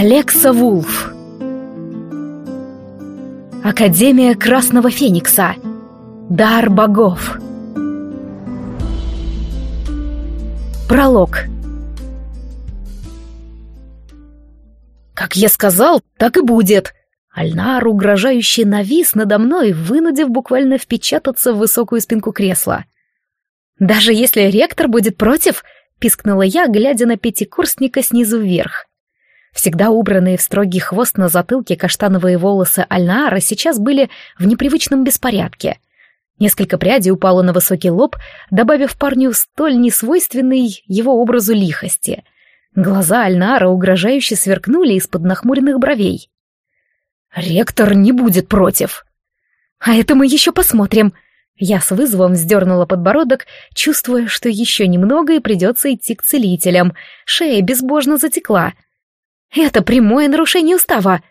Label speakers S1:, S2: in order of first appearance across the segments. S1: Алекса Вулф. Академия Красного Феникса. Дар богов. Пролог. Как я сказал, так и будет. Альнар, угрожающий, навис надо мной, вынудив буквально впечататься в высокую спинку кресла. «Даже если ректор будет против», — пискнула я, глядя на пятикурсника снизу вверх. Всегда убранные в строгий хвост на затылке каштановые волосы Альнаара сейчас были в непривычном беспорядке. Несколько прядей упало на высокий лоб, добавив парню столь несвойственной его образу лихости. Глаза Альнаара угрожающе сверкнули из-под нахмуренных бровей. «Ректор не будет против!» «А это мы еще посмотрим!» Я с вызовом сдернула подбородок, чувствуя, что еще немного и придется идти к целителям. Шея безбожно затекла — это прямое нарушение устава.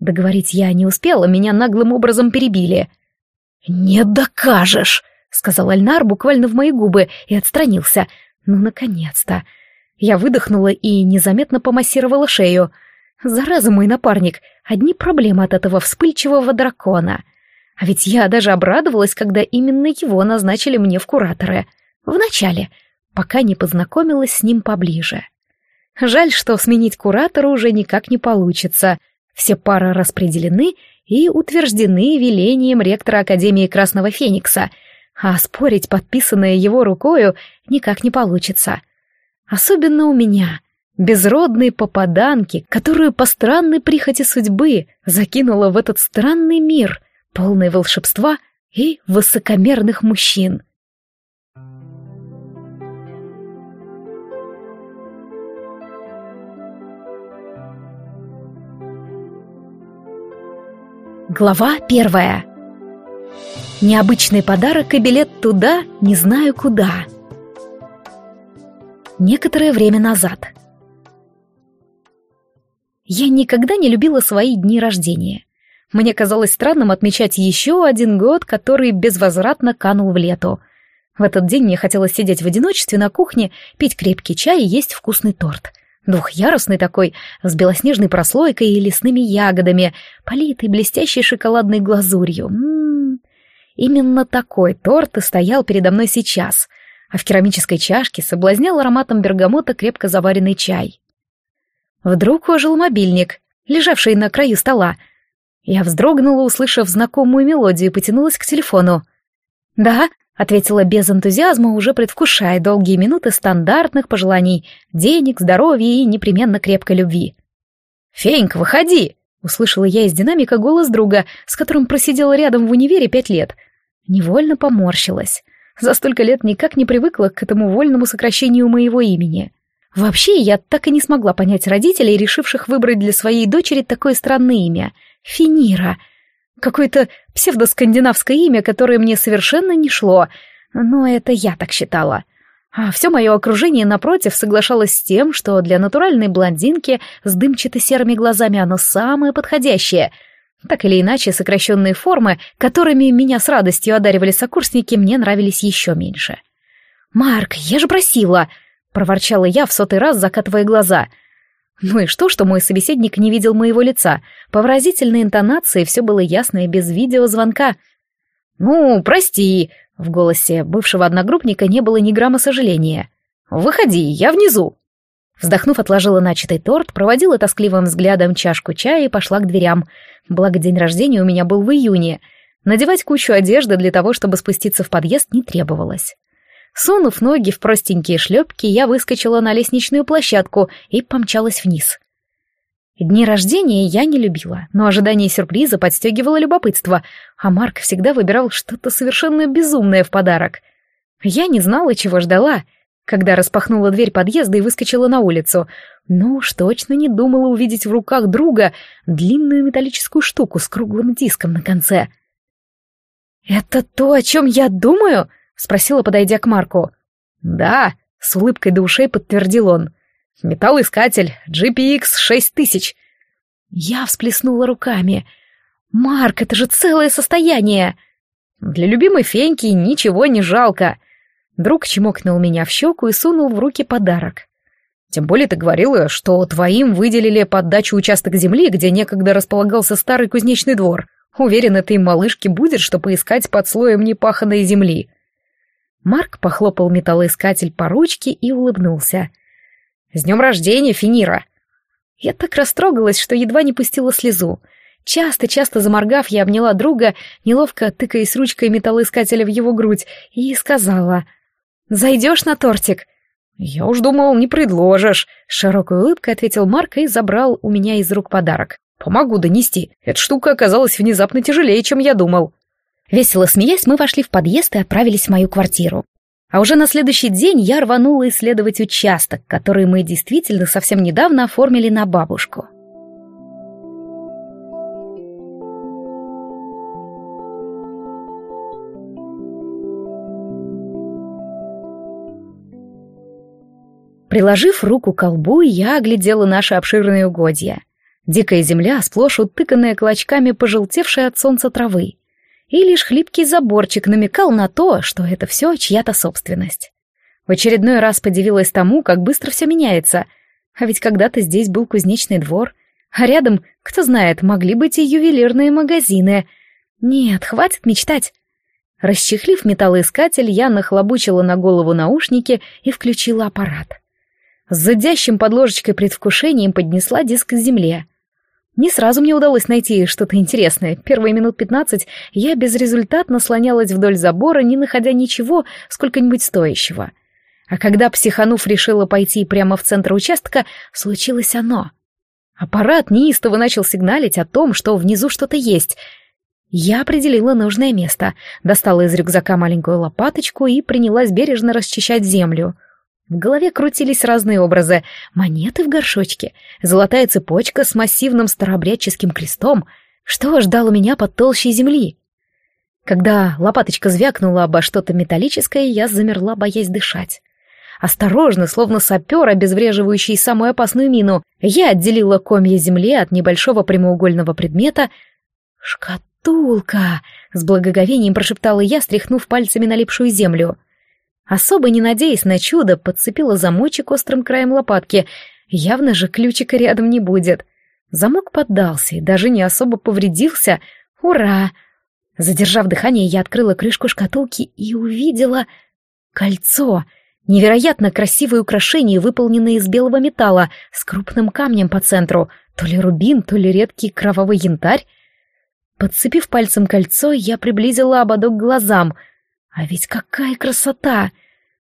S1: Договорить я не успела, меня наглым образом перебили. Не докажешь, сказал Альнар буквально в мои губы и отстранился. Ну, наконец-то. Я выдохнула и незаметно помассировала шею. Зараза мой напарник, одни проблемы от этого вспыльчивого дракона. А ведь я даже обрадовалась, когда именно его назначили мне в кураторы. Вначале, пока не познакомилась с ним поближе. Жаль, что сменить куратора уже никак не получится. Все пары распределены и утверждены велением ректора Академии Красного Феникса, а спорить, подписанное его рукою, никак не получится. Особенно у меня, безродной попаданки, которую по странной прихоти судьбы закинула в этот странный мир, полный волшебства и высокомерных мужчин. Глава первая. Необычный подарок и билет туда, не знаю куда. Некоторое время назад. Я никогда не любила свои дни рождения. Мне казалось странным отмечать еще один год, который безвозвратно канул в лету. В этот день мне хотелось сидеть в одиночестве на кухне, пить крепкий чай и есть вкусный торт — Двухъярусный такой, с белоснежной прослойкой и лесными ягодами, политый блестящей шоколадной глазурью. М м-м. -м -м. Именно такой торт и стоял передо мной сейчас, а в керамической чашке соблазнял ароматом бергамота крепко заваренный чай. Вдруг ожил мобильник, лежавший на краю стола. Я вздрогнула, услышав знакомую мелодию, и потянулась к телефону. «Да?» ответила без энтузиазма, уже предвкушая долгие минуты стандартных пожеланий денег, здоровья и непременно крепкой любви. «Фенька, выходи!» — услышала я из динамика голос друга, с которым просидела рядом в универе пять лет. Невольно поморщилась. За столько лет никак не привыкла к этому вольному сокращению моего имени. Вообще, я так и не смогла понять родителей, решивших выбрать для своей дочери такое странное имя — Финира — Какое-то псевдоскандинавское имя, которое мне совершенно не шло, но это я так считала. А все мое окружение, напротив, соглашалось с тем, что для натуральной блондинки с дымчато-серыми глазами оно самое подходящее. Так или иначе, сокращенные формы, которыми меня с радостью одаривали сокурсники, мне нравились еще меньше. «Марк, я же просила!» — проворчала я в сотый раз, закатывая глаза — ну и что, что мой собеседник не видел моего лица? По выразительной интонации все было ясно и без видеозвонка. «Ну, прости», — в голосе бывшего одногруппника не было ни грамма сожаления. «Выходи, я внизу». Вздохнув, отложила начатый торт, проводила тоскливым взглядом чашку чая и пошла к дверям. Благо, день рождения у меня был в июне. Надевать кучу одежды для того, чтобы спуститься в подъезд, не требовалось. Сунув ноги в простенькие шлепки, я выскочила на лестничную площадку и помчалась вниз. Дни рождения я не любила, но ожидание сюрприза подстегивало любопытство, а Марк всегда выбирал что-то совершенно безумное в подарок. Я не знала, чего ждала, когда распахнула дверь подъезда и выскочила на улицу, но уж точно не думала увидеть в руках друга длинную металлическую штуку с круглым диском на конце. «Это то, о чем я думаю?» Спросила, подойдя к Марку. «Да», — с улыбкой до ушей подтвердил он. «Металлоискатель, GPX 6000». Я всплеснула руками. «Марк, это же целое состояние!» «Для любимой Феньки ничего не жалко». Друг чмокнул меня в щеку и сунул в руки подарок. «Тем более ты говорила, что твоим выделили под дачу участок земли, где некогда располагался старый кузнечный двор. Уверена, ты малышке будет, что поискать под слоем непаханной земли». Марк похлопал металлоискатель по ручке и улыбнулся. «С днем рождения, Финира!» Я так растрогалась, что едва не пустила слезу. Часто-часто заморгав, я обняла друга, неловко тыкаясь ручкой металлоискателя в его грудь, и сказала «Зайдешь на тортик?» «Я уж думал, не предложишь», — с широкой улыбкой ответил Марк и забрал у меня из рук подарок. «Помогу донести. Эта штука оказалась внезапно тяжелее, чем я думал». Весело смеясь, мы вошли в подъезд и отправились в мою квартиру. А уже на следующий день я рванула исследовать участок, который мы действительно совсем недавно оформили на бабушку. Приложив руку к колбу, я оглядела наши обширные угодья. Дикая земля, сплошь утыканная клочками пожелтевшей от солнца травы и лишь хлипкий заборчик намекал на то, что это все чья-то собственность. В очередной раз подивилась тому, как быстро все меняется. А ведь когда-то здесь был кузнечный двор, а рядом, кто знает, могли быть и ювелирные магазины. Нет, хватит мечтать. Расчехлив металлоискатель, я нахлобучила на голову наушники и включила аппарат. С зудящим подложечкой предвкушением поднесла диск к земле — не сразу мне удалось найти что-то интересное. Первые минут пятнадцать я безрезультатно слонялась вдоль забора, не находя ничего сколько-нибудь стоящего. А когда, психанув, решила пойти прямо в центр участка, случилось оно. Аппарат неистово начал сигналить о том, что внизу что-то есть. Я определила нужное место, достала из рюкзака маленькую лопаточку и принялась бережно расчищать землю — в голове крутились разные образы. Монеты в горшочке, золотая цепочка с массивным старообрядческим крестом. Что ждало меня под толщей земли? Когда лопаточка звякнула обо что-то металлическое, я замерла, боясь дышать. Осторожно, словно сапер, обезвреживающий самую опасную мину, я отделила комья земли от небольшого прямоугольного предмета. «Шкатулка!» — с благоговением прошептала я, стряхнув пальцами налипшую землю — Особо не надеясь на чудо, подцепила замочек острым краем лопатки. Явно же ключика рядом не будет. Замок поддался и даже не особо повредился. Ура! Задержав дыхание, я открыла крышку шкатулки и увидела... Кольцо! Невероятно красивое украшение, выполненное из белого металла, с крупным камнем по центру, то ли рубин, то ли редкий кровавый янтарь. Подцепив пальцем кольцо, я приблизила ободок к глазам — а ведь какая красота!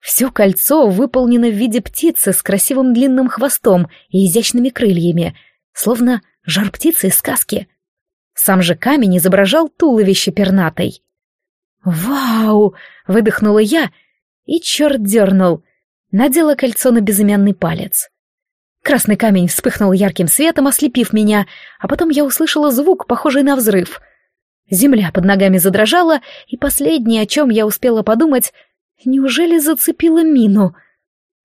S1: Все кольцо выполнено в виде птицы с красивым длинным хвостом и изящными крыльями, словно жар птицы из сказки. Сам же камень изображал туловище пернатой. «Вау!» — выдохнула я, и черт дернул. Надела кольцо на безымянный палец. Красный камень вспыхнул ярким светом, ослепив меня, а потом я услышала звук, похожий на взрыв — Земля под ногами задрожала, и последнее, о чем я успела подумать, неужели зацепила мину?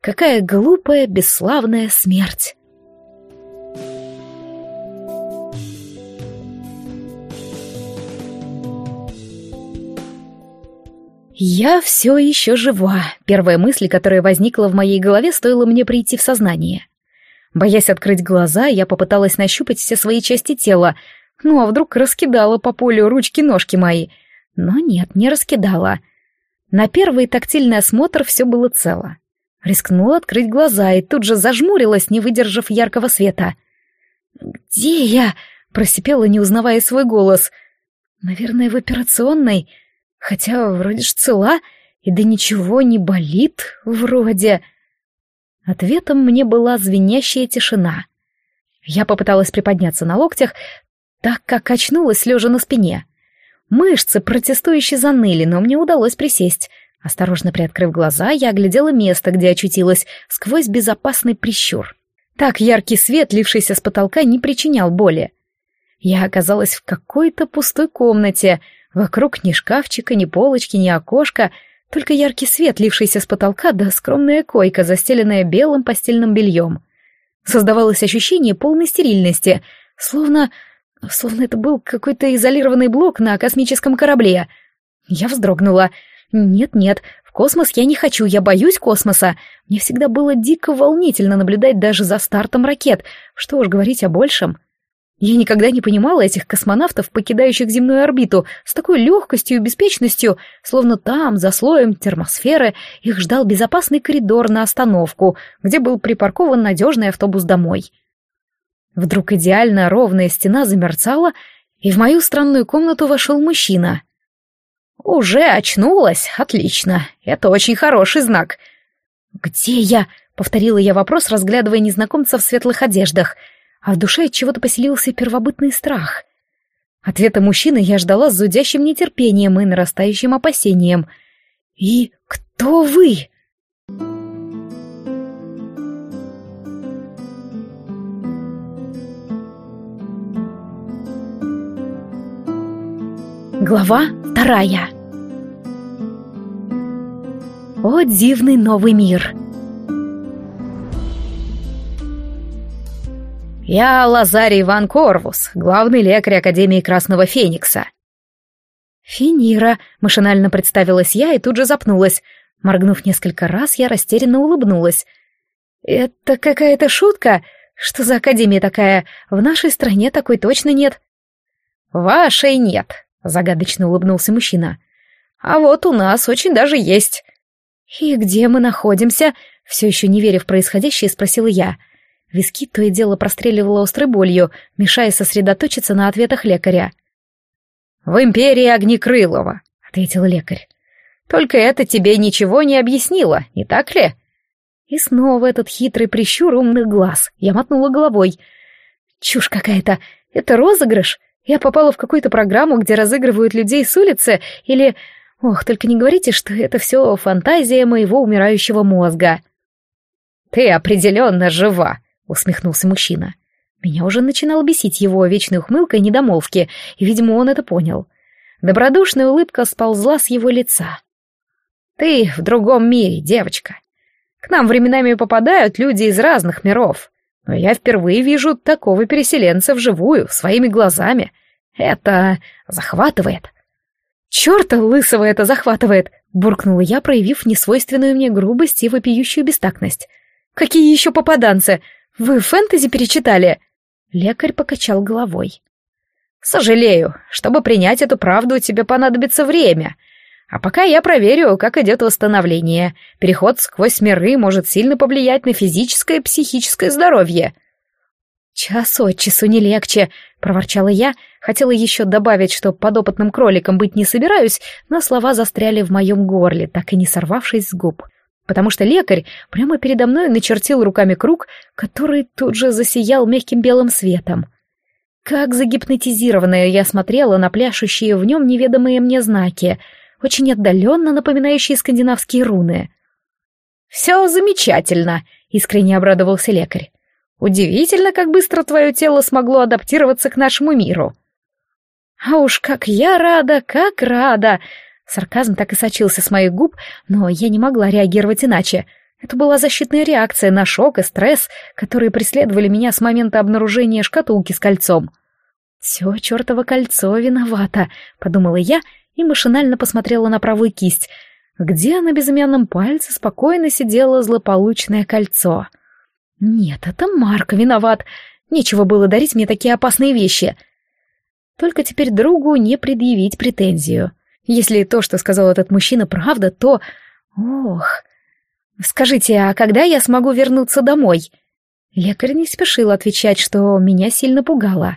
S1: Какая глупая, бесславная смерть! «Я все еще жива», — первая мысль, которая возникла в моей голове, стоило мне прийти в сознание. Боясь открыть глаза, я попыталась нащупать все свои части тела — ну а вдруг раскидала по полю ручки-ножки мои? Но нет, не раскидала. На первый тактильный осмотр все было цело. Рискнула открыть глаза и тут же зажмурилась, не выдержав яркого света. «Где я?» — просипела, не узнавая свой голос. «Наверное, в операционной. Хотя вроде ж цела, и да ничего не болит вроде». Ответом мне была звенящая тишина. Я попыталась приподняться на локтях, так как очнулась лежа на спине. Мышцы протестующе заныли, но мне удалось присесть. Осторожно приоткрыв глаза, я оглядела место, где очутилась, сквозь безопасный прищур. Так яркий свет, лившийся с потолка, не причинял боли. Я оказалась в какой-то пустой комнате. Вокруг ни шкафчика, ни полочки, ни окошка, только яркий свет, лившийся с потолка, да скромная койка, застеленная белым постельным бельем. Создавалось ощущение полной стерильности, словно Словно это был какой-то изолированный блок на космическом корабле. Я вздрогнула. Нет-нет, в космос я не хочу, я боюсь космоса. Мне всегда было дико волнительно наблюдать даже за стартом ракет. Что уж говорить о большем. Я никогда не понимала этих космонавтов, покидающих земную орбиту, с такой легкостью и беспечностью, словно там, за слоем термосферы, их ждал безопасный коридор на остановку, где был припаркован надежный автобус домой. — Вдруг идеально ровная стена замерцала, и в мою странную комнату вошел мужчина. «Уже очнулась? Отлично. Это очень хороший знак». «Где я?» — повторила я вопрос, разглядывая незнакомца в светлых одеждах, а в душе от чего то поселился первобытный страх. Ответа мужчины я ждала с зудящим нетерпением и нарастающим опасением. «И кто вы?» Глава вторая. О, дивный новый мир! Я Лазарий Иван Корвус, главный лекарь Академии Красного Феникса. Финира, машинально представилась я и тут же запнулась. Моргнув несколько раз, я растерянно улыбнулась. Это какая-то шутка? Что за Академия такая? В нашей стране такой точно нет. Вашей нет, Загадочно улыбнулся мужчина. А вот у нас очень даже есть. И где мы находимся? Все еще не веря в происходящее, спросила я. Виски то и дело простреливало острой болью, мешая сосредоточиться на ответах лекаря. «В империи Огни Крылова, ответил лекарь. «Только это тебе ничего не объяснило, не так ли?» И снова этот хитрый прищур умных глаз. Я мотнула головой. «Чушь какая-то! Это розыгрыш! Я попала в какую-то программу, где разыгрывают людей с улицы, или... Ох, только не говорите, что это все фантазия моего умирающего мозга. «Ты определенно жива», — усмехнулся мужчина. Меня уже начинало бесить его вечной ухмылкой недомолвки, и, видимо, он это понял. Добродушная улыбка сползла с его лица. «Ты в другом мире, девочка. К нам временами попадают люди из разных миров но а я впервые вижу такого переселенца вживую, своими глазами. Это захватывает. Чёрта лысого это захватывает, буркнула я, проявив несвойственную мне грубость и вопиющую бестактность. Какие ещё попаданцы? Вы фэнтези перечитали? Лекарь покачал головой. Сожалею, чтобы принять эту правду, тебе понадобится время. А пока я проверю, как идет восстановление. Переход сквозь миры может сильно повлиять на физическое и психическое здоровье. «Час от часу не легче», — проворчала я, хотела еще добавить, что подопытным кроликом быть не собираюсь, но слова застряли в моем горле, так и не сорвавшись с губ, потому что лекарь прямо передо мной начертил руками круг, который тут же засиял мягким белым светом. Как загипнотизированная я смотрела на пляшущие в нем неведомые мне знаки — очень отдаленно напоминающие скандинавские руны. «Все замечательно», — искренне обрадовался лекарь. «Удивительно, как быстро твое тело смогло адаптироваться к нашему миру». «А уж как я рада, как рада!» Сарказм так и сочился с моих губ, но я не могла реагировать иначе. Это была защитная реакция на шок и стресс, которые преследовали меня с момента обнаружения шкатулки с кольцом. «Все чертово кольцо виновато», — подумала я и машинально посмотрела на правую кисть, где на безымянном пальце спокойно сидело злополучное кольцо. «Нет, это Марк виноват. Нечего было дарить мне такие опасные вещи. Только теперь другу не предъявить претензию. Если то, что сказал этот мужчина, правда, то... Ох... Скажите, а когда я смогу вернуться домой?» Лекарь не спешил отвечать, что меня сильно пугало.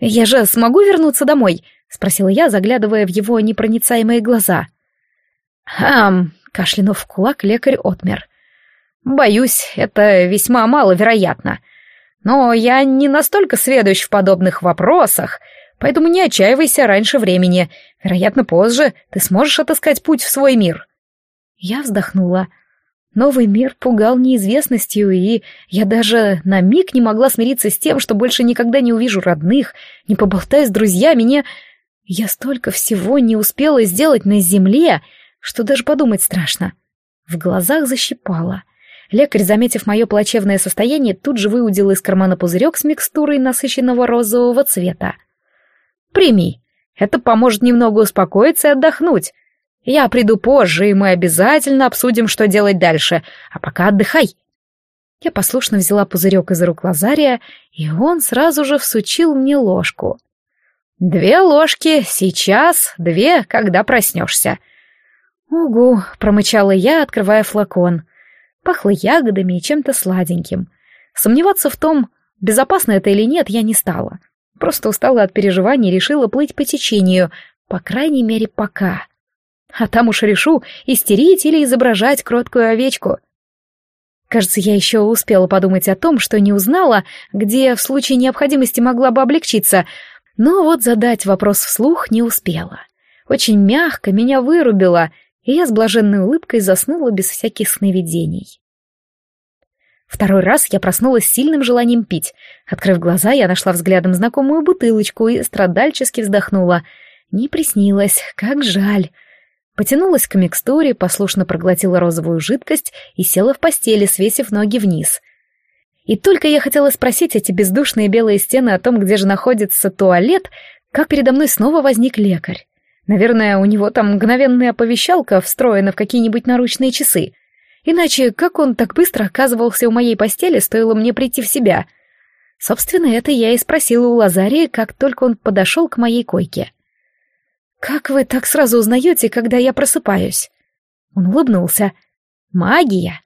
S1: «Я же смогу вернуться домой? спросила я, заглядывая в его непроницаемые глаза. Хм, кашлянув в кулак, лекарь отмер. «Боюсь, это весьма маловероятно. Но я не настолько сведущ в подобных вопросах, поэтому не отчаивайся раньше времени. Вероятно, позже ты сможешь отыскать путь в свой мир». Я вздохнула. Новый мир пугал неизвестностью, и я даже на миг не могла смириться с тем, что больше никогда не увижу родных, не поболтаю с друзьями, не... Я столько всего не успела сделать на земле, что даже подумать страшно. В глазах защипало. Лекарь, заметив мое плачевное состояние, тут же выудил из кармана пузырек с микстурой насыщенного розового цвета. «Прими. Это поможет немного успокоиться и отдохнуть. Я приду позже, и мы обязательно обсудим, что делать дальше. А пока отдыхай». Я послушно взяла пузырек из рук Лазария, и он сразу же всучил мне ложку — «Две ложки, сейчас, две, когда проснешься». «Угу», — промычала я, открывая флакон. Пахло ягодами и чем-то сладеньким. Сомневаться в том, безопасно это или нет, я не стала. Просто устала от переживаний и решила плыть по течению, по крайней мере, пока. А там уж решу, истерить или изображать кроткую овечку. Кажется, я еще успела подумать о том, что не узнала, где в случае необходимости могла бы облегчиться — но вот задать вопрос вслух не успела. Очень мягко меня вырубило, и я с блаженной улыбкой заснула без всяких сновидений. Второй раз я проснулась с сильным желанием пить. Открыв глаза, я нашла взглядом знакомую бутылочку и страдальчески вздохнула. Не приснилось, как жаль. Потянулась к микстуре, послушно проглотила розовую жидкость и села в постели, свесив ноги вниз. И только я хотела спросить эти бездушные белые стены о том, где же находится туалет, как передо мной снова возник лекарь. Наверное, у него там мгновенная оповещалка встроена в какие-нибудь наручные часы. Иначе как он так быстро оказывался у моей постели, стоило мне прийти в себя? Собственно, это я и спросила у Лазария, как только он подошел к моей койке. «Как вы так сразу узнаете, когда я просыпаюсь?» Он улыбнулся. «Магия!»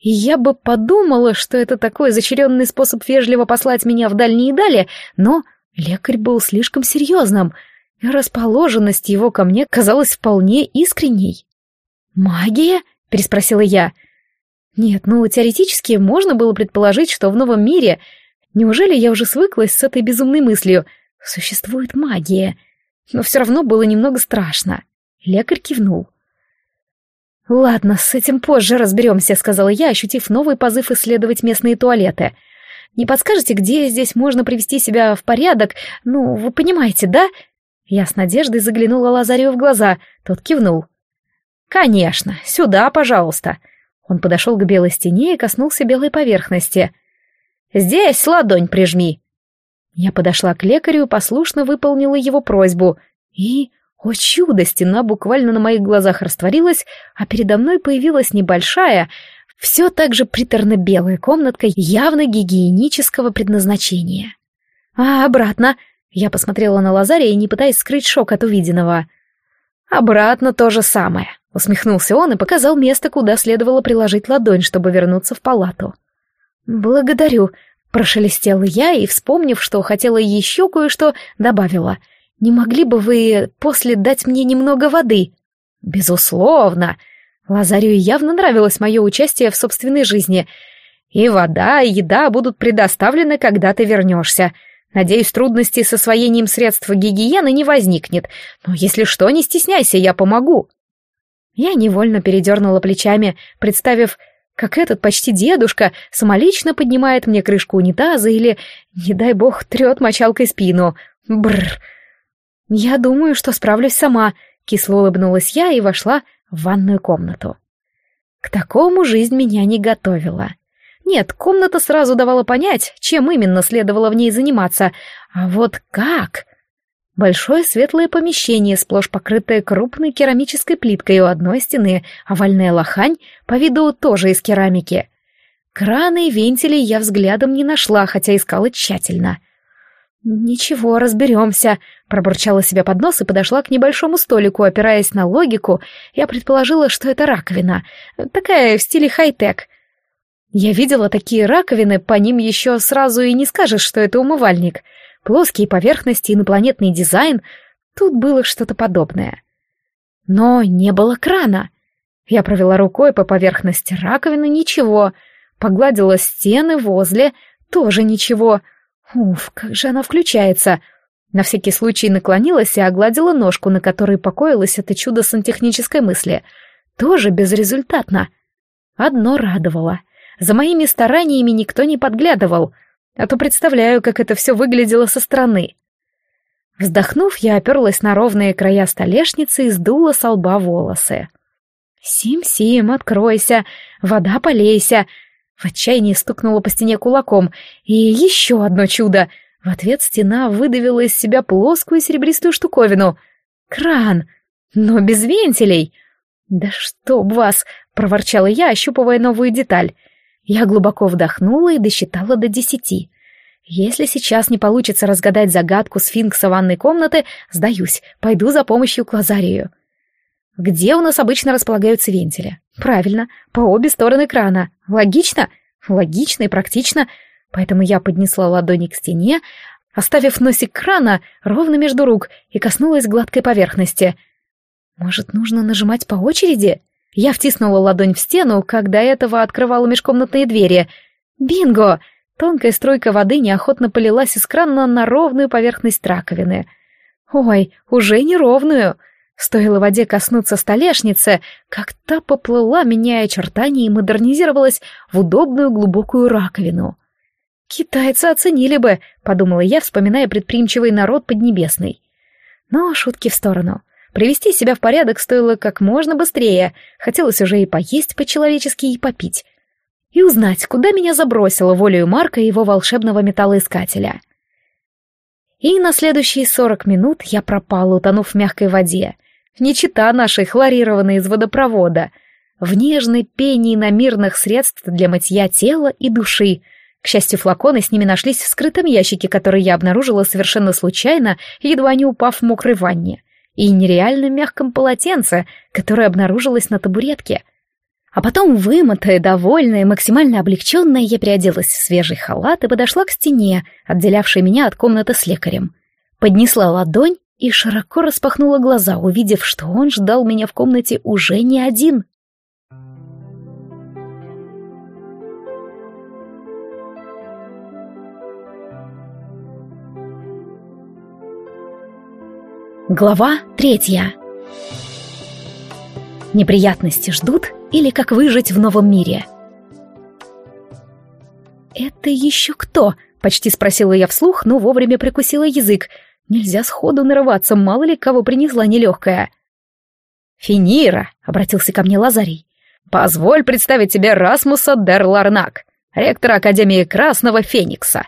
S1: я бы подумала, что это такой изощренный способ вежливо послать меня в дальние дали, но лекарь был слишком серьезным, и расположенность его ко мне казалась вполне искренней. «Магия?» — переспросила я. «Нет, ну, теоретически можно было предположить, что в новом мире... Неужели я уже свыклась с этой безумной мыслью? Существует магия. Но все равно было немного страшно». Лекарь кивнул. «Ладно, с этим позже разберемся», — сказала я, ощутив новый позыв исследовать местные туалеты. «Не подскажете, где здесь можно привести себя в порядок? Ну, вы понимаете, да?» Я с надеждой заглянула Лазарю в глаза, тот кивнул. «Конечно, сюда, пожалуйста». Он подошел к белой стене и коснулся белой поверхности. «Здесь ладонь прижми». Я подошла к лекарю и послушно выполнила его просьбу. И о чудо, стена буквально на моих глазах растворилась, а передо мной появилась небольшая, все так же приторно-белая комнатка явно гигиенического предназначения. «А, обратно!» — я посмотрела на Лазаря и не пытаясь скрыть шок от увиденного. «Обратно то же самое», — усмехнулся он и показал место, куда следовало приложить ладонь, чтобы вернуться в палату. «Благодарю», — прошелестела я и, вспомнив, что хотела еще кое-что, добавила — «Не могли бы вы после дать мне немного воды?» «Безусловно!» Лазарю явно нравилось мое участие в собственной жизни. «И вода, и еда будут предоставлены, когда ты вернешься. Надеюсь, трудностей с освоением средств гигиены не возникнет, но если что, не стесняйся, я помогу». Я невольно передернула плечами, представив, как этот почти дедушка самолично поднимает мне крышку унитаза или, не дай бог, трет мочалкой спину. Бррр. «Я думаю, что справлюсь сама», — кисло улыбнулась я и вошла в ванную комнату. К такому жизнь меня не готовила. Нет, комната сразу давала понять, чем именно следовало в ней заниматься. А вот как? Большое светлое помещение, сплошь покрытое крупной керамической плиткой у одной стены, овальная лохань, по виду тоже из керамики. Краны и вентили я взглядом не нашла, хотя искала тщательно — «Ничего, разберемся», — пробурчала себе под нос и подошла к небольшому столику, опираясь на логику. Я предположила, что это раковина, такая в стиле хай-тек. Я видела такие раковины, по ним еще сразу и не скажешь, что это умывальник. Плоские поверхности, инопланетный дизайн. Тут было что-то подобное. Но не было крана. Я провела рукой по поверхности раковины, ничего. Погладила стены возле, тоже ничего. Ничего. Уф, как же она включается! На всякий случай наклонилась и огладила ножку, на которой покоилось это чудо сантехнической мысли. Тоже безрезультатно. Одно радовало. За моими стараниями никто не подглядывал, а то представляю, как это все выглядело со стороны. Вздохнув, я оперлась на ровные края столешницы и сдула со лба волосы. «Сим-сим, откройся, вода полейся, в отчаянии стукнула по стене кулаком. И еще одно чудо. В ответ стена выдавила из себя плоскую серебристую штуковину. Кран! Но без вентилей! «Да чтоб вас!» — проворчала я, ощупывая новую деталь. Я глубоко вдохнула и досчитала до десяти. Если сейчас не получится разгадать загадку сфинкса ванной комнаты, сдаюсь, пойду за помощью к Лазарию. Где у нас обычно располагаются вентили? Правильно, по обе стороны крана. Логично? Логично и практично. Поэтому я поднесла ладони к стене, оставив носик крана ровно между рук и коснулась гладкой поверхности. Может, нужно нажимать по очереди? Я втиснула ладонь в стену, когда этого открывала межкомнатные двери. Бинго! Тонкая струйка воды неохотно полилась из крана на ровную поверхность раковины. Ой, уже неровную! ровную! Стоило воде коснуться столешницы, как та поплыла, меняя очертания, и модернизировалась в удобную глубокую раковину. «Китайцы оценили бы», — подумала я, вспоминая предприимчивый народ Поднебесный. Но шутки в сторону. Привести себя в порядок стоило как можно быстрее. Хотелось уже и поесть по-человечески, и попить. И узнать, куда меня забросило волею Марка и его волшебного металлоискателя. И на следующие сорок минут я пропала, утонув в мягкой воде не чита нашей хлорированной из водопровода, в нежной пении мирных средств для мытья тела и души. К счастью, флаконы с ними нашлись в скрытом ящике, который я обнаружила совершенно случайно, едва не упав в мокрой ванне, и нереально мягком полотенце, которое обнаружилось на табуретке. А потом, вымотая, довольная, максимально облегченная, я переоделась в свежий халат и подошла к стене, отделявшей меня от комнаты с лекарем. Поднесла ладонь и широко распахнула глаза, увидев, что он ждал меня в комнате уже не один. Глава третья. Неприятности ждут или как выжить в новом мире? «Это еще кто?» — почти спросила я вслух, но вовремя прикусила язык — Нельзя сходу нарываться, мало ли кого принесла нелегкая. «Финира!» — обратился ко мне Лазарий. «Позволь представить тебе Расмуса дер ректора Академии Красного Феникса».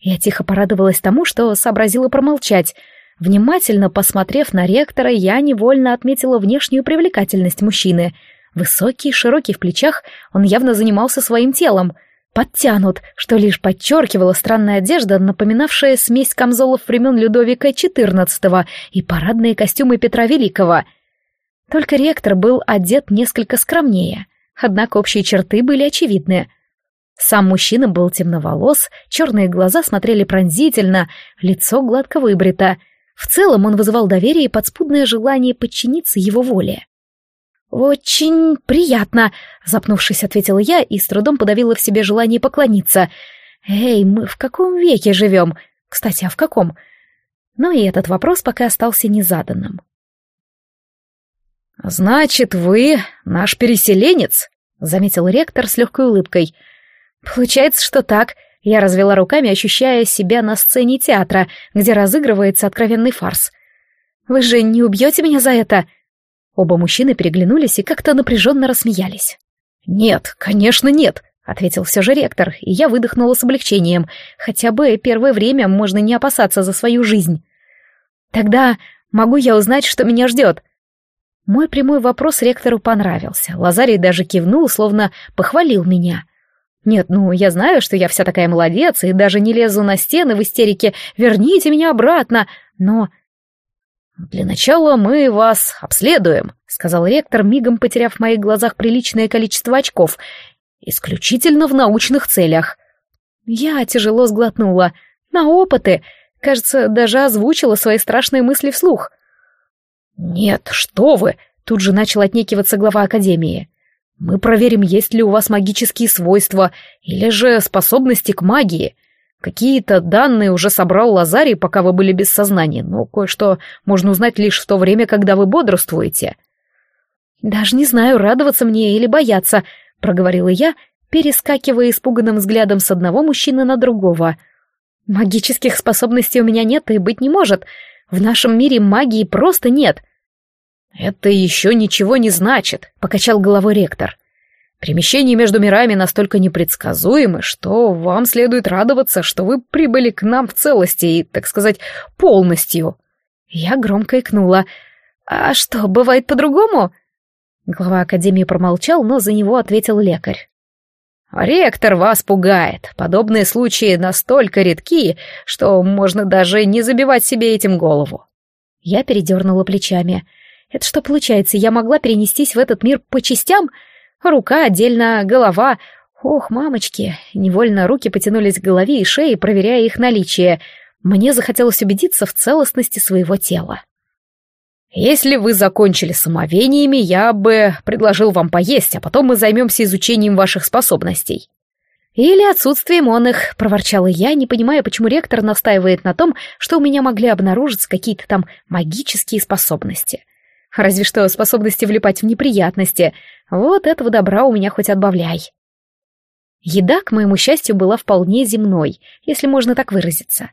S1: Я тихо порадовалась тому, что сообразила промолчать. Внимательно посмотрев на ректора, я невольно отметила внешнюю привлекательность мужчины. Высокий, широкий в плечах, он явно занимался своим телом — подтянут, что лишь подчеркивала странная одежда, напоминавшая смесь камзолов времен Людовика XIV и парадные костюмы Петра Великого. Только ректор был одет несколько скромнее, однако общие черты были очевидны. Сам мужчина был темноволос, черные глаза смотрели пронзительно, лицо гладко выбрито. В целом он вызывал доверие и подспудное желание подчиниться его воле. «Очень приятно», — запнувшись, ответила я и с трудом подавила в себе желание поклониться. «Эй, мы в каком веке живем? Кстати, а в каком?» Но и этот вопрос пока остался незаданным. «Значит, вы наш переселенец?» — заметил ректор с легкой улыбкой. «Получается, что так», — я развела руками, ощущая себя на сцене театра, где разыгрывается откровенный фарс. «Вы же не убьете меня за это?» — Оба мужчины переглянулись и как-то напряженно рассмеялись. «Нет, конечно, нет», — ответил все же ректор, и я выдохнула с облегчением. «Хотя бы первое время можно не опасаться за свою жизнь». «Тогда могу я узнать, что меня ждет?» Мой прямой вопрос ректору понравился. Лазарий даже кивнул, словно похвалил меня. «Нет, ну, я знаю, что я вся такая молодец и даже не лезу на стены в истерике. Верните меня обратно!» Но «Для начала мы вас обследуем», — сказал ректор, мигом потеряв в моих глазах приличное количество очков, исключительно в научных целях. Я тяжело сглотнула. На опыты. Кажется, даже озвучила свои страшные мысли вслух. «Нет, что вы!» — тут же начал отнекиваться глава Академии. «Мы проверим, есть ли у вас магические свойства или же способности к магии. Какие-то данные уже собрал Лазарий, пока вы были без сознания, но кое-что можно узнать лишь в то время, когда вы бодрствуете. Даже не знаю, радоваться мне или бояться, проговорила я, перескакивая испуганным взглядом с одного мужчины на другого. Магических способностей у меня нет и быть не может. В нашем мире магии просто нет. Это еще ничего не значит, покачал головой ректор. Перемещения между мирами настолько непредсказуемы, что вам следует радоваться, что вы прибыли к нам в целости и, так сказать, полностью. Я громко икнула. А что, бывает по-другому? Глава Академии промолчал, но за него ответил лекарь. «Ректор вас пугает. Подобные случаи настолько редки, что можно даже не забивать себе этим голову». Я передернула плечами. «Это что получается, я могла перенестись в этот мир по частям?» Рука отдельно, голова. Ох, мамочки! Невольно руки потянулись к голове и шее, проверяя их наличие. Мне захотелось убедиться в целостности своего тела. «Если вы закончили самовениями, я бы предложил вам поесть, а потом мы займемся изучением ваших способностей». «Или отсутствием он их», — проворчала я, не понимая, почему ректор настаивает на том, что у меня могли обнаружиться какие-то там магические способности. Разве что способности влипать в неприятности. Вот этого добра у меня хоть отбавляй. Еда, к моему счастью, была вполне земной, если можно так выразиться.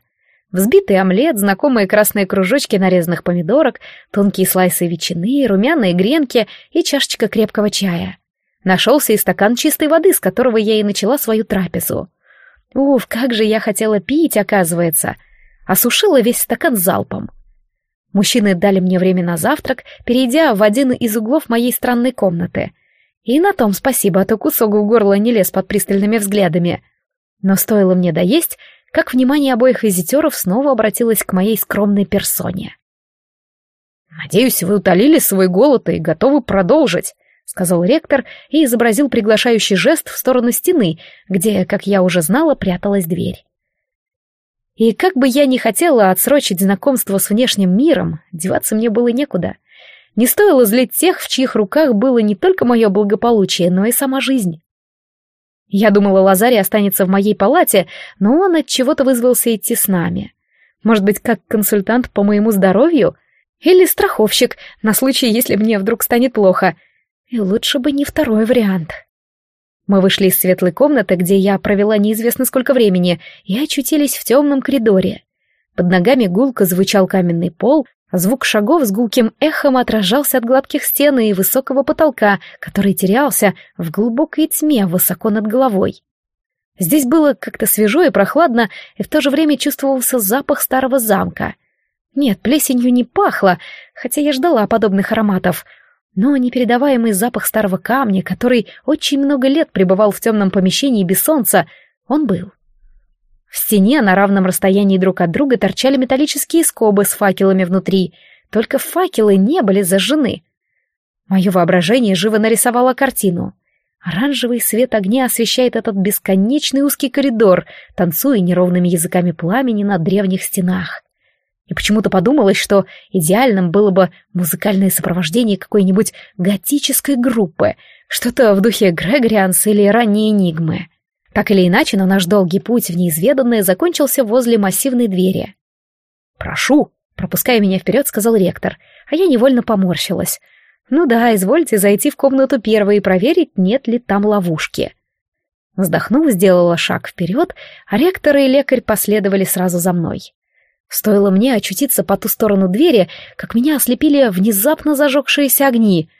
S1: Взбитый омлет, знакомые красные кружочки нарезанных помидорок, тонкие слайсы ветчины, румяные гренки и чашечка крепкого чая. Нашелся и стакан чистой воды, с которого я и начала свою трапезу. Уф, как же я хотела пить, оказывается. Осушила весь стакан залпом. Мужчины дали мне время на завтрак, перейдя в один из углов моей странной комнаты. И на том спасибо, а то кусок в горло не лез под пристальными взглядами. Но стоило мне доесть, как внимание обоих визитеров снова обратилось к моей скромной персоне. «Надеюсь, вы утолили свой голод и готовы продолжить», — сказал ректор и изобразил приглашающий жест в сторону стены, где, как я уже знала, пряталась дверь. И как бы я ни хотела отсрочить знакомство с внешним миром, деваться мне было некуда. Не стоило злить тех, в чьих руках было не только мое благополучие, но и сама жизнь. Я думала, Лазарь останется в моей палате, но он от чего-то вызвался идти с нами. Может быть, как консультант по моему здоровью? Или страховщик, на случай, если мне вдруг станет плохо. И лучше бы не второй вариант. Мы вышли из светлой комнаты, где я провела неизвестно сколько времени, и очутились в темном коридоре. Под ногами гулко звучал каменный пол, а звук шагов с гулким эхом отражался от гладких стен и высокого потолка, который терялся в глубокой тьме высоко над головой. Здесь было как-то свежо и прохладно, и в то же время чувствовался запах старого замка. Нет, плесенью не пахло, хотя я ждала подобных ароматов — но непередаваемый запах старого камня, который очень много лет пребывал в темном помещении без солнца, он был. В стене на равном расстоянии друг от друга торчали металлические скобы с факелами внутри, только факелы не были зажжены. Мое воображение живо нарисовало картину. Оранжевый свет огня освещает этот бесконечный узкий коридор, танцуя неровными языками пламени на древних стенах и почему-то подумалось, что идеальным было бы музыкальное сопровождение какой-нибудь готической группы, что-то в духе Грегорианс или ранней Энигмы. Так или иначе, но наш долгий путь в неизведанное закончился возле массивной двери. «Прошу», — пропуская меня вперед, сказал ректор, а я невольно поморщилась. «Ну да, извольте зайти в комнату первой и проверить, нет ли там ловушки». Вздохнув, сделала шаг вперед, а ректор и лекарь последовали сразу за мной. Стоило мне очутиться по ту сторону двери, как меня ослепили внезапно зажегшиеся огни.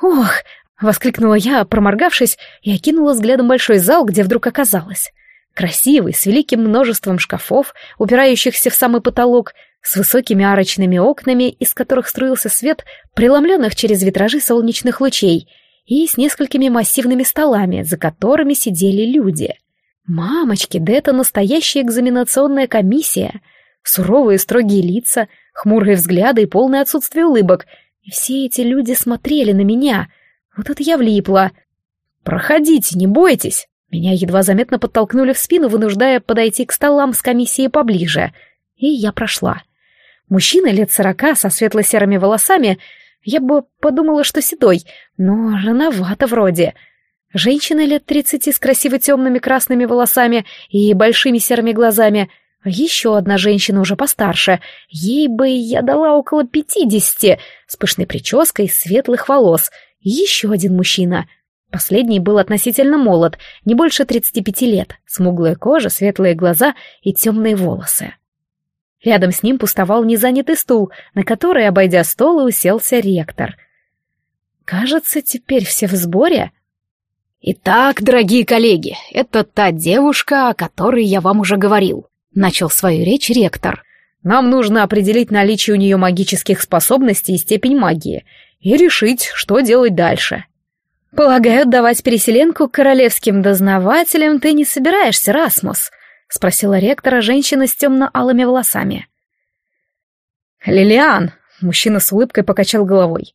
S1: «Ох!» — воскликнула я, проморгавшись, и окинула взглядом большой зал, где вдруг оказалась. Красивый, с великим множеством шкафов, упирающихся в самый потолок, с высокими арочными окнами, из которых струился свет, преломленных через витражи солнечных лучей, и с несколькими массивными столами, за которыми сидели люди. «Мамочки, да это настоящая экзаменационная комиссия!» Суровые строгие лица, хмурые взгляды и полное отсутствие улыбок. И все эти люди смотрели на меня. Вот это я влипла. «Проходите, не бойтесь!» Меня едва заметно подтолкнули в спину, вынуждая подойти к столам с комиссией поближе. И я прошла. Мужчина лет сорока, со светло-серыми волосами, я бы подумала, что седой, но рановато вроде. Женщина лет тридцати с красиво темными красными волосами и большими серыми глазами — еще одна женщина уже постарше, ей бы я дала около пятидесяти, с пышной прической, светлых волос. Еще один мужчина. Последний был относительно молод, не больше тридцати пяти лет, смуглая кожа, светлые глаза и темные волосы. Рядом с ним пустовал незанятый стул, на который, обойдя стол, и уселся ректор. «Кажется, теперь все в сборе», Итак, дорогие коллеги, это та девушка, о которой я вам уже говорил. — начал свою речь ректор. «Нам нужно определить наличие у нее магических способностей и степень магии, и решить, что делать дальше». «Полагаю, давать переселенку королевским дознавателям ты не собираешься, Расмус?» — спросила ректора женщина с темно-алыми волосами. «Лилиан!» — мужчина с улыбкой покачал головой.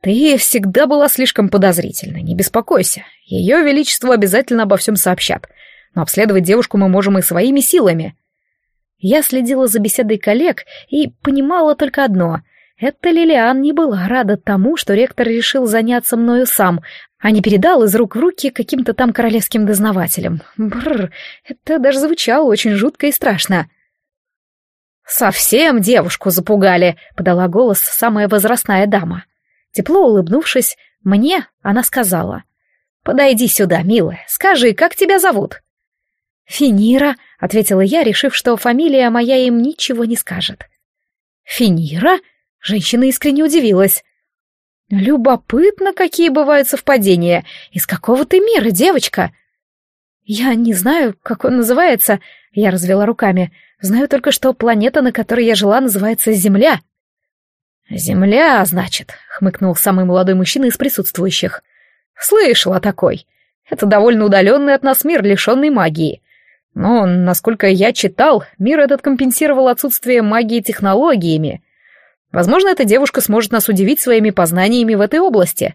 S1: «Ты всегда была слишком подозрительна, не беспокойся. Ее Величество обязательно обо всем сообщат. Но обследовать девушку мы можем и своими силами. Я следила за беседой коллег и понимала только одно — это Лилиан не была рада тому, что ректор решил заняться мною сам, а не передал из рук в руки каким-то там королевским дознавателям. Бррр, это даже звучало очень жутко и страшно. «Совсем девушку запугали», — подала голос самая возрастная дама. Тепло улыбнувшись, мне она сказала. «Подойди сюда, милая, скажи, как тебя зовут?» «Финира», ответила я, решив, что фамилия моя им ничего не скажет. Финира? Женщина искренне удивилась. Любопытно, какие бывают совпадения. Из какого ты мира, девочка? Я не знаю, как он называется, я развела руками. Знаю только, что планета, на которой я жила, называется Земля. Земля, значит, хмыкнул самый молодой мужчина из присутствующих. Слышала такой. Это довольно удаленный от нас мир, лишенный магии. Но, насколько я читал, мир этот компенсировал отсутствие магии технологиями. Возможно, эта девушка сможет нас удивить своими познаниями в этой области.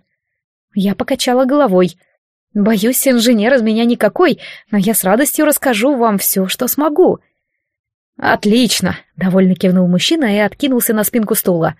S1: Я покачала головой. Боюсь, инженер из меня никакой, но я с радостью расскажу вам все, что смогу. Отлично, довольно кивнул мужчина и откинулся на спинку стула.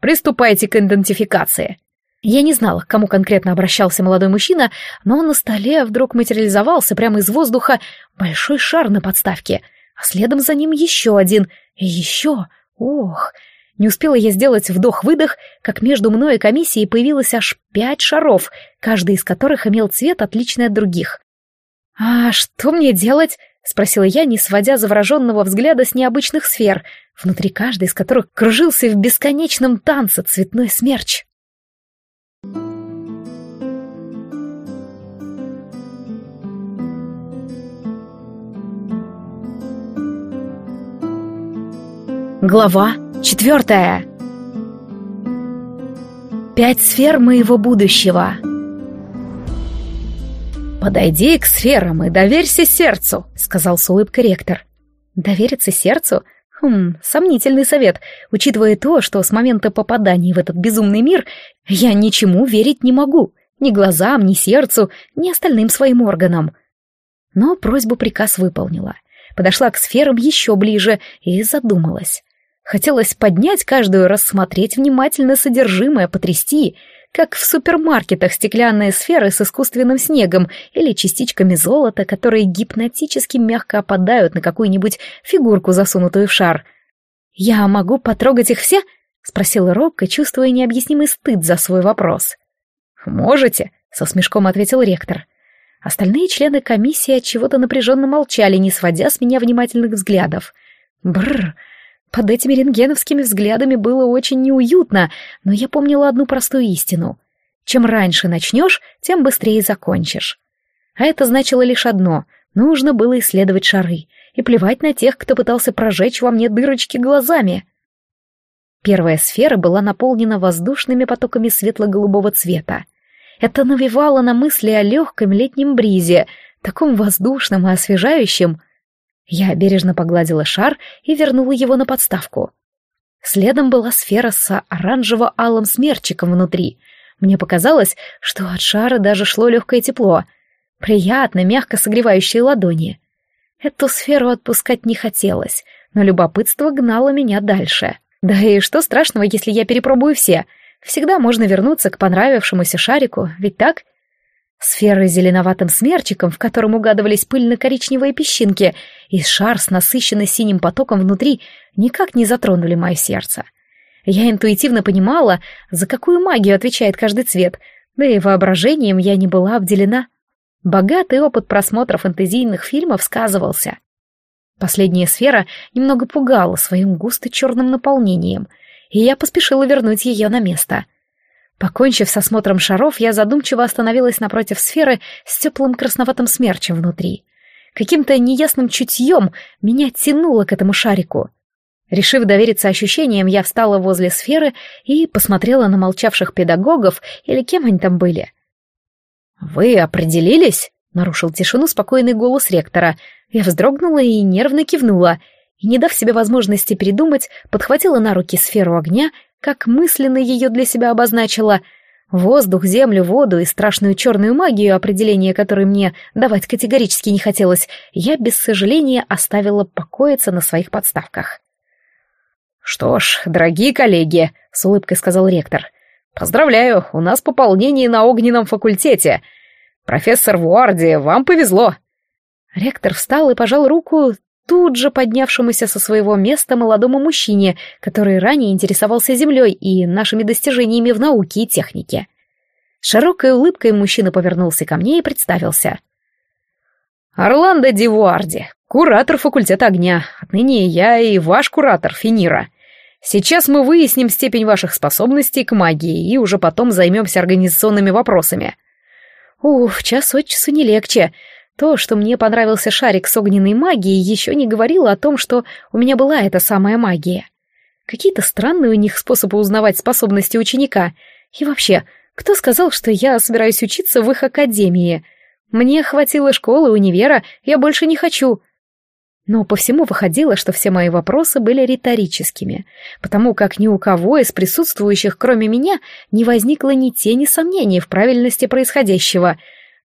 S1: Приступайте к идентификации. Я не знала, к кому конкретно обращался молодой мужчина, но на столе вдруг материализовался прямо из воздуха большой шар на подставке, а следом за ним еще один, и еще, ох... Не успела я сделать вдох-выдох, как между мной и комиссией появилось аж пять шаров, каждый из которых имел цвет, отличный от других. «А что мне делать?» — спросила я, не сводя завороженного взгляда с необычных сфер, внутри каждой из которых кружился в бесконечном танце цветной смерч. Глава четвертая. Пять сфер моего будущего. «Подойди к сферам и доверься сердцу», — сказал с улыбкой ректор. «Довериться сердцу? Хм, сомнительный совет, учитывая то, что с момента попадания в этот безумный мир я ничему верить не могу, ни глазам, ни сердцу, ни остальным своим органам». Но просьбу приказ выполнила. Подошла к сферам еще ближе и задумалась. Хотелось поднять каждую, рассмотреть внимательно содержимое, потрясти, как в супермаркетах стеклянные сферы с искусственным снегом или частичками золота, которые гипнотически мягко опадают на какую-нибудь фигурку, засунутую в шар. «Я могу потрогать их все?» — спросила робко, чувствуя необъяснимый стыд за свой вопрос. «Можете», — со смешком ответил ректор. Остальные члены комиссии от чего то напряженно молчали, не сводя с меня внимательных взглядов. Бррр, под этими рентгеновскими взглядами было очень неуютно, но я помнила одну простую истину. Чем раньше начнешь, тем быстрее закончишь. А это значило лишь одно — нужно было исследовать шары и плевать на тех, кто пытался прожечь во мне дырочки глазами. Первая сфера была наполнена воздушными потоками светло-голубого цвета. Это навевало на мысли о легком летнем бризе, таком воздушном и освежающем — я бережно погладила шар и вернула его на подставку. Следом была сфера с оранжево-алым смерчиком внутри. Мне показалось, что от шара даже шло легкое тепло, приятно, мягко согревающее ладони. Эту сферу отпускать не хотелось, но любопытство гнало меня дальше. Да и что страшного, если я перепробую все? Всегда можно вернуться к понравившемуся шарику, ведь так? Сферы зеленоватым смерчиком, в котором угадывались пыльно-коричневые песчинки, и шар с насыщенным синим потоком внутри никак не затронули мое сердце. Я интуитивно понимала, за какую магию отвечает каждый цвет, да и воображением я не была обделена. Богатый опыт просмотра фэнтезийных фильмов сказывался. Последняя сфера немного пугала своим густо-черным наполнением, и я поспешила вернуть ее на место — Покончив со осмотром шаров, я задумчиво остановилась напротив сферы с теплым красноватым смерчем внутри. Каким-то неясным чутьем меня тянуло к этому шарику. Решив довериться ощущениям, я встала возле сферы и посмотрела на молчавших педагогов или кем они там были. «Вы определились?» — нарушил тишину спокойный голос ректора. Я вздрогнула и нервно кивнула, и, не дав себе возможности передумать, подхватила на руки сферу огня, как мысленно ее для себя обозначила. Воздух, землю, воду и страшную черную магию, определение которой мне давать категорически не хотелось, я без сожаления оставила покоиться на своих подставках. «Что ж, дорогие коллеги», — с улыбкой сказал ректор, — «поздравляю, у нас пополнение на огненном факультете. Профессор Вуарди, вам повезло». Ректор встал и пожал руку тут же поднявшемуся со своего места молодому мужчине, который ранее интересовался землей и нашими достижениями в науке и технике. широкой улыбкой мужчина повернулся ко мне и представился. «Орландо Дивуарди, куратор факультета огня. Отныне я и ваш куратор, Финира. Сейчас мы выясним степень ваших способностей к магии и уже потом займемся организационными вопросами». «Ух, час от часу не легче. То, что мне понравился шарик с огненной магией, еще не говорило о том, что у меня была эта самая магия. Какие-то странные у них способы узнавать способности ученика. И вообще, кто сказал, что я собираюсь учиться в их академии? Мне хватило школы, универа, я больше не хочу. Но по всему выходило, что все мои вопросы были риторическими, потому как ни у кого из присутствующих, кроме меня, не возникло ни тени сомнений в правильности происходящего.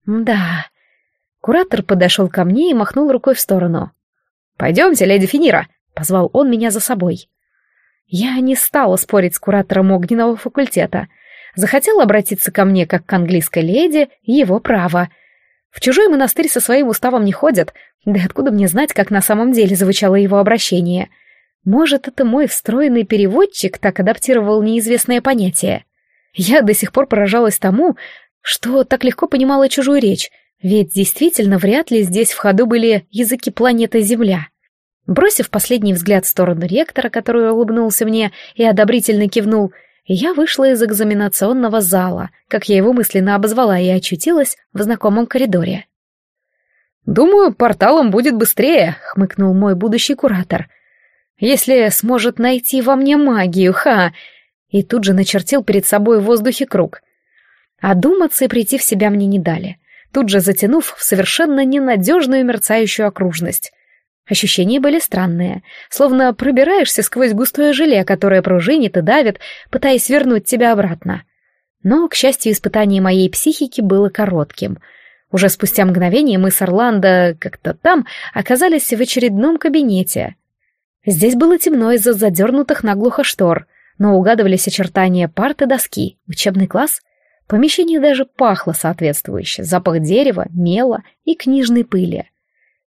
S1: Да, Куратор подошел ко мне и махнул рукой в сторону. «Пойдемте, леди Финира!» — позвал он меня за собой. Я не стала спорить с куратором огненного факультета. Захотела обратиться ко мне как к английской леди, его право. В чужой монастырь со своим уставом не ходят, да откуда мне знать, как на самом деле звучало его обращение? Может, это мой встроенный переводчик так адаптировал неизвестное понятие? Я до сих пор поражалась тому, что так легко понимала чужую речь, ведь действительно вряд ли здесь в ходу были языки планеты Земля. Бросив последний взгляд в сторону ректора, который улыбнулся мне и одобрительно кивнул, я вышла из экзаменационного зала, как я его мысленно обозвала, и очутилась в знакомом коридоре. «Думаю, порталом будет быстрее», — хмыкнул мой будущий куратор. «Если сможет найти во мне магию, ха!» И тут же начертил перед собой в воздухе круг. Одуматься и прийти в себя мне не дали тут же затянув в совершенно ненадежную мерцающую окружность. Ощущения были странные, словно пробираешься сквозь густое желе, которое пружинит и давит, пытаясь вернуть тебя обратно. Но, к счастью, испытание моей психики было коротким. Уже спустя мгновение мы с Орландо как-то там оказались в очередном кабинете. Здесь было темно из-за задернутых наглухо штор, но угадывались очертания парты доски. Учебный класс? Помещение даже пахло соответствующе, запах дерева, мела и книжной пыли.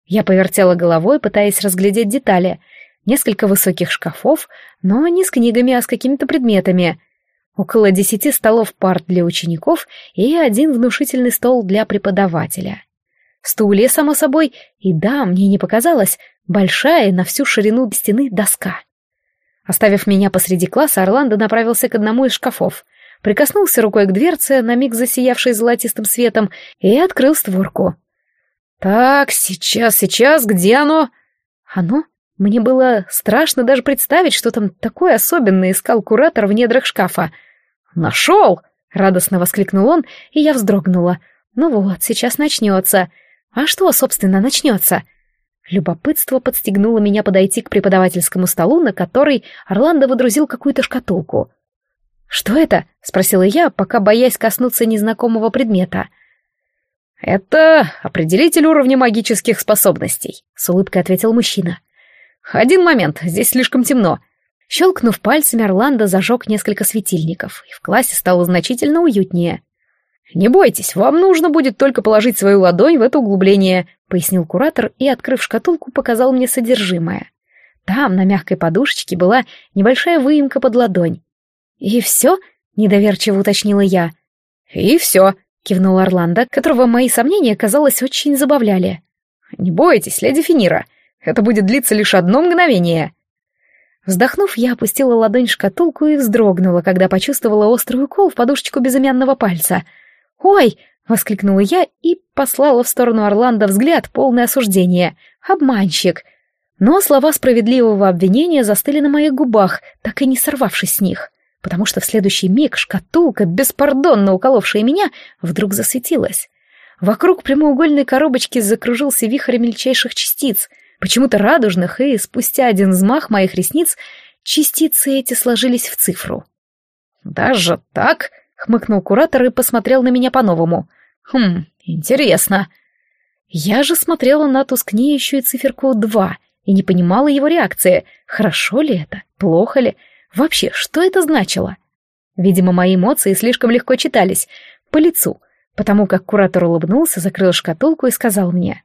S1: Я повертела головой, пытаясь разглядеть детали. Несколько высоких шкафов, но не с книгами, а с какими-то предметами. Около десяти столов парт для учеников и один внушительный стол для преподавателя. Стулья, само собой, и да, мне не показалось, большая на всю ширину стены доска. Оставив меня посреди класса, Орландо направился к одному из шкафов прикоснулся рукой к дверце, на миг засиявшей золотистым светом, и открыл створку. «Так, сейчас, сейчас, где оно?» «Оно?» Мне было страшно даже представить, что там такое особенное искал куратор в недрах шкафа. «Нашел!» — радостно воскликнул он, и я вздрогнула. «Ну вот, сейчас начнется. А что, собственно, начнется?» Любопытство подстегнуло меня подойти к преподавательскому столу, на который Орландо выдрузил какую-то шкатулку. «Что это?» — спросила я, пока боясь коснуться незнакомого предмета. «Это определитель уровня магических способностей», — с улыбкой ответил мужчина. «Один момент, здесь слишком темно». Щелкнув пальцами, Орландо зажег несколько светильников, и в классе стало значительно уютнее. «Не бойтесь, вам нужно будет только положить свою ладонь в это углубление», — пояснил куратор и, открыв шкатулку, показал мне содержимое. Там, на мягкой подушечке, была небольшая выемка под ладонь. «И все?» — недоверчиво уточнила я. «И все», — кивнул Орландо, которого мои сомнения, казалось, очень забавляли. «Не бойтесь, леди Финира, это будет длиться лишь одно мгновение». Вздохнув, я опустила ладонь в шкатулку и вздрогнула, когда почувствовала острый укол в подушечку безымянного пальца. «Ой!» — воскликнула я и послала в сторону Орландо взгляд, полное осуждение. «Обманщик!» Но слова справедливого обвинения застыли на моих губах, так и не сорвавшись с них потому что в следующий миг шкатулка, беспардонно уколовшая меня, вдруг засветилась. Вокруг прямоугольной коробочки закружился вихрь мельчайших частиц, почему-то радужных, и спустя один взмах моих ресниц частицы эти сложились в цифру. «Даже так?» — хмыкнул куратор и посмотрел на меня по-новому. «Хм, интересно». Я же смотрела на тускнеющую циферку 2 и не понимала его реакции, хорошо ли это, плохо ли, — Вообще, что это значило? Видимо, мои эмоции слишком легко читались. По лицу. Потому как куратор улыбнулся, закрыл шкатулку и сказал мне.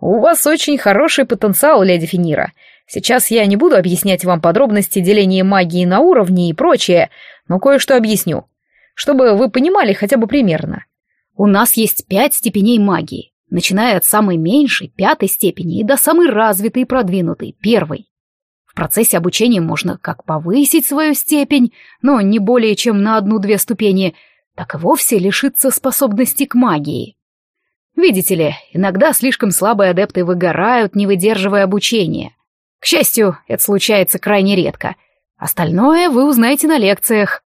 S1: «У вас очень хороший потенциал, леди Финира. Сейчас я не буду объяснять вам подробности деления магии на уровни и прочее, но кое-что объясню, чтобы вы понимали хотя бы примерно. У нас есть пять степеней магии, начиная от самой меньшей, пятой степени, и до самой развитой и продвинутой, первой процессе обучения можно как повысить свою степень, но не более чем на одну-две ступени, так и вовсе лишиться способности к магии. Видите ли, иногда слишком слабые адепты выгорают, не выдерживая обучения. К счастью, это случается крайне редко. Остальное вы узнаете на лекциях.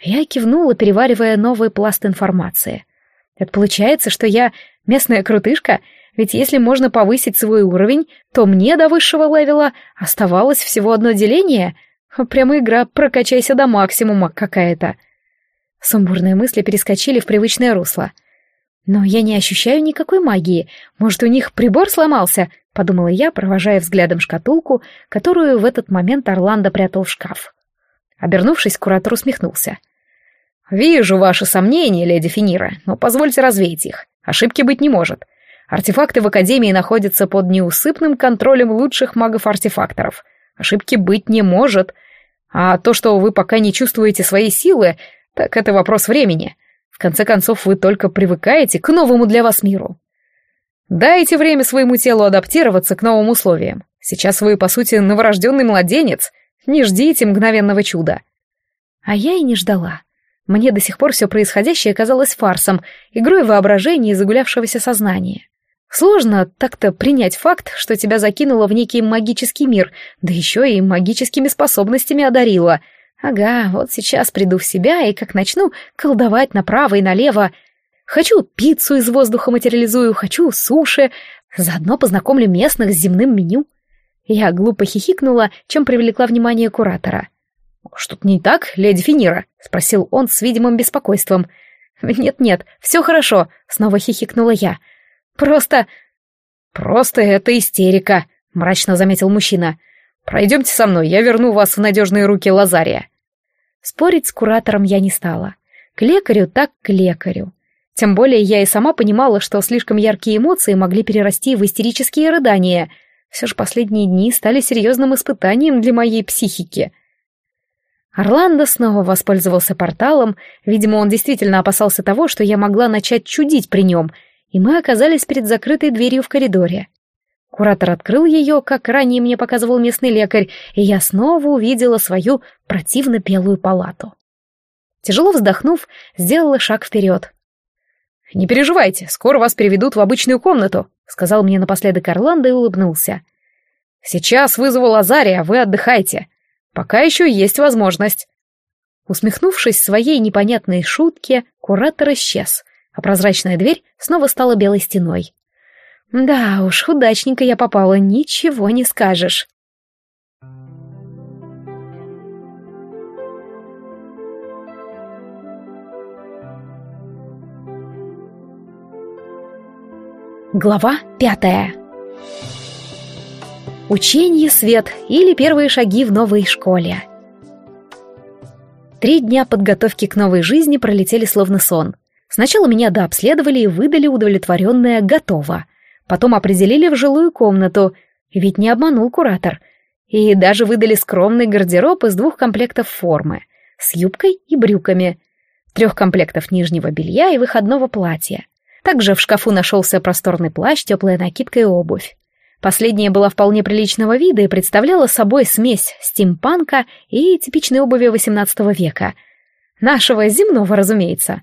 S1: Я кивнула, переваривая новый пласт информации. Это получается, что я местная крутышка — ведь если можно повысить свой уровень, то мне до высшего левела оставалось всего одно деление. Прямо игра «прокачайся до максимума» какая-то. Сумбурные мысли перескочили в привычное русло. «Но я не ощущаю никакой магии. Может, у них прибор сломался?» — подумала я, провожая взглядом шкатулку, которую в этот момент Орландо прятал в шкаф. Обернувшись, куратор усмехнулся. «Вижу ваши сомнения, леди Финира, но позвольте развеять их. Ошибки быть не может. Артефакты в Академии находятся под неусыпным контролем лучших магов-артефакторов. Ошибки быть не может. А то, что вы пока не чувствуете своей силы, так это вопрос времени. В конце концов, вы только привыкаете к новому для вас миру. Дайте время своему телу адаптироваться к новым условиям. Сейчас вы, по сути, новорожденный младенец. Не ждите мгновенного чуда. А я и не ждала. Мне до сих пор все происходящее казалось фарсом, игрой воображения и загулявшегося сознания. Сложно так-то принять факт, что тебя закинуло в некий магический мир, да еще и магическими способностями одарило. Ага, вот сейчас приду в себя и как начну колдовать направо и налево. Хочу пиццу из воздуха материализую, хочу суши, заодно познакомлю местных с земным меню. Я глупо хихикнула, чем привлекла внимание куратора. «Что-то не так, леди Финира?» — спросил он с видимым беспокойством. «Нет-нет, все хорошо», — снова хихикнула я. Просто... Просто это истерика, мрачно заметил мужчина. Пройдемте со мной, я верну вас в надежные руки Лазария. Спорить с куратором я не стала. К лекарю так к лекарю. Тем более я и сама понимала, что слишком яркие эмоции могли перерасти в истерические рыдания. Все же последние дни стали серьезным испытанием для моей психики. Орландо снова воспользовался порталом, видимо, он действительно опасался того, что я могла начать чудить при нем — и мы оказались перед закрытой дверью в коридоре. Куратор открыл ее, как ранее мне показывал местный лекарь, и я снова увидела свою противно белую палату. Тяжело вздохнув, сделала шаг вперед. «Не переживайте, скоро вас переведут в обычную комнату», — сказал мне напоследок Орландо и улыбнулся. «Сейчас вызову Лазаря, а вы отдыхайте. Пока еще есть возможность». Усмехнувшись своей непонятной шутке, куратор исчез, а прозрачная дверь снова стала белой стеной. Да уж, удачненько я попала, ничего не скажешь. Глава пятая. Учение свет или первые шаги в новой школе. Три дня подготовки к новой жизни пролетели словно сон. Сначала меня дообследовали и выдали удовлетворенное «готово». Потом определили в жилую комнату. Ведь не обманул куратор. И даже выдали скромный гардероб из двух комплектов формы. С юбкой и брюками. Трех комплектов нижнего белья и выходного платья. Также в шкафу нашелся просторный плащ, теплая накидка и обувь. Последняя была вполне приличного вида и представляла собой смесь стимпанка и типичной обуви XVIII века. Нашего земного, разумеется.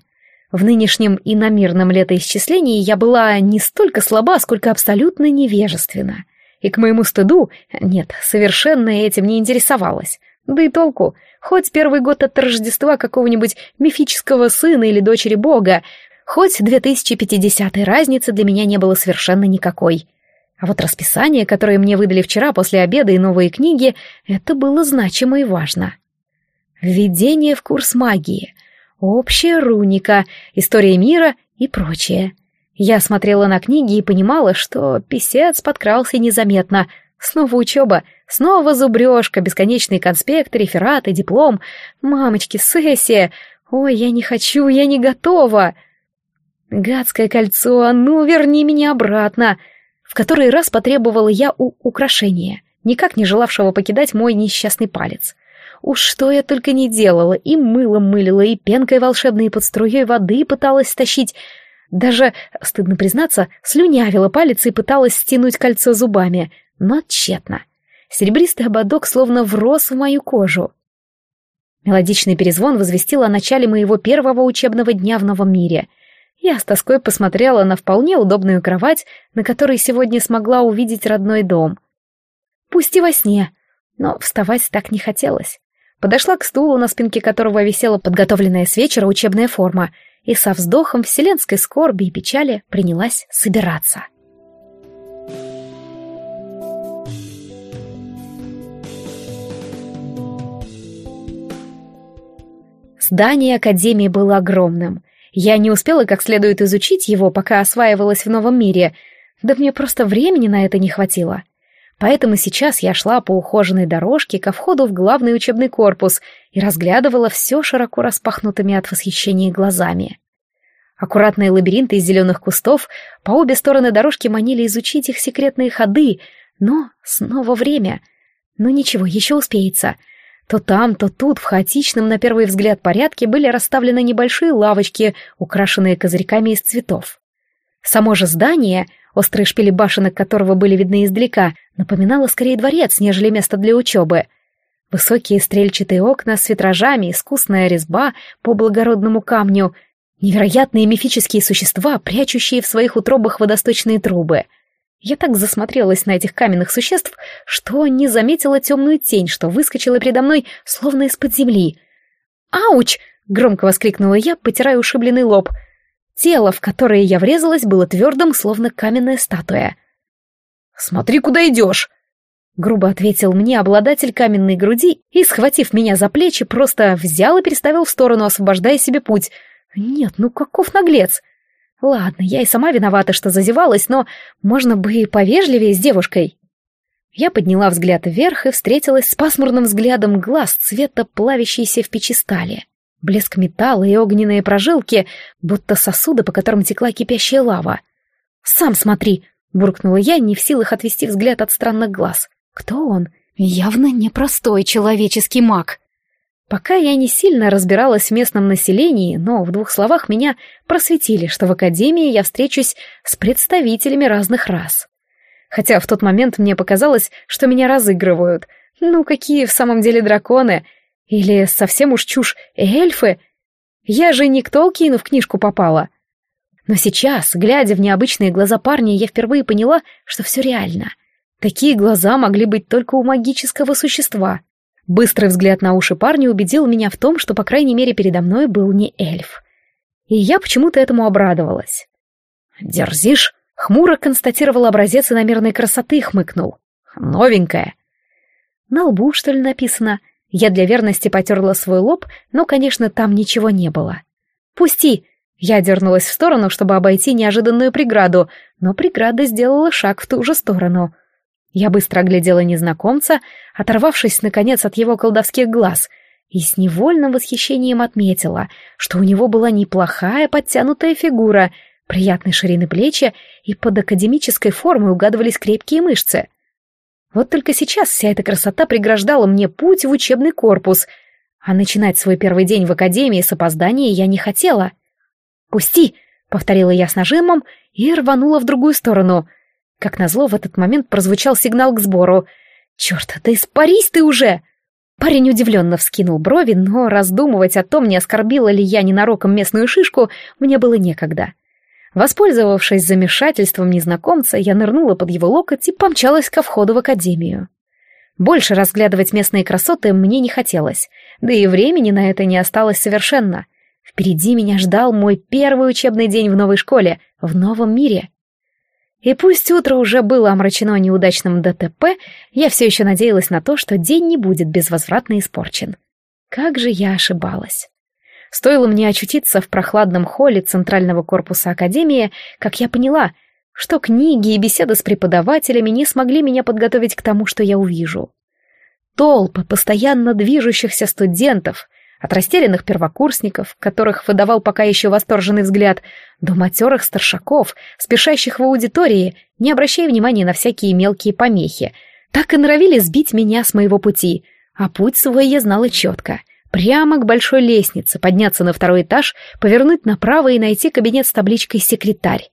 S1: В нынешнем иномирном летоисчислении я была не столько слаба, сколько абсолютно невежественна. И к моему стыду, нет, совершенно этим не интересовалась. Да и толку, хоть первый год от Рождества какого-нибудь мифического сына или дочери бога, хоть 2050-й разницы для меня не было совершенно никакой. А вот расписание, которое мне выдали вчера после обеда и новые книги, это было значимо и важно. Введение в курс магии, общая руника, история мира и прочее. Я смотрела на книги и понимала, что писец подкрался незаметно. Снова учеба, снова зубрежка, бесконечные конспекты, рефераты, диплом. Мамочки, сессия. Ой, я не хочу, я не готова. Гадское кольцо, а ну верни меня обратно. В который раз потребовала я у украшения, никак не желавшего покидать мой несчастный палец. — Уж что я только не делала, и мылом мылила, и пенкой волшебной под струей воды пыталась стащить. Даже, стыдно признаться, слюнявила палец и пыталась стянуть кольцо зубами, но тщетно. Серебристый ободок словно врос в мою кожу. Мелодичный перезвон возвестил о начале моего первого учебного дня в новом мире. Я с тоской посмотрела на вполне удобную кровать, на которой сегодня смогла увидеть родной дом. Пусть и во сне, но вставать так не хотелось подошла к стулу, на спинке которого висела подготовленная с вечера учебная форма, и со вздохом вселенской скорби и печали принялась собираться. Здание Академии было огромным. Я не успела как следует изучить его, пока осваивалась в новом мире. Да мне просто времени на это не хватило. Поэтому сейчас я шла по ухоженной дорожке ко входу в главный учебный корпус и разглядывала все широко распахнутыми от восхищения глазами. Аккуратные лабиринты из зеленых кустов по обе стороны дорожки манили изучить их секретные ходы, но снова время. Но ничего, еще успеется. То там, то тут в хаотичном на первый взгляд порядке были расставлены небольшие лавочки, украшенные козырьками из цветов. Само же здание, острые шпили башенок которого были видны издалека, напоминало скорее дворец, нежели место для учебы. Высокие стрельчатые окна с витражами, искусная резьба по благородному камню, невероятные мифические существа, прячущие в своих утробах водосточные трубы. Я так засмотрелась на этих каменных существ, что не заметила темную тень, что выскочила передо мной, словно из-под земли. «Ауч!» — громко воскликнула я, потирая ушибленный лоб — Тело, в которое я врезалась, было твердым, словно каменная статуя. «Смотри, куда идешь!» Грубо ответил мне обладатель каменной груди и, схватив меня за плечи, просто взял и переставил в сторону, освобождая себе путь. «Нет, ну каков наглец!» Ладно, я и сама виновата, что зазевалась, но можно бы и повежливее с девушкой. Я подняла взгляд вверх и встретилась с пасмурным взглядом глаз цвета плавящейся в печи стали. Блеск металла и огненные прожилки, будто сосуды, по которым текла кипящая лава. «Сам смотри!» — буркнула я, не в силах отвести взгляд от странных глаз. «Кто он?» «Явно непростой человеческий маг!» Пока я не сильно разбиралась в местном населении, но в двух словах меня просветили, что в академии я встречусь с представителями разных рас. Хотя в тот момент мне показалось, что меня разыгрывают. Ну, какие в самом деле драконы — или совсем уж чушь эльфы? Я же не к Толкину в книжку попала. Но сейчас, глядя в необычные глаза парня, я впервые поняла, что все реально. Такие глаза могли быть только у магического существа. Быстрый взгляд на уши парня убедил меня в том, что, по крайней мере, передо мной был не эльф. И я почему-то этому обрадовалась. «Дерзишь?» — хмуро констатировал образец иномерной красоты и хмыкнул. «Новенькая». На лбу, что ли, написано — я для верности потерла свой лоб, но, конечно, там ничего не было. «Пусти!» Я дернулась в сторону, чтобы обойти неожиданную преграду, но преграда сделала шаг в ту же сторону. Я быстро оглядела незнакомца, оторвавшись, наконец, от его колдовских глаз, и с невольным восхищением отметила, что у него была неплохая подтянутая фигура, приятной ширины плечи, и под академической формой угадывались крепкие мышцы — вот только сейчас вся эта красота преграждала мне путь в учебный корпус, а начинать свой первый день в академии с опоздания я не хотела. «Пусти!» — повторила я с нажимом и рванула в другую сторону. Как назло, в этот момент прозвучал сигнал к сбору. «Черт, да испарись ты уже!» Парень удивленно вскинул брови, но раздумывать о том, не оскорбила ли я ненароком местную шишку, мне было некогда. Воспользовавшись замешательством незнакомца, я нырнула под его локоть и помчалась ко входу в академию. Больше разглядывать местные красоты мне не хотелось, да и времени на это не осталось совершенно. Впереди меня ждал мой первый учебный день в новой школе, в новом мире. И пусть утро уже было омрачено неудачным ДТП, я все еще надеялась на то, что день не будет безвозвратно испорчен. Как же я ошибалась. Стоило мне очутиться в прохладном холле центрального корпуса Академии, как я поняла, что книги и беседы с преподавателями не смогли меня подготовить к тому, что я увижу. Толпы постоянно движущихся студентов, от растерянных первокурсников, которых выдавал пока еще восторженный взгляд, до матерых старшаков, спешащих в аудитории, не обращая внимания на всякие мелкие помехи, так и норовили сбить меня с моего пути, а путь свой я знала четко — Прямо к большой лестнице, подняться на второй этаж, повернуть направо и найти кабинет с табличкой «Секретарь».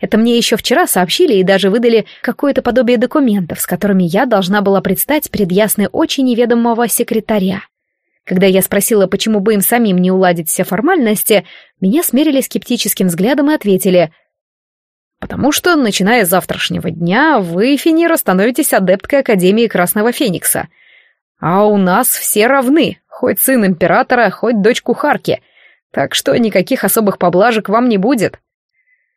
S1: Это мне еще вчера сообщили и даже выдали какое-то подобие документов, с которыми я должна была предстать перед ясной очень неведомого секретаря. Когда я спросила, почему бы им самим не уладить все формальности, меня смерили скептическим взглядом и ответили «Потому что, начиная с завтрашнего дня, вы, Финира, становитесь адепткой Академии Красного Феникса. А у нас все равны, Хоть сын императора, хоть дочь кухарки. Так что никаких особых поблажек вам не будет.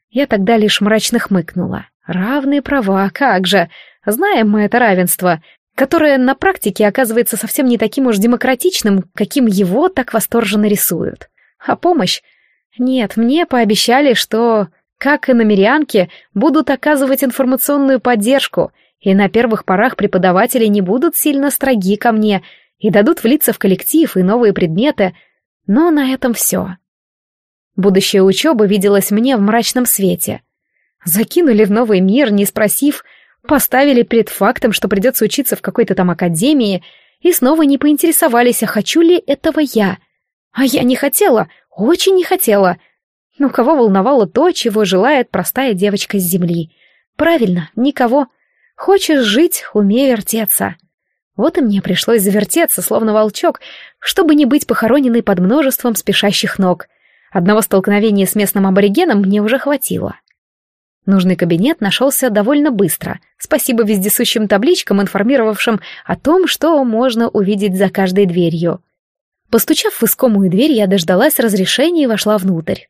S1: Я тогда лишь мрачно хмыкнула. Равные права, как же. Знаем мы это равенство, которое на практике оказывается совсем не таким уж демократичным, каким его так восторженно рисуют. А помощь? Нет, мне пообещали, что, как и на Мирянке, будут оказывать информационную поддержку, и на первых порах преподаватели не будут сильно строги ко мне, и дадут влиться в коллектив и новые предметы, но на этом все. Будущая учеба виделась мне в мрачном свете. Закинули в новый мир, не спросив, поставили перед фактом, что придется учиться в какой-то там академии, и снова не поинтересовались, а хочу ли этого я. А я не хотела, очень не хотела. Но ну, кого волновало то, чего желает простая девочка с земли? Правильно, никого. Хочешь жить, умей вертеться. Вот и мне пришлось завертеться, словно волчок, чтобы не быть похороненной под множеством спешащих ног. Одного столкновения с местным аборигеном мне уже хватило. Нужный кабинет нашелся довольно быстро, спасибо вездесущим табличкам, информировавшим о том, что можно увидеть за каждой дверью. Постучав в искомую дверь, я дождалась разрешения и вошла внутрь.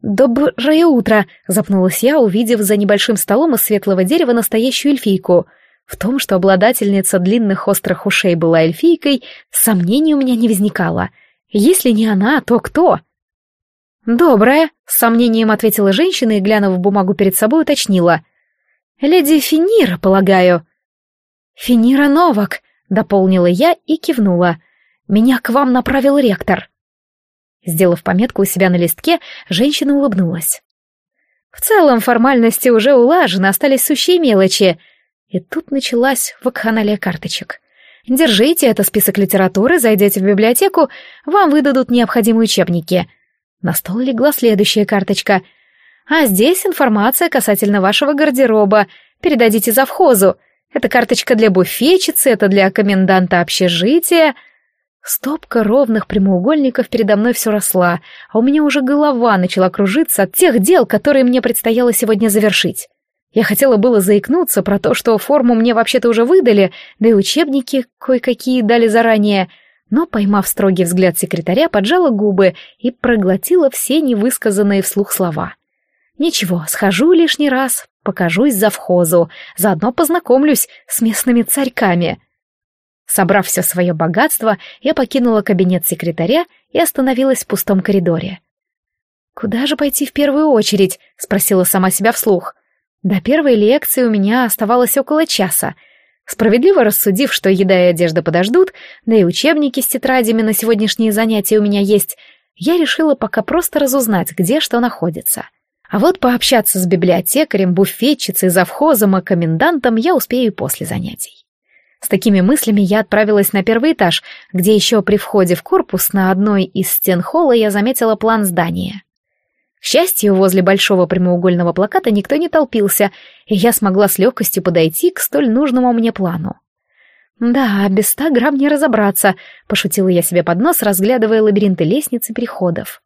S1: «Доброе утро!» — запнулась я, увидев за небольшим столом из светлого дерева настоящую эльфийку — в том, что обладательница длинных острых ушей была эльфийкой, сомнений у меня не возникало. Если не она, то кто? Добрая, с сомнением ответила женщина и, глянув в бумагу перед собой, уточнила. «Леди Финир, полагаю». «Финира Новак», — дополнила я и кивнула. «Меня к вам направил ректор». Сделав пометку у себя на листке, женщина улыбнулась. «В целом формальности уже улажены, остались сущие мелочи», и тут началась вакханалия карточек. «Держите, это список литературы, зайдите в библиотеку, вам выдадут необходимые учебники». На стол легла следующая карточка. «А здесь информация касательно вашего гардероба, передадите завхозу. Это карточка для буфетчицы, это для коменданта общежития». Стопка ровных прямоугольников передо мной все росла, а у меня уже голова начала кружиться от тех дел, которые мне предстояло сегодня завершить. Я хотела было заикнуться про то, что форму мне вообще-то уже выдали, да и учебники кое-какие дали заранее, но, поймав строгий взгляд секретаря, поджала губы и проглотила все невысказанные вслух слова. «Ничего, схожу лишний раз, покажусь завхозу, заодно познакомлюсь с местными царьками». Собрав все свое богатство, я покинула кабинет секретаря и остановилась в пустом коридоре. «Куда же пойти в первую очередь?» — спросила сама себя вслух. — до первой лекции у меня оставалось около часа. Справедливо рассудив, что еда и одежда подождут, да и учебники с тетрадями на сегодняшние занятия у меня есть, я решила пока просто разузнать, где что находится. А вот пообщаться с библиотекарем, буфетчицей, завхозом и комендантом я успею после занятий. С такими мыслями я отправилась на первый этаж, где еще при входе в корпус на одной из стен холла я заметила план здания. К счастью, возле большого прямоугольного плаката никто не толпился, и я смогла с легкостью подойти к столь нужному мне плану. «Да, без ста грамм не разобраться», — пошутила я себе под нос, разглядывая лабиринты лестниц и переходов.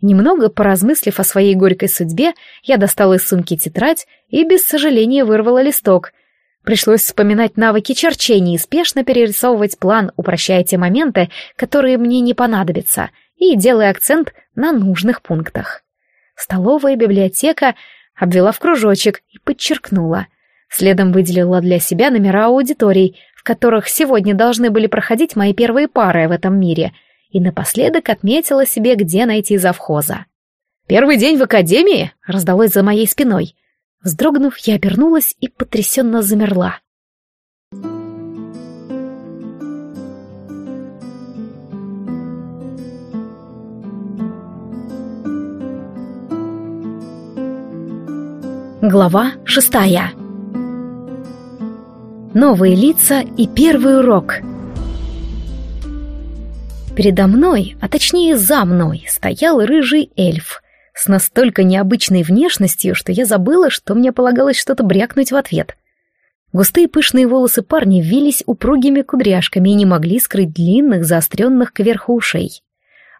S1: Немного поразмыслив о своей горькой судьбе, я достала из сумки тетрадь и без сожаления вырвала листок. Пришлось вспоминать навыки черчения и спешно перерисовывать план, упрощая те моменты, которые мне не понадобятся, и делая акцент на нужных пунктах столовая, библиотека, обвела в кружочек и подчеркнула. Следом выделила для себя номера аудиторий, в которых сегодня должны были проходить мои первые пары в этом мире, и напоследок отметила себе, где найти завхоза. «Первый день в академии?» — раздалось за моей спиной. Вздрогнув, я обернулась и потрясенно замерла. Глава шестая. Новые лица и первый урок. Передо мной, а точнее за мной, стоял рыжий эльф с настолько необычной внешностью, что я забыла, что мне полагалось что-то брякнуть в ответ. Густые пышные волосы парня вились упругими кудряшками и не могли скрыть длинных, заостренных кверху ушей.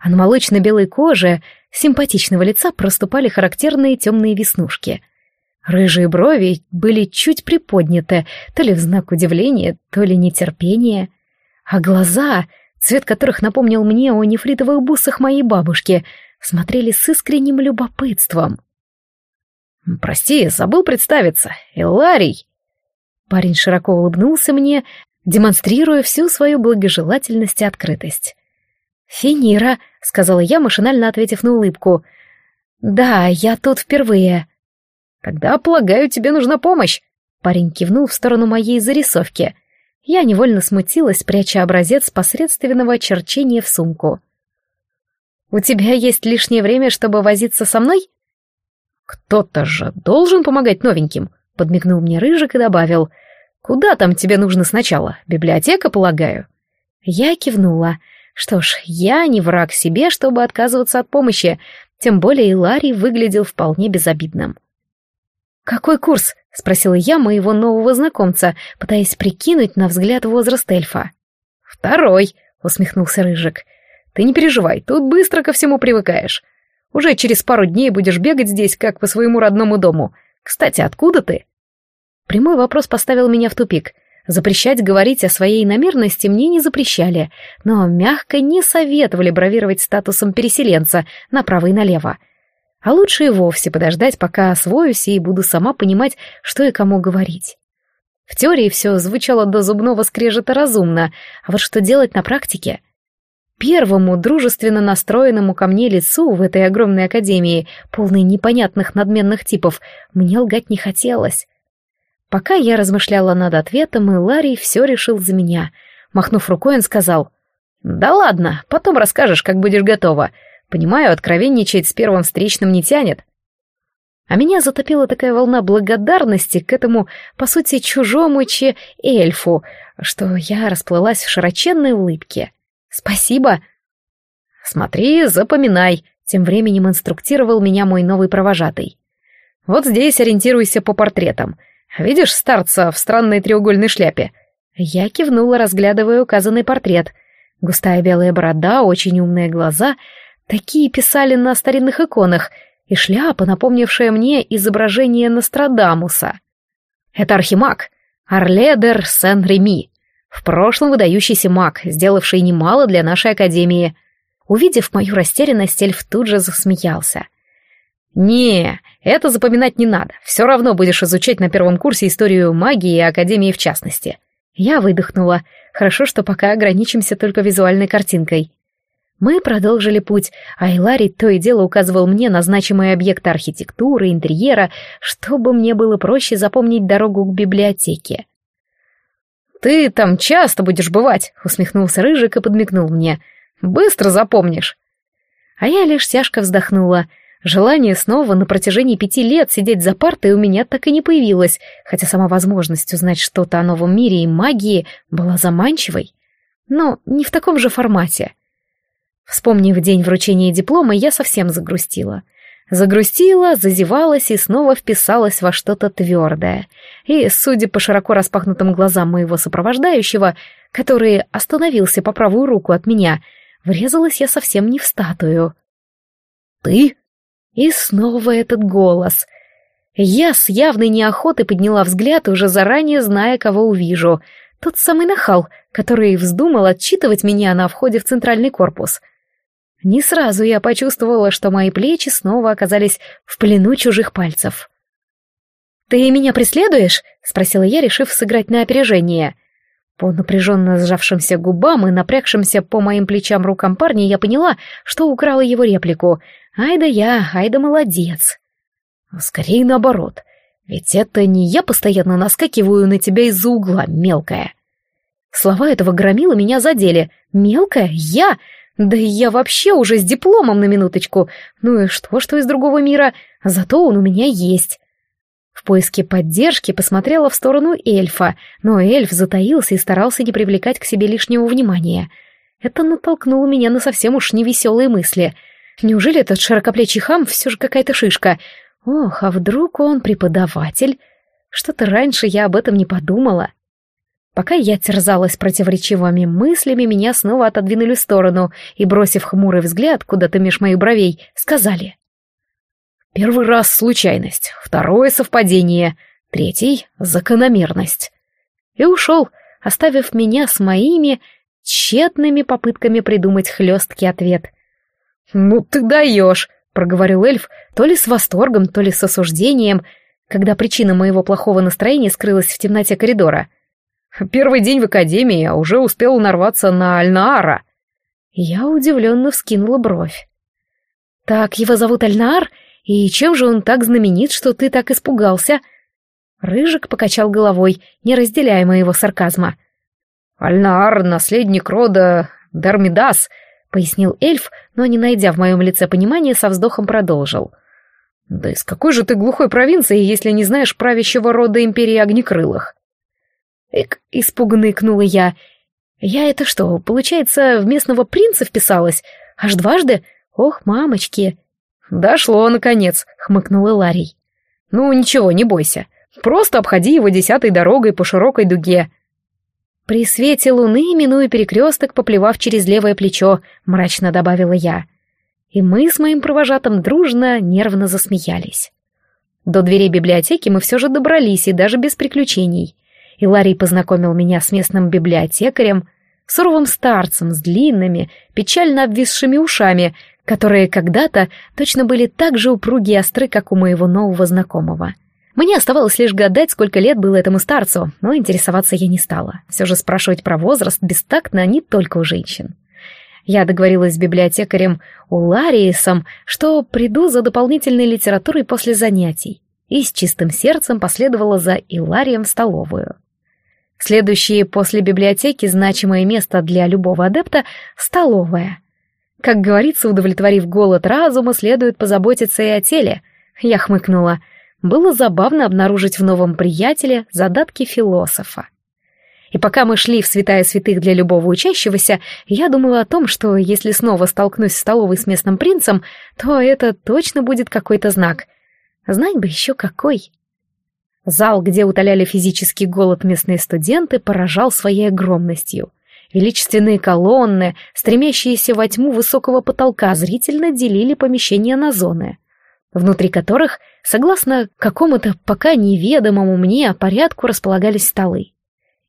S1: А на молочно-белой коже симпатичного лица проступали характерные темные веснушки — Рыжие брови были чуть приподняты, то ли в знак удивления, то ли нетерпения. А глаза, цвет которых напомнил мне о нефритовых бусах моей бабушки, смотрели с искренним любопытством. «Прости, забыл представиться. Иларий!» Парень широко улыбнулся мне, демонстрируя всю свою благожелательность и открытость. «Финира», — сказала я, машинально ответив на улыбку. «Да, я тут впервые». Тогда, полагаю, тебе нужна помощь. Парень кивнул в сторону моей зарисовки. Я невольно смутилась, пряча образец посредственного черчения в сумку. «У тебя есть лишнее время, чтобы возиться со мной?» «Кто-то же должен помогать новеньким», — подмигнул мне Рыжик и добавил. «Куда там тебе нужно сначала? Библиотека, полагаю?» Я кивнула. Что ж, я не враг себе, чтобы отказываться от помощи, тем более и Ларри выглядел вполне безобидным. «Какой курс?» — спросила я моего нового знакомца, пытаясь прикинуть на взгляд возраст эльфа. «Второй», — усмехнулся Рыжик. «Ты не переживай, тут быстро ко всему привыкаешь. Уже через пару дней будешь бегать здесь, как по своему родному дому. Кстати, откуда ты?» Прямой вопрос поставил меня в тупик. Запрещать говорить о своей намерности мне не запрещали, но мягко не советовали бравировать статусом переселенца направо и налево — а лучше и вовсе подождать, пока освоюсь и буду сама понимать, что и кому говорить. В теории все звучало до зубного скрежета разумно, а вот что делать на практике? Первому дружественно настроенному ко мне лицу в этой огромной академии, полной непонятных надменных типов, мне лгать не хотелось. Пока я размышляла над ответом, и Ларри все решил за меня. Махнув рукой, он сказал, «Да ладно, потом расскажешь, как будешь готова. Понимаю, откровенничать с первым встречным не тянет. А меня затопила такая волна благодарности к этому, по сути, чужому че эльфу, что я расплылась в широченной улыбке. «Спасибо!» «Смотри, запоминай!» — тем временем инструктировал меня мой новый провожатый. «Вот здесь ориентируйся по портретам. Видишь старца в странной треугольной шляпе?» Я кивнула, разглядывая указанный портрет. Густая белая борода, очень умные глаза — Такие писали на старинных иконах, и шляпа, напомнившая мне изображение Нострадамуса. Это архимаг, Орледер Сен-Реми, в прошлом выдающийся маг, сделавший немало для нашей академии. Увидев мою растерянность, Эльф тут же засмеялся. «Не, это запоминать не надо. Все равно будешь изучать на первом курсе историю магии и академии в частности». Я выдохнула. Хорошо, что пока ограничимся только визуальной картинкой. Мы продолжили путь, а Иларий то и дело указывал мне на значимые объекты архитектуры, интерьера, чтобы мне было проще запомнить дорогу к библиотеке. «Ты там часто будешь бывать», — усмехнулся Рыжик и подмигнул мне. «Быстро запомнишь». А я лишь тяжко вздохнула. Желание снова на протяжении пяти лет сидеть за партой у меня так и не появилось, хотя сама возможность узнать что-то о новом мире и магии была заманчивой. Но не в таком же формате. Вспомнив день вручения диплома, я совсем загрустила. Загрустила, зазевалась и снова вписалась во что-то твердое. И, судя по широко распахнутым глазам моего сопровождающего, который остановился по правую руку от меня, врезалась я совсем не в статую. «Ты?» И снова этот голос. Я с явной неохотой подняла взгляд, уже заранее зная, кого увижу. Тот самый нахал, который вздумал отчитывать меня на входе в центральный корпус — не сразу я почувствовала, что мои плечи снова оказались в плену чужих пальцев. «Ты меня преследуешь?» — спросила я, решив сыграть на опережение. По напряженно сжавшимся губам и напрягшимся по моим плечам рукам парня я поняла, что украла его реплику. «Ай да я, ай да молодец!» «Ну, «Скорее наоборот, ведь это не я постоянно наскакиваю на тебя из-за угла, мелкая!» Слова этого громила меня задели. «Мелкая? Я? Да и я вообще уже с дипломом на минуточку. Ну и что, что из другого мира? Зато он у меня есть. В поиске поддержки посмотрела в сторону эльфа, но эльф затаился и старался не привлекать к себе лишнего внимания. Это натолкнуло меня на совсем уж невеселые мысли. Неужели этот широкоплечий хам все же какая-то шишка? Ох, а вдруг он преподаватель? Что-то раньше я об этом не подумала. Пока я терзалась противоречивыми мыслями, меня снова отодвинули в сторону и, бросив хмурый взгляд куда-то меж моих бровей, сказали. Первый раз случайность, второе совпадение, третий закономерность. И ушел, оставив меня с моими тщетными попытками придумать хлесткий ответ. «Ну ты даешь!» — проговорил эльф, то ли с восторгом, то ли с осуждением, когда причина моего плохого настроения скрылась в темноте коридора — Первый день в академии я а уже успела нарваться на Альнаара. Я удивленно вскинула бровь. «Так, его зовут Альнаар? И чем же он так знаменит, что ты так испугался?» Рыжик покачал головой, не разделяя моего сарказма. «Альнаар — наследник рода Дармидас», — пояснил эльф, но, не найдя в моем лице понимания, со вздохом продолжил. «Да из какой же ты глухой провинции, если не знаешь правящего рода Империи Огнекрылых? Эк, испуганно икнула я. Я это что, получается, в местного принца вписалась? Аж дважды? Ох, мамочки. Дошло, наконец, хмыкнул Ларий. Ну, ничего, не бойся. Просто обходи его десятой дорогой по широкой дуге. При свете луны, минуя перекресток, поплевав через левое плечо, мрачно добавила я. И мы с моим провожатым дружно, нервно засмеялись. До дверей библиотеки мы все же добрались и даже без приключений — и Ларий познакомил меня с местным библиотекарем, суровым старцем с длинными, печально обвисшими ушами, которые когда-то точно были так же упруги и остры, как у моего нового знакомого. Мне оставалось лишь гадать, сколько лет было этому старцу, но интересоваться я не стала. Все же спрашивать про возраст бестактно а не только у женщин. Я договорилась с библиотекарем Улариесом, что приду за дополнительной литературой после занятий, и с чистым сердцем последовала за Иларием в столовую. Следующее после библиотеки значимое место для любого адепта — столовая. Как говорится, удовлетворив голод разума, следует позаботиться и о теле. Я хмыкнула. Было забавно обнаружить в новом приятеле задатки философа. И пока мы шли в святая святых для любого учащегося, я думала о том, что если снова столкнусь в столовой с местным принцем, то это точно будет какой-то знак. Знать бы еще какой. Зал, где утоляли физический голод местные студенты, поражал своей огромностью. Величественные колонны, стремящиеся во тьму высокого потолка, зрительно делили помещение на зоны, внутри которых, согласно какому-то пока неведомому мне порядку, располагались столы.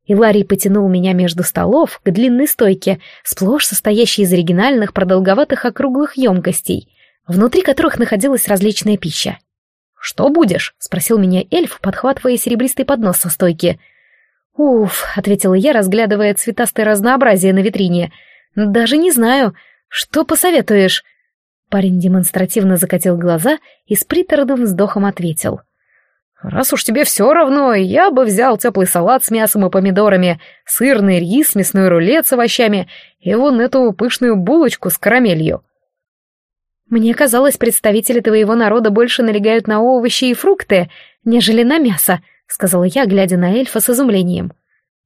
S1: Иларий потянул меня между столов к длинной стойке, сплошь состоящей из оригинальных продолговатых округлых емкостей, внутри которых находилась различная пища. «Что будешь?» — спросил меня эльф, подхватывая серебристый поднос со стойки. «Уф», — ответила я, разглядывая цветастое разнообразие на витрине. «Даже не знаю. Что посоветуешь?» Парень демонстративно закатил глаза и с приторным вздохом ответил. «Раз уж тебе все равно, я бы взял теплый салат с мясом и помидорами, сырный рис, мясной рулет с овощами и вон эту пышную булочку с карамелью». Мне казалось, представители твоего народа больше налегают на овощи и фрукты, нежели на мясо, сказала я, глядя на эльфа с изумлением.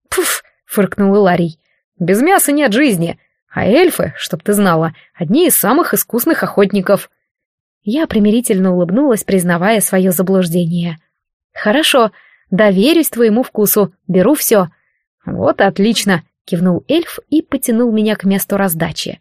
S1: Пф! фыркнул Ларий. Без мяса нет жизни, а эльфы, чтоб ты знала, одни из самых искусных охотников. Я примирительно улыбнулась, признавая свое заблуждение. Хорошо, доверюсь твоему вкусу, беру все. Вот отлично, кивнул эльф и потянул меня к месту раздачи.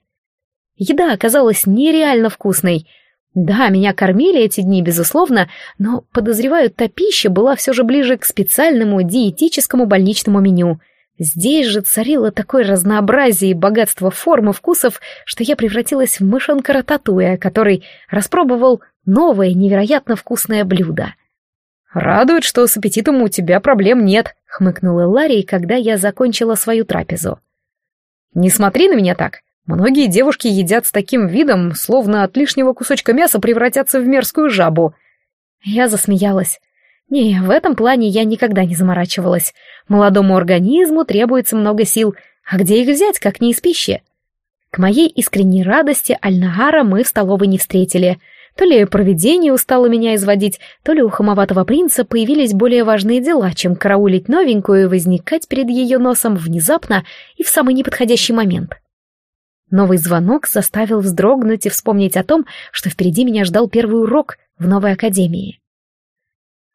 S1: Еда оказалась нереально вкусной. Да, меня кормили эти дни, безусловно, но, подозреваю, та пища была все же ближе к специальному диетическому больничному меню. Здесь же царило такое разнообразие и богатство форм и вкусов, что я превратилась в мышонка рататуя, который распробовал новое невероятно вкусное блюдо. «Радует, что с аппетитом у тебя проблем нет», — хмыкнула Ларри, когда я закончила свою трапезу. «Не смотри на меня так. Многие девушки едят с таким видом, словно от лишнего кусочка мяса превратятся в мерзкую жабу. Я засмеялась. Не, в этом плане я никогда не заморачивалась. Молодому организму требуется много сил, а где их взять, как не из пищи? К моей искренней радости Альнагара мы в столовой не встретили. То ли провидение устало меня изводить, то ли у хамоватого принца появились более важные дела, чем караулить новенькую и возникать перед ее носом внезапно и в самый неподходящий момент. Новый звонок заставил вздрогнуть и вспомнить о том, что впереди меня ждал первый урок в новой академии.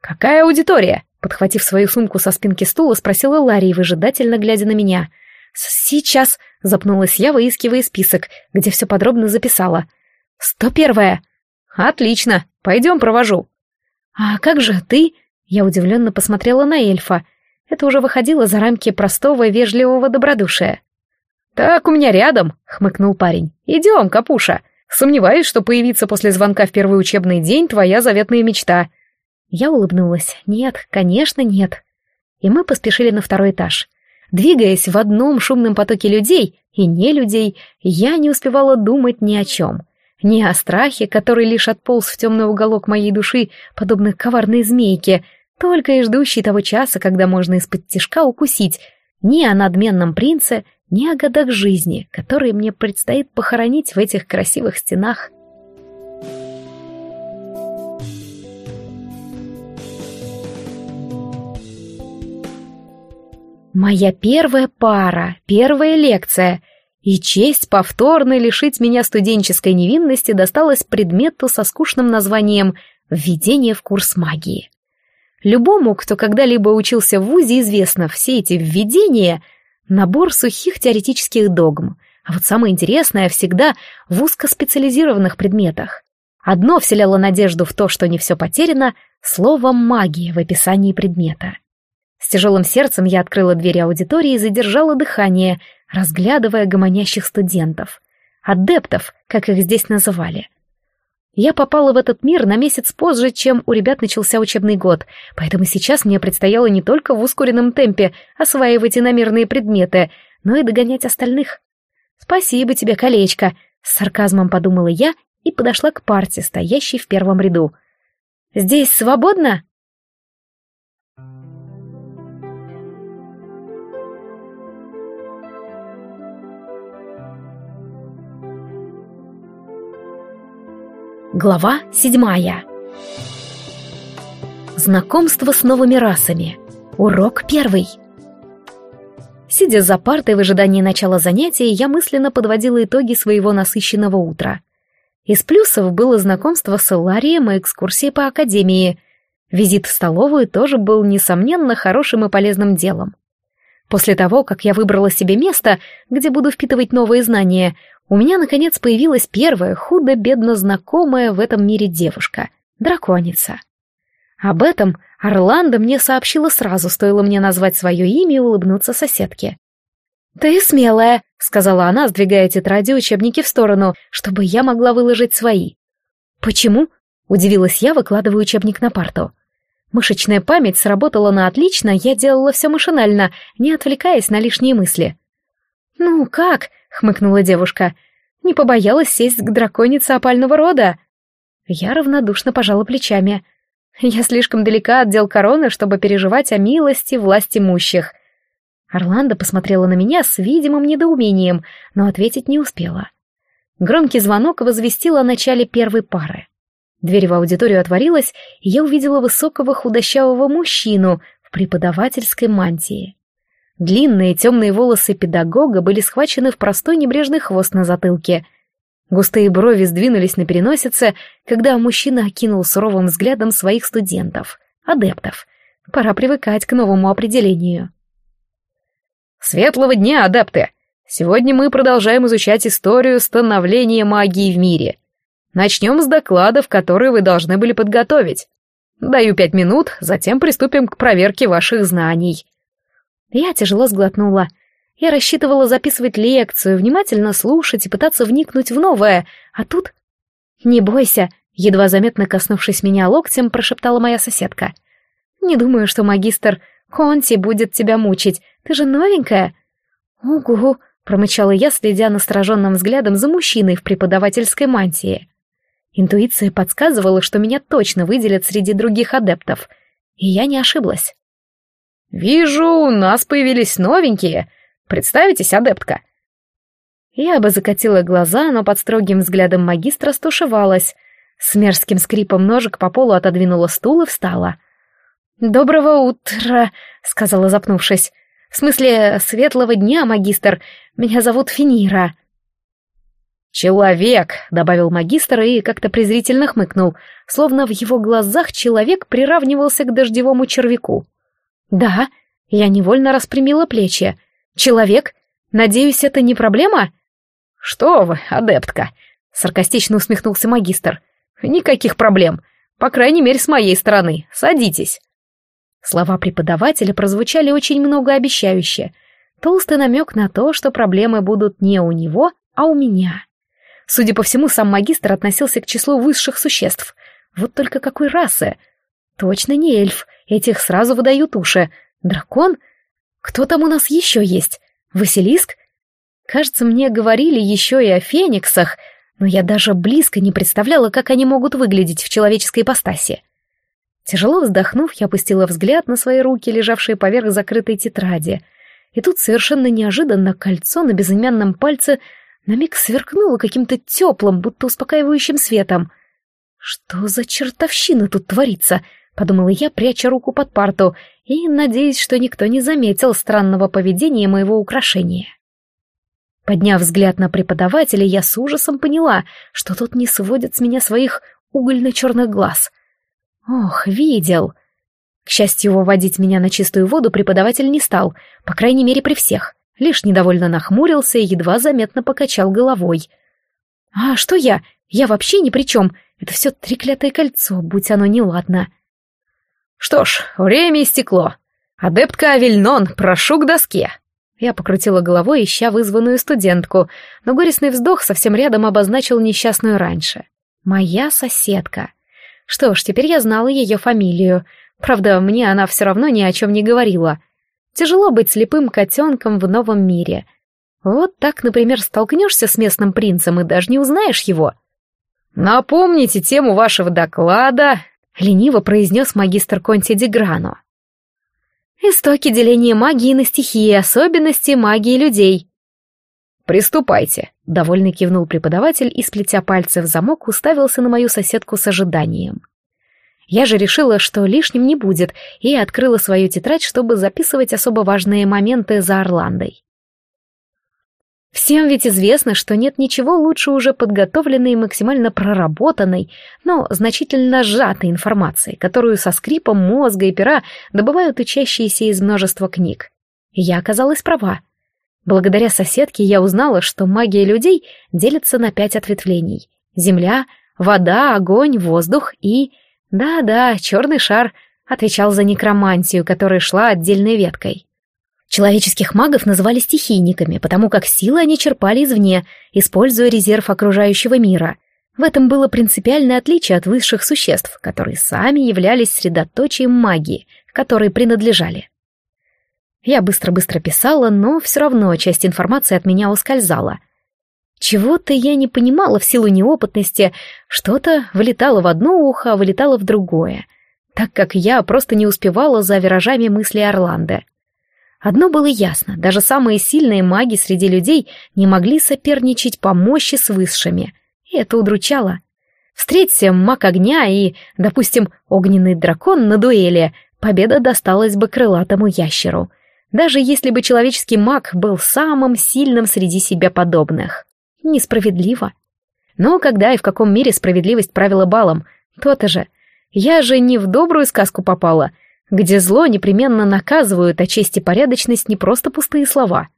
S1: «Какая аудитория?» Подхватив свою сумку со спинки стула, спросила Ларри, выжидательно глядя на меня. «Сейчас!» — запнулась я, выискивая список, где все подробно записала. «Сто первое!» «Отлично! Пойдем, провожу!» «А как же ты?» — я удивленно посмотрела на эльфа. Это уже выходило за рамки простого вежливого добродушия. «Так у меня рядом», — хмыкнул парень. «Идем, капуша. Сомневаюсь, что появиться после звонка в первый учебный день твоя заветная мечта». Я улыбнулась. «Нет, конечно, нет». И мы поспешили на второй этаж. Двигаясь в одном шумном потоке людей и не людей, я не успевала думать ни о чем. Ни о страхе, который лишь отполз в темный уголок моей души, подобно коварной змейке, только и ждущей того часа, когда можно из-под тишка укусить, ни о надменном принце, ни о годах жизни, которые мне предстоит похоронить в этих красивых стенах. Моя первая пара, первая лекция. И честь повторно лишить меня студенческой невинности досталась предмету со скучным названием «Введение в курс магии». Любому, кто когда-либо учился в ВУЗе, известно, все эти введения — Набор сухих теоретических догм. А вот самое интересное всегда в узкоспециализированных предметах. Одно вселяло надежду в то, что не все потеряно, словом магии в описании предмета. С тяжелым сердцем я открыла двери аудитории и задержала дыхание, разглядывая гомонящих студентов. Адептов, как их здесь называли — я попала в этот мир на месяц позже, чем у ребят начался учебный год, поэтому сейчас мне предстояло не только в ускоренном темпе осваивать иномерные предметы, но и догонять остальных. «Спасибо тебе, колечко!» — с сарказмом подумала я и подошла к парте, стоящей в первом ряду. «Здесь свободно?» Глава седьмая. Знакомство с новыми расами. Урок первый. Сидя за партой в ожидании начала занятия, я мысленно подводила итоги своего насыщенного утра. Из плюсов было знакомство с Эларием и экскурсии по академии. Визит в столовую тоже был, несомненно, хорошим и полезным делом. После того, как я выбрала себе место, где буду впитывать новые знания, у меня, наконец, появилась первая худо-бедно знакомая в этом мире девушка — драконица. Об этом Орландо мне сообщила сразу, стоило мне назвать свое имя и улыбнуться соседке. «Ты смелая», — сказала она, сдвигая тетради и учебники в сторону, чтобы я могла выложить свои. «Почему?» — удивилась я, выкладывая учебник на парту. Мышечная память сработала на отлично, я делала все машинально, не отвлекаясь на лишние мысли. «Ну как?» — хмыкнула девушка. «Не побоялась сесть к драконице опального рода?» Я равнодушно пожала плечами. «Я слишком далека от дел короны, чтобы переживать о милости власть имущих». Орландо посмотрела на меня с видимым недоумением, но ответить не успела. Громкий звонок возвестил о начале первой пары. Дверь в аудиторию отворилась, и я увидела высокого худощавого мужчину в преподавательской мантии. Длинные темные волосы педагога были схвачены в простой небрежный хвост на затылке. Густые брови сдвинулись на переносице, когда мужчина окинул суровым взглядом своих студентов, адептов. Пора привыкать к новому определению. «Светлого дня, адепты! Сегодня мы продолжаем изучать историю становления магии в мире. Начнем с докладов, которые вы должны были подготовить. Даю пять минут, затем приступим к проверке ваших знаний». Я тяжело сглотнула. Я рассчитывала записывать лекцию, внимательно слушать и пытаться вникнуть в новое, а тут... «Не бойся», — едва заметно коснувшись меня локтем, прошептала моя соседка. «Не думаю, что магистр Конти будет тебя мучить, ты же новенькая». «Угу», — промычала я, следя настороженным взглядом за мужчиной в преподавательской мантии. Интуиция подсказывала, что меня точно выделят среди других адептов. И я не ошиблась. «Вижу, у нас появились новенькие. Представитесь, адептка». Я бы закатила глаза, но под строгим взглядом магистра стушевалась. С мерзким скрипом ножек по полу отодвинула стул и встала. «Доброго утра», — сказала, запнувшись. «В смысле, светлого дня, магистр. Меня зовут Финира». «Человек!» — добавил магистр и как-то презрительно хмыкнул, словно в его глазах человек приравнивался к дождевому червяку. «Да, я невольно распрямила плечи. Человек? Надеюсь, это не проблема?» «Что вы, адептка!» — саркастично усмехнулся магистр. «Никаких проблем. По крайней мере, с моей стороны. Садитесь». Слова преподавателя прозвучали очень многообещающе. Толстый намек на то, что проблемы будут не у него, а у меня. Судя по всему, сам магистр относился к числу высших существ. Вот только какой расы? Точно не эльф, этих сразу выдают уши. Дракон? Кто там у нас еще есть? Василиск? Кажется, мне говорили еще и о фениксах, но я даже близко не представляла, как они могут выглядеть в человеческой ипостаси. Тяжело вздохнув, я опустила взгляд на свои руки, лежавшие поверх закрытой тетради. И тут совершенно неожиданно кольцо на безымянном пальце на миг сверкнула каким-то теплым, будто успокаивающим светом. «Что за чертовщина тут творится?» — подумала я, пряча руку под парту и надеясь, что никто не заметил странного поведения моего украшения. Подняв взгляд на преподавателя, я с ужасом поняла, что тот не сводит с меня своих угольно-черных глаз. Ох, видел! К счастью, водить меня на чистую воду преподаватель не стал, по крайней мере, при всех лишь недовольно нахмурился и едва заметно покачал головой. «А что я? Я вообще ни при чем. Это все треклятое кольцо, будь оно неладно». «Что ж, время истекло. Адептка Авельнон, прошу к доске». Я покрутила головой, ища вызванную студентку, но горестный вздох совсем рядом обозначил несчастную раньше. «Моя соседка». Что ж, теперь я знала ее фамилию. Правда, мне она все равно ни о чем не говорила. Тяжело быть слепым котенком в новом мире. Вот так, например, столкнешься с местным принцем и даже не узнаешь его. «Напомните тему вашего доклада», — лениво произнес магистр Конти Деграно. «Истоки деления магии на стихии, особенности магии людей». «Приступайте», — довольно кивнул преподаватель и, сплетя пальцы в замок, уставился на мою соседку с ожиданием. Я же решила, что лишним не будет, и открыла свою тетрадь, чтобы записывать особо важные моменты за Орландой. Всем ведь известно, что нет ничего лучше уже подготовленной и максимально проработанной, но значительно сжатой информации, которую со скрипом мозга и пера добывают учащиеся из множества книг. я оказалась права. Благодаря соседке я узнала, что магия людей делится на пять ответвлений — земля, вода, огонь, воздух и да-да, черный шар отвечал за некромантию, которая шла отдельной веткой. Человеческих магов называли стихийниками, потому как силы они черпали извне, используя резерв окружающего мира. В этом было принципиальное отличие от высших существ, которые сами являлись средоточием магии, которой принадлежали. Я быстро-быстро писала, но все равно часть информации от меня ускользала, чего-то я не понимала в силу неопытности, что-то вылетало в одно ухо, а вылетало в другое, так как я просто не успевала за виражами мысли Орландо. Одно было ясно, даже самые сильные маги среди людей не могли соперничать по мощи с высшими, и это удручало. Встреться маг огня и, допустим, огненный дракон на дуэли, победа досталась бы крылатому ящеру, даже если бы человеческий маг был самым сильным среди себя подобных. Несправедливо. Но когда и в каком мире справедливость правила балом? То-то же. Я же не в добрую сказку попала, где зло непременно наказывают, а честь и порядочность не просто пустые слова.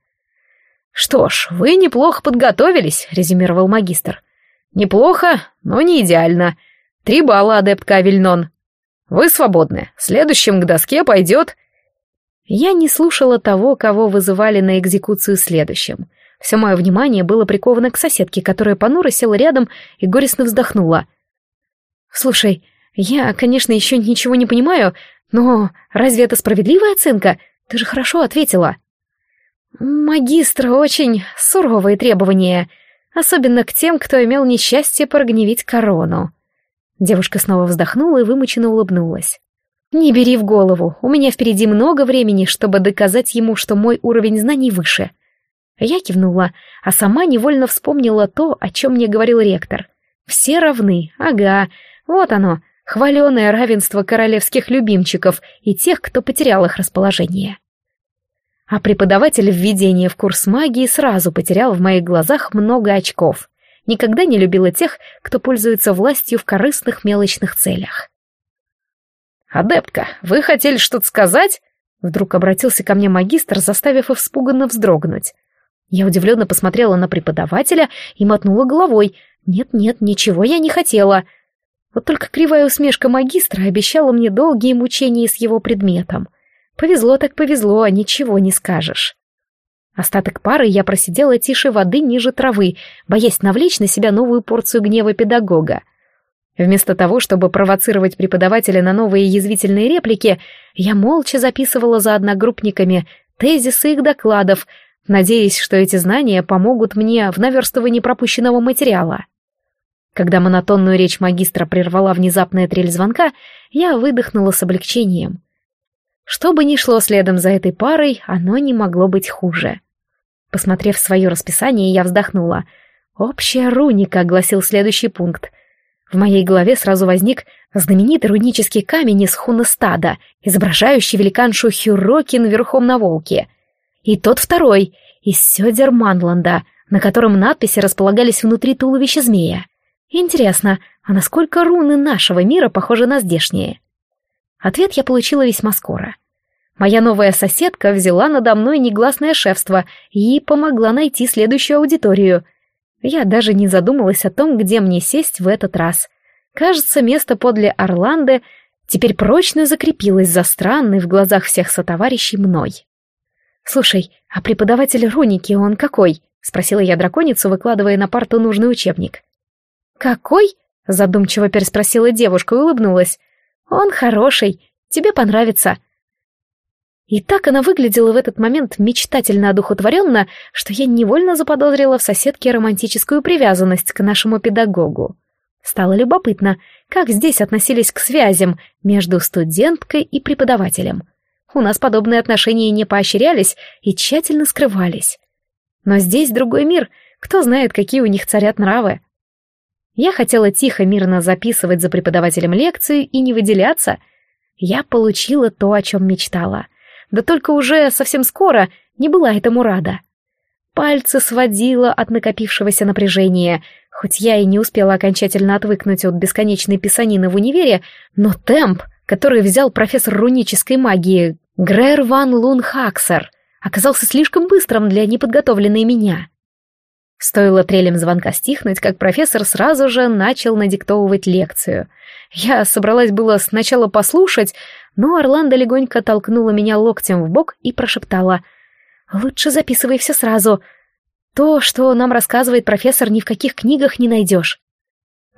S1: «Что ж, вы неплохо подготовились», — резюмировал магистр. «Неплохо, но не идеально. Три балла, адепт Кавельнон. Вы свободны. Следующим к доске пойдет...» Я не слушала того, кого вызывали на экзекуцию следующим — все мое внимание было приковано к соседке, которая понуро села рядом и горестно вздохнула. «Слушай, я, конечно, еще ничего не понимаю, но разве это справедливая оценка? Ты же хорошо ответила». «Магистр очень суровые требования, особенно к тем, кто имел несчастье прогневить корону». Девушка снова вздохнула и вымученно улыбнулась. «Не бери в голову, у меня впереди много времени, чтобы доказать ему, что мой уровень знаний выше. Я кивнула, а сама невольно вспомнила то, о чем мне говорил ректор. «Все равны, ага, вот оно, хваленое равенство королевских любимчиков и тех, кто потерял их расположение». А преподаватель введения в курс магии сразу потерял в моих глазах много очков. Никогда не любила тех, кто пользуется властью в корыстных мелочных целях. «Адептка, вы хотели что-то сказать?» Вдруг обратился ко мне магистр, заставив и вспуганно вздрогнуть. Я удивленно посмотрела на преподавателя и мотнула головой. «Нет-нет, ничего я не хотела». Вот только кривая усмешка магистра обещала мне долгие мучения с его предметом. Повезло так повезло, а ничего не скажешь. Остаток пары я просидела тише воды ниже травы, боясь навлечь на себя новую порцию гнева педагога. Вместо того, чтобы провоцировать преподавателя на новые язвительные реплики, я молча записывала за одногруппниками тезисы их докладов, надеясь, что эти знания помогут мне в наверстывании пропущенного материала. Когда монотонную речь магистра прервала внезапная трель звонка, я выдохнула с облегчением. Что бы ни шло следом за этой парой, оно не могло быть хуже. Посмотрев свое расписание, я вздохнула. «Общая руника», — гласил следующий пункт. В моей голове сразу возник знаменитый рунический камень из хунастада, изображающий великаншу Хюрокин верхом на волке — и тот второй, из сёдер Манланда, на котором надписи располагались внутри туловища змея. Интересно, а насколько руны нашего мира похожи на здешние? Ответ я получила весьма скоро. Моя новая соседка взяла надо мной негласное шефство и помогла найти следующую аудиторию. Я даже не задумалась о том, где мне сесть в этот раз. Кажется, место подле Орланды теперь прочно закрепилось за странной в глазах всех сотоварищей мной. «Слушай, а преподаватель руники, он какой?» — спросила я драконицу, выкладывая на парту нужный учебник. «Какой?» — задумчиво переспросила девушка и улыбнулась. «Он хороший, тебе понравится». И так она выглядела в этот момент мечтательно одухотворенно, что я невольно заподозрила в соседке романтическую привязанность к нашему педагогу. Стало любопытно, как здесь относились к связям между студенткой и преподавателем. У нас подобные отношения не поощрялись и тщательно скрывались. Но здесь другой мир, кто знает, какие у них царят нравы. Я хотела тихо, мирно записывать за преподавателем лекцию и не выделяться. Я получила то, о чем мечтала. Да только уже совсем скоро не была этому рада. Пальцы сводила от накопившегося напряжения. Хоть я и не успела окончательно отвыкнуть от бесконечной писанины в универе, но темп — который взял профессор рунической магии Грэр Ван Лун Хаксер, оказался слишком быстрым для неподготовленной меня. Стоило трелем звонка стихнуть, как профессор сразу же начал надиктовывать лекцию. Я собралась было сначала послушать, но Орландо легонько толкнула меня локтем в бок и прошептала «Лучше записывай все сразу. То, что нам рассказывает профессор, ни в каких книгах не найдешь»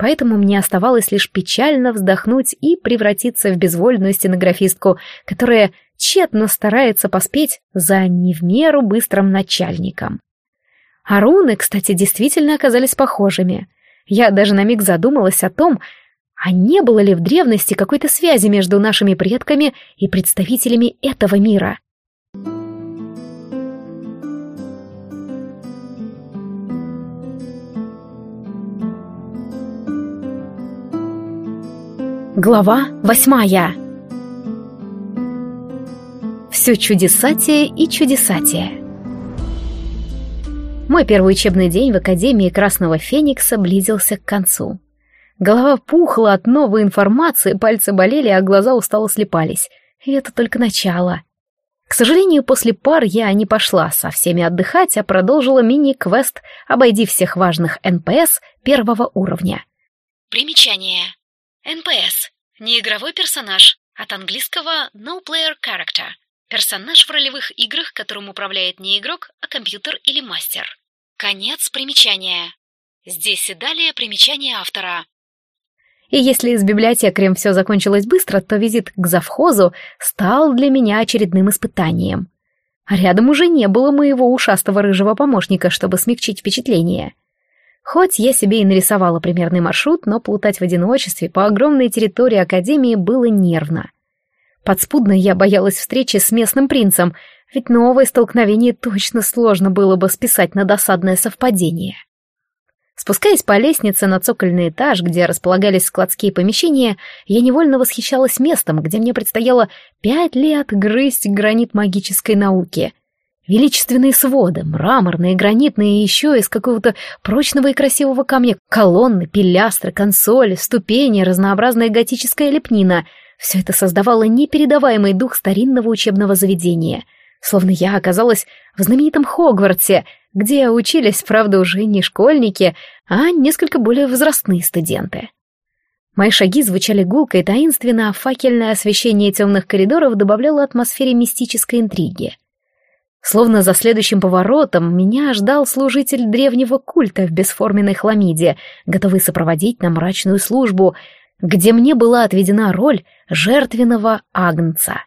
S1: поэтому мне оставалось лишь печально вздохнуть и превратиться в безвольную стенографистку, которая тщетно старается поспеть за не в меру быстрым начальником. А руны, кстати, действительно оказались похожими. Я даже на миг задумалась о том, а не было ли в древности какой-то связи между нашими предками и представителями этого мира? Глава восьмая Все чудесатие и чудесатие Мой первый учебный день в Академии Красного Феникса близился к концу. Голова пухла от новой информации, пальцы болели, а глаза устало слепались. И это только начало. К сожалению, после пар я не пошла со всеми отдыхать, а продолжила мини-квест «Обойди всех важных НПС первого уровня». Примечание. NPS неигровой персонаж, от английского No Player Character – персонаж в ролевых играх, которым управляет не игрок, а компьютер или мастер. Конец примечания. Здесь и далее примечание автора. И если с библиотекарем все закончилось быстро, то визит к завхозу стал для меня очередным испытанием. Рядом уже не было моего ушастого рыжего помощника, чтобы смягчить впечатление. Хоть я себе и нарисовала примерный маршрут, но плутать в одиночестве по огромной территории Академии было нервно. Подспудно я боялась встречи с местным принцем, ведь новое столкновение точно сложно было бы списать на досадное совпадение. Спускаясь по лестнице на цокольный этаж, где располагались складские помещения, я невольно восхищалась местом, где мне предстояло пять лет грызть гранит магической науки. Величественные своды, мраморные, гранитные и еще из какого-то прочного и красивого камня, колонны, пилястры, консоли, ступени, разнообразная готическая лепнина — все это создавало непередаваемый дух старинного учебного заведения. Словно я оказалась в знаменитом Хогвартсе, где учились, правда, уже не школьники, а несколько более возрастные студенты. Мои шаги звучали гулко и таинственно, а факельное освещение темных коридоров добавляло атмосфере мистической интриги. Словно за следующим поворотом меня ждал служитель древнего культа в бесформенной хламиде, готовый сопроводить на мрачную службу, где мне была отведена роль жертвенного агнца.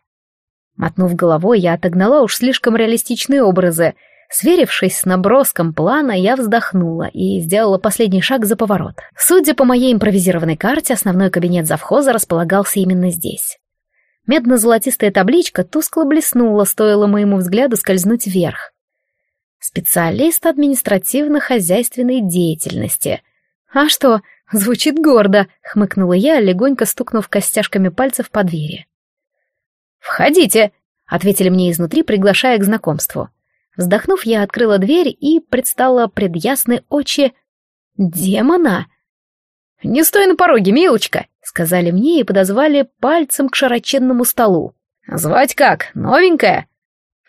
S1: Мотнув головой, я отогнала уж слишком реалистичные образы. Сверившись с наброском плана, я вздохнула и сделала последний шаг за поворот. Судя по моей импровизированной карте, основной кабинет завхоза располагался именно здесь. Медно-золотистая табличка тускло блеснула, стоило моему взгляду скользнуть вверх. Специалист административно-хозяйственной деятельности. А что, звучит гордо, хмыкнула я, легонько стукнув костяшками пальцев по двери. Входите, ответили мне изнутри, приглашая к знакомству. Вздохнув, я открыла дверь и предстала пред ясной очи демона. «Не стой на пороге, милочка!» сказали мне и подозвали пальцем к широченному столу. «Звать как? Новенькая?»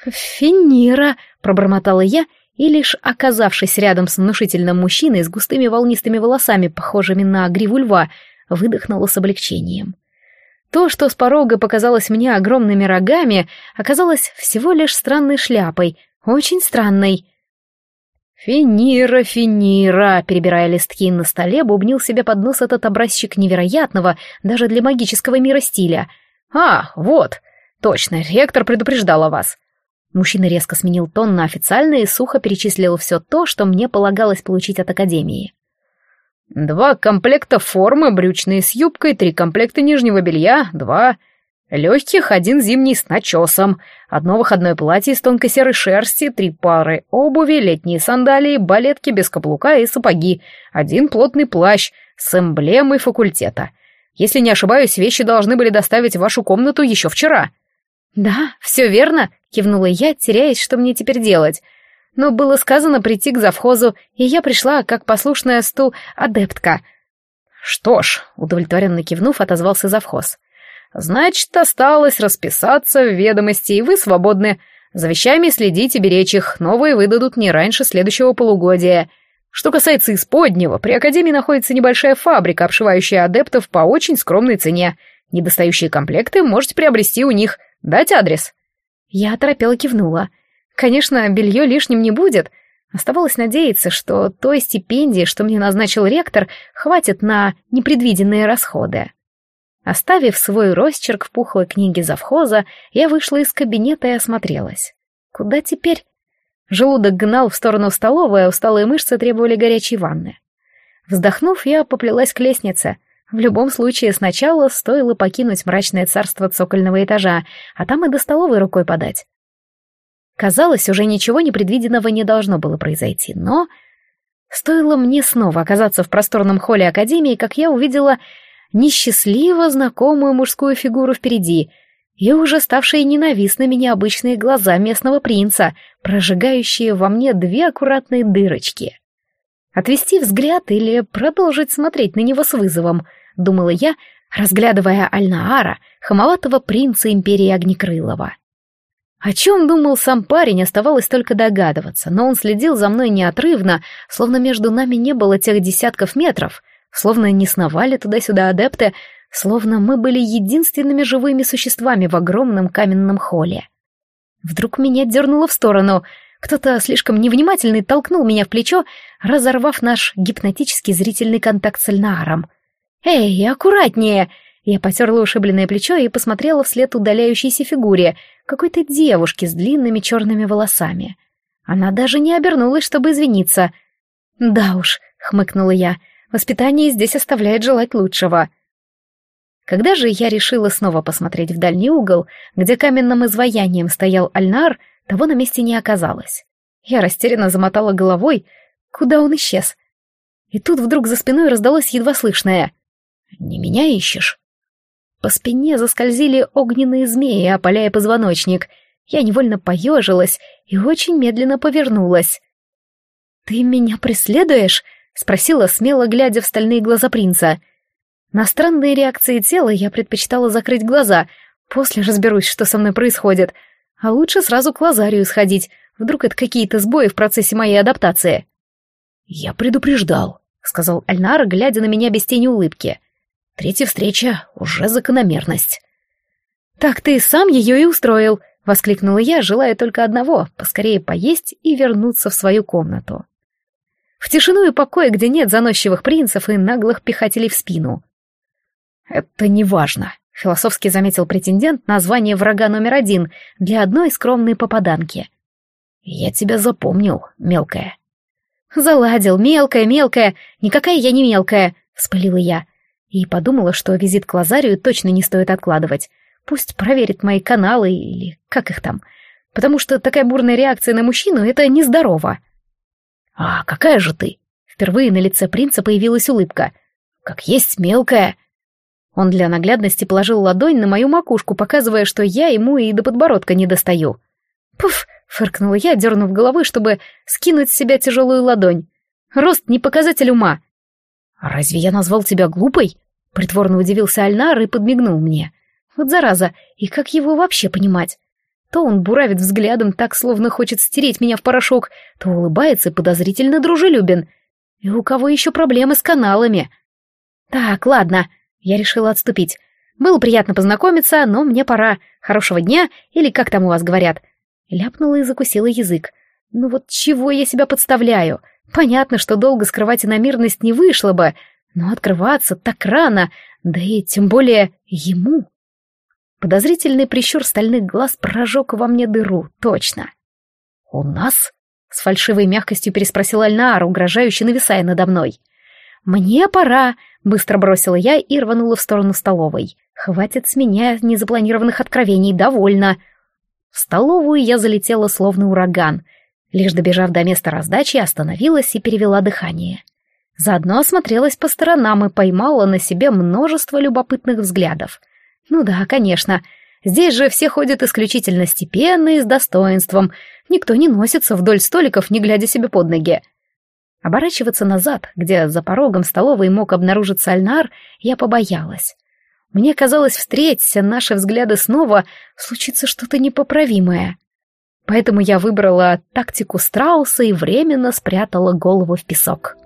S1: «Финира», — пробормотала я, и лишь оказавшись рядом с внушительным мужчиной с густыми волнистыми волосами, похожими на гриву льва, выдохнула с облегчением. То, что с порога показалось мне огромными рогами, оказалось всего лишь странной шляпой, очень странной. «Финира, Финира!» — перебирая листки на столе, бубнил себе под нос этот образчик невероятного, даже для магического мира стиля. «А, вот! Точно, ректор предупреждал о вас!» Мужчина резко сменил тон на официальный и сухо перечислил все то, что мне полагалось получить от Академии. «Два комплекта формы, брючные с юбкой, три комплекта нижнего белья, два...» Легких один зимний с начесом, одно выходное платье из тонкой серой шерсти, три пары обуви, летние сандалии, балетки без каблука и сапоги, один плотный плащ с эмблемой факультета. Если не ошибаюсь, вещи должны были доставить в вашу комнату еще вчера. «Да, все верно», — кивнула я, теряясь, что мне теперь делать. Но было сказано прийти к завхозу, и я пришла, как послушная стул адептка. «Что ж», — удовлетворенно кивнув, отозвался завхоз. Значит, осталось расписаться в ведомости, и вы свободны. За вещами следите, беречь их, новые выдадут не раньше следующего полугодия. Что касается исподнего, при Академии находится небольшая фабрика, обшивающая адептов по очень скромной цене. Недостающие комплекты можете приобрести у них. Дать адрес?» Я оторопела кивнула. «Конечно, белье лишним не будет». Оставалось надеяться, что той стипендии, что мне назначил ректор, хватит на непредвиденные расходы. Оставив свой росчерк в пухлой книге завхоза, я вышла из кабинета и осмотрелась. Куда теперь? Желудок гнал в сторону столовой, а усталые мышцы требовали горячей ванны. Вздохнув, я поплелась к лестнице. В любом случае, сначала стоило покинуть мрачное царство цокольного этажа, а там и до столовой рукой подать. Казалось, уже ничего непредвиденного не должно было произойти, но... Стоило мне снова оказаться в просторном холле Академии, как я увидела несчастливо знакомую мужскую фигуру впереди и уже ставшие ненавистными необычные глаза местного принца, прожигающие во мне две аккуратные дырочки. Отвести взгляд или продолжить смотреть на него с вызовом, думала я, разглядывая Альнаара, хамоватого принца империи Огнекрылова. О чем думал сам парень, оставалось только догадываться, но он следил за мной неотрывно, словно между нами не было тех десятков метров — словно не сновали туда-сюда адепты, словно мы были единственными живыми существами в огромном каменном холле. Вдруг меня дернуло в сторону. Кто-то слишком невнимательный толкнул меня в плечо, разорвав наш гипнотический зрительный контакт с Эльнааром. «Эй, аккуратнее!» Я потерла ушибленное плечо и посмотрела вслед удаляющейся фигуре, какой-то девушки с длинными черными волосами. Она даже не обернулась, чтобы извиниться. «Да уж», — хмыкнула я, — Воспитание здесь оставляет желать лучшего. Когда же я решила снова посмотреть в дальний угол, где каменным изваянием стоял Альнар, того на месте не оказалось. Я растерянно замотала головой, куда он исчез. И тут вдруг за спиной раздалось едва слышное «Не меня ищешь?» По спине заскользили огненные змеи, опаляя позвоночник. Я невольно поежилась и очень медленно повернулась. «Ты меня преследуешь?» — спросила, смело глядя в стальные глаза принца. На странные реакции тела я предпочитала закрыть глаза, после разберусь, что со мной происходит. А лучше сразу к Лазарию сходить, вдруг это какие-то сбои в процессе моей адаптации. «Я предупреждал», — сказал Альнар, глядя на меня без тени улыбки. «Третья встреча — уже закономерность». «Так ты сам ее и устроил», — воскликнула я, желая только одного — поскорее поесть и вернуться в свою комнату в тишину и покое, где нет заносчивых принцев и наглых пихателей в спину. «Это не важно», — философски заметил претендент название врага номер один для одной скромной попаданки. «Я тебя запомнил, мелкая». «Заладил, мелкая, мелкая, никакая я не мелкая», — вспылила я. И подумала, что визит к Лазарию точно не стоит откладывать. Пусть проверит мои каналы или как их там. Потому что такая бурная реакция на мужчину — это нездорово. «А, какая же ты!» Впервые на лице принца появилась улыбка. «Как есть мелкая!» Он для наглядности положил ладонь на мою макушку, показывая, что я ему и до подбородка не достаю. «Пуф!» — фыркнула я, дернув головы, чтобы скинуть с себя тяжелую ладонь. «Рост не показатель ума!» «А «Разве я назвал тебя глупой?» — притворно удивился Альнар и подмигнул мне. «Вот зараза, и как его вообще понимать? То он буравит взглядом так, словно хочет стереть меня в порошок, то улыбается и подозрительно дружелюбен. И у кого еще проблемы с каналами? Так, ладно, я решила отступить. Было приятно познакомиться, но мне пора. Хорошего дня, или как там у вас говорят. Ляпнула и закусила язык. Ну вот чего я себя подставляю? Понятно, что долго скрывать иномирность не вышло бы, но открываться так рано, да и тем более ему. Подозрительный прищур стальных глаз прожег во мне дыру, точно. «У нас?» — с фальшивой мягкостью переспросил Альнаар, угрожающе нависая надо мной. «Мне пора!» — быстро бросила я и рванула в сторону столовой. «Хватит с меня незапланированных откровений, довольно!» В столовую я залетела словно ураган. Лишь добежав до места раздачи, остановилась и перевела дыхание. Заодно осмотрелась по сторонам и поймала на себе множество любопытных взглядов — ну да, конечно. Здесь же все ходят исключительно степенно и с достоинством. Никто не носится вдоль столиков, не глядя себе под ноги. Оборачиваться назад, где за порогом столовой мог обнаружиться Альнар, я побоялась. Мне казалось, встреться наши взгляды снова, случится что-то непоправимое. Поэтому я выбрала тактику страуса и временно спрятала голову в песок.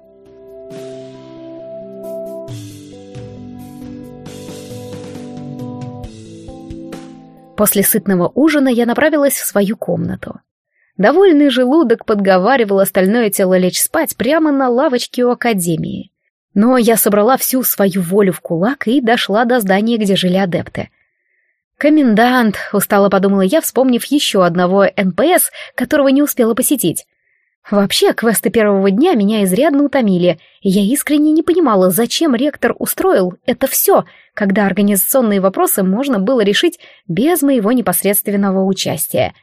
S1: После сытного ужина я направилась в свою комнату. Довольный желудок подговаривал остальное тело лечь спать прямо на лавочке у академии. Но я собрала всю свою волю в кулак и дошла до здания, где жили адепты. «Комендант», — устало подумала я, вспомнив еще одного НПС, которого не успела посетить. Вообще, квесты первого дня меня изрядно утомили, и я искренне не понимала, зачем ректор устроил это все, когда организационные вопросы можно было решить без моего непосредственного участия.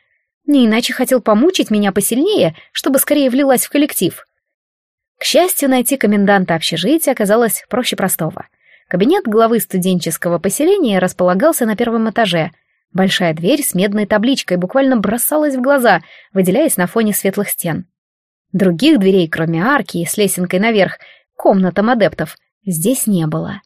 S1: Не иначе хотел помучить меня посильнее, чтобы скорее влилась в коллектив. К счастью, найти коменданта общежития оказалось проще простого. Кабинет главы студенческого поселения располагался на первом этаже. Большая дверь с медной табличкой буквально бросалась в глаза, выделяясь на фоне светлых стен. Других дверей, кроме арки и с лесенкой наверх, комнатам адептов, здесь не было.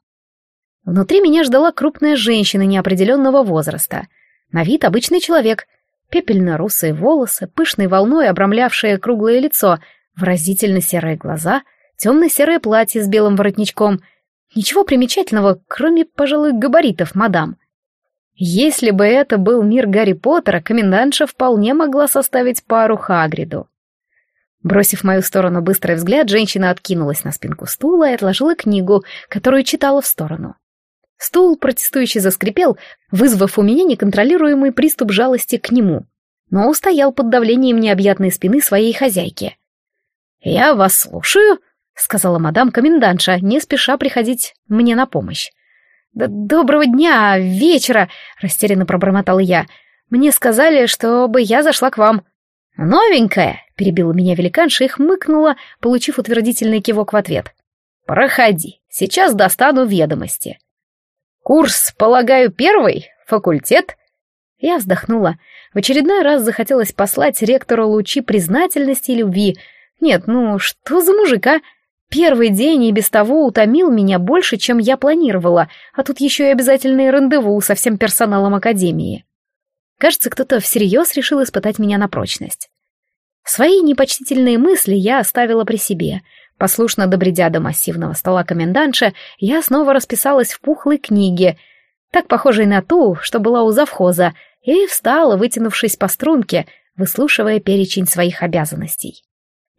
S1: Внутри меня ждала крупная женщина неопределенного возраста. На вид обычный человек. Пепельно-русые волосы, пышной волной обрамлявшее круглое лицо, выразительно серые глаза, темно-серое платье с белым воротничком. Ничего примечательного, кроме, пожалуй, габаритов, мадам. Если бы это был мир Гарри Поттера, комендантша вполне могла составить пару Хагриду. Бросив в мою сторону быстрый взгляд, женщина откинулась на спинку стула и отложила книгу, которую читала в сторону. Стул протестующе заскрипел, вызвав у меня неконтролируемый приступ жалости к нему, но устоял под давлением необъятной спины своей хозяйки. «Я вас слушаю», — сказала мадам комендантша, не спеша приходить мне на помощь. «Да доброго дня, вечера», — растерянно пробормотал я. «Мне сказали, чтобы я зашла к вам». «Новенькая, перебила меня великанша и хмыкнула, получив утвердительный кивок в ответ. «Проходи, сейчас достану ведомости». «Курс, полагаю, первый? Факультет?» Я вздохнула. В очередной раз захотелось послать ректору лучи признательности и любви. Нет, ну что за мужика? Первый день и без того утомил меня больше, чем я планировала, а тут еще и обязательные рандеву со всем персоналом академии. Кажется, кто-то всерьез решил испытать меня на прочность. Свои непочтительные мысли я оставила при себе. Послушно добредя до массивного стола коменданша, я снова расписалась в пухлой книге, так похожей на ту, что была у завхоза, и встала, вытянувшись по струнке, выслушивая перечень своих обязанностей.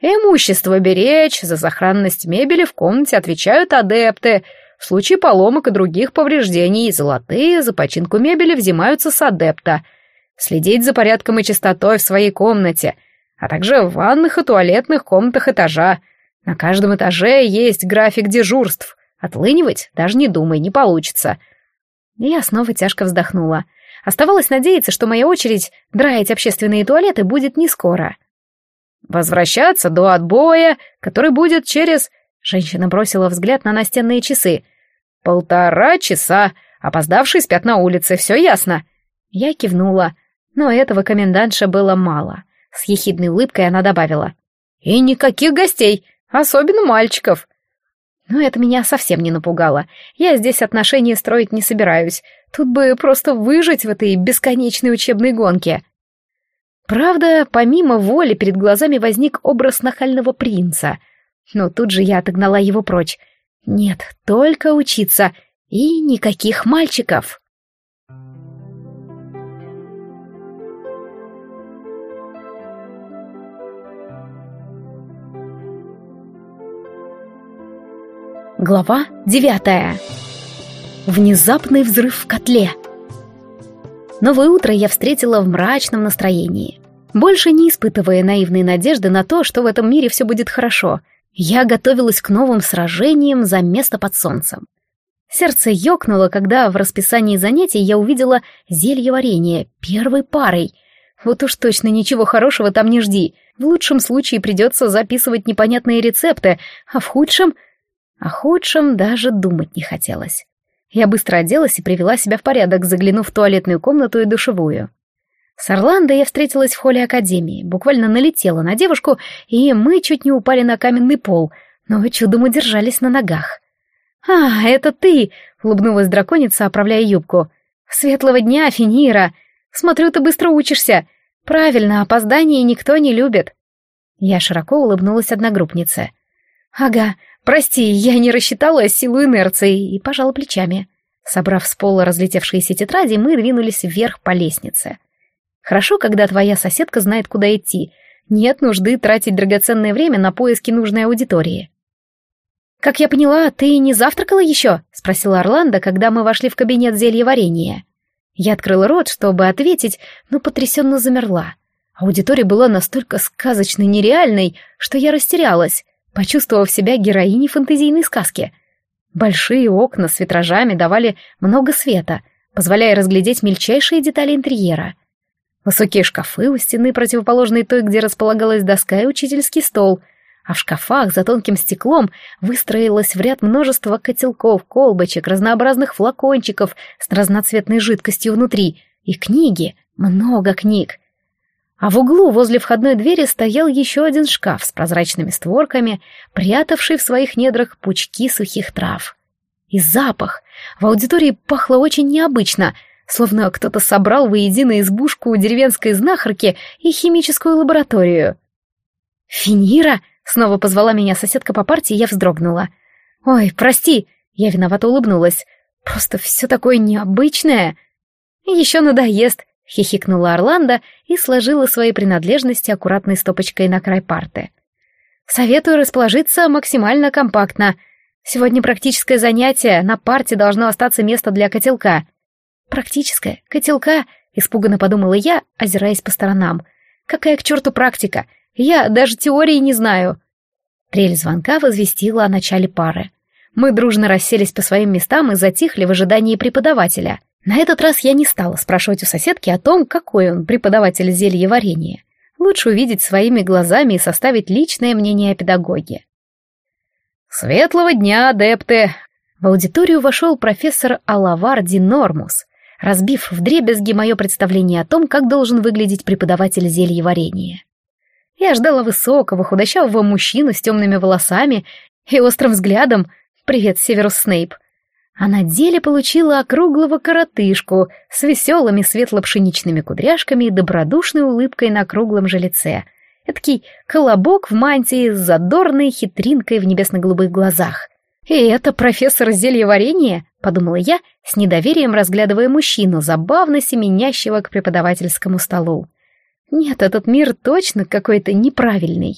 S1: «Имущество беречь, за сохранность мебели в комнате отвечают адепты», в случае поломок и других повреждений золотые за починку мебели взимаются с адепта. Следить за порядком и чистотой в своей комнате, а также в ванных и туалетных комнатах этажа. На каждом этаже есть график дежурств. Отлынивать даже не думай, не получится. И я снова тяжко вздохнула. Оставалось надеяться, что моя очередь драить общественные туалеты будет не скоро. Возвращаться до отбоя, который будет через... Женщина бросила взгляд на настенные часы. Полтора часа. Опоздавший спят на улице, все ясно. Я кивнула, но этого комендантша было мало. С ехидной улыбкой она добавила. «И никаких гостей, особенно мальчиков!» Но это меня совсем не напугало. Я здесь отношения строить не собираюсь. Тут бы просто выжить в этой бесконечной учебной гонке. Правда, помимо воли перед глазами возник образ нахального принца. Но тут же я отогнала его прочь. Нет, только учиться. И никаких мальчиков. Глава 9. Внезапный взрыв в котле. Новое утро я встретила в мрачном настроении. Больше не испытывая наивной надежды на то, что в этом мире все будет хорошо, я готовилась к новым сражениям за место под солнцем. Сердце ёкнуло, когда в расписании занятий я увидела зелье варенье первой парой. Вот уж точно ничего хорошего там не жди. В лучшем случае придется записывать непонятные рецепты, а в худшем — о худшем даже думать не хотелось. Я быстро оделась и привела себя в порядок, заглянув в туалетную комнату и душевую. С Орландо я встретилась в холле Академии, буквально налетела на девушку, и мы чуть не упали на каменный пол, но чудом удержались на ногах. «А, это ты!» — улыбнулась драконица, оправляя юбку. «Светлого дня, Финира! Смотрю, ты быстро учишься! Правильно, опоздание никто не любит!» Я широко улыбнулась одногруппнице. «Ага, Прости, я не рассчитала силу инерции и пожала плечами. Собрав с пола разлетевшиеся тетради, мы ринулись вверх по лестнице. Хорошо, когда твоя соседка знает, куда идти. Нет нужды тратить драгоценное время на поиски нужной аудитории. «Как я поняла, ты не завтракала еще?» — спросила Орландо, когда мы вошли в кабинет зелья варенья. Я открыла рот, чтобы ответить, но потрясенно замерла. Аудитория была настолько сказочной, нереальной, что я растерялась почувствовав себя героиней фантазийной сказки. Большие окна с витражами давали много света, позволяя разглядеть мельчайшие детали интерьера. Высокие шкафы у стены, противоположной той, где располагалась доска и учительский стол, а в шкафах за тонким стеклом выстроилось в ряд множество котелков, колбочек, разнообразных флакончиков с разноцветной жидкостью внутри и книги, много книг, а в углу возле входной двери стоял еще один шкаф с прозрачными створками, прятавший в своих недрах пучки сухих трав. И запах. В аудитории пахло очень необычно, словно кто-то собрал воедино избушку деревенской знахарки и химическую лабораторию. «Финира!» — снова позвала меня соседка по парте, и я вздрогнула. «Ой, прости!» — я виновато улыбнулась. «Просто все такое необычное!» «Еще надоест!» — хихикнула Орландо и сложила свои принадлежности аккуратной стопочкой на край парты. «Советую расположиться максимально компактно. Сегодня практическое занятие, на парте должно остаться место для котелка». «Практическое? Котелка?» — испуганно подумала я, озираясь по сторонам. «Какая к черту практика? Я даже теории не знаю». Трель звонка возвестила о начале пары. Мы дружно расселись по своим местам и затихли в ожидании преподавателя — на этот раз я не стала спрашивать у соседки о том, какой он преподаватель варенья. Лучше увидеть своими глазами и составить личное мнение о педагоге. «Светлого дня, адепты!» В аудиторию вошел профессор Алавар Динормус, разбив вдребезги мое представление о том, как должен выглядеть преподаватель варенья. Я ждала высокого, худощавого мужчину с темными волосами и острым взглядом «Привет, Северус Снейп!» а на деле получила округлого коротышку с веселыми светло-пшеничными кудряшками и добродушной улыбкой на круглом же лице. Эдакий колобок в мантии с задорной хитринкой в небесно-голубых глазах. «И это профессор зельеварения?» — подумала я, с недоверием разглядывая мужчину, забавно семенящего к преподавательскому столу. «Нет, этот мир точно какой-то неправильный».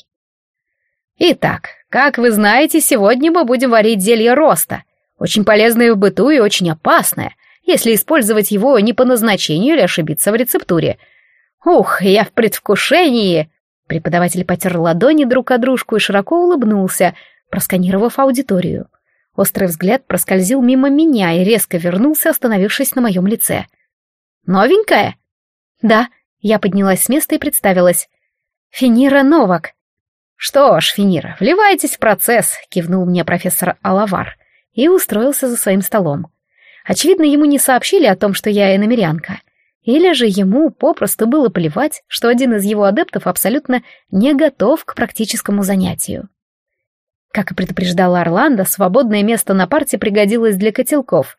S1: «Итак, как вы знаете, сегодня мы будем варить зелье роста», очень полезное в быту и очень опасное, если использовать его не по назначению или ошибиться в рецептуре. Ух, я в предвкушении!» Преподаватель потер ладони друг о дружку и широко улыбнулся, просканировав аудиторию. Острый взгляд проскользил мимо меня и резко вернулся, остановившись на моем лице. «Новенькая?» «Да», я поднялась с места и представилась. «Финира Новак». «Что ж, Финира, вливайтесь в процесс», — кивнул мне профессор Алавар и устроился за своим столом. Очевидно, ему не сообщили о том, что я иномерянка. Или же ему попросту было плевать, что один из его адептов абсолютно не готов к практическому занятию. Как и предупреждала Орландо, свободное место на парте пригодилось для котелков.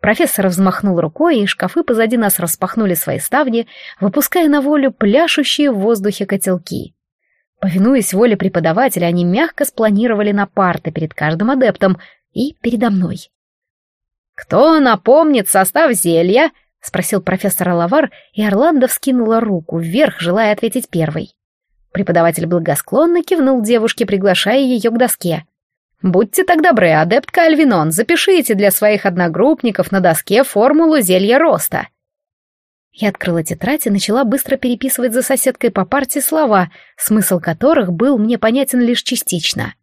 S1: Профессор взмахнул рукой, и шкафы позади нас распахнули свои ставни, выпуская на волю пляшущие в воздухе котелки. Повинуясь воле преподавателя, они мягко спланировали на парты перед каждым адептом, и передо мной. «Кто напомнит состав зелья?» — спросил профессор Алавар, и Орландо вскинула руку вверх, желая ответить первой. Преподаватель благосклонно кивнул девушке, приглашая ее к доске. «Будьте так добры, адептка Альвинон, запишите для своих одногруппников на доске формулу зелья роста». Я открыла тетрадь и начала быстро переписывать за соседкой по парте слова, смысл которых был мне понятен лишь частично —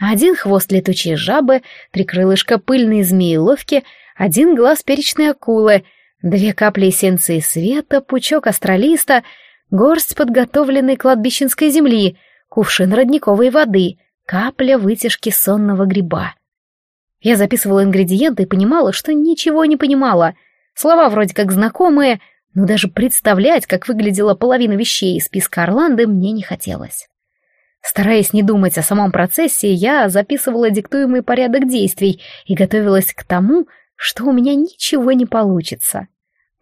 S1: а один хвост летучей жабы, три крылышка пыльной змеи-ловки, один глаз перечной акулы, две капли эссенции света, пучок астролиста, горсть подготовленной кладбищенской земли, кувшин родниковой воды, капля вытяжки сонного гриба. Я записывала ингредиенты и понимала, что ничего не понимала. Слова вроде как знакомые, но даже представлять, как выглядела половина вещей из списка Орланды, мне не хотелось. Стараясь не думать о самом процессе, я записывала диктуемый порядок действий и готовилась к тому, что у меня ничего не получится.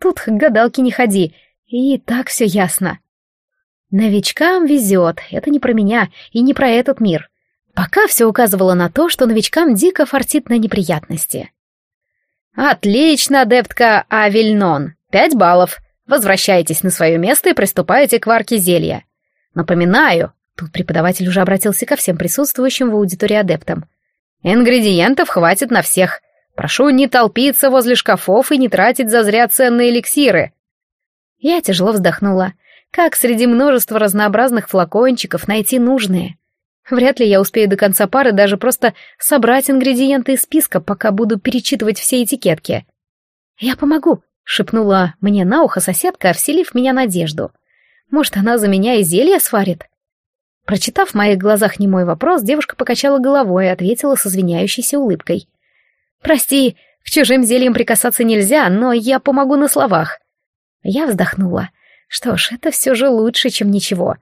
S1: Тут к гадалке не ходи, и так все ясно. Новичкам везет, это не про меня и не про этот мир. Пока все указывало на то, что новичкам дико фартит на неприятности. «Отлично, адептка Авельнон! Пять баллов! Возвращайтесь на свое место и приступайте к варке зелья. Напоминаю, Тут преподаватель уже обратился ко всем присутствующим в аудитории адептам. «Ингредиентов хватит на всех. Прошу не толпиться возле шкафов и не тратить зазря ценные эликсиры». Я тяжело вздохнула. Как среди множества разнообразных флакончиков найти нужные? Вряд ли я успею до конца пары даже просто собрать ингредиенты из списка, пока буду перечитывать все этикетки. «Я помогу», — шепнула мне на ухо соседка, вселив меня надежду. «Может, она за меня и зелье сварит?» Прочитав в моих глазах немой вопрос, девушка покачала головой и ответила с извиняющейся улыбкой. «Прости, к чужим зельям прикасаться нельзя, но я помогу на словах». Я вздохнула. Что ж, это все же лучше, чем ничего.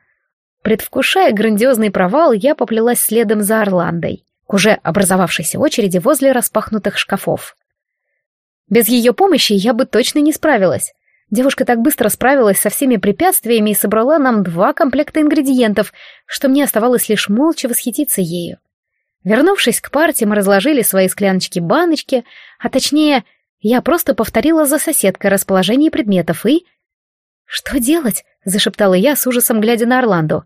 S1: Предвкушая грандиозный провал, я поплелась следом за Орландой, к уже образовавшейся очереди возле распахнутых шкафов. Без ее помощи я бы точно не справилась. Девушка так быстро справилась со всеми препятствиями и собрала нам два комплекта ингредиентов, что мне оставалось лишь молча восхититься ею. Вернувшись к партии, мы разложили свои скляночки-баночки, а точнее, я просто повторила за соседкой расположение предметов и... «Что делать?» — зашептала я с ужасом, глядя на Орландо.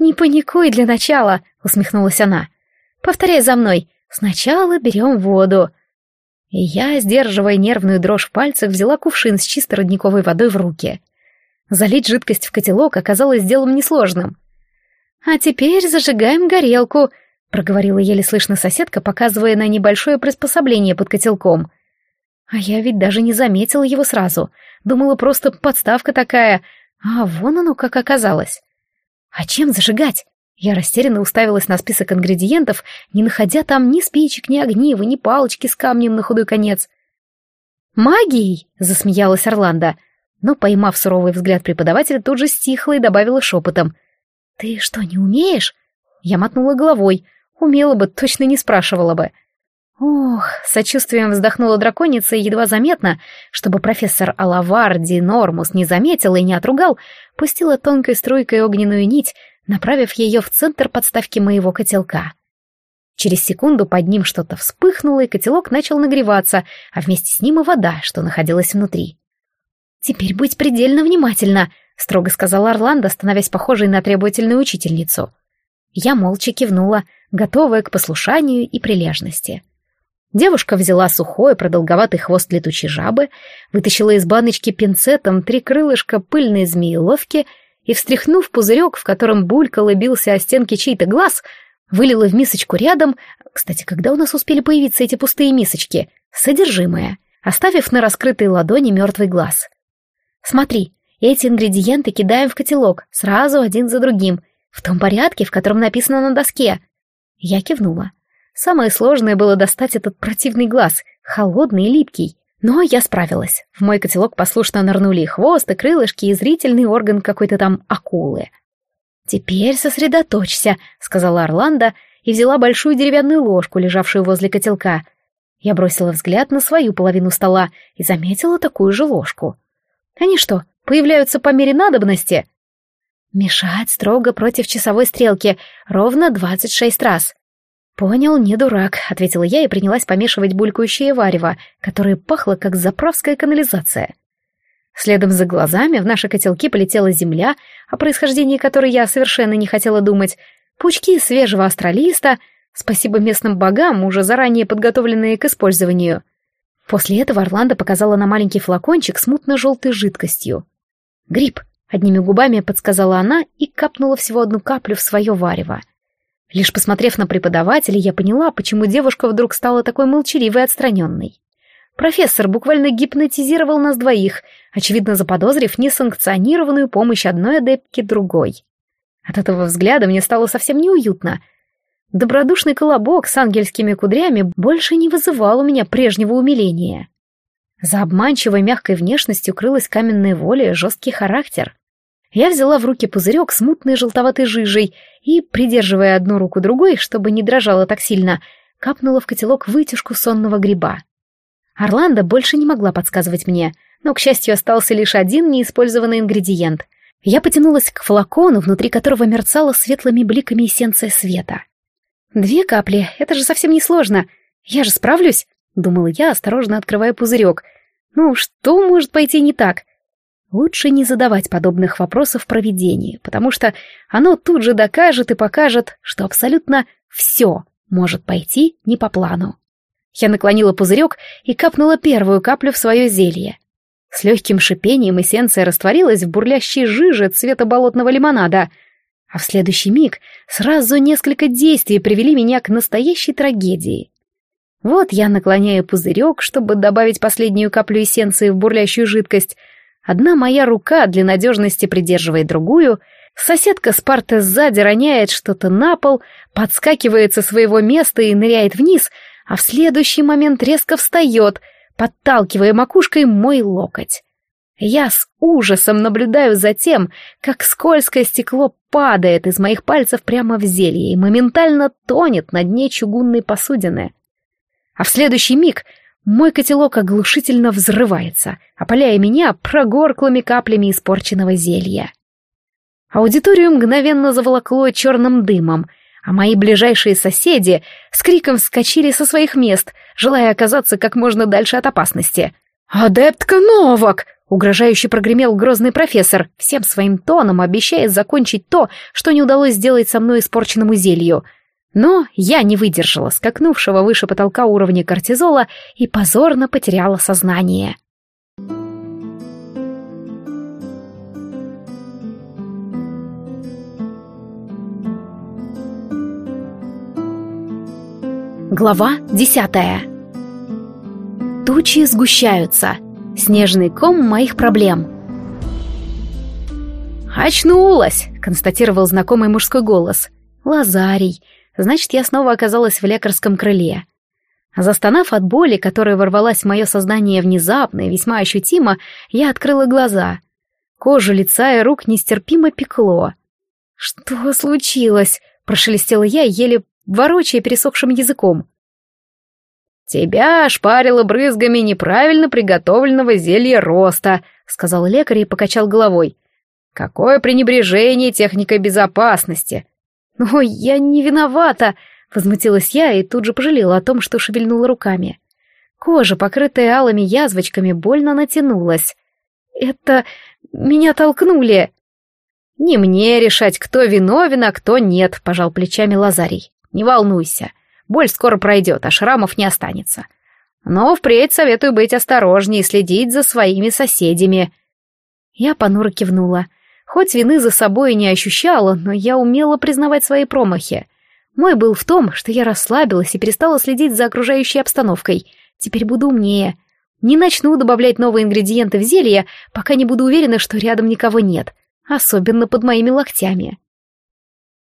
S1: «Не паникуй для начала», — усмехнулась она. «Повторяй за мной. Сначала берем воду я, сдерживая нервную дрожь в пальцах, взяла кувшин с чисто родниковой водой в руки. Залить жидкость в котелок оказалось делом несложным. «А теперь зажигаем горелку», — проговорила еле слышно соседка, показывая на небольшое приспособление под котелком. А я ведь даже не заметила его сразу. Думала, просто подставка такая. А вон оно как оказалось. «А чем зажигать?» Я растерянно уставилась на список ингредиентов, не находя там ни спичек, ни огнива, ни палочки с камнем на худой конец. «Магией!» — засмеялась Орландо, но, поймав суровый взгляд преподавателя, тут же стихла и добавила шепотом. «Ты что, не умеешь?» Я мотнула головой. Умела бы, точно не спрашивала бы. Ох, сочувствием вздохнула драконица и едва заметно, чтобы профессор Алаварди Нормус не заметил и не отругал, пустила тонкой струйкой огненную нить направив ее в центр подставки моего котелка. Через секунду под ним что-то вспыхнуло, и котелок начал нагреваться, а вместе с ним и вода, что находилась внутри. «Теперь будь предельно внимательна», — строго сказала Орландо, становясь похожей на требовательную учительницу. Я молча кивнула, готовая к послушанию и прилежности. Девушка взяла сухой, продолговатый хвост летучей жабы, вытащила из баночки пинцетом три крылышка пыльной змееловки — и, встряхнув пузырек, в котором булькал и бился о стенки чей-то глаз, вылила в мисочку рядом, кстати, когда у нас успели появиться эти пустые мисочки, содержимое, оставив на раскрытой ладони мертвый глаз. «Смотри, эти ингредиенты кидаем в котелок, сразу один за другим, в том порядке, в котором написано на доске». Я кивнула. Самое сложное было достать этот противный глаз, холодный и липкий. Но ну, а я справилась. В мой котелок послушно нырнули и хвост, и крылышки, и зрительный орган какой-то там акулы. «Теперь сосредоточься», — сказала Орландо и взяла большую деревянную ложку, лежавшую возле котелка. Я бросила взгляд на свою половину стола и заметила такую же ложку. «Они что, появляются по мере надобности?» «Мешать строго против часовой стрелки ровно двадцать шесть раз», «Понял, не дурак», — ответила я и принялась помешивать булькающее варево, которое пахло, как заправская канализация. Следом за глазами в наши котелки полетела земля, о происхождении которой я совершенно не хотела думать, пучки свежего астролиста, спасибо местным богам, уже заранее подготовленные к использованию. После этого Орландо показала на маленький флакончик с мутно-желтой жидкостью. «Гриб», — одними губами подсказала она и капнула всего одну каплю в свое варево. Лишь посмотрев на преподавателя, я поняла, почему девушка вдруг стала такой молчаливой и отстраненной. Профессор буквально гипнотизировал нас двоих, очевидно заподозрив несанкционированную помощь одной адепки другой. От этого взгляда мне стало совсем неуютно. Добродушный колобок с ангельскими кудрями больше не вызывал у меня прежнего умиления. За обманчивой мягкой внешностью крылась каменная воля и жесткий характер. Я взяла в руки пузырек с мутной желтоватой жижей и, придерживая одну руку другой, чтобы не дрожала так сильно, капнула в котелок вытяжку сонного гриба. Орландо больше не могла подсказывать мне, но, к счастью, остался лишь один неиспользованный ингредиент. Я потянулась к флакону, внутри которого мерцала светлыми бликами эссенция света. «Две капли, это же совсем не сложно. Я же справлюсь», — думала я, осторожно открывая пузырек. «Ну, что может пойти не так?» Лучше не задавать подобных вопросов проведению, потому что оно тут же докажет и покажет, что абсолютно все может пойти не по плану. Я наклонила пузырек и капнула первую каплю в свое зелье. С легким шипением эссенция растворилась в бурлящей жиже цвета болотного лимонада, а в следующий миг сразу несколько действий привели меня к настоящей трагедии. Вот я наклоняю пузырек, чтобы добавить последнюю каплю эссенции в бурлящую жидкость — Одна моя рука для надежности придерживает другую, соседка с парты сзади роняет что-то на пол, подскакивает со своего места и ныряет вниз, а в следующий момент резко встает, подталкивая макушкой мой локоть. Я с ужасом наблюдаю за тем, как скользкое стекло падает из моих пальцев прямо в зелье и моментально тонет на дне чугунной посудины. А в следующий миг мой котелок оглушительно взрывается, опаляя меня прогорклыми каплями испорченного зелья. Аудиторию мгновенно заволокло черным дымом, а мои ближайшие соседи с криком вскочили со своих мест, желая оказаться как можно дальше от опасности. «Адептка Новак!» — угрожающе прогремел грозный профессор, всем своим тоном обещая закончить то, что не удалось сделать со мной испорченному зелью — но я не выдержала скакнувшего выше потолка уровня кортизола и позорно потеряла сознание. Глава десятая. Тучи сгущаются. Снежный ком моих проблем. «Очнулась!» — констатировал знакомый мужской голос. «Лазарий!» Значит, я снова оказалась в лекарском крыле. Застонав от боли, которая ворвалась в мое сознание внезапно и весьма ощутимо, я открыла глаза. Кожу лица и рук нестерпимо пекло. «Что случилось?» — прошелестела я, еле ворочая пересохшим языком. «Тебя ошпарило брызгами неправильно приготовленного зелья роста», — сказал лекарь и покачал головой. «Какое пренебрежение техникой безопасности! «Ой, я не виновата!» — возмутилась я и тут же пожалела о том, что шевельнула руками. Кожа, покрытая алыми язвочками, больно натянулась. «Это... меня толкнули!» «Не мне решать, кто виновен, а кто нет», — пожал плечами Лазарий. «Не волнуйся, боль скоро пройдет, а шрамов не останется. Но впредь советую быть осторожнее и следить за своими соседями». Я понуро кивнула. «Я...» Хоть вины за собой и не ощущала, но я умела признавать свои промахи. Мой был в том, что я расслабилась и перестала следить за окружающей обстановкой. Теперь буду умнее. Не начну добавлять новые ингредиенты в зелье, пока не буду уверена, что рядом никого нет. Особенно под моими локтями.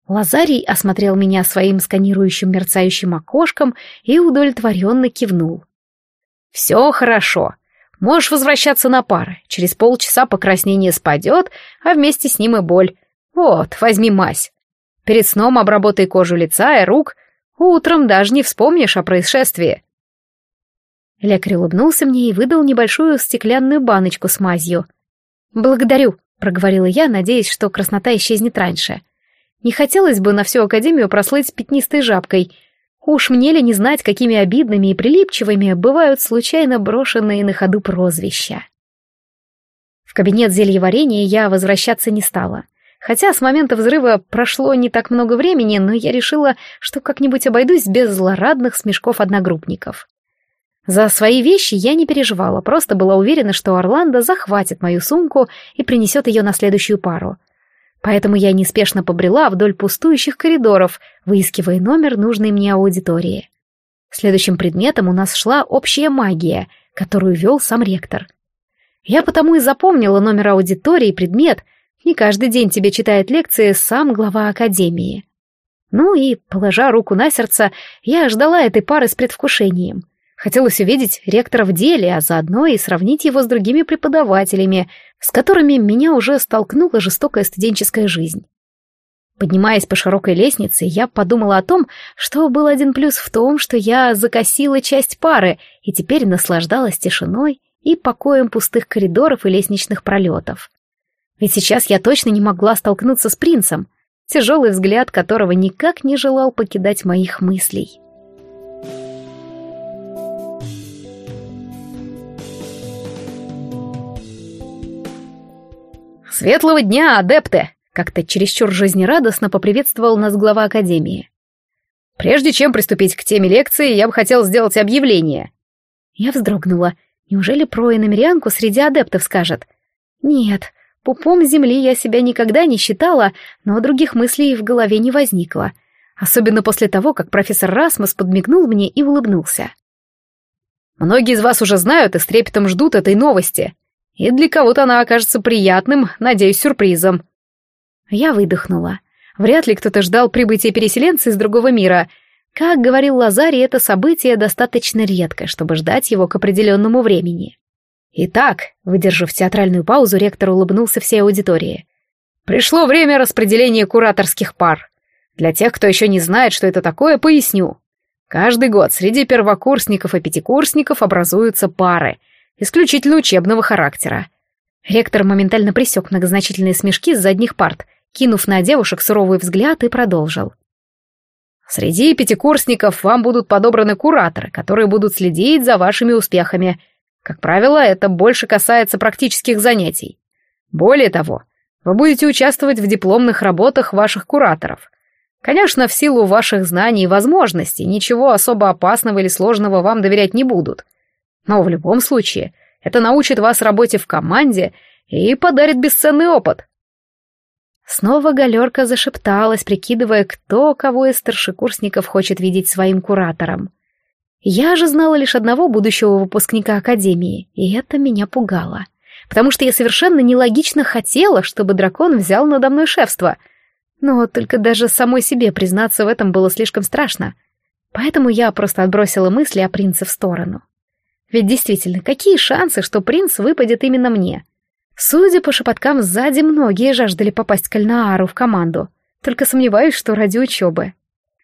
S1: Лазарий осмотрел меня своим сканирующим мерцающим окошком и удовлетворенно кивнул. «Все хорошо», Можешь возвращаться на пары. Через полчаса покраснение спадет, а вместе с ним и боль. Вот, возьми мазь. Перед сном обработай кожу лица и рук. Утром даже не вспомнишь о происшествии. Лекарь улыбнулся мне и выдал небольшую стеклянную баночку с мазью. «Благодарю», — проговорила я, надеясь, что краснота исчезнет раньше. «Не хотелось бы на всю Академию прослыть пятнистой жабкой», Уж мне ли не знать, какими обидными и прилипчивыми бывают случайно брошенные на ходу прозвища. В кабинет зельеварения я возвращаться не стала. Хотя с момента взрыва прошло не так много времени, но я решила, что как-нибудь обойдусь без злорадных смешков одногруппников. За свои вещи я не переживала, просто была уверена, что Орландо захватит мою сумку и принесет ее на следующую пару — поэтому я неспешно побрела вдоль пустующих коридоров, выискивая номер нужной мне аудитории. Следующим предметом у нас шла общая магия, которую вел сам ректор. Я потому и запомнила номер аудитории и предмет. Не каждый день тебе читает лекции сам глава академии. Ну и, положа руку на сердце, я ждала этой пары с предвкушением — Хотелось увидеть ректора в деле, а заодно и сравнить его с другими преподавателями, с которыми меня уже столкнула жестокая студенческая жизнь. Поднимаясь по широкой лестнице, я подумала о том, что был один плюс в том, что я закосила часть пары и теперь наслаждалась тишиной и покоем пустых коридоров и лестничных пролетов. Ведь сейчас я точно не могла столкнуться с принцем, тяжелый взгляд которого никак не желал покидать моих мыслей. «Светлого дня, адепты!» — как-то чересчур жизнерадостно поприветствовал нас глава Академии. «Прежде чем приступить к теме лекции, я бы хотел сделать объявление». Я вздрогнула. Неужели про иномерянку среди адептов скажет? «Нет, пупом земли я себя никогда не считала, но других мыслей в голове не возникло» особенно после того, как профессор Расмус подмигнул мне и улыбнулся. «Многие из вас уже знают и с трепетом ждут этой новости. И для кого-то она окажется приятным, надеюсь, сюрпризом. Я выдохнула. Вряд ли кто-то ждал прибытия переселенца из другого мира. Как говорил Лазарь, это событие достаточно редко, чтобы ждать его к определенному времени. Итак, выдержав театральную паузу, ректор улыбнулся всей аудитории. Пришло время распределения кураторских пар. Для тех, кто еще не знает, что это такое, поясню. Каждый год среди первокурсников и пятикурсников образуются пары, исключительно учебного характера. Ректор моментально присек многозначительные смешки с задних парт, кинув на девушек суровый взгляд и продолжил. «Среди пятикурсников вам будут подобраны кураторы, которые будут следить за вашими успехами. Как правило, это больше касается практических занятий. Более того, вы будете участвовать в дипломных работах ваших кураторов. Конечно, в силу ваших знаний и возможностей ничего особо опасного или сложного вам доверять не будут. Но в любом случае, это научит вас работе в команде и подарит бесценный опыт. Снова галерка зашепталась, прикидывая, кто кого из старшекурсников хочет видеть своим куратором. Я же знала лишь одного будущего выпускника Академии, и это меня пугало. Потому что я совершенно нелогично хотела, чтобы дракон взял надо мной шефство. Но только даже самой себе признаться в этом было слишком страшно. Поэтому я просто отбросила мысли о принце в сторону. Ведь действительно, какие шансы, что принц выпадет именно мне? Судя по шепоткам сзади, многие жаждали попасть к Альнаару в команду. Только сомневаюсь, что ради учебы.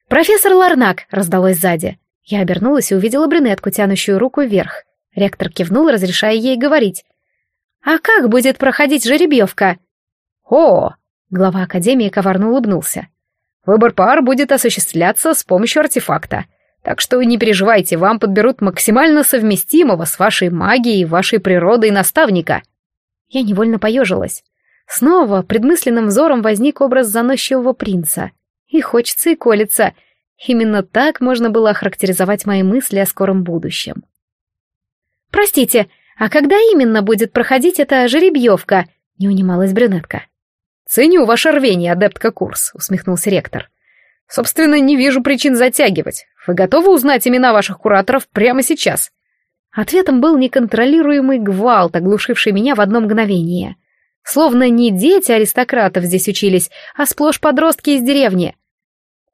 S1: «Профессор Ларнак!» — раздалось сзади. Я обернулась и увидела брюнетку, тянущую руку вверх. Ректор кивнул, разрешая ей говорить. «А как будет проходить жеребьевка?» «О!» — глава Академии коварно улыбнулся. «Выбор пар будет осуществляться с помощью артефакта. Так что не переживайте, вам подберут максимально совместимого с вашей магией и вашей природой наставника. Я невольно поежилась. Снова предмысленным взором возник образ заносчивого принца. И хочется, и колется. Именно так можно было охарактеризовать мои мысли о скором будущем. «Простите, а когда именно будет проходить эта жеребьевка?» — не унималась брюнетка. «Ценю ваше рвение, адептка Курс», — усмехнулся ректор. Собственно, не вижу причин затягивать. Вы готовы узнать имена ваших кураторов прямо сейчас? Ответом был неконтролируемый гвалт, оглушивший меня в одно мгновение. Словно не дети аристократов здесь учились, а сплошь подростки из деревни.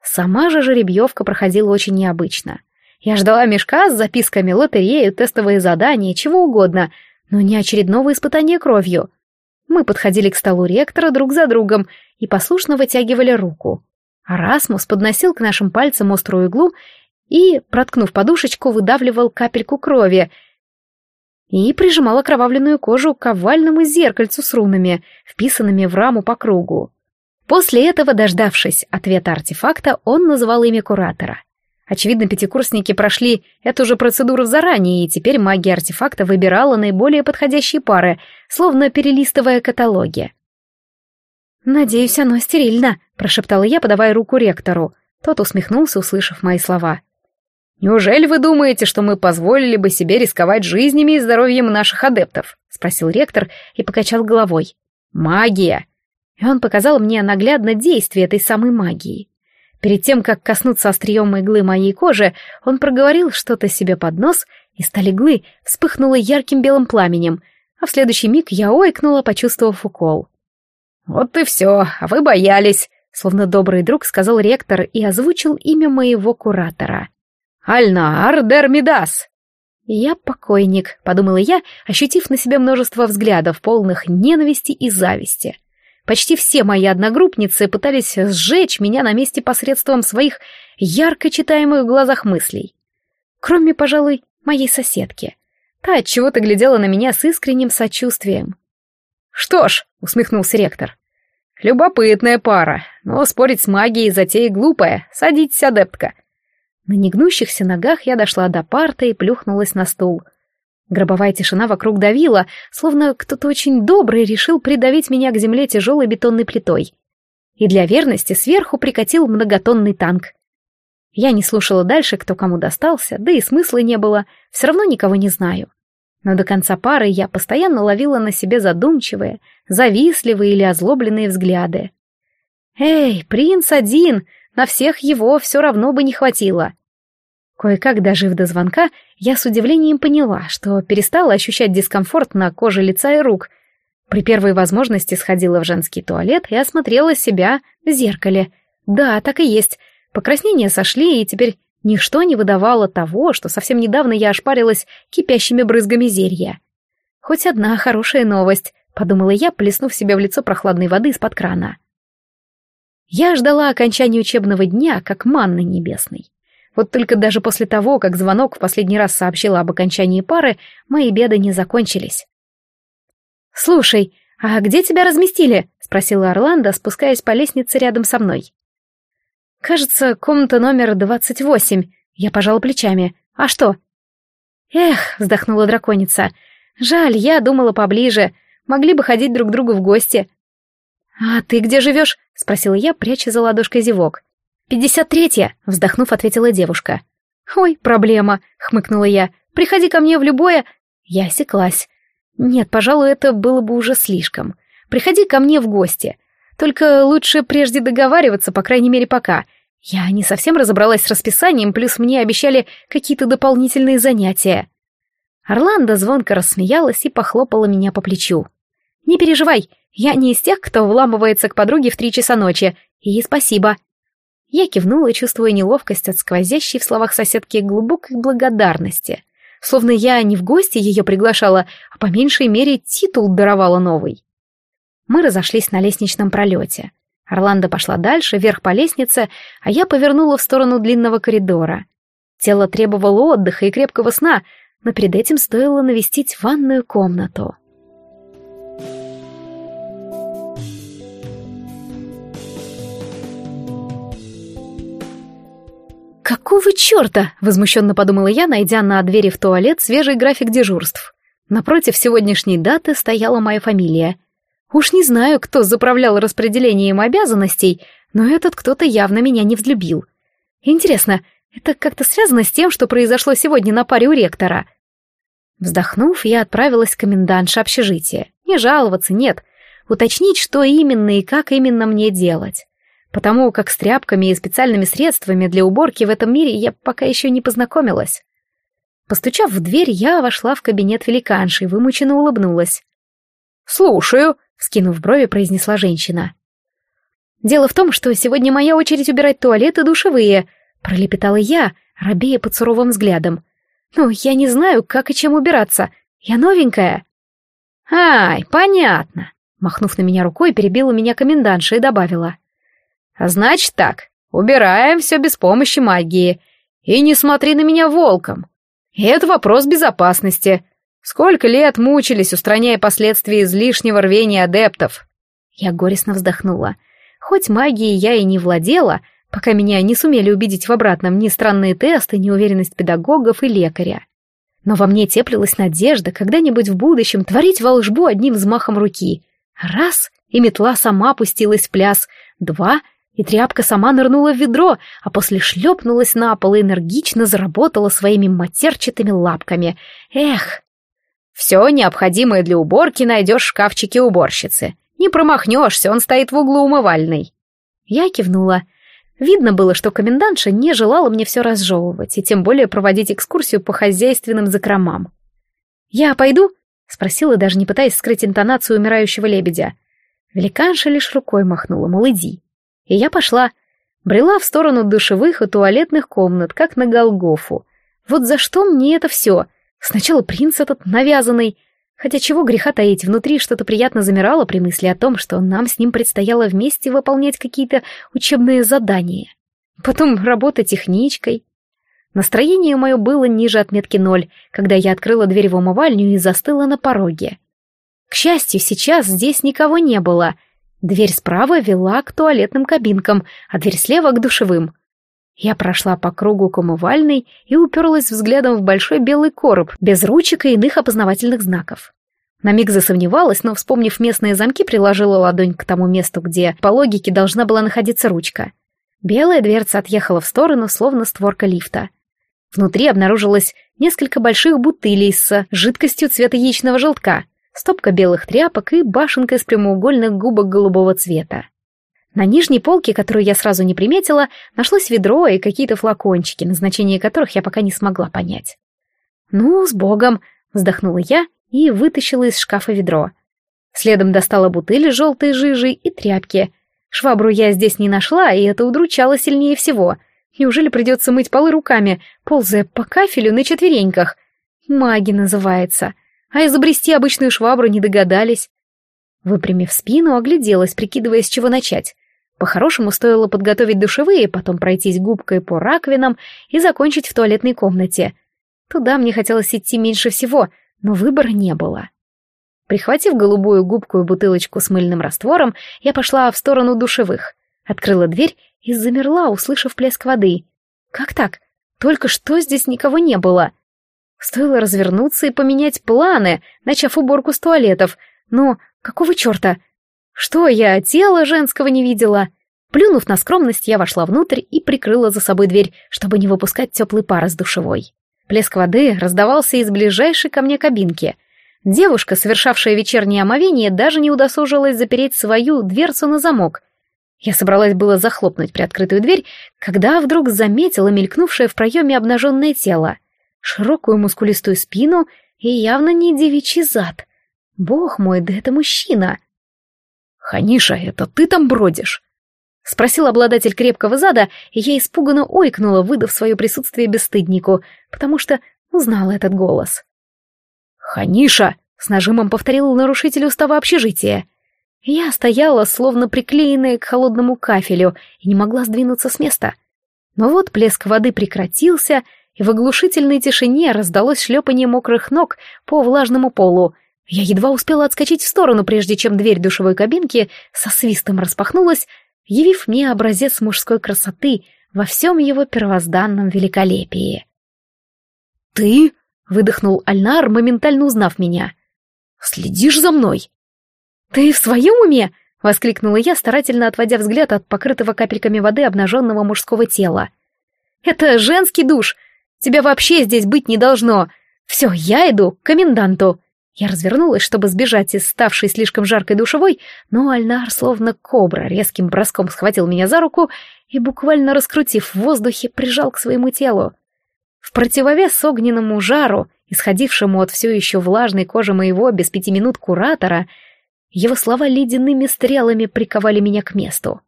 S1: Сама же жеребьевка проходила очень необычно. Я ждала мешка с записками, лотерею, тестовые задания, чего угодно, но не очередного испытания кровью. Мы подходили к столу ректора друг за другом и послушно вытягивали руку. А Расмус подносил к нашим пальцам острую иглу и, проткнув подушечку, выдавливал капельку крови и прижимал окровавленную кожу к овальному зеркальцу с рунами, вписанными в раму по кругу. После этого, дождавшись ответа артефакта, он называл имя куратора. Очевидно, пятикурсники прошли эту же процедуру заранее, и теперь магия артефакта выбирала наиболее подходящие пары, словно перелистывая каталоги. «Надеюсь, оно стерильно», — прошептала я, подавая руку ректору. Тот усмехнулся, услышав мои слова. «Неужели вы думаете, что мы позволили бы себе рисковать жизнями и здоровьем наших адептов?» — спросил ректор и покачал головой. «Магия!» И он показал мне наглядно действие этой самой магии. Перед тем, как коснуться острием иглы моей кожи, он проговорил что-то себе под нос, и сталь иглы вспыхнула ярким белым пламенем, а в следующий миг я ойкнула, почувствовав укол. «Вот и все, а вы боялись», — словно добрый друг сказал ректор и озвучил имя моего куратора. «Альнаар Дермидас!» «Я покойник», — подумала я, ощутив на себе множество взглядов, полных ненависти и зависти. Почти все мои одногруппницы пытались сжечь меня на месте посредством своих ярко читаемых в глазах мыслей. Кроме, пожалуй, моей соседки. Та отчего-то глядела на меня с искренним сочувствием. «Что ж», — усмехнулся ректор, — «любопытная пара, но спорить с магией затея глупая. Садитесь, адептка». На негнущихся ногах я дошла до парты и плюхнулась на стул. Гробовая тишина вокруг давила, словно кто-то очень добрый решил придавить меня к земле тяжелой бетонной плитой. И для верности сверху прикатил многотонный танк. Я не слушала дальше, кто кому достался, да и смысла не было, все равно никого не знаю но до конца пары я постоянно ловила на себе задумчивые, завистливые или озлобленные взгляды. «Эй, принц один! На всех его все равно бы не хватило!» Кое-как дожив до звонка, я с удивлением поняла, что перестала ощущать дискомфорт на коже лица и рук. При первой возможности сходила в женский туалет и осмотрела себя в зеркале. Да, так и есть. Покраснения сошли, и теперь Ничто не выдавало того, что совсем недавно я ошпарилась кипящими брызгами зелья. «Хоть одна хорошая новость», — подумала я, плеснув себе в лицо прохладной воды из-под крана. Я ждала окончания учебного дня, как манны небесной. Вот только даже после того, как звонок в последний раз сообщила об окончании пары, мои беды не закончились. «Слушай, а где тебя разместили?» — спросила Орландо, спускаясь по лестнице рядом со мной. Кажется, комната номер двадцать восемь. Я пожала плечами. А что? Эх, вздохнула драконица. Жаль, я думала поближе. Могли бы ходить друг к другу в гости. А ты где живешь? спросила я, пряча за ладошкой зевок. «Пятьдесят третья», — вздохнув, ответила девушка. «Ой, проблема», — хмыкнула я. «Приходи ко мне в любое...» Я осеклась. «Нет, пожалуй, это было бы уже слишком. Приходи ко мне в гости. Только лучше прежде договариваться, по крайней мере, пока. Я не совсем разобралась с расписанием, плюс мне обещали какие-то дополнительные занятия. Орландо звонко рассмеялась и похлопала меня по плечу. «Не переживай, я не из тех, кто вламывается к подруге в три часа ночи. И спасибо». Я кивнула, чувствуя неловкость от сквозящей в словах соседки глубокой благодарности. Словно я не в гости ее приглашала, а по меньшей мере титул даровала новый. Мы разошлись на лестничном пролете. Орландо пошла дальше, вверх по лестнице, а я повернула в сторону длинного коридора. Тело требовало отдыха и крепкого сна, но перед этим стоило навестить ванную комнату. «Какого черта?» — возмущенно подумала я, найдя на двери в туалет свежий график дежурств. Напротив сегодняшней даты стояла моя фамилия — Уж не знаю, кто заправлял распределением обязанностей, но этот кто-то явно меня не взлюбил. Интересно, это как-то связано с тем, что произошло сегодня на паре у ректора? Вздохнув, я отправилась к коменданше общежития. Не жаловаться, нет. Уточнить, что именно и как именно мне делать. Потому как с тряпками и специальными средствами для уборки в этом мире я пока еще не познакомилась. Постучав в дверь, я вошла в кабинет великанши и вымученно улыбнулась. «Слушаю», вскинув брови, произнесла женщина. «Дело в том, что сегодня моя очередь убирать туалеты душевые», — пролепетала я, рабея под суровым взглядом. «Ну, я не знаю, как и чем убираться. Я новенькая». «Ай, понятно», — махнув на меня рукой, перебила меня комендантша и добавила. «А «Значит так, убираем все без помощи магии. И не смотри на меня волком. это вопрос безопасности. Сколько лет мучились, устраняя последствия излишнего рвения адептов. Я горестно вздохнула. Хоть магией я и не владела, пока меня не сумели убедить в обратном ни странные тесты, ни уверенность педагогов и лекаря. Но во мне теплилась надежда когда-нибудь в будущем творить волшбу одним взмахом руки. Раз — и метла сама пустилась в пляс. Два — и тряпка сама нырнула в ведро, а после шлепнулась на пол и энергично заработала своими матерчатыми лапками. Эх! Все необходимое для уборки найдешь в шкафчике уборщицы. Не промахнешься, он стоит в углу умывальной. Я кивнула. Видно было, что комендантша не желала мне все разжевывать, и тем более проводить экскурсию по хозяйственным закромам. «Я пойду?» — спросила, даже не пытаясь скрыть интонацию умирающего лебедя. Великанша лишь рукой махнула, мол, иди. И я пошла. Брела в сторону душевых и туалетных комнат, как на Голгофу. Вот за что мне это все? — Сначала принц этот навязанный. Хотя чего греха таить, внутри что-то приятно замирало при мысли о том, что нам с ним предстояло вместе выполнять какие-то учебные задания. Потом работа техничкой. Настроение мое было ниже отметки ноль, когда я открыла дверь в умывальню и застыла на пороге. К счастью, сейчас здесь никого не было. Дверь справа вела к туалетным кабинкам, а дверь слева — к душевым. Я прошла по кругу к умывальной и уперлась взглядом в большой белый короб, без ручек и иных опознавательных знаков. На миг засомневалась, но, вспомнив местные замки, приложила ладонь к тому месту, где, по логике, должна была находиться ручка. Белая дверца отъехала в сторону, словно створка лифта. Внутри обнаружилось несколько больших бутылей с жидкостью цвета яичного желтка, стопка белых тряпок и башенка из прямоугольных губок голубого цвета. На нижней полке, которую я сразу не приметила, нашлось ведро и какие-то флакончики, назначение которых я пока не смогла понять. «Ну, с Богом!» — вздохнула я и вытащила из шкафа ведро. Следом достала бутыли желтой жижи и тряпки. Швабру я здесь не нашла, и это удручало сильнее всего. Неужели придется мыть полы руками, ползая по кафелю на четвереньках? Маги называется. А изобрести обычную швабру не догадались. Выпрямив спину, огляделась, прикидывая, с чего начать. По-хорошему стоило подготовить душевые, потом пройтись губкой по раковинам и закончить в туалетной комнате. Туда мне хотелось идти меньше всего, но выбора не было. Прихватив голубую губку и бутылочку с мыльным раствором, я пошла в сторону душевых. Открыла дверь и замерла, услышав плеск воды. Как так? Только что здесь никого не было. Стоило развернуться и поменять планы, начав уборку с туалетов. Но какого черта? Что я тела женского не видела? Плюнув на скромность, я вошла внутрь и прикрыла за собой дверь, чтобы не выпускать теплый пар из душевой. Плеск воды раздавался из ближайшей ко мне кабинки. Девушка, совершавшая вечернее омовение, даже не удосужилась запереть свою дверцу на замок. Я собралась было захлопнуть приоткрытую дверь, когда вдруг заметила мелькнувшее в проеме обнаженное тело, широкую мускулистую спину и явно не девичий зад. Бог мой, да это мужчина! «Ханиша, это ты там бродишь?» — спросил обладатель крепкого зада, и я испуганно ойкнула, выдав свое присутствие бесстыднику, потому что узнала этот голос. «Ханиша!» — с нажимом повторил нарушитель устава общежития. Я стояла, словно приклеенная к холодному кафелю, и не могла сдвинуться с места. Но вот плеск воды прекратился, и в оглушительной тишине раздалось шлепание мокрых ног по влажному полу — я едва успела отскочить в сторону, прежде чем дверь душевой кабинки со свистом распахнулась, явив мне образец мужской красоты во всем его первозданном великолепии. «Ты?» — выдохнул Альнар, моментально узнав меня. «Следишь за мной?» «Ты в своем уме?» — воскликнула я, старательно отводя взгляд от покрытого капельками воды обнаженного мужского тела. «Это женский душ! Тебя вообще здесь быть не должно! Все, я иду к коменданту!» Я развернулась, чтобы сбежать из ставшей слишком жаркой душевой, но Альнар, словно кобра, резким броском схватил меня за руку и, буквально раскрутив в воздухе, прижал к своему телу. В противовес огненному жару, исходившему от все еще влажной кожи моего без пяти минут куратора, его слова ледяными стрелами приковали меня к месту.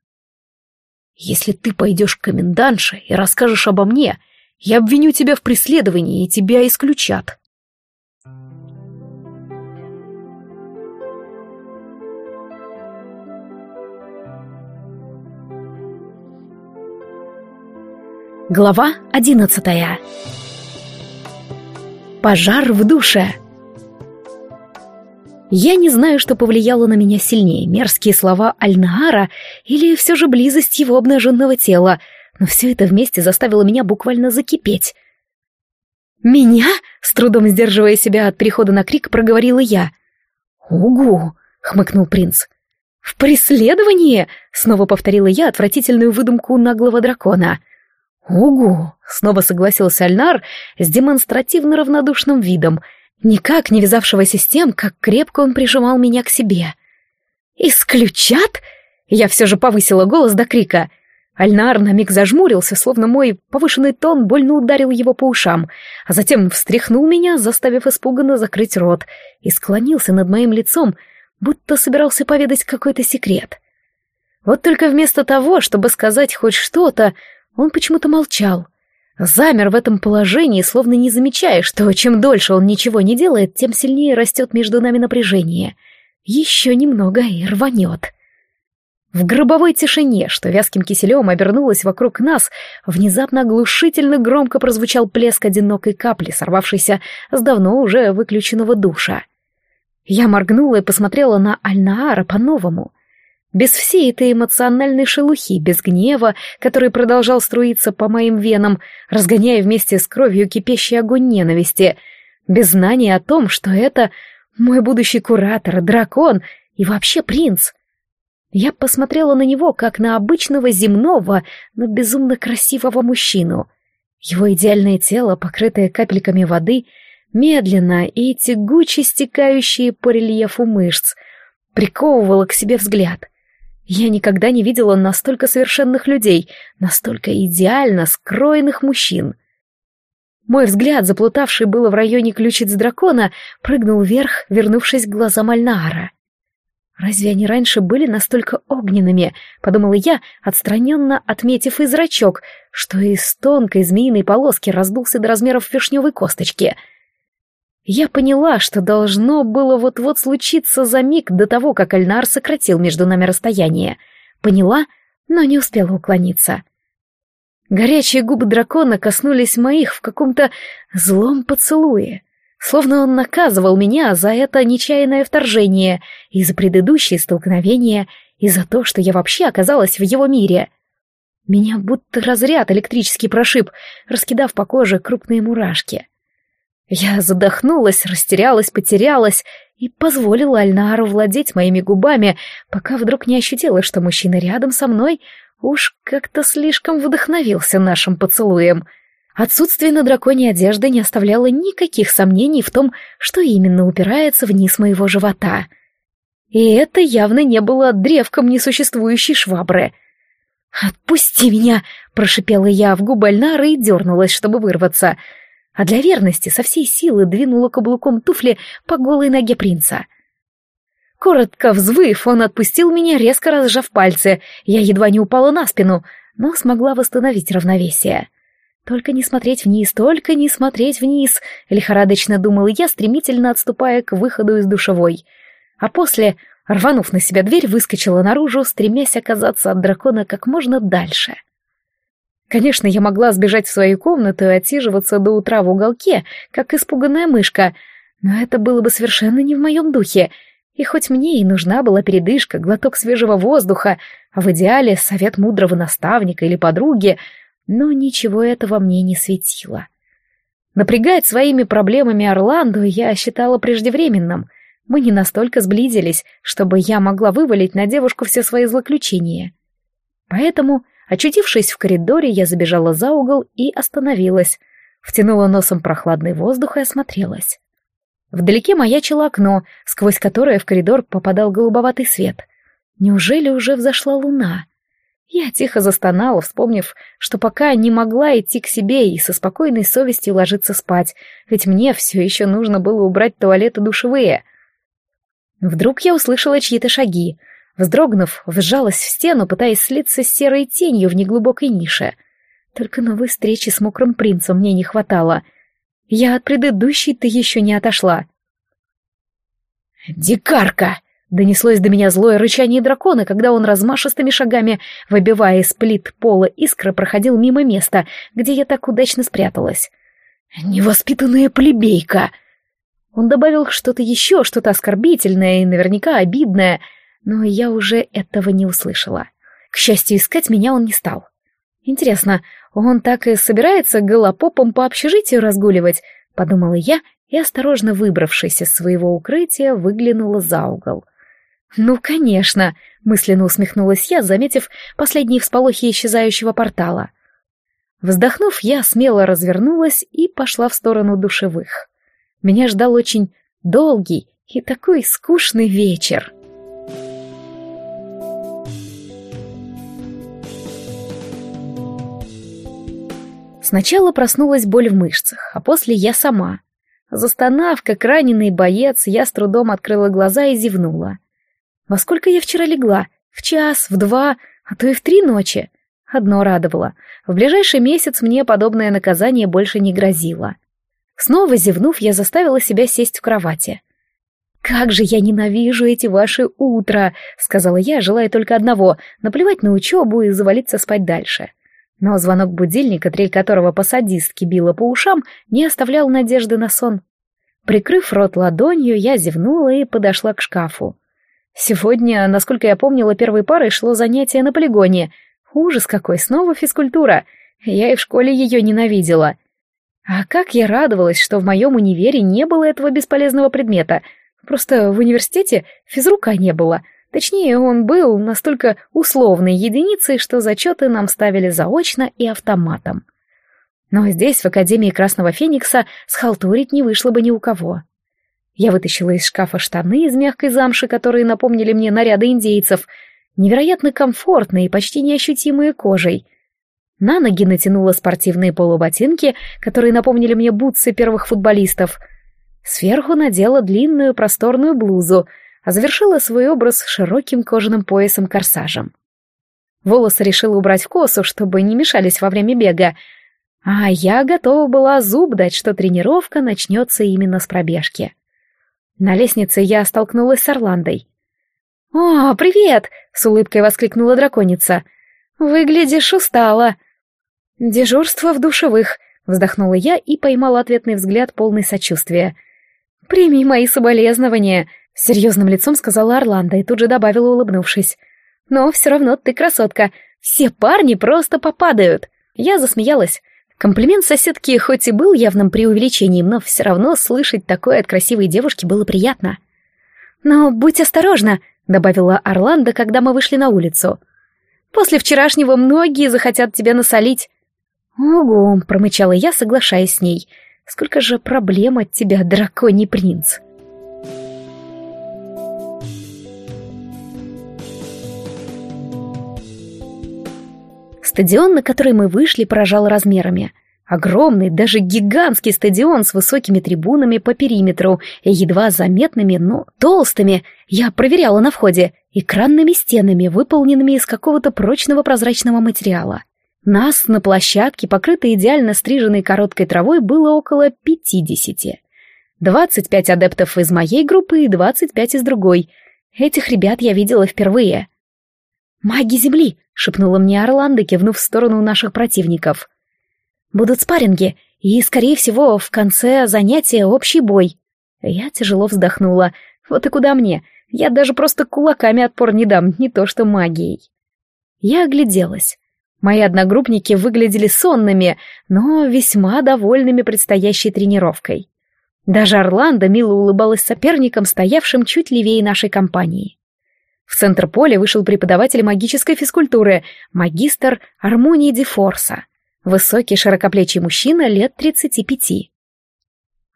S1: «Если ты пойдешь к коменданше и расскажешь обо мне, я обвиню тебя в преследовании, и тебя исключат», Глава одиннадцатая. Пожар в душе. Я не знаю, что повлияло на меня сильнее, мерзкие слова Альнаара или все же близость его обнаженного тела, но все это вместе заставило меня буквально закипеть. «Меня?» — с трудом сдерживая себя от перехода на крик, проговорила я. «Угу!» — хмыкнул принц. «В преследовании!» — снова повторила я отвратительную выдумку наглого дракона — «Угу!» — снова согласился Альнар с демонстративно равнодушным видом, никак не вязавшегося с тем, как крепко он прижимал меня к себе. «Исключат?» — я все же повысила голос до крика. Альнар на миг зажмурился, словно мой повышенный тон больно ударил его по ушам, а затем встряхнул меня, заставив испуганно закрыть рот, и склонился над моим лицом, будто собирался поведать какой-то секрет. Вот только вместо того, чтобы сказать хоть что-то, он почему-то молчал. Замер в этом положении, словно не замечая, что чем дольше он ничего не делает, тем сильнее растет между нами напряжение. Еще немного и рванет. В гробовой тишине, что вязким киселем обернулась вокруг нас, внезапно оглушительно громко прозвучал плеск одинокой капли, сорвавшейся с давно уже выключенного душа. Я моргнула и посмотрела на Альнаара по-новому — без всей этой эмоциональной шелухи, без гнева, который продолжал струиться по моим венам, разгоняя вместе с кровью кипящий огонь ненависти, без знания о том, что это мой будущий куратор, дракон и вообще принц. Я посмотрела на него, как на обычного земного, но безумно красивого мужчину. Его идеальное тело, покрытое капельками воды, медленно и тягуче стекающие по рельефу мышц, приковывало к себе взгляд — я никогда не видела настолько совершенных людей, настолько идеально скроенных мужчин. Мой взгляд, заплутавший было в районе ключиц дракона, прыгнул вверх, вернувшись к глазам Альнаара. «Разве они раньше были настолько огненными?» — подумала я, отстраненно отметив и зрачок, что из тонкой змеиной полоски раздулся до размеров вишневой косточки — я поняла, что должно было вот-вот случиться за миг до того, как Альнар сократил между нами расстояние. Поняла, но не успела уклониться. Горячие губы дракона коснулись моих в каком-то злом поцелуе. Словно он наказывал меня за это нечаянное вторжение, и за предыдущие столкновения, и за то, что я вообще оказалась в его мире. Меня будто разряд электрический прошиб, раскидав по коже крупные мурашки. Я задохнулась, растерялась, потерялась и позволила Альнару владеть моими губами, пока вдруг не ощутила, что мужчина рядом со мной уж как-то слишком вдохновился нашим поцелуем. Отсутствие на драконе одежды не оставляло никаких сомнений в том, что именно упирается вниз моего живота. И это явно не было древком несуществующей швабры. «Отпусти меня!» — прошипела я в губы Альнара и дернулась, чтобы вырваться — а для верности со всей силы двинула каблуком туфли по голой ноге принца. Коротко взвыв, он отпустил меня, резко разжав пальцы. Я едва не упала на спину, но смогла восстановить равновесие. Только не смотреть вниз, только не смотреть вниз, лихорадочно думала я, стремительно отступая к выходу из душевой. А после, рванув на себя дверь, выскочила наружу, стремясь оказаться от дракона как можно дальше. — Конечно, я могла сбежать в свою комнату и отсиживаться до утра в уголке, как испуганная мышка, но это было бы совершенно не в моем духе. И хоть мне и нужна была передышка, глоток свежего воздуха, а в идеале совет мудрого наставника или подруги, но ничего этого мне не светило. Напрягать своими проблемами Орландо я считала преждевременным. Мы не настолько сблизились, чтобы я могла вывалить на девушку все свои злоключения. Поэтому Очутившись в коридоре, я забежала за угол и остановилась. Втянула носом прохладный воздух и осмотрелась. Вдалеке маячило окно, сквозь которое в коридор попадал голубоватый свет. Неужели уже взошла луна? Я тихо застонала, вспомнив, что пока не могла идти к себе и со спокойной совестью ложиться спать, ведь мне все еще нужно было убрать туалет и душевые. Вдруг я услышала чьи-то шаги — Вздрогнув, вжалась в стену, пытаясь слиться с серой тенью в неглубокой нише. Только новой встречи с мокрым принцем мне не хватало. Я от предыдущей-то еще не отошла. «Дикарка!» — донеслось до меня злое рычание дракона, когда он размашистыми шагами, выбивая из плит пола искры, проходил мимо места, где я так удачно спряталась. «Невоспитанная плебейка!» Он добавил что-то еще, что-то оскорбительное и наверняка обидное — но я уже этого не услышала. К счастью, искать меня он не стал. Интересно, он так и собирается голопопом по общежитию разгуливать, подумала я и, осторожно выбравшись из своего укрытия, выглянула за угол. «Ну, конечно!» — мысленно усмехнулась я, заметив последние всполохи исчезающего портала. Вздохнув, я смело развернулась и пошла в сторону душевых. Меня ждал очень долгий и такой скучный вечер. Сначала проснулась боль в мышцах, а после я сама. Застонав, как раненый боец, я с трудом открыла глаза и зевнула. Во сколько я вчера легла? В час, в два, а то и в три ночи. Одно радовало. В ближайший месяц мне подобное наказание больше не грозило. Снова зевнув, я заставила себя сесть в кровати. «Как же я ненавижу эти ваши утра!» — сказала я, желая только одного — наплевать на учебу и завалиться спать дальше. — но звонок будильника, трель которого по садистке била по ушам, не оставлял надежды на сон. Прикрыв рот ладонью, я зевнула и подошла к шкафу. Сегодня, насколько я помнила, первой парой шло занятие на полигоне. Ужас какой, снова физкультура. Я и в школе ее ненавидела. А как я радовалась, что в моем универе не было этого бесполезного предмета. Просто в университете физрука не было — Точнее, он был настолько условной единицей, что зачеты нам ставили заочно и автоматом. Но здесь, в Академии Красного Феникса, схалтурить не вышло бы ни у кого. Я вытащила из шкафа штаны из мягкой замши, которые напомнили мне наряды индейцев, невероятно комфортные почти неощутимые кожей. На ноги натянула спортивные полуботинки, которые напомнили мне бутсы первых футболистов. Сверху надела длинную просторную блузу — а завершила свой образ широким кожаным поясом-корсажем. Волосы решила убрать в косу, чтобы не мешались во время бега, а я готова была зуб дать, что тренировка начнется именно с пробежки. На лестнице я столкнулась с Орландой. «О, привет!» — с улыбкой воскликнула драконица. «Выглядишь устала!» «Дежурство в душевых!» — вздохнула я и поймала ответный взгляд полный сочувствия. «Прими мои соболезнования!» серьезным лицом сказала Орландо и тут же добавила, улыбнувшись. «Но все равно ты красотка. Все парни просто попадают». Я засмеялась. Комплимент соседки хоть и был явным преувеличением, но все равно слышать такое от красивой девушки было приятно. «Но будь осторожна», — добавила Орландо, когда мы вышли на улицу. «После вчерашнего многие захотят тебя насолить». «Ого», — промычала я, соглашаясь с ней. «Сколько же проблем от тебя, драконий принц!» Стадион, на который мы вышли, поражал размерами. Огромный, даже гигантский стадион с высокими трибунами по периметру и едва заметными, но толстыми, я проверяла на входе, экранными стенами, выполненными из какого-то прочного прозрачного материала. Нас на площадке, покрытой идеально стриженной короткой травой, было около пятидесяти. Двадцать пять адептов из моей группы и двадцать пять из другой. Этих ребят я видела впервые. «Маги земли!» — шепнула мне Орландо, кивнув в сторону наших противников. «Будут спарринги, и, скорее всего, в конце занятия общий бой». Я тяжело вздохнула. «Вот и куда мне? Я даже просто кулаками отпор не дам, не то что магией». Я огляделась. Мои одногруппники выглядели сонными, но весьма довольными предстоящей тренировкой. Даже Орландо мило улыбалась соперникам, стоявшим чуть левее нашей компании. В центр поля вышел преподаватель магической физкультуры, магистр Армонии Дефорса. Высокий, широкоплечий мужчина лет 35.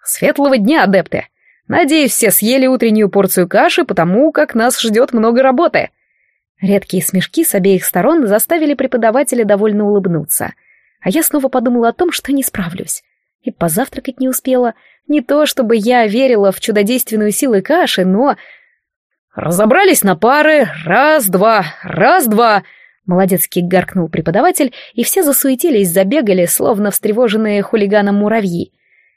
S1: «Светлого дня, адепты! Надеюсь, все съели утреннюю порцию каши, потому как нас ждет много работы!» Редкие смешки с обеих сторон заставили преподавателя довольно улыбнуться. А я снова подумала о том, что не справлюсь. И позавтракать не успела. Не то, чтобы я верила в чудодейственную силу каши, но «Разобрались на пары. Раз-два, раз-два!» Молодецкий гаркнул преподаватель, и все засуетились, забегали, словно встревоженные хулиганом муравьи.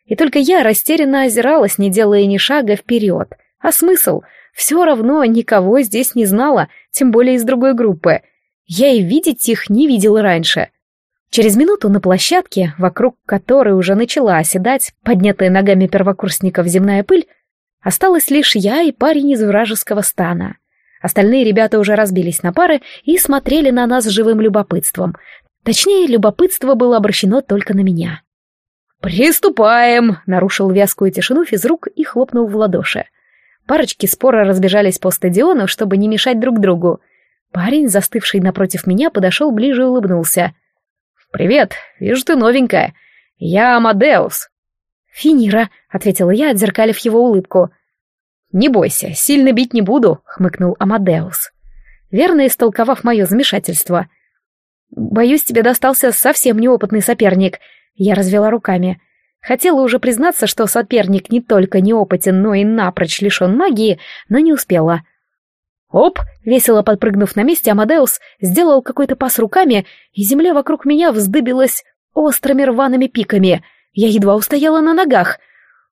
S1: И только я растерянно озиралась, не делая ни шага вперед. А смысл? Все равно никого здесь не знала, тем более из другой группы. Я и видеть их не видела раньше. Через минуту на площадке, вокруг которой уже начала оседать поднятая ногами первокурсников земная пыль, Осталась лишь я и парень из вражеского стана. Остальные ребята уже разбились на пары и смотрели на нас с живым любопытством. Точнее, любопытство было обращено только на меня. «Приступаем!» — нарушил вязкую тишину физрук и хлопнул в ладоши. Парочки споро разбежались по стадиону, чтобы не мешать друг другу. Парень, застывший напротив меня, подошел ближе и улыбнулся. «Привет, вижу, ты новенькая. Я Амадеус». «Финира», — ответила я, отзеркалив его улыбку. «Не бойся, сильно бить не буду», — хмыкнул Амадеус. Верно истолковав мое замешательство. «Боюсь, тебе достался совсем неопытный соперник», — я развела руками. Хотела уже признаться, что соперник не только неопытен, но и напрочь лишен магии, но не успела. Оп! Весело подпрыгнув на месте, Амадеус сделал какой-то пас руками, и земля вокруг меня вздыбилась острыми рваными пиками — я едва устояла на ногах.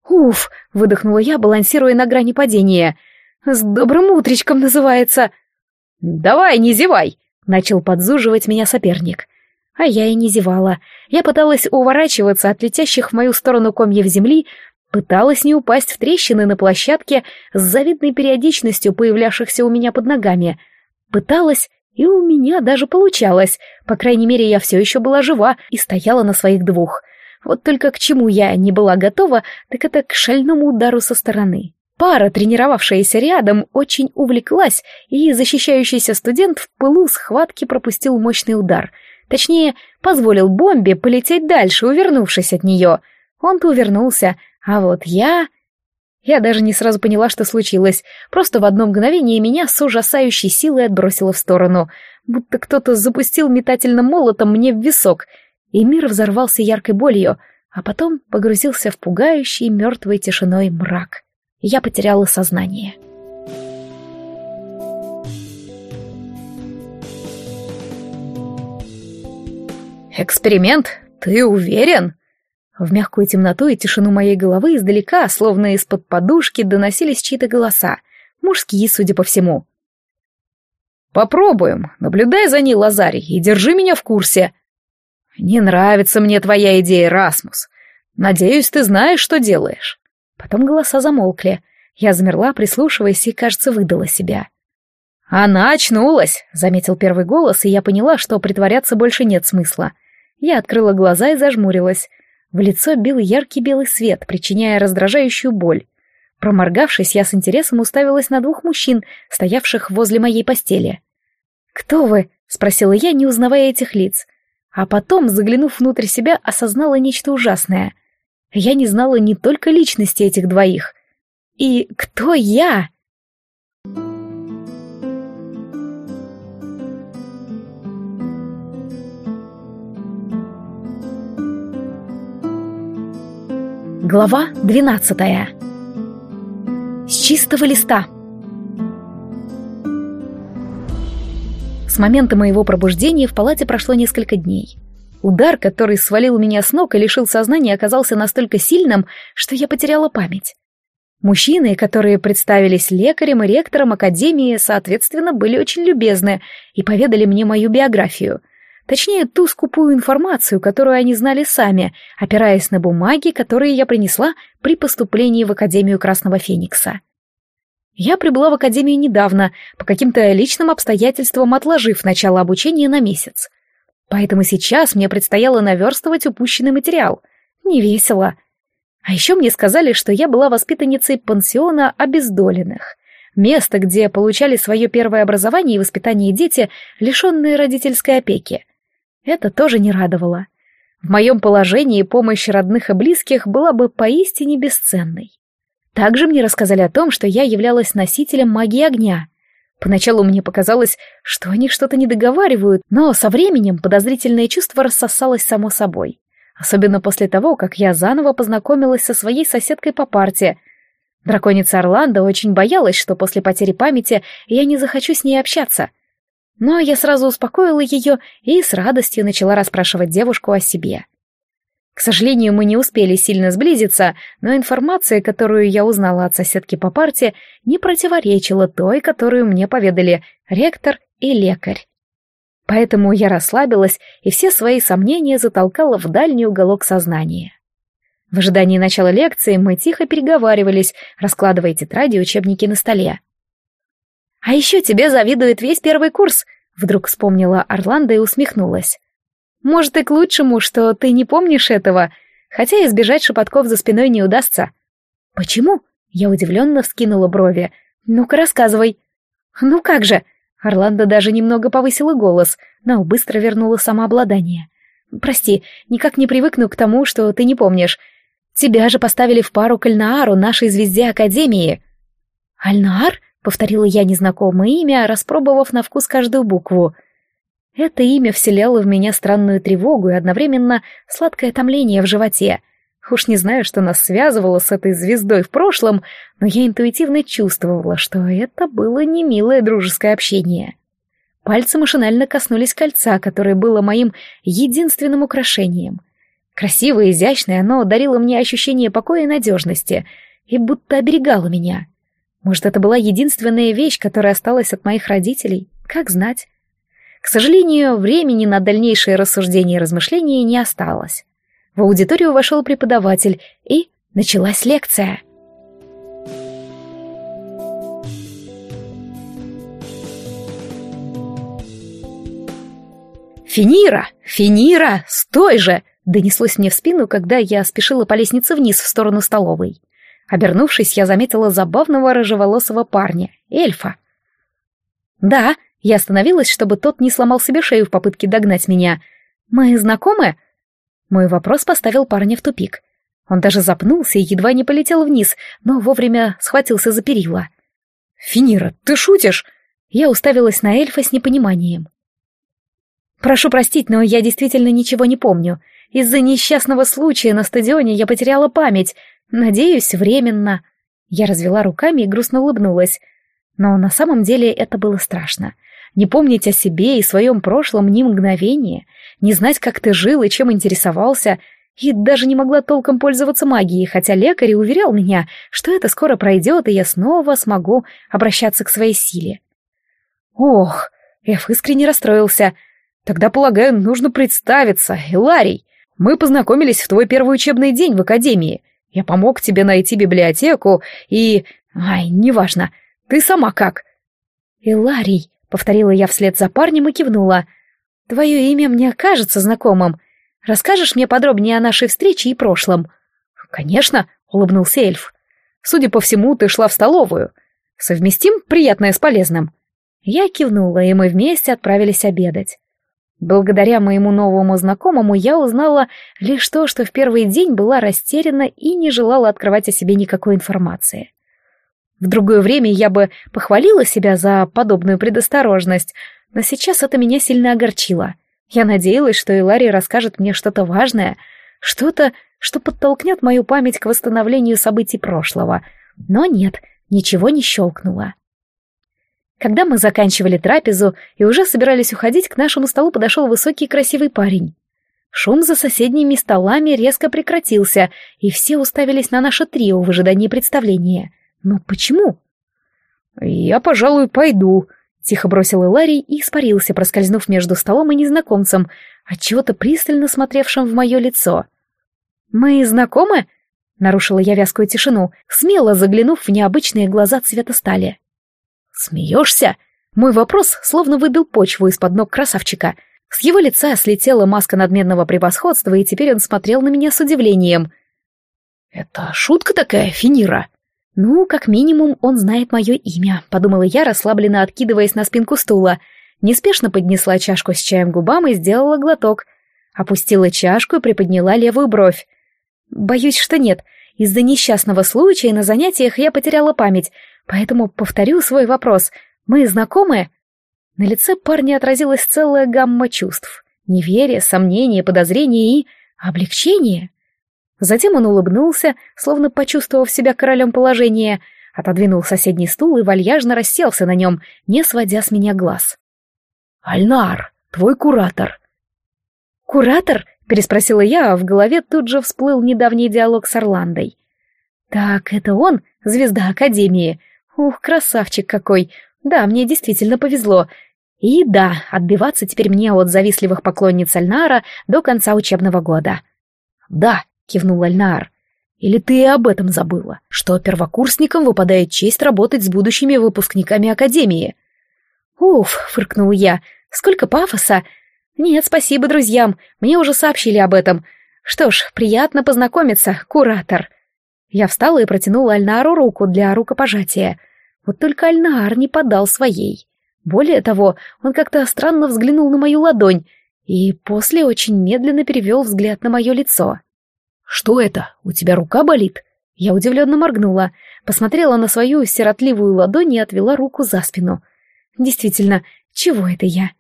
S1: «Уф!» — выдохнула я, балансируя на грани падения. «С добрым утречком называется!» «Давай, не зевай!» — начал подзуживать меня соперник. А я и не зевала. Я пыталась уворачиваться от летящих в мою сторону комьев земли, пыталась не упасть в трещины на площадке с завидной периодичностью появлявшихся у меня под ногами. Пыталась, и у меня даже получалось. По крайней мере, я все еще была жива и стояла на своих двух — вот только к чему я не была готова, так это к шальному удару со стороны. Пара, тренировавшаяся рядом, очень увлеклась, и защищающийся студент в пылу схватки пропустил мощный удар. Точнее, позволил бомбе полететь дальше, увернувшись от нее. Он-то увернулся, а вот я... Я даже не сразу поняла, что случилось. Просто в одно мгновение меня с ужасающей силой отбросило в сторону, будто кто-то запустил метательным молотом мне в висок — и мир взорвался яркой болью, а потом погрузился в пугающий мертвой тишиной мрак. Я потеряла сознание. «Эксперимент? Ты уверен?» В мягкую темноту и тишину моей головы издалека, словно из-под подушки, доносились чьи-то голоса, мужские, судя по всему. «Попробуем. Наблюдай за ней, Лазарь, и держи меня в курсе», «Не нравится мне твоя идея, Расмус. Надеюсь, ты знаешь, что делаешь». Потом голоса замолкли. Я замерла, прислушиваясь, и, кажется, выдала себя. «Она очнулась!» — заметил первый голос, и я поняла, что притворяться больше нет смысла. Я открыла глаза и зажмурилась. В лицо бил яркий белый свет, причиняя раздражающую боль. Проморгавшись, я с интересом уставилась на двух мужчин, стоявших возле моей постели. «Кто вы?» — спросила я, не узнавая этих лиц. А потом, заглянув внутрь себя, осознала нечто ужасное. Я не знала не только личности этих двоих. И кто я? Глава 12. С чистого листа. С момента моего пробуждения в палате прошло несколько дней. Удар, который свалил меня с ног и лишил сознания, оказался настолько сильным, что я потеряла память. Мужчины, которые представились лекарем и ректором академии, соответственно, были очень любезны и поведали мне мою биографию. Точнее, ту скупую информацию, которую они знали сами, опираясь на бумаги, которые я принесла при поступлении в Академию Красного Феникса. Я прибыла в академию недавно, по каким-то личным обстоятельствам отложив начало обучения на месяц. Поэтому сейчас мне предстояло наверстывать упущенный материал. Не весело. А еще мне сказали, что я была воспитанницей пансиона обездоленных. Место, где получали свое первое образование и воспитание дети, лишенные родительской опеки. Это тоже не радовало. В моем положении помощь родных и близких была бы поистине бесценной. Также мне рассказали о том, что я являлась носителем магии огня. Поначалу мне показалось, что они что-то не договаривают, но со временем подозрительное чувство рассосалось само собой. Особенно после того, как я заново познакомилась со своей соседкой по парте. Драконица Орландо очень боялась, что после потери памяти я не захочу с ней общаться. Но я сразу успокоила ее и с радостью начала расспрашивать девушку о себе. К сожалению, мы не успели сильно сблизиться, но информация, которую я узнала от соседки по парте, не противоречила той, которую мне поведали ректор и лекарь. Поэтому я расслабилась и все свои сомнения затолкала в дальний уголок сознания. В ожидании начала лекции мы тихо переговаривались, раскладывая тетради и учебники на столе. «А еще тебе завидует весь первый курс», — вдруг вспомнила Орландо и усмехнулась. Может, и к лучшему, что ты не помнишь этого, хотя избежать шепотков за спиной не удастся. Почему? Я удивленно вскинула брови. Ну-ка, рассказывай. Ну как же? Орландо даже немного повысила голос, но быстро вернула самообладание. Прости, никак не привыкну к тому, что ты не помнишь. Тебя же поставили в пару к Альнаару, нашей звезде Академии. Альнаар? Повторила я незнакомое имя, распробовав на вкус каждую букву. Это имя вселяло в меня странную тревогу и одновременно сладкое томление в животе. Уж не знаю, что нас связывало с этой звездой в прошлом, но я интуитивно чувствовала, что это было не милое дружеское общение. Пальцы машинально коснулись кольца, которое было моим единственным украшением. Красивое, и изящное, оно дарило мне ощущение покоя и надежности, и будто оберегало меня. Может, это была единственная вещь, которая осталась от моих родителей? Как знать? К сожалению, времени на дальнейшие рассуждения и размышления не осталось. В аудиторию вошел преподаватель, и началась лекция. «Финира! Финира! Стой же!» — донеслось мне в спину, когда я спешила по лестнице вниз в сторону столовой. Обернувшись, я заметила забавного рыжеволосого парня, эльфа. «Да, я остановилась, чтобы тот не сломал себе шею в попытке догнать меня. Мои знакомы?» Мой вопрос поставил парня в тупик. Он даже запнулся и едва не полетел вниз, но вовремя схватился за перила. «Финира, ты шутишь?» Я уставилась на эльфа с непониманием. «Прошу простить, но я действительно ничего не помню. Из-за несчастного случая на стадионе я потеряла память. Надеюсь, временно». Я развела руками и грустно улыбнулась. Но на самом деле это было страшно не помнить о себе и своем прошлом ни мгновение, не знать, как ты жил и чем интересовался, и даже не могла толком пользоваться магией, хотя лекарь уверял меня, что это скоро пройдет, и я снова смогу обращаться к своей силе. Ох, Эф искренне расстроился. Тогда, полагаю, нужно представиться, Иларий. Мы познакомились в твой первый учебный день в академии. Я помог тебе найти библиотеку и... Ай, неважно. Ты сама как? Иларий, — повторила я вслед за парнем и кивнула. «Твое имя мне кажется знакомым. Расскажешь мне подробнее о нашей встрече и прошлом?» «Конечно», — улыбнулся эльф. «Судя по всему, ты шла в столовую. Совместим приятное с полезным». Я кивнула, и мы вместе отправились обедать. Благодаря моему новому знакомому я узнала лишь то, что в первый день была растеряна и не желала открывать о себе никакой информации. В другое время я бы похвалила себя за подобную предосторожность, но сейчас это меня сильно огорчило. Я надеялась, что Иларий расскажет мне что-то важное, что-то, что подтолкнет мою память к восстановлению событий прошлого. Но нет, ничего не щелкнуло. Когда мы заканчивали трапезу и уже собирались уходить, к нашему столу подошел высокий красивый парень. Шум за соседними столами резко прекратился, и все уставились на наше трио в ожидании представления — но «Ну, почему? «Я, пожалуй, пойду», — тихо бросил Элари и испарился, проскользнув между столом и незнакомцем, отчего-то пристально смотревшим в мое лицо. «Мы знакомы?» — нарушила я вязкую тишину, смело заглянув в необычные глаза цвета стали. «Смеешься?» Мой вопрос словно выбил почву из-под ног красавчика. С его лица слетела маска надменного превосходства, и теперь он смотрел на меня с удивлением. «Это шутка такая, Финира?» «Ну, как минимум, он знает мое имя», — подумала я, расслабленно откидываясь на спинку стула. Неспешно поднесла чашку с чаем губам и сделала глоток. Опустила чашку и приподняла левую бровь. «Боюсь, что нет. Из-за несчастного случая на занятиях я потеряла память, поэтому повторю свой вопрос. Мы знакомы?» На лице парня отразилась целая гамма чувств. Неверие, сомнение, подозрение и облегчение. Затем он улыбнулся, словно почувствовав себя королем положения, отодвинул соседний стул и вальяжно расселся на нем, не сводя с меня глаз. «Альнар, твой куратор!» «Куратор?» — переспросила я, а в голове тут же всплыл недавний диалог с Орландой. «Так, это он, звезда Академии. Ух, красавчик какой! Да, мне действительно повезло. И да, отбиваться теперь мне от завистливых поклонниц Альнара до конца учебного года». «Да», — кивнул Альнар. «Или ты и об этом забыла, что первокурсникам выпадает честь работать с будущими выпускниками Академии?» «Уф», — фыркнул я, — «сколько пафоса!» «Нет, спасибо друзьям, мне уже сообщили об этом. Что ж, приятно познакомиться, куратор». Я встала и протянула Альнару руку для рукопожатия. Вот только Альнар не подал своей. Более того, он как-то странно взглянул на мою ладонь и после очень медленно перевел взгляд на мое лицо. «Что это? У тебя рука болит?» Я удивленно моргнула, посмотрела на свою сиротливую ладонь и отвела руку за спину. «Действительно, чего это я?»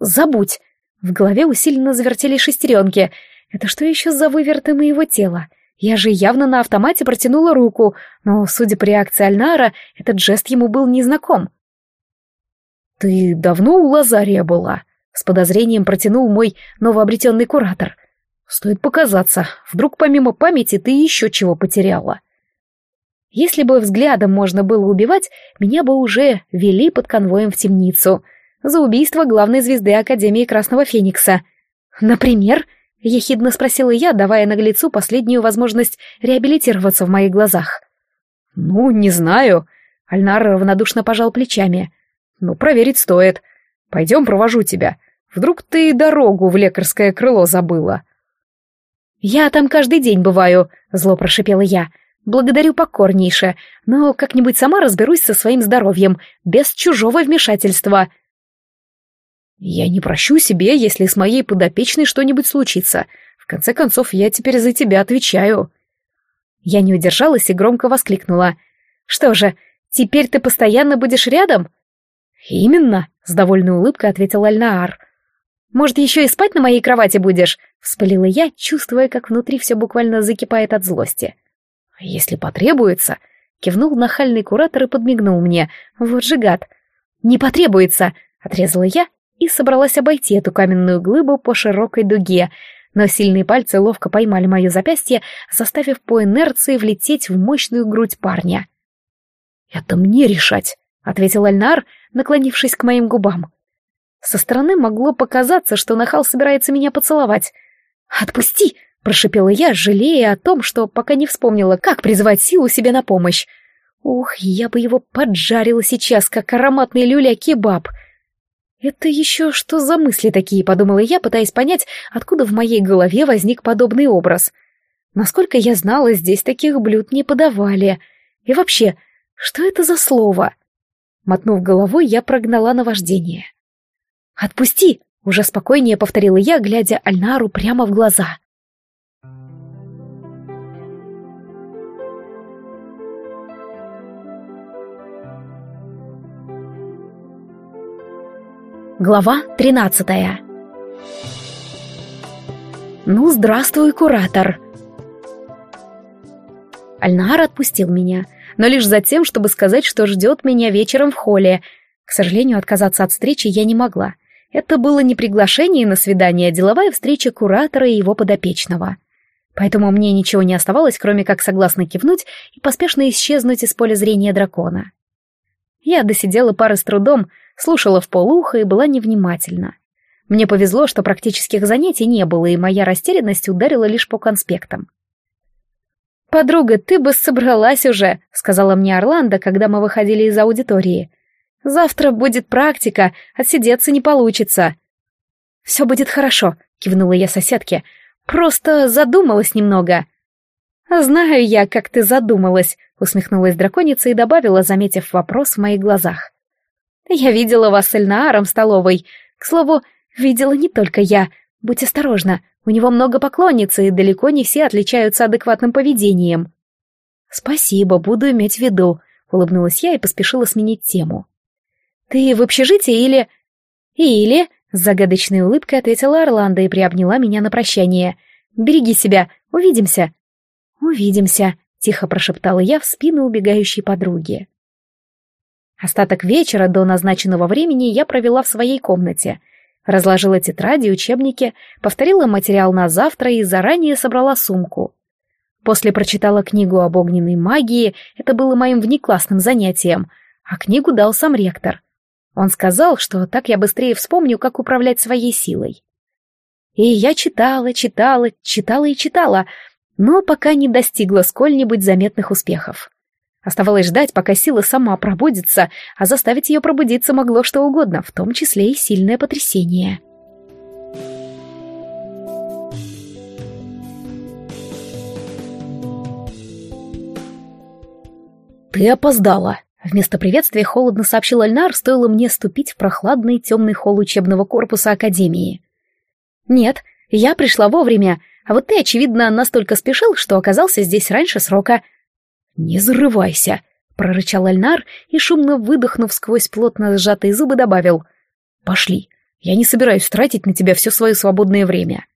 S1: «Забудь!» В голове усиленно завертели шестеренки. «Это что еще за выверты моего тела?» Я же явно на автомате протянула руку, но, судя по реакции Альнара, этот жест ему был незнаком. «Ты давно у Лазария была?» — с подозрением протянул мой новообретенный куратор — Стоит показаться, вдруг помимо памяти ты еще чего потеряла. Если бы взглядом можно было убивать, меня бы уже вели под конвоем в темницу. За убийство главной звезды Академии Красного Феникса. Например, ехидно спросила я, давая наглецу последнюю возможность реабилитироваться в моих глазах. «Ну, не знаю», — Альнар равнодушно пожал плечами. «Ну, проверить стоит. Пойдем, провожу тебя. Вдруг ты дорогу в лекарское крыло забыла». «Я там каждый день бываю», — зло прошипела я. «Благодарю покорнейше, но как-нибудь сама разберусь со своим здоровьем, без чужого вмешательства». «Я не прощу себе, если с моей подопечной что-нибудь случится. В конце концов, я теперь за тебя отвечаю». Я не удержалась и громко воскликнула. «Что же, теперь ты постоянно будешь рядом?» «Именно», — с довольной улыбкой ответил Альнаар. Может, еще и спать на моей кровати будешь?» — вспылила я, чувствуя, как внутри все буквально закипает от злости. «Если потребуется...» — кивнул нахальный куратор и подмигнул мне. «Вот же гад!» «Не потребуется!» — отрезала я и собралась обойти эту каменную глыбу по широкой дуге, но сильные пальцы ловко поймали мое запястье, заставив по инерции влететь в мощную грудь парня. «Это мне решать», — ответил Альнар, наклонившись к моим губам. Со стороны могло показаться, что нахал собирается меня поцеловать. «Отпусти!» — прошипела я, жалея о том, что пока не вспомнила, как призвать силу себе на помощь. Ух, я бы его поджарила сейчас, как ароматный люля-кебаб. Это еще что за мысли такие, подумала я, пытаясь понять, откуда в моей голове возник подобный образ. Насколько я знала, здесь таких блюд не подавали. И вообще, что это за слово? Мотнув головой, я прогнала наваждение. «Отпусти!» — уже спокойнее повторила я, глядя Альнару прямо в глаза. Глава тринадцатая «Ну, здравствуй, куратор!» Альнар отпустил меня, но лишь за тем, чтобы сказать, что ждет меня вечером в холле. К сожалению, отказаться от встречи я не могла. Это было не приглашение на свидание, а деловая встреча куратора и его подопечного. Поэтому мне ничего не оставалось, кроме как согласно кивнуть и поспешно исчезнуть из поля зрения дракона. Я досидела пары с трудом, слушала в полуха и была невнимательна. Мне повезло, что практических занятий не было, и моя растерянность ударила лишь по конспектам. «Подруга, ты бы собралась уже», — сказала мне Орландо, когда мы выходили из аудитории. Завтра будет практика, отсидеться не получится». «Все будет хорошо», — кивнула я соседке. «Просто задумалась немного». «Знаю я, как ты задумалась», — усмехнулась драконица и добавила, заметив вопрос в моих глазах. «Я видела вас с Эльнааром в столовой. К слову, видела не только я. Будь осторожна, у него много поклонниц, и далеко не все отличаются адекватным поведением». «Спасибо, буду иметь в виду», — улыбнулась я и поспешила сменить тему. «Ты в общежитии или...» «Или...» — с загадочной улыбкой ответила Орландо и приобняла меня на прощание. «Береги себя. Увидимся». «Увидимся», — тихо прошептала я в спину убегающей подруги. Остаток вечера до назначенного времени я провела в своей комнате. Разложила тетради, учебники, повторила материал на завтра и заранее собрала сумку. После прочитала книгу об огненной магии, это было моим внеклассным занятием, а книгу дал сам ректор. Он сказал, что так я быстрее вспомню, как управлять своей силой. И я читала, читала, читала и читала, но пока не достигла сколь-нибудь заметных успехов. Оставалось ждать, пока сила сама пробудится, а заставить ее пробудиться могло что угодно, в том числе и сильное потрясение. «Ты опоздала», Вместо приветствия холодно сообщил Альнар, стоило мне ступить в прохладный темный холл учебного корпуса Академии. «Нет, я пришла вовремя, а вот ты, очевидно, настолько спешил, что оказался здесь раньше срока». «Не зарывайся», — прорычал Альнар и, шумно выдохнув сквозь плотно сжатые зубы, добавил. «Пошли, я не собираюсь тратить на тебя все свое свободное время».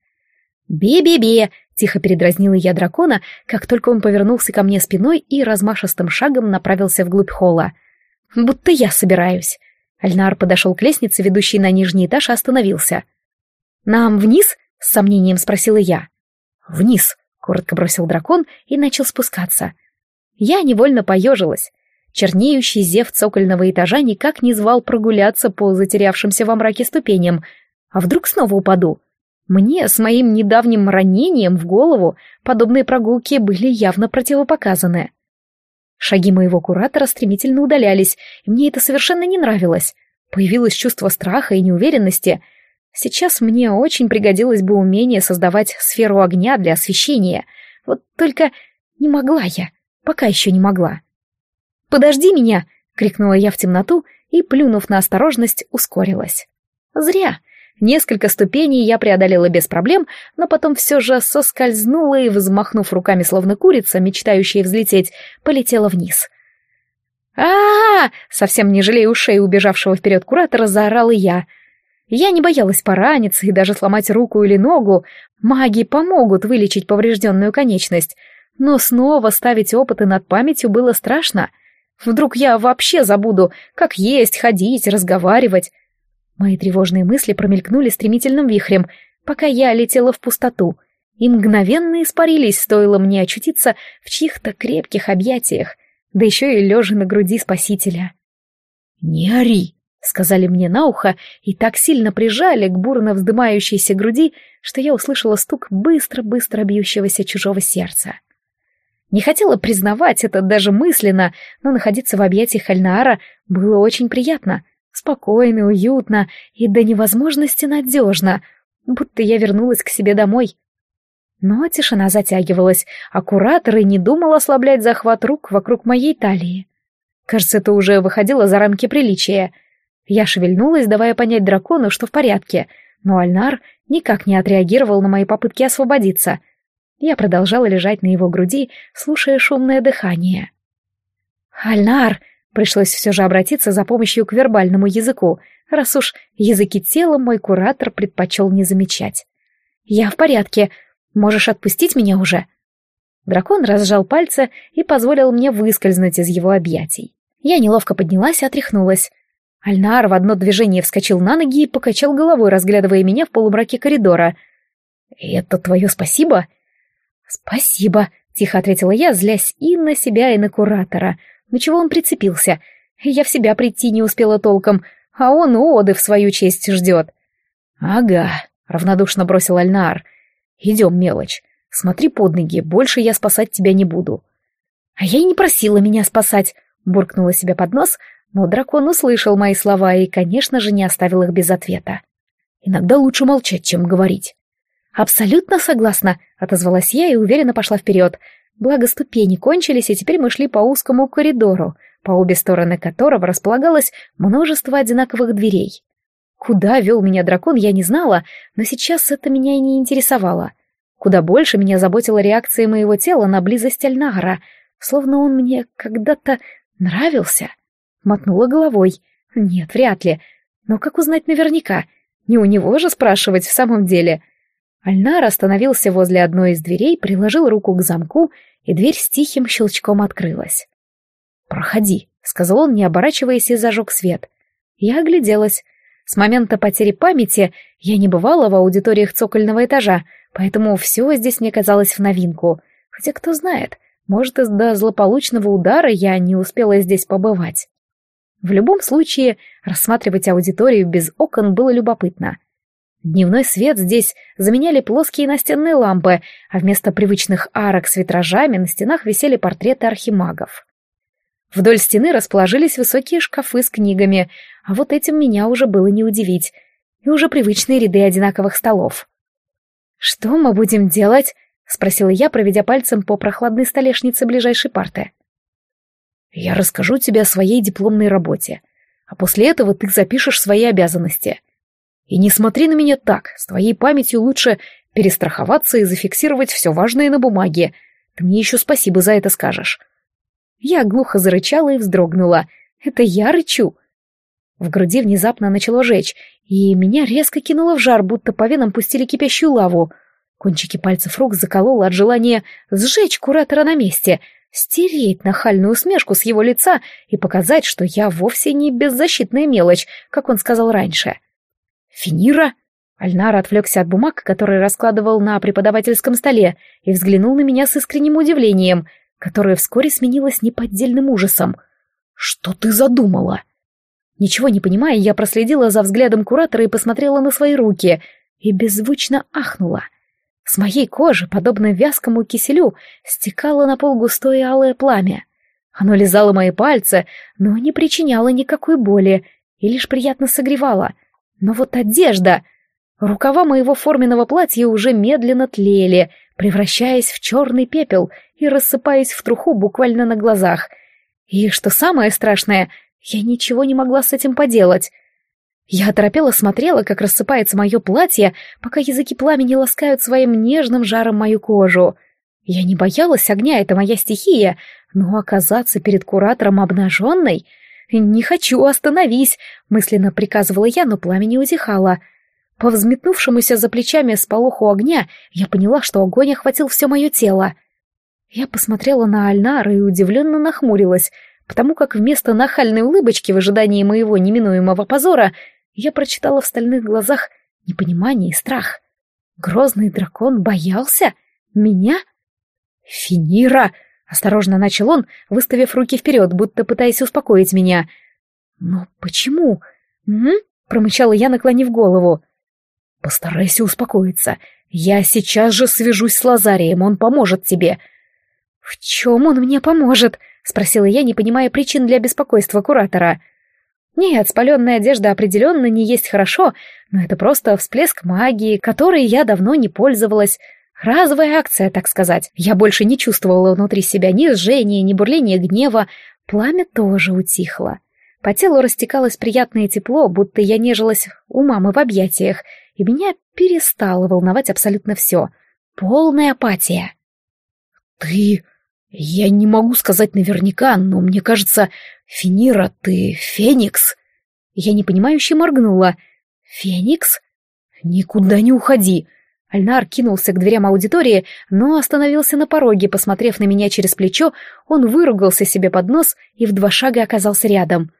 S1: «Бе-бе-бе, Тихо передразнила я дракона, как только он повернулся ко мне спиной и размашистым шагом направился вглубь холла. «Будто я собираюсь». Альнар подошел к лестнице, ведущей на нижний этаж, и остановился. «Нам вниз?» — с сомнением спросила я. «Вниз», — коротко бросил дракон и начал спускаться. Я невольно поежилась. Чернеющий зев цокольного этажа никак не звал прогуляться по затерявшимся во мраке ступеням. А вдруг снова упаду? Мне с моим недавним ранением в голову подобные прогулки были явно противопоказаны. Шаги моего куратора стремительно удалялись, и мне это совершенно не нравилось. Появилось чувство страха и неуверенности. Сейчас мне очень пригодилось бы умение создавать сферу огня для освещения. Вот только не могла я, пока еще не могла. «Подожди меня!» — крикнула я в темноту и, плюнув на осторожность, ускорилась. «Зря!» Несколько ступеней я преодолела без проблем, но потом все же соскользнула и, взмахнув руками, словно курица, мечтающая взлететь, полетела вниз. а а, Совсем не жалея ушей убежавшего вперед куратора, заорала я. Я не боялась пораниться и даже сломать руку или ногу. Маги помогут вылечить поврежденную конечность. Но снова ставить опыты над памятью было страшно. Вдруг я вообще забуду, как есть, ходить, разговаривать. Мои тревожные мысли промелькнули стремительным вихрем, пока я летела в пустоту, и мгновенно испарились, стоило мне очутиться в чьих-то крепких объятиях, да еще и лежа на груди спасителя. «Не ори!» — сказали мне на ухо и так сильно прижали к бурно вздымающейся груди, что я услышала стук быстро-быстро бьющегося чужого сердца. Не хотела признавать это даже мысленно, но находиться в объятиях Альнаара было очень приятно — Спокойно, уютно и до невозможности надежно, будто я вернулась к себе домой. Но тишина затягивалась, а куратор и не думал ослаблять захват рук вокруг моей талии. Кажется, это уже выходило за рамки приличия. Я шевельнулась, давая понять дракону, что в порядке, но Альнар никак не отреагировал на мои попытки освободиться. Я продолжала лежать на его груди, слушая шумное дыхание. «Альнар!» Пришлось все же обратиться за помощью к вербальному языку, раз уж языки тела мой куратор предпочел не замечать. «Я в порядке. Можешь отпустить меня уже?» Дракон разжал пальцы и позволил мне выскользнуть из его объятий. Я неловко поднялась и отряхнулась. Альнар в одно движение вскочил на ноги и покачал головой, разглядывая меня в полумраке коридора. «Это твое спасибо?» «Спасибо», — тихо ответила я, злясь и на себя, и на куратора — но «Ну чего он прицепился? Я в себя прийти не успела толком, а он у Оды в свою честь ждет. «Ага», — равнодушно бросил Альнар. «Идем, мелочь. Смотри под ноги, больше я спасать тебя не буду». «А я и не просила меня спасать», — буркнула себя под нос, но дракон услышал мои слова и, конечно же, не оставил их без ответа. «Иногда лучше молчать, чем говорить». «Абсолютно согласна», — отозвалась я и уверенно пошла вперед. Благо ступени кончились, и теперь мы шли по узкому коридору, по обе стороны которого располагалось множество одинаковых дверей. Куда вел меня дракон, я не знала, но сейчас это меня и не интересовало. Куда больше меня заботила реакция моего тела на близость Альнагара, словно он мне когда-то нравился. Мотнула головой. Нет, вряд ли. Но как узнать наверняка? Не у него же спрашивать в самом деле. Альнар остановился возле одной из дверей, приложил руку к замку, и дверь с тихим щелчком открылась. «Проходи», — сказал он, не оборачиваясь, и зажег свет. Я огляделась. С момента потери памяти я не бывала в аудиториях цокольного этажа, поэтому все здесь мне казалось в новинку. Хотя кто знает, может, из за злополучного удара я не успела здесь побывать. В любом случае, рассматривать аудиторию без окон было любопытно — Дневной свет здесь заменяли плоские настенные лампы, а вместо привычных арок с витражами на стенах висели портреты архимагов. Вдоль стены расположились высокие шкафы с книгами, а вот этим меня уже было не удивить, и уже привычные ряды одинаковых столов. «Что мы будем делать?» — спросила я, проведя пальцем по прохладной столешнице ближайшей парты. «Я расскажу тебе о своей дипломной работе, а после этого ты запишешь свои обязанности», и не смотри на меня так, с твоей памятью лучше перестраховаться и зафиксировать все важное на бумаге. Ты мне еще спасибо за это скажешь. Я глухо зарычала и вздрогнула. Это я рычу. В груди внезапно начало жечь, и меня резко кинуло в жар, будто по венам пустили кипящую лаву. Кончики пальцев рук закололо от желания сжечь куратора на месте, стереть нахальную усмешку с его лица и показать, что я вовсе не беззащитная мелочь, как он сказал раньше. — «Финира?» Альнар отвлекся от бумаг, которые раскладывал на преподавательском столе, и взглянул на меня с искренним удивлением, которое вскоре сменилось неподдельным ужасом. «Что ты задумала?» Ничего не понимая, я проследила за взглядом куратора и посмотрела на свои руки, и беззвучно ахнула. С моей кожи, подобно вязкому киселю, стекало на пол густое алое пламя. Оно лизало мои пальцы, но не причиняло никакой боли и лишь приятно согревало — но вот одежда... Рукава моего форменного платья уже медленно тлели, превращаясь в черный пепел и рассыпаясь в труху буквально на глазах. И что самое страшное, я ничего не могла с этим поделать. Я оторопела смотрела, как рассыпается мое платье, пока языки пламени ласкают своим нежным жаром мою кожу. Я не боялась огня, это моя стихия, но оказаться перед куратором обнаженной — «Не хочу, остановись!» — мысленно приказывала я, но пламя не утихало. По взметнувшемуся за плечами сполоху огня я поняла, что огонь охватил все мое тело. Я посмотрела на Альнара и удивленно нахмурилась, потому как вместо нахальной улыбочки в ожидании моего неминуемого позора я прочитала в стальных глазах непонимание и страх. Грозный дракон боялся? Меня? «Финира!» Осторожно начал он, выставив руки вперед, будто пытаясь успокоить меня. «Но почему?» «М?», -м промычала я, наклонив голову. «Постарайся успокоиться. Я сейчас же свяжусь с Лазарием, он поможет тебе». «В чем он мне поможет?» — спросила я, не понимая причин для беспокойства куратора. «Нет, спаленная одежда определенно не есть хорошо, но это просто всплеск магии, которой я давно не пользовалась». Разовая акция, так сказать. Я больше не чувствовала внутри себя ни жжения, ни бурления гнева. Пламя тоже утихло. По телу растекалось приятное тепло, будто я нежилась у мамы в объятиях, и меня перестало волновать абсолютно все. Полная апатия. «Ты... я не могу сказать наверняка, но мне кажется, Финира, ты Феникс?» Я непонимающе моргнула. «Феникс?» «Никуда не уходи!» Альнар кинулся к дверям аудитории, но остановился на пороге, посмотрев на меня через плечо, он выругался себе под нос и в два шага оказался рядом.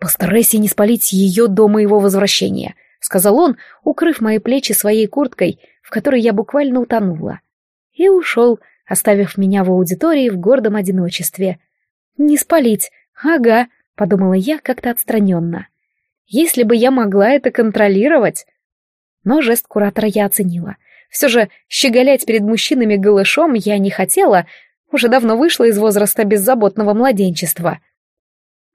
S1: «Постарайся не спалить ее до моего возвращения», — сказал он, укрыв мои плечи своей курткой, в которой я буквально утонула. И ушел, оставив меня в аудитории в гордом одиночестве. «Не спалить, ага», — подумала я как-то отстраненно. «Если бы я могла это контролировать...» Но жест куратора я оценила. Все же щеголять перед мужчинами голышом я не хотела, уже давно вышла из возраста беззаботного младенчества.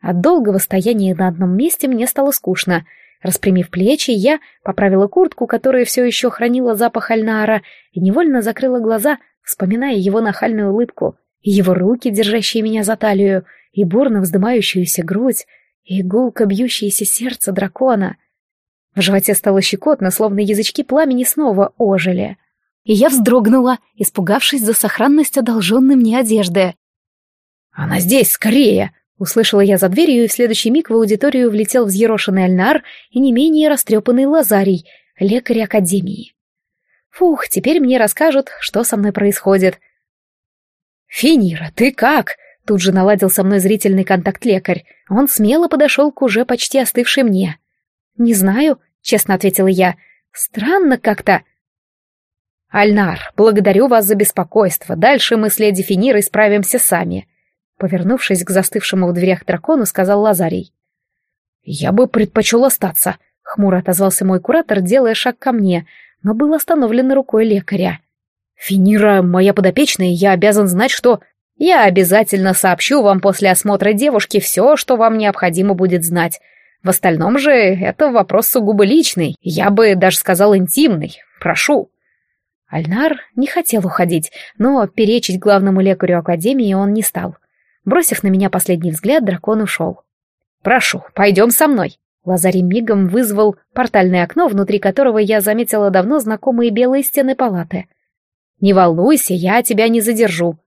S1: От долгого стояния на одном месте мне стало скучно. Распрямив плечи, я поправила куртку, которая все еще хранила запах Альнара, и невольно закрыла глаза, вспоминая его нахальную улыбку, и его руки, держащие меня за талию, и бурно вздымающуюся грудь, и гулко бьющееся сердце дракона — в животе стало щекотно, словно язычки пламени снова ожили. И я вздрогнула, испугавшись за сохранность одолженной мне одежды. «Она здесь, скорее!» Услышала я за дверью, и в следующий миг в аудиторию влетел взъерошенный Альнар и не менее растрепанный Лазарий, лекарь Академии. Фух, теперь мне расскажут, что со мной происходит. «Финира, ты как?» Тут же наладил со мной зрительный контакт лекарь. Он смело подошел к уже почти остывшей мне. «Не знаю», — честно ответила я. «Странно как-то». «Альнар, благодарю вас за беспокойство. Дальше мы с леди Финирой справимся сами», — повернувшись к застывшему в дверях дракону, сказал Лазарий. «Я бы предпочел остаться», — хмуро отозвался мой куратор, делая шаг ко мне, но был остановлен рукой лекаря. «Финира моя подопечная, я обязан знать, что...» «Я обязательно сообщу вам после осмотра девушки все, что вам необходимо будет знать. В остальном же это вопрос сугубо личный, я бы даже сказал интимный. Прошу». Альнар не хотел уходить, но перечить главному лекарю Академии он не стал. Бросив на меня последний взгляд, дракон ушел. «Прошу, пойдем со мной». Лазарь мигом вызвал портальное окно, внутри которого я заметила давно знакомые белые стены палаты. «Не волнуйся, я тебя не задержу».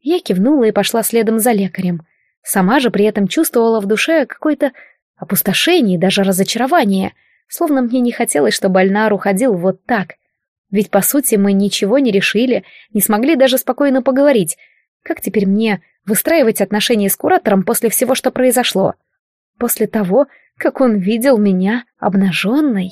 S1: Я кивнула и пошла следом за лекарем. Сама же при этом чувствовала в душе какой-то опустошение и даже разочарование, словно мне не хотелось, чтобы Альнар уходил вот так. Ведь, по сути, мы ничего не решили, не смогли даже спокойно поговорить. Как теперь мне выстраивать отношения с куратором после всего, что произошло? После того, как он видел меня обнаженной?»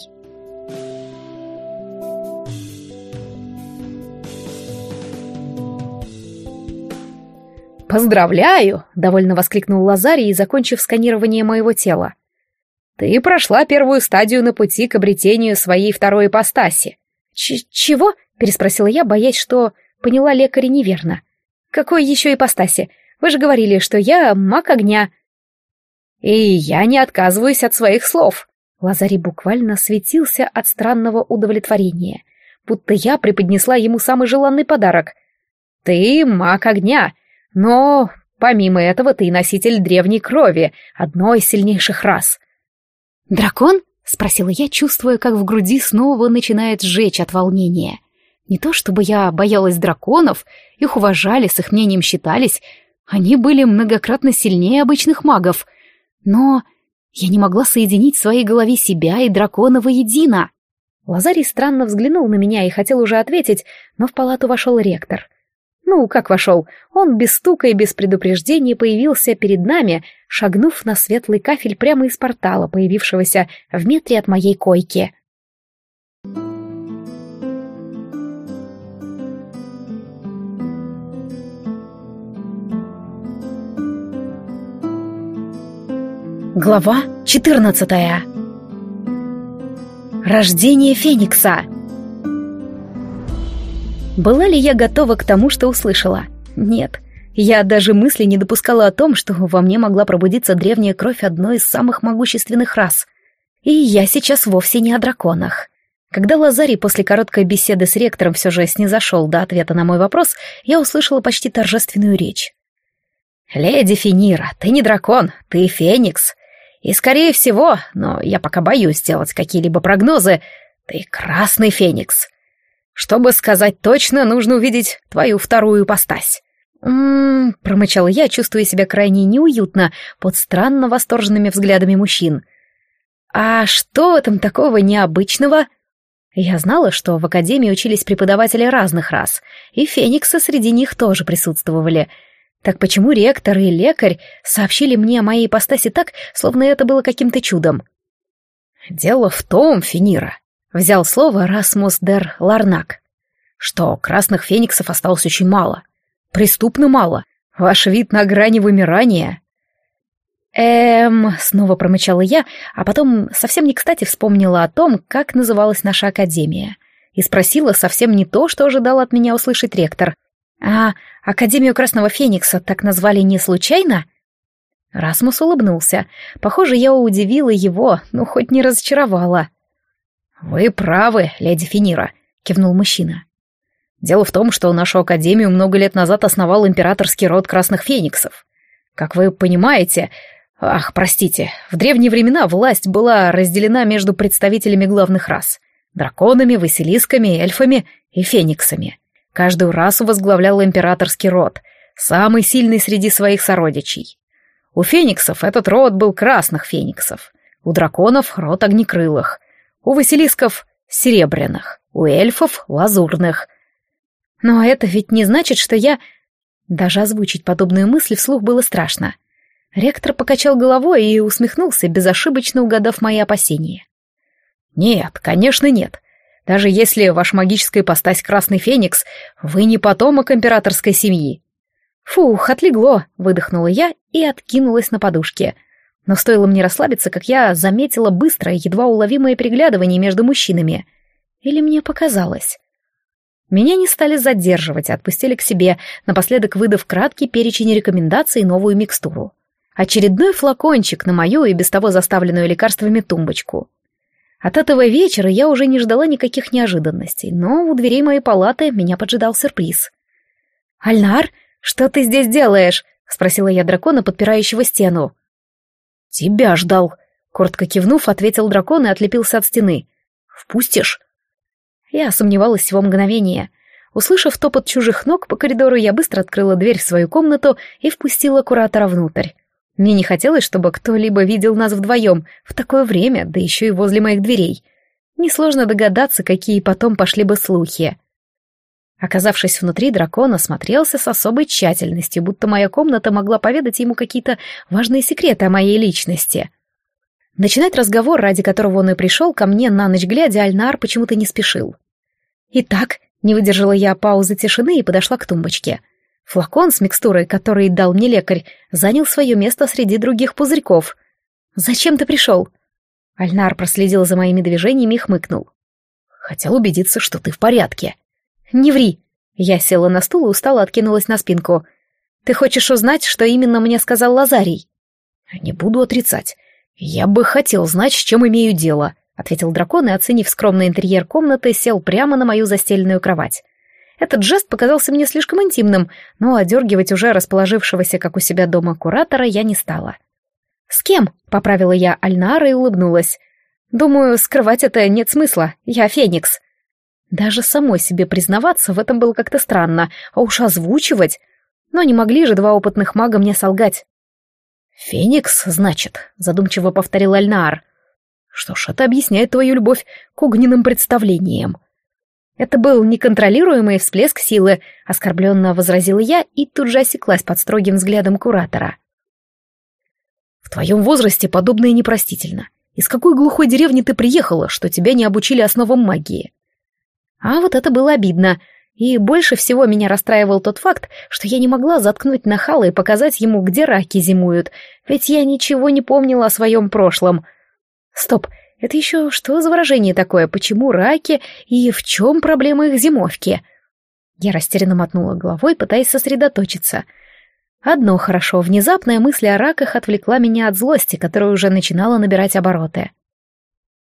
S1: «Поздравляю!» — довольно воскликнул Лазарий, закончив сканирование моего тела. «Ты прошла первую стадию на пути к обретению своей второй ипостаси». Ч «Чего?» — переспросила я, боясь, что поняла лекаря неверно. «Какой еще ипостаси? Вы же говорили, что я маг огня». «И я не отказываюсь от своих слов». Лазарий буквально светился от странного удовлетворения, будто я преподнесла ему самый желанный подарок. «Ты маг огня!» Но помимо этого ты носитель древней крови, одной из сильнейших рас. Дракон? спросила я, чувствуя, как в груди снова начинает сжечь от волнения. Не то чтобы я боялась драконов, их уважали, с их мнением считались, они были многократно сильнее обычных магов, но я не могла соединить в своей голове себя и дракона воедино. Лазарий странно взглянул на меня и хотел уже ответить, но в палату вошел ректор. Ну, как вошел, он без стука и без предупреждения появился перед нами, шагнув на светлый кафель прямо из портала, появившегося в метре от моей койки. Глава 14. Рождение Феникса. Была ли я готова к тому, что услышала? Нет. Я даже мысли не допускала о том, что во мне могла пробудиться древняя кровь одной из самых могущественных рас. И я сейчас вовсе не о драконах. Когда Лазарий после короткой беседы с ректором все же снизошел до ответа на мой вопрос, я услышала почти торжественную речь. «Леди Финира, ты не дракон, ты феникс. И, скорее всего, но я пока боюсь делать какие-либо прогнозы, ты красный феникс. Чтобы сказать точно, нужно увидеть твою вторую постась. м «М-м-м», м я, чувствуя себя крайне неуютно под странно восторженными взглядами мужчин. «А что в этом такого необычного?» Я знала, что в академии учились преподаватели разных рас, и фениксы среди них тоже присутствовали. Так почему ректор и лекарь сообщили мне о моей постаси так, словно это было каким-то чудом? «Дело в том, Финира», Взял слово Расмус Дер Ларнак. Что, красных фениксов осталось очень мало. Преступно мало. Ваш вид на грани вымирания. Эм, снова промычала я, а потом совсем не кстати вспомнила о том, как называлась наша академия. И спросила совсем не то, что ожидал от меня услышать ректор. А Академию Красного Феникса так назвали не случайно? Расмус улыбнулся. Похоже, я удивила его, но ну, хоть не разочаровала. «Вы правы, леди Финира», — кивнул мужчина. «Дело в том, что нашу академию много лет назад основал императорский род красных фениксов. Как вы понимаете... Ах, простите, в древние времена власть была разделена между представителями главных рас — драконами, василисками, эльфами и фениксами. Каждую расу возглавлял императорский род, самый сильный среди своих сородичей. У фениксов этот род был красных фениксов, у драконов — род огнекрылых, у василисков — серебряных, у эльфов — лазурных. Но это ведь не значит, что я... Даже озвучить подобную мысль вслух было страшно. Ректор покачал головой и усмехнулся, безошибочно угадав мои опасения. «Нет, конечно, нет. Даже если ваш магическая ипостась Красный Феникс, вы не потомок императорской семьи». «Фух, отлегло», — выдохнула я и откинулась на подушке — но стоило мне расслабиться, как я заметила быстрое, едва уловимое приглядывание между мужчинами. Или мне показалось? Меня не стали задерживать, а отпустили к себе, напоследок выдав краткий перечень рекомендаций и новую микстуру. Очередной флакончик на мою и без того заставленную лекарствами тумбочку. От этого вечера я уже не ждала никаких неожиданностей, но у дверей моей палаты меня поджидал сюрприз. «Альнар, что ты здесь делаешь?» — спросила я дракона, подпирающего стену. «Тебя ждал!» — коротко кивнув, ответил дракон и отлепился от стены. «Впустишь?» Я сомневалась всего мгновение. Услышав топот чужих ног по коридору, я быстро открыла дверь в свою комнату и впустила куратора внутрь. Мне не хотелось, чтобы кто-либо видел нас вдвоем в такое время, да еще и возле моих дверей. Несложно догадаться, какие потом пошли бы слухи. Оказавшись внутри, дракон осмотрелся с особой тщательностью, будто моя комната могла поведать ему какие-то важные секреты о моей личности. Начинать разговор, ради которого он и пришел ко мне на ночь глядя, Альнар почему-то не спешил. «Итак», — не выдержала я паузы тишины и подошла к тумбочке. Флакон с микстурой, который дал мне лекарь, занял свое место среди других пузырьков. «Зачем ты пришел?» Альнар проследил за моими движениями и хмыкнул. «Хотел убедиться, что ты в порядке», «Не ври!» Я села на стул и устало откинулась на спинку. «Ты хочешь узнать, что именно мне сказал Лазарий?» «Не буду отрицать. Я бы хотел знать, с чем имею дело», — ответил дракон и, оценив скромный интерьер комнаты, сел прямо на мою застеленную кровать. Этот жест показался мне слишком интимным, но одергивать уже расположившегося, как у себя дома, куратора я не стала. «С кем?» — поправила я Альнара и улыбнулась. «Думаю, скрывать это нет смысла. Я Феникс». Даже самой себе признаваться в этом было как-то странно, а уж озвучивать. Но не могли же два опытных мага мне солгать. «Феникс, значит», — задумчиво повторил Альнар. «Что ж, это объясняет твою любовь к огненным представлениям». «Это был неконтролируемый всплеск силы», — оскорбленно возразила я и тут же осеклась под строгим взглядом куратора. «В твоем возрасте подобное непростительно. Из какой глухой деревни ты приехала, что тебя не обучили основам магии? А вот это было обидно. И больше всего меня расстраивал тот факт, что я не могла заткнуть нахала и показать ему, где раки зимуют, ведь я ничего не помнила о своем прошлом. Стоп, это еще что за выражение такое? Почему раки и в чем проблема их зимовки? Я растерянно мотнула головой, пытаясь сосредоточиться. Одно хорошо, внезапная мысль о раках отвлекла меня от злости, которая уже начинала набирать обороты. —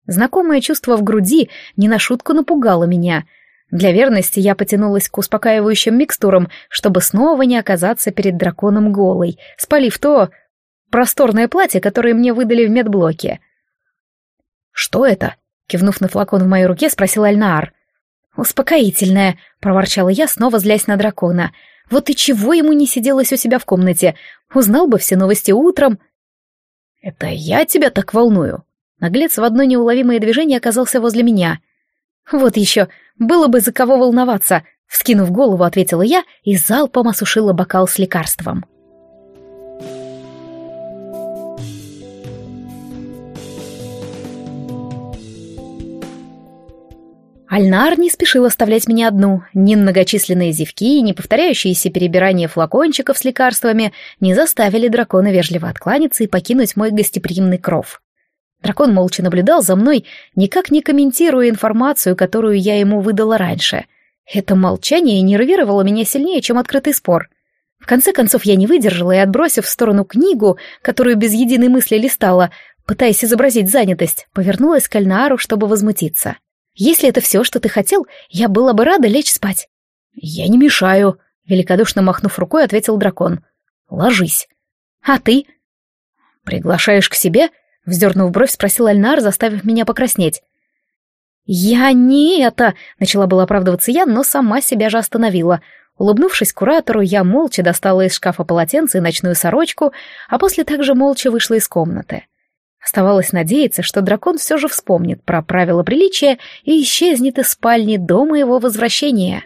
S1: Знакомое чувство в груди не на шутку напугало меня. Для верности я потянулась к успокаивающим микстурам, чтобы снова не оказаться перед драконом голой, спалив то просторное платье, которое мне выдали в медблоке. «Что это?» — кивнув на флакон в моей руке, спросил Альнаар. «Успокоительное», — проворчала я, снова злясь на дракона. «Вот и чего ему не сиделось у себя в комнате? Узнал бы все новости утром». «Это я тебя так волную?» Наглец в одно неуловимое движение оказался возле меня. «Вот еще, было бы за кого волноваться», — вскинув голову, ответила я и залпом осушила бокал с лекарством. Альнар не спешил оставлять меня одну. Ни многочисленные зевки, ни повторяющиеся перебирания флакончиков с лекарствами не заставили дракона вежливо откланяться и покинуть мой гостеприимный кров. Дракон молча наблюдал за мной, никак не комментируя информацию, которую я ему выдала раньше. Это молчание нервировало меня сильнее, чем открытый спор. В конце концов я не выдержала и, отбросив в сторону книгу, которую без единой мысли листала, пытаясь изобразить занятость, повернулась к Альнаару, чтобы возмутиться. «Если это все, что ты хотел, я была бы рада лечь спать». «Я не мешаю», — великодушно махнув рукой, ответил дракон. «Ложись». «А ты?» «Приглашаешь к себе?» Вздернув бровь, спросил Альнар, заставив меня покраснеть. «Я не это!» — начала была оправдываться я, но сама себя же остановила. Улыбнувшись куратору, я молча достала из шкафа полотенце и ночную сорочку, а после также молча вышла из комнаты. Оставалось надеяться, что дракон все же вспомнит про правила приличия и исчезнет из спальни до моего возвращения.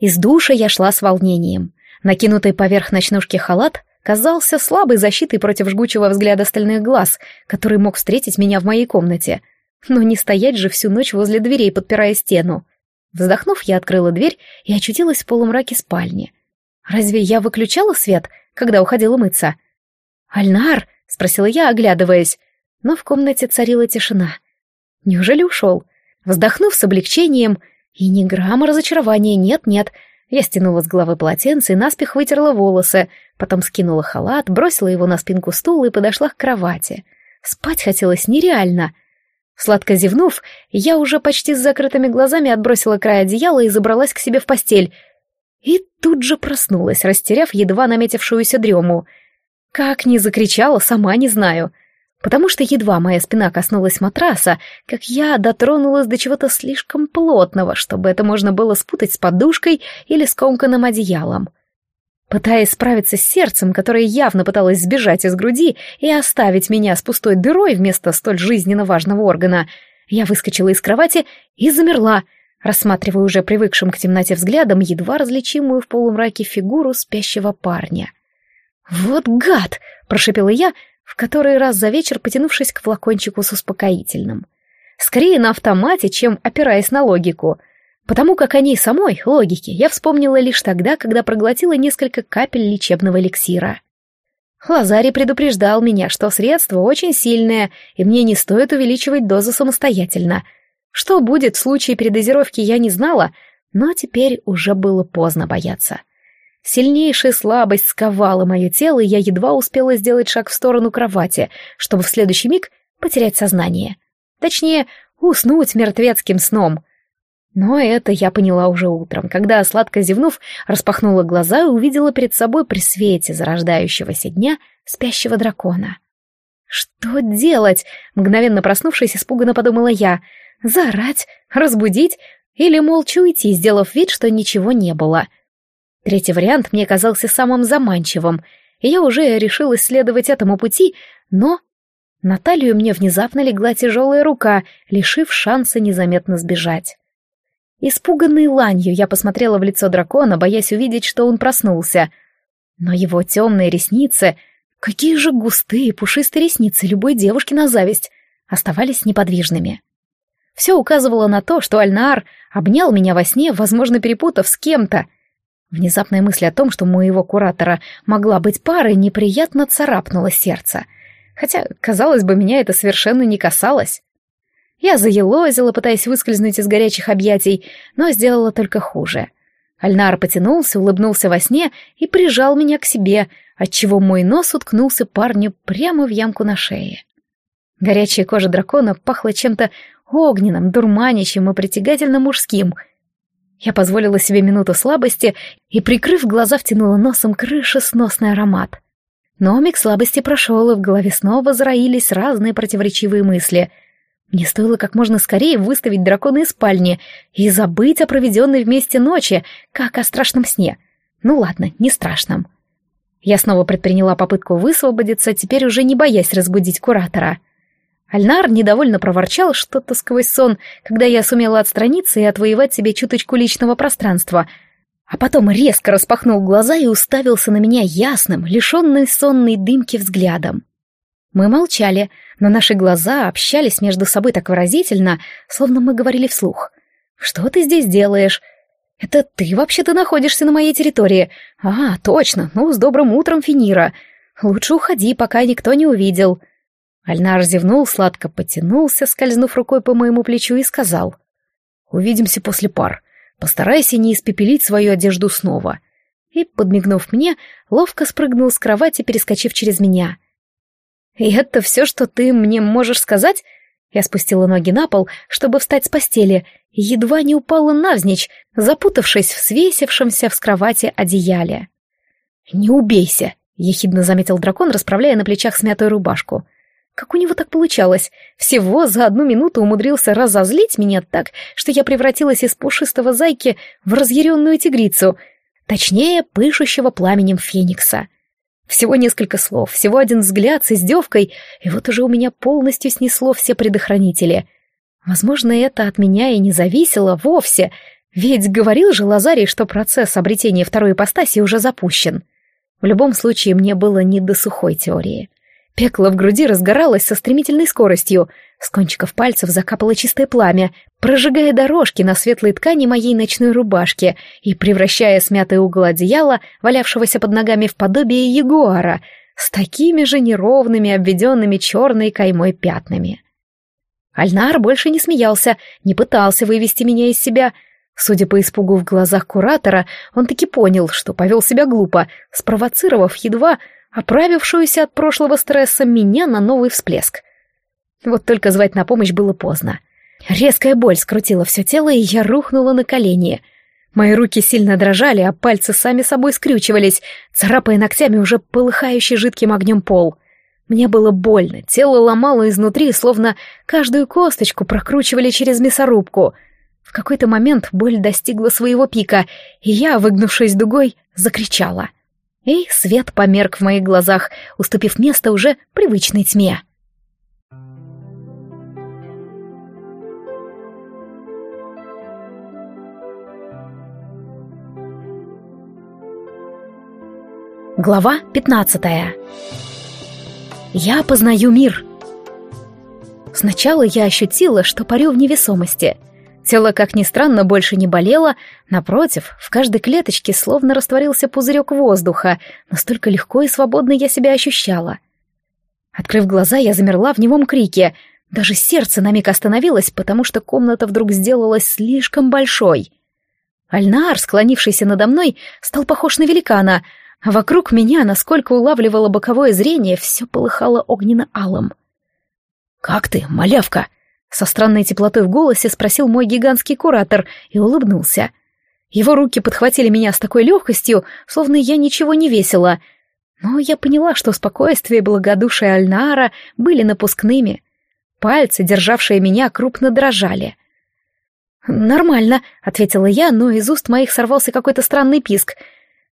S1: Из душа я шла с волнением. Накинутый поверх ночнушки халат казался слабой защитой против жгучего взгляда стальных глаз, который мог встретить меня в моей комнате. Но не стоять же всю ночь возле дверей, подпирая стену. Вздохнув, я открыла дверь и очутилась в полумраке спальни. Разве я выключала свет, когда уходила мыться? «Альнар?» — спросила я, оглядываясь. Но в комнате царила тишина. «Неужели ушел?» Вздохнув с облегчением, и ни грамма разочарования, нет-нет. Я стянула с головы полотенце и наспех вытерла волосы, потом скинула халат, бросила его на спинку стула и подошла к кровати. Спать хотелось нереально. Сладко зевнув, я уже почти с закрытыми глазами отбросила край одеяла и забралась к себе в постель. И тут же проснулась, растеряв едва наметившуюся дрему. Как ни закричала, сама не знаю — потому что едва моя спина коснулась матраса, как я дотронулась до чего-то слишком плотного, чтобы это можно было спутать с подушкой или скомканным одеялом. Пытаясь справиться с сердцем, которое явно пыталось сбежать из груди и оставить меня с пустой дырой вместо столь жизненно важного органа, я выскочила из кровати и замерла, рассматривая уже привыкшим к темноте взглядом едва различимую в полумраке фигуру спящего парня. «Вот гад!» — прошепела я, в который раз за вечер потянувшись к флакончику с успокоительным. Скорее на автомате, чем опираясь на логику. Потому как о ней самой, логике, я вспомнила лишь тогда, когда проглотила несколько капель лечебного эликсира. Лазари предупреждал меня, что средство очень сильное, и мне не стоит увеличивать дозу самостоятельно. Что будет в случае передозировки, я не знала, но теперь уже было поздно бояться. Сильнейшая слабость сковала мое тело, и я едва успела сделать шаг в сторону кровати, чтобы в следующий миг потерять сознание. Точнее, уснуть мертвецким сном. Но это я поняла уже утром, когда, сладко зевнув, распахнула глаза и увидела перед собой при свете зарождающегося дня спящего дракона. «Что делать?» — мгновенно проснувшись, испуганно подумала я. зарать, Разбудить? Или молча уйти, сделав вид, что ничего не было?» — Третий вариант мне казался самым заманчивым, и я уже решила следовать этому пути, но... На талию мне внезапно легла тяжелая рука, лишив шанса незаметно сбежать. Испуганный ланью я посмотрела в лицо дракона, боясь увидеть, что он проснулся. Но его темные ресницы... Какие же густые, пушистые ресницы любой девушки на зависть! Оставались неподвижными. Все указывало на то, что Альнар обнял меня во сне, возможно, перепутав с кем-то — Внезапная мысль о том, что у моего куратора могла быть пара, неприятно царапнула сердце. Хотя, казалось бы, меня это совершенно не касалось. Я заелозила, пытаясь выскользнуть из горячих объятий, но сделала только хуже. Альнар потянулся, улыбнулся во сне и прижал меня к себе, отчего мой нос уткнулся парню прямо в ямку на шее. Горячая кожа дракона пахла чем-то огненным, дурманящим и притягательно мужским — я позволила себе минуту слабости и, прикрыв глаза, втянула носом крышесносный аромат. Но миг слабости прошел, и в голове снова зароились разные противоречивые мысли. Мне стоило как можно скорее выставить дракона из спальни и забыть о проведенной вместе ночи, как о страшном сне. Ну ладно, не страшном. Я снова предприняла попытку высвободиться, теперь уже не боясь разбудить куратора. Альнар недовольно проворчал что-то сквозь сон, когда я сумела отстраниться и отвоевать себе чуточку личного пространства, а потом резко распахнул глаза и уставился на меня ясным, лишенный сонной дымки взглядом. Мы молчали, но наши глаза общались между собой так выразительно, словно мы говорили вслух. «Что ты здесь делаешь?» «Это ты вообще-то находишься на моей территории?» «А, точно, ну, с добрым утром, Финира!» «Лучше уходи, пока никто не увидел!» Альнар зевнул, сладко потянулся, скользнув рукой по моему плечу, и сказал. «Увидимся после пар. Постарайся не испепелить свою одежду снова». И, подмигнув мне, ловко спрыгнул с кровати, перескочив через меня. «И это все, что ты мне можешь сказать?» Я спустила ноги на пол, чтобы встать с постели, и едва не упала навзничь, запутавшись в свесившемся в кровати одеяле. «Не убейся!» — ехидно заметил дракон, расправляя на плечах смятую рубашку — как у него так получалось? Всего за одну минуту умудрился разозлить меня так, что я превратилась из пушистого зайки в разъяренную тигрицу, точнее, пышущего пламенем феникса. Всего несколько слов, всего один взгляд с издевкой, и вот уже у меня полностью снесло все предохранители. Возможно, это от меня и не зависело вовсе, ведь говорил же Лазарий, что процесс обретения второй ипостаси уже запущен. В любом случае, мне было не до сухой теории. — Пекло в груди разгоралось со стремительной скоростью. С кончиков пальцев закапало чистое пламя, прожигая дорожки на светлой ткани моей ночной рубашки и превращая смятый угол одеяла, валявшегося под ногами в подобие ягуара, с такими же неровными, обведенными черной каймой пятнами. Альнар больше не смеялся, не пытался вывести меня из себя. Судя по испугу в глазах куратора, он таки понял, что повел себя глупо, спровоцировав едва оправившуюся от прошлого стресса меня на новый всплеск. Вот только звать на помощь было поздно. Резкая боль скрутила все тело, и я рухнула на колени. Мои руки сильно дрожали, а пальцы сами собой скрючивались, царапая ногтями уже полыхающий жидким огнем пол. Мне было больно, тело ломало изнутри, словно каждую косточку прокручивали через мясорубку. В какой-то момент боль достигла своего пика, и я, выгнувшись дугой, закричала и свет померк в моих глазах, уступив место уже привычной тьме. Глава 15 Я познаю мир. Сначала я ощутила, что парю в невесомости — Тело, как ни странно, больше не болело, напротив, в каждой клеточке словно растворился пузырек воздуха, настолько легко и свободно я себя ощущала. Открыв глаза, я замерла в немом крике. Даже сердце на миг остановилось, потому что комната вдруг сделалась слишком большой. Альнар, склонившийся надо мной, стал похож на великана, а вокруг меня, насколько улавливало боковое зрение, все полыхало огненно-алым. «Как ты, малявка?» Со странной теплотой в голосе спросил мой гигантский куратор и улыбнулся. Его руки подхватили меня с такой легкостью, словно я ничего не весила. Но я поняла, что спокойствие и благодушие Альнара были напускными. Пальцы, державшие меня, крупно дрожали. «Нормально», — ответила я, но из уст моих сорвался какой-то странный писк.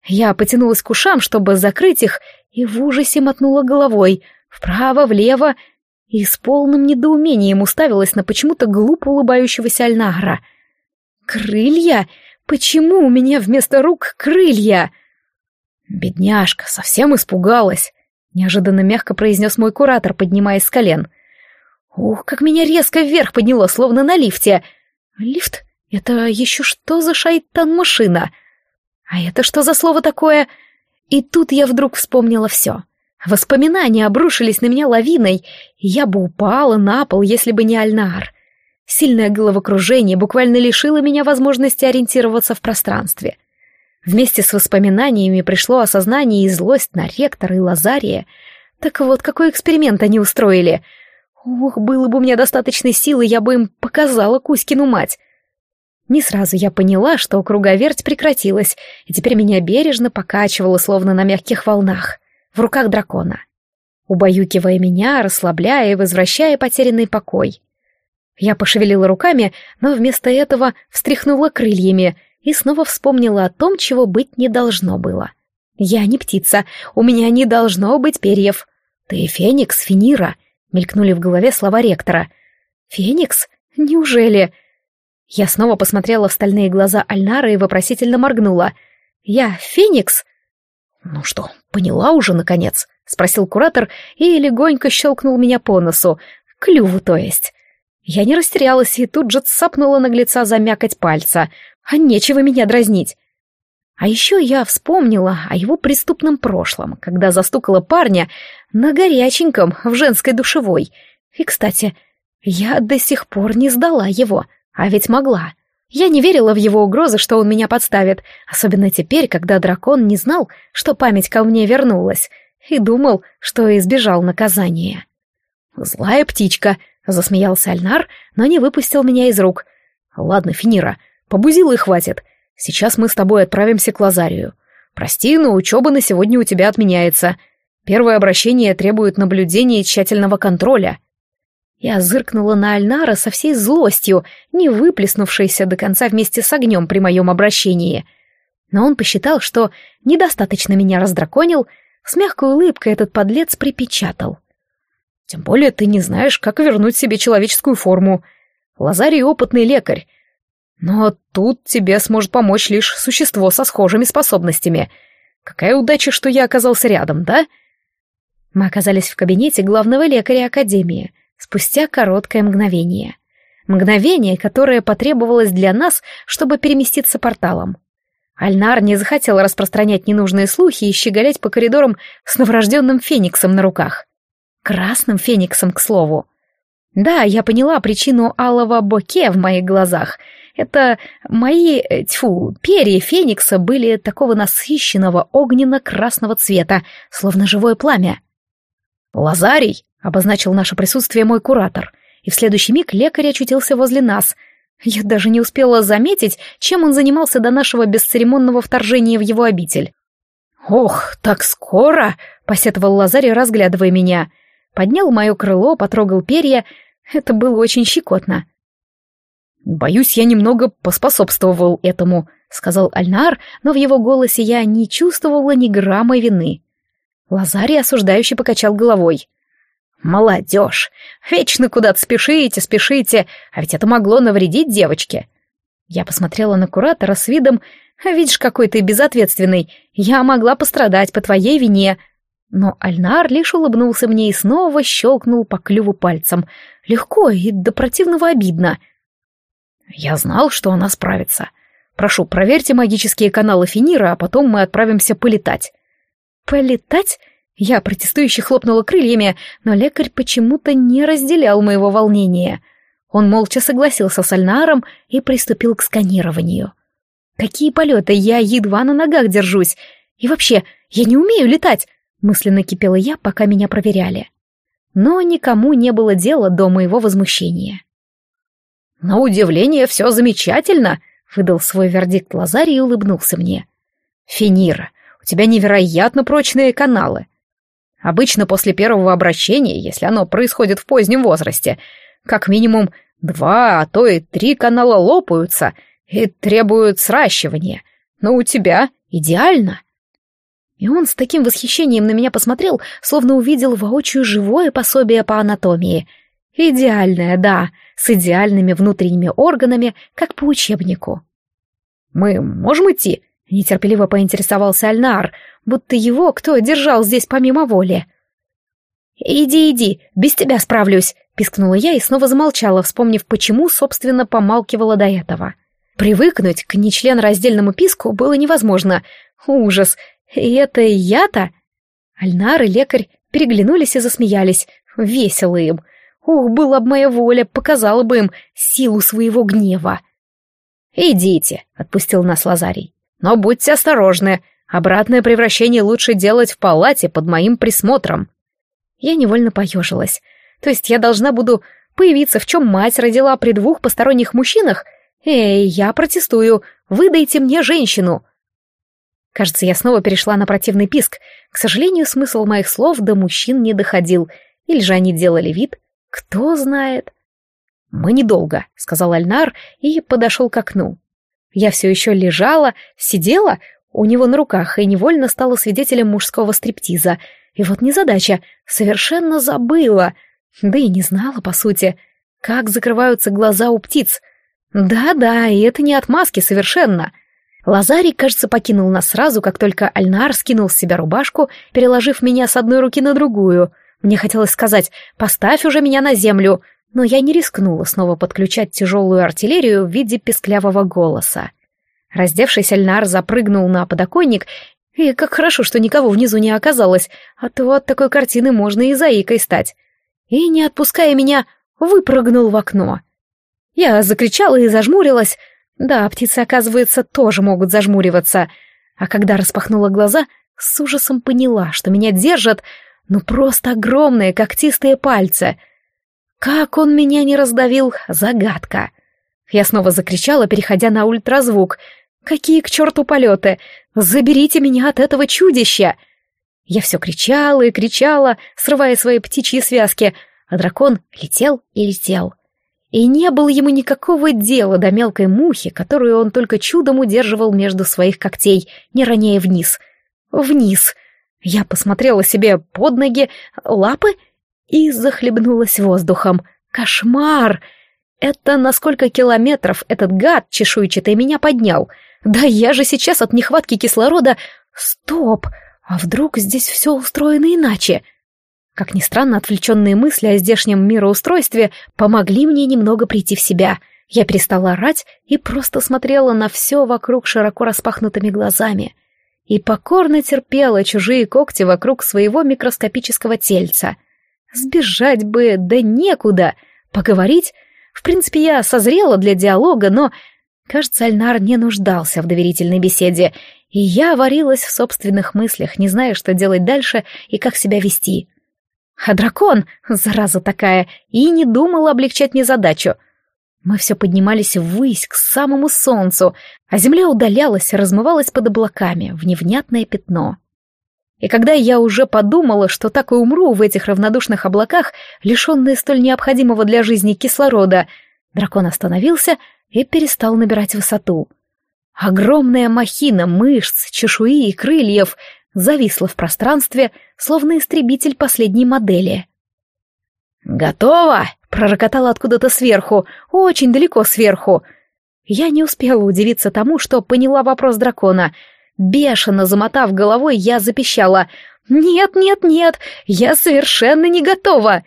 S1: Я потянулась к ушам, чтобы закрыть их, и в ужасе мотнула головой. Вправо, влево, и с полным недоумением уставилась на почему-то глупо улыбающегося Альнагра. «Крылья? Почему у меня вместо рук крылья?» «Бедняжка, совсем испугалась», — неожиданно мягко произнес мой куратор, поднимаясь с колен. «Ух, как меня резко вверх подняло, словно на лифте!» «Лифт? Это еще что за шайтан-машина?» «А это что за слово такое?» И тут я вдруг вспомнила все. Воспоминания обрушились на меня лавиной, и я бы упала на пол, если бы не Альнар. Сильное головокружение буквально лишило меня возможности ориентироваться в пространстве. Вместе с воспоминаниями пришло осознание и злость на ректора и Лазария. Так вот, какой эксперимент они устроили? Ух, было бы у меня достаточной силы, я бы им показала Кузькину мать. Не сразу я поняла, что круговерть прекратилась, и теперь меня бережно покачивало, словно на мягких волнах в руках дракона, убаюкивая меня, расслабляя и возвращая потерянный покой. Я пошевелила руками, но вместо этого встряхнула крыльями и снова вспомнила о том, чего быть не должно было. «Я не птица, у меня не должно быть перьев». «Ты феникс, Финира», — мелькнули в голове слова ректора. «Феникс? Неужели?» Я снова посмотрела в стальные глаза Альнара и вопросительно моргнула. «Я феникс?» «Ну что, поняла уже, наконец?» — спросил куратор и легонько щелкнул меня по носу. Клюву, то есть. Я не растерялась и тут же цапнула наглеца за мякоть пальца. А нечего меня дразнить. А еще я вспомнила о его преступном прошлом, когда застукала парня на горяченьком в женской душевой. И, кстати, я до сих пор не сдала его, а ведь могла. Я не верила в его угрозы, что он меня подставит, особенно теперь, когда дракон не знал, что память ко мне вернулась, и думал, что избежал наказания. «Злая птичка», — засмеялся Альнар, но не выпустил меня из рук. «Ладно, Финира, побузил и хватит. Сейчас мы с тобой отправимся к Лазарию. Прости, но учеба на сегодня у тебя отменяется. Первое обращение требует наблюдения и тщательного контроля». Я зыркнула на Альнара со всей злостью, не выплеснувшейся до конца вместе с огнем при моем обращении. Но он посчитал, что недостаточно меня раздраконил, с мягкой улыбкой этот подлец припечатал. «Тем более ты не знаешь, как вернуть себе человеческую форму. Лазарий — опытный лекарь. Но тут тебе сможет помочь лишь существо со схожими способностями. Какая удача, что я оказался рядом, да?» Мы оказались в кабинете главного лекаря Академии — спустя короткое мгновение. Мгновение, которое потребовалось для нас, чтобы переместиться порталом. Альнар не захотел распространять ненужные слухи и щеголять по коридорам с новорожденным фениксом на руках. Красным фениксом, к слову. Да, я поняла причину алого боке в моих глазах. Это мои, э, тьфу, перья феникса были такого насыщенного огненно-красного цвета, словно живое пламя. «Лазарий!» Обозначил наше присутствие мой куратор, и в следующий миг лекарь очутился возле нас. Я даже не успела заметить, чем он занимался до нашего бесцеремонного вторжения в его обитель. «Ох, так скоро!» — посетовал Лазарь, разглядывая меня. Поднял мое крыло, потрогал перья. Это было очень щекотно. «Боюсь, я немного поспособствовал этому», — сказал Альнар, но в его голосе я не чувствовала ни грамма вины. Лазарий осуждающе покачал головой. «Молодежь! Вечно куда-то спешите, спешите, а ведь это могло навредить девочке!» Я посмотрела на куратора с видом «А «Видишь, какой ты безответственный, я могла пострадать по твоей вине!» Но Альнар лишь улыбнулся мне и снова щелкнул по клюву пальцем. Легко и до противного обидно. «Я знал, что она справится. Прошу, проверьте магические каналы Финира, а потом мы отправимся полетать». «Полетать?» Я протестующе хлопнула крыльями, но лекарь почему-то не разделял моего волнения. Он молча согласился с Альнаром и приступил к сканированию. «Какие полеты? Я едва на ногах держусь. И вообще, я не умею летать!» — мысленно кипела я, пока меня проверяли. Но никому не было дела до моего возмущения. «На удивление, все замечательно!» — выдал свой вердикт Лазарь и улыбнулся мне. «Финира, у тебя невероятно прочные каналы. Обычно после первого обращения, если оно происходит в позднем возрасте, как минимум два, а то и три канала лопаются и требуют сращивания. Но у тебя идеально. И он с таким восхищением на меня посмотрел, словно увидел воочию живое пособие по анатомии. Идеальное, да, с идеальными внутренними органами, как по учебнику. «Мы можем идти?» — нетерпеливо поинтересовался Альнар, будто его кто держал здесь помимо воли. «Иди, иди, без тебя справлюсь», — пискнула я и снова замолчала, вспомнив, почему, собственно, помалкивала до этого. Привыкнуть к нечленораздельному писку было невозможно. Ужас! И это я-то? Альнар и лекарь переглянулись и засмеялись. Весело им. Ух, была бы моя воля, показала бы им силу своего гнева. «Идите», — отпустил нас Лазарий. «Но будьте осторожны. Обратное превращение лучше делать в палате под моим присмотром. Я невольно поежилась. То есть я должна буду появиться, в чем мать родила при двух посторонних мужчинах? Эй, я протестую, выдайте мне женщину!» Кажется, я снова перешла на противный писк. К сожалению, смысл моих слов до мужчин не доходил. Или же они делали вид, кто знает. «Мы недолго», — сказал Альнар и подошел к окну. Я все еще лежала, сидела, у него на руках и невольно стала свидетелем мужского стриптиза. И вот незадача, совершенно забыла, да и не знала, по сути, как закрываются глаза у птиц. Да-да, и это не отмазки совершенно. Лазарий, кажется, покинул нас сразу, как только Альнар скинул с себя рубашку, переложив меня с одной руки на другую. Мне хотелось сказать «поставь уже меня на землю», но я не рискнула снова подключать тяжелую артиллерию в виде песклявого голоса. Раздевшись, Альнар запрыгнул на подоконник, и как хорошо, что никого внизу не оказалось, а то от такой картины можно и заикой стать. И, не отпуская меня, выпрыгнул в окно. Я закричала и зажмурилась. Да, птицы, оказывается, тоже могут зажмуриваться. А когда распахнула глаза, с ужасом поняла, что меня держат, ну просто огромные когтистые пальцы. Как он меня не раздавил, загадка. Я снова закричала, переходя на ультразвук — Какие к черту полеты! Заберите меня от этого чудища! Я все кричала и кричала, срывая свои птичьи связки, а дракон летел и летел. И не было ему никакого дела до мелкой мухи, которую он только чудом удерживал между своих когтей, не роняя вниз. Вниз! Я посмотрела себе под ноги, лапы и захлебнулась воздухом. Кошмар! Это на сколько километров этот гад чешуйчатый меня поднял — да я же сейчас от нехватки кислорода... Стоп! А вдруг здесь все устроено иначе? Как ни странно, отвлеченные мысли о здешнем мироустройстве помогли мне немного прийти в себя. Я перестала орать и просто смотрела на все вокруг широко распахнутыми глазами. И покорно терпела чужие когти вокруг своего микроскопического тельца. Сбежать бы, да некуда. Поговорить? В принципе, я созрела для диалога, но Кажется, Альнар не нуждался в доверительной беседе, и я варилась в собственных мыслях, не зная, что делать дальше и как себя вести. А дракон, зараза такая, и не думал облегчать мне задачу. Мы все поднимались ввысь, к самому солнцу, а земля удалялась, размывалась под облаками в невнятное пятно. И когда я уже подумала, что так и умру в этих равнодушных облаках, лишенные столь необходимого для жизни кислорода, дракон остановился, и перестал набирать высоту. Огромная махина мышц, чешуи и крыльев зависла в пространстве, словно истребитель последней модели. «Готово!» — пророкотала откуда-то сверху, очень далеко сверху. Я не успела удивиться тому, что поняла вопрос дракона. Бешено замотав головой, я запищала. «Нет, нет, нет, я совершенно не готова!»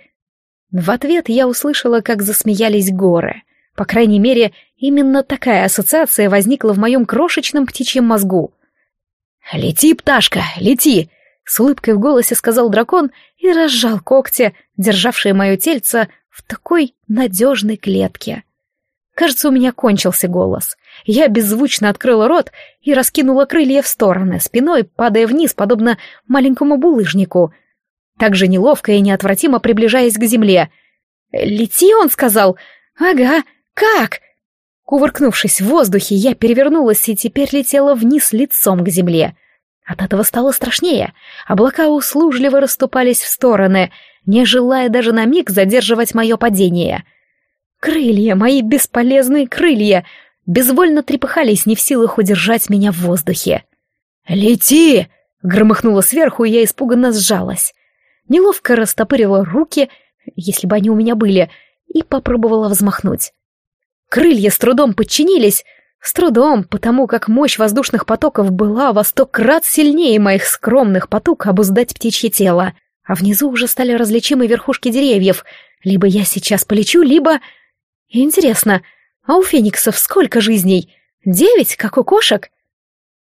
S1: В ответ я услышала, как засмеялись горы — по крайней мере, именно такая ассоциация возникла в моем крошечном птичьем мозгу. «Лети, пташка, лети!» — с улыбкой в голосе сказал дракон и разжал когти, державшие мое тельце в такой надежной клетке. Кажется, у меня кончился голос. Я беззвучно открыла рот и раскинула крылья в стороны, спиной падая вниз, подобно маленькому булыжнику, также неловко и неотвратимо приближаясь к земле. «Лети», — он сказал. «Ага», как? Кувыркнувшись в воздухе, я перевернулась и теперь летела вниз лицом к земле. От этого стало страшнее. Облака услужливо расступались в стороны, не желая даже на миг задерживать мое падение. Крылья, мои бесполезные крылья, безвольно трепыхались, не в силах удержать меня в воздухе. «Лети!» — громыхнуло сверху, и я испуганно сжалась. Неловко растопырила руки, если бы они у меня были, и попробовала взмахнуть. Крылья с трудом подчинились, с трудом, потому как мощь воздушных потоков была во сто крат сильнее моих скромных потуг обуздать птичье тело. А внизу уже стали различимы верхушки деревьев. Либо я сейчас полечу, либо... Интересно, а у фениксов сколько жизней? Девять, как у кошек?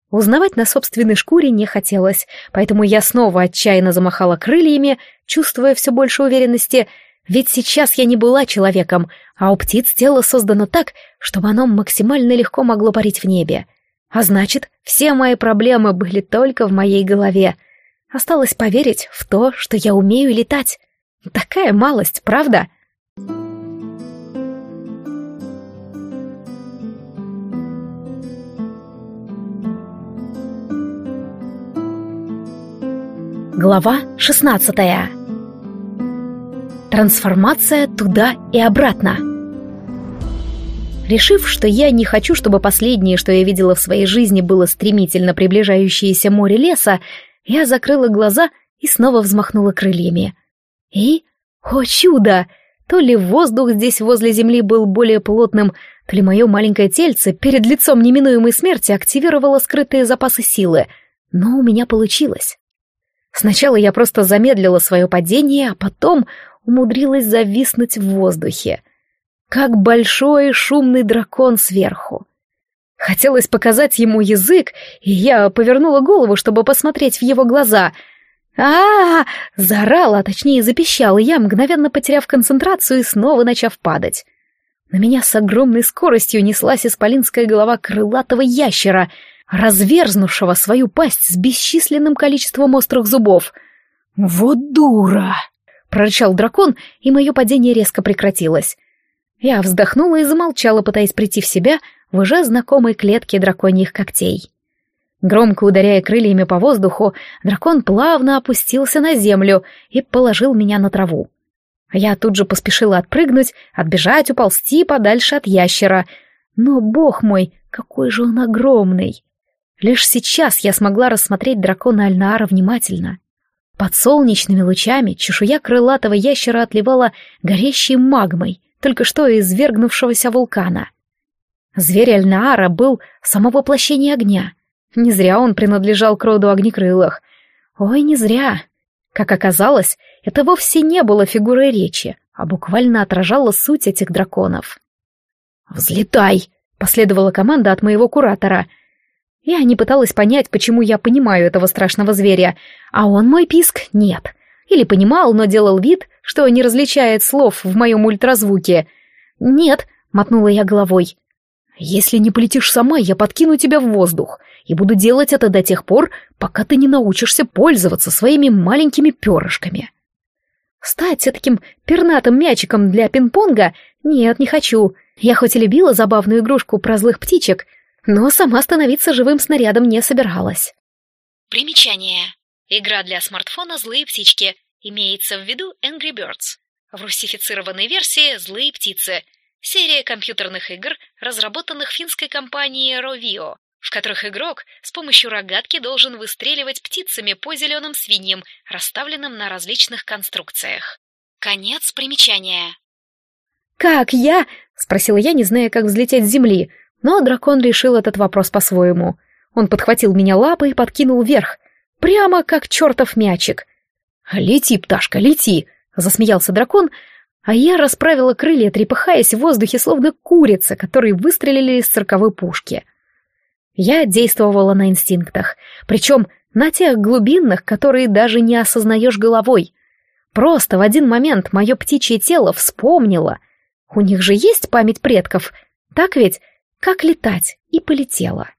S1: Узнавать на собственной шкуре не хотелось, поэтому я снова отчаянно замахала крыльями, чувствуя все больше уверенности — ведь сейчас я не была человеком, а у птиц тело создано так, чтобы оно максимально легко могло парить в небе. А значит, все мои проблемы были только в моей голове. Осталось поверить в то, что я умею летать. Такая малость, правда? Глава шестнадцатая Трансформация туда и обратно. Решив, что я не хочу, чтобы последнее, что я видела в своей жизни, было стремительно приближающееся море леса, я закрыла глаза и снова взмахнула крыльями. И, о чудо, то ли воздух здесь возле земли был более плотным, то ли мое маленькое тельце перед лицом неминуемой смерти активировало скрытые запасы силы, но у меня получилось. Сначала я просто замедлила свое падение, а потом умудрилась зависнуть в воздухе, как большой шумный дракон сверху. Хотелось показать ему язык, и я повернула голову, чтобы посмотреть в его глаза. а, -а, -а заорала, а точнее запищала я, мгновенно потеряв концентрацию и снова начав падать. На меня с огромной скоростью неслась исполинская голова крылатого ящера, разверзнувшего свою пасть с бесчисленным количеством острых зубов. «Вот дура!» прорычал дракон, и мое падение резко прекратилось. Я вздохнула и замолчала, пытаясь прийти в себя в уже знакомой клетке драконьих когтей. Громко ударяя крыльями по воздуху, дракон плавно опустился на землю и положил меня на траву. Я тут же поспешила отпрыгнуть, отбежать, уползти подальше от ящера. Но, бог мой, какой же он огромный! Лишь сейчас я смогла рассмотреть дракона Альнара внимательно — под солнечными лучами чешуя крылатого ящера отливала горящей магмой, только что извергнувшегося вулкана. Зверь Альнаара был само воплощение огня. Не зря он принадлежал к роду огнекрылых. Ой, не зря. Как оказалось, это вовсе не было фигурой речи, а буквально отражало суть этих драконов. «Взлетай!» — последовала команда от моего куратора — я не пыталась понять, почему я понимаю этого страшного зверя, а он мой писк нет. Или понимал, но делал вид, что не различает слов в моем ультразвуке. «Нет», — мотнула я головой. «Если не полетишь сама, я подкину тебя в воздух и буду делать это до тех пор, пока ты не научишься пользоваться своими маленькими перышками». Стать таким пернатым мячиком для пинг-понга? Нет, не хочу. Я хоть и любила забавную игрушку про злых птичек, но сама становиться живым снарядом не собиралась. Примечание. Игра для смартфона «Злые птички» имеется в виду Angry Birds. В русифицированной версии «Злые птицы» — серия компьютерных игр, разработанных финской компанией Rovio, в которых игрок с помощью рогатки должен выстреливать птицами по зеленым свиньям, расставленным на различных конструкциях. Конец примечания. «Как я?» — спросила я, не зная, как взлететь с земли — но дракон решил этот вопрос по-своему. Он подхватил меня лапой и подкинул вверх, прямо как чертов мячик. «А «Лети, пташка, лети!» — засмеялся дракон, а я расправила крылья, трепыхаясь в воздухе, словно курица, которые выстрелили из цирковой пушки. Я действовала на инстинктах, причем на тех глубинных, которые даже не осознаешь головой. Просто в один момент мое птичье тело вспомнило. У них же есть память предков, так ведь? как летать, и полетела.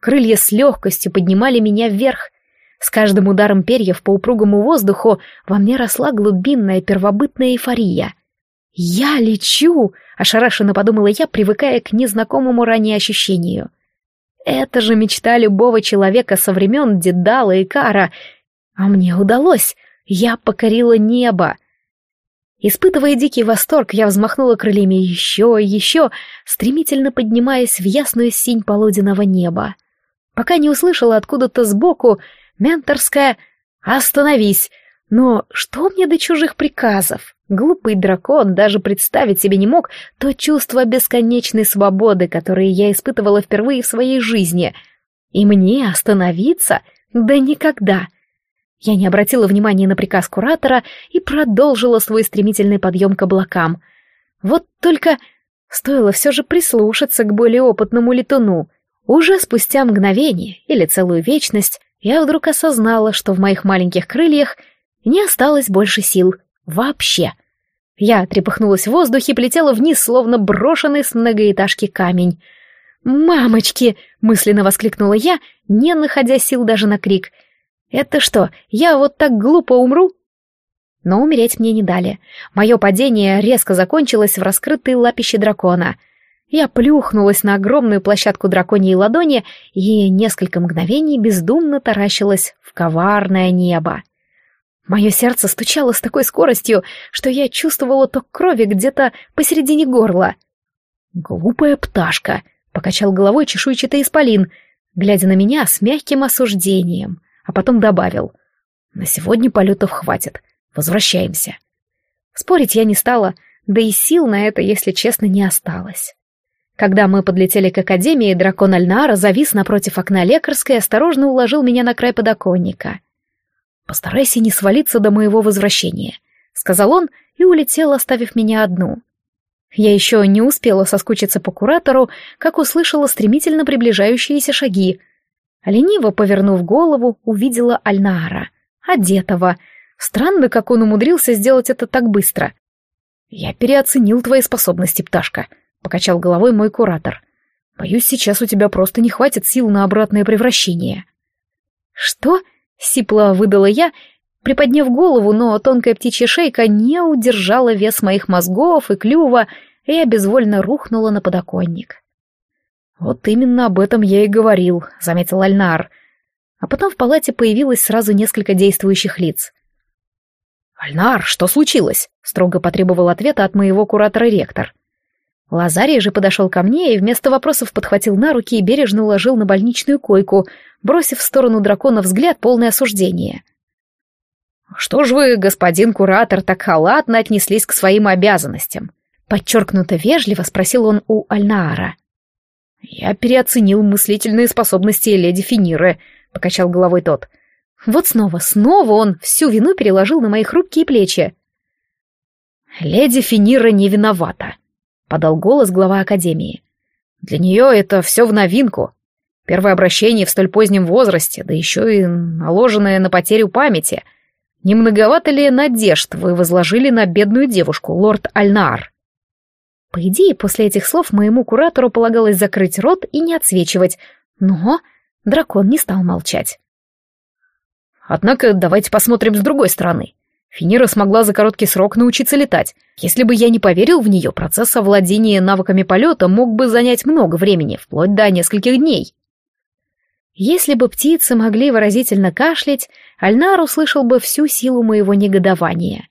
S1: Крылья с легкостью поднимали меня вверх. С каждым ударом перьев по упругому воздуху во мне росла глубинная первобытная эйфория. «Я лечу!» — ошарашенно подумала я, привыкая к незнакомому ранее ощущению. «Это же мечта любого человека со времен Дедала и Кара. А мне удалось. Я покорила небо, Испытывая дикий восторг, я взмахнула крыльями еще и еще, стремительно поднимаясь в ясную синь полуденного неба. Пока не услышала откуда-то сбоку менторская «Остановись!» Но что мне до чужих приказов? Глупый дракон даже представить себе не мог то чувство бесконечной свободы, которое я испытывала впервые в своей жизни. И мне остановиться? Да никогда! Я не обратила внимания на приказ куратора и продолжила свой стремительный подъем к облакам. Вот только стоило все же прислушаться к более опытному летуну. Уже спустя мгновение или целую вечность я вдруг осознала, что в моих маленьких крыльях не осталось больше сил. Вообще. Я трепыхнулась в воздухе и плетела вниз, словно брошенный с многоэтажки камень. «Мамочки!» — мысленно воскликнула я, не находя сил даже на крик — это что, я вот так глупо умру? Но умереть мне не дали. Мое падение резко закончилось в раскрытой лапище дракона. Я плюхнулась на огромную площадку драконьей ладони и несколько мгновений бездумно таращилась в коварное небо. Мое сердце стучало с такой скоростью, что я чувствовала ток крови где-то посередине горла. «Глупая пташка!» — покачал головой чешуйчатый исполин, глядя на меня с мягким осуждением а потом добавил. «На сегодня полетов хватит. Возвращаемся». Спорить я не стала, да и сил на это, если честно, не осталось. Когда мы подлетели к Академии, дракон Альнара завис напротив окна лекарской и осторожно уложил меня на край подоконника. «Постарайся не свалиться до моего возвращения», — сказал он и улетел, оставив меня одну. Я еще не успела соскучиться по куратору, как услышала стремительно приближающиеся шаги — Лениво повернув голову, увидела Альнаара, одетого. Странно, как он умудрился сделать это так быстро. «Я переоценил твои способности, пташка», — покачал головой мой куратор. «Боюсь, сейчас у тебя просто не хватит сил на обратное превращение». «Что?» — сипло выдала я, приподняв голову, но тонкая птичья шейка не удержала вес моих мозгов и клюва, и я безвольно рухнула на подоконник. «Вот именно об этом я и говорил», — заметил Альнар. А потом в палате появилось сразу несколько действующих лиц. «Альнар, что случилось?» — строго потребовал ответа от моего куратора ректор. Лазарий же подошел ко мне и вместо вопросов подхватил на руки и бережно уложил на больничную койку, бросив в сторону дракона взгляд полное осуждение. «Что ж вы, господин куратор, так халатно отнеслись к своим обязанностям?» Подчеркнуто вежливо спросил он у Альнаара. «Я переоценил мыслительные способности леди Финиры», — покачал головой тот. «Вот снова, снова он всю вину переложил на мои хрупкие плечи». «Леди Финира не виновата», — подал голос глава Академии. «Для нее это все в новинку. Первое обращение в столь позднем возрасте, да еще и наложенное на потерю памяти. Не многовато ли надежд вы возложили на бедную девушку, лорд Альнар?» По идее, после этих слов моему куратору полагалось закрыть рот и не отсвечивать, но дракон не стал молчать. Однако давайте посмотрим с другой стороны. Финира смогла за короткий срок научиться летать. Если бы я не поверил в нее, процесс овладения навыками полета мог бы занять много времени, вплоть до нескольких дней. Если бы птицы могли выразительно кашлять, Альнар услышал бы всю силу моего негодования.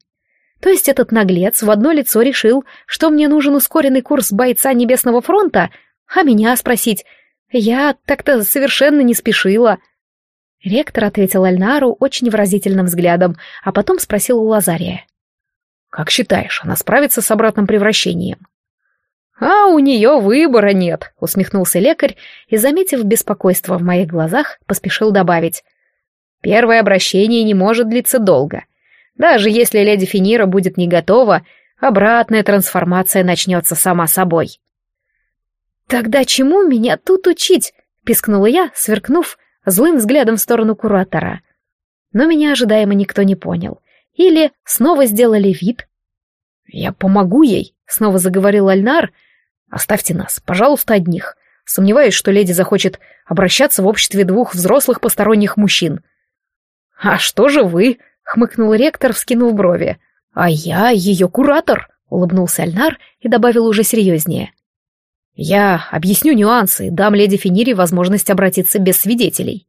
S1: То есть этот наглец в одно лицо решил, что мне нужен ускоренный курс бойца Небесного фронта, а меня спросить. Я так-то совершенно не спешила. Ректор ответил Альнару очень выразительным взглядом, а потом спросил у Лазария. «Как считаешь, она справится с обратным превращением?» «А у нее выбора нет», — усмехнулся лекарь и, заметив беспокойство в моих глазах, поспешил добавить. «Первое обращение не может длиться долго. Даже если леди Финира будет не готова, обратная трансформация начнется сама собой. «Тогда чему меня тут учить?» — пискнула я, сверкнув злым взглядом в сторону куратора. Но меня ожидаемо никто не понял. Или снова сделали вид. «Я помогу ей», — снова заговорил Альнар. «Оставьте нас, пожалуйста, одних. Сомневаюсь, что леди захочет обращаться в обществе двух взрослых посторонних мужчин». «А что же вы?» — хмыкнул ректор, вскинув брови. «А я ее куратор!» — улыбнулся Альнар и добавил уже серьезнее. «Я объясню нюансы дам леди Финири возможность обратиться без свидетелей».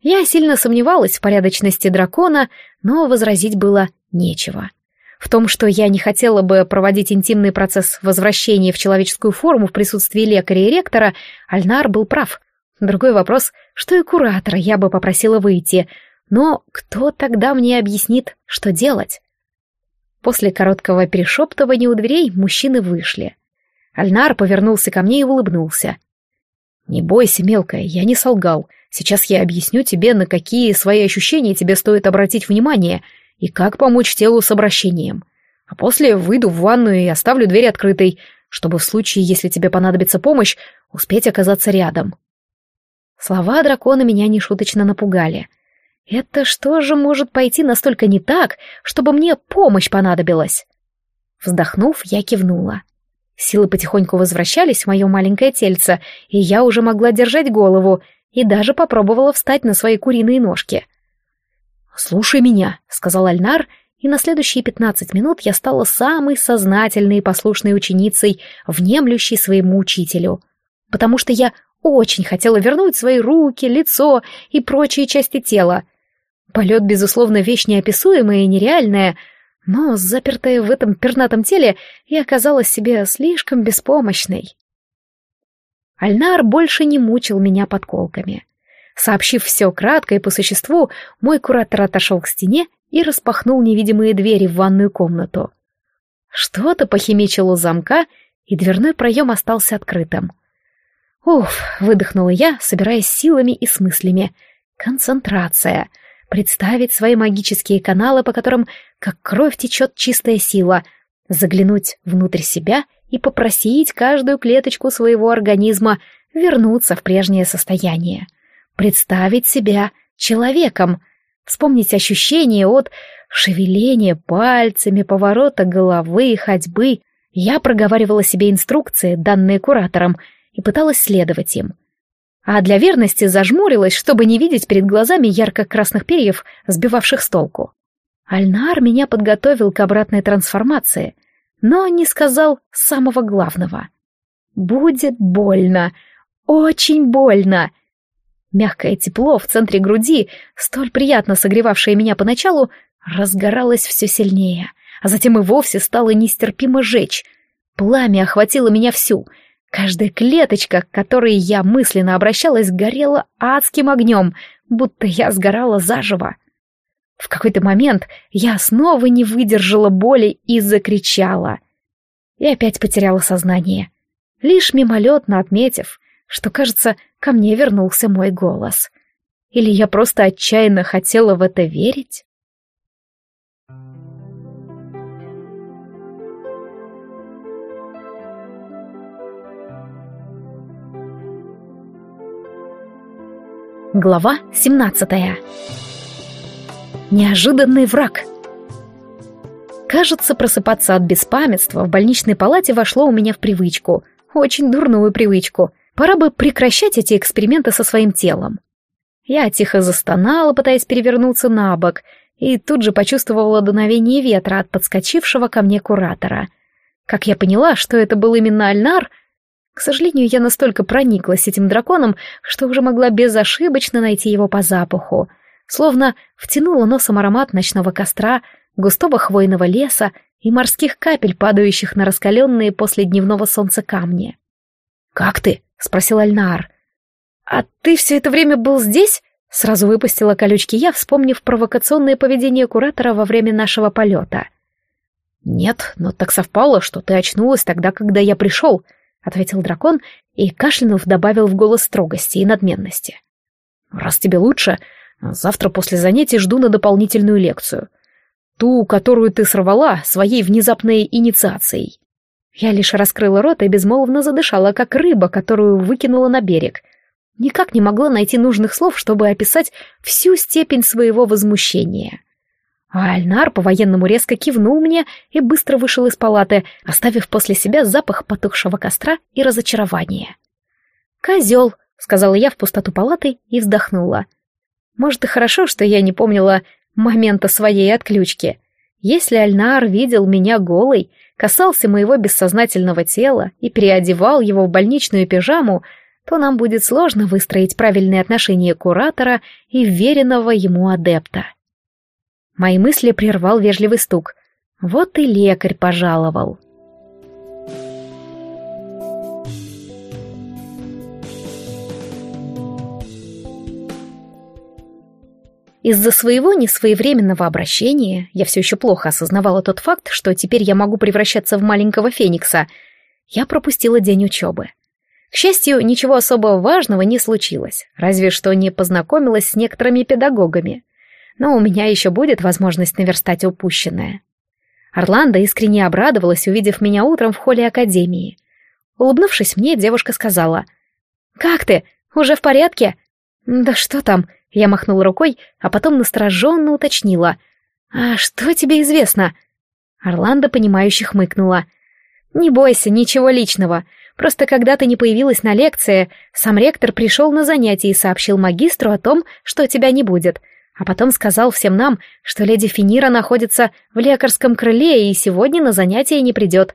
S1: Я сильно сомневалась в порядочности дракона, но возразить было нечего. В том, что я не хотела бы проводить интимный процесс возвращения в человеческую форму в присутствии лекаря и ректора, Альнар был прав. Другой вопрос, что и куратора я бы попросила выйти, но кто тогда мне объяснит, что делать? После короткого перешептывания у дверей мужчины вышли. Альнар повернулся ко мне и улыбнулся. «Не бойся, мелкая, я не солгал. Сейчас я объясню тебе, на какие свои ощущения тебе стоит обратить внимание и как помочь телу с обращением. А после выйду в ванную и оставлю дверь открытой, чтобы в случае, если тебе понадобится помощь, успеть оказаться рядом». Слова дракона меня нешуточно напугали. Это что же может пойти настолько не так, чтобы мне помощь понадобилась? Вздохнув, я кивнула. Силы потихоньку возвращались в мое маленькое тельце, и я уже могла держать голову, и даже попробовала встать на свои куриные ножки. «Слушай меня», — сказал Альнар, и на следующие пятнадцать минут я стала самой сознательной и послушной ученицей, внемлющей своему учителю. Потому что я очень хотела вернуть свои руки, лицо и прочие части тела — Полет, безусловно, вещь неописуемая и нереальная, но, запертая в этом пернатом теле, я оказалась себе слишком беспомощной. Альнар больше не мучил меня подколками. Сообщив все кратко и по существу, мой куратор отошел к стене и распахнул невидимые двери в ванную комнату. Что-то похимичило замка, и дверной проем остался открытым. «Уф!» — выдохнула я, собираясь силами и с мыслями. «Концентрация!» — представить свои магические каналы, по которым как кровь течет чистая сила, заглянуть внутрь себя и попросить каждую клеточку своего организма вернуться в прежнее состояние. Представить себя человеком, вспомнить ощущения от шевеления пальцами, поворота головы, ходьбы. Я проговаривала себе инструкции, данные куратором, и пыталась следовать им — а для верности зажмурилась, чтобы не видеть перед глазами ярко-красных перьев, сбивавших с толку. Альнар меня подготовил к обратной трансформации, но не сказал самого главного. «Будет больно, очень больно!» Мягкое тепло в центре груди, столь приятно согревавшее меня поначалу, разгоралось все сильнее, а затем и вовсе стало нестерпимо жечь. Пламя охватило меня всю — Каждая клеточка, к которой я мысленно обращалась, горела адским огнем, будто я сгорала заживо. В какой-то момент я снова не выдержала боли и закричала. И опять потеряла сознание, лишь мимолетно отметив, что, кажется, ко мне вернулся мой голос. Или я просто отчаянно хотела в это верить? Глава 17. Неожиданный враг. Кажется, просыпаться от беспамятства в больничной палате вошло у меня в привычку. Очень дурную привычку. Пора бы прекращать эти эксперименты со своим телом. Я тихо застонала, пытаясь перевернуться на бок, и тут же почувствовала дуновение ветра от подскочившего ко мне куратора. Как я поняла, что это был именно Альнар — к сожалению, я настолько прониклась этим драконом, что уже могла безошибочно найти его по запаху. Словно втянула носом аромат ночного костра, густого хвойного леса и морских капель, падающих на раскаленные после дневного солнца камни. «Как ты?» — спросил Альнар. «А ты все это время был здесь?» — сразу выпустила колючки я, вспомнив провокационное поведение куратора во время нашего полета. «Нет, но так совпало, что ты очнулась тогда, когда я пришел», ответил дракон и, кашлянув, добавил в голос строгости и надменности. «Раз тебе лучше, завтра после занятий жду на дополнительную лекцию. Ту, которую ты сорвала своей внезапной инициацией». Я лишь раскрыла рот и безмолвно задышала, как рыба, которую выкинула на берег. Никак не могла найти нужных слов, чтобы описать всю степень своего возмущения. А Альнар по-военному резко кивнул мне и быстро вышел из палаты, оставив после себя запах потухшего костра и разочарование. «Козел», — сказала я в пустоту палаты и вздохнула. «Может, и хорошо, что я не помнила момента своей отключки. Если Альнар видел меня голой, касался моего бессознательного тела и переодевал его в больничную пижаму, то нам будет сложно выстроить правильные отношения куратора и веренного ему адепта». Мои мысли прервал вежливый стук. Вот и лекарь пожаловал. Из-за своего несвоевременного обращения я все еще плохо осознавала тот факт, что теперь я могу превращаться в маленького феникса. Я пропустила день учебы. К счастью, ничего особо важного не случилось, разве что не познакомилась с некоторыми педагогами но у меня еще будет возможность наверстать упущенное. Орландо искренне обрадовалась, увидев меня утром в холле академии. Улыбнувшись мне, девушка сказала. «Как ты? Уже в порядке?» «Да что там?» Я махнул рукой, а потом настороженно уточнила. «А что тебе известно?» Орландо, понимающе хмыкнула. «Не бойся, ничего личного. Просто когда ты не появилась на лекции, сам ректор пришел на занятие и сообщил магистру о том, что тебя не будет а потом сказал всем нам, что леди Финира находится в лекарском крыле и сегодня на занятия не придет.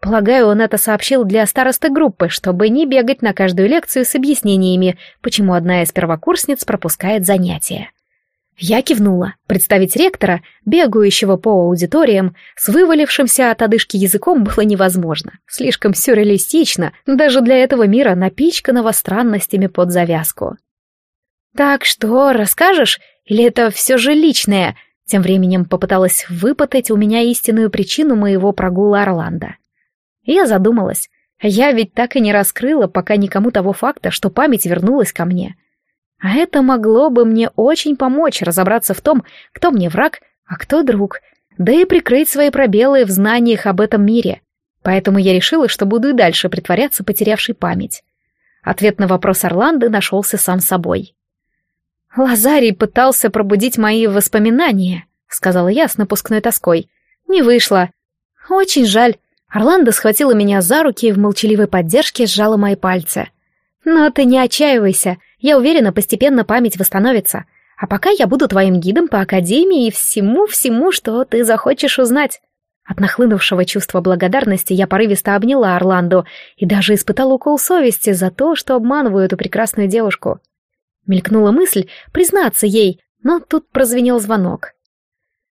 S1: Полагаю, он это сообщил для старосты группы, чтобы не бегать на каждую лекцию с объяснениями, почему одна из первокурсниц пропускает занятия. Я кивнула, представить ректора, бегающего по аудиториям, с вывалившимся от одышки языком было невозможно. Слишком сюрреалистично, даже для этого мира напичканного странностями под завязку. «Так что, расскажешь?» Или это все же личное? Тем временем попыталась выпытать у меня истинную причину моего прогула Орландо. Я задумалась. Я ведь так и не раскрыла пока никому того факта, что память вернулась ко мне. А это могло бы мне очень помочь разобраться в том, кто мне враг, а кто друг, да и прикрыть свои пробелы в знаниях об этом мире. Поэтому я решила, что буду и дальше притворяться потерявшей память. Ответ на вопрос Орланды нашелся сам собой. «Лазарий пытался пробудить мои воспоминания», — сказала я с напускной тоской. «Не вышло. Очень жаль. Орландо схватила меня за руки и в молчаливой поддержке сжала мои пальцы. «Но ты не отчаивайся. Я уверена, постепенно память восстановится. А пока я буду твоим гидом по Академии и всему-всему, что ты захочешь узнать». От нахлынувшего чувства благодарности я порывисто обняла Орландо и даже испытала укол совести за то, что обманываю эту прекрасную девушку. Мелькнула мысль признаться ей, но тут прозвенел звонок.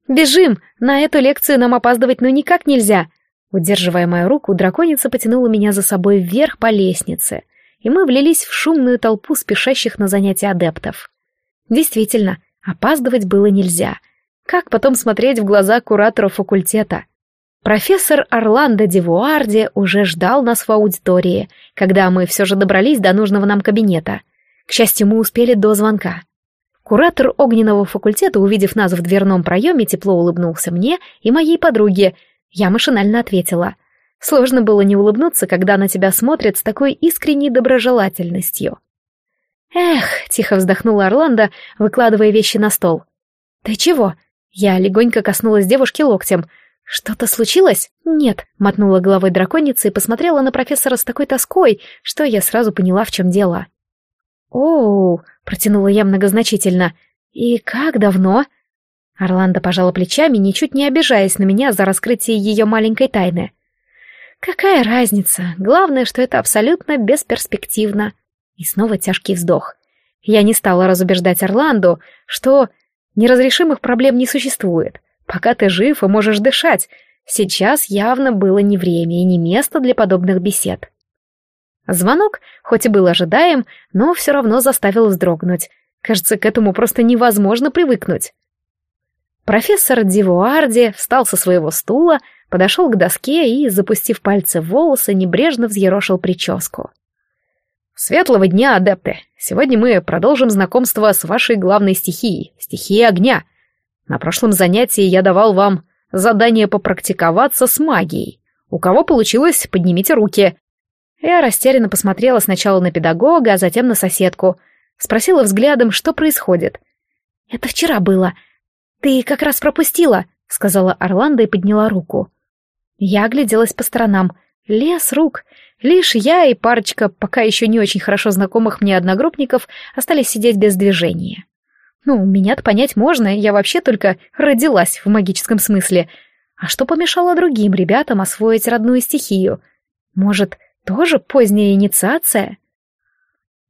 S1: «Бежим! На эту лекцию нам опаздывать ну никак нельзя!» Удерживая мою руку, драконица потянула меня за собой вверх по лестнице, и мы влились в шумную толпу спешащих на занятия адептов. Действительно, опаздывать было нельзя. Как потом смотреть в глаза куратору факультета? Профессор Орландо Девуарди уже ждал нас в аудитории, когда мы все же добрались до нужного нам кабинета — к счастью, мы успели до звонка. Куратор огненного факультета, увидев нас в дверном проеме, тепло улыбнулся мне и моей подруге. Я машинально ответила. Сложно было не улыбнуться, когда на тебя смотрят с такой искренней доброжелательностью. «Эх», — тихо вздохнула Орландо, выкладывая вещи на стол. «Ты чего?» Я легонько коснулась девушки локтем. «Что-то случилось?» «Нет», — мотнула головой драконица и посмотрела на профессора с такой тоской, что я сразу поняла, в чем дело. «Оу!» — протянула я многозначительно. «И как давно?» Орландо пожала плечами, ничуть не обижаясь на меня за раскрытие ее маленькой тайны. «Какая разница? Главное, что это абсолютно бесперспективно». И снова тяжкий вздох. Я не стала разубеждать Орланду, что неразрешимых проблем не существует. Пока ты жив и можешь дышать, сейчас явно было не время и не место для подобных бесед. Звонок, хоть и был ожидаем, но все равно заставил вздрогнуть. Кажется, к этому просто невозможно привыкнуть. Профессор Дивуарди встал со своего стула, подошел к доске и, запустив пальцы в волосы, небрежно взъерошил прическу. «Светлого дня, адепты! Сегодня мы продолжим знакомство с вашей главной стихией — стихией огня. На прошлом занятии я давал вам задание попрактиковаться с магией. У кого получилось, поднимите руки. Я растерянно посмотрела сначала на педагога, а затем на соседку. Спросила взглядом, что происходит. «Это вчера было. Ты как раз пропустила», — сказала Орландо и подняла руку. Я огляделась по сторонам. Лес рук. Лишь я и парочка пока еще не очень хорошо знакомых мне одногруппников остались сидеть без движения. Ну, меня-то понять можно, я вообще только родилась в магическом смысле. А что помешало другим ребятам освоить родную стихию? Может, тоже поздняя инициация?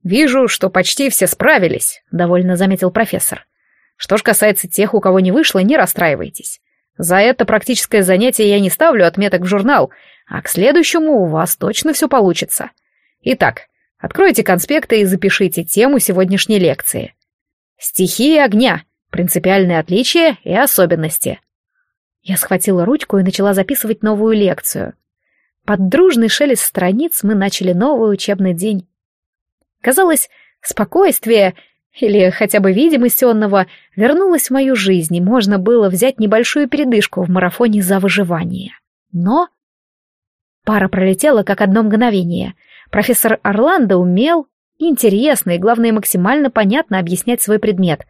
S1: Вижу, что почти все справились, довольно заметил профессор. Что ж касается тех, у кого не вышло, не расстраивайтесь. За это практическое занятие я не ставлю отметок в журнал, а к следующему у вас точно все получится. Итак, откройте конспекты и запишите тему сегодняшней лекции. Стихии огня, принципиальные отличия и особенности. Я схватила ручку и начала записывать новую лекцию. Под дружный шелест страниц мы начали новый учебный день. Казалось, спокойствие или хотя бы видимость онного вернулась в мою жизнь, и можно было взять небольшую передышку в марафоне за выживание. Но пара пролетела как одно мгновение. Профессор Орландо умел интересно и, главное, максимально понятно объяснять свой предмет.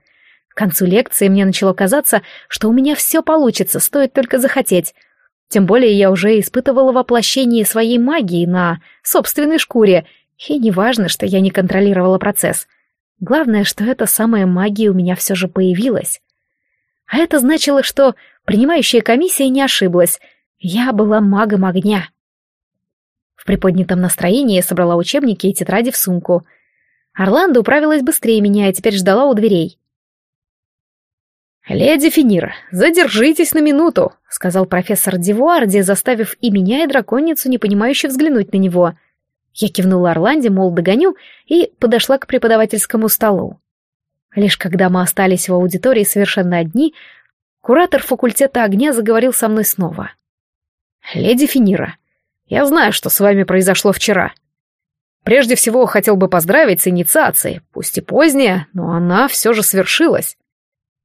S1: К концу лекции мне начало казаться, что у меня все получится, стоит только захотеть — тем более я уже испытывала воплощение своей магии на собственной шкуре, и неважно, что я не контролировала процесс. Главное, что эта самая магия у меня все же появилась. А это значило, что принимающая комиссия не ошиблась. Я была магом огня. В приподнятом настроении я собрала учебники и тетради в сумку. Орландо управилась быстрее меня и а теперь ждала у дверей. «Леди Финира, задержитесь на минуту», — сказал профессор Дивуарди, заставив и меня, и драконицу непонимающе взглянуть на него. Я кивнула Орланде, мол, догоню, и подошла к преподавательскому столу. Лишь когда мы остались в аудитории совершенно одни, куратор факультета огня заговорил со мной снова. «Леди Финира, я знаю, что с вами произошло вчера. Прежде всего, хотел бы поздравить с инициацией, пусть и поздняя, но она все же свершилась.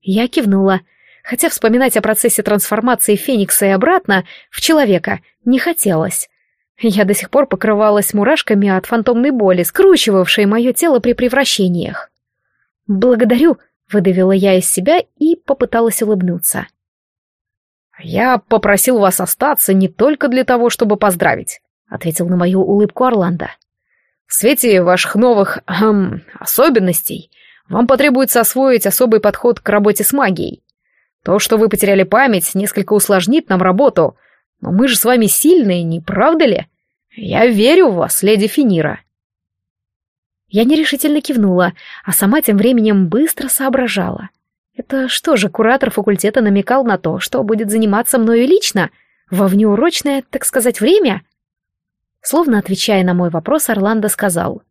S1: Я кивнула, хотя вспоминать о процессе трансформации Феникса и обратно в человека не хотелось. Я до сих пор покрывалась мурашками от фантомной боли, скручивавшей мое тело при превращениях. «Благодарю», — выдавила я из себя и попыталась улыбнуться. «Я попросил вас остаться не только для того, чтобы поздравить», — ответил на мою улыбку Орландо. «В свете ваших новых эм, особенностей вам потребуется освоить особый подход к работе с магией. То, что вы потеряли память, несколько усложнит нам работу, но мы же с вами сильные, не правда ли? Я верю в вас, леди Финира. Я нерешительно кивнула, а сама тем временем быстро соображала. Это что же, куратор факультета намекал на то, что будет заниматься мною лично, во внеурочное, так сказать, время? Словно отвечая на мой вопрос, Орландо сказал.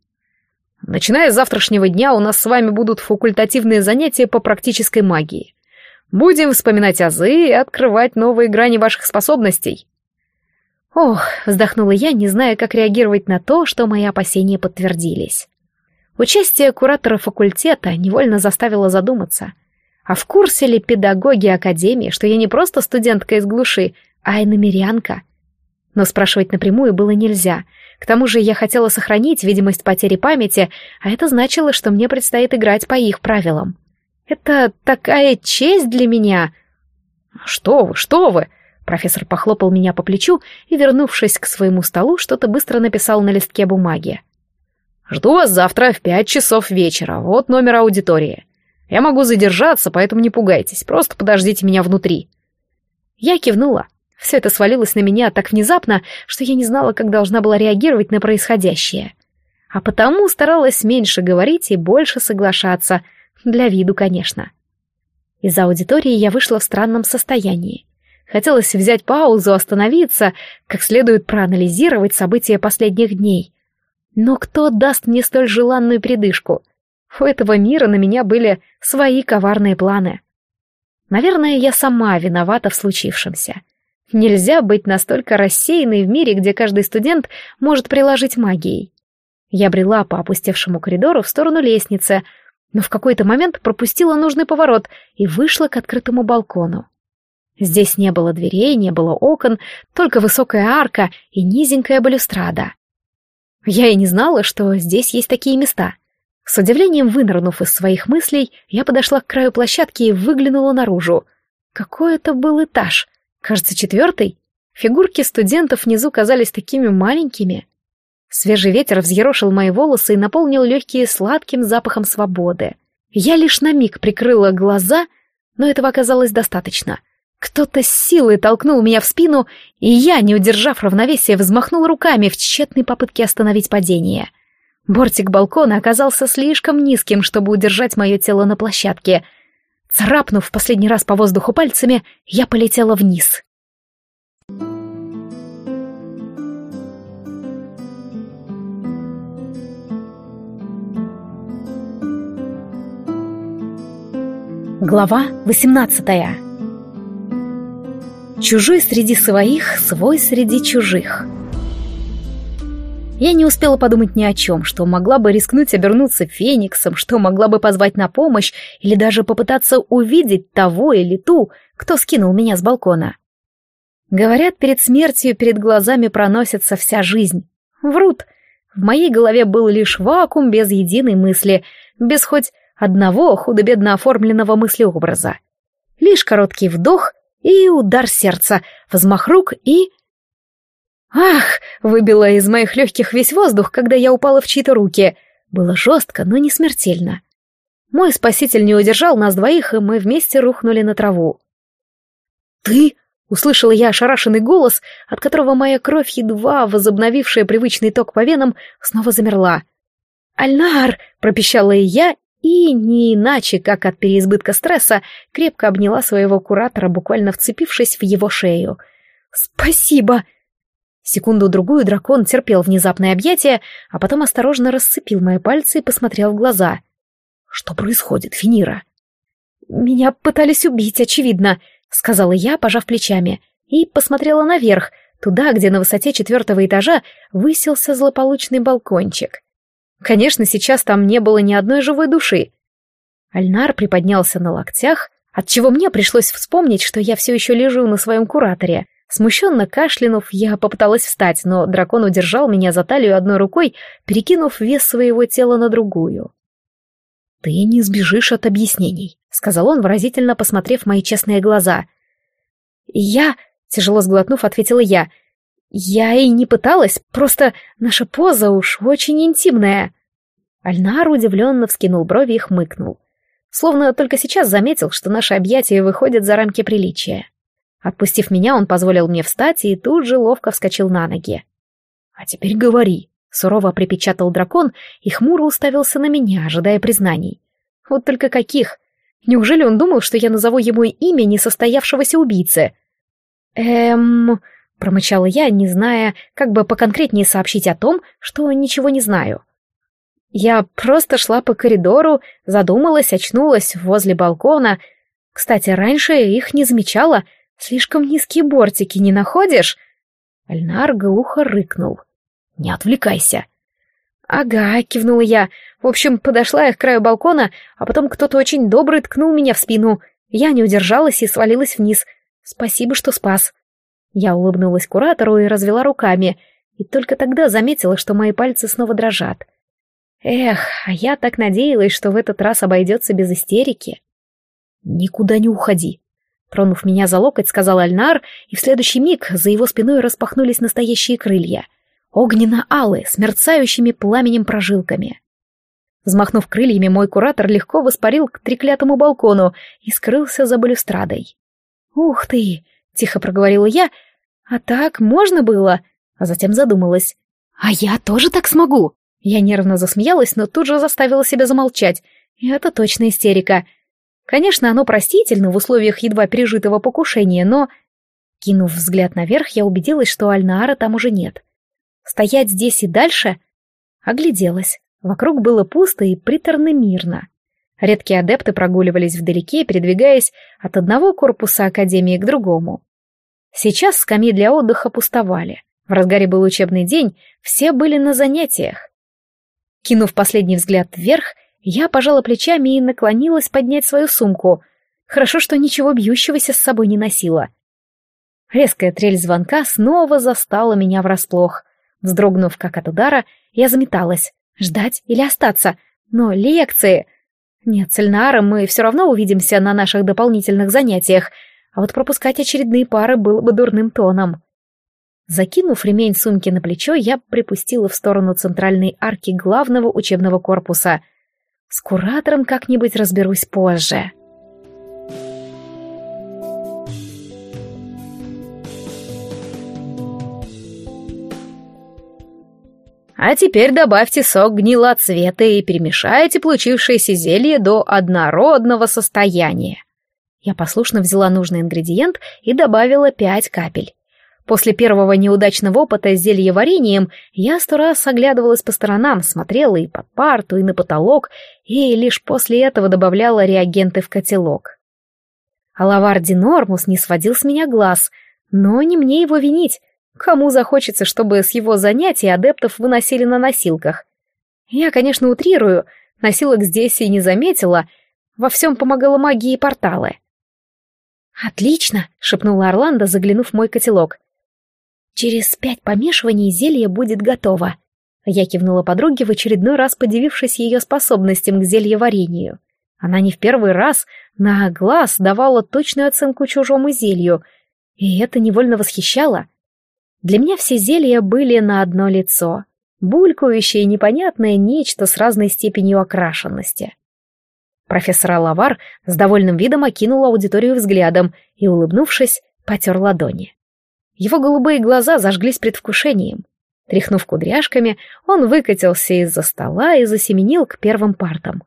S1: Начиная с завтрашнего дня у нас с вами будут факультативные занятия по практической магии. Будем вспоминать азы и открывать новые грани ваших способностей. Ох, вздохнула я, не зная, как реагировать на то, что мои опасения подтвердились. Участие куратора факультета невольно заставило задуматься. А в курсе ли педагоги Академии, что я не просто студентка из глуши, а иномерянка? Но спрашивать напрямую было нельзя — к тому же я хотела сохранить видимость потери памяти, а это значило, что мне предстоит играть по их правилам. Это такая честь для меня. Что вы, что вы? Профессор похлопал меня по плечу и, вернувшись к своему столу, что-то быстро написал на листке бумаги. Жду вас завтра в пять часов вечера. Вот номер аудитории. Я могу задержаться, поэтому не пугайтесь. Просто подождите меня внутри. Я кивнула. Все это свалилось на меня так внезапно, что я не знала, как должна была реагировать на происходящее. А потому старалась меньше говорить и больше соглашаться. Для виду, конечно. Из аудитории я вышла в странном состоянии. Хотелось взять паузу, остановиться, как следует проанализировать события последних дней. Но кто даст мне столь желанную передышку? У этого мира на меня были свои коварные планы. Наверное, я сама виновата в случившемся. Нельзя быть настолько рассеянной в мире, где каждый студент может приложить магией. Я брела по опустевшему коридору в сторону лестницы, но в какой-то момент пропустила нужный поворот и вышла к открытому балкону. Здесь не было дверей, не было окон, только высокая арка и низенькая балюстрада. Я и не знала, что здесь есть такие места. С удивлением вынырнув из своих мыслей, я подошла к краю площадки и выглянула наружу. Какой это был этаж? Кажется, четвертый. Фигурки студентов внизу казались такими маленькими. Свежий ветер взъерошил мои волосы и наполнил легкие сладким запахом свободы. Я лишь на миг прикрыла глаза, но этого оказалось достаточно. Кто-то с силой толкнул меня в спину, и я, не удержав равновесия, взмахнул руками в тщетной попытке остановить падение. Бортик балкона оказался слишком низким, чтобы удержать мое тело на площадке — Царапнув последний раз по воздуху пальцами, я полетела вниз. Глава 18 Чужой среди своих, свой среди чужих. Я не успела подумать ни о чем, что могла бы рискнуть обернуться фениксом, что могла бы позвать на помощь или даже попытаться увидеть того или ту, кто скинул меня с балкона. Говорят, перед смертью перед глазами проносится вся жизнь. Врут. В моей голове был лишь вакуум без единой мысли, без хоть одного худо-бедно оформленного мыслеобраза. Лишь короткий вдох и удар сердца, взмах рук и... «Ах!» — выбило из моих легких весь воздух, когда я упала в чьи-то руки. Было жестко, но не смертельно. Мой спаситель не удержал нас двоих, и мы вместе рухнули на траву. «Ты?» — услышала я ошарашенный голос, от которого моя кровь, едва возобновившая привычный ток по венам, снова замерла. «Альнар!» — пропищала и я, и не иначе, как от переизбытка стресса, крепко обняла своего куратора, буквально вцепившись в его шею. «Спасибо!» Секунду-другую дракон терпел внезапное объятие, а потом осторожно расцепил мои пальцы и посмотрел в глаза. «Что происходит, Финира?» «Меня пытались убить, очевидно», — сказала я, пожав плечами, и посмотрела наверх, туда, где на высоте четвертого этажа высился злополучный балкончик. Конечно, сейчас там не было ни одной живой души. Альнар приподнялся на локтях, отчего мне пришлось вспомнить, что я все еще лежу на своем кураторе. Смущенно кашлянув, я попыталась встать, но дракон удержал меня за талию одной рукой, перекинув вес своего тела на другую. «Ты не сбежишь от объяснений», — сказал он, выразительно посмотрев мои честные глаза. «Я...» — тяжело сглотнув, ответила я. «Я и не пыталась, просто наша поза уж очень интимная». Альнар удивленно вскинул брови и хмыкнул. Словно только сейчас заметил, что наши объятия выходят за рамки приличия. Отпустив меня, он позволил мне встать и тут же ловко вскочил на ноги. «А теперь говори», — сурово припечатал дракон и хмуро уставился на меня, ожидая признаний. «Вот только каких! Неужели он думал, что я назову ему имя несостоявшегося убийцы?» «Эм...» — промычала я, не зная, как бы поконкретнее сообщить о том, что ничего не знаю. Я просто шла по коридору, задумалась, очнулась возле балкона. Кстати, раньше их не замечала — Слишком низкие бортики, не находишь? Альнар глухо рыкнул. Не отвлекайся. Ага, кивнула я. В общем, подошла я к краю балкона, а потом кто-то очень добрый ткнул меня в спину. Я не удержалась и свалилась вниз. Спасибо, что спас. Я улыбнулась куратору и развела руками, и только тогда заметила, что мои пальцы снова дрожат. Эх, а я так надеялась, что в этот раз обойдется без истерики. «Никуда не уходи», Тронув меня за локоть, сказал Альнар, и в следующий миг за его спиной распахнулись настоящие крылья. Огненно-алые, с мерцающими пламенем прожилками. Взмахнув крыльями, мой куратор легко воспарил к треклятому балкону и скрылся за балюстрадой. «Ух ты!» — тихо проговорила я. «А так можно было?» А затем задумалась. «А я тоже так смогу!» Я нервно засмеялась, но тут же заставила себя замолчать. «Это точно истерика!» Конечно, оно простительно в условиях едва пережитого покушения, но... Кинув взгляд наверх, я убедилась, что Альнара там уже нет. Стоять здесь и дальше? Огляделась. Вокруг было пусто и приторно мирно. Редкие адепты прогуливались вдалеке, передвигаясь от одного корпуса Академии к другому. Сейчас скамьи для отдыха пустовали. В разгаре был учебный день, все были на занятиях. Кинув последний взгляд вверх, я пожала плечами и наклонилась поднять свою сумку. Хорошо, что ничего бьющегося с собой не носила. Резкая трель звонка снова застала меня врасплох. Вздрогнув как от удара, я заметалась. Ждать или остаться? Но лекции... Нет, с Эльнаром мы все равно увидимся на наших дополнительных занятиях, а вот пропускать очередные пары было бы дурным тоном. Закинув ремень сумки на плечо, я припустила в сторону центральной арки главного учебного корпуса — с куратором как-нибудь разберусь позже. А теперь добавьте сок гнилоцвета и перемешайте получившееся зелье до однородного состояния. Я послушно взяла нужный ингредиент и добавила пять капель. После первого неудачного опыта с зельеварением я сто раз оглядывалась по сторонам, смотрела и под парту, и на потолок, и лишь после этого добавляла реагенты в котелок. Алавар Динормус не сводил с меня глаз, но не мне его винить. Кому захочется, чтобы с его занятий адептов выносили на носилках? Я, конечно, утрирую, носилок здесь и не заметила, во всем помогала магия и порталы. «Отлично!» — шепнула Орландо, заглянув в мой котелок. Через пять помешиваний зелье будет готово. Я кивнула подруге, в очередной раз подивившись ее способностям к зельеварению. Она не в первый раз на глаз давала точную оценку чужому зелью, и это невольно восхищало. Для меня все зелья были на одно лицо, булькающее непонятное нечто с разной степенью окрашенности. Профессор Лавар с довольным видом окинула аудиторию взглядом и, улыбнувшись, потер ладони. Его голубые глаза зажглись предвкушением. Тряхнув кудряшками, он выкатился из-за стола и засеменил к первым партам.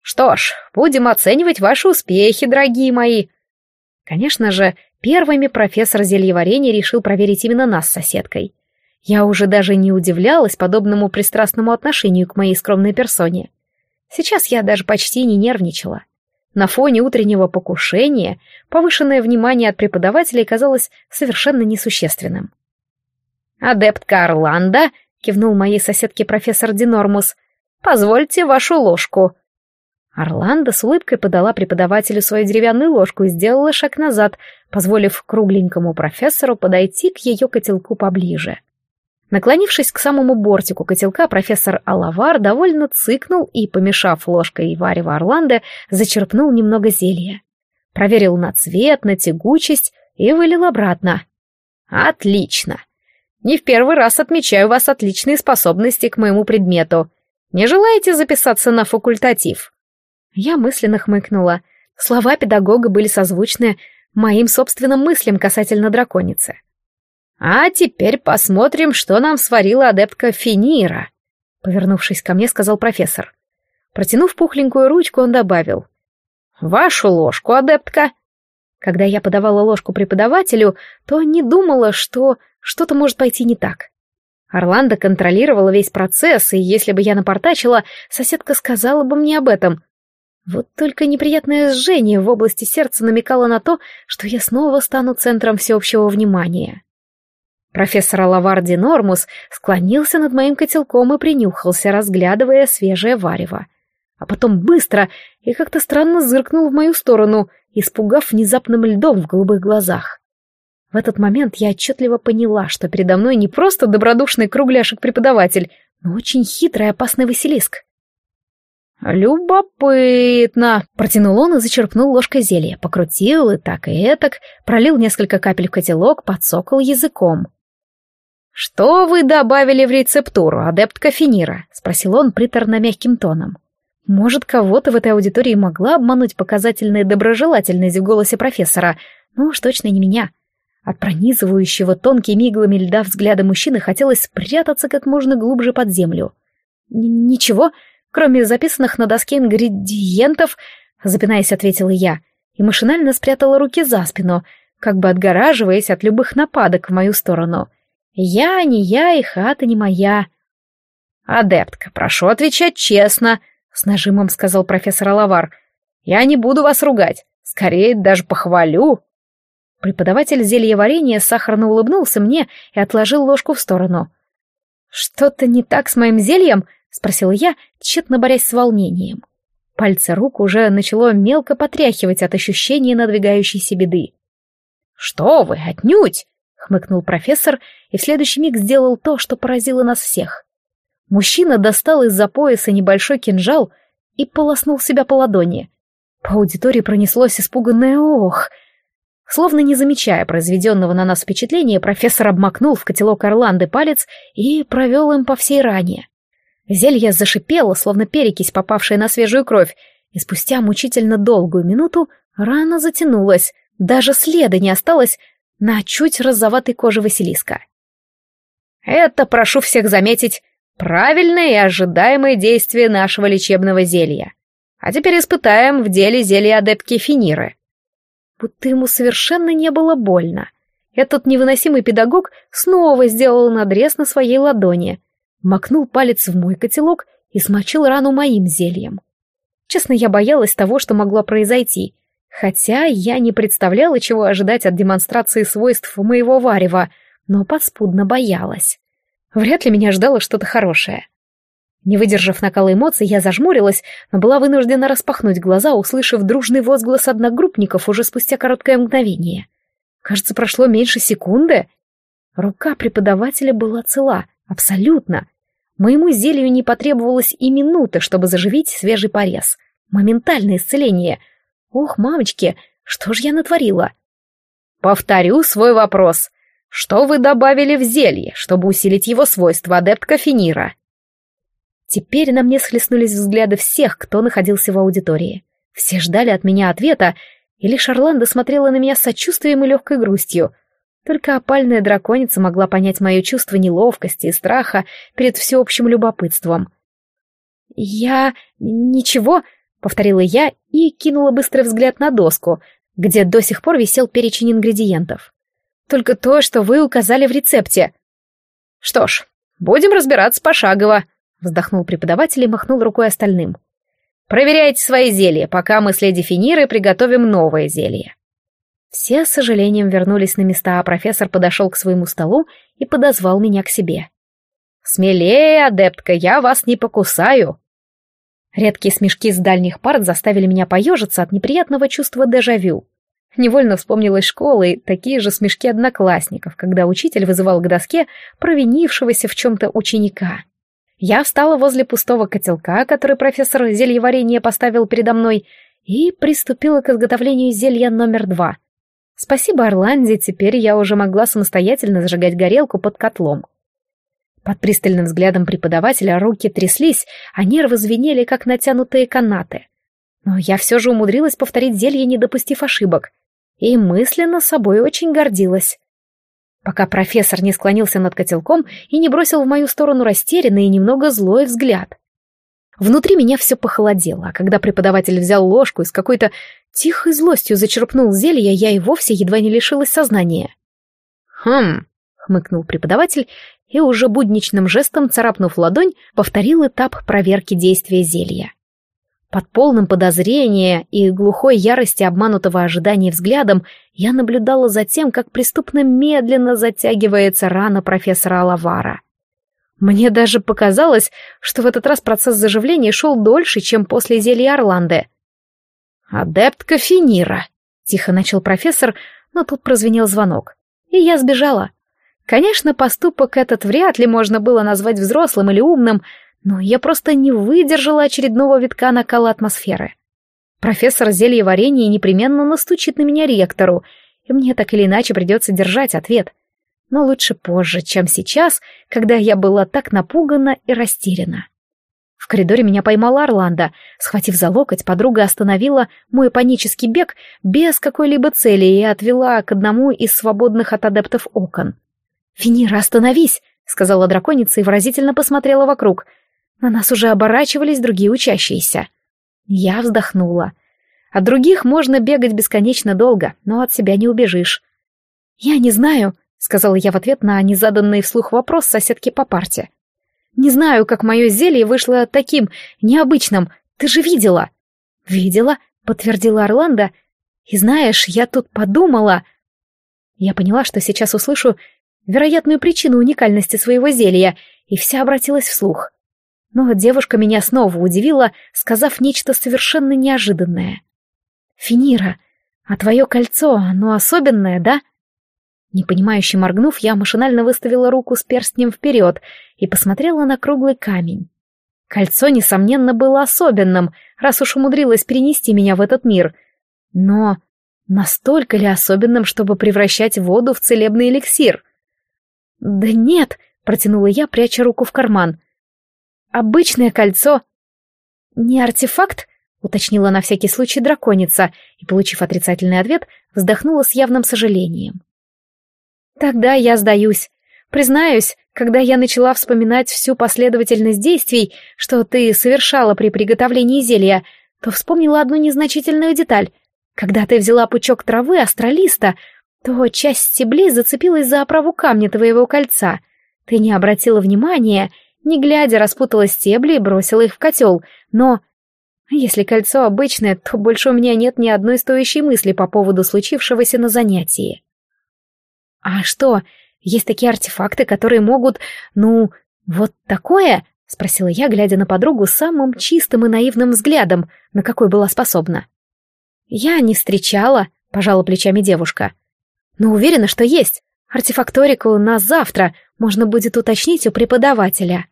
S1: «Что ж, будем оценивать ваши успехи, дорогие мои!» Конечно же, первыми профессор зельеварения решил проверить именно нас с соседкой. Я уже даже не удивлялась подобному пристрастному отношению к моей скромной персоне. Сейчас я даже почти не нервничала. На фоне утреннего покушения повышенное внимание от преподавателей казалось совершенно несущественным. «Адептка Орландо», — кивнул моей соседке профессор Динормус, — «позвольте вашу ложку». Орландо с улыбкой подала преподавателю свою деревянную ложку и сделала шаг назад, позволив кругленькому профессору подойти к ее котелку поближе. Наклонившись к самому бортику котелка, профессор Алавар довольно цыкнул и, помешав ложкой варева Орландо, зачерпнул немного зелья. Проверил на цвет, на тягучесть и вылил обратно. «Отлично! Не в первый раз отмечаю вас отличные способности к моему предмету. Не желаете записаться на факультатив?» Я мысленно хмыкнула. Слова педагога были созвучны моим собственным мыслям касательно драконицы. А теперь посмотрим, что нам сварила адептка Финира. Повернувшись ко мне, сказал профессор. Протянув пухленькую ручку, он добавил. «Вашу ложку, адептка!» Когда я подавала ложку преподавателю, то не думала, что что-то может пойти не так. Орландо контролировала весь процесс, и если бы я напортачила, соседка сказала бы мне об этом. Вот только неприятное жжение в области сердца намекало на то, что я снова стану центром всеобщего внимания. Профессор Лаварди Нормус склонился над моим котелком и принюхался, разглядывая свежее варево. А потом быстро и как-то странно зыркнул в мою сторону, испугав внезапным льдом в голубых глазах. В этот момент я отчетливо поняла, что передо мной не просто добродушный кругляшек-преподаватель, но очень хитрый и опасный Василиск. «Любопытно!» — протянул он и зачерпнул ложкой зелья, покрутил и так и этак, пролил несколько капель в котелок, подсокал языком. «Что вы добавили в рецептуру, адепт Кафенира?» — спросил он приторно-мягким тоном. Может, кого-то в этой аудитории могла обмануть показательная доброжелательность в голосе профессора, но уж точно не меня. От пронизывающего тонкими иглами льда взгляда мужчины хотелось спрятаться как можно глубже под землю. «Ничего, кроме записанных на доске ингредиентов», — запинаясь, ответила я, и машинально спрятала руки за спину, как бы отгораживаясь от любых нападок в мою сторону — я не я и хата не моя. Адептка, прошу отвечать честно, с нажимом сказал профессор Алавар. Я не буду вас ругать, скорее даже похвалю. Преподаватель зельеварения сахарно улыбнулся мне и отложил ложку в сторону. «Что-то не так с моим зельем?» — спросил я, тщетно борясь с волнением. Пальцы рук уже начало мелко потряхивать от ощущения надвигающейся беды. «Что вы, отнюдь!» хмыкнул профессор и в следующий миг сделал то, что поразило нас всех. Мужчина достал из-за пояса небольшой кинжал и полоснул себя по ладони. По аудитории пронеслось испуганное «ох!». Словно не замечая произведенного на нас впечатления, профессор обмакнул в котелок Орланды палец и провел им по всей ране. Зелье зашипело, словно перекись, попавшая на свежую кровь, и спустя мучительно долгую минуту рана затянулась, даже следа не осталось на чуть розоватой коже Василиска. Это, прошу всех заметить, правильное и ожидаемое действие нашего лечебного зелья. А теперь испытаем в деле зелье адепки Финиры. Будто ему совершенно не было больно. Этот невыносимый педагог снова сделал надрез на своей ладони, макнул палец в мой котелок и смочил рану моим зельем. Честно, я боялась того, что могло произойти. Хотя я не представляла, чего ожидать от демонстрации свойств моего варева, но поспудно боялась. Вряд ли меня ждало что-то хорошее. Не выдержав накала эмоций, я зажмурилась, но была вынуждена распахнуть глаза, услышав дружный возглас одногруппников уже спустя короткое мгновение. Кажется, прошло меньше секунды. Рука преподавателя была цела, абсолютно. Моему зелью не потребовалось и минуты, чтобы заживить свежий порез. Моментальное исцеление — Ох, мамочки, что же я натворила? Повторю свой вопрос. Что вы добавили в зелье, чтобы усилить его свойства, адептка Финира? Теперь на мне схлестнулись взгляды всех, кто находился в аудитории. Все ждали от меня ответа, и лишь Орландо смотрела на меня с сочувствием и легкой грустью. Только опальная драконица могла понять мое чувство неловкости и страха перед всеобщим любопытством. «Я... ничего», повторила я и кинула быстрый взгляд на доску, где до сих пор висел перечень ингредиентов. Только то, что вы указали в рецепте. Что ж, будем разбираться пошагово, вздохнул преподаватель и махнул рукой остальным. Проверяйте свои зелья, пока мы с леди Финирой приготовим новое зелье. Все с сожалением вернулись на места, а профессор подошел к своему столу и подозвал меня к себе. «Смелее, адептка, я вас не покусаю!» Редкие смешки с дальних парт заставили меня поежиться от неприятного чувства дежавю. Невольно вспомнилась школа и такие же смешки одноклассников, когда учитель вызывал к доске провинившегося в чем-то ученика. Я встала возле пустого котелка, который профессор зельеварения поставил передо мной, и приступила к изготовлению зелья номер два. Спасибо Орланде, теперь я уже могла самостоятельно зажигать горелку под котлом. Под пристальным взглядом преподавателя руки тряслись, а нервы звенели, как натянутые канаты. Но я все же умудрилась повторить зелье, не допустив ошибок. И мысленно собой очень гордилась. Пока профессор не склонился над котелком и не бросил в мою сторону растерянный и немного злой взгляд. Внутри меня все похолодело, а когда преподаватель взял ложку и с какой-то тихой злостью зачерпнул зелье, я и вовсе едва не лишилась сознания. «Хм», — хмыкнул преподаватель и уже будничным жестом, царапнув ладонь, повторил этап проверки действия зелья. Под полным подозрением и глухой ярости обманутого ожидания взглядом я наблюдала за тем, как преступно медленно затягивается рана профессора Алавара. Мне даже показалось, что в этот раз процесс заживления шел дольше, чем после зелья Орланды. «Адепт Кофенира», — тихо начал профессор, но тут прозвенел звонок. И я сбежала. Конечно, поступок этот вряд ли можно было назвать взрослым или умным, но я просто не выдержала очередного витка накала атмосферы. Профессор зельеварения непременно настучит на меня ректору, и мне так или иначе придется держать ответ. Но лучше позже, чем сейчас, когда я была так напугана и растеряна. В коридоре меня поймала Орландо. Схватив за локоть, подруга остановила мой панический бег без какой-либо цели и отвела к одному из свободных от адептов окон. Финира, остановись!» — сказала драконица и выразительно посмотрела вокруг. На нас уже оборачивались другие учащиеся. Я вздохнула. От других можно бегать бесконечно долго, но от себя не убежишь. «Я не знаю», — сказала я в ответ на незаданный вслух вопрос соседки по парте. «Не знаю, как мое зелье вышло таким необычным. Ты же видела?» «Видела», — подтвердила Орландо. «И знаешь, я тут подумала...» Я поняла, что сейчас услышу вероятную причину уникальности своего зелья, и вся обратилась вслух. Но девушка меня снова удивила, сказав нечто совершенно неожиданное. «Финира, а твое кольцо, оно особенное, да?» Непонимающе моргнув, я машинально выставила руку с перстнем вперед и посмотрела на круглый камень. Кольцо, несомненно, было особенным, раз уж умудрилось перенести меня в этот мир. Но настолько ли особенным, чтобы превращать воду в целебный эликсир? — «Да нет», — протянула я, пряча руку в карман. «Обычное кольцо». «Не артефакт?» — уточнила на всякий случай драконица и, получив отрицательный ответ, вздохнула с явным сожалением. «Тогда я сдаюсь. Признаюсь, когда я начала вспоминать всю последовательность действий, что ты совершала при приготовлении зелья, то вспомнила одну незначительную деталь. Когда ты взяла пучок травы астралиста, то часть стеблей зацепилась за оправу камня твоего кольца. Ты не обратила внимания, не глядя распутала стебли и бросила их в котел, но... Если кольцо обычное, то больше у меня нет ни одной стоящей мысли по поводу случившегося на занятии. А что, есть такие артефакты, которые могут, ну, вот такое? Спросила я, глядя на подругу самым чистым и наивным взглядом, на какой была способна. Я не встречала, пожала плечами девушка. — но уверена, что есть. Артефакторику на завтра можно будет уточнить у преподавателя».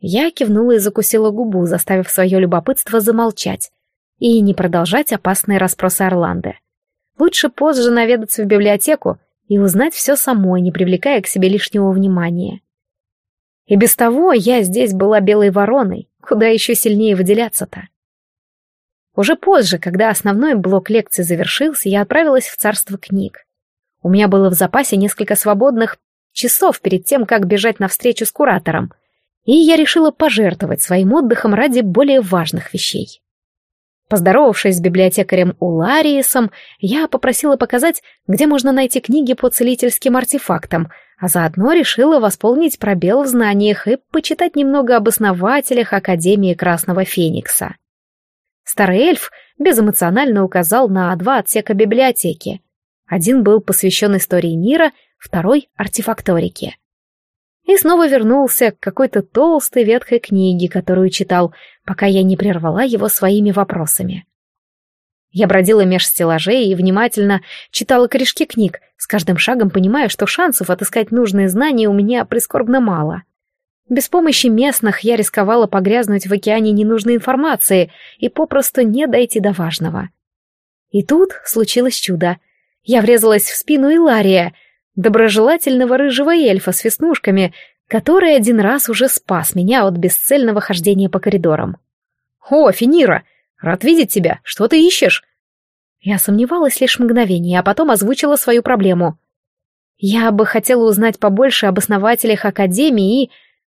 S1: Я кивнула и закусила губу, заставив свое любопытство замолчать и не продолжать опасные расспросы Орланды. Лучше позже наведаться в библиотеку и узнать все самой, не привлекая к себе лишнего внимания. И без того я здесь была белой вороной, куда еще сильнее выделяться-то. Уже позже, когда основной блок лекций завершился, я отправилась в царство книг. У меня было в запасе несколько свободных часов перед тем, как бежать на встречу с куратором, и я решила пожертвовать своим отдыхом ради более важных вещей. Поздоровавшись с библиотекарем Улариесом, я попросила показать, где можно найти книги по целительским артефактам, а заодно решила восполнить пробел в знаниях и почитать немного об основателях Академии Красного Феникса. Старый эльф безэмоционально указал на два отсека библиотеки, один был посвящен истории Нира, второй — артефакторике. И снова вернулся к какой-то толстой ветхой книге, которую читал, пока я не прервала его своими вопросами. Я бродила меж стеллажей и внимательно читала корешки книг, с каждым шагом понимая, что шансов отыскать нужные знания у меня прискорбно мало. Без помощи местных я рисковала погрязнуть в океане ненужной информации и попросту не дойти до важного. И тут случилось чудо — я врезалась в спину Илария, доброжелательного рыжего эльфа с веснушками, который один раз уже спас меня от бесцельного хождения по коридорам. «О, Финира! Рад видеть тебя! Что ты ищешь?» Я сомневалась лишь мгновение, а потом озвучила свою проблему. «Я бы хотела узнать побольше об основателях Академии и...»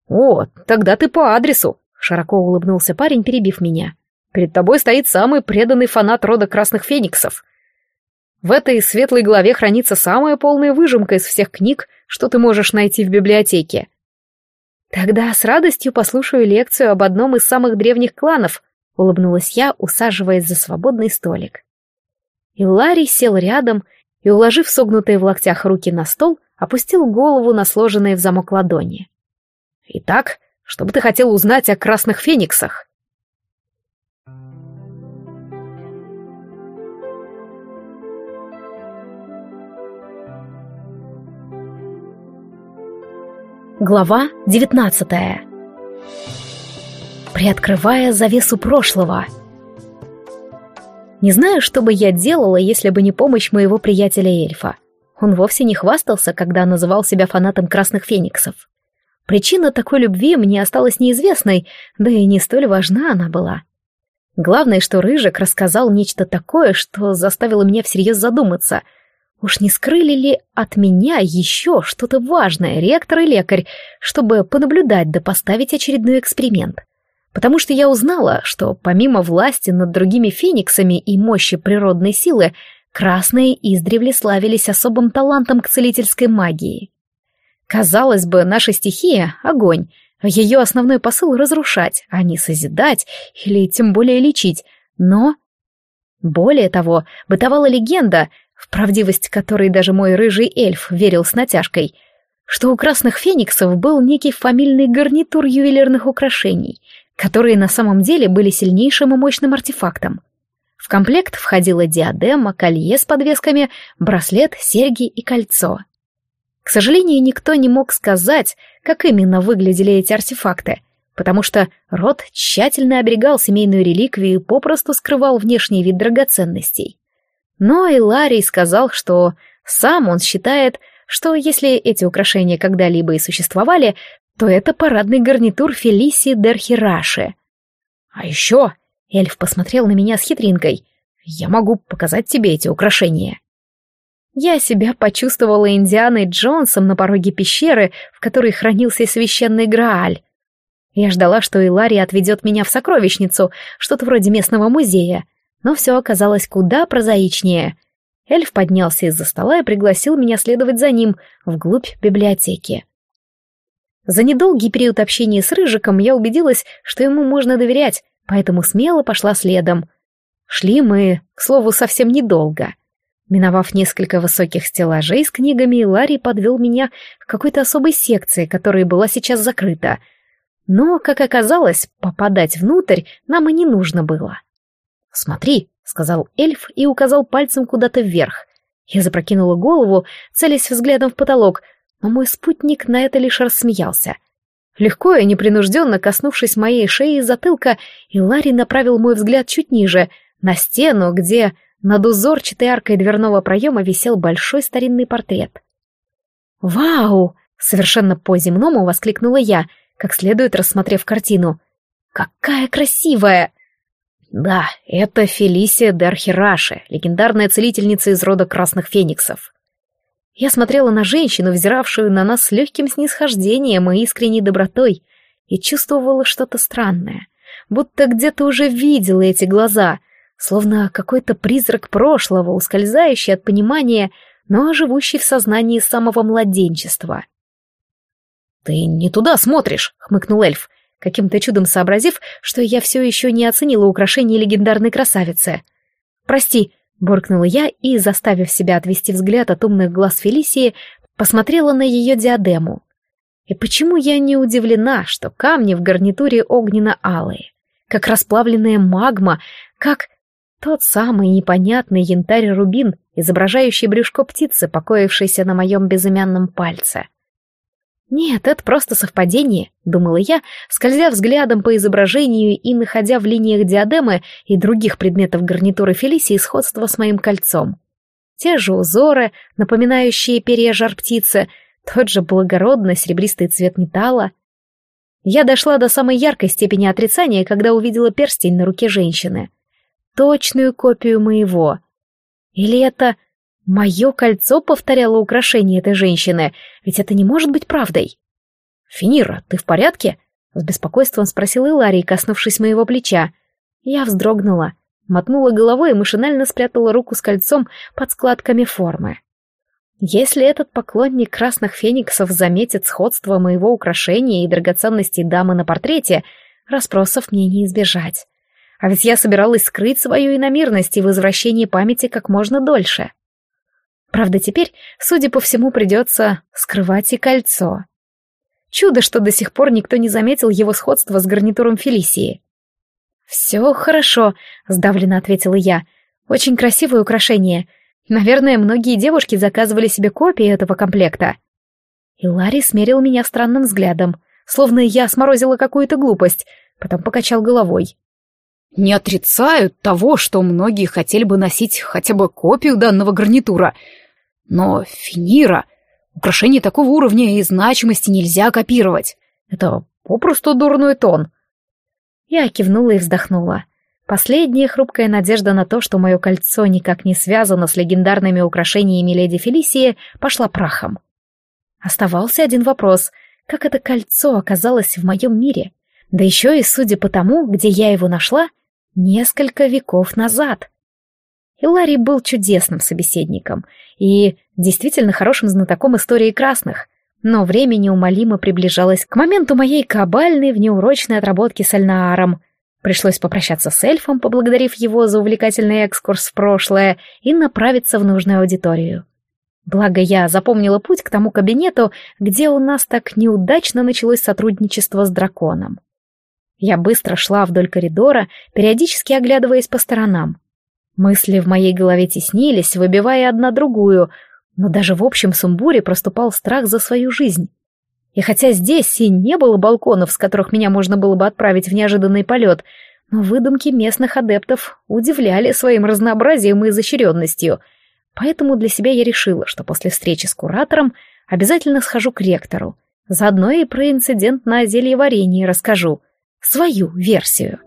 S1: «О, тогда ты по адресу!» — широко улыбнулся парень, перебив меня. «Перед тобой стоит самый преданный фанат рода Красных Фениксов. В этой светлой главе хранится самая полная выжимка из всех книг, что ты можешь найти в библиотеке. Тогда с радостью послушаю лекцию об одном из самых древних кланов, улыбнулась я, усаживаясь за свободный столик. И Ларри сел рядом и, уложив согнутые в локтях руки на стол, опустил голову на сложенные в замок ладони. «Итак, что бы ты хотел узнать о красных фениксах?» Глава 19. Приоткрывая завесу прошлого. Не знаю, что бы я делала, если бы не помощь моего приятеля-эльфа. Он вовсе не хвастался, когда называл себя фанатом красных фениксов. Причина такой любви мне осталась неизвестной, да и не столь важна она была. Главное, что Рыжик рассказал нечто такое, что заставило меня всерьез задуматься — Уж не скрыли ли от меня еще что-то важное ректор и лекарь, чтобы понаблюдать да поставить очередной эксперимент? Потому что я узнала, что помимо власти над другими фениксами и мощи природной силы, красные издревле славились особым талантом к целительской магии. Казалось бы, наша стихия — огонь, а ее основной посыл — разрушать, а не созидать или тем более лечить, но... Более того, бытовала легенда, в правдивость которой даже мой рыжий эльф верил с натяжкой, что у красных фениксов был некий фамильный гарнитур ювелирных украшений, которые на самом деле были сильнейшим и мощным артефактом. В комплект входила диадема, колье с подвесками, браслет, серьги и кольцо. К сожалению, никто не мог сказать, как именно выглядели эти артефакты, потому что род тщательно оберегал семейную реликвию и попросту скрывал внешний вид драгоценностей. Но и Ларий сказал, что сам он считает, что если эти украшения когда-либо и существовали, то это парадный гарнитур Фелиси Дерхираши. А еще эльф посмотрел на меня с хитринкой. Я могу показать тебе эти украшения. Я себя почувствовала Индианой Джонсом на пороге пещеры, в которой хранился священный Грааль. Я ждала, что Илари отведет меня в сокровищницу, что-то вроде местного музея, но все оказалось куда прозаичнее. Эльф поднялся из-за стола и пригласил меня следовать за ним вглубь библиотеки. За недолгий период общения с Рыжиком я убедилась, что ему можно доверять, поэтому смело пошла следом. Шли мы, к слову, совсем недолго. Миновав несколько высоких стеллажей с книгами, Ларри подвел меня к какой-то особой секции, которая была сейчас закрыта. Но, как оказалось, попадать внутрь нам и не нужно было. «Смотри», — сказал эльф и указал пальцем куда-то вверх. Я запрокинула голову, целясь взглядом в потолок, но мой спутник на это лишь рассмеялся. Легко и непринужденно коснувшись моей шеи и затылка, Илари направил мой взгляд чуть ниже, на стену, где над узорчатой аркой дверного проема висел большой старинный портрет. «Вау!» — совершенно по-земному воскликнула я, как следует рассмотрев картину. «Какая красивая!» Да, это Фелисия Дархираши, легендарная целительница из рода Красных Фениксов. Я смотрела на женщину, взиравшую на нас с легким снисхождением и искренней добротой, и чувствовала что-то странное, будто где-то уже видела эти глаза, словно какой-то призрак прошлого, ускользающий от понимания, но живущий в сознании самого младенчества. «Ты не туда смотришь», — хмыкнул эльф каким-то чудом сообразив, что я все еще не оценила украшение легендарной красавицы. «Прости», — буркнула я и, заставив себя отвести взгляд от умных глаз Фелисии, посмотрела на ее диадему. И почему я не удивлена, что камни в гарнитуре огненно-алые, как расплавленная магма, как тот самый непонятный янтарь-рубин, изображающий брюшко птицы, покоившийся на моем безымянном пальце. — «Нет, это просто совпадение», — думала я, скользя взглядом по изображению и находя в линиях диадемы и других предметов гарнитуры Фелисии сходство с моим кольцом. Те же узоры, напоминающие перья жар-птицы, тот же благородный серебристый цвет металла. Я дошла до самой яркой степени отрицания, когда увидела перстень на руке женщины. Точную копию моего. Или это Мое кольцо повторяло украшение этой женщины, ведь это не может быть правдой. «Финира, ты в порядке?» — с беспокойством спросил Иларий, коснувшись моего плеча. Я вздрогнула, мотнула головой и машинально спрятала руку с кольцом под складками формы. Если этот поклонник красных фениксов заметит сходство моего украшения и драгоценностей дамы на портрете, расспросов мне не избежать. А ведь я собиралась скрыть свою иномирность и возвращение памяти как можно дольше. Правда, теперь, судя по всему, придется скрывать и кольцо. Чудо, что до сих пор никто не заметил его сходство с гарнитуром Фелисии. «Все хорошо», — сдавленно ответила я. «Очень красивое украшение. Наверное, многие девушки заказывали себе копии этого комплекта». И Ларри смерил меня странным взглядом, словно я сморозила какую-то глупость, потом покачал головой. «Не отрицают того, что многие хотели бы носить хотя бы копию данного гарнитура, но финира... Украшение такого уровня и значимости нельзя копировать. Это попросту дурной тон. Я кивнула и вздохнула. Последняя хрупкая надежда на то, что мое кольцо никак не связано с легендарными украшениями леди Фелисии, пошла прахом. Оставался один вопрос. Как это кольцо оказалось в моем мире? Да еще и судя по тому, где я его нашла, несколько веков назад. Иларий был чудесным собеседником, и действительно хорошим знатоком истории красных, но время неумолимо приближалось к моменту моей кабальной внеурочной отработки с Альнааром. Пришлось попрощаться с эльфом, поблагодарив его за увлекательный экскурс в прошлое, и направиться в нужную аудиторию. Благо я запомнила путь к тому кабинету, где у нас так неудачно началось сотрудничество с драконом. Я быстро шла вдоль коридора, периодически оглядываясь по сторонам. Мысли в моей голове теснились, выбивая одна другую — но даже в общем сумбуре проступал страх за свою жизнь. И хотя здесь и не было балконов, с которых меня можно было бы отправить в неожиданный полет, но выдумки местных адептов удивляли своим разнообразием и изощренностью, поэтому для себя я решила, что после встречи с куратором обязательно схожу к ректору, заодно и про инцидент на варенье расскажу, свою версию.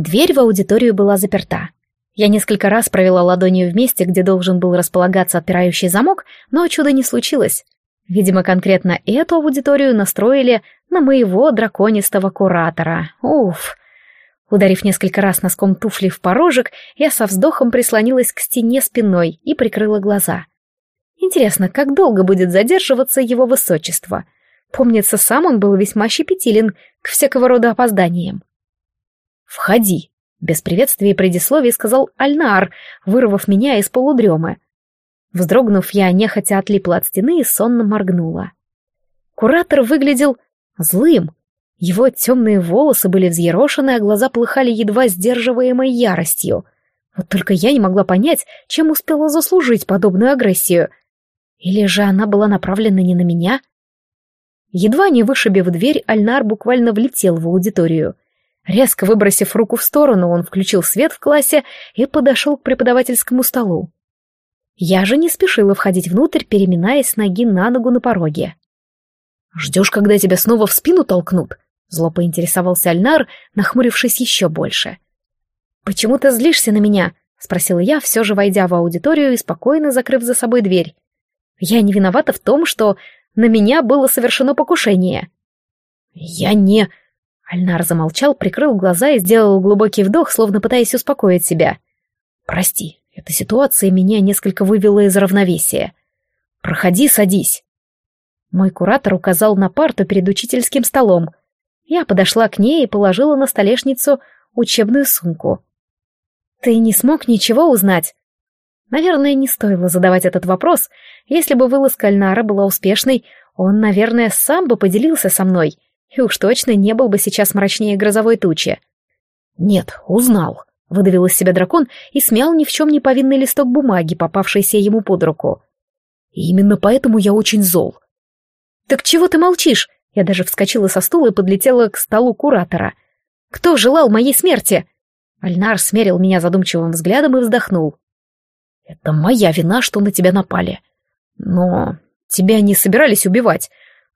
S1: Дверь в аудиторию была заперта. Я несколько раз провела ладонью в месте, где должен был располагаться отпирающий замок, но чуда не случилось. Видимо, конкретно эту аудиторию настроили на моего драконистого куратора. Уф! Ударив несколько раз носком туфли в порожек, я со вздохом прислонилась к стене спиной и прикрыла глаза. Интересно, как долго будет задерживаться его высочество? Помнится, сам он был весьма щепетилен к всякого рода опозданиям. «Входи!» — без приветствий и предисловий сказал Альнар, вырвав меня из полудремы. Вздрогнув, я нехотя отлипла от стены и сонно моргнула. Куратор выглядел злым. Его темные волосы были взъерошены, а глаза плыхали едва сдерживаемой яростью. Вот только я не могла понять, чем успела заслужить подобную агрессию. Или же она была направлена не на меня? Едва не вышибив дверь, Альнар буквально влетел в аудиторию — Резко выбросив руку в сторону, он включил свет в классе и подошел к преподавательскому столу. Я же не спешила входить внутрь, переминаясь с ноги на ногу на пороге. «Ждешь, когда тебя снова в спину толкнут?» — зло поинтересовался Альнар, нахмурившись еще больше. «Почему ты злишься на меня?» — спросила я, все же войдя в аудиторию и спокойно закрыв за собой дверь. «Я не виновата в том, что на меня было совершено покушение». «Я не...» Альнар замолчал, прикрыл глаза и сделал глубокий вдох, словно пытаясь успокоить себя. «Прости, эта ситуация меня несколько вывела из равновесия. Проходи, садись». Мой куратор указал на парту перед учительским столом. Я подошла к ней и положила на столешницу учебную сумку. «Ты не смог ничего узнать?» Наверное, не стоило задавать этот вопрос. Если бы вылазка Альнара была успешной, он, наверное, сам бы поделился со мной — и уж точно не был бы сейчас мрачнее грозовой тучи. «Нет, узнал», — выдавил из себя дракон и смял ни в чем не повинный листок бумаги, попавшийся ему под руку. И «Именно поэтому я очень зол». «Так чего ты молчишь?» Я даже вскочила со стула и подлетела к столу куратора. «Кто желал моей смерти?» Альнар смерил меня задумчивым взглядом и вздохнул. «Это моя вина, что на тебя напали. Но тебя не собирались убивать.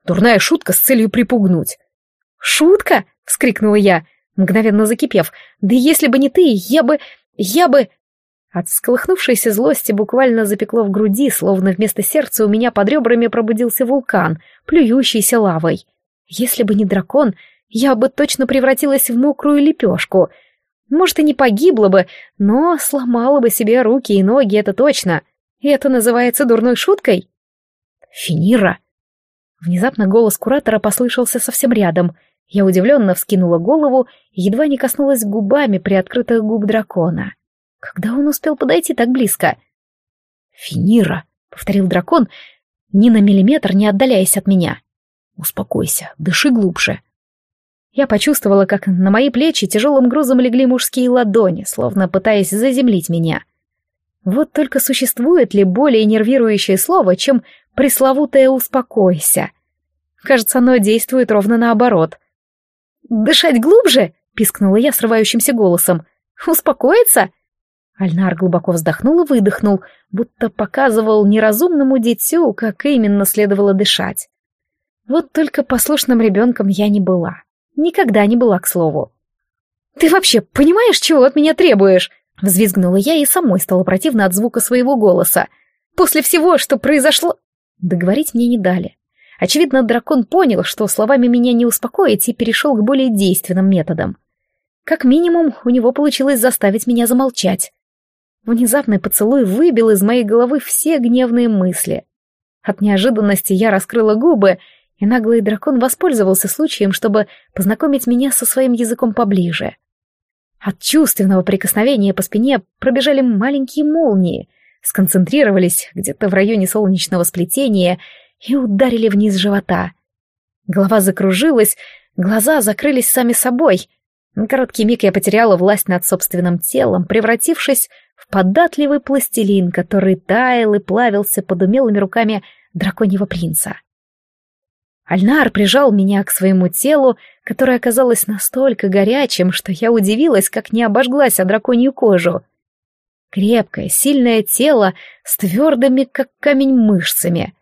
S1: Дурная шутка с целью припугнуть. «Шутка?» — вскрикнула я, мгновенно закипев. «Да если бы не ты, я бы... я бы...» От всколыхнувшейся злости буквально запекло в груди, словно вместо сердца у меня под ребрами пробудился вулкан, плюющийся лавой. Если бы не дракон, я бы точно превратилась в мокрую лепешку. Может, и не погибла бы, но сломала бы себе руки и ноги, это точно. И это называется дурной шуткой? Финира, Внезапно голос куратора послышался совсем рядом. Я удивленно вскинула голову и едва не коснулась губами приоткрытых губ дракона. Когда он успел подойти так близко? «Финира!» — повторил дракон, ни на миллиметр не отдаляясь от меня. «Успокойся, дыши глубже». Я почувствовала, как на мои плечи тяжелым грузом легли мужские ладони, словно пытаясь заземлить меня. Вот только существует ли более нервирующее слово, чем пресловутое «успокойся»? Кажется, оно действует ровно наоборот. «Дышать глубже?» — пискнула я срывающимся голосом. «Успокоиться?» Альнар глубоко вздохнул и выдохнул, будто показывал неразумному дитю, как именно следовало дышать. Вот только послушным ребенком я не была. Никогда не была, к слову. «Ты вообще понимаешь, чего от меня требуешь?» Взвизгнула я и самой стало противно от звука своего голоса. «После всего, что произошло...» Договорить мне не дали. Очевидно, дракон понял, что словами меня не успокоить, и перешел к более действенным методам. Как минимум, у него получилось заставить меня замолчать. Внезапный поцелуй выбил из моей головы все гневные мысли. От неожиданности я раскрыла губы, и наглый дракон воспользовался случаем, чтобы познакомить меня со своим языком поближе. От чувственного прикосновения по спине пробежали маленькие молнии, сконцентрировались где-то в районе солнечного сплетения и ударили вниз живота. Голова закружилась, глаза закрылись сами собой. На короткий миг я потеряла власть над собственным телом, превратившись в податливый пластилин, который таял и плавился под умелыми руками драконьего принца. Альнар прижал меня к своему телу, которое оказалось настолько горячим, что я удивилась, как не обожглась о драконью кожу. Крепкое, сильное тело с твердыми, как камень, мышцами.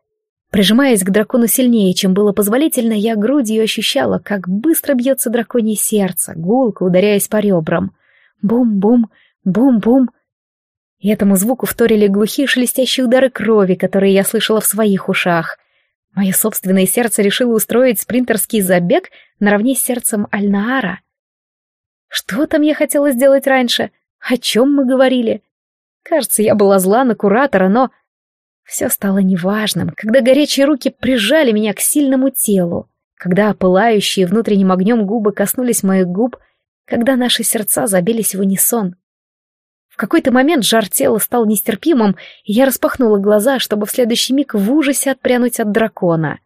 S1: Прижимаясь к дракону сильнее, чем было позволительно, я грудью ощущала, как быстро бьется драконье сердце, гулко ударяясь по ребрам. Бум-бум, бум-бум. И этому звуку вторили глухие шелестящие удары крови, которые я слышала в своих ушах — Мое собственное сердце решило устроить спринтерский забег наравне с сердцем Альнаара. Что там я хотела сделать раньше? О чем мы говорили? Кажется, я была зла на куратора, но... Все стало неважным, когда горячие руки прижали меня к сильному телу, когда пылающие внутренним огнем губы коснулись моих губ, когда наши сердца забились в унисон какой-то момент жар тела стал нестерпимым, и я распахнула глаза, чтобы в следующий миг в ужасе отпрянуть от дракона.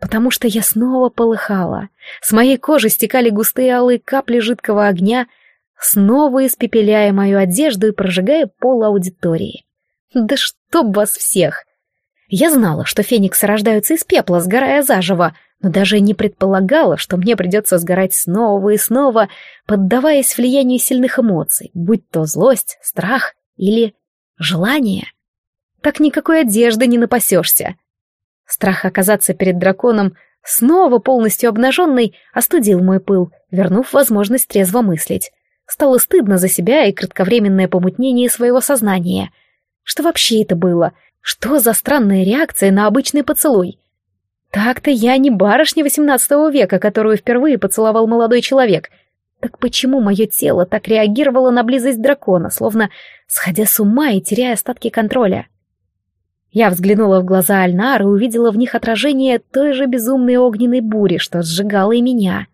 S1: Потому что я снова полыхала. С моей кожи стекали густые алые капли жидкого огня, снова испепеляя мою одежду и прожигая пол аудитории. Да чтоб вас всех! Я знала, что фениксы рождаются из пепла, сгорая заживо, но даже не предполагала, что мне придется сгорать снова и снова, поддаваясь влиянию сильных эмоций, будь то злость, страх или желание. Так никакой одежды не напасешься. Страх оказаться перед драконом, снова полностью обнаженный, остудил мой пыл, вернув возможность трезво мыслить. Стало стыдно за себя и кратковременное помутнение своего сознания. Что вообще это было? Что за странная реакция на обычный поцелуй? Так-то я не барышня XVIII века, которую впервые поцеловал молодой человек. Так почему мое тело так реагировало на близость дракона, словно сходя с ума и теряя остатки контроля? Я взглянула в глаза Альнара и увидела в них отражение той же безумной огненной бури, что сжигала и меня.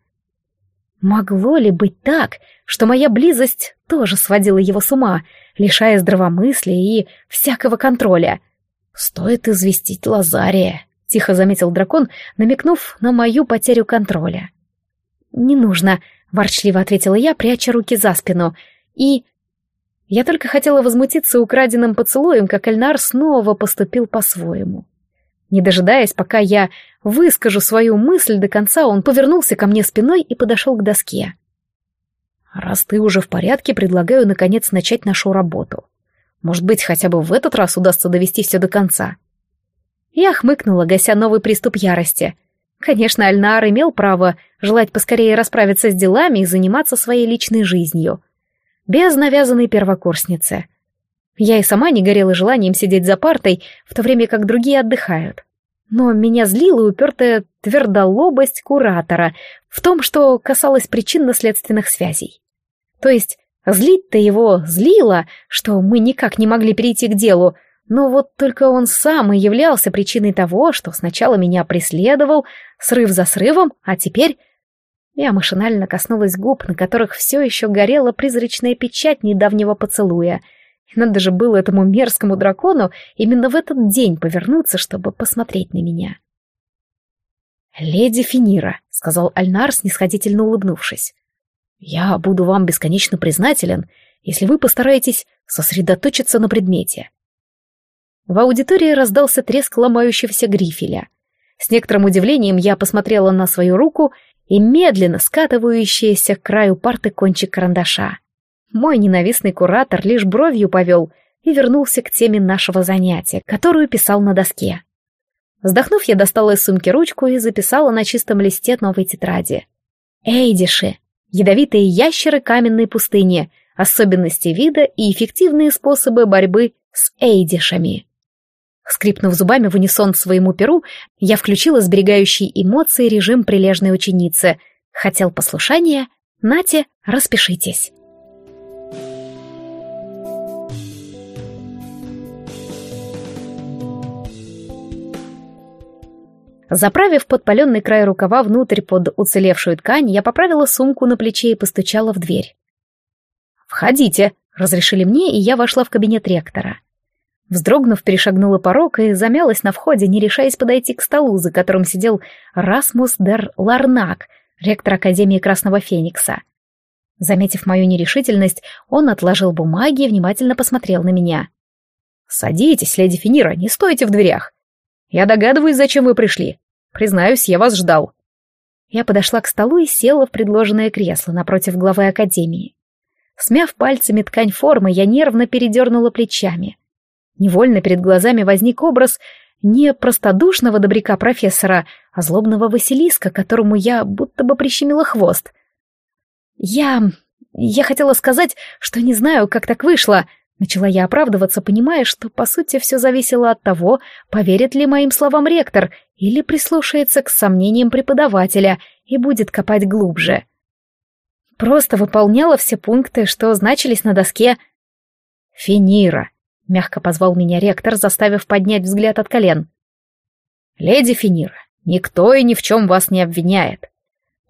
S1: Могло ли быть так, что моя близость тоже сводила его с ума, лишая здравомыслия и всякого контроля? Стоит известить Лазария. — тихо заметил дракон, намекнув на мою потерю контроля. «Не нужно», — ворчливо ответила я, пряча руки за спину. «И...» Я только хотела возмутиться украденным поцелуем, как Эльнар снова поступил по-своему. Не дожидаясь, пока я выскажу свою мысль до конца, он повернулся ко мне спиной и подошел к доске. «Раз ты уже в порядке, предлагаю, наконец, начать нашу работу. Может быть, хотя бы в этот раз удастся довести все до конца», я хмыкнула, гася новый приступ ярости. Конечно, Альнар имел право желать поскорее расправиться с делами и заниматься своей личной жизнью. Без навязанной первокурсницы. Я и сама не горела желанием сидеть за партой, в то время как другие отдыхают. Но меня злила упертая твердолобость куратора в том, что касалось причинно-следственных связей. То есть злить-то его злило, что мы никак не могли перейти к делу — но вот только он сам и являлся причиной того, что сначала меня преследовал, срыв за срывом, а теперь... Я машинально коснулась губ, на которых все еще горела призрачная печать недавнего поцелуя. И надо же было этому мерзкому дракону именно в этот день повернуться, чтобы посмотреть на меня. «Леди Финира», — сказал Альнар, снисходительно улыбнувшись, — «я буду вам бесконечно признателен, если вы постараетесь сосредоточиться на предмете». В аудитории раздался треск ломающегося грифеля. С некоторым удивлением я посмотрела на свою руку и медленно скатывающаяся к краю парты кончик карандаша. Мой ненавистный куратор лишь бровью повел и вернулся к теме нашего занятия, которую писал на доске. Вздохнув, я достала из сумки ручку и записала на чистом листе новой тетради. Эйдиши — ядовитые ящеры каменной пустыни, особенности вида и эффективные способы борьбы с эйдишами. Скрипнув зубами в унисон своему перу, я включила сберегающий эмоции режим прилежной ученицы. Хотел послушания? Нате, распишитесь. Заправив подпаленный край рукава внутрь под уцелевшую ткань, я поправила сумку на плече и постучала в дверь. «Входите», — разрешили мне, и я вошла в кабинет ректора. Вздрогнув, перешагнула порог и замялась на входе, не решаясь подойти к столу, за которым сидел Расмус дер Ларнак, ректор Академии Красного Феникса. Заметив мою нерешительность, он отложил бумаги и внимательно посмотрел на меня. «Садитесь, леди Финира, не стойте в дверях. Я догадываюсь, зачем вы пришли. Признаюсь, я вас ждал». Я подошла к столу и села в предложенное кресло напротив главы Академии. Смяв пальцами ткань формы, я нервно передернула плечами — Невольно перед глазами возник образ не простодушного добряка профессора, а злобного Василиска, которому я будто бы прищемила хвост. «Я... я хотела сказать, что не знаю, как так вышло», Начала я оправдываться, понимая, что, по сути, все зависело от того, поверит ли моим словам ректор или прислушается к сомнениям преподавателя и будет копать глубже. Просто выполняла все пункты, что значились на доске. «Финира, — мягко позвал меня ректор, заставив поднять взгляд от колен. «Леди Финир, никто и ни в чем вас не обвиняет.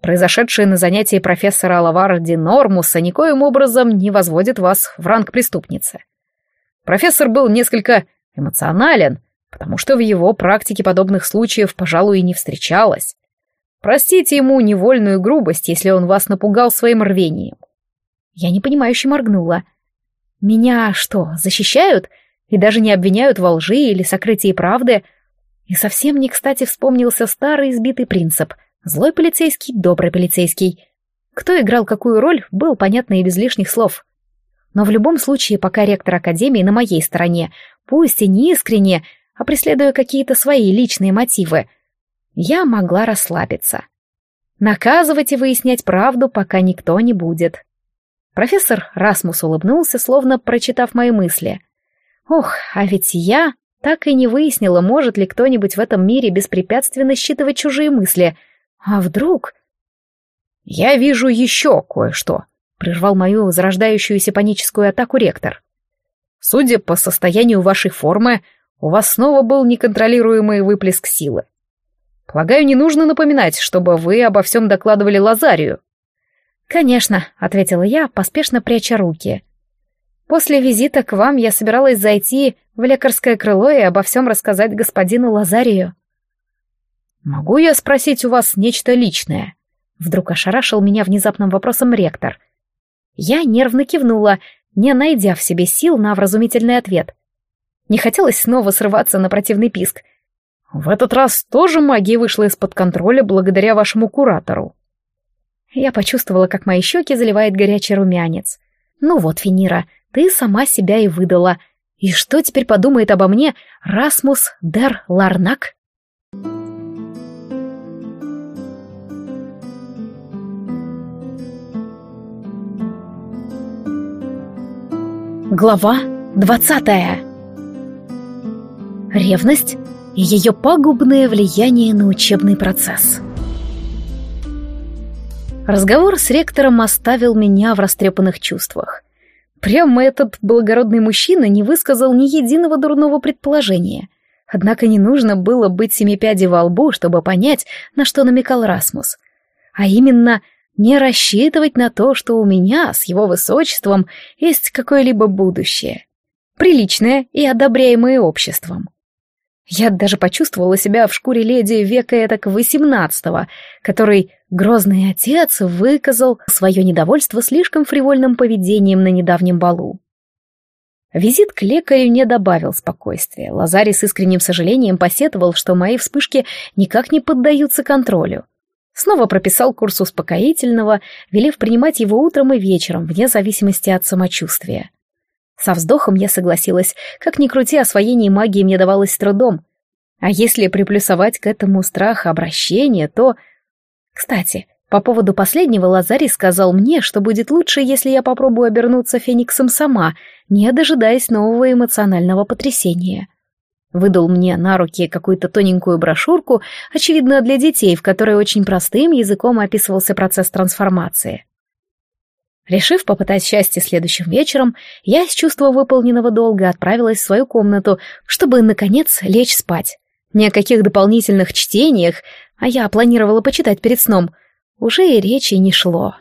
S1: Произошедшее на занятии профессора Алавара Нормуса никоим образом не возводит вас в ранг преступницы. Профессор был несколько эмоционален, потому что в его практике подобных случаев, пожалуй, и не встречалось. Простите ему невольную грубость, если он вас напугал своим рвением». Я непонимающе моргнула — меня что, защищают? И даже не обвиняют во лжи или сокрытии правды? И совсем не кстати вспомнился старый избитый принцип. Злой полицейский, добрый полицейский. Кто играл какую роль, был понятно и без лишних слов. Но в любом случае, пока ректор Академии на моей стороне, пусть и не искренне, а преследуя какие-то свои личные мотивы, я могла расслабиться. Наказывать и выяснять правду пока никто не будет. Профессор Расмус улыбнулся, словно прочитав мои мысли. «Ох, а ведь я так и не выяснила, может ли кто-нибудь в этом мире беспрепятственно считывать чужие мысли. А вдруг...» «Я вижу еще кое-что», — прервал мою возрождающуюся паническую атаку ректор. «Судя по состоянию вашей формы, у вас снова был неконтролируемый выплеск силы. Полагаю, не нужно напоминать, чтобы вы обо всем докладывали Лазарию». «Конечно», — ответила я, поспешно пряча руки. «После визита к вам я собиралась зайти в лекарское крыло и обо всем рассказать господину Лазарию». «Могу я спросить у вас нечто личное?» Вдруг ошарашил меня внезапным вопросом ректор. Я нервно кивнула, не найдя в себе сил на вразумительный ответ. Не хотелось снова срываться на противный писк. «В этот раз тоже магия вышла из-под контроля благодаря вашему куратору», я почувствовала, как мои щеки заливает горячий румянец. «Ну вот, Финира, ты сама себя и выдала. И что теперь подумает обо мне Расмус Дер Ларнак?» Глава двадцатая Ревность и ее пагубное влияние на учебный процесс. Разговор с ректором оставил меня в растрепанных чувствах. Прямо этот благородный мужчина не высказал ни единого дурного предположения. Однако не нужно было быть семипяди во лбу, чтобы понять, на что намекал Расмус. А именно, не рассчитывать на то, что у меня с его высочеством есть какое-либо будущее. Приличное и одобряемое обществом. Я даже почувствовала себя в шкуре леди века этак восемнадцатого, который Грозный отец выказал свое недовольство слишком фривольным поведением на недавнем балу. Визит к лекарю не добавил спокойствия. Лазарь с искренним сожалением посетовал, что мои вспышки никак не поддаются контролю. Снова прописал курс успокоительного, велев принимать его утром и вечером, вне зависимости от самочувствия. Со вздохом я согласилась. Как ни крути, освоение магии мне давалось трудом. А если приплюсовать к этому страх обращения, то кстати, по поводу последнего Лазарий сказал мне, что будет лучше, если я попробую обернуться фениксом сама, не дожидаясь нового эмоционального потрясения. Выдал мне на руки какую-то тоненькую брошюрку, очевидно, для детей, в которой очень простым языком описывался процесс трансформации. Решив попытать счастье следующим вечером, я с чувства выполненного долга отправилась в свою комнату, чтобы, наконец, лечь спать. Ни о каких дополнительных чтениях, а я планировала почитать перед сном, уже и речи не шло.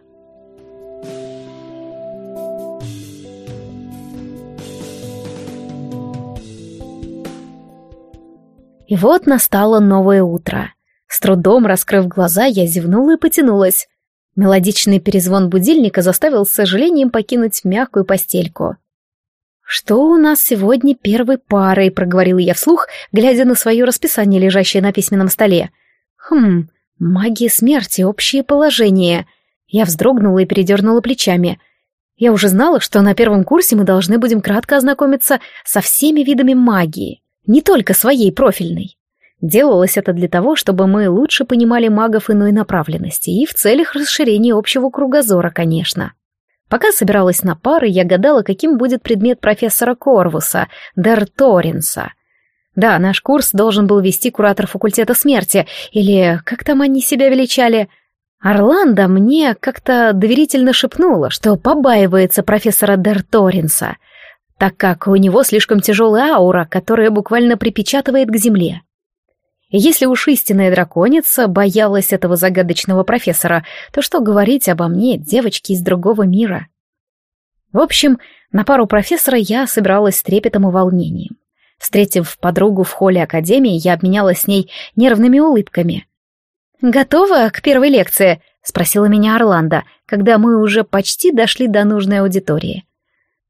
S1: И вот настало новое утро. С трудом раскрыв глаза, я зевнула и потянулась. Мелодичный перезвон будильника заставил с сожалением покинуть мягкую постельку. «Что у нас сегодня первой парой?» — проговорила я вслух, глядя на свое расписание, лежащее на письменном столе — Хм, магия смерти, общее положение. Я вздрогнула и передернула плечами. Я уже знала, что на первом курсе мы должны будем кратко ознакомиться со всеми видами магии, не только своей профильной. Делалось это для того, чтобы мы лучше понимали магов иной направленности и в целях расширения общего кругозора, конечно. Пока собиралась на пары, я гадала, каким будет предмет профессора Корвуса, Дер Торренса. Да, наш курс должен был вести куратор факультета смерти, или как там они себя величали. Орландо мне как-то доверительно шепнула, что побаивается профессора Дер так как у него слишком тяжелая аура, которая буквально припечатывает к земле. Если уж истинная драконица боялась этого загадочного профессора, то что говорить обо мне, девочке из другого мира? В общем, на пару профессора я собиралась с трепетом и волнением. Встретив подругу в холле академии, я обменялась с ней нервными улыбками. «Готова к первой лекции?» — спросила меня Орландо, когда мы уже почти дошли до нужной аудитории.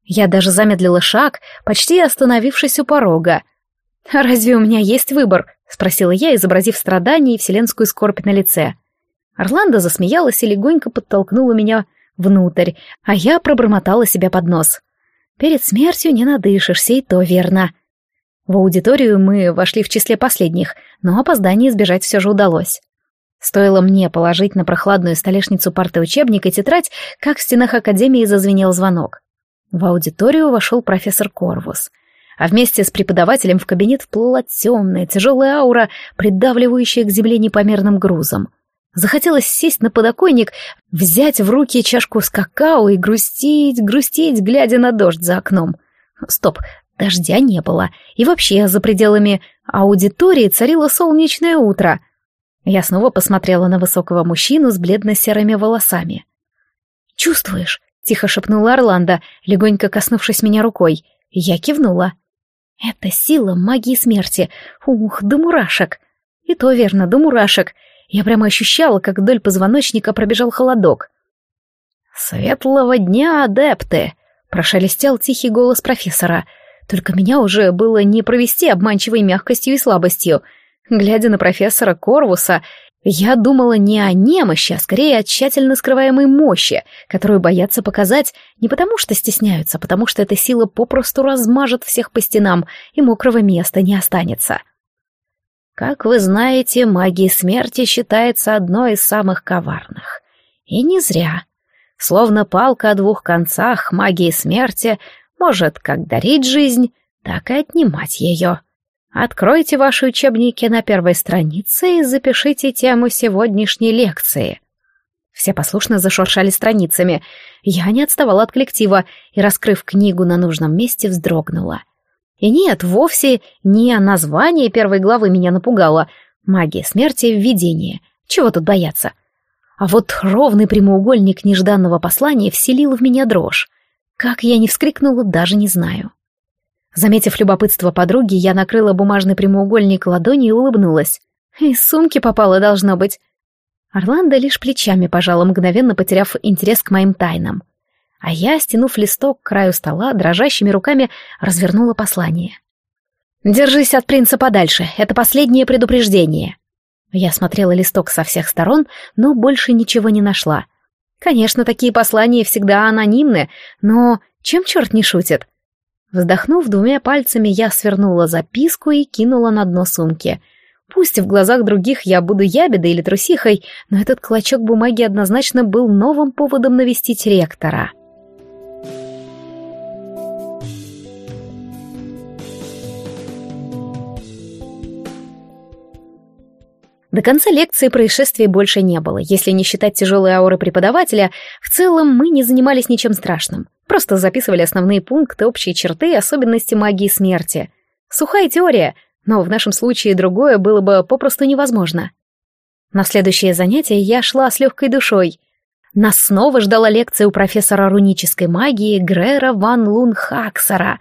S1: Я даже замедлила шаг, почти остановившись у порога. «Разве у меня есть выбор?» — спросила я, изобразив страдание и вселенскую скорбь на лице. Орландо засмеялась и легонько подтолкнула меня внутрь, а я пробормотала себя под нос. «Перед смертью не надышишься, и то верно». В аудиторию мы вошли в числе последних, но опоздание избежать все же удалось. Стоило мне положить на прохладную столешницу парты учебник и тетрадь, как в стенах академии зазвенел звонок. В аудиторию вошел профессор Корвус. А вместе с преподавателем в кабинет вплыла темная, тяжелая аура, придавливающая к земле непомерным грузом. Захотелось сесть на подоконник, взять в руки чашку с какао и грустить, грустить, глядя на дождь за окном. Стоп, Дождя не было, и вообще за пределами аудитории царило солнечное утро. Я снова посмотрела на высокого мужчину с бледно-серыми волосами. «Чувствуешь?» — тихо шепнула Орландо, легонько коснувшись меня рукой. Я кивнула. «Это сила магии смерти! Ух, до мурашек!» «И то верно, до мурашек!» Я прямо ощущала, как вдоль позвоночника пробежал холодок. «Светлого дня, адепты!» — прошелестел тихий голос профессора — только меня уже было не провести обманчивой мягкостью и слабостью. Глядя на профессора Корвуса, я думала не о немощи, а скорее о тщательно скрываемой мощи, которую боятся показать не потому, что стесняются, а потому что эта сила попросту размажет всех по стенам, и мокрого места не останется. Как вы знаете, магия смерти считается одной из самых коварных. И не зря. Словно палка о двух концах, магия смерти может как дарить жизнь, так и отнимать ее. Откройте ваши учебники на первой странице и запишите тему сегодняшней лекции. Все послушно зашуршали страницами. Я не отставала от коллектива и, раскрыв книгу на нужном месте, вздрогнула. И нет, вовсе не название первой главы меня напугало. Магия смерти — введение. Чего тут бояться? А вот ровный прямоугольник нежданного послания вселил в меня дрожь. Как я не вскрикнула, даже не знаю. Заметив любопытство подруги, я накрыла бумажный прямоугольник ладони и улыбнулась. Из сумки попало должно быть. Орландо лишь плечами пожала, мгновенно потеряв интерес к моим тайнам. А я, стянув листок к краю стола, дрожащими руками развернула послание. «Держись от принца подальше, это последнее предупреждение». Я смотрела листок со всех сторон, но больше ничего не нашла, Конечно, такие послания всегда анонимны, но чем черт не шутит? Вздохнув двумя пальцами, я свернула записку и кинула на дно сумки. Пусть в глазах других я буду ябедой или трусихой, но этот клочок бумаги однозначно был новым поводом навестить ректора. До конца лекции происшествий больше не было. Если не считать тяжелые ауры преподавателя, в целом мы не занимались ничем страшным. Просто записывали основные пункты, общие черты и особенности магии смерти. Сухая теория, но в нашем случае другое было бы попросту невозможно. На следующее занятие я шла с легкой душой. Нас снова ждала лекция у профессора рунической магии Грера Ван Лун Хаксера.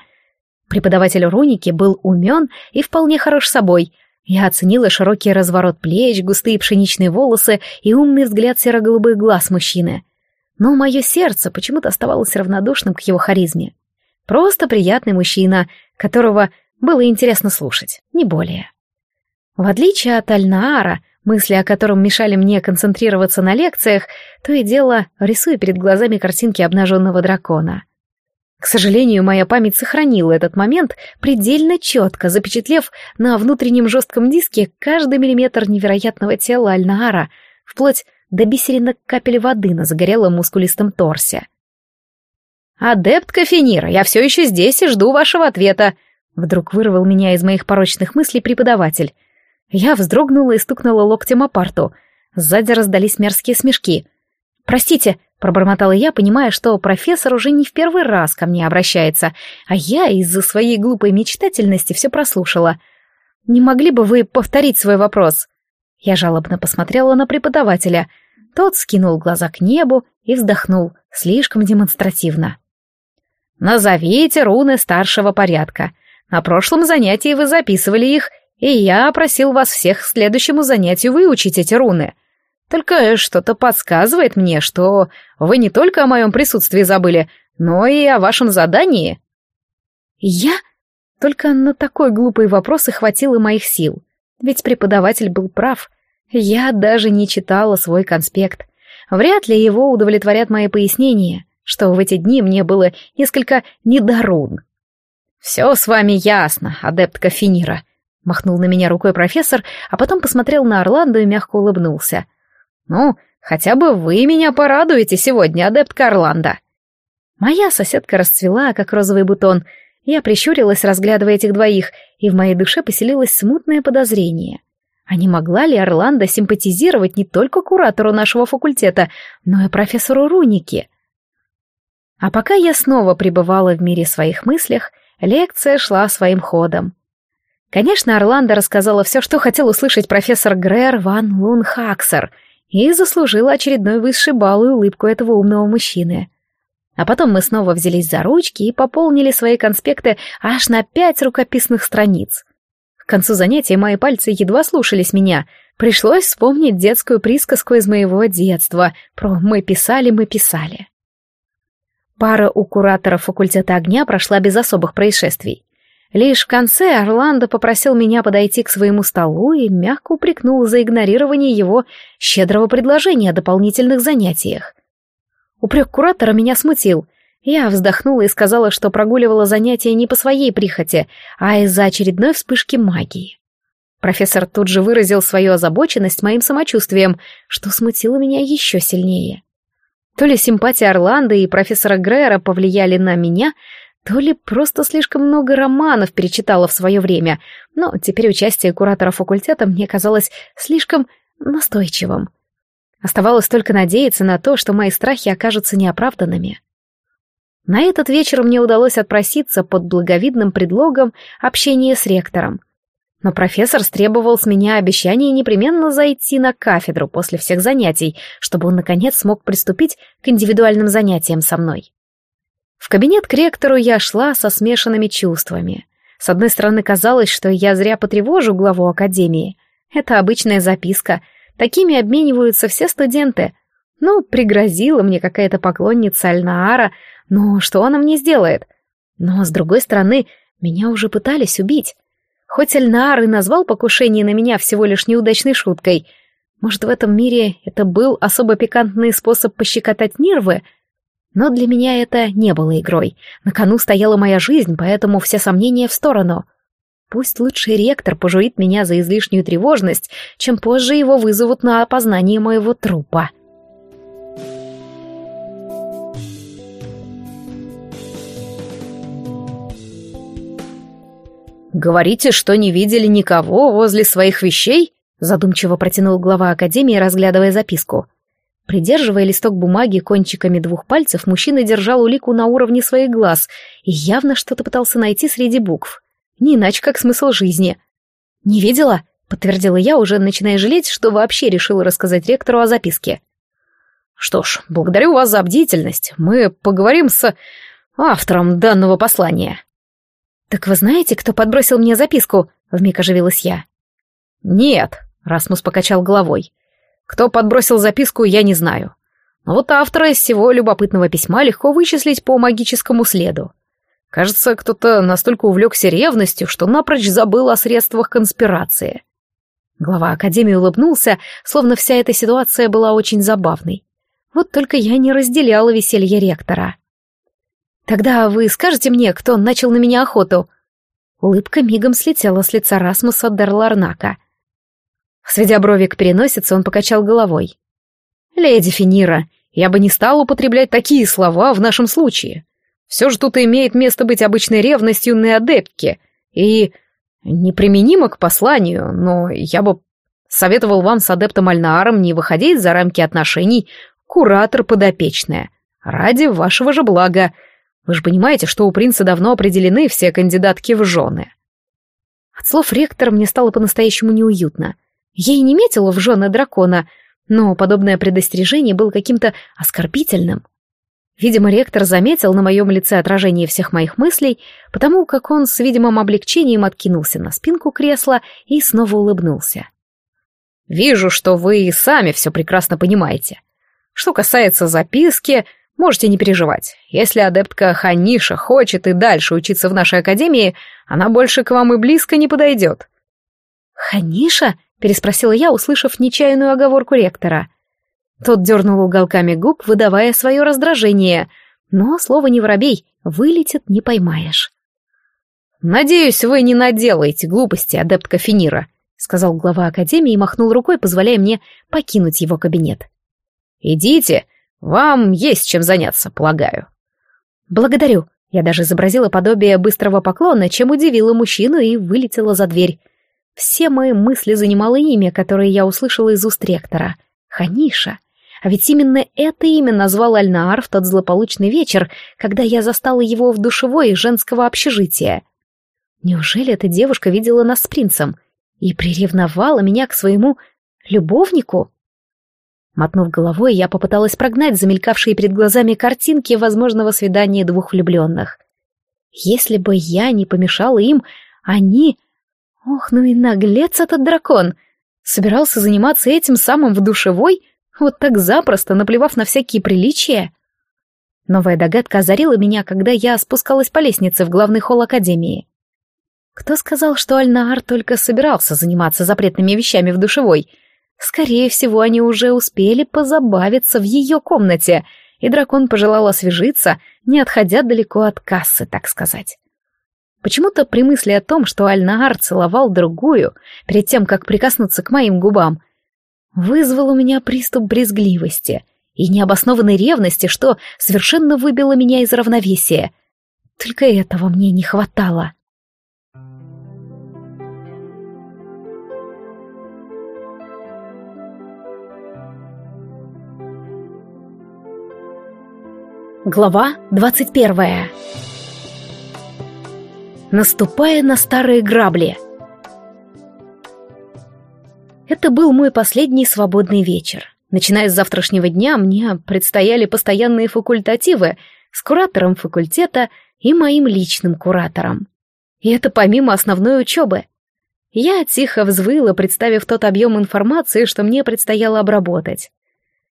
S1: Преподаватель руники был умен и вполне хорош собой — я оценила широкий разворот плеч, густые пшеничные волосы и умный взгляд серо-голубых глаз мужчины. Но мое сердце почему-то оставалось равнодушным к его харизме. Просто приятный мужчина, которого было интересно слушать, не более. В отличие от Альнаара, мысли о котором мешали мне концентрироваться на лекциях, то и дело рисую перед глазами картинки обнаженного дракона — к сожалению, моя память сохранила этот момент предельно четко, запечатлев на внутреннем жестком диске каждый миллиметр невероятного тела Альнаара, вплоть до бисеринок капель воды на загорелом мускулистом торсе. «Адепт Кофенира, я все еще здесь и жду вашего ответа», — вдруг вырвал меня из моих порочных мыслей преподаватель. Я вздрогнула и стукнула локтем о парту. Сзади раздались мерзкие смешки. «Простите», Пробормотала я, понимая, что профессор уже не в первый раз ко мне обращается, а я из-за своей глупой мечтательности все прослушала. «Не могли бы вы повторить свой вопрос?» Я жалобно посмотрела на преподавателя. Тот скинул глаза к небу и вздохнул, слишком демонстративно. «Назовите руны старшего порядка. На прошлом занятии вы записывали их, и я просил вас всех к следующему занятию выучить эти руны. Только что-то подсказывает мне, что вы не только о моем присутствии забыли, но и о вашем задании». «Я?» Только на такой глупый вопрос и хватило моих сил. Ведь преподаватель был прав. Я даже не читала свой конспект. Вряд ли его удовлетворят мои пояснения, что в эти дни мне было несколько недорун. «Все с вами ясно, адептка Финира», — махнул на меня рукой профессор, а потом посмотрел на Орландо и мягко улыбнулся — «Ну, хотя бы вы меня порадуете сегодня, адепт Карланда!» Моя соседка расцвела, как розовый бутон. Я прищурилась, разглядывая этих двоих, и в моей душе поселилось смутное подозрение. А не могла ли Орландо симпатизировать не только куратору нашего факультета, но и профессору Руники? А пока я снова пребывала в мире своих мыслях, лекция шла своим ходом. Конечно, Орландо рассказала все, что хотел услышать профессор Грэр ван Лун Хаксер — и заслужила очередной высший балл и улыбку этого умного мужчины. А потом мы снова взялись за ручки и пополнили свои конспекты аж на пять рукописных страниц. К концу занятия мои пальцы едва слушались меня. Пришлось вспомнить детскую присказку из моего детства про «мы писали, мы писали». Пара у куратора факультета огня прошла без особых происшествий. Лишь в конце Орландо попросил меня подойти к своему столу и мягко упрекнул за игнорирование его щедрого предложения о дополнительных занятиях. Упрек куратора меня смутил. Я вздохнула и сказала, что прогуливала занятия не по своей прихоти, а из-за очередной вспышки магии. Профессор тут же выразил свою озабоченность моим самочувствием, что смутило меня еще сильнее. То ли симпатия Орланды и профессора Грера повлияли на меня, то ли просто слишком много романов перечитала в свое время, но теперь участие куратора факультета мне казалось слишком настойчивым. Оставалось только надеяться на то, что мои страхи окажутся неоправданными. На этот вечер мне удалось отпроситься под благовидным предлогом общения с ректором. Но профессор стребовал с меня обещание непременно зайти на кафедру после всех занятий, чтобы он наконец смог приступить к индивидуальным занятиям со мной. В кабинет к ректору я шла со смешанными чувствами. С одной стороны, казалось, что я зря потревожу главу академии. Это обычная записка. Такими обмениваются все студенты. Ну, пригрозила мне какая-то поклонница Альнаара. Но ну, что она мне сделает? Но, с другой стороны, меня уже пытались убить. Хоть Альнаар и назвал покушение на меня всего лишь неудачной шуткой, может, в этом мире это был особо пикантный способ пощекотать нервы — но для меня это не было игрой. На кону стояла моя жизнь, поэтому все сомнения в сторону. Пусть лучший ректор пожурит меня за излишнюю тревожность, чем позже его вызовут на опознание моего трупа. «Говорите, что не видели никого возле своих вещей?» задумчиво протянул глава Академии, разглядывая записку. Придерживая листок бумаги кончиками двух пальцев, мужчина держал улику на уровне своих глаз и явно что-то пытался найти среди букв. Не иначе, как смысл жизни. «Не видела?» — подтвердила я, уже начиная жалеть, что вообще решила рассказать ректору о записке. «Что ж, благодарю вас за бдительность. Мы поговорим с автором данного послания». «Так вы знаете, кто подбросил мне записку?» — вмиг оживилась я. «Нет», — Расмус покачал головой. Кто подбросил записку, я не знаю. Но вот автора из всего любопытного письма легко вычислить по магическому следу. Кажется, кто-то настолько увлекся ревностью, что напрочь забыл о средствах конспирации. Глава Академии улыбнулся, словно вся эта ситуация была очень забавной. Вот только я не разделяла веселье ректора. «Тогда вы скажете мне, кто начал на меня охоту?» Улыбка мигом слетела с лица Расмуса Дерларнака — Сведя брови к переносице, он покачал головой. «Леди Финира, я бы не стал употреблять такие слова в нашем случае. Все же тут имеет место быть обычной ревностью на адептке, и неприменимо к посланию, но я бы советовал вам с адептом Альнааром не выходить за рамки отношений куратор-подопечная. Ради вашего же блага. Вы же понимаете, что у принца давно определены все кандидатки в жены». От слов ректора мне стало по-настоящему неуютно — я и не метила в жены дракона, но подобное предостережение было каким-то оскорбительным. Видимо, ректор заметил на моем лице отражение всех моих мыслей, потому как он с видимым облегчением откинулся на спинку кресла и снова улыбнулся. «Вижу, что вы и сами все прекрасно понимаете. Что касается записки, можете не переживать. Если адептка Ханиша хочет и дальше учиться в нашей академии, она больше к вам и близко не подойдет». «Ханиша?» переспросила я, услышав нечаянную оговорку ректора. Тот дернул уголками губ, выдавая свое раздражение, но слово не воробей, вылетит не поймаешь. «Надеюсь, вы не наделаете глупости, адепт Кафенира», сказал глава академии и махнул рукой, позволяя мне покинуть его кабинет. «Идите, вам есть чем заняться, полагаю». «Благодарю», я даже изобразила подобие быстрого поклона, чем удивила мужчину и вылетела за дверь. Все мои мысли занимало имя, которое я услышала из уст ректора — Ханиша. А ведь именно это имя назвал Альнаар в тот злополучный вечер, когда я застала его в душевой женского общежития. Неужели эта девушка видела нас с принцем и приревновала меня к своему любовнику? Мотнув головой, я попыталась прогнать замелькавшие перед глазами картинки возможного свидания двух влюбленных. Если бы я не помешала им, они Ох, ну и наглец этот дракон! Собирался заниматься этим самым в душевой, вот так запросто, наплевав на всякие приличия. Новая догадка озарила меня, когда я спускалась по лестнице в главный холл Академии. Кто сказал, что Альнаар только собирался заниматься запретными вещами в душевой? Скорее всего, они уже успели позабавиться в ее комнате, и дракон пожелал освежиться, не отходя далеко от кассы, так сказать. Почему-то при мысли о том, что Альнаар целовал другую, перед тем, как прикоснуться к моим губам, вызвал у меня приступ брезгливости и необоснованной ревности, что совершенно выбило меня из равновесия. Только этого мне не хватало. Глава двадцать первая наступая на старые грабли. Это был мой последний свободный вечер. Начиная с завтрашнего дня, мне предстояли постоянные факультативы с куратором факультета и моим личным куратором. И это помимо основной учебы. Я тихо взвыла, представив тот объем информации, что мне предстояло обработать.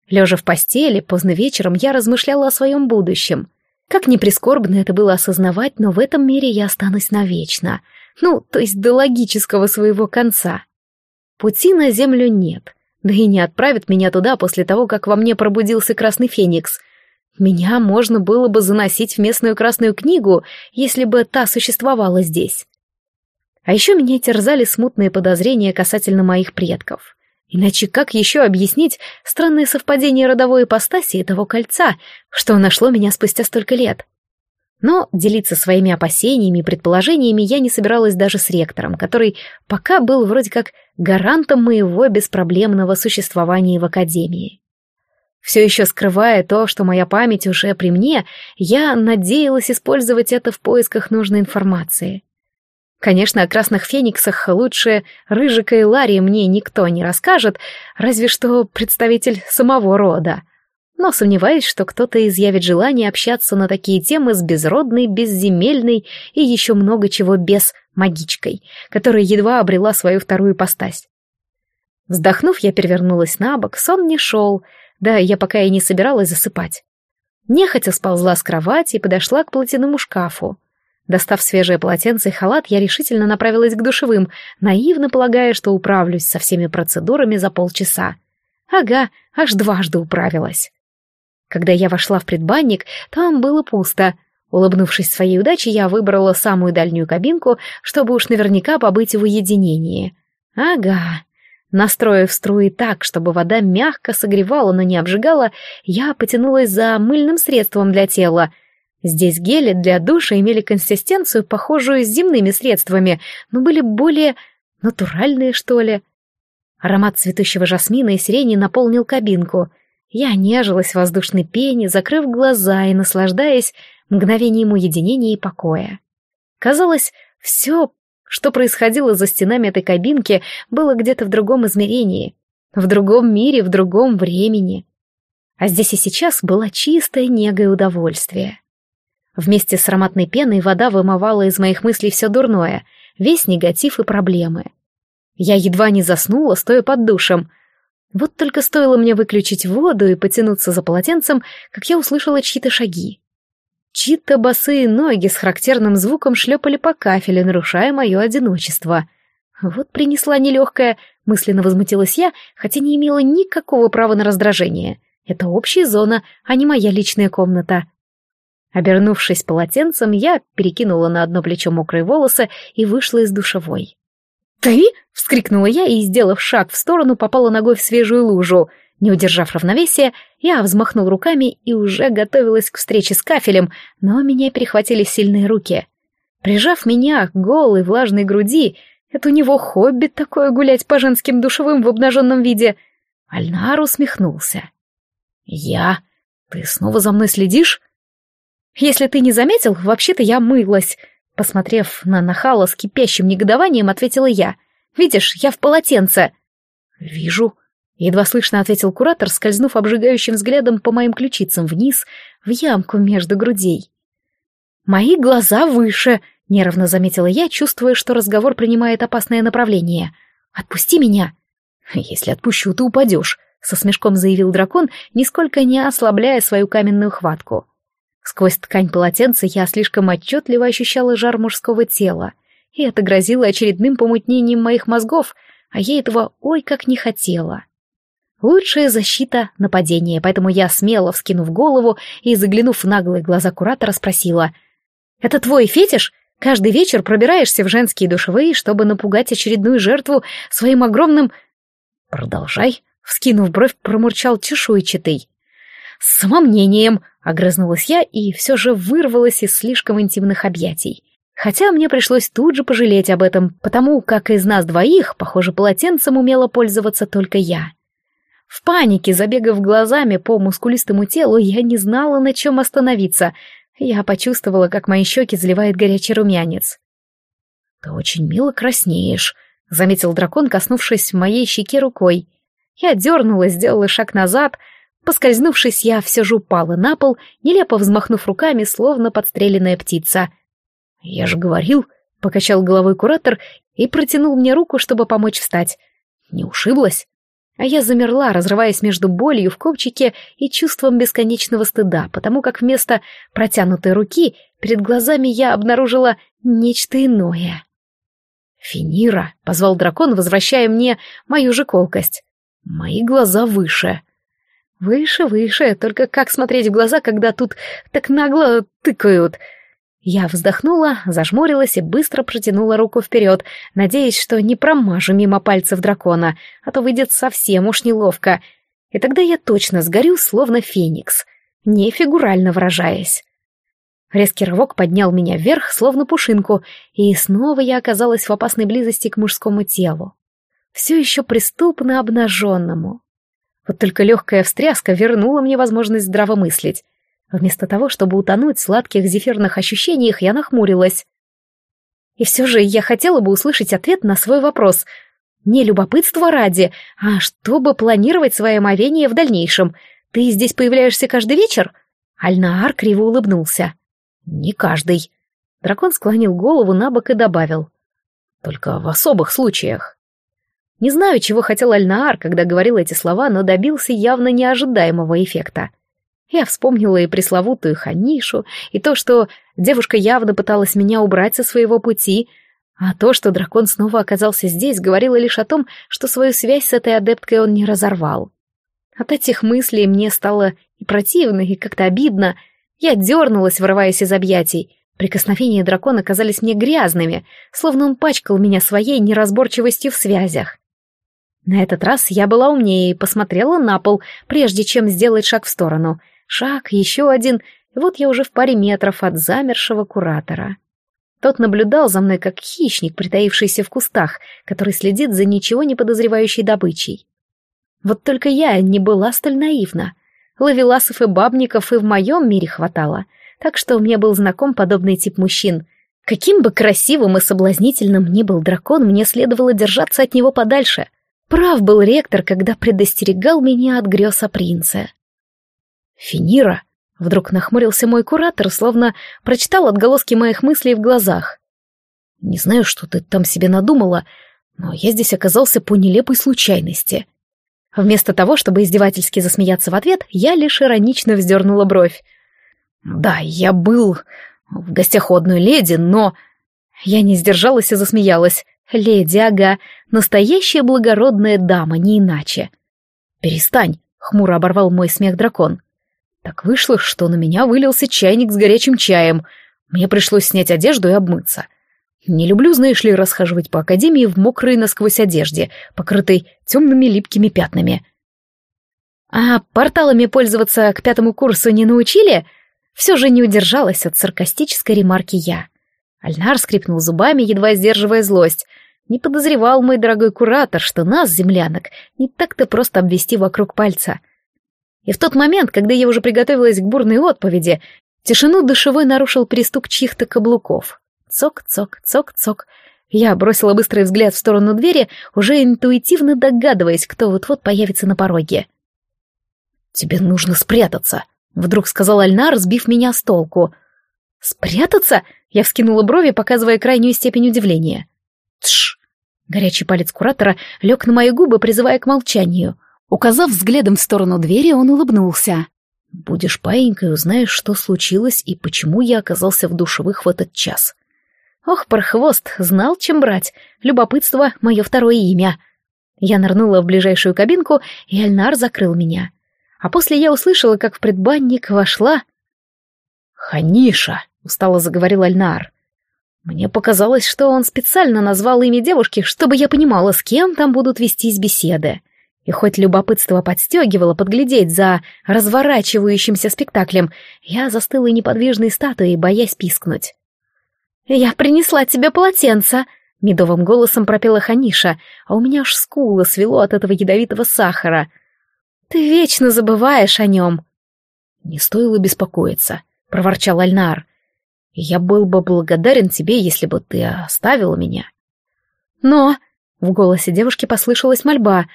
S1: Лежа в постели, поздно вечером я размышляла о своем будущем — как ни прискорбно это было осознавать, но в этом мире я останусь навечно. Ну, то есть до логического своего конца. Пути на землю нет. Да и не отправят меня туда после того, как во мне пробудился Красный Феникс. Меня можно было бы заносить в местную Красную книгу, если бы та существовала здесь. А еще меня терзали смутные подозрения касательно моих предков. Иначе как еще объяснить странное совпадение родовой ипостаси этого кольца, что нашло меня спустя столько лет? Но делиться своими опасениями и предположениями я не собиралась даже с ректором, который пока был вроде как гарантом моего беспроблемного существования в академии. Все еще скрывая то, что моя память уже при мне, я надеялась использовать это в поисках нужной информации. Конечно, о красных фениксах лучше Рыжика и Ларри мне никто не расскажет, разве что представитель самого рода. Но сомневаюсь, что кто-то изъявит желание общаться на такие темы с безродной, безземельной и еще много чего без магичкой, которая едва обрела свою вторую постась. Вздохнув, я перевернулась на бок, сон не шел, да я пока и не собиралась засыпать. Нехотя сползла с кровати и подошла к платяному шкафу. Достав свежее полотенце и халат, я решительно направилась к душевым, наивно полагая, что управлюсь со всеми процедурами за полчаса. Ага, аж дважды управилась. Когда я вошла в предбанник, там было пусто. Улыбнувшись своей удаче, я выбрала самую дальнюю кабинку, чтобы уж наверняка побыть в уединении. Ага. Настроив струи так, чтобы вода мягко согревала, но не обжигала, я потянулась за мыльным средством для тела — Здесь гели для душа имели консистенцию, похожую с земными средствами, но были более натуральные, что ли. Аромат цветущего жасмина и сирени наполнил кабинку. Я нежилась в воздушной пене, закрыв глаза и наслаждаясь мгновением уединения и покоя. Казалось, все, что происходило за стенами этой кабинки, было где-то в другом измерении, в другом мире, в другом времени. А здесь и сейчас было чистое нега и удовольствие. Вместе с ароматной пеной вода вымывала из моих мыслей все дурное, весь негатив и проблемы. Я едва не заснула, стоя под душем. Вот только стоило мне выключить воду и потянуться за полотенцем, как я услышала чьи-то шаги. Чьи-то босые ноги с характерным звуком шлепали по кафелю, нарушая мое одиночество. Вот принесла нелегкая, мысленно возмутилась я, хотя не имела никакого права на раздражение. Это общая зона, а не моя личная комната. Обернувшись полотенцем, я перекинула на одно плечо мокрые волосы и вышла из душевой. «Ты?» — вскрикнула я и, сделав шаг в сторону, попала ногой в свежую лужу. Не удержав равновесия, я взмахнул руками и уже готовилась к встрече с кафелем, но меня перехватили сильные руки. Прижав меня к голой влажной груди, это у него хобби такое гулять по женским душевым в обнаженном виде. Альнар усмехнулся. «Я? Ты снова за мной следишь?» Если ты не заметил, вообще-то я мылась. Посмотрев на нахала с кипящим негодованием, ответила я. Видишь, я в полотенце. Вижу. Едва слышно ответил куратор, скользнув обжигающим взглядом по моим ключицам вниз, в ямку между грудей. «Мои глаза выше», — нервно заметила я, чувствуя, что разговор принимает опасное направление. «Отпусти меня!» «Если отпущу, ты упадешь», — со смешком заявил дракон, нисколько не ослабляя свою каменную хватку. Сквозь ткань полотенца я слишком отчетливо ощущала жар мужского тела, и это грозило очередным помутнением моих мозгов, а я этого ой как не хотела. Лучшая защита — нападение, поэтому я, смело вскинув голову и заглянув в наглые глаза куратора, спросила. «Это твой фетиш? Каждый вечер пробираешься в женские душевые, чтобы напугать очередную жертву своим огромным...» «Продолжай», — вскинув бровь, промурчал чешуйчатый. «С сомнением», Огрызнулась я и все же вырвалась из слишком интимных объятий. Хотя мне пришлось тут же пожалеть об этом, потому как из нас двоих, похоже, полотенцем умела пользоваться только я. В панике, забегав глазами по мускулистому телу, я не знала, на чем остановиться. Я почувствовала, как мои щеки заливает горячий румянец. «Ты очень мило краснеешь», — заметил дракон, коснувшись моей щеки рукой. Я дернулась, сделала шаг назад — Поскользнувшись, я все же упала на пол, нелепо взмахнув руками, словно подстреленная птица. «Я же говорил», — покачал головой куратор и протянул мне руку, чтобы помочь встать. Не ушиблась? А я замерла, разрываясь между болью в копчике и чувством бесконечного стыда, потому как вместо протянутой руки перед глазами я обнаружила нечто иное. «Финира!» — позвал дракон, возвращая мне мою же колкость. «Мои глаза выше!» Выше, выше, только как смотреть в глаза, когда тут так нагло тыкают? Я вздохнула, зажмурилась и быстро протянула руку вперед, надеясь, что не промажу мимо пальцев дракона, а то выйдет совсем уж неловко. И тогда я точно сгорю, словно феникс, не фигурально выражаясь. Резкий рывок поднял меня вверх, словно пушинку, и снова я оказалась в опасной близости к мужскому телу. Все еще преступно обнаженному. Вот только легкая встряска вернула мне возможность здравомыслить. Вместо того, чтобы утонуть в сладких зефирных ощущениях, я нахмурилась. И все же я хотела бы услышать ответ на свой вопрос. Не любопытство ради, а чтобы планировать свое мовение в дальнейшем. Ты здесь появляешься каждый вечер? Альнаар криво улыбнулся. Не каждый. Дракон склонил голову на бок и добавил. Только в особых случаях. Не знаю, чего хотел Альнаар, когда говорил эти слова, но добился явно неожидаемого эффекта. Я вспомнила и пресловутую Ханишу, и то, что девушка явно пыталась меня убрать со своего пути, а то, что дракон снова оказался здесь, говорило лишь о том, что свою связь с этой адепткой он не разорвал. От этих мыслей мне стало и противно, и как-то обидно. Я дернулась, вырываясь из объятий. Прикосновения дракона казались мне грязными, словно он пачкал меня своей неразборчивостью в связях. На этот раз я была умнее и посмотрела на пол, прежде чем сделать шаг в сторону. Шаг, еще один, и вот я уже в паре метров от замершего куратора. Тот наблюдал за мной как хищник, притаившийся в кустах, который следит за ничего не подозревающей добычей. Вот только я не была столь наивна. Ловеласов и бабников и в моем мире хватало, так что мне был знаком подобный тип мужчин. Каким бы красивым и соблазнительным ни был дракон, мне следовало держаться от него подальше. Прав был ректор, когда предостерегал меня от грез о принце. «Финира!» — вдруг нахмурился мой куратор, словно прочитал отголоски моих мыслей в глазах. «Не знаю, что ты там себе надумала, но я здесь оказался по нелепой случайности». Вместо того, чтобы издевательски засмеяться в ответ, я лишь иронично вздернула бровь. «Да, я был в гостях у одной леди, но...» Я не сдержалась и засмеялась. Леди Ага, настоящая благородная дама, не иначе. Перестань, хмуро оборвал мой смех дракон. Так вышло, что на меня вылился чайник с горячим чаем. Мне пришлось снять одежду и обмыться. Не люблю, знаешь ли, расхаживать по академии в мокрой насквозь одежде, покрытой темными липкими пятнами. А порталами пользоваться к пятому курсу не научили? Все же не удержалась от саркастической ремарки я. Альнар скрипнул зубами, едва сдерживая злость — не подозревал мой дорогой куратор, что нас, землянок, не так-то просто обвести вокруг пальца. И в тот момент, когда я уже приготовилась к бурной отповеди, тишину душевой нарушил приступ чьих-то каблуков. Цок-цок, цок-цок. Я бросила быстрый взгляд в сторону двери, уже интуитивно догадываясь, кто вот-вот появится на пороге. «Тебе нужно спрятаться», — вдруг сказал Альнар, сбив меня с толку. «Спрятаться?» — я вскинула брови, показывая крайнюю степень удивления. Тш! Горячий палец куратора лег на мои губы, призывая к молчанию. Указав взглядом в сторону двери, он улыбнулся. «Будешь паинькой, узнаешь, что случилось и почему я оказался в душевых в этот час». «Ох, пархвост, знал, чем брать. Любопытство — мое второе имя». Я нырнула в ближайшую кабинку, и Альнар закрыл меня. А после я услышала, как в предбанник вошла... «Ханиша!» — устало заговорил Альнар. Мне показалось, что он специально назвал имя девушки, чтобы я понимала, с кем там будут вестись беседы. И хоть любопытство подстегивало подглядеть за разворачивающимся спектаклем, я застыла неподвижной статуей, боясь пискнуть. «Я принесла тебе полотенце!» — медовым голосом пропела Ханиша, а у меня аж скула свело от этого ядовитого сахара. «Ты вечно забываешь о нем!» «Не стоило беспокоиться», — проворчал Альнар. Я был бы благодарен тебе, если бы ты оставила меня. Но... В голосе девушки послышалась мольба,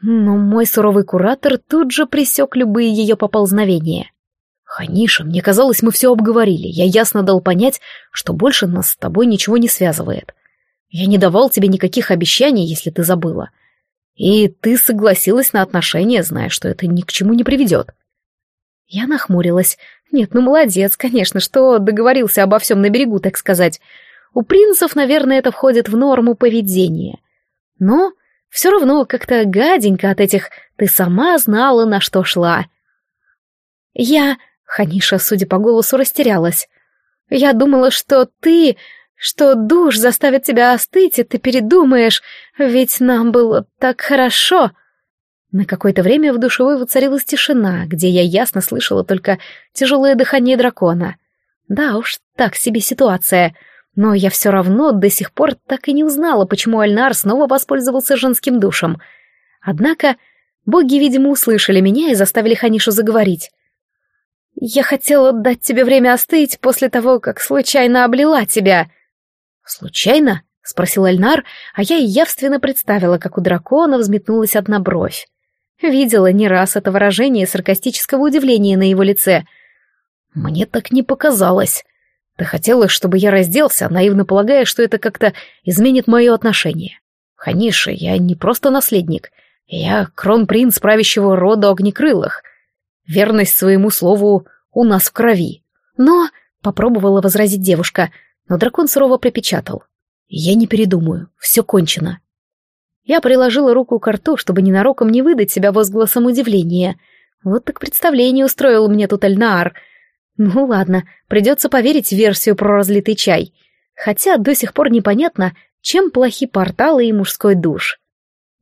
S1: но мой суровый куратор тут же пресек любые ее поползновения. «Ханиша, мне казалось, мы все обговорили. Я ясно дал понять, что больше нас с тобой ничего не связывает. Я не давал тебе никаких обещаний, если ты забыла. И ты согласилась на отношения, зная, что это ни к чему не приведет». Я нахмурилась, нет, ну молодец, конечно, что договорился обо всем на берегу, так сказать. У принцев, наверное, это входит в норму поведения. Но все равно как-то гаденько от этих «ты сама знала, на что шла». «Я...» — Ханиша, судя по голосу, растерялась. «Я думала, что ты...» что душ заставит тебя остыть, и ты передумаешь, ведь нам было так хорошо. На какое-то время в душевой воцарилась тишина, где я ясно слышала только тяжелое дыхание дракона. Да уж, так себе ситуация. Но я все равно до сих пор так и не узнала, почему Альнар снова воспользовался женским душем. Однако боги, видимо, услышали меня и заставили Ханишу заговорить. «Я хотела дать тебе время остыть после того, как случайно облила тебя». «Случайно?» — спросил Альнар, а я и явственно представила, как у дракона взметнулась одна бровь. Видела не раз это выражение саркастического удивления на его лице. «Мне так не показалось. Ты хотела, чтобы я разделся, наивно полагая, что это как-то изменит мое отношение. Ханиша, я не просто наследник. Я кронпринц правящего рода Огнекрылых. Верность своему слову у нас в крови. Но...» — попробовала возразить девушка, но дракон сурово припечатал. «Я не передумаю. Все кончено. Я приложила руку к рту, чтобы ненароком не выдать себя возгласом удивления. Вот так представление устроил мне тут Альнаар. Ну ладно, придется поверить в версию про разлитый чай. Хотя до сих пор непонятно, чем плохи порталы и мужской душ.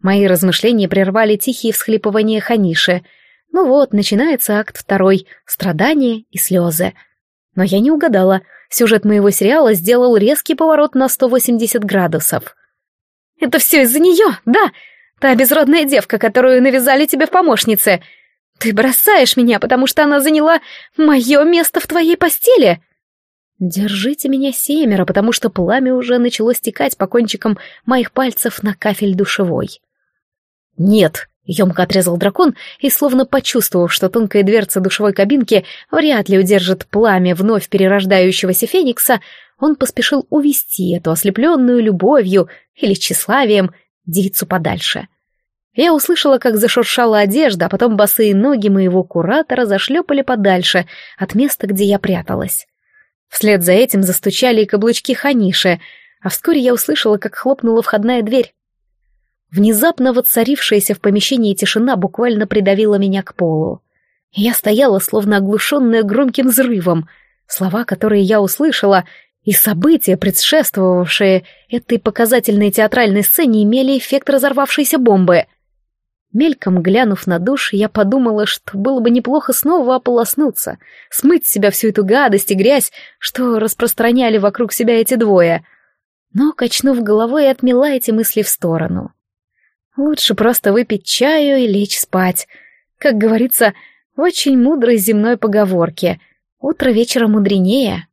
S1: Мои размышления прервали тихие всхлипывания Ханиши. Ну вот, начинается акт второй — страдания и слезы. Но я не угадала. Сюжет моего сериала сделал резкий поворот на 180 градусов. Это все из-за нее, да? Та безродная девка, которую навязали тебе в помощнице. Ты бросаешь меня, потому что она заняла мое место в твоей постели. Держите меня семеро, потому что пламя уже начало стекать по кончикам моих пальцев на кафель душевой. Нет, Емко отрезал дракон и, словно почувствовав, что тонкая дверца душевой кабинки вряд ли удержит пламя вновь перерождающегося феникса, он поспешил увести эту ослепленную любовью или тщеславием девицу подальше. Я услышала, как зашуршала одежда, а потом босые ноги моего куратора зашлепали подальше от места, где я пряталась. Вслед за этим застучали и каблучки Ханиши, а вскоре я услышала, как хлопнула входная дверь. Внезапно воцарившаяся в помещении тишина буквально придавила меня к полу. Я стояла, словно оглушенная громким взрывом. Слова, которые я услышала, и события, предшествовавшие этой показательной театральной сцене, имели эффект разорвавшейся бомбы. Мельком глянув на душ, я подумала, что было бы неплохо снова ополоснуться, смыть с себя всю эту гадость и грязь, что распространяли вокруг себя эти двое. Но, качнув головой, отмела эти мысли в сторону. Лучше просто выпить чаю и лечь спать. Как говорится, в очень мудрой земной поговорке «Утро вечера мудренее».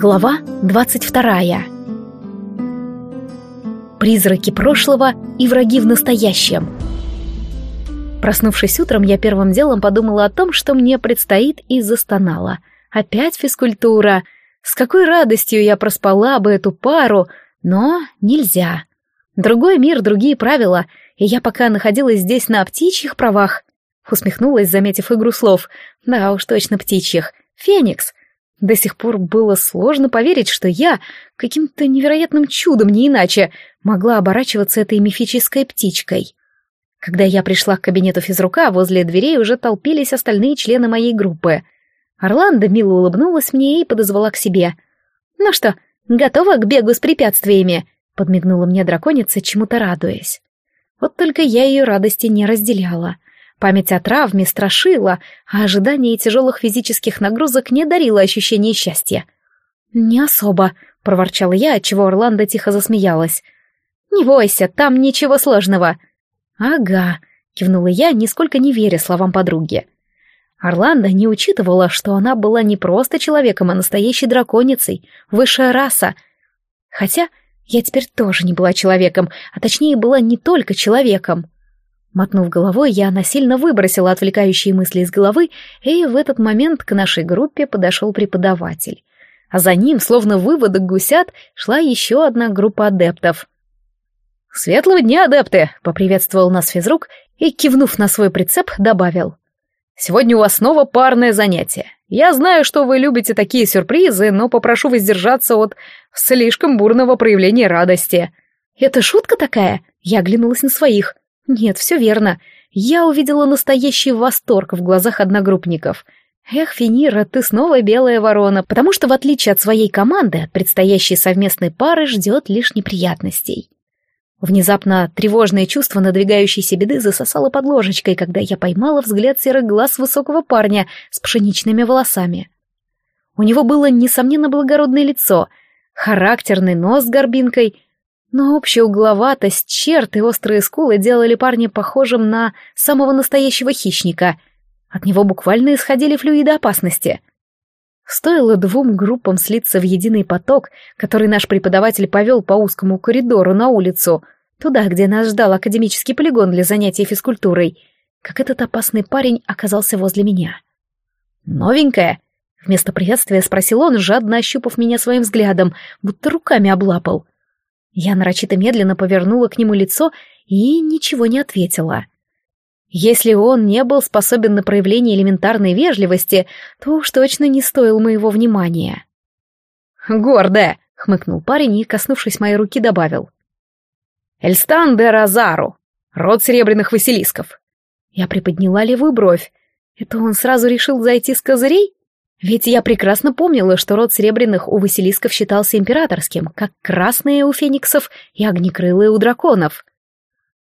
S1: Глава 22. Призраки прошлого и враги в настоящем. Проснувшись утром, я первым делом подумала о том, что мне предстоит, и застонала. Опять физкультура. С какой радостью я проспала бы эту пару, но нельзя. Другой мир, другие правила, и я пока находилась здесь на птичьих правах. Усмехнулась, заметив игру слов. Да уж точно птичьих. Феникс. До сих пор было сложно поверить, что я, каким-то невероятным чудом, не иначе, могла оборачиваться этой мифической птичкой. Когда я пришла к кабинету физрука, возле дверей уже толпились остальные члены моей группы. Орландо мило улыбнулась мне и подозвала к себе. «Ну что, готова к бегу с препятствиями?» — подмигнула мне драконица, чему-то радуясь. Вот только я ее радости не разделяла — Память о травме страшила, а ожидание тяжелых физических нагрузок не дарило ощущения счастья. «Не особо», — проворчала я, отчего Орландо тихо засмеялась. «Не бойся, там ничего сложного». «Ага», — кивнула я, нисколько не веря словам подруги. Орландо не учитывала, что она была не просто человеком, а настоящей драконицей, высшая раса. Хотя я теперь тоже не была человеком, а точнее была не только человеком. Мотнув головой, я насильно выбросила отвлекающие мысли из головы, и в этот момент к нашей группе подошел преподаватель. А за ним, словно выводок гусят, шла еще одна группа адептов. «Светлого дня, адепты!» — поприветствовал нас физрук и, кивнув на свой прицеп, добавил. «Сегодня у вас снова парное занятие. Я знаю, что вы любите такие сюрпризы, но попрошу воздержаться от слишком бурного проявления радости». «Это шутка такая?» — я оглянулась на своих — нет, все верно. Я увидела настоящий восторг в глазах одногруппников. Эх, Финира, ты снова белая ворона, потому что, в отличие от своей команды, от предстоящей совместной пары ждет лишь неприятностей. Внезапно тревожное чувство надвигающейся беды засосало под ложечкой, когда я поймала взгляд серых глаз высокого парня с пшеничными волосами. У него было, несомненно, благородное лицо, характерный нос с горбинкой, но общая угловатость, черт и острые скулы делали парня похожим на самого настоящего хищника. От него буквально исходили флюиды опасности. Стоило двум группам слиться в единый поток, который наш преподаватель повел по узкому коридору на улицу, туда, где нас ждал академический полигон для занятий физкультурой, как этот опасный парень оказался возле меня. «Новенькая?» — вместо приветствия спросил он, жадно ощупав меня своим взглядом, будто руками облапал — я нарочито медленно повернула к нему лицо и ничего не ответила. Если он не был способен на проявление элементарной вежливости, то уж точно не стоил моего внимания. «Гордая!» — хмыкнул парень и, коснувшись моей руки, добавил. «Эльстан де Розару, род серебряных василисков». Я приподняла левую бровь. Это он сразу решил зайти с козырей? Ведь я прекрасно помнила, что род Серебряных у Василисков считался императорским, как красные у фениксов и огнекрылые у драконов.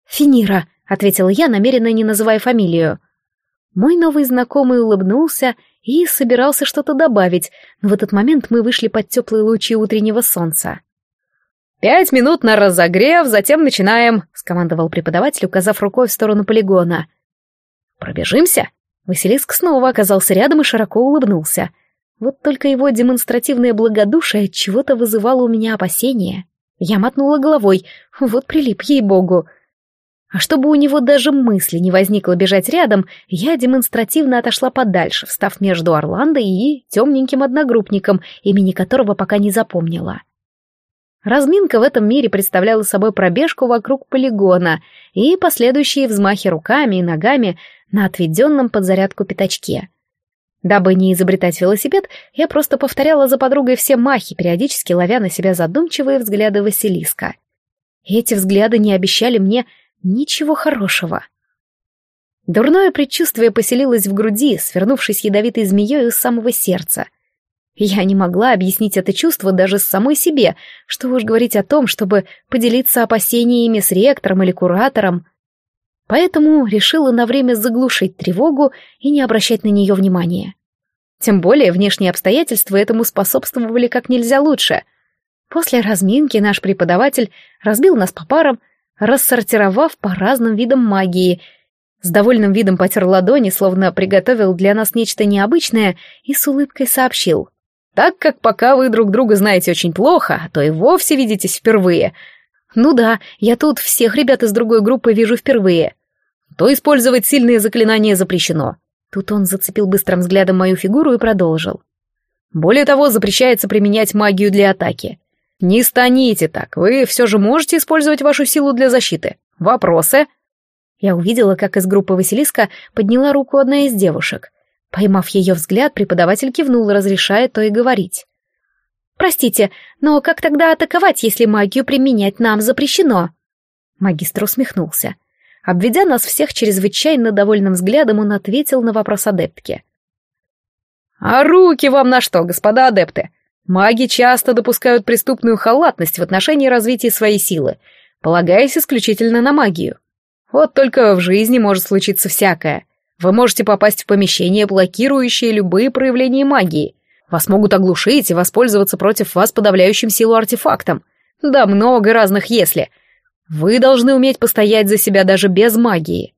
S1: «Финира», — ответила я, намеренно не называя фамилию. Мой новый знакомый улыбнулся и собирался что-то добавить, но в этот момент мы вышли под теплые лучи утреннего солнца. «Пять минут на разогрев, затем начинаем», — скомандовал преподаватель, указав рукой в сторону полигона. «Пробежимся?» Василиск снова оказался рядом и широко улыбнулся. Вот только его демонстративное благодушие чего-то вызывало у меня опасения. Я мотнула головой, вот прилип, ей-богу. А чтобы у него даже мысли не возникло бежать рядом, я демонстративно отошла подальше, встав между Орландо и темненьким одногруппником, имени которого пока не запомнила. Разминка в этом мире представляла собой пробежку вокруг полигона, и последующие взмахи руками и ногами на отведенном под зарядку пятачке. Дабы не изобретать велосипед, я просто повторяла за подругой все махи, периодически ловя на себя задумчивые взгляды Василиска. эти взгляды не обещали мне ничего хорошего. Дурное предчувствие поселилось в груди, свернувшись ядовитой змеей из самого сердца. Я не могла объяснить это чувство даже самой себе, что уж говорить о том, чтобы поделиться опасениями с ректором или куратором поэтому решила на время заглушить тревогу и не обращать на нее внимания. Тем более внешние обстоятельства этому способствовали как нельзя лучше. После разминки наш преподаватель разбил нас по парам, рассортировав по разным видам магии. С довольным видом потер ладони, словно приготовил для нас нечто необычное, и с улыбкой сообщил. «Так как пока вы друг друга знаете очень плохо, то и вовсе видитесь впервые, «Ну да, я тут всех ребят из другой группы вижу впервые». «То использовать сильные заклинания запрещено». Тут он зацепил быстрым взглядом мою фигуру и продолжил. «Более того, запрещается применять магию для атаки. Не станите так, вы все же можете использовать вашу силу для защиты. Вопросы?» Я увидела, как из группы Василиска подняла руку одна из девушек. Поймав ее взгляд, преподаватель кивнул, разрешая то и говорить. Простите, но как тогда атаковать, если магию применять нам запрещено? Магистр усмехнулся. Обведя нас всех чрезвычайно довольным взглядом, он ответил на вопрос адептки. «А руки вам на что, господа адепты? Маги часто допускают преступную халатность в отношении развития своей силы, полагаясь исключительно на магию. Вот только в жизни может случиться всякое. Вы можете попасть в помещение, блокирующее любые проявления магии — вас могут оглушить и воспользоваться против вас подавляющим силу артефактом. Да много разных «если». Вы должны уметь постоять за себя даже без магии.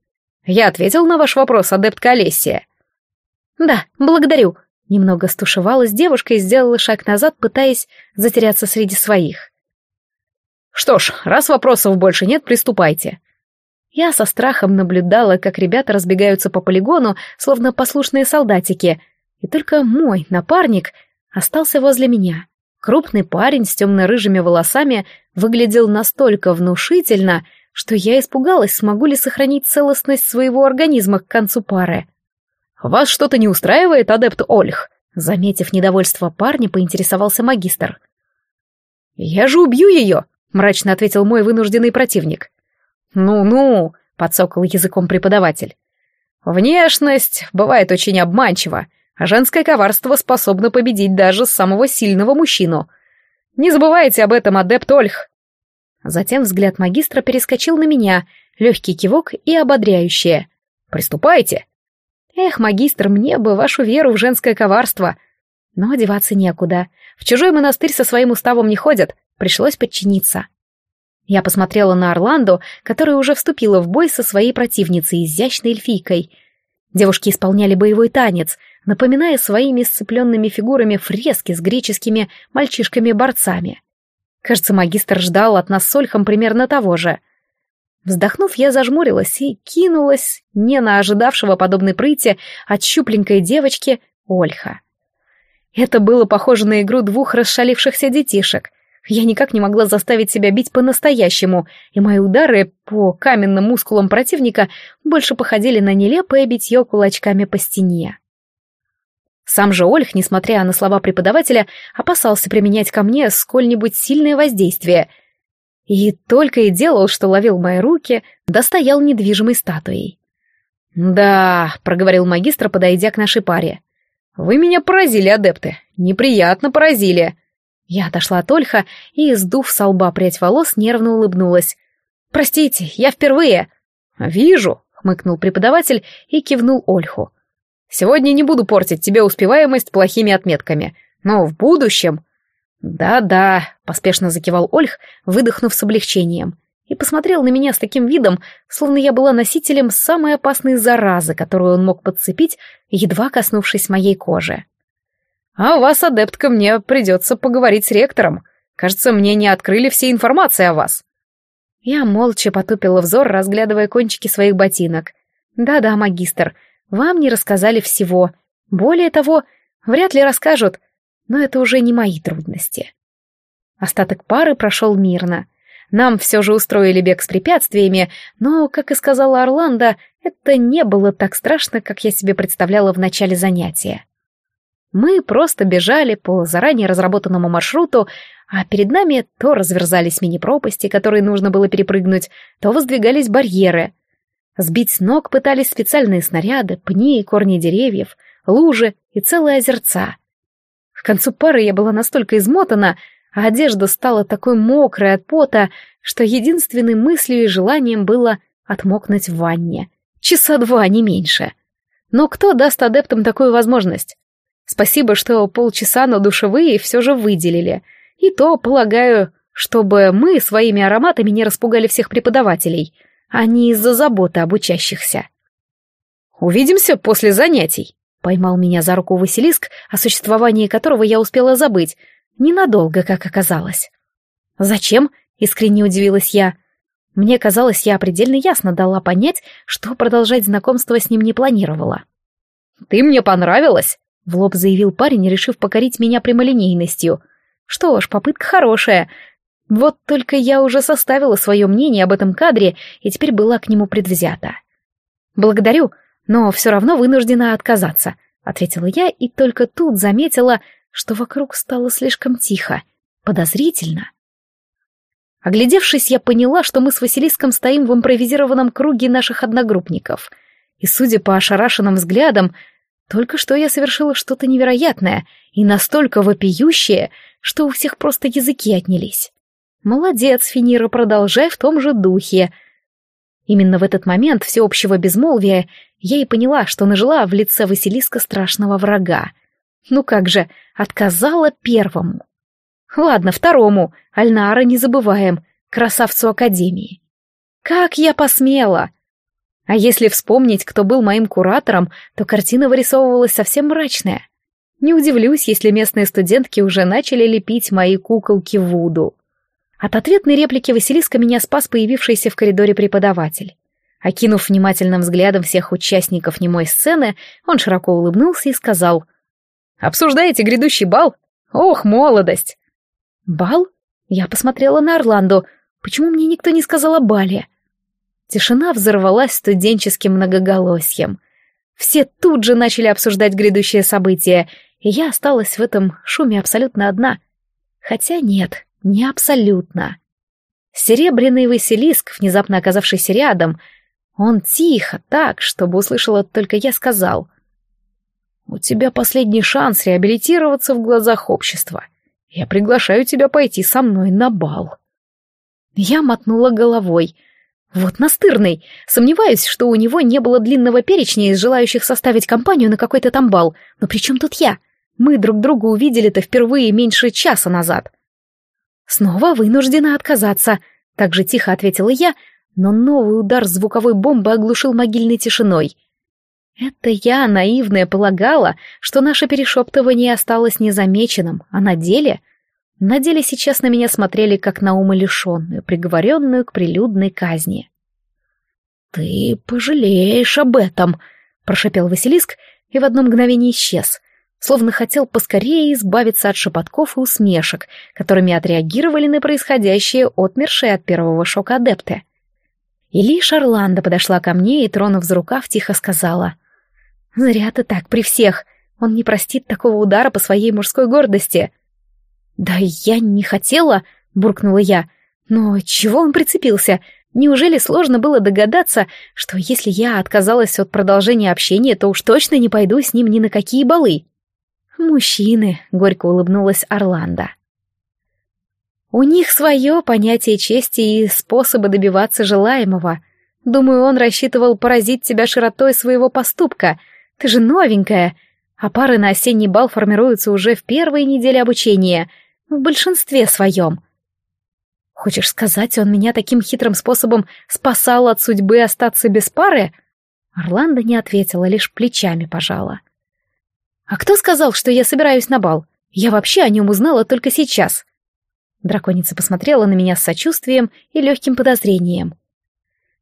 S1: Я ответил на ваш вопрос, адепт Колесия. Да, благодарю. Немного стушевалась девушка и сделала шаг назад, пытаясь затеряться среди своих. Что ж, раз вопросов больше нет, приступайте. Я со страхом наблюдала, как ребята разбегаются по полигону, словно послушные солдатики — и только мой напарник остался возле меня. Крупный парень с темно-рыжими волосами выглядел настолько внушительно, что я испугалась, смогу ли сохранить целостность своего организма к концу пары. «Вас что-то не устраивает, адепт Ольх?» Заметив недовольство парня, поинтересовался магистр. «Я же убью ее!» — мрачно ответил мой вынужденный противник. «Ну-ну!» — подсокал языком преподаватель. «Внешность бывает очень обманчива. А Женское коварство способно победить даже самого сильного мужчину. Не забывайте об этом, адепт Ольх. Затем взгляд магистра перескочил на меня, легкий кивок и ободряющее. «Приступайте!» «Эх, магистр, мне бы вашу веру в женское коварство!» Но одеваться некуда. В чужой монастырь со своим уставом не ходят, пришлось подчиниться. Я посмотрела на Орландо, которая уже вступила в бой со своей противницей, изящной эльфийкой. Девушки исполняли боевой танец — напоминая своими сцепленными фигурами фрески с греческими мальчишками-борцами. Кажется, магистр ждал от нас с Ольхом примерно того же. Вздохнув, я зажмурилась и кинулась не на ожидавшего подобной прыти от щупленькой девочки Ольха. Это было похоже на игру двух расшалившихся детишек. Я никак не могла заставить себя бить по-настоящему, и мои удары по каменным мускулам противника больше походили на нелепое битье кулачками по стене. Сам же Ольх, несмотря на слова преподавателя, опасался применять ко мне сколь-нибудь сильное воздействие. И только и делал, что ловил мои руки, достоял да недвижимой статуей. «Да», — проговорил магистр, подойдя к нашей паре. «Вы меня поразили, адепты. Неприятно поразили». Я отошла от Ольха и, сдув со лба прядь волос, нервно улыбнулась. «Простите, я впервые». «Вижу», — хмыкнул преподаватель и кивнул Ольху. Сегодня не буду портить тебе успеваемость плохими отметками, но в будущем... Да-да, поспешно закивал Ольх, выдохнув с облегчением, и посмотрел на меня с таким видом, словно я была носителем самой опасной заразы, которую он мог подцепить, едва коснувшись моей кожи. А у вас, адептка, мне придется поговорить с ректором. Кажется, мне не открыли все информации о вас. Я молча потупила взор, разглядывая кончики своих ботинок. Да-да, магистр, вам не рассказали всего. Более того, вряд ли расскажут, но это уже не мои трудности. Остаток пары прошел мирно. Нам все же устроили бег с препятствиями, но, как и сказала Орландо, это не было так страшно, как я себе представляла в начале занятия. Мы просто бежали по заранее разработанному маршруту, а перед нами то разверзались мини-пропасти, которые нужно было перепрыгнуть, то воздвигались барьеры — Сбить с ног пытались специальные снаряды, пни и корни деревьев, лужи и целые озерца. К концу пары я была настолько измотана, а одежда стала такой мокрой от пота, что единственной мыслью и желанием было отмокнуть в ванне. Часа два, не меньше. Но кто даст адептам такую возможность? Спасибо, что полчаса на душевые все же выделили. И то, полагаю, чтобы мы своими ароматами не распугали всех преподавателей — а не из-за заботы об учащихся. «Увидимся после занятий», — поймал меня за руку Василиск, о существовании которого я успела забыть, ненадолго, как оказалось. «Зачем?» — искренне удивилась я. Мне казалось, я предельно ясно дала понять, что продолжать знакомство с ним не планировала. «Ты мне понравилась», — в лоб заявил парень, решив покорить меня прямолинейностью. «Что ж, попытка хорошая, вот только я уже составила свое мнение об этом кадре и теперь была к нему предвзята. «Благодарю, но все равно вынуждена отказаться», — ответила я и только тут заметила, что вокруг стало слишком тихо, подозрительно. Оглядевшись, я поняла, что мы с Василиском стоим в импровизированном круге наших одногруппников. И, судя по ошарашенным взглядам, только что я совершила что-то невероятное и настолько вопиющее, что у всех просто языки отнялись. «Молодец, Финира, продолжай в том же духе». Именно в этот момент всеобщего безмолвия я и поняла, что нажила в лице Василиска страшного врага. Ну как же, отказала первому. Ладно, второму, Альнара не забываем, красавцу Академии. Как я посмела! А если вспомнить, кто был моим куратором, то картина вырисовывалась совсем мрачная. Не удивлюсь, если местные студентки уже начали лепить мои куколки Вуду. От ответной реплики Василиска меня спас появившийся в коридоре преподаватель. Окинув внимательным взглядом всех участников немой сцены, он широко улыбнулся и сказал. «Обсуждаете грядущий бал? Ох, молодость!» «Бал?» Я посмотрела на Орланду. Почему мне никто не сказал о бале? Тишина взорвалась студенческим многоголосьем. Все тут же начали обсуждать грядущее событие, и я осталась в этом шуме абсолютно одна. Хотя нет, не абсолютно. Серебряный Василиск, внезапно оказавшийся рядом, он тихо, так, чтобы услышала только я, сказал. «У тебя последний шанс реабилитироваться в глазах общества. Я приглашаю тебя пойти со мной на бал». Я мотнула головой. «Вот настырный! Сомневаюсь, что у него не было длинного перечня из желающих составить компанию на какой-то там бал. Но при чем тут я? Мы друг друга увидели-то впервые меньше часа назад. «Снова вынуждена отказаться», — также тихо ответила я, но новый удар звуковой бомбы оглушил могильной тишиной. Это я, наивная, полагала, что наше перешептывание осталось незамеченным, а на деле... На деле сейчас на меня смотрели как на умалишенную, приговоренную к прилюдной казни. «Ты пожалеешь об этом», — прошепел Василиск и в одно мгновение исчез — словно хотел поскорее избавиться от шепотков и усмешек, которыми отреагировали на происходящее отмершие от первого шока адепты. И лишь Орландо подошла ко мне и, тронув за рукав, тихо сказала. «Зря ты так при всех. Он не простит такого удара по своей мужской гордости». «Да я не хотела», — буркнула я. «Но чего он прицепился? Неужели сложно было догадаться, что если я отказалась от продолжения общения, то уж точно не пойду с ним ни на какие балы?» «Мужчины», — горько улыбнулась Орландо. «У них свое понятие чести и способы добиваться желаемого. Думаю, он рассчитывал поразить тебя широтой своего поступка. Ты же новенькая, а пары на осенний бал формируются уже в первые недели обучения, в большинстве своем». «Хочешь сказать, он меня таким хитрым способом спасал от судьбы остаться без пары?» Орландо не ответила, лишь плечами пожала. «А кто сказал, что я собираюсь на бал? Я вообще о нем узнала только сейчас». Драконица посмотрела на меня с сочувствием и легким подозрением.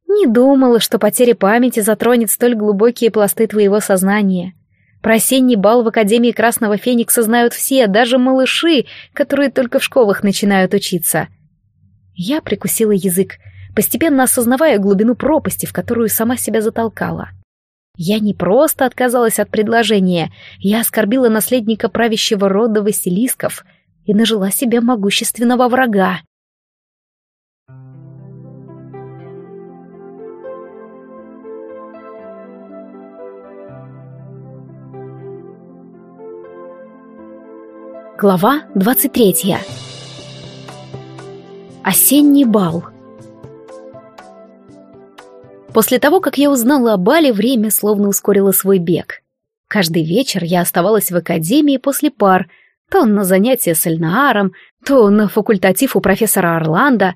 S1: «Не думала, что потеря памяти затронет столь глубокие пласты твоего сознания. Про осенний бал в Академии Красного Феникса знают все, даже малыши, которые только в школах начинают учиться». Я прикусила язык, постепенно осознавая глубину пропасти, в которую сама себя затолкала. Я не просто отказалась от предложения, я оскорбила наследника правящего рода Василисков и нажила себе могущественного врага. Глава 23. Осенний бал. После того, как я узнала о Бали, время словно ускорило свой бег. Каждый вечер я оставалась в академии после пар, то на занятия с Эльнааром, то на факультатив у профессора Орландо.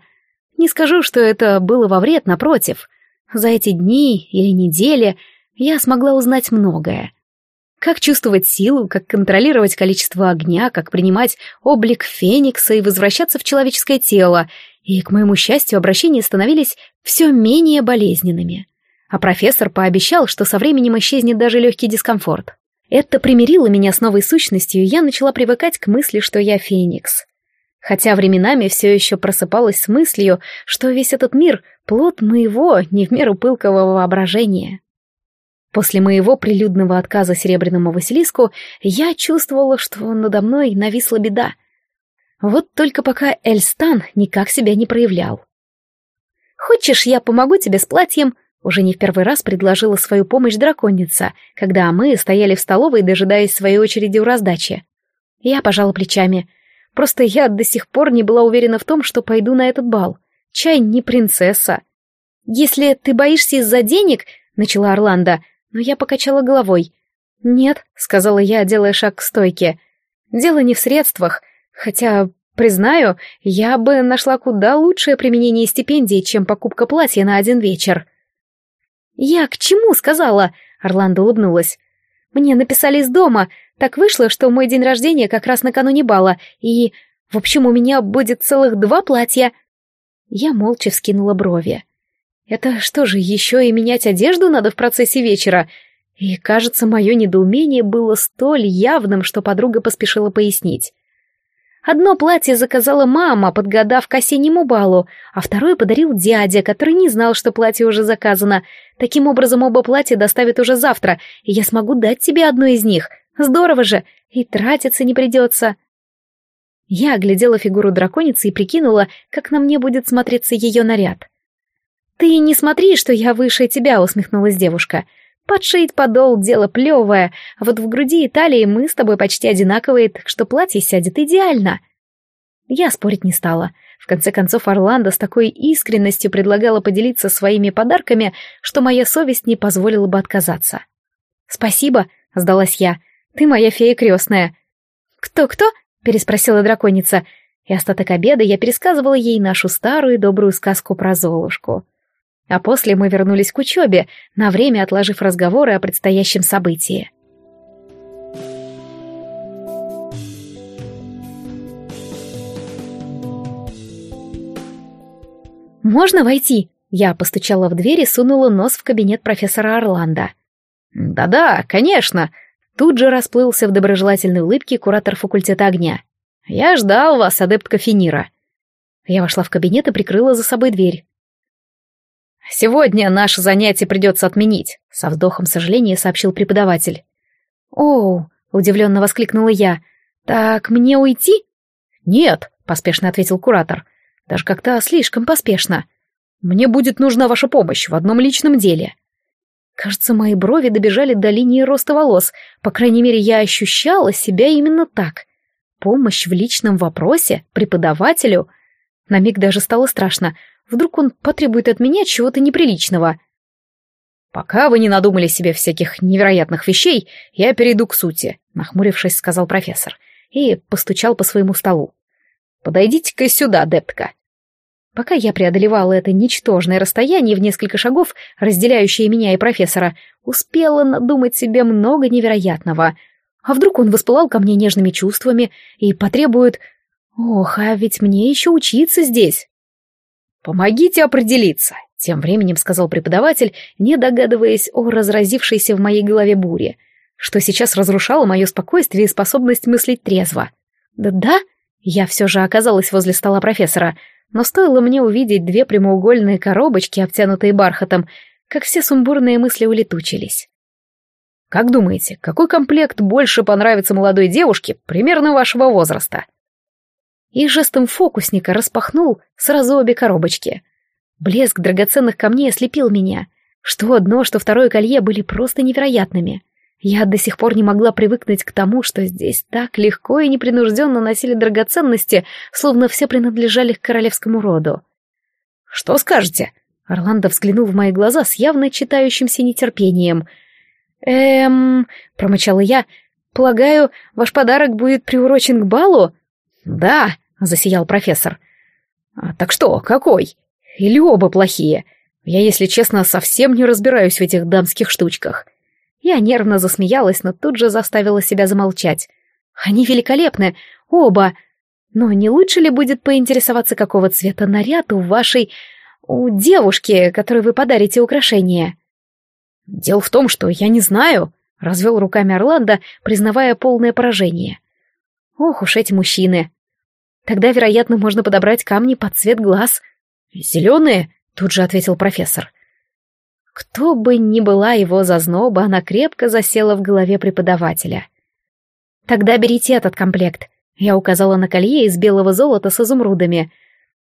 S1: Не скажу, что это было во вред, напротив. За эти дни или недели я смогла узнать многое. Как чувствовать силу, как контролировать количество огня, как принимать облик феникса и возвращаться в человеческое тело, и, к моему счастью, обращения становились все менее болезненными. А профессор пообещал, что со временем исчезнет даже легкий дискомфорт. Это примирило меня с новой сущностью, и я начала привыкать к мысли, что я феникс. Хотя временами все еще просыпалась с мыслью, что весь этот мир — плод моего не в меру пылкого воображения. После моего прилюдного отказа Серебряному Василиску я чувствовала, что надо мной нависла беда — вот только пока Эльстан никак себя не проявлял. «Хочешь, я помогу тебе с платьем?» Уже не в первый раз предложила свою помощь драконица, когда мы стояли в столовой, дожидаясь своей очереди у раздачи. Я пожала плечами. Просто я до сих пор не была уверена в том, что пойду на этот бал. Чай не принцесса. «Если ты боишься из-за денег...» — начала Орландо, но я покачала головой. «Нет», — сказала я, делая шаг к стойке. «Дело не в средствах. Хотя, признаю, я бы нашла куда лучшее применение стипендии, чем покупка платья на один вечер. «Я к чему?» — сказала. Орландо улыбнулась. «Мне написали из дома. Так вышло, что мой день рождения как раз накануне бала, и... В общем, у меня будет целых два платья». Я молча вскинула брови. «Это что же, еще и менять одежду надо в процессе вечера?» И, кажется, мое недоумение было столь явным, что подруга поспешила пояснить. Одно платье заказала мама, подгадав к осеннему балу, а второе подарил дядя, который не знал, что платье уже заказано. Таким образом, оба платья доставят уже завтра, и я смогу дать тебе одно из них. Здорово же, и тратиться не придется. Я оглядела фигуру драконицы и прикинула, как на мне будет смотреться ее наряд. «Ты не смотри, что я выше тебя», — усмехнулась девушка. Подшить подол — дело плевое, вот в груди и талии мы с тобой почти одинаковые, так что платье сядет идеально. Я спорить не стала. В конце концов, Орландо с такой искренностью предлагала поделиться своими подарками, что моя совесть не позволила бы отказаться. «Спасибо», — сдалась я, — «ты моя фея крестная». «Кто-кто?» — переспросила драконица, и остаток обеда я пересказывала ей нашу старую добрую сказку про Золушку. А после мы вернулись к учебе, на время отложив разговоры о предстоящем событии. «Можно войти?» Я постучала в дверь и сунула нос в кабинет профессора Орландо. «Да-да, конечно!» Тут же расплылся в доброжелательной улыбке куратор факультета огня. «Я ждал вас, адепт Финира». Я вошла в кабинет и прикрыла за собой дверь. «Сегодня наше занятие придется отменить», — со вздохом сожаления сообщил преподаватель. «Оу», — удивленно воскликнула я, — «так мне уйти?» «Нет», — поспешно ответил куратор, — «даже как-то слишком поспешно. Мне будет нужна ваша помощь в одном личном деле». Кажется, мои брови добежали до линии роста волос. По крайней мере, я ощущала себя именно так. Помощь в личном вопросе преподавателю. На миг даже стало страшно. Вдруг он потребует от меня чего-то неприличного. «Пока вы не надумали себе всяких невероятных вещей, я перейду к сути», — нахмурившись, сказал профессор и постучал по своему столу. «Подойдите-ка сюда, адептка». Пока я преодолевала это ничтожное расстояние в несколько шагов, разделяющее меня и профессора, успела надумать себе много невероятного. А вдруг он воспылал ко мне нежными чувствами и потребует... Ох, а ведь мне еще учиться здесь. «Помогите определиться», — тем временем сказал преподаватель, не догадываясь о разразившейся в моей голове буре, что сейчас разрушало мое спокойствие и способность мыслить трезво. «Да-да», я все же оказалась возле стола профессора, но стоило мне увидеть две прямоугольные коробочки, обтянутые бархатом, как все сумбурные мысли улетучились. «Как думаете, какой комплект больше понравится молодой девушке примерно вашего возраста?» и жестом фокусника распахнул сразу обе коробочки. Блеск драгоценных камней ослепил меня. Что одно, что второе колье были просто невероятными. Я до сих пор не могла привыкнуть к тому, что здесь так легко и непринужденно носили драгоценности, словно все принадлежали к королевскому роду. «Что скажете?» Орландо взглянул в мои глаза с явно читающимся нетерпением. «Эм...» — промычала я. «Полагаю, ваш подарок будет приурочен к балу?» «Да», — засиял профессор. А, «Так что, какой? Или оба плохие? Я, если честно, совсем не разбираюсь в этих дамских штучках». Я нервно засмеялась, но тут же заставила себя замолчать. «Они великолепны, оба. Но не лучше ли будет поинтересоваться, какого цвета наряд у вашей... у девушки, которой вы подарите украшение?» «Дело в том, что я не знаю», — развел руками Орландо, признавая полное поражение. Ох уж эти мужчины. Тогда, вероятно, можно подобрать камни под цвет глаз. Зеленые, тут же ответил профессор. Кто бы ни была его зазноба, она крепко засела в голове преподавателя. Тогда берите этот комплект. Я указала на колье из белого золота с изумрудами.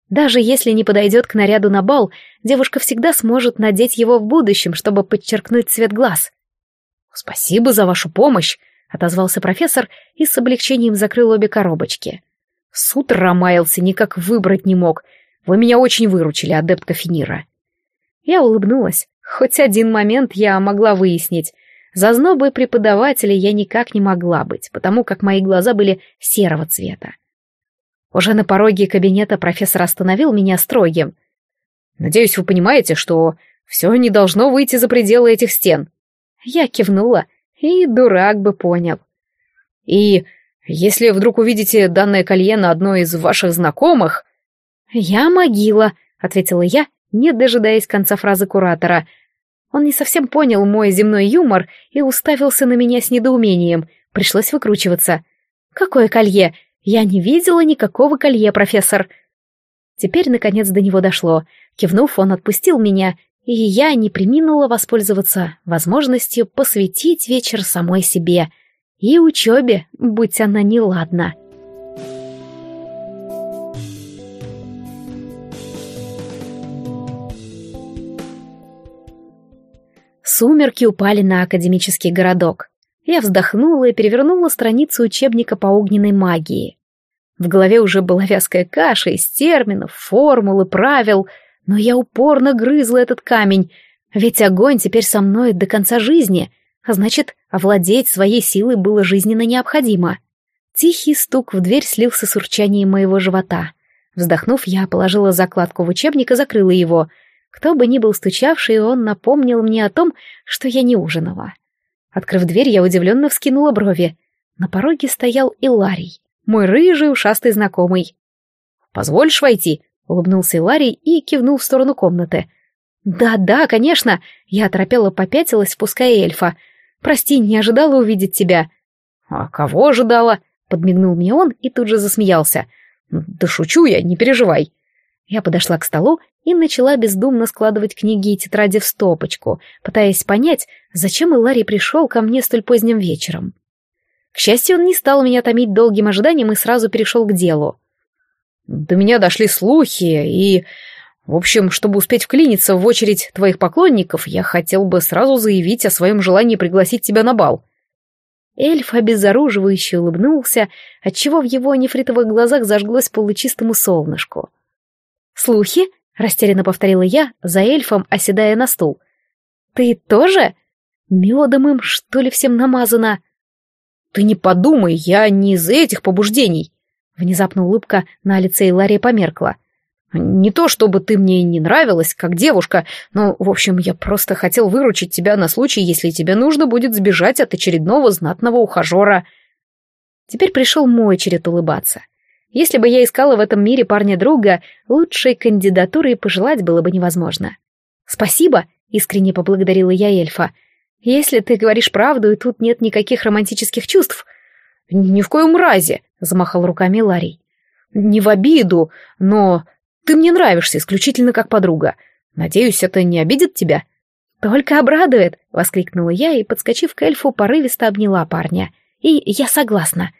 S1: Даже если не подойдет к наряду на бал, девушка всегда сможет надеть его в будущем, чтобы подчеркнуть цвет глаз. «Спасибо за вашу помощь!» отозвался профессор и с облегчением закрыл обе коробочки. Суд ромаился, никак выбрать не мог. Вы меня очень выручили, адепт Кафенира. Я улыбнулась. Хоть один момент я могла выяснить. За знобы преподавателя я никак не могла быть, потому как мои глаза были серого цвета. Уже на пороге кабинета профессор остановил меня строгим. «Надеюсь, вы понимаете, что все не должно выйти за пределы этих стен». Я кивнула, — и дурак бы понял. И если вдруг увидите данное колье на одной из ваших знакомых... «Я могила», — ответила я, не дожидаясь конца фразы куратора. Он не совсем понял мой земной юмор и уставился на меня с недоумением. Пришлось выкручиваться. «Какое колье? Я не видела никакого колье, профессор!» Теперь, наконец, до него дошло. Кивнув, он отпустил меня и я не приминула воспользоваться возможностью посвятить вечер самой себе и учебе, будь она неладна. Сумерки упали на академический городок. Я вздохнула и перевернула страницу учебника по огненной магии. В голове уже была вязкая каша из терминов, формул и правил — но я упорно грызла этот камень, ведь огонь теперь со мной до конца жизни, а значит, овладеть своей силой было жизненно необходимо. Тихий стук в дверь слился с урчанием моего живота. Вздохнув, я положила закладку в учебник и закрыла его. Кто бы ни был стучавший, он напомнил мне о том, что я не ужинала. Открыв дверь, я удивленно вскинула брови. На пороге стоял Иларий, мой рыжий ушастый знакомый. «Позволишь войти?» улыбнулся Ларри и кивнул в сторону комнаты. «Да-да, конечно!» Я оторопела попятилась, впуская эльфа. «Прости, не ожидала увидеть тебя». «А кого ожидала?» Подмигнул мне он и тут же засмеялся. «Да шучу я, не переживай». Я подошла к столу и начала бездумно складывать книги и тетради в стопочку, пытаясь понять, зачем Иларий пришел ко мне столь поздним вечером. К счастью, он не стал меня томить долгим ожиданием и сразу перешел к делу. До меня дошли слухи, и... В общем, чтобы успеть вклиниться в очередь твоих поклонников, я хотел бы сразу заявить о своем желании пригласить тебя на бал». Эльф обезоруживающе улыбнулся, отчего в его нефритовых глазах зажглось получистому солнышку. «Слухи?» — растерянно повторила я, за эльфом оседая на стул. «Ты тоже? Медом им, что ли, всем намазано?» «Ты не подумай, я не из этих побуждений!» Внезапно улыбка на лице Ларри померкла. «Не то чтобы ты мне не нравилась, как девушка, но, в общем, я просто хотел выручить тебя на случай, если тебе нужно будет сбежать от очередного знатного ухажера». Теперь пришел мой черед улыбаться. Если бы я искала в этом мире парня-друга, лучшей кандидатуры пожелать было бы невозможно. «Спасибо», — искренне поблагодарила я эльфа. «Если ты говоришь правду, и тут нет никаких романтических чувств», — «Ни в коем разе!» — замахал руками Ларий. «Не в обиду, но ты мне нравишься исключительно как подруга. Надеюсь, это не обидит тебя?» «Только обрадует!» — воскликнула я и, подскочив к эльфу, порывисто обняла парня. «И я согласна!»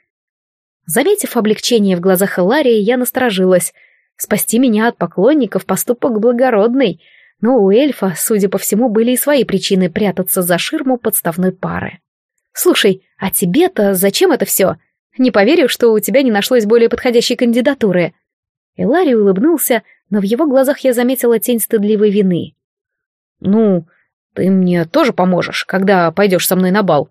S1: Заметив облегчение в глазах Эларии, я насторожилась. Спасти меня от поклонников — поступок благородный, но у эльфа, судя по всему, были и свои причины прятаться за ширму подставной пары. Слушай, а тебе-то зачем это все? Не поверю, что у тебя не нашлось более подходящей кандидатуры. Элари улыбнулся, но в его глазах я заметила тень стыдливой вины. Ну, ты мне тоже поможешь, когда пойдешь со мной на бал.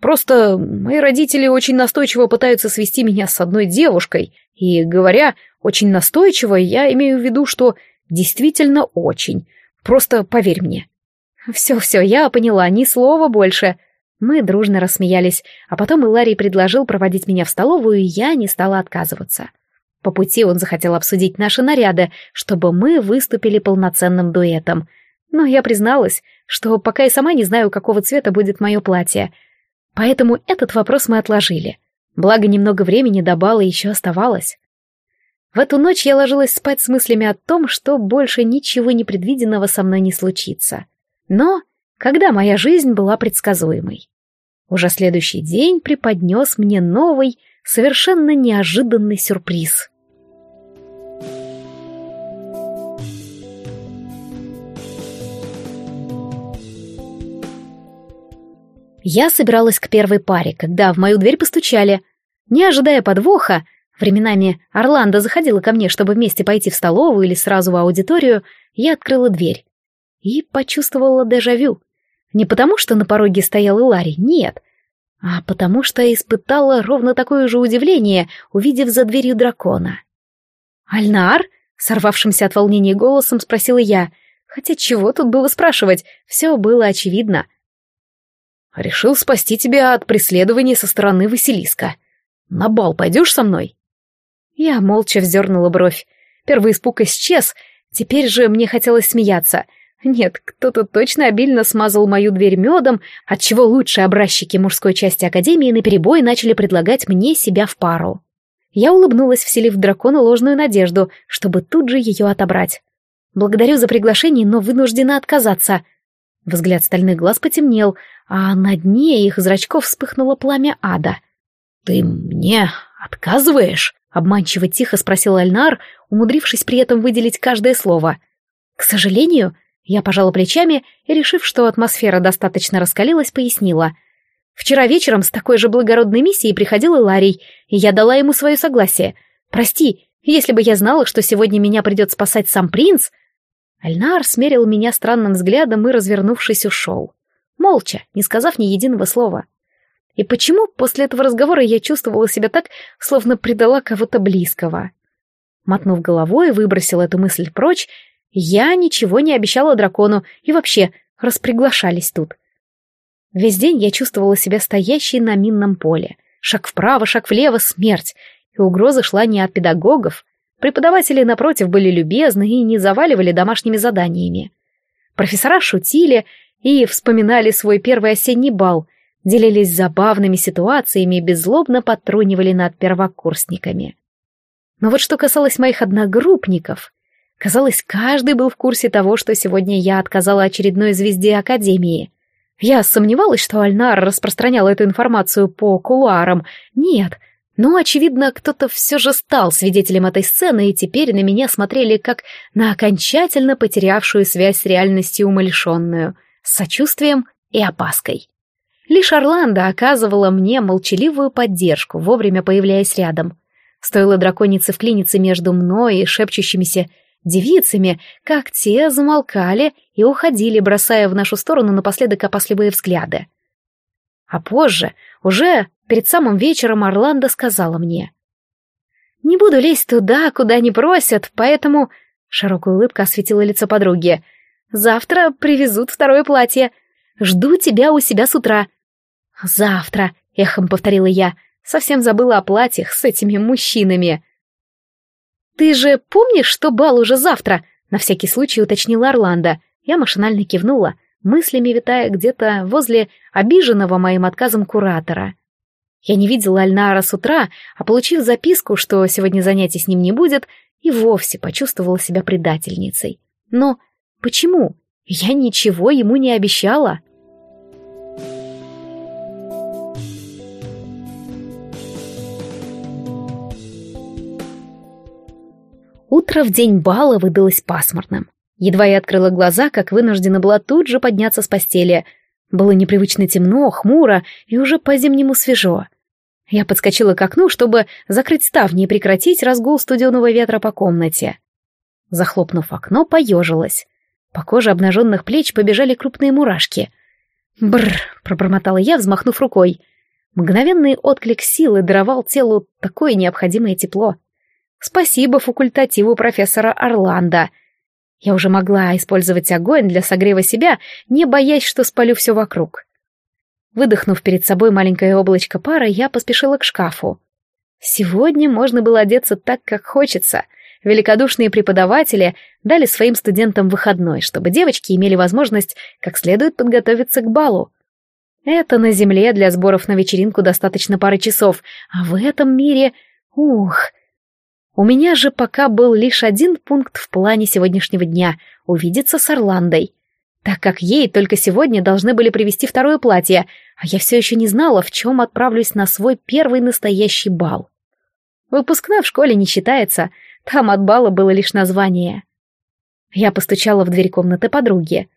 S1: Просто мои родители очень настойчиво пытаются свести меня с одной девушкой, и, говоря «очень настойчиво», я имею в виду, что действительно очень. Просто поверь мне. Все-все, я поняла, ни слова больше. Мы дружно рассмеялись, а потом Иларий предложил проводить меня в столовую, и я не стала отказываться. По пути он захотел обсудить наши наряды, чтобы мы выступили полноценным дуэтом. Но я призналась, что пока и сама не знаю, какого цвета будет мое платье. Поэтому этот вопрос мы отложили. Благо, немного времени до бала еще оставалось. В эту ночь я ложилась спать с мыслями о том, что больше ничего непредвиденного со мной не случится. Но когда моя жизнь была предсказуемой? уже следующий день преподнес мне новый, совершенно неожиданный сюрприз. Я собиралась к первой паре, когда в мою дверь постучали. Не ожидая подвоха, временами Орландо заходила ко мне, чтобы вместе пойти в столовую или сразу в аудиторию, я открыла дверь и почувствовала дежавю. Не потому, что на пороге стоял Ларри, нет, а потому что испытала ровно такое же удивление, увидев за дверью дракона. «Альнар?» — сорвавшимся от волнения голосом спросила я. Хотя чего тут было спрашивать, все было очевидно. «Решил спасти тебя от преследования со стороны Василиска. На бал пойдешь со мной?» Я молча вздернула бровь. Первый испуг исчез, теперь же мне хотелось смеяться. Нет, кто-то точно обильно смазал мою дверь медом, отчего лучшие образчики мужской части Академии наперебой начали предлагать мне себя в пару. Я улыбнулась, вселив в дракона ложную надежду, чтобы тут же ее отобрать. «Благодарю за приглашение, но вынуждена отказаться». Взгляд стальных глаз потемнел, а на дне их зрачков вспыхнуло пламя ада. «Ты мне отказываешь?» — обманчиво тихо спросил Альнар, умудрившись при этом выделить каждое слово. «К сожалению», я пожала плечами и, решив, что атмосфера достаточно раскалилась, пояснила. «Вчера вечером с такой же благородной миссией приходил и Ларий, и я дала ему свое согласие. Прости, если бы я знала, что сегодня меня придет спасать сам принц...» Альнар смерил меня странным взглядом и, развернувшись, ушел. Молча, не сказав ни единого слова. И почему после этого разговора я чувствовала себя так, словно предала кого-то близкого? Мотнув головой, выбросила эту мысль прочь, я ничего не обещала дракону и вообще расприглашались тут. Весь день я чувствовала себя стоящей на минном поле. Шаг вправо, шаг влево, смерть. И угроза шла не от педагогов. Преподаватели, напротив, были любезны и не заваливали домашними заданиями. Профессора шутили и вспоминали свой первый осенний бал, делились забавными ситуациями и беззлобно подтрунивали над первокурсниками. Но вот что касалось моих одногруппников, Казалось, каждый был в курсе того, что сегодня я отказала очередной звезде Академии. Я сомневалась, что Альнар распространял эту информацию по кулуарам. Нет, но, очевидно, кто-то все же стал свидетелем этой сцены, и теперь на меня смотрели как на окончательно потерявшую связь с реальностью умалишенную, с сочувствием и опаской. Лишь Орландо оказывала мне молчаливую поддержку, вовремя появляясь рядом. Стоило драконице вклиниться между мной и шепчущимися девицами, как те замолкали и уходили, бросая в нашу сторону напоследок опасливые взгляды. А позже, уже перед самым вечером, Орландо сказала мне. «Не буду лезть туда, куда не просят, поэтому...» Широкая улыбка осветила лицо подруги. «Завтра привезут второе платье. Жду тебя у себя с утра». «Завтра», — эхом повторила я, — совсем забыла о платьях с этими мужчинами. «Ты же помнишь, что бал уже завтра?» — на всякий случай уточнила Орландо. Я машинально кивнула, мыслями витая где-то возле обиженного моим отказом куратора. Я не видела Альнара с утра, а получив записку, что сегодня занятий с ним не будет, и вовсе почувствовала себя предательницей. Но почему? Я ничего ему не обещала. Утро в день бала выдалось пасмурным. Едва я открыла глаза, как вынуждена была тут же подняться с постели. Было непривычно темно, хмуро и уже по-зимнему свежо. Я подскочила к окну, чтобы закрыть ставни и прекратить разгул студеного ветра по комнате. Захлопнув окно, поежилась. По коже обнаженных плеч побежали крупные мурашки. Бр! пробормотала я, взмахнув рукой. Мгновенный отклик силы даровал телу такое необходимое тепло. Спасибо факультативу профессора Орландо. Я уже могла использовать огонь для согрева себя, не боясь, что спалю все вокруг. Выдохнув перед собой маленькое облачко пара, я поспешила к шкафу. Сегодня можно было одеться так, как хочется. Великодушные преподаватели дали своим студентам выходной, чтобы девочки имели возможность как следует подготовиться к балу. Это на земле для сборов на вечеринку достаточно пары часов, а в этом мире... Ух, у меня же пока был лишь один пункт в плане сегодняшнего дня — увидеться с Орландой. Так как ей только сегодня должны были привезти второе платье, а я все еще не знала, в чем отправлюсь на свой первый настоящий бал. Выпускной в школе не считается, там от бала было лишь название. Я постучала в дверь комнаты подруги.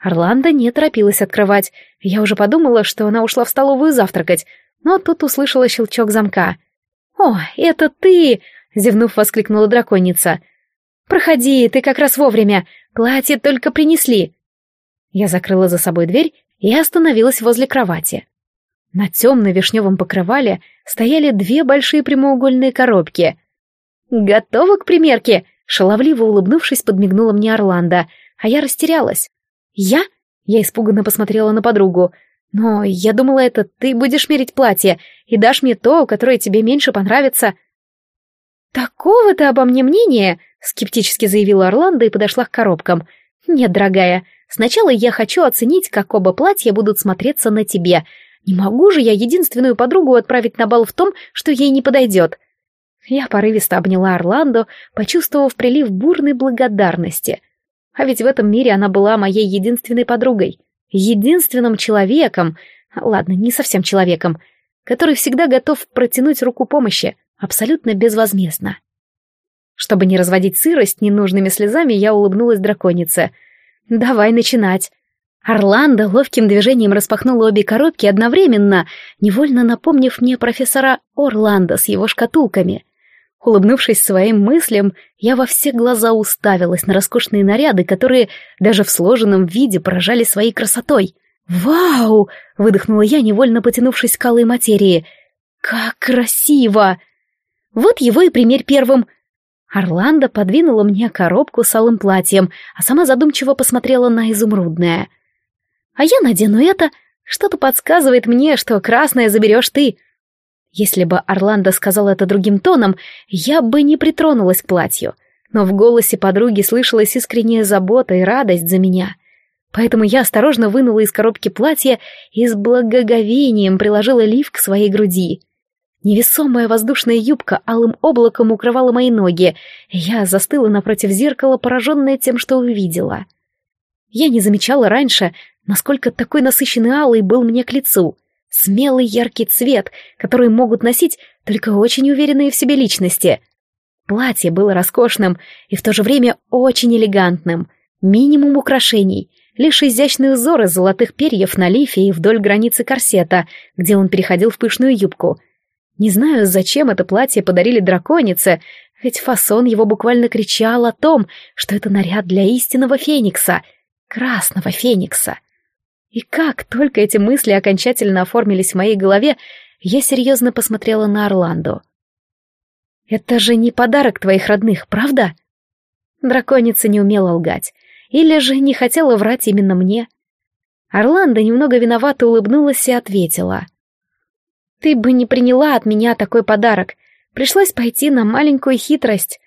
S1: Орландо не торопилась открывать. Я уже подумала, что она ушла в столовую завтракать, но тут услышала щелчок замка. «О, это ты!» зевнув, воскликнула драконица. «Проходи, ты как раз вовремя. Платье только принесли». Я закрыла за собой дверь и остановилась возле кровати. На темно-вишневом покрывале стояли две большие прямоугольные коробки. «Готово к примерке!» — шаловливо улыбнувшись, подмигнула мне Орландо, а я растерялась. «Я?» — я испуганно посмотрела на подругу. «Но я думала, это ты будешь мерить платье и дашь мне то, которое тебе меньше понравится». «Такого-то обо мне мнения!» — скептически заявила Орландо и подошла к коробкам. «Нет, дорогая, сначала я хочу оценить, как оба платья будут смотреться на тебе. Не могу же я единственную подругу отправить на бал в том, что ей не подойдет». Я порывисто обняла Орландо, почувствовав прилив бурной благодарности. А ведь в этом мире она была моей единственной подругой, единственным человеком, ладно, не совсем человеком, который всегда готов протянуть руку помощи, абсолютно безвозмездно. Чтобы не разводить сырость ненужными слезами, я улыбнулась драконице. «Давай начинать». Орландо ловким движением распахнул обе коробки одновременно, невольно напомнив мне профессора Орландо с его шкатулками. Улыбнувшись своим мыслям, я во все глаза уставилась на роскошные наряды, которые даже в сложенном виде поражали своей красотой. «Вау!» — выдохнула я, невольно потянувшись к алой материи. «Как красиво!» Вот его и пример первым. Орландо подвинула мне коробку с алым платьем, а сама задумчиво посмотрела на изумрудное. А я надену это. Что-то подсказывает мне, что красное заберешь ты. Если бы Орландо сказал это другим тоном, я бы не притронулась к платью. Но в голосе подруги слышалась искренняя забота и радость за меня. Поэтому я осторожно вынула из коробки платье и с благоговением приложила лиф к своей груди. Невесомая воздушная юбка алым облаком укрывала мои ноги. Я застыла напротив зеркала, пораженная тем, что увидела. Я не замечала раньше, насколько такой насыщенный алый был мне к лицу. Смелый яркий цвет, который могут носить только очень уверенные в себе личности. Платье было роскошным и в то же время очень элегантным. Минимум украшений, лишь изящные узоры золотых перьев на лифе и вдоль границы корсета, где он переходил в пышную юбку — не знаю, зачем это платье подарили драконице, ведь фасон его буквально кричал о том, что это наряд для истинного феникса, красного феникса. И как только эти мысли окончательно оформились в моей голове, я серьезно посмотрела на Орландо. «Это же не подарок твоих родных, правда?» Драконица не умела лгать. Или же не хотела врать именно мне. Орландо немного виновато улыбнулась и ответила. Ты бы не приняла от меня такой подарок. Пришлось пойти на маленькую хитрость.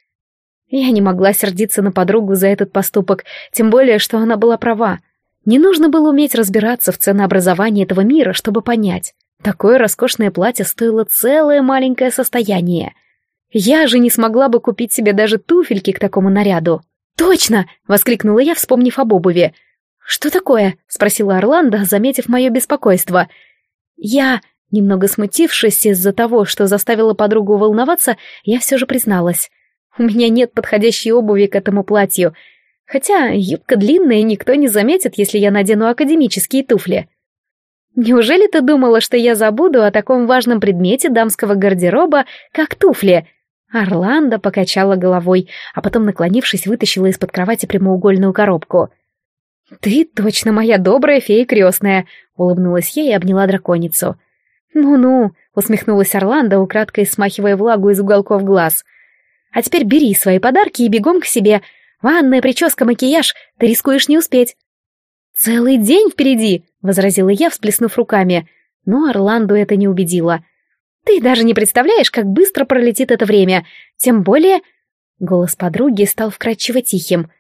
S1: Я не могла сердиться на подругу за этот поступок, тем более, что она была права. Не нужно было уметь разбираться в ценообразовании этого мира, чтобы понять. Такое роскошное платье стоило целое маленькое состояние. Я же не смогла бы купить себе даже туфельки к такому наряду. «Точно!» — воскликнула я, вспомнив об обуви. «Что такое?» — спросила Орландо, заметив мое беспокойство. «Я Немного смутившись из-за того, что заставила подругу волноваться, я все же призналась. У меня нет подходящей обуви к этому платью. Хотя юбка длинная, никто не заметит, если я надену академические туфли. Неужели ты думала, что я забуду о таком важном предмете дамского гардероба, как туфли? Орландо покачала головой, а потом, наклонившись, вытащила из-под кровати прямоугольную коробку. «Ты точно моя добрая фея крестная!» — улыбнулась ей и обняла драконицу. «Ну-ну», — усмехнулась Орландо, украдкой смахивая влагу из уголков глаз. «А теперь бери свои подарки и бегом к себе. Ванная, прическа, макияж, ты рискуешь не успеть». «Целый день впереди», — возразила я, всплеснув руками. Но Орландо это не убедило. «Ты даже не представляешь, как быстро пролетит это время. Тем более...» Голос подруги стал вкрадчиво тихим.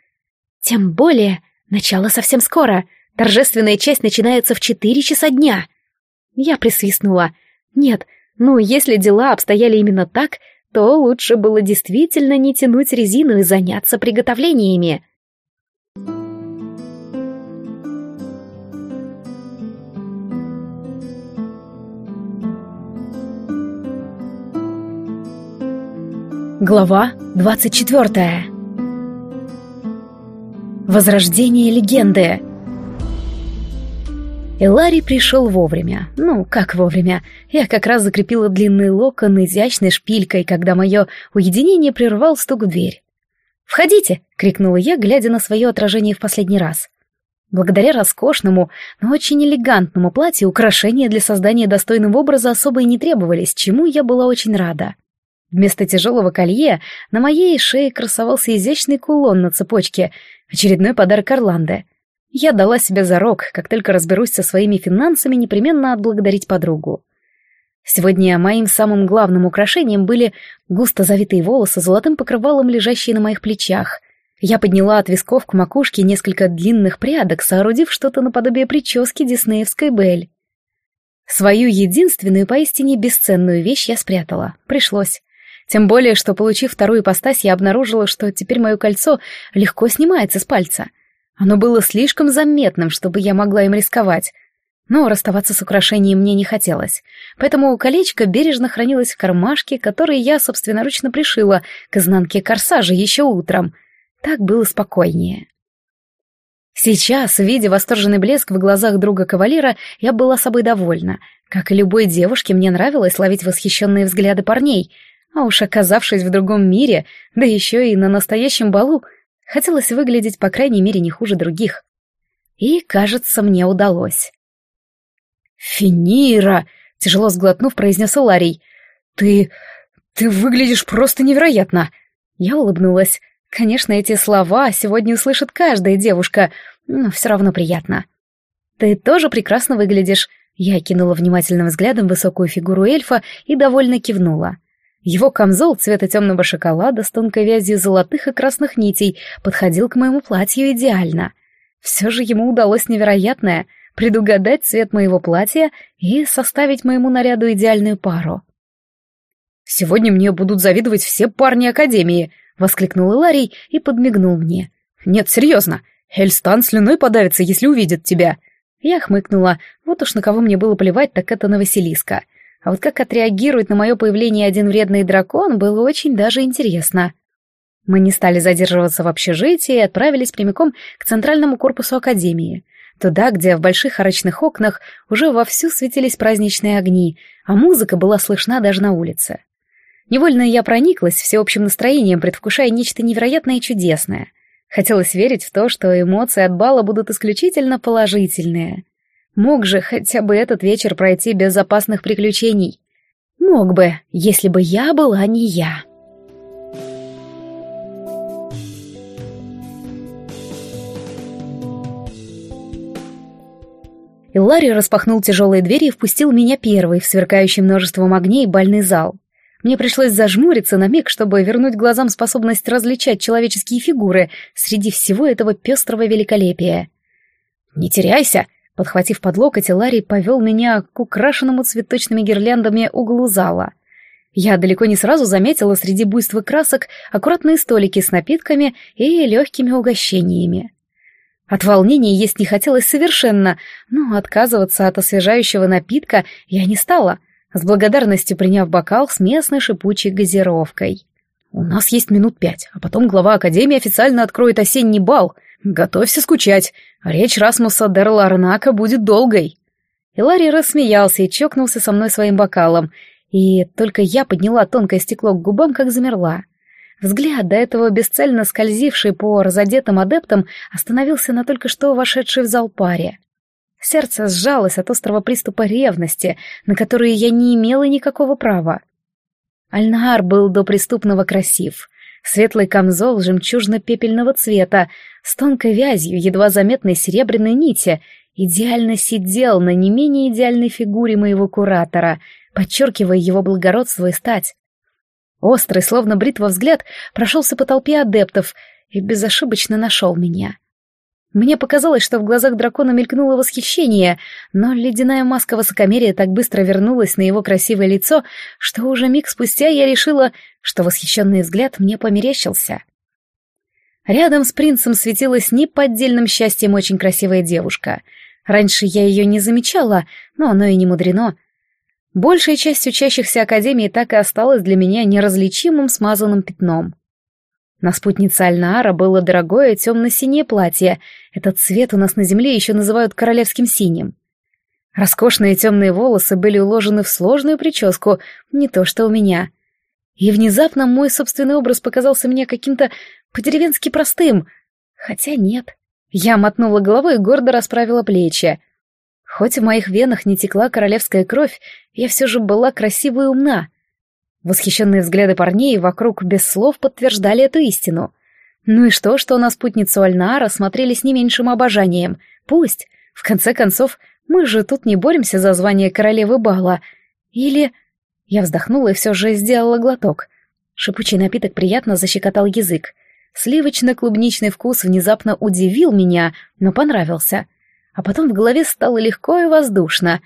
S1: «Тем более...» Начало совсем скоро. Торжественная часть начинается в четыре часа дня. Я присвистнула. Нет, ну, если дела обстояли именно так, то лучше было действительно не тянуть резину и заняться приготовлениями. Глава 24. Возрождение легенды. И Ларри пришел вовремя. Ну, как вовремя. Я как раз закрепила длинный локон изящной шпилькой, когда мое уединение прервал стук в дверь. «Входите!» — крикнула я, глядя на свое отражение в последний раз. Благодаря роскошному, но очень элегантному платью украшения для создания достойного образа особо и не требовались, чему я была очень рада. Вместо тяжелого колье на моей шее красовался изящный кулон на цепочке, очередной подарок Орланде — я дала себе зарок, как только разберусь со своими финансами, непременно отблагодарить подругу. Сегодня моим самым главным украшением были густо завитые волосы золотым покрывалом, лежащие на моих плечах. Я подняла от висков к макушке несколько длинных прядок, соорудив что-то наподобие прически диснеевской Бель. Свою единственную поистине бесценную вещь я спрятала. Пришлось. Тем более, что, получив вторую ипостась, я обнаружила, что теперь мое кольцо легко снимается с пальца — оно было слишком заметным, чтобы я могла им рисковать. Но расставаться с украшением мне не хотелось, поэтому колечко бережно хранилось в кармашке, который я собственноручно пришила к изнанке корсажа еще утром. Так было спокойнее. Сейчас, видя восторженный блеск в глазах друга кавалера, я была собой довольна. Как и любой девушке, мне нравилось ловить восхищенные взгляды парней. А уж оказавшись в другом мире, да еще и на настоящем балу — Хотелось выглядеть, по крайней мере, не хуже других. И, кажется, мне удалось. «Финира!» — тяжело сглотнув, произнес Ларий. «Ты... ты выглядишь просто невероятно!» Я улыбнулась. Конечно, эти слова сегодня услышит каждая девушка, но все равно приятно. «Ты тоже прекрасно выглядишь», — я кинула внимательным взглядом высокую фигуру эльфа и довольно кивнула. Его камзол цвета темного шоколада с тонкой вязью золотых и красных нитей подходил к моему платью идеально. Все же ему удалось невероятное — предугадать цвет моего платья и составить моему наряду идеальную пару. «Сегодня мне будут завидовать все парни Академии!» — воскликнул Иларий и подмигнул мне. «Нет, серьезно, Эльстан слюной подавится, если увидит тебя!» Я хмыкнула. Вот уж на кого мне было плевать, так это на Василиска — а вот как отреагирует на мое появление один вредный дракон, было очень даже интересно. Мы не стали задерживаться в общежитии и отправились прямиком к центральному корпусу академии, туда, где в больших арочных окнах уже вовсю светились праздничные огни, а музыка была слышна даже на улице. Невольно я прониклась всеобщим настроением, предвкушая нечто невероятное и чудесное. Хотелось верить в то, что эмоции от бала будут исключительно положительные — Мог же хотя бы этот вечер пройти без опасных приключений. Мог бы, если бы я была не я. Иллари распахнул тяжелые двери и впустил меня первый в сверкающий множеством огней бальный зал. Мне пришлось зажмуриться на миг, чтобы вернуть глазам способность различать человеческие фигуры среди всего этого пестрого великолепия. «Не теряйся!» Подхватив под локоть, Ларий повел меня к украшенному цветочными гирляндами углу зала. Я далеко не сразу заметила среди буйства красок аккуратные столики с напитками и легкими угощениями. От волнения есть не хотелось совершенно, но отказываться от освежающего напитка я не стала, с благодарностью приняв бокал с местной шипучей газировкой. «У нас есть минут пять, а потом глава Академии официально откроет осенний бал», Готовься скучать. Речь Расмуса Дерларнака будет долгой. И Ларри рассмеялся и чокнулся со мной своим бокалом. И только я подняла тонкое стекло к губам, как замерла. Взгляд, до этого бесцельно скользивший по разодетым адептам, остановился на только что вошедшей в зал паре. Сердце сжалось от острого приступа ревности, на который я не имела никакого права. Альнар был до преступного красив. Светлый камзол жемчужно-пепельного цвета с тонкой вязью едва заметной серебряной нити идеально сидел на не менее идеальной фигуре моего куратора, подчеркивая его благородство и стать. Острый, словно бритва взгляд, прошелся по толпе адептов и безошибочно нашел меня. Мне показалось, что в глазах дракона мелькнуло восхищение, но ледяная маска высокомерия так быстро вернулась на его красивое лицо, что уже миг спустя я решила, что восхищенный взгляд мне померещился. Рядом с принцем светилась неподдельным счастьем очень красивая девушка. Раньше я ее не замечала, но оно и не мудрено. Большая часть учащихся Академии так и осталась для меня неразличимым смазанным пятном. На спутнице Альнаара было дорогое темно-синее платье. Этот цвет у нас на земле еще называют королевским синим. Роскошные темные волосы были уложены в сложную прическу, не то что у меня. И внезапно мой собственный образ показался мне каким-то по-деревенски простым. Хотя нет. Я мотнула головой и гордо расправила плечи. Хоть в моих венах не текла королевская кровь, я все же была красива и умна — Восхищенные взгляды парней вокруг без слов подтверждали эту истину. Ну и что, что на спутницу Альнара смотрели с не меньшим обожанием? Пусть. В конце концов, мы же тут не боремся за звание королевы бала. Или... Я вздохнула и все же сделала глоток. Шипучий напиток приятно защекотал язык. Сливочно-клубничный вкус внезапно удивил меня, но понравился. А потом в голове стало легко и воздушно.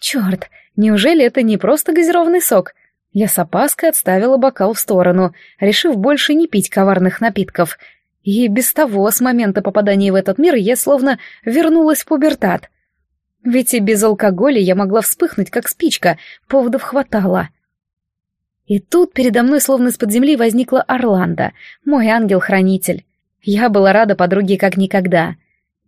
S1: Черт, неужели это не просто газированный сок? — я с опаской отставила бокал в сторону, решив больше не пить коварных напитков. И без того, с момента попадания в этот мир, я словно вернулась в пубертат. Ведь и без алкоголя я могла вспыхнуть, как спичка, поводов хватало. И тут передо мной словно из-под земли возникла Орландо, мой ангел-хранитель. Я была рада подруге как никогда.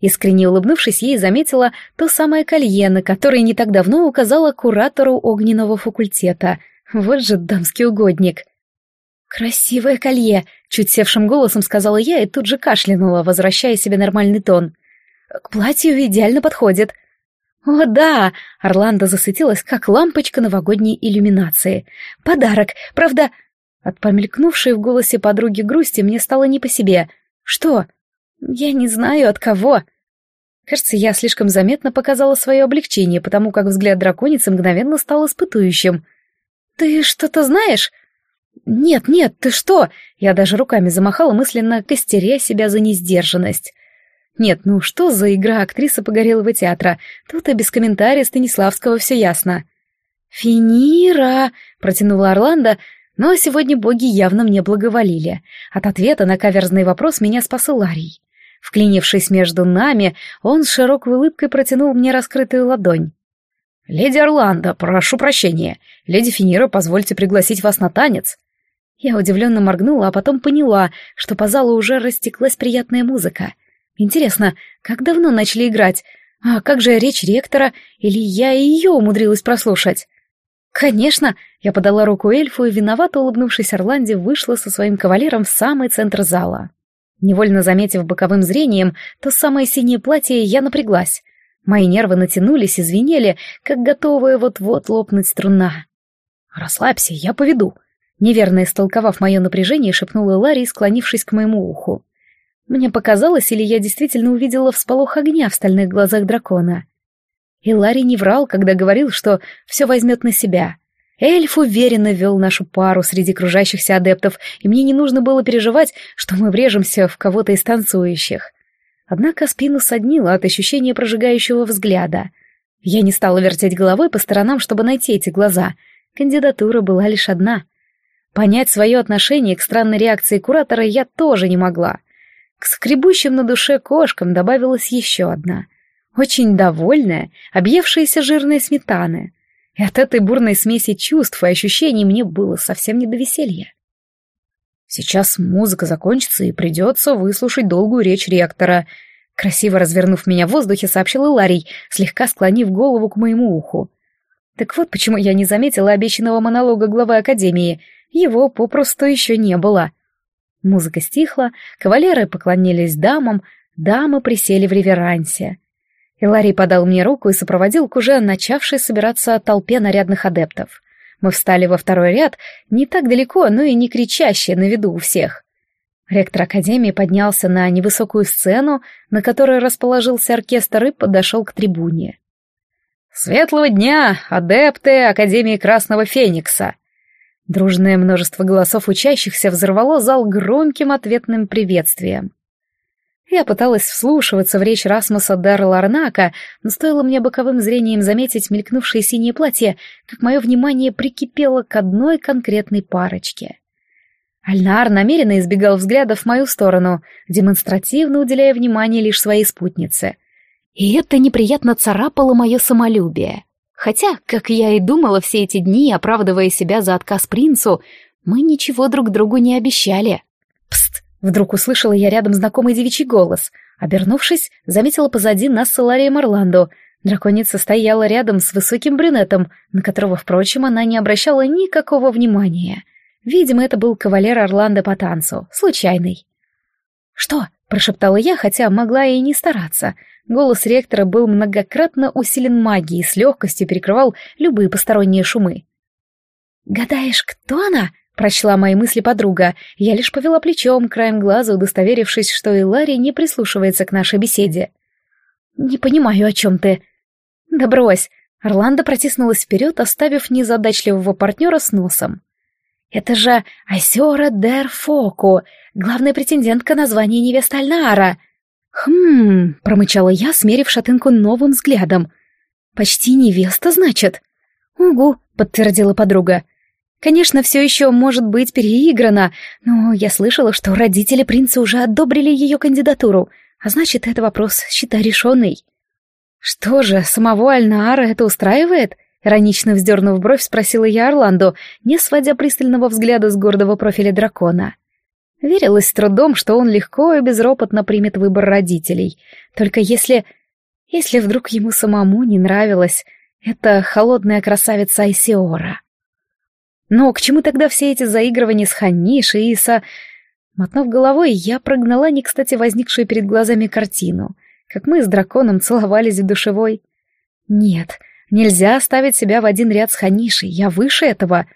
S1: Искренне улыбнувшись, ей заметила то самое колье, на которое не так давно указала куратору огненного факультета. Вот же дамский угодник. «Красивое колье!» — чуть севшим голосом сказала я и тут же кашлянула, возвращая себе нормальный тон. «К платью идеально подходит». «О, да!» — Орландо засветилась, как лампочка новогодней иллюминации. «Подарок! Правда...» От помелькнувшей в голосе подруги грусти мне стало не по себе. «Что? Я не знаю, от кого!» Кажется, я слишком заметно показала свое облегчение, потому как взгляд драконицы мгновенно стал испытующим — «Ты что-то знаешь?» «Нет, нет, ты что?» Я даже руками замахала мысленно, костеря себя за несдержанность. «Нет, ну что за игра актрисы Погорелого театра? Тут и без комментария Станиславского все ясно». «Финира!» — протянула Орландо, но сегодня боги явно мне благоволили. От ответа на каверзный вопрос меня спас Ларий. Вклинившись между нами, он с широкой улыбкой протянул мне раскрытую ладонь. «Леди Орландо, прошу прощения. Леди Финира, позвольте пригласить вас на танец». Я удивленно моргнула, а потом поняла, что по залу уже растеклась приятная музыка. Интересно, как давно начали играть? А как же речь ректора? Или я и ее умудрилась прослушать? «Конечно!» — я подала руку эльфу и, виновато улыбнувшись Орланде, вышла со своим кавалером в самый центр зала. Невольно заметив боковым зрением то самое синее платье, я напряглась. Мои нервы натянулись и звенели, как готовая вот-вот лопнуть струна. «Расслабься, я поведу», — неверно истолковав мое напряжение, шепнула Ларри, склонившись к моему уху. Мне показалось, или я действительно увидела всполох огня в стальных глазах дракона. И Ларри не врал, когда говорил, что все возьмет на себя. Эльф уверенно вел нашу пару среди кружащихся адептов, и мне не нужно было переживать, что мы врежемся в кого-то из танцующих. Однако спину соднило от ощущения прожигающего взгляда. Я не стала вертеть головой по сторонам, чтобы найти эти глаза. Кандидатура была лишь одна. Понять свое отношение к странной реакции куратора я тоже не могла. К скребущим на душе кошкам добавилась еще одна. Очень довольная, объевшаяся жирной сметаны. И от этой бурной смеси чувств и ощущений мне было совсем не до веселья. Сейчас музыка закончится и придется выслушать долгую речь ректора. Красиво развернув меня в воздухе, сообщил Ларий, слегка склонив голову к моему уху. Так вот почему я не заметила обещанного монолога главы Академии. Его попросту еще не было. Музыка стихла, кавалеры поклонились дамам, дамы присели в реверансе. Иларий подал мне руку и сопроводил к уже начавшей собираться толпе нарядных адептов. Мы встали во второй ряд, не так далеко, но и не кричащие на виду у всех. Ректор Академии поднялся на невысокую сцену, на которой расположился оркестр и подошел к трибуне. «Светлого дня, адепты Академии Красного Феникса!» Дружное множество голосов учащихся взорвало зал громким ответным приветствием. Я пыталась вслушиваться в речь Расмуса Дер Ларнака, но стоило мне боковым зрением заметить мелькнувшее синее платье, как мое внимание прикипело к одной конкретной парочке. Альнар намеренно избегал взглядов в мою сторону, демонстративно уделяя внимание лишь своей спутнице. И это неприятно царапало мое самолюбие. Хотя, как я и думала все эти дни, оправдывая себя за отказ принцу, мы ничего друг другу не обещали. «Пст!» Вдруг услышала я рядом знакомый девичий голос. Обернувшись, заметила позади нас с Иларием Орландо. Драконица стояла рядом с высоким брюнетом, на которого, впрочем, она не обращала никакого внимания. Видимо, это был кавалер Орландо по танцу, случайный. «Что?» — прошептала я, хотя могла и не стараться. Голос ректора был многократно усилен магией и с легкостью перекрывал любые посторонние шумы. «Гадаешь, кто она?» Прочла мои мысли подруга, я лишь повела плечом, краем глаза удостоверившись, что и Ларри не прислушивается к нашей беседе. «Не понимаю, о чем ты». «Да брось!» Орландо протиснулась вперед, оставив незадачливого партнера с носом. «Это же Асера Дер Фоку, главная претендентка на звание невеста Альнаара!» «Хм...» — промычала я, смерив шатынку новым взглядом. «Почти невеста, значит?» «Угу», — подтвердила подруга. Конечно, все еще может быть переиграно, но я слышала, что родители принца уже одобрили ее кандидатуру, а значит, это вопрос, считай, решенный. «Что же, самого Альнаара это устраивает?» Иронично вздернув бровь, спросила я Орландо, не сводя пристального взгляда с гордого профиля дракона. Верилась с трудом, что он легко и безропотно примет выбор родителей. Только если... Если вдруг ему самому не нравилась эта холодная красавица Айсиора. Но к чему тогда все эти заигрывания с Ханишей и со... Мотнув головой, я прогнала не кстати возникшую перед глазами картину, как мы с драконом целовались в душевой. Нет, нельзя ставить себя в один ряд с Ханишей, я выше этого.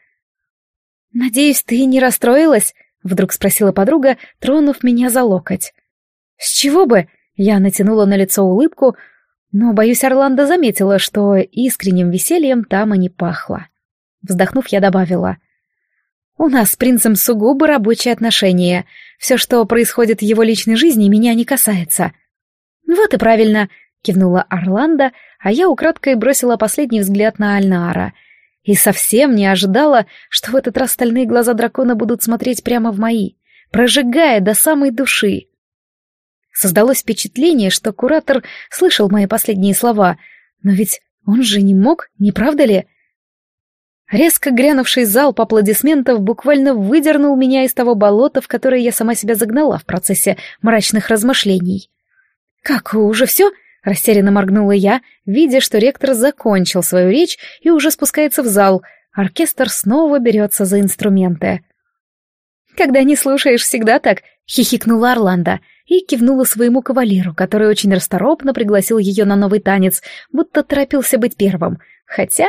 S1: «Надеюсь, ты не расстроилась?» — вдруг спросила подруга, тронув меня за локоть. «С чего бы?» — я натянула на лицо улыбку, но, боюсь, Орландо заметила, что искренним весельем там и не пахло. Вздохнув, я добавила. «У нас с принцем сугубо рабочие отношения. Все, что происходит в его личной жизни, меня не касается». «Вот и правильно», — кивнула Орландо, а я украдкой бросила последний взгляд на Альнара. И совсем не ожидала, что в этот раз стальные глаза дракона будут смотреть прямо в мои, прожигая до самой души. Создалось впечатление, что куратор слышал мои последние слова, но ведь он же не мог, не правда ли?» Резко грянувший залп аплодисментов буквально выдернул меня из того болота, в которое я сама себя загнала в процессе мрачных размышлений. «Как, уже все?» — растерянно моргнула я, видя, что ректор закончил свою речь и уже спускается в зал. Оркестр снова берется за инструменты. «Когда не слушаешь, всегда так», — хихикнула Орландо и кивнула своему кавалеру, который очень расторопно пригласил ее на новый танец, будто торопился быть первым. Хотя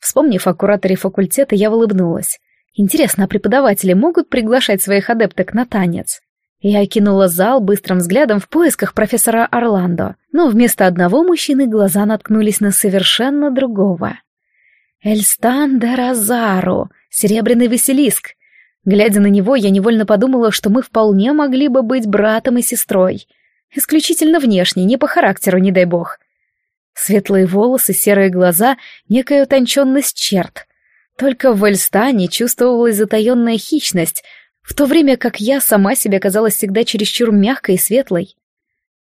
S1: Вспомнив о кураторе факультета, я улыбнулась. Интересно, а преподаватели могут приглашать своих адепток на танец? Я окинула зал быстрым взглядом в поисках профессора Орландо, но вместо одного мужчины глаза наткнулись на совершенно другого. Эльстан де Розару, серебряный василиск. Глядя на него, я невольно подумала, что мы вполне могли бы быть братом и сестрой. Исключительно внешне, не по характеру, не дай бог. Светлые волосы, серые глаза, некая утонченность черт. Только в Эльстане чувствовалась затаенная хищность, в то время как я сама себе казалась всегда чересчур мягкой и светлой.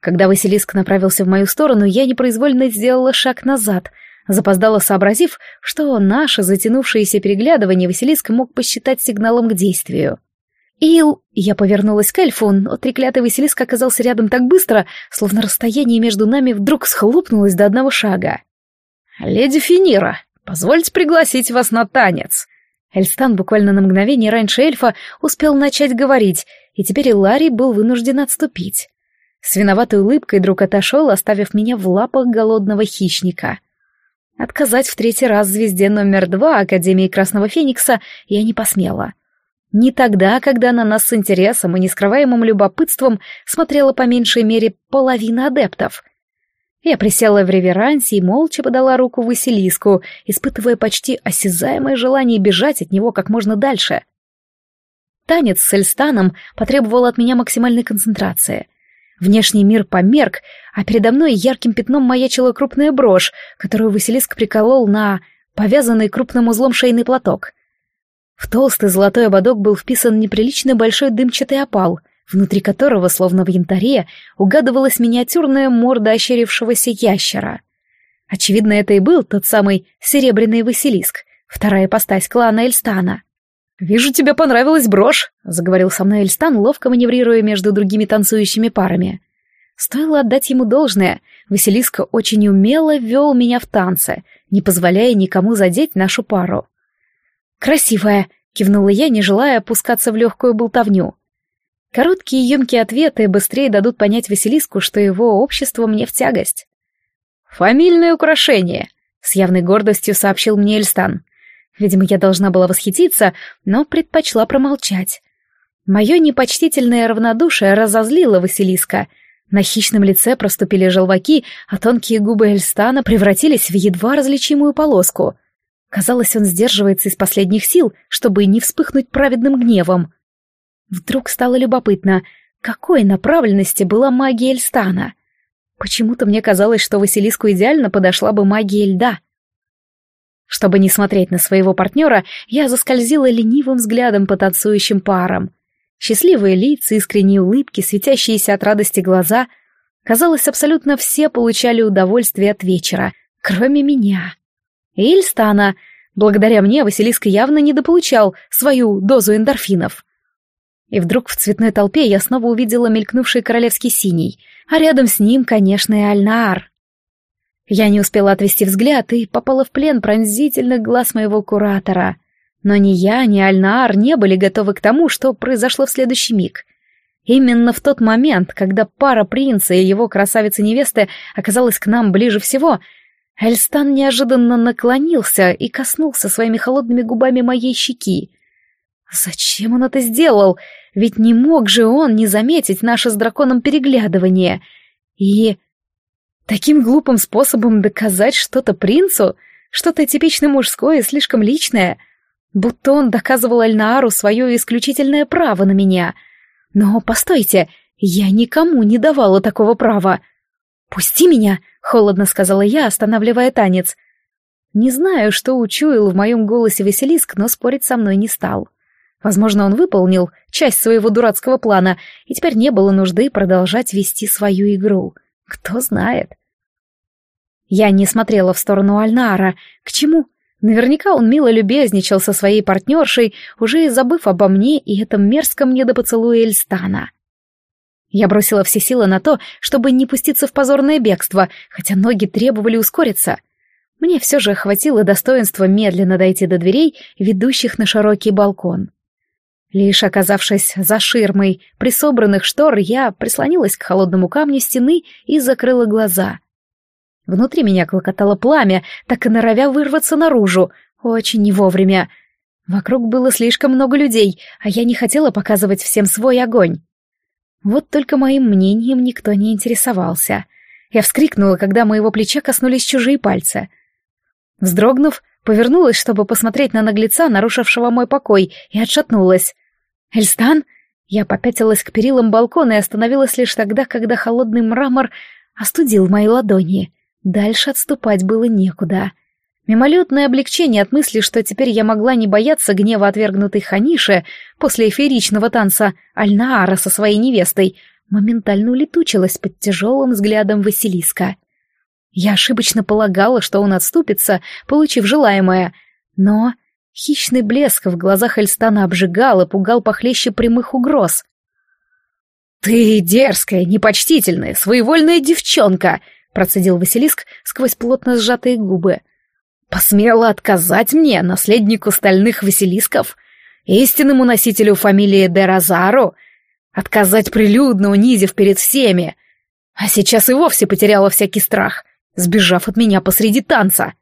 S1: Когда Василиск направился в мою сторону, я непроизвольно сделала шаг назад, запоздала сообразив, что наше затянувшееся переглядывание Василиск мог посчитать сигналом к действию. «Ил!» Я повернулась к эльфу, но треклятый Василиска оказался рядом так быстро, словно расстояние между нами вдруг схлопнулось до одного шага. «Леди Финира, позвольте пригласить вас на танец!» Эльстан буквально на мгновение раньше эльфа успел начать говорить, и теперь Ларри был вынужден отступить. С виноватой улыбкой друг отошел, оставив меня в лапах голодного хищника. Отказать в третий раз звезде номер два Академии Красного Феникса я не посмела — не тогда, когда на нас с интересом и нескрываемым любопытством смотрела по меньшей мере половина адептов. Я присела в реверансе и молча подала руку Василиску, испытывая почти осязаемое желание бежать от него как можно дальше. Танец с Эльстаном потребовал от меня максимальной концентрации. Внешний мир померк, а передо мной ярким пятном маячила крупная брошь, которую Василиск приколол на повязанный крупным узлом шейный платок — в толстый золотой ободок был вписан неприлично большой дымчатый опал, внутри которого, словно в янтаре, угадывалась миниатюрная морда ощерившегося ящера. Очевидно, это и был тот самый серебряный Василиск, вторая постась клана Эльстана. «Вижу, тебе понравилась брошь», — заговорил со мной Эльстан, ловко маневрируя между другими танцующими парами. Стоило отдать ему должное. Василиска очень умело вел меня в танце, не позволяя никому задеть нашу пару. «Красивая», — кивнула я, не желая опускаться в легкую болтовню. Короткие емкие ответы быстрее дадут понять Василиску, что его общество мне в тягость. «Фамильное украшение», — с явной гордостью сообщил мне Эльстан. Видимо, я должна была восхититься, но предпочла промолчать. Мое непочтительное равнодушие разозлило Василиска. На хищном лице проступили желваки, а тонкие губы Эльстана превратились в едва различимую полоску. Казалось, он сдерживается из последних сил, чтобы не вспыхнуть праведным гневом. Вдруг стало любопытно, какой направленности была магия Эльстана. Почему-то мне казалось, что Василиску идеально подошла бы магия льда. Чтобы не смотреть на своего партнера, я заскользила ленивым взглядом по танцующим парам. Счастливые лица, искренние улыбки, светящиеся от радости глаза. Казалось, абсолютно все получали удовольствие от вечера, кроме меня. Ильстана. Благодаря мне Василиска явно недополучал свою дозу эндорфинов. И вдруг в цветной толпе я снова увидела мелькнувший королевский синий, а рядом с ним, конечно, и Альнаар. Я не успела отвести взгляд и попала в плен пронзительных глаз моего куратора. Но ни я, ни Альнаар не были готовы к тому, что произошло в следующий миг — Именно в тот момент, когда пара принца и его красавицы-невесты оказалась к нам ближе всего, Эльстан неожиданно наклонился и коснулся своими холодными губами моей щеки. Зачем он это сделал? Ведь не мог же он не заметить наше с драконом переглядывание. И таким глупым способом доказать что-то принцу, что-то типично мужское и слишком личное, будто он доказывал Альнаару свое исключительное право на меня. Но постойте, я никому не давала такого права. «Пусти меня!» холодно сказала я, останавливая танец. Не знаю, что учуял в моем голосе Василиск, но спорить со мной не стал. Возможно, он выполнил часть своего дурацкого плана, и теперь не было нужды продолжать вести свою игру. Кто знает. Я не смотрела в сторону Альнара. К чему? Наверняка он мило любезничал со своей партнершей, уже и забыв обо мне и этом мерзком недопоцелуе Эльстана. — я бросила все силы на то, чтобы не пуститься в позорное бегство, хотя ноги требовали ускориться. Мне все же хватило достоинства медленно дойти до дверей, ведущих на широкий балкон. Лишь оказавшись за ширмой присобранных штор, я прислонилась к холодному камню стены и закрыла глаза. Внутри меня клокотало пламя, так и норовя вырваться наружу. Очень не вовремя. Вокруг было слишком много людей, а я не хотела показывать всем свой огонь. Вот только моим мнением никто не интересовался. Я вскрикнула, когда моего плеча коснулись чужие пальцы. Вздрогнув, повернулась, чтобы посмотреть на наглеца, нарушившего мой покой, и отшатнулась. «Эльстан?» Я попятилась к перилам балкона и остановилась лишь тогда, когда холодный мрамор остудил мои ладони. Дальше отступать было некуда. Мимолетное облегчение от мысли, что теперь я могла не бояться гнева отвергнутой Ханиши после эфиричного танца Альнаара со своей невестой, моментально улетучилась под тяжелым взглядом Василиска. Я ошибочно полагала, что он отступится, получив желаемое, но хищный блеск в глазах Эльстана обжигал и пугал похлеще прямых угроз. «Ты дерзкая, непочтительная, своевольная девчонка!» процедил Василиск сквозь плотно сжатые губы — посмела отказать мне, наследнику стальных василисков, истинному носителю фамилии де отказать прилюдно, унизив перед всеми. А сейчас и вовсе потеряла всякий страх, сбежав от меня посреди танца.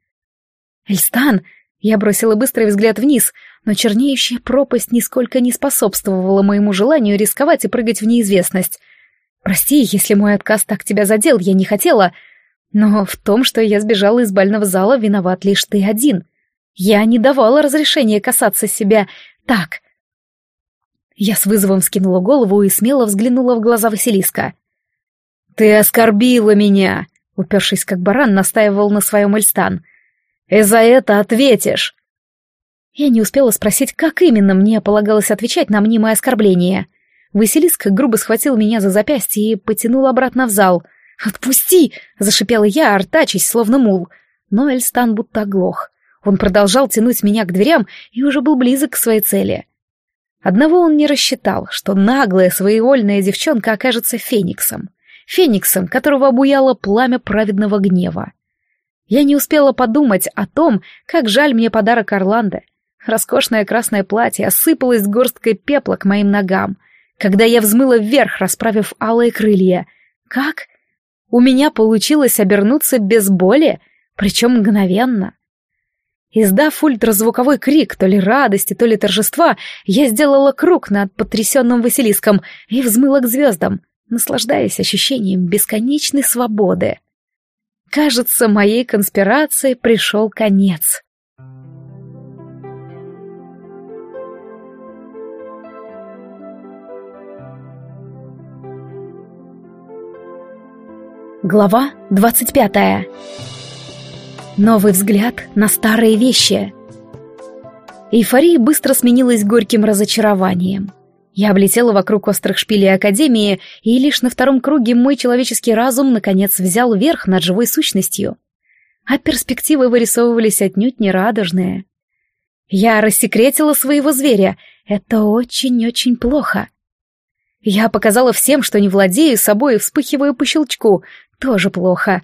S1: «Эльстан!» — я бросила быстрый взгляд вниз, но чернеющая пропасть нисколько не способствовала моему желанию рисковать и прыгать в неизвестность. «Прости, если мой отказ так тебя задел, я не хотела...» Но в том, что я сбежала из бального зала, виноват лишь ты один. Я не давала разрешения касаться себя так. Я с вызовом скинула голову и смело взглянула в глаза Василиска. «Ты оскорбила меня!» — упершись как баран, настаивал на своем Эльстан. «И за это ответишь!» Я не успела спросить, как именно мне полагалось отвечать на мнимое оскорбление. Василиск грубо схватил меня за запястье и потянул обратно в зал — «Отпусти!» — зашипела я, артачась, словно мул. Но Эльстан будто оглох. Он продолжал тянуть меня к дверям и уже был близок к своей цели. Одного он не рассчитал, что наглая, своевольная девчонка окажется фениксом. Фениксом, которого обуяло пламя праведного гнева. Я не успела подумать о том, как жаль мне подарок Орландо. Роскошное красное платье осыпалось горсткой пепла к моим ногам, когда я взмыла вверх, расправив алые крылья. Как? У меня получилось обернуться без боли, причем мгновенно. Издав ультразвуковой крик, то ли радости, то ли торжества, я сделала круг над потрясенным Василиском и взмыла к звездам, наслаждаясь ощущением бесконечной свободы. Кажется, моей конспирации пришел конец. Глава 25. Новый взгляд на старые вещи. Эйфория быстро сменилась горьким разочарованием. Я облетела вокруг острых шпилей Академии, и лишь на втором круге мой человеческий разум наконец взял верх над живой сущностью. А перспективы вырисовывались отнюдь не радужные. Я рассекретила своего зверя. Это очень-очень плохо. Я показала всем, что не владею собой и вспыхиваю по щелчку, тоже плохо.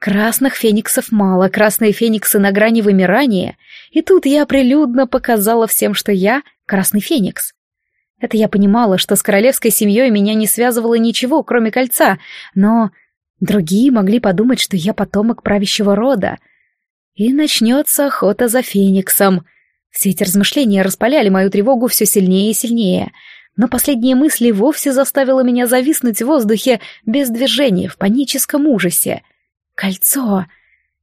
S1: Красных фениксов мало, красные фениксы на грани вымирания, и тут я прилюдно показала всем, что я красный феникс. Это я понимала, что с королевской семьей меня не связывало ничего, кроме кольца, но другие могли подумать, что я потомок правящего рода. И начнется охота за фениксом. Все эти размышления распаляли мою тревогу все сильнее и сильнее — но последние мысли вовсе заставило меня зависнуть в воздухе без движения в паническом ужасе. Кольцо!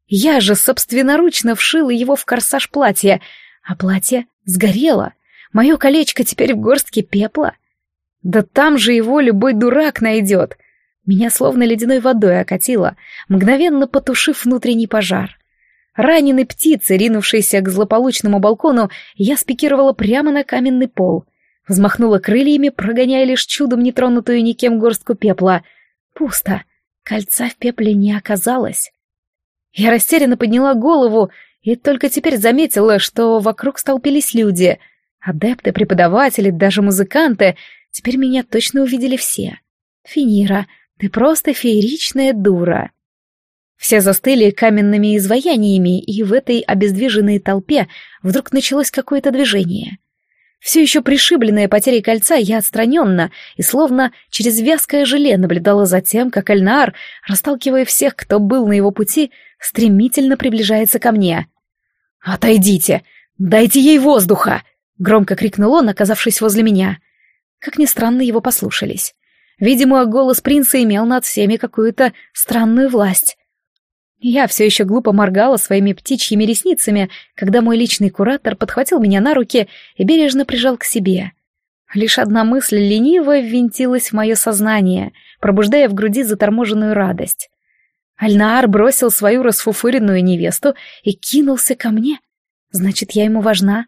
S1: Я же собственноручно вшила его в корсаж платья, а платье сгорело. Мое колечко теперь в горстке пепла. Да там же его любой дурак найдет. Меня словно ледяной водой окатило, мгновенно потушив внутренний пожар. Раненой птицы, ринувшейся к злополучному балкону, я спикировала прямо на каменный пол — Взмахнула крыльями, прогоняя лишь чудом нетронутую никем горстку пепла. Пусто. Кольца в пепле не оказалось. Я растерянно подняла голову и только теперь заметила, что вокруг столпились люди. Адепты, преподаватели, даже музыканты. Теперь меня точно увидели все. Финира, ты просто фееричная дура. Все застыли каменными изваяниями, и в этой обездвиженной толпе вдруг началось какое-то движение. Все еще пришибленная потерей кольца, я отстраненно и словно через вязкое желе наблюдала за тем, как Эльнар, расталкивая всех, кто был на его пути, стремительно приближается ко мне. «Отойдите! Дайте ей воздуха!» — громко крикнул он, оказавшись возле меня. Как ни странно, его послушались. Видимо, голос принца имел над всеми какую-то странную власть. Я все еще глупо моргала своими птичьими ресницами, когда мой личный куратор подхватил меня на руки и бережно прижал к себе. Лишь одна мысль лениво ввинтилась в мое сознание, пробуждая в груди заторможенную радость. Альнаар бросил свою расфуфыренную невесту и кинулся ко мне. Значит, я ему важна.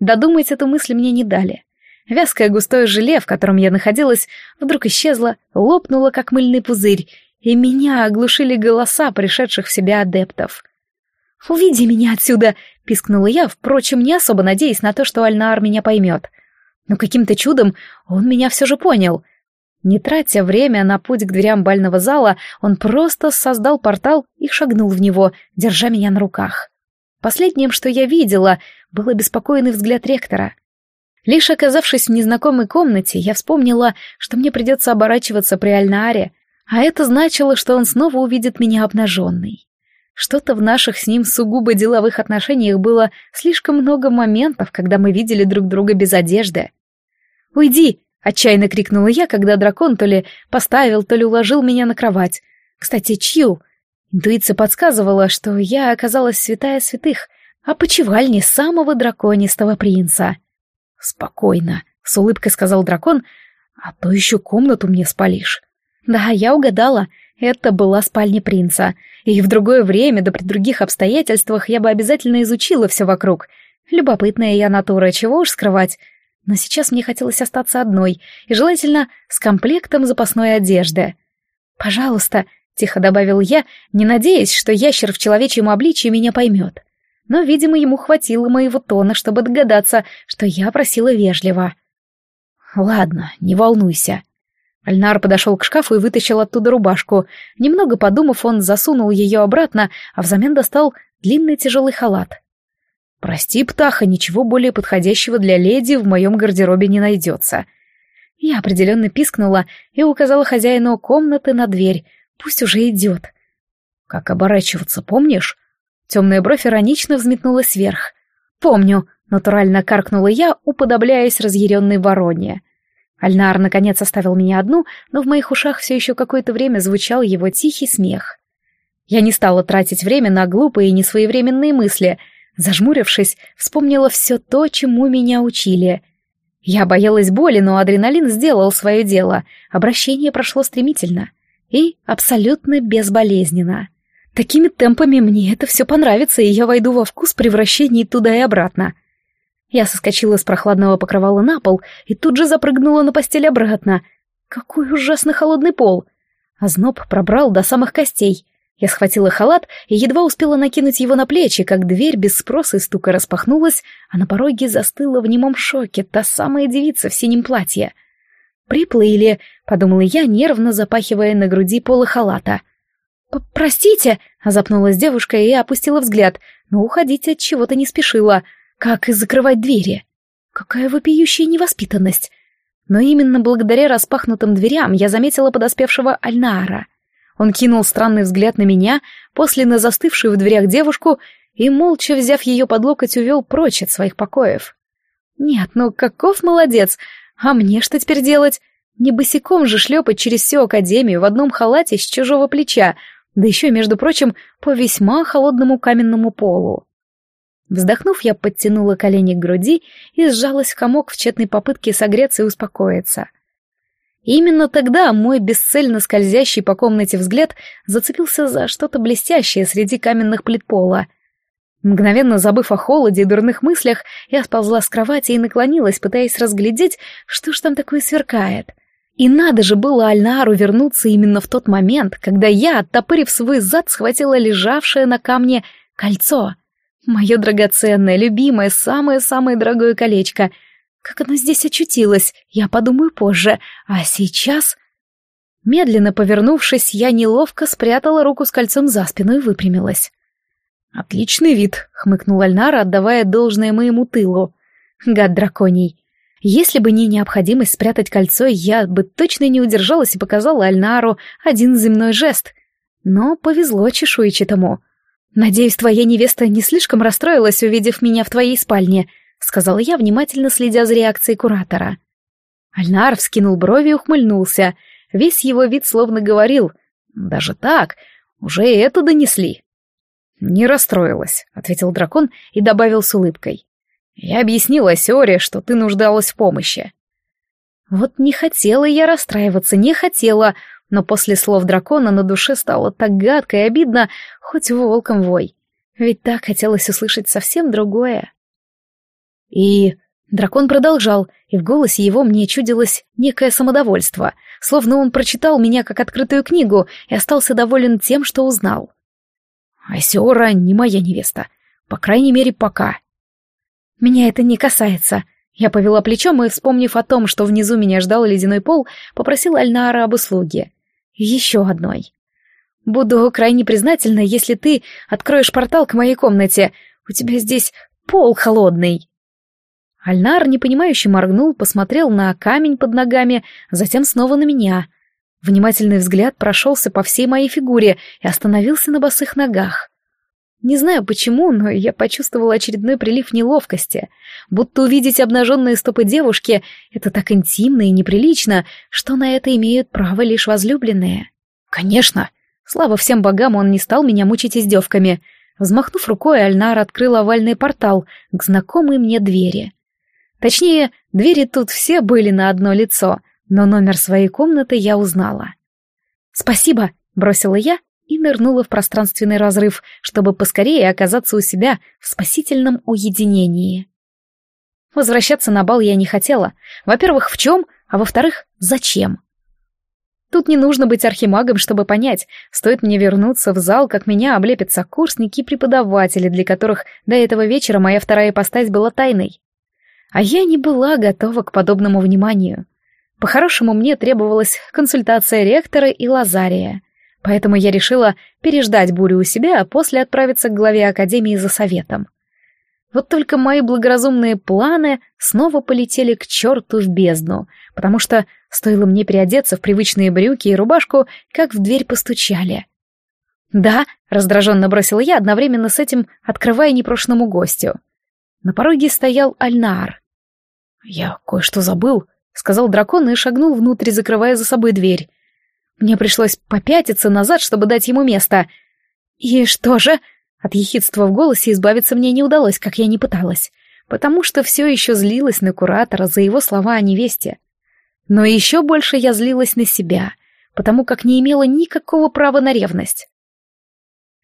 S1: Додумать эту мысль мне не дали. Вязкое густое желе, в котором я находилась, вдруг исчезло, лопнуло, как мыльный пузырь, и меня оглушили голоса пришедших в себя адептов. «Уведи меня отсюда!» — пискнула я, впрочем, не особо надеясь на то, что Альнар меня поймет. Но каким-то чудом он меня все же понял. Не тратя время на путь к дверям бального зала, он просто создал портал и шагнул в него, держа меня на руках. Последним, что я видела, был обеспокоенный взгляд ректора — Лишь оказавшись в незнакомой комнате, я вспомнила, что мне придется оборачиваться при Альнааре, а это значило, что он снова увидит меня обнаженной. Что-то в наших с ним сугубо деловых отношениях было слишком много моментов, когда мы видели друг друга без одежды. «Уйди!» — отчаянно крикнула я, когда дракон то ли поставил, то ли уложил меня на кровать. Кстати, чью? Интуиция подсказывала, что я оказалась святая святых, а почивальни самого драконистого принца. «Спокойно», — с улыбкой сказал дракон, — «а то еще комнату мне спалишь». Да, я угадала. Это была спальня принца. И в другое время, да при других обстоятельствах, я бы обязательно изучила все вокруг. Любопытная я натура, чего уж скрывать. Но сейчас мне хотелось остаться одной, и желательно с комплектом запасной одежды. «Пожалуйста», — тихо добавил я, не надеясь, что ящер в человечьем обличии меня поймет. Но, видимо, ему хватило моего тона, чтобы догадаться, что я просила вежливо. «Ладно, не волнуйся», Альнар подошел к шкафу и вытащил оттуда рубашку. Немного подумав, он засунул ее обратно, а взамен достал длинный тяжелый халат. «Прости, птаха, ничего более подходящего для леди в моем гардеробе не найдется». Я определенно пискнула и указала хозяину комнаты на дверь. «Пусть уже идет». «Как оборачиваться, помнишь?» Темная бровь иронично взметнулась вверх. «Помню», — натурально каркнула я, уподобляясь разъяренной вороне. Альнар, наконец, оставил меня одну, но в моих ушах все еще какое-то время звучал его тихий смех. Я не стала тратить время на глупые и несвоевременные мысли. Зажмурившись, вспомнила все то, чему меня учили. Я боялась боли, но адреналин сделал свое дело. Обращение прошло стремительно и абсолютно безболезненно. Такими темпами мне это все понравится, и я войду во вкус превращений туда и обратно. Я соскочила с прохладного покрывала на пол и тут же запрыгнула на постель обратно. Какой ужасно холодный пол! Озноб а пробрал до самых костей. Я схватила халат и едва успела накинуть его на плечи, как дверь без спроса и стука распахнулась, а на пороге застыла в немом шоке та самая девица в синем платье. «Приплыли», — подумала я, нервно запахивая на груди полы халата. «Простите», — запнулась девушка и опустила взгляд, но уходить от чего-то не спешила — как и закрывать двери. Какая вопиющая невоспитанность! Но именно благодаря распахнутым дверям я заметила подоспевшего Альнаара. Он кинул странный взгляд на меня, после на застывшую в дверях девушку и, молча взяв ее под локоть, увел прочь от своих покоев. «Нет, ну каков молодец! А мне что теперь делать? Не босиком же шлепать через всю Академию в одном халате с чужого плеча, да еще, между прочим, по весьма холодному каменному полу. Вздохнув, я подтянула колени к груди и сжалась в комок в тщетной попытке согреться и успокоиться. И именно тогда мой бесцельно скользящий по комнате взгляд зацепился за что-то блестящее среди каменных плит пола. Мгновенно забыв о холоде и дурных мыслях, я сползла с кровати и наклонилась, пытаясь разглядеть, что ж там такое сверкает. И надо же было Альнару вернуться именно в тот момент, когда я, оттопырив свой зад, схватила лежавшее на камне кольцо — Мое драгоценное, любимое, самое-самое дорогое колечко. Как оно здесь очутилось, я подумаю позже. А сейчас... Медленно повернувшись, я неловко спрятала руку с кольцом за спину и выпрямилась. «Отличный вид», — хмыкнул Альнара, отдавая должное моему тылу. «Гад драконий». Если бы не необходимость спрятать кольцо, я бы точно не удержалась и показала Альнару один земной жест. Но повезло чешуйчатому. тому. «Надеюсь, твоя невеста не слишком расстроилась, увидев меня в твоей спальне», — сказала я, внимательно следя за реакцией куратора. Альнар вскинул брови и ухмыльнулся. Весь его вид словно говорил. «Даже так? Уже и это донесли». «Не расстроилась», — ответил дракон и добавил с улыбкой. «Я объяснила Сёре, что ты нуждалась в помощи». Вот не хотела я расстраиваться, не хотела, но после слов дракона на душе стало так гадко и обидно, Хоть волком вой. Ведь так хотелось услышать совсем другое. И дракон продолжал, и в голосе его мне чудилось некое самодовольство, словно он прочитал меня как открытую книгу и остался доволен тем, что узнал. «Асиора не моя невеста, по крайней мере, пока». «Меня это не касается», я повела плечом и, вспомнив о том, что внизу меня ждал ледяной пол, попросила Альнара об услуге. Еще одной. Буду крайне признательна, если ты откроешь портал к моей комнате. У тебя здесь пол холодный». Альнар, непонимающе моргнул, посмотрел на камень под ногами, затем снова на меня. Внимательный взгляд прошелся по всей моей фигуре и остановился на босых ногах. Не знаю почему, но я почувствовала очередной прилив неловкости. Будто увидеть обнаженные стопы девушки — это так интимно и неприлично, что на это имеют право лишь возлюбленные. «Конечно!» Слава всем богам, он не стал меня мучить издевками. Взмахнув рукой, Альнар открыл овальный портал к знакомой мне двери. Точнее, двери тут все были на одно лицо, но номер своей комнаты я узнала. «Спасибо», — бросила я и нырнула в пространственный разрыв, чтобы поскорее оказаться у себя в спасительном уединении. Возвращаться на бал я не хотела. Во-первых, в чем, а во-вторых, зачем? Тут не нужно быть архимагом, чтобы понять, стоит мне вернуться в зал, как меня облепят сокурсники и преподаватели, для которых до этого вечера моя вторая постать была тайной. А я не была готова к подобному вниманию. По-хорошему, мне требовалась консультация ректора и Лазария. Поэтому я решила переждать бурю у себя, а после отправиться к главе академии за советом. Вот только мои благоразумные планы снова полетели к черту в бездну — потому что стоило мне переодеться в привычные брюки и рубашку, как в дверь постучали. «Да», — раздраженно бросила я, одновременно с этим открывая непрошенному гостю. На пороге стоял Альнар. «Я кое-что забыл», — сказал дракон и шагнул внутрь, закрывая за собой дверь. Мне пришлось попятиться назад, чтобы дать ему место. «И что же?» От ехидства в голосе избавиться мне не удалось, как я не пыталась, потому что все еще злилась на куратора за его слова о невесте. Но еще больше я злилась на себя, потому как не имела никакого права на ревность.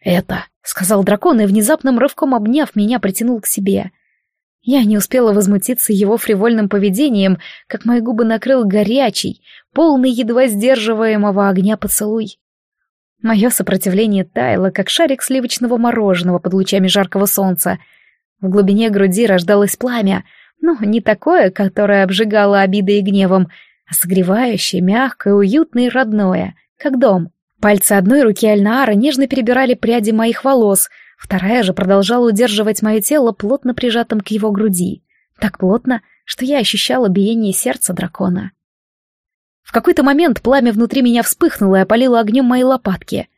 S1: «Это», — сказал дракон и внезапным рывком обняв меня, притянул к себе. Я не успела возмутиться его фривольным поведением, как мои губы накрыл горячий, полный едва сдерживаемого огня поцелуй. Мое сопротивление таяло, как шарик сливочного мороженого под лучами жаркого солнца. В глубине груди рождалось пламя, но не такое, которое обжигало обидой и гневом, Согревающее, мягкое, уютное и родное, как дом. Пальцы одной руки Альнаара нежно перебирали пряди моих волос, вторая же продолжала удерживать мое тело плотно прижатым к его груди. Так плотно, что я ощущала биение сердца дракона. В какой-то момент пламя внутри меня вспыхнуло и опалило огнем мои лопатки.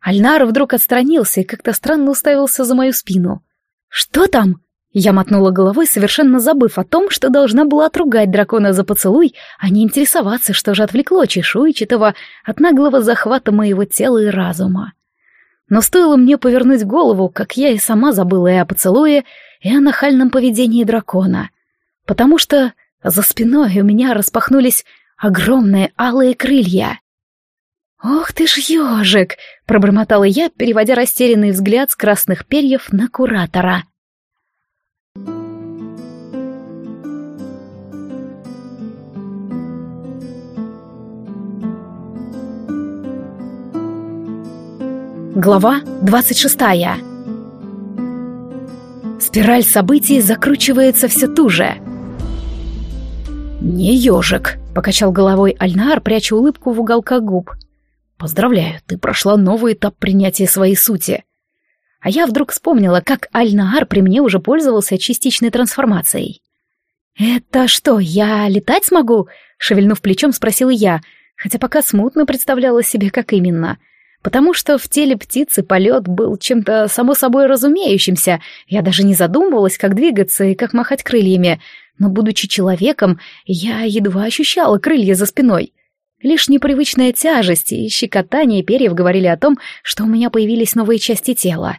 S1: Альнар вдруг отстранился и как-то странно уставился за мою спину. «Что там?» Я мотнула головой, совершенно забыв о том, что должна была отругать дракона за поцелуй, а не интересоваться, что же отвлекло чешуйчатого от наглого захвата моего тела и разума. Но стоило мне повернуть голову, как я и сама забыла и о поцелуе, и о нахальном поведении дракона. Потому что за спиной у меня распахнулись огромные алые крылья. «Ох ты ж ежик!» — пробормотала я, переводя растерянный взгляд с красных перьев на куратора — Глава 26. Спираль событий закручивается все туже. «Не ежик», — покачал головой Альнар, пряча улыбку в уголках губ. «Поздравляю, ты прошла новый этап принятия своей сути». А я вдруг вспомнила, как Альнар при мне уже пользовался частичной трансформацией. «Это что, я летать смогу?» — шевельнув плечом, спросила я, хотя пока смутно представляла себе, как именно — Потому что в теле птицы полет был чем-то само собой разумеющимся. Я даже не задумывалась, как двигаться и как махать крыльями. Но, будучи человеком, я едва ощущала крылья за спиной. Лишь непривычная тяжесть и щекотание перьев говорили о том, что у меня появились новые части тела.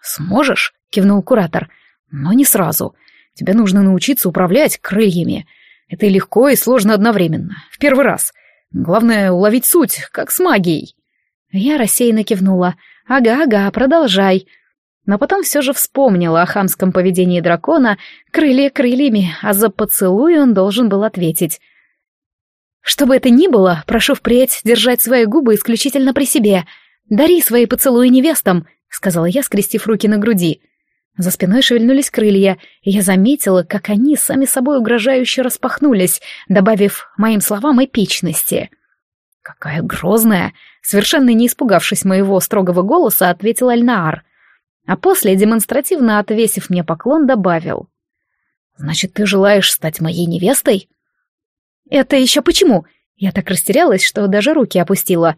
S1: «Сможешь?» — кивнул куратор. «Но не сразу. Тебе нужно научиться управлять крыльями. Это и легко, и сложно одновременно. В первый раз. Главное — уловить суть, как с магией». Я рассеянно кивнула. «Ага, ага, продолжай». Но потом все же вспомнила о хамском поведении дракона, крылья крыльями, а за поцелуй он должен был ответить. «Что бы это ни было, прошу впредь держать свои губы исключительно при себе. Дари свои поцелуи невестам», — сказала я, скрестив руки на груди. За спиной шевельнулись крылья, и я заметила, как они сами собой угрожающе распахнулись, добавив моим словам эпичности. «Какая грозная!» Совершенно не испугавшись моего строгого голоса, ответил Альнаар. А после, демонстративно отвесив мне поклон, добавил. «Значит, ты желаешь стать моей невестой?» «Это еще почему?» Я так растерялась, что даже руки опустила.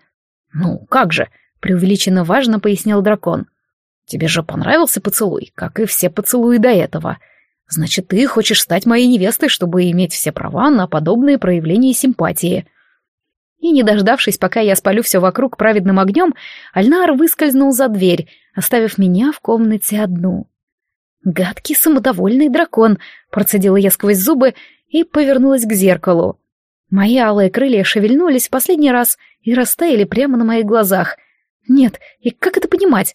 S1: «Ну, как же!» — преувеличенно важно пояснил дракон. «Тебе же понравился поцелуй, как и все поцелуи до этого. Значит, ты хочешь стать моей невестой, чтобы иметь все права на подобные проявления симпатии». И, не дождавшись, пока я спалю все вокруг праведным огнем, Альнар выскользнул за дверь, оставив меня в комнате одну. «Гадкий самодовольный дракон!» — процедила я сквозь зубы и повернулась к зеркалу. Мои алые крылья шевельнулись в последний раз и растаяли прямо на моих глазах. Нет, и как это понимать?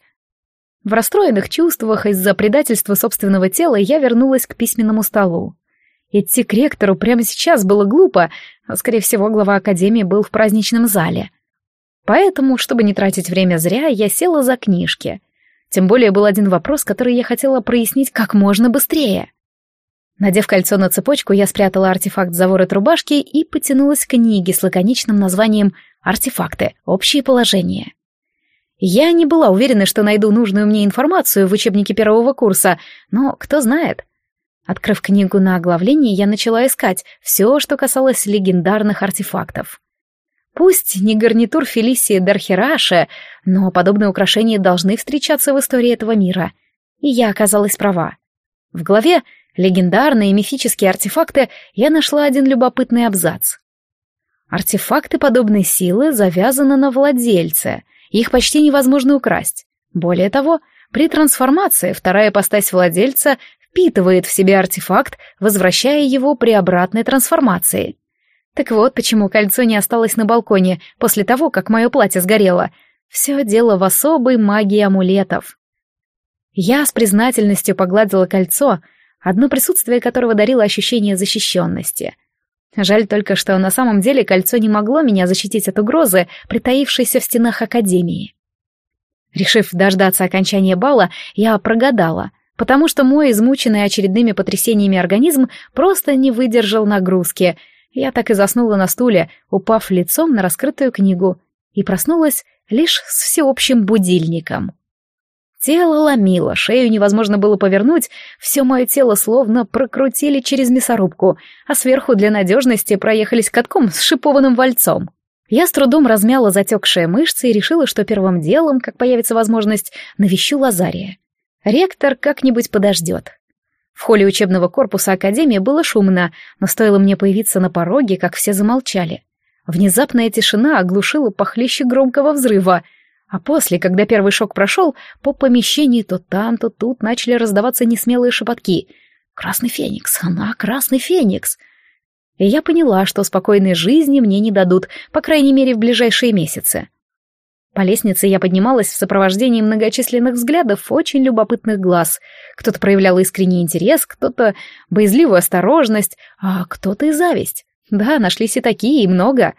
S1: В расстроенных чувствах из-за предательства собственного тела я вернулась к письменному столу. Идти к ректору прямо сейчас было глупо, а, скорее всего, глава академии был в праздничном зале. Поэтому, чтобы не тратить время зря, я села за книжки. Тем более был один вопрос, который я хотела прояснить как можно быстрее. Надев кольцо на цепочку, я спрятала артефакт за ворот рубашки и потянулась к книге с лаконичным названием «Артефакты. Общие положения». Я не была уверена, что найду нужную мне информацию в учебнике первого курса, но кто знает — Открыв книгу на оглавлении, я начала искать все, что касалось легендарных артефактов. Пусть не гарнитур Фелисии Дархираше, но подобные украшения должны встречаться в истории этого мира. И я оказалась права. В главе «Легендарные мифические артефакты» я нашла один любопытный абзац. Артефакты подобной силы завязаны на владельце, их почти невозможно украсть. Более того, при трансформации вторая постась владельца впитывает в себя артефакт, возвращая его при обратной трансформации. Так вот, почему кольцо не осталось на балконе после того, как мое платье сгорело. Все дело в особой магии амулетов. Я с признательностью погладила кольцо, одно присутствие которого дарило ощущение защищенности. Жаль только, что на самом деле кольцо не могло меня защитить от угрозы, притаившейся в стенах Академии. Решив дождаться окончания бала, я прогадала — потому что мой измученный очередными потрясениями организм просто не выдержал нагрузки. Я так и заснула на стуле, упав лицом на раскрытую книгу, и проснулась лишь с всеобщим будильником. Тело ломило, шею невозможно было повернуть, все мое тело словно прокрутили через мясорубку, а сверху для надежности проехались катком с шипованным вальцом. Я с трудом размяла затекшие мышцы и решила, что первым делом, как появится возможность, навещу Лазария. Ректор как-нибудь подождет. В холле учебного корпуса Академии было шумно, но стоило мне появиться на пороге, как все замолчали. Внезапная тишина оглушила похлеще громкого взрыва, а после, когда первый шок прошел, по помещению то там, то тут начали раздаваться несмелые шепотки. «Красный феникс! Она красный феникс!» И я поняла, что спокойной жизни мне не дадут, по крайней мере, в ближайшие месяцы. По лестнице я поднималась в сопровождении многочисленных взглядов очень любопытных глаз. Кто-то проявлял искренний интерес, кто-то боязливую осторожность, а кто-то и зависть. Да, нашлись и такие, и много.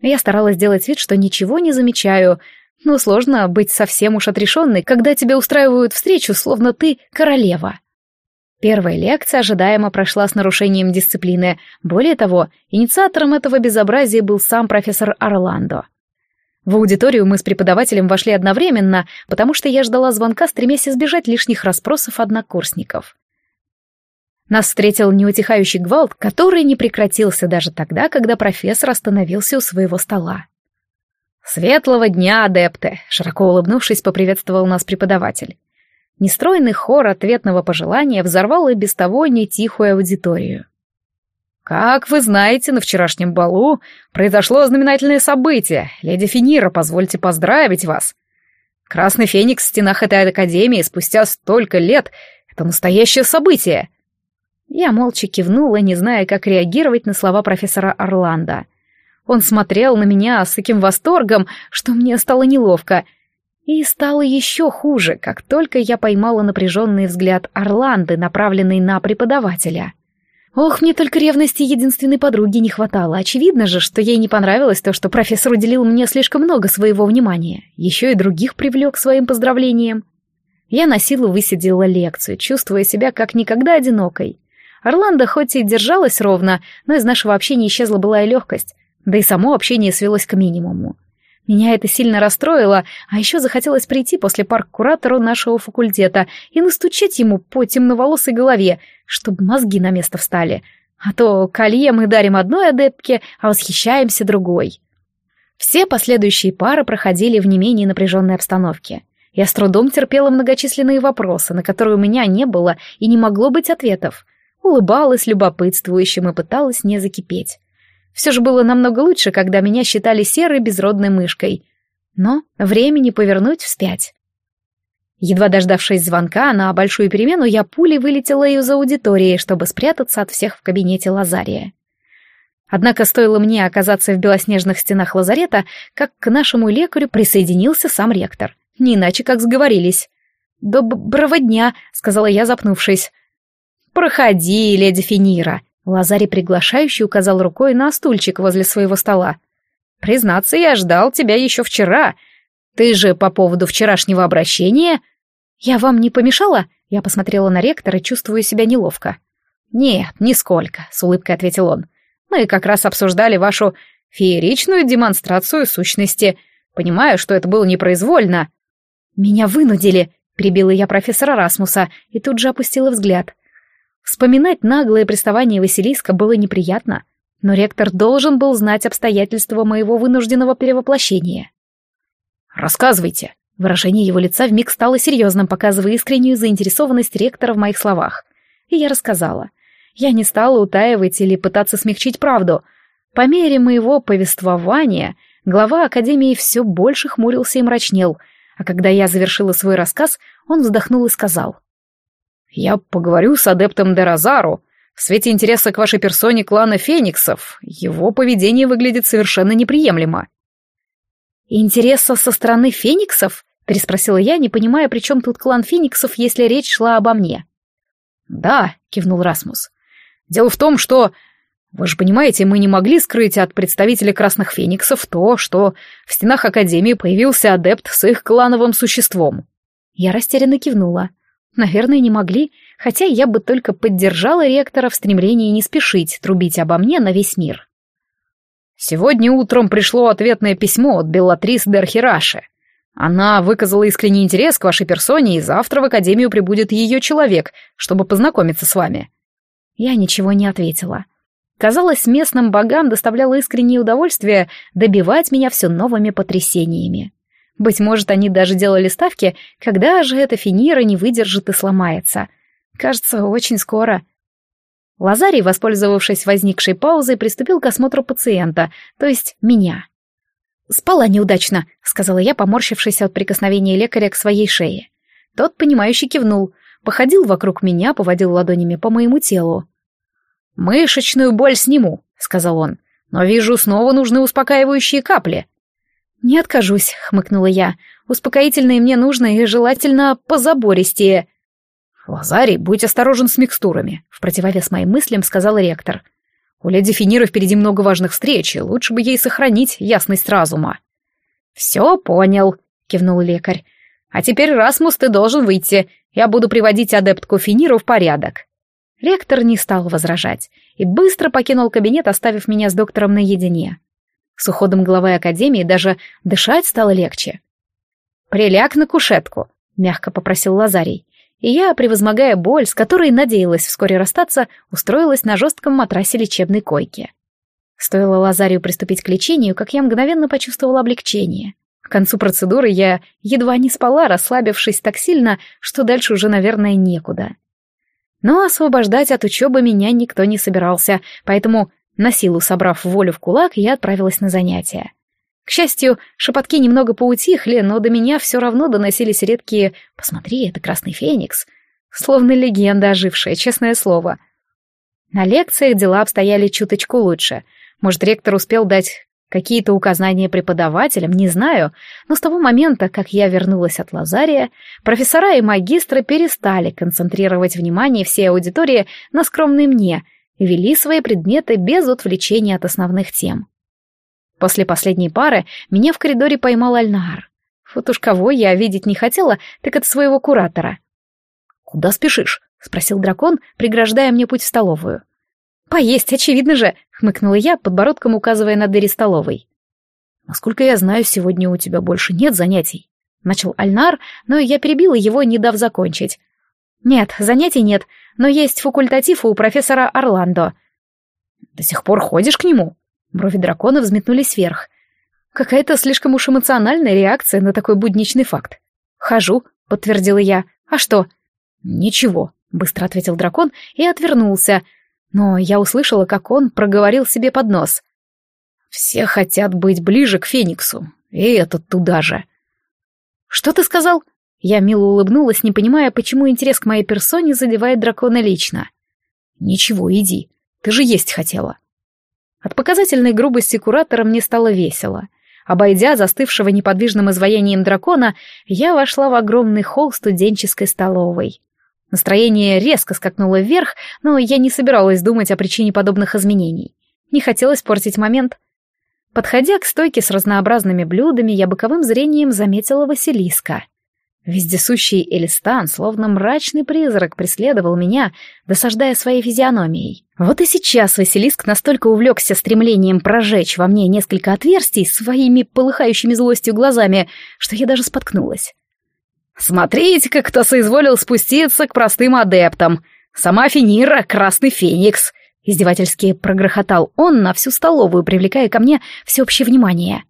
S1: Я старалась делать вид, что ничего не замечаю, но сложно быть совсем уж отрешенной, когда тебе устраивают встречу, словно ты королева. Первая лекция ожидаемо прошла с нарушением дисциплины. Более того, инициатором этого безобразия был сам профессор Орландо. В аудиторию мы с преподавателем вошли одновременно, потому что я ждала звонка, стремясь избежать лишних расспросов однокурсников. Нас встретил неутихающий гвалт, который не прекратился даже тогда, когда профессор остановился у своего стола. «Светлого дня, адепты!» — широко улыбнувшись, поприветствовал нас преподаватель. Нестройный хор ответного пожелания взорвал и без того нетихую аудиторию. «Как вы знаете, на вчерашнем балу произошло знаменательное событие. Леди Финира, позвольте поздравить вас. Красный феникс в стенах этой академии спустя столько лет — это настоящее событие!» Я молча кивнула, не зная, как реагировать на слова профессора Орландо. Он смотрел на меня с таким восторгом, что мне стало неловко. И стало еще хуже, как только я поймала напряженный взгляд Орланды, направленный на преподавателя. Ох, мне только ревности единственной подруги не хватало. Очевидно же, что ей не понравилось то, что профессор уделил мне слишком много своего внимания. Еще и других привлек своим поздравлением. Я на силу высидела лекцию, чувствуя себя как никогда одинокой. Орландо хоть и держалась ровно, но из нашего общения исчезла была и легкость, да и само общение свелось к минимуму. Меня это сильно расстроило, а еще захотелось прийти после парк к куратору нашего факультета и настучать ему по темноволосой голове, чтобы мозги на место встали. А то колье мы дарим одной адепке, а восхищаемся другой. Все последующие пары проходили в не менее напряженной обстановке. Я с трудом терпела многочисленные вопросы, на которые у меня не было и не могло быть ответов. Улыбалась любопытствующим и пыталась не закипеть. Все же было намного лучше, когда меня считали серой безродной мышкой. Но времени повернуть вспять. Едва дождавшись звонка на большую перемену, я пулей вылетела из аудитории, чтобы спрятаться от всех в кабинете Лазария. Однако стоило мне оказаться в белоснежных стенах лазарета, как к нашему лекарю присоединился сам ректор. Не иначе, как сговорились. «Доброго дня», — сказала я, запнувшись. «Проходи, леди Финира», — Лазарь приглашающий указал рукой на стульчик возле своего стола. «Признаться, я ждал тебя еще вчера», ты же по поводу вчерашнего обращения...» «Я вам не помешала?» Я посмотрела на ректора, чувствуя себя неловко. «Нет, нисколько», — с улыбкой ответил он. «Мы как раз обсуждали вашу фееричную демонстрацию сущности. Понимаю, что это было непроизвольно». «Меня вынудили», — перебила я профессора Расмуса и тут же опустила взгляд. Вспоминать наглое приставание Василиска было неприятно, но ректор должен был знать обстоятельства моего вынужденного перевоплощения. Рассказывайте. Выражение его лица вмиг стало серьезным, показывая искреннюю заинтересованность ректора в моих словах. И я рассказала. Я не стала утаивать или пытаться смягчить правду. По мере моего повествования глава Академии все больше хмурился и мрачнел, а когда я завершила свой рассказ, он вздохнул и сказал. «Я поговорю с адептом Деразару. В свете интереса к вашей персоне клана Фениксов его поведение выглядит совершенно неприемлемо». «Интереса со стороны фениксов?» — переспросила я, не понимая, при чем тут клан фениксов, если речь шла обо мне. «Да», — кивнул Расмус. «Дело в том, что... Вы же понимаете, мы не могли скрыть от представителя красных фениксов то, что в стенах Академии появился адепт с их клановым существом». Я растерянно кивнула. Наверное, не могли, хотя я бы только поддержала ректора в стремлении не спешить трубить обо мне на весь мир. Сегодня утром пришло ответное письмо от Беллатрис Дерхираши. Она выказала искренний интерес к вашей персоне, и завтра в Академию прибудет ее человек, чтобы познакомиться с вами». Я ничего не ответила. Казалось, местным богам доставляло искреннее удовольствие добивать меня все новыми потрясениями. Быть может, они даже делали ставки, когда же эта финира не выдержит и сломается. Кажется, очень скоро — Лазарий, воспользовавшись возникшей паузой, приступил к осмотру пациента, то есть меня. «Спала неудачно», — сказала я, поморщившись от прикосновения лекаря к своей шее. Тот, понимающий, кивнул, походил вокруг меня, поводил ладонями по моему телу. «Мышечную боль сниму», — сказал он, — «но вижу, снова нужны успокаивающие капли». «Не откажусь», — хмыкнула я. Успокоительные мне нужно и желательно позабористее». «Лазарий, будь осторожен с микстурами», — в противовес моим мыслям сказал ректор. «У леди Финира впереди много важных встреч, и лучше бы ей сохранить ясность разума». «Все понял», — кивнул лекарь. «А теперь, Расмус, ты должен выйти. Я буду приводить адептку Финиру в порядок». Ректор не стал возражать и быстро покинул кабинет, оставив меня с доктором наедине. С уходом главы академии даже дышать стало легче. «Приляг на кушетку», — мягко попросил Лазарий и я, превозмогая боль, с которой надеялась вскоре расстаться, устроилась на жестком матрасе лечебной койки. Стоило Лазарию приступить к лечению, как я мгновенно почувствовала облегчение. К концу процедуры я едва не спала, расслабившись так сильно, что дальше уже, наверное, некуда. Но освобождать от учебы меня никто не собирался, поэтому, на силу собрав волю в кулак, я отправилась на занятия. К счастью, шепотки немного поутихли, но до меня все равно доносились редкие «Посмотри, это красный феникс!» Словно легенда ожившая, честное слово. На лекциях дела обстояли чуточку лучше. Может, ректор успел дать какие-то указания преподавателям, не знаю, но с того момента, как я вернулась от Лазария, профессора и магистры перестали концентрировать внимание всей аудитории на скромной мне и вели свои предметы без отвлечения от основных тем. После последней пары меня в коридоре поймал Альнар. Вот уж кого я видеть не хотела, так это своего куратора. «Куда спешишь?» — спросил дракон, преграждая мне путь в столовую. «Поесть, очевидно же!» — хмыкнула я, подбородком указывая на дыре столовой. «Насколько я знаю, сегодня у тебя больше нет занятий», — начал Альнар, но я перебила его, не дав закончить. «Нет, занятий нет, но есть факультатив у профессора Орландо». «До сих пор ходишь к нему?» Брови дракона взметнулись вверх. Какая-то слишком уж эмоциональная реакция на такой будничный факт. «Хожу», — подтвердила я. «А что?» «Ничего», — быстро ответил дракон и отвернулся. Но я услышала, как он проговорил себе под нос. «Все хотят быть ближе к Фениксу, и этот туда же». «Что ты сказал?» Я мило улыбнулась, не понимая, почему интерес к моей персоне задевает дракона лично. «Ничего, иди. Ты же есть хотела». От показательной грубости куратора мне стало весело. Обойдя застывшего неподвижным изваянием дракона, я вошла в огромный холл студенческой столовой. Настроение резко скакнуло вверх, но я не собиралась думать о причине подобных изменений. Не хотелось портить момент. Подходя к стойке с разнообразными блюдами, я боковым зрением заметила Василиска — Вездесущий Элистан, словно мрачный призрак, преследовал меня, досаждая своей физиономией. Вот и сейчас Василиск настолько увлекся стремлением прожечь во мне несколько отверстий своими полыхающими злостью глазами, что я даже споткнулась. «Смотрите-ка, кто соизволил спуститься к простым адептам! Сама Финира, Красный Феникс!» Издевательски прогрохотал он на всю столовую, привлекая ко мне всеобщее внимание.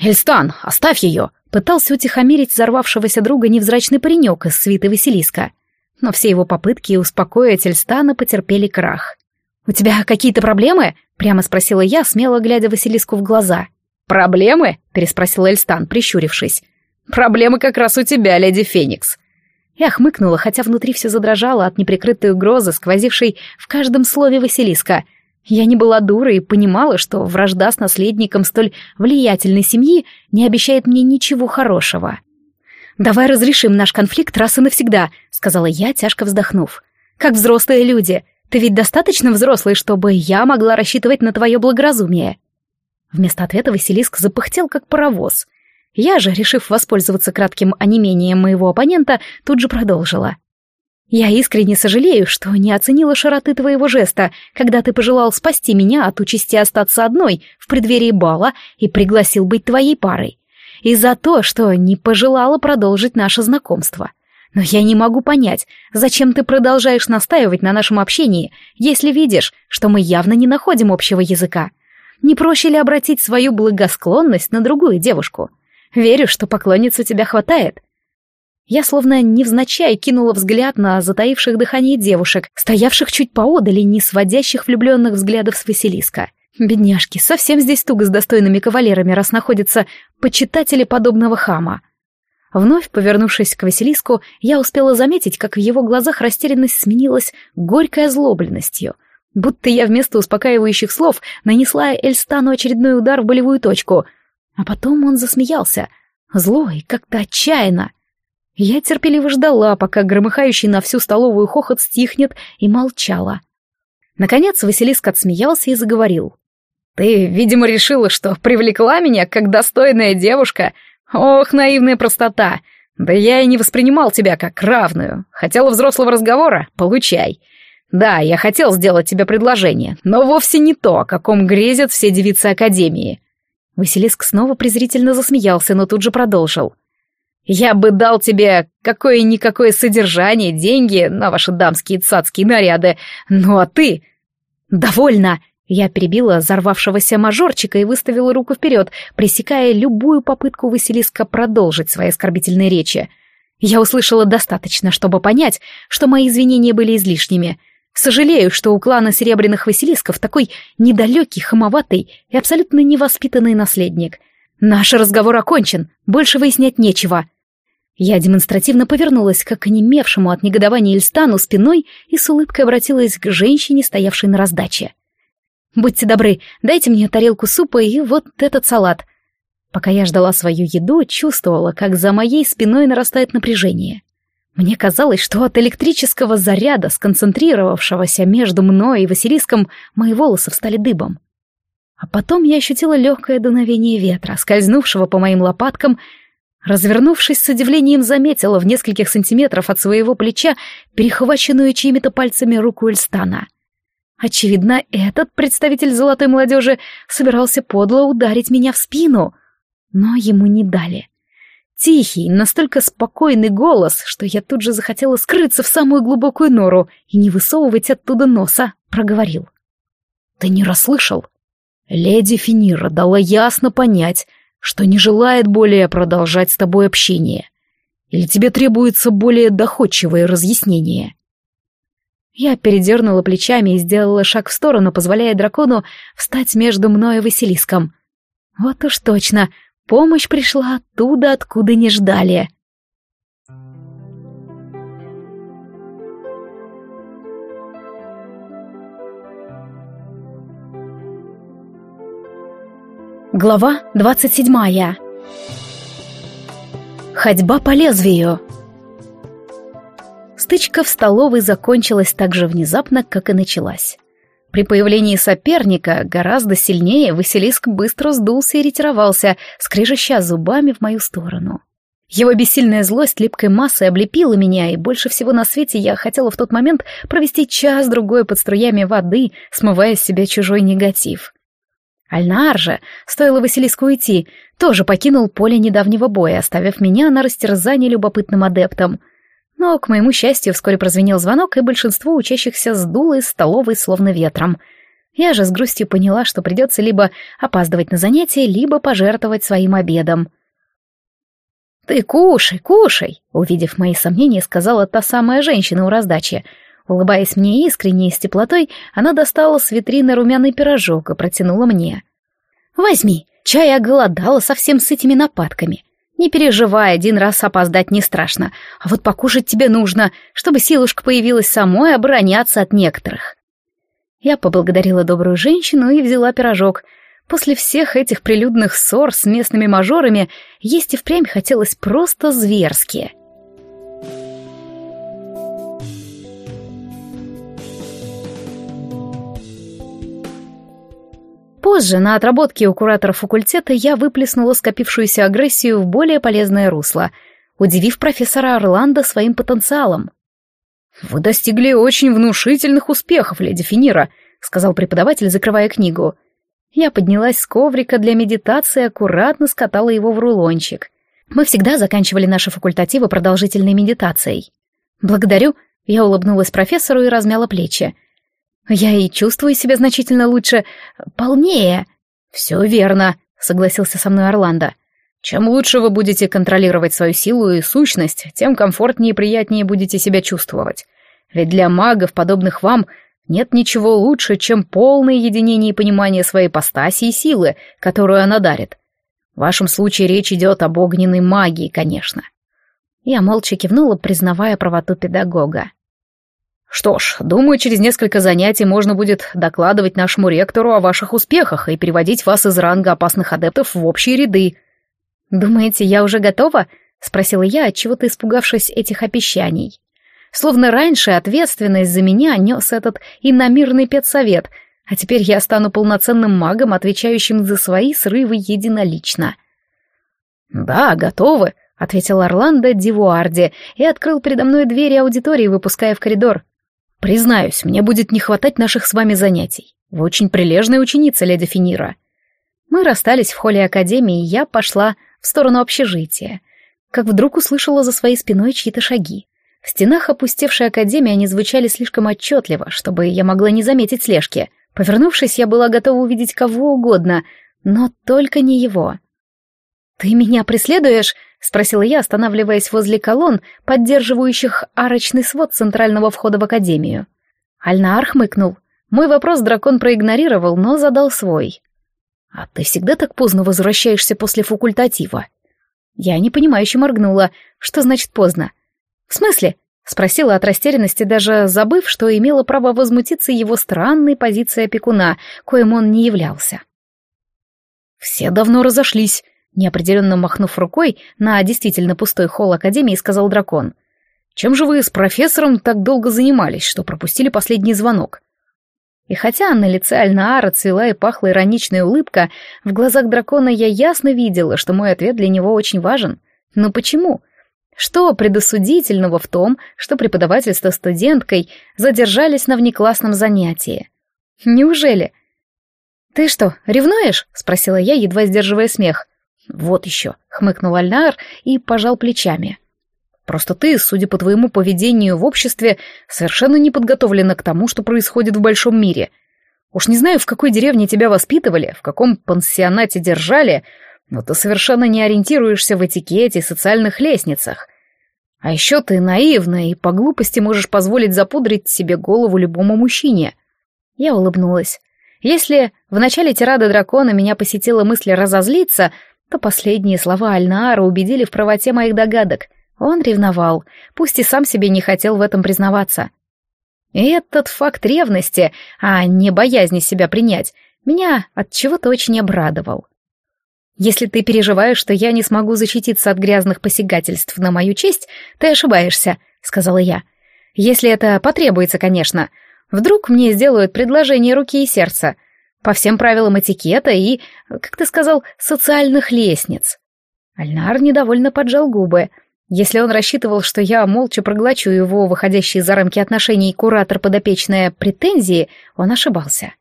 S1: «Эльстан, оставь ее!» Пытался утихомирить взорвавшегося друга невзрачный паренек из свиты Василиска. Но все его попытки успокоить Эльстана потерпели крах. «У тебя какие-то проблемы?» — прямо спросила я, смело глядя Василиску в глаза. «Проблемы?» — переспросил Эльстан, прищурившись. «Проблемы как раз у тебя, леди Феникс». Я хмыкнула, хотя внутри все задрожало от неприкрытой угрозы, сквозившей в каждом слове Василиска — я не была дурой и понимала, что вражда с наследником столь влиятельной семьи не обещает мне ничего хорошего. «Давай разрешим наш конфликт раз и навсегда», — сказала я, тяжко вздохнув. «Как взрослые люди. Ты ведь достаточно взрослый, чтобы я могла рассчитывать на твое благоразумие». Вместо ответа Василиск запыхтел, как паровоз. Я же, решив воспользоваться кратким онемением моего оппонента, тут же продолжила. Я искренне сожалею, что не оценила широты твоего жеста, когда ты пожелал спасти меня от участи остаться одной в преддверии бала и пригласил быть твоей парой. И за то, что не пожелала продолжить наше знакомство. Но я не могу понять, зачем ты продолжаешь настаивать на нашем общении, если видишь, что мы явно не находим общего языка. Не проще ли обратить свою благосклонность на другую девушку? Верю, что поклонниц у тебя хватает. Я словно невзначай кинула взгляд на затаивших дыхание девушек, стоявших чуть поодали, не сводящих влюбленных взглядов с Василиска. Бедняжки, совсем здесь туго с достойными кавалерами, раз находятся почитатели подобного хама. Вновь повернувшись к Василиску, я успела заметить, как в его глазах растерянность сменилась горькой озлобленностью, будто я вместо успокаивающих слов нанесла Эльстану очередной удар в болевую точку. А потом он засмеялся, зло и как-то отчаянно. Я терпеливо ждала, пока громыхающий на всю столовую хохот стихнет, и молчала. Наконец Василиск отсмеялся и заговорил. «Ты, видимо, решила, что привлекла меня как достойная девушка. Ох, наивная простота! Да я и не воспринимал тебя как равную. Хотела взрослого разговора? Получай. Да, я хотел сделать тебе предложение, но вовсе не то, о каком грезят все девицы Академии». Василиск снова презрительно засмеялся, но тут же продолжил. Я бы дал тебе какое-никакое содержание, деньги на ваши дамские цацкие наряды. Ну а ты...» «Довольно!» Я перебила взорвавшегося мажорчика и выставила руку вперед, пресекая любую попытку Василиска продолжить свои оскорбительные речи. Я услышала достаточно, чтобы понять, что мои извинения были излишними. Сожалею, что у клана Серебряных Василисков такой недалекий, хамоватый и абсолютно невоспитанный наследник — «Наш разговор окончен, больше выяснять нечего». Я демонстративно повернулась к онемевшему от негодования Эльстану спиной и с улыбкой обратилась к женщине, стоявшей на раздаче. «Будьте добры, дайте мне тарелку супа и вот этот салат». Пока я ждала свою еду, чувствовала, как за моей спиной нарастает напряжение. Мне казалось, что от электрического заряда, сконцентрировавшегося между мной и Василиском, мои волосы встали дыбом. А потом я ощутила легкое дуновение ветра, скользнувшего по моим лопаткам. Развернувшись с удивлением, заметила в нескольких сантиметров от своего плеча перехваченную чьими-то пальцами руку Эльстана. Очевидно, этот представитель золотой молодежи собирался подло ударить меня в спину, но ему не дали. Тихий, настолько спокойный голос, что я тут же захотела скрыться в самую глубокую нору и не высовывать оттуда носа, проговорил. «Ты не расслышал?» Леди Финира дала ясно понять, что не желает более продолжать с тобой общение. Или тебе требуется более доходчивое разъяснение?» Я передернула плечами и сделала шаг в сторону, позволяя дракону встать между мной и Василиском. «Вот уж точно, помощь пришла оттуда, откуда не ждали». Глава 27. Ходьба по лезвию. Стычка в столовой закончилась так же внезапно, как и началась. При появлении соперника гораздо сильнее Василиск быстро сдулся и ретировался, скрежеща зубами в мою сторону. Его бессильная злость липкой массой облепила меня, и больше всего на свете я хотела в тот момент провести час-другой под струями воды, смывая с себя чужой негатив. — Альнаар же, стоило Василиску уйти, тоже покинул поле недавнего боя, оставив меня на растерзание любопытным адептом. Но, к моему счастью, вскоре прозвенел звонок, и большинство учащихся сдуло из столовой словно ветром. Я же с грустью поняла, что придется либо опаздывать на занятия, либо пожертвовать своим обедом. «Ты кушай, кушай!» — увидев мои сомнения, сказала та самая женщина у раздачи — Улыбаясь мне искренне и с теплотой, она достала с витрины румяный пирожок и протянула мне. «Возьми, чай оголодала совсем с этими нападками. Не переживай, один раз опоздать не страшно, а вот покушать тебе нужно, чтобы силушка появилась самой обороняться от некоторых». Я поблагодарила добрую женщину и взяла пирожок. После всех этих прилюдных ссор с местными мажорами есть и впрямь хотелось просто зверские. Позже, на отработке у куратора факультета, я выплеснула скопившуюся агрессию в более полезное русло, удивив профессора Орландо своим потенциалом. «Вы достигли очень внушительных успехов, леди Финира», — сказал преподаватель, закрывая книгу. Я поднялась с коврика для медитации и аккуратно скатала его в рулончик. Мы всегда заканчивали наши факультативы продолжительной медитацией. «Благодарю», — я улыбнулась профессору и размяла плечи — я и чувствую себя значительно лучше, полнее. Все верно, согласился со мной Орландо. Чем лучше вы будете контролировать свою силу и сущность, тем комфортнее и приятнее будете себя чувствовать. Ведь для магов, подобных вам, нет ничего лучше, чем полное единение и понимание своей постаси и силы, которую она дарит. В вашем случае речь идет об огненной магии, конечно. Я молча кивнула, признавая правоту педагога. Что ж, думаю, через несколько занятий можно будет докладывать нашему ректору о ваших успехах и переводить вас из ранга опасных адептов в общие ряды. Думаете, я уже готова? спросила я, отчего-то испугавшись этих обещаний. Словно раньше ответственность за меня нес этот иномирный педсовет, а теперь я стану полноценным магом, отвечающим за свои срывы единолично. Да, готовы, ответил Орландо Дивуарди и открыл передо мной двери аудитории, выпуская в коридор. Признаюсь, мне будет не хватать наших с вами занятий. Вы очень прилежная ученица, леди Финира. Мы расстались в холле академии, и я пошла в сторону общежития, как вдруг услышала за своей спиной чьи-то шаги. В стенах опустевшей академии они звучали слишком отчетливо, чтобы я могла не заметить слежки. Повернувшись, я была готова увидеть кого угодно, но только не его. «Ты меня преследуешь?» — спросила я, останавливаясь возле колонн, поддерживающих арочный свод центрального входа в академию. Альнаар хмыкнул. Мой вопрос дракон проигнорировал, но задал свой. «А ты всегда так поздно возвращаешься после факультатива?» Я непонимающе моргнула. «Что значит поздно?» «В смысле?» — спросила от растерянности, даже забыв, что имела право возмутиться его странной позиции опекуна, коим он не являлся. «Все давно разошлись», Неопределенно махнув рукой на действительно пустой холл Академии, сказал дракон. «Чем же вы с профессором так долго занимались, что пропустили последний звонок?» И хотя на лице Альнаара цвела и пахла ироничная улыбка, в глазах дракона я ясно видела, что мой ответ для него очень важен. Но почему? Что предосудительного в том, что преподаватель со студенткой задержались на внеклассном занятии? Неужели? «Ты что, ревнуешь?» — спросила я, едва сдерживая смех. «Вот еще», — хмыкнул Альнар и пожал плечами. «Просто ты, судя по твоему поведению в обществе, совершенно не подготовлена к тому, что происходит в большом мире. Уж не знаю, в какой деревне тебя воспитывали, в каком пансионате держали, но ты совершенно не ориентируешься в этикете и социальных лестницах. А еще ты наивна и по глупости можешь позволить запудрить себе голову любому мужчине». Я улыбнулась. Если в начале тирады дракона меня посетила мысль разозлиться — то последние слова Альнаара убедили в правоте моих догадок. Он ревновал, пусть и сам себе не хотел в этом признаваться. И этот факт ревности, а не боязни себя принять, меня от чего-то очень обрадовал. Если ты переживаешь, что я не смогу защититься от грязных посягательств на мою честь, ты ошибаешься, сказала я. Если это потребуется, конечно. Вдруг мне сделают предложение руки и сердца — по всем правилам этикета и, как ты сказал, социальных лестниц. Альнар недовольно поджал губы. Если он рассчитывал, что я молча проглочу его выходящие за рамки отношений куратор-подопечная претензии, он ошибался.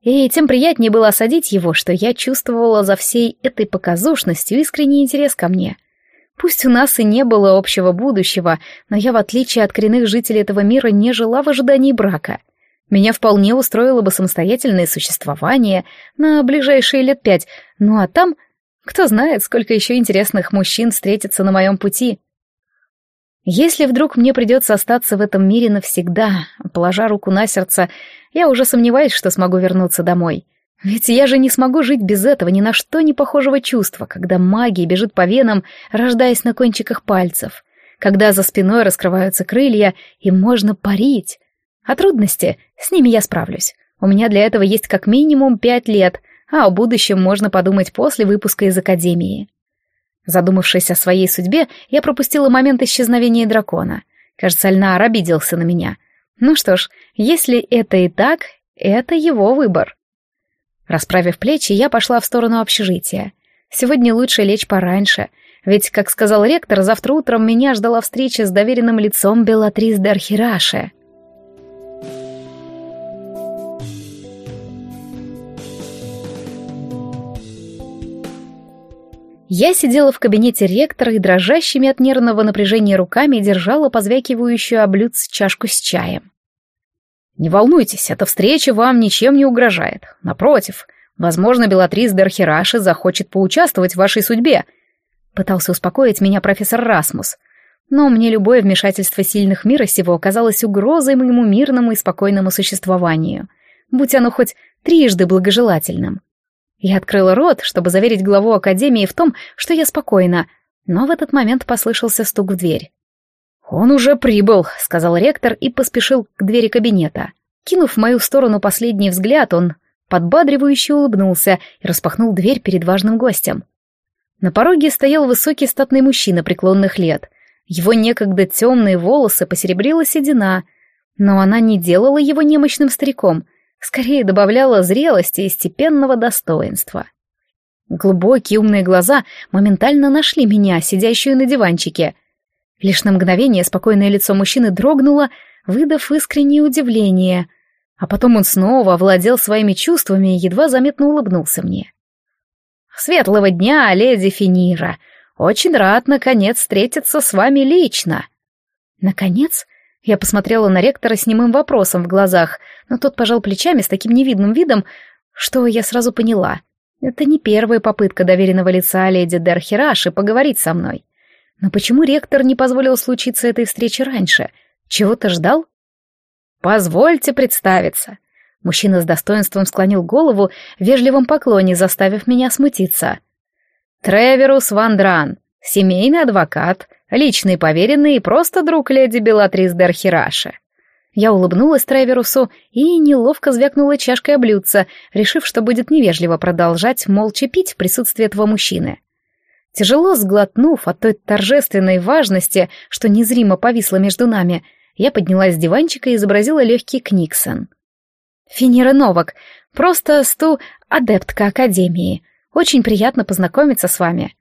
S1: И тем приятнее было осадить его, что я чувствовала за всей этой показушностью искренний интерес ко мне. Пусть у нас и не было общего будущего, но я, в отличие от коренных жителей этого мира, не жила в ожидании брака. Меня вполне устроило бы самостоятельное существование на ближайшие лет пять, ну а там, кто знает, сколько еще интересных мужчин встретится на моем пути. Если вдруг мне придется остаться в этом мире навсегда, положа руку на сердце, я уже сомневаюсь, что смогу вернуться домой. Ведь я же не смогу жить без этого ни на что не похожего чувства, когда магия бежит по венам, рождаясь на кончиках пальцев, когда за спиной раскрываются крылья и можно парить, а трудности? С ними я справлюсь. У меня для этого есть как минимум пять лет, а о будущем можно подумать после выпуска из академии. Задумавшись о своей судьбе, я пропустила момент исчезновения дракона. Кажется, Альнар обиделся на меня. Ну что ж, если это и так, это его выбор. Расправив плечи, я пошла в сторону общежития. Сегодня лучше лечь пораньше, ведь, как сказал ректор, завтра утром меня ждала встреча с доверенным лицом Белатрис Дархираше. Я сидела в кабинете ректора и дрожащими от нервного напряжения руками держала позвякивающую облюдц чашку с чаем. «Не волнуйтесь, эта встреча вам ничем не угрожает. Напротив, возможно, Белатрис Дархираши захочет поучаствовать в вашей судьбе», — пытался успокоить меня профессор Расмус. Но мне любое вмешательство сильных мира сего оказалось угрозой моему мирному и спокойному существованию, будь оно хоть трижды благожелательным. Я открыла рот, чтобы заверить главу академии в том, что я спокойна, но в этот момент послышался стук в дверь. «Он уже прибыл», — сказал ректор и поспешил к двери кабинета. Кинув в мою сторону последний взгляд, он подбадривающе улыбнулся и распахнул дверь перед важным гостем. На пороге стоял высокий статный мужчина преклонных лет. Его некогда темные волосы посеребрила седина, но она не делала его немощным стариком — скорее добавляло зрелости и степенного достоинства. Глубокие умные глаза моментально нашли меня, сидящую на диванчике. Лишь на мгновение спокойное лицо мужчины дрогнуло, выдав искреннее удивление, а потом он снова овладел своими чувствами и едва заметно улыбнулся мне. «Светлого дня, леди Финира! Очень рад, наконец, встретиться с вами лично!» Наконец, я посмотрела на ректора с немым вопросом в глазах, но тот пожал плечами с таким невидным видом, что я сразу поняла. Это не первая попытка доверенного лица леди Дерхираши поговорить со мной. Но почему ректор не позволил случиться этой встрече раньше? Чего-то ждал? «Позвольте представиться». Мужчина с достоинством склонил голову в вежливом поклоне, заставив меня смутиться. «Треверус Вандран, семейный адвокат, Личный поверенный и просто друг леди Белатрис Дархираши. Я улыбнулась Треверусу и неловко звякнула чашкой о блюдце, решив, что будет невежливо продолжать молча пить в присутствии этого мужчины. Тяжело сглотнув от той торжественной важности, что незримо повисло между нами, я поднялась с диванчика и изобразила легкий книксон. Финира Новак, просто сту адептка Академии. Очень приятно познакомиться с вами».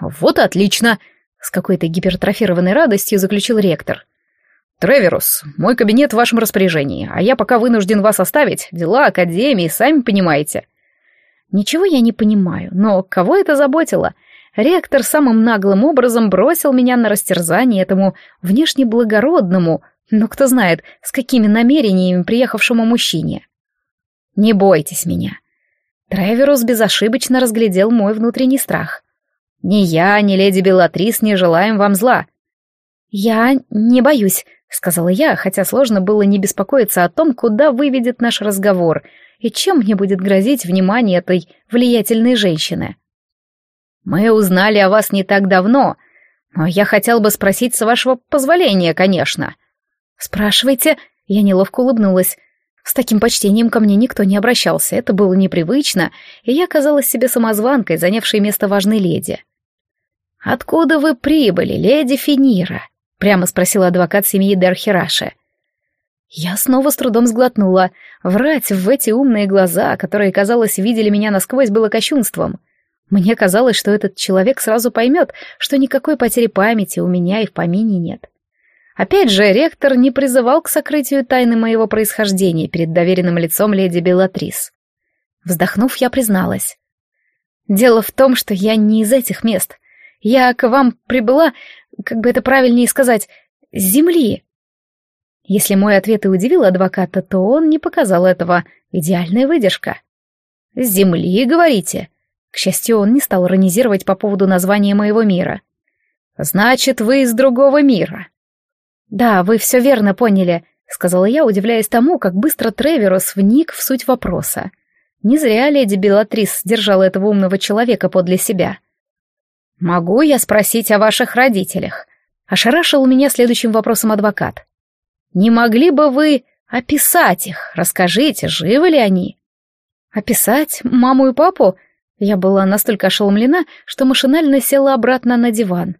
S1: «Вот отлично!» С какой-то гипертрофированной радостью заключил ректор. «Треверус, мой кабинет в вашем распоряжении, а я пока вынужден вас оставить. Дела Академии, сами понимаете». Ничего я не понимаю, но кого это заботило? Ректор самым наглым образом бросил меня на растерзание этому внешне благородному, но ну, кто знает, с какими намерениями приехавшему мужчине. «Не бойтесь меня». Треверус безошибочно разглядел мой внутренний страх. Ни я, ни леди Белатрис не желаем вам зла». «Я не боюсь», — сказала я, хотя сложно было не беспокоиться о том, куда выведет наш разговор и чем мне будет грозить внимание этой влиятельной женщины. «Мы узнали о вас не так давно, но я хотел бы спросить с вашего позволения, конечно». «Спрашивайте», — я неловко улыбнулась, с таким почтением ко мне никто не обращался, это было непривычно, и я казалась себе самозванкой, занявшей место важной леди. «Откуда вы прибыли, леди Финира?» — прямо спросил адвокат семьи Дархираши. Я снова с трудом сглотнула. Врать в эти умные глаза, которые, казалось, видели меня насквозь, было кощунством. Мне казалось, что этот человек сразу поймет, что никакой потери памяти у меня и в помине нет. — Опять же, ректор не призывал к сокрытию тайны моего происхождения перед доверенным лицом леди Белатрис. Вздохнув, я призналась. «Дело в том, что я не из этих мест. Я к вам прибыла, как бы это правильнее сказать, с земли». Если мой ответ и удивил адвоката, то он не показал этого. Идеальная выдержка. «С земли, говорите?» К счастью, он не стал иронизировать по поводу названия моего мира. «Значит, вы из другого мира», «Да, вы все верно поняли», — сказала я, удивляясь тому, как быстро Треверос вник в суть вопроса. Не зря леди Белатрис держала этого умного человека подле себя. «Могу я спросить о ваших родителях?» — ошарашил меня следующим вопросом адвокат. «Не могли бы вы описать их? Расскажите, живы ли они?» «Описать маму и папу?» Я была настолько ошеломлена, что машинально села обратно на диван.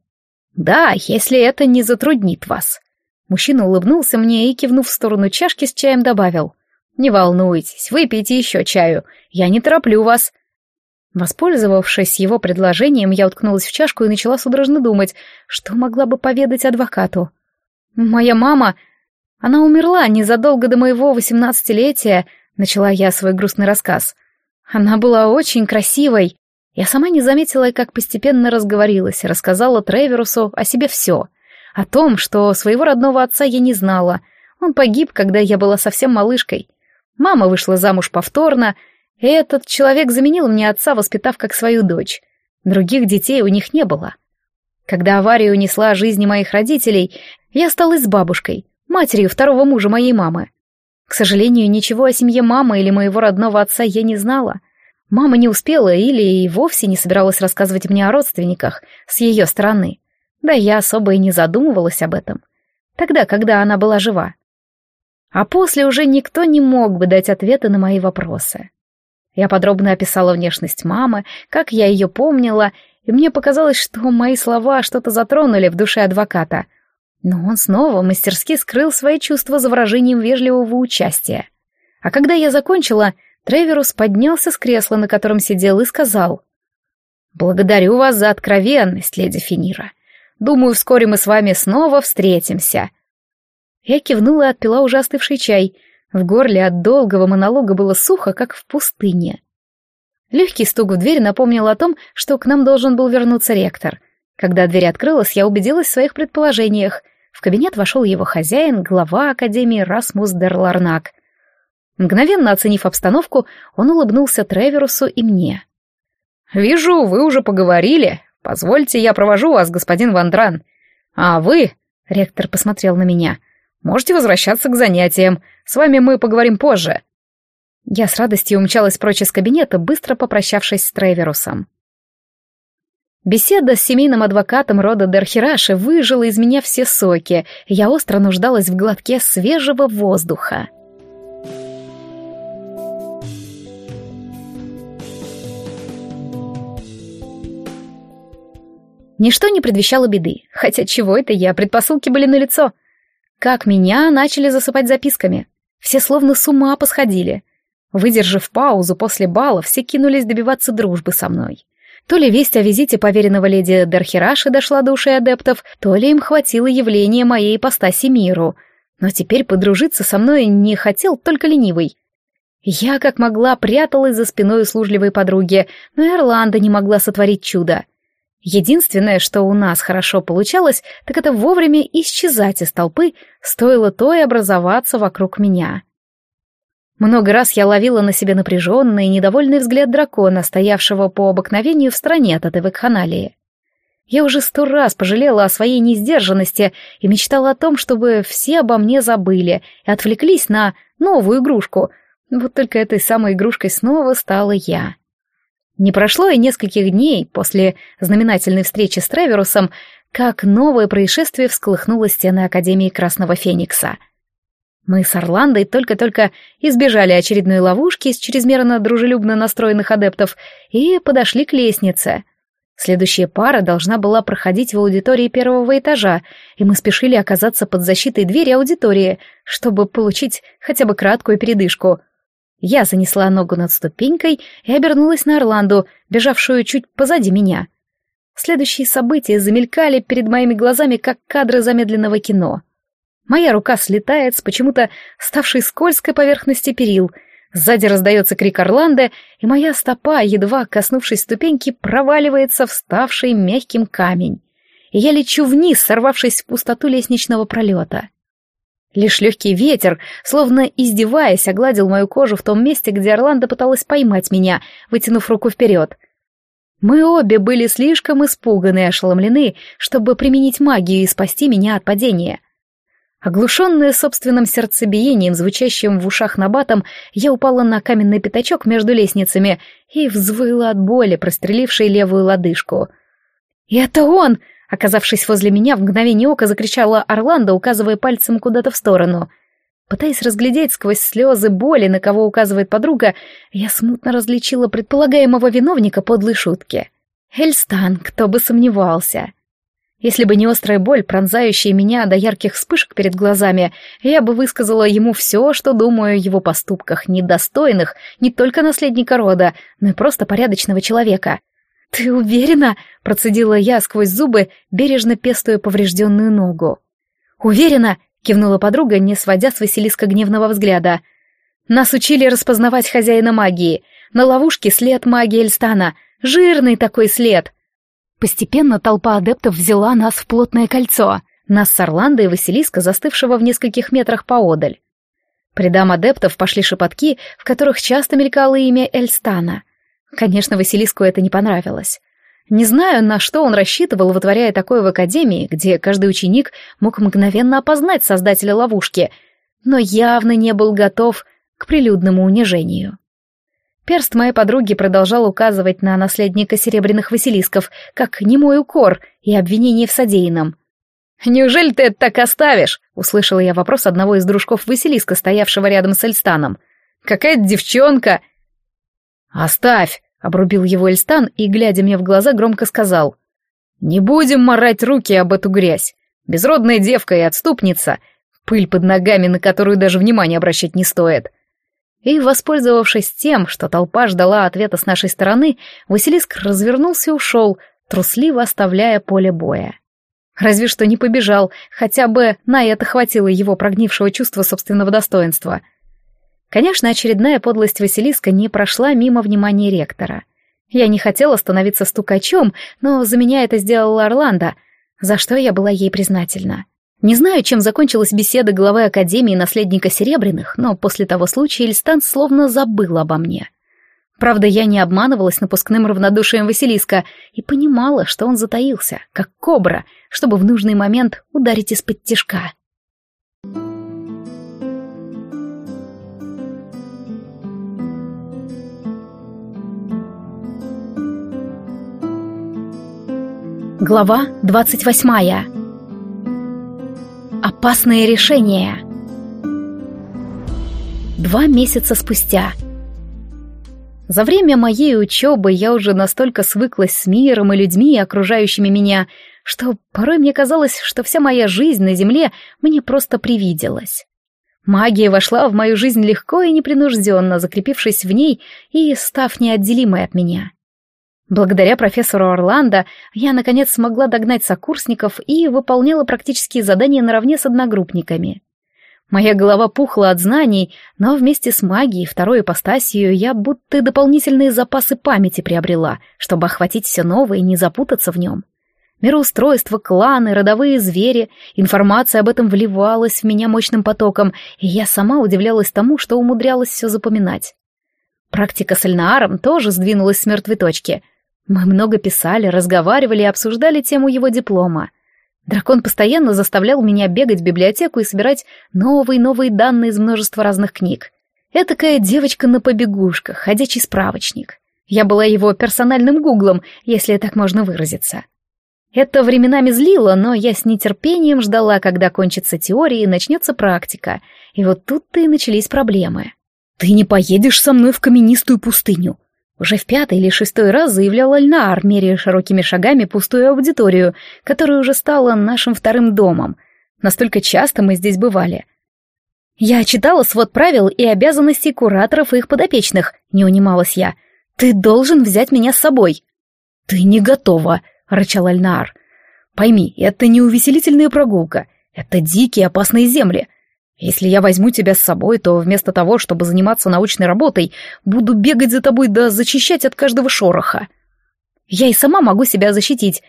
S1: «Да, если это не затруднит вас». Мужчина улыбнулся мне и, кивнув в сторону чашки с чаем, добавил. «Не волнуйтесь, выпейте еще чаю. Я не тороплю вас». Воспользовавшись его предложением, я уткнулась в чашку и начала судорожно думать, что могла бы поведать адвокату. «Моя мама... Она умерла незадолго до моего восемнадцатилетия», — начала я свой грустный рассказ. «Она была очень красивой. Я сама не заметила, как постепенно разговорилась, рассказала Треверусу о себе все. О том, что своего родного отца я не знала. Он погиб, когда я была совсем малышкой. Мама вышла замуж повторно, и этот человек заменил мне отца, воспитав как свою дочь. Других детей у них не было. Когда авария унесла жизни моих родителей, я осталась с бабушкой, матерью второго мужа моей мамы. К сожалению, ничего о семье мамы или моего родного отца я не знала. Мама не успела или и вовсе не собиралась рассказывать мне о родственниках с ее стороны. Да я особо и не задумывалась об этом. Тогда, когда она была жива. А после уже никто не мог бы дать ответы на мои вопросы. Я подробно описала внешность мамы, как я ее помнила, и мне показалось, что мои слова что-то затронули в душе адвоката. Но он снова мастерски скрыл свои чувства за выражением вежливого участия. А когда я закончила, Треверус поднялся с кресла, на котором сидел, и сказал. «Благодарю вас за откровенность, леди Финира. Думаю, вскоре мы с вами снова встретимся». Я кивнула и отпила уже остывший чай. В горле от долгого монолога было сухо, как в пустыне. Легкий стук в дверь напомнил о том, что к нам должен был вернуться ректор. Когда дверь открылась, я убедилась в своих предположениях. В кабинет вошел его хозяин, глава Академии Расмус Дерларнак. Мгновенно оценив обстановку, он улыбнулся Треверусу и мне. «Вижу, вы уже поговорили. Позвольте, я провожу вас, господин Вандран. А вы, — ректор посмотрел на меня, — можете возвращаться к занятиям. С вами мы поговорим позже. Я с радостью умчалась прочь из кабинета, быстро попрощавшись с Трейверусом. Беседа с семейным адвокатом рода Дархираши выжила из меня все соки, я остро нуждалась в глотке свежего воздуха. Ничто не предвещало беды, хотя чего это я, предпосылки были налицо. Как меня начали засыпать записками. Все словно с ума посходили. Выдержав паузу после бала, все кинулись добиваться дружбы со мной. То ли весть о визите поверенного леди Дархираши дошла до ушей адептов, то ли им хватило явления моей ипостаси миру. Но теперь подружиться со мной не хотел только ленивый. Я как могла пряталась за спиной услужливой подруги, но Ирланда не могла сотворить чудо. Единственное, что у нас хорошо получалось, так это вовремя исчезать из толпы, стоило то и образоваться вокруг меня. Много раз я ловила на себе напряженный и недовольный взгляд дракона, стоявшего по обыкновению в стране от этой вакханалии. Я уже сто раз пожалела о своей несдержанности и мечтала о том, чтобы все обо мне забыли и отвлеклись на новую игрушку. Вот только этой самой игрушкой снова стала я. Не прошло и нескольких дней после знаменательной встречи с Треверусом, как новое происшествие всколыхнуло стены Академии Красного Феникса. Мы с Орландой только-только избежали очередной ловушки из чрезмерно дружелюбно настроенных адептов и подошли к лестнице. Следующая пара должна была проходить в аудитории первого этажа, и мы спешили оказаться под защитой двери аудитории, чтобы получить хотя бы краткую передышку — я занесла ногу над ступенькой и обернулась на Орланду, бежавшую чуть позади меня. Следующие события замелькали перед моими глазами, как кадры замедленного кино. Моя рука слетает с почему-то ставшей скользкой поверхности перил. Сзади раздается крик Орланды, и моя стопа, едва коснувшись ступеньки, проваливается в ставший мягким камень. И я лечу вниз, сорвавшись в пустоту лестничного пролета. Лишь легкий ветер, словно издеваясь, огладил мою кожу в том месте, где Орландо пыталась поймать меня, вытянув руку вперед. Мы обе были слишком испуганы и ошеломлены, чтобы применить магию и спасти меня от падения. Оглушенная собственным сердцебиением, звучащим в ушах набатом, я упала на каменный пятачок между лестницами и взвыла от боли, прострелившей левую лодыжку. «Это он!» Оказавшись возле меня, в мгновение ока закричала Орландо, указывая пальцем куда-то в сторону. Пытаясь разглядеть сквозь слезы боли, на кого указывает подруга, я смутно различила предполагаемого виновника подлой шутки. Эльстан, кто бы сомневался. Если бы не острая боль, пронзающая меня до ярких вспышек перед глазами, я бы высказала ему все, что думаю о его поступках, недостойных не только наследника рода, но и просто порядочного человека. «Ты уверена?» — процедила я сквозь зубы, бережно пестуя поврежденную ногу. «Уверена!» — кивнула подруга, не сводя с Василиска гневного взгляда. «Нас учили распознавать хозяина магии. На ловушке след магии Эльстана. Жирный такой след!» Постепенно толпа адептов взяла нас в плотное кольцо. Нас с Орландо и Василиска, застывшего в нескольких метрах поодаль. При адептов пошли шепотки, в которых часто мелькало имя Эльстана. Конечно, Василиску это не понравилось. Не знаю, на что он рассчитывал, вытворяя такое в академии, где каждый ученик мог мгновенно опознать создателя ловушки, но явно не был готов к прилюдному унижению. Перст моей подруги продолжал указывать на наследника серебряных василисков, как немой укор и обвинение в содеянном. «Неужели ты это так оставишь?» — услышала я вопрос одного из дружков Василиска, стоявшего рядом с Эльстаном. «Какая девчонка!» «Оставь!» — обрубил его Эльстан и, глядя мне в глаза, громко сказал. «Не будем морать руки об эту грязь. Безродная девка и отступница, пыль под ногами, на которую даже внимания обращать не стоит». И, воспользовавшись тем, что толпа ждала ответа с нашей стороны, Василиск развернулся и ушел, трусливо оставляя поле боя. Разве что не побежал, хотя бы на это хватило его прогнившего чувства собственного достоинства — Конечно, очередная подлость Василиска не прошла мимо внимания ректора. Я не хотела становиться стукачом, но за меня это сделала Орландо, за что я была ей признательна. Не знаю, чем закончилась беседа главы Академии наследника Серебряных, но после того случая Эльстан словно забыл обо мне. Правда, я не обманывалась напускным равнодушием Василиска и понимала, что он затаился, как кобра, чтобы в нужный момент ударить из-под тяжка. Глава 28. Опасное решение. Два месяца спустя. За время моей учебы я уже настолько свыклась с миром и людьми, окружающими меня, что порой мне казалось, что вся моя жизнь на Земле мне просто привиделась. Магия вошла в мою жизнь легко и непринужденно, закрепившись в ней и став неотделимой от меня. — Благодаря профессору Орландо я, наконец, смогла догнать сокурсников и выполняла практические задания наравне с одногруппниками. Моя голова пухла от знаний, но вместе с магией второй ипостасью я будто дополнительные запасы памяти приобрела, чтобы охватить все новое и не запутаться в нем. Мироустройство, кланы, родовые звери, информация об этом вливалась в меня мощным потоком, и я сама удивлялась тому, что умудрялась все запоминать. Практика с Эльнааром тоже сдвинулась с мертвой точки — мы много писали, разговаривали и обсуждали тему его диплома. Дракон постоянно заставлял меня бегать в библиотеку и собирать новые-новые данные из множества разных книг. Этакая девочка на побегушках, ходячий справочник. Я была его персональным гуглом, если так можно выразиться. Это временами злило, но я с нетерпением ждала, когда кончится теория и начнется практика. И вот тут-то и начались проблемы. «Ты не поедешь со мной в каменистую пустыню», уже в пятый или шестой раз заявлял Альнар, меряя широкими шагами пустую аудиторию, которая уже стала нашим вторым домом. Настолько часто мы здесь бывали. «Я читала свод правил и обязанностей кураторов и их подопечных», — не унималась я. «Ты должен взять меня с собой». «Ты не готова», — рычал Альнар. «Пойми, это не увеселительная прогулка. Это дикие опасные земли. Если я возьму тебя с собой, то вместо того, чтобы заниматься научной работой, буду бегать за тобой да зачищать от каждого шороха. Я и сама могу себя защитить.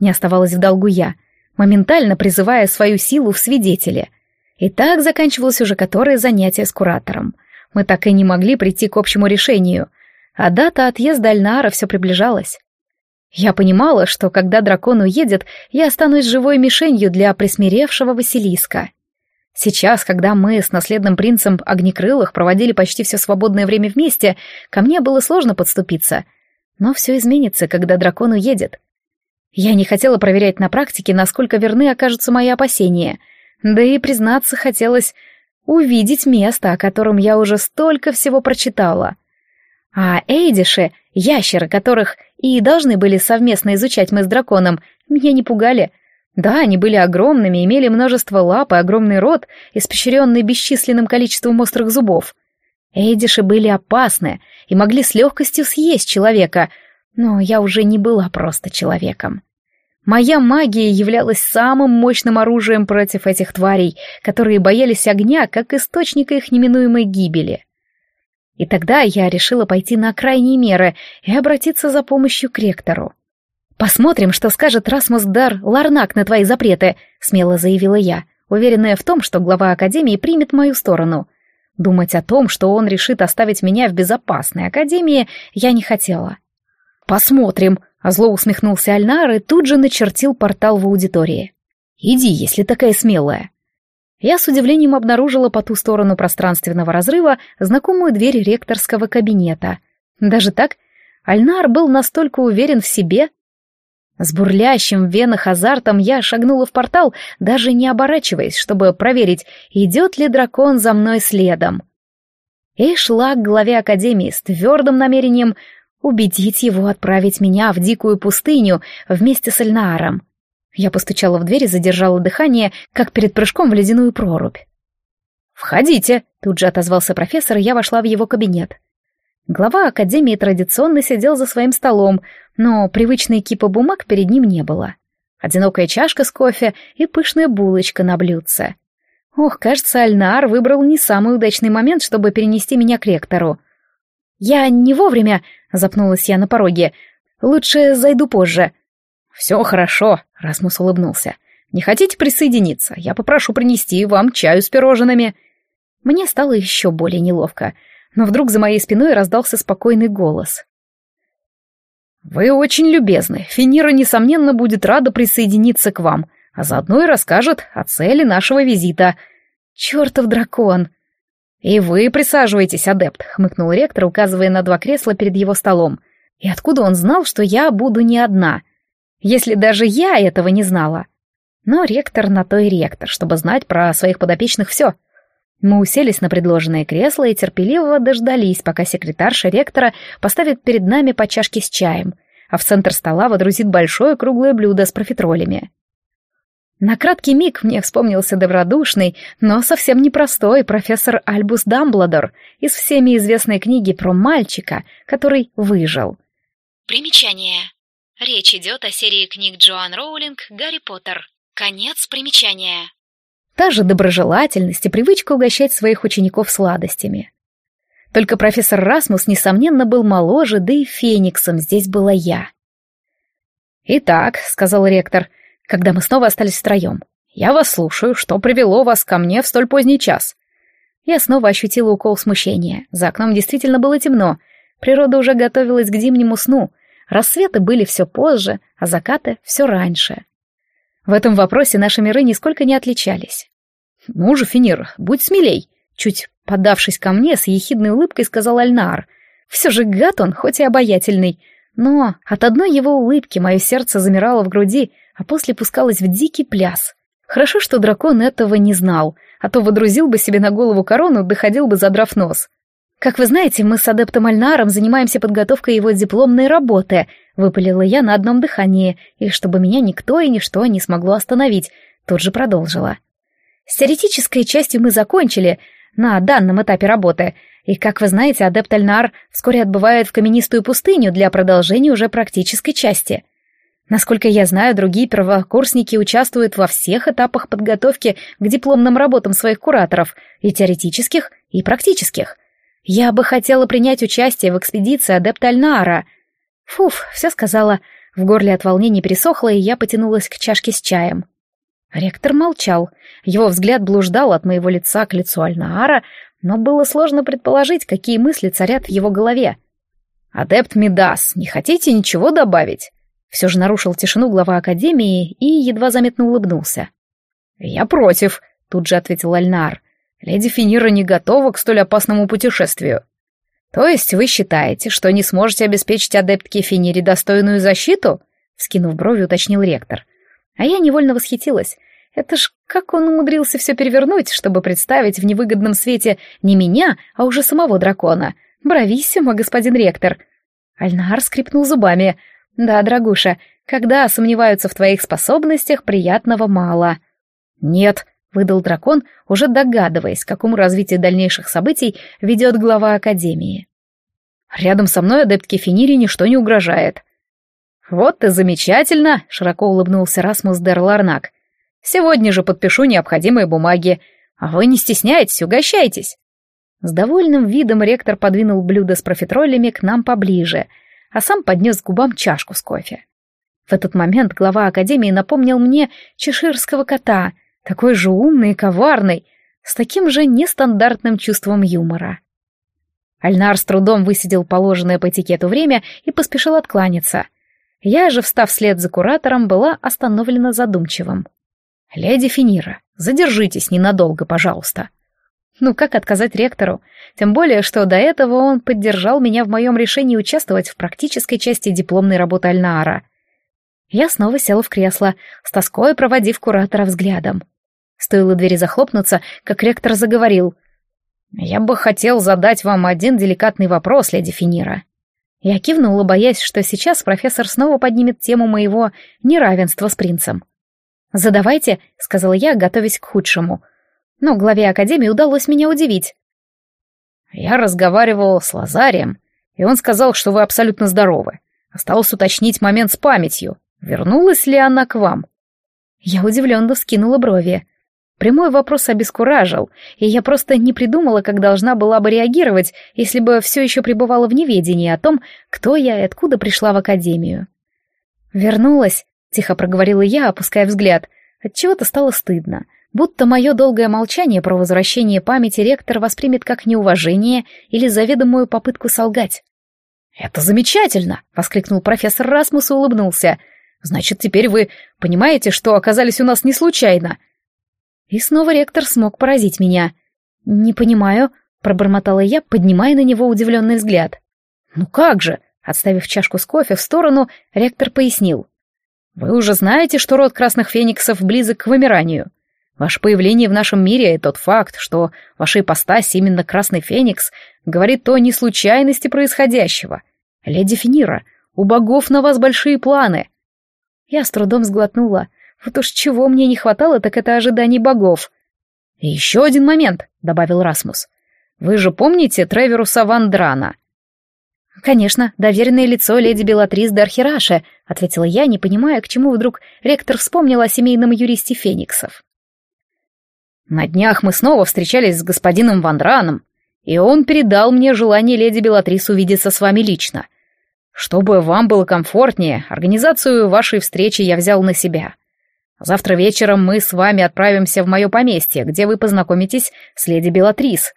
S1: Не оставалась в долгу я, моментально призывая свою силу в свидетели. И так заканчивалось уже которое занятие с куратором. Мы так и не могли прийти к общему решению, а дата отъезда Альнара все приближалась. Я понимала, что когда дракон уедет, я останусь живой мишенью для присмиревшего Василиска. Сейчас, когда мы с наследным принцем Огнекрылых проводили почти все свободное время вместе, ко мне было сложно подступиться. Но все изменится, когда дракон уедет. Я не хотела проверять на практике, насколько верны окажутся мои опасения. Да и, признаться, хотелось увидеть место, о котором я уже столько всего прочитала. А Эйдиши, ящеры, которых и должны были совместно изучать мы с драконом, меня не пугали, да, они были огромными, имели множество лап и огромный рот, испещренный бесчисленным количеством острых зубов. Эдиши были опасны и могли с легкостью съесть человека, но я уже не была просто человеком. Моя магия являлась самым мощным оружием против этих тварей, которые боялись огня как источника их неминуемой гибели. И тогда я решила пойти на крайние меры и обратиться за помощью к ректору. «Посмотрим, что скажет Расмус Дар Ларнак на твои запреты», — смело заявила я, уверенная в том, что глава Академии примет мою сторону. Думать о том, что он решит оставить меня в безопасной Академии, я не хотела. «Посмотрим», — зло усмехнулся Альнар и тут же начертил портал в аудитории. «Иди, если такая смелая». Я с удивлением обнаружила по ту сторону пространственного разрыва знакомую дверь ректорского кабинета. Даже так? Альнар был настолько уверен в себе, с бурлящим в венах азартом я шагнула в портал, даже не оборачиваясь, чтобы проверить, идет ли дракон за мной следом. И шла к главе Академии с твердым намерением убедить его отправить меня в дикую пустыню вместе с Эльнааром. Я постучала в дверь и задержала дыхание, как перед прыжком в ледяную прорубь. «Входите!» — тут же отозвался профессор, и я вошла в его кабинет. Глава Академии традиционно сидел за своим столом, но привычной кипа бумаг перед ним не было. Одинокая чашка с кофе и пышная булочка на блюдце. Ох, кажется, Альнар выбрал не самый удачный момент, чтобы перенести меня к ректору. «Я не вовремя», — запнулась я на пороге. «Лучше зайду позже». «Все хорошо», — Расмус улыбнулся. «Не хотите присоединиться? Я попрошу принести вам чаю с пирожными». Мне стало еще более неловко, но вдруг за моей спиной раздался спокойный голос. «Вы очень любезны. Финира, несомненно, будет рада присоединиться к вам, а заодно и расскажет о цели нашего визита». «Чертов дракон!» «И вы присаживайтесь, адепт», — хмыкнул ректор, указывая на два кресла перед его столом. «И откуда он знал, что я буду не одна? Если даже я этого не знала?» Но ректор на то и ректор, чтобы знать про своих подопечных все — мы уселись на предложенное кресло и терпеливо дождались, пока секретарша ректора поставит перед нами по чашке с чаем, а в центр стола водрузит большое круглое блюдо с профитролями. На краткий миг мне вспомнился добродушный, но совсем непростой профессор Альбус Дамбладор из всеми известной книги про мальчика, который выжил. Примечание. Речь идет о серии книг Джоан Роулинг «Гарри Поттер». Конец примечания та же доброжелательность и привычка угощать своих учеников сладостями. Только профессор Расмус, несомненно, был моложе, да и фениксом здесь была я. «Итак», — сказал ректор, — «когда мы снова остались втроем, я вас слушаю, что привело вас ко мне в столь поздний час?» Я снова ощутила укол смущения. За окном действительно было темно. Природа уже готовилась к зимнему сну. Рассветы были все позже, а закаты все раньше. В этом вопросе наши миры нисколько не отличались. «Ну же, Финир, будь смелей!» Чуть подавшись ко мне, с ехидной улыбкой сказал Альнар. «Все же гад он, хоть и обаятельный. Но от одной его улыбки мое сердце замирало в груди, а после пускалось в дикий пляс. Хорошо, что дракон этого не знал, а то водрузил бы себе на голову корону, доходил бы, задрав нос. «Как вы знаете, мы с адептом Альнаром занимаемся подготовкой его дипломной работы», — выпалила я на одном дыхании, и чтобы меня никто и ничто не смогло остановить, тут же продолжила. «С теоретической частью мы закончили на данном этапе работы, и, как вы знаете, адепт Альнар вскоре отбывает в каменистую пустыню для продолжения уже практической части. Насколько я знаю, другие первокурсники участвуют во всех этапах подготовки к дипломным работам своих кураторов, и теоретических, и практических». Я бы хотела принять участие в экспедиции адепта Альнара. Фуф, все сказала. В горле от волнения пересохло, и я потянулась к чашке с чаем. Ректор молчал. Его взгляд блуждал от моего лица к лицу Альнара, но было сложно предположить, какие мысли царят в его голове. «Адепт Мидас, не хотите ничего добавить?» Все же нарушил тишину глава Академии и едва заметно улыбнулся. «Я против», — тут же ответил Альнар. Леди Финира не готова к столь опасному путешествию. То есть вы считаете, что не сможете обеспечить адептке Финире достойную защиту? Вскинув брови, уточнил ректор. А я невольно восхитилась. Это ж как он умудрился все перевернуть, чтобы представить в невыгодном свете не меня, а уже самого дракона. Брависсимо, господин ректор. Альнар скрипнул зубами. Да, дорогуша, когда сомневаются в твоих способностях, приятного мало. Нет, выдал дракон, уже догадываясь, к какому развитию дальнейших событий ведет глава Академии. «Рядом со мной адепт финири ничто не угрожает». «Вот и замечательно!» — широко улыбнулся Расмус Дерларнак. «Сегодня же подпишу необходимые бумаги. А вы не стесняйтесь, угощайтесь!» С довольным видом ректор подвинул блюдо с профитролями к нам поближе, а сам поднес к губам чашку с кофе. В этот момент глава Академии напомнил мне чеширского кота — такой же умный и коварный, с таким же нестандартным чувством юмора. Альнар с трудом высидел положенное по этикету время и поспешил откланяться. Я же, встав вслед за куратором, была остановлена задумчивым. «Леди Финира, задержитесь ненадолго, пожалуйста». Ну как отказать ректору? Тем более, что до этого он поддержал меня в моем решении участвовать в практической части дипломной работы Альнара. Я снова села в кресло, с тоской проводив куратора взглядом. Стоило двери захлопнуться, как ректор заговорил. «Я бы хотел задать вам один деликатный вопрос, леди Финира». Я кивнула, боясь, что сейчас профессор снова поднимет тему моего неравенства с принцем. «Задавайте», — сказала я, готовясь к худшему. Но главе Академии удалось меня удивить. «Я разговаривал с Лазарием, и он сказал, что вы абсолютно здоровы. Осталось уточнить момент с памятью. Вернулась ли она к вам?» Я удивленно вскинула брови. Прямой вопрос обескуражил, и я просто не придумала, как должна была бы реагировать, если бы все еще пребывала в неведении о том, кто я и откуда пришла в академию. «Вернулась», — тихо проговорила я, опуская взгляд. Отчего-то стало стыдно, будто мое долгое молчание про возвращение памяти ректор воспримет как неуважение или заведомую попытку солгать. «Это замечательно!» — воскликнул профессор Расмус и улыбнулся. «Значит, теперь вы понимаете, что оказались у нас не случайно?» И снова ректор смог поразить меня. «Не понимаю», — пробормотала я, поднимая на него удивленный взгляд. «Ну как же!» — отставив чашку с кофе в сторону, ректор пояснил. «Вы уже знаете, что род красных фениксов близок к вымиранию. Ваше появление в нашем мире и тот факт, что ваша ипостась именно красный феникс, говорит о неслучайности происходящего. Леди Финира, у богов на вас большие планы». Я с трудом сглотнула, вот «А уж чего мне не хватало, так это ожиданий богов. И еще один момент, добавил Расмус. Вы же помните Треверуса Вандрана? «Конечно, доверенное лицо леди Белатрис де ответила я, не понимая, к чему вдруг ректор вспомнил о семейном юристе Фениксов. «На днях мы снова встречались с господином Вандраном, и он передал мне желание леди Белатрис увидеться с вами лично. Чтобы вам было комфортнее, организацию вашей встречи я взял на себя. Завтра вечером мы с вами отправимся в мое поместье, где вы познакомитесь с леди Белатрис».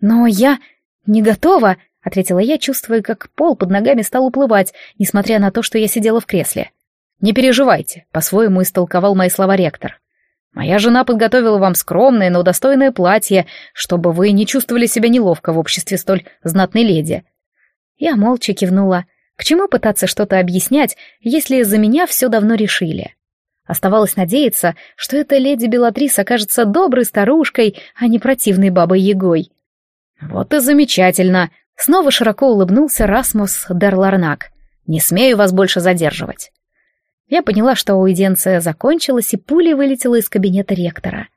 S1: «Но я не готова», — ответила я, чувствуя, как пол под ногами стал уплывать, несмотря на то, что я сидела в кресле. «Не переживайте», — по-своему истолковал мои слова ректор. «Моя жена подготовила вам скромное, но достойное платье, чтобы вы не чувствовали себя неловко в обществе столь знатной леди». Я молча кивнула. К чему пытаться что-то объяснять, если за меня все давно решили? Оставалось надеяться, что эта леди Белатрис окажется доброй старушкой, а не противной бабой ягой «Вот и замечательно!» — снова широко улыбнулся Расмус Дерларнак. «Не смею вас больше задерживать». Я поняла, что аудиенция закончилась, и пуля вылетела из кабинета ректора.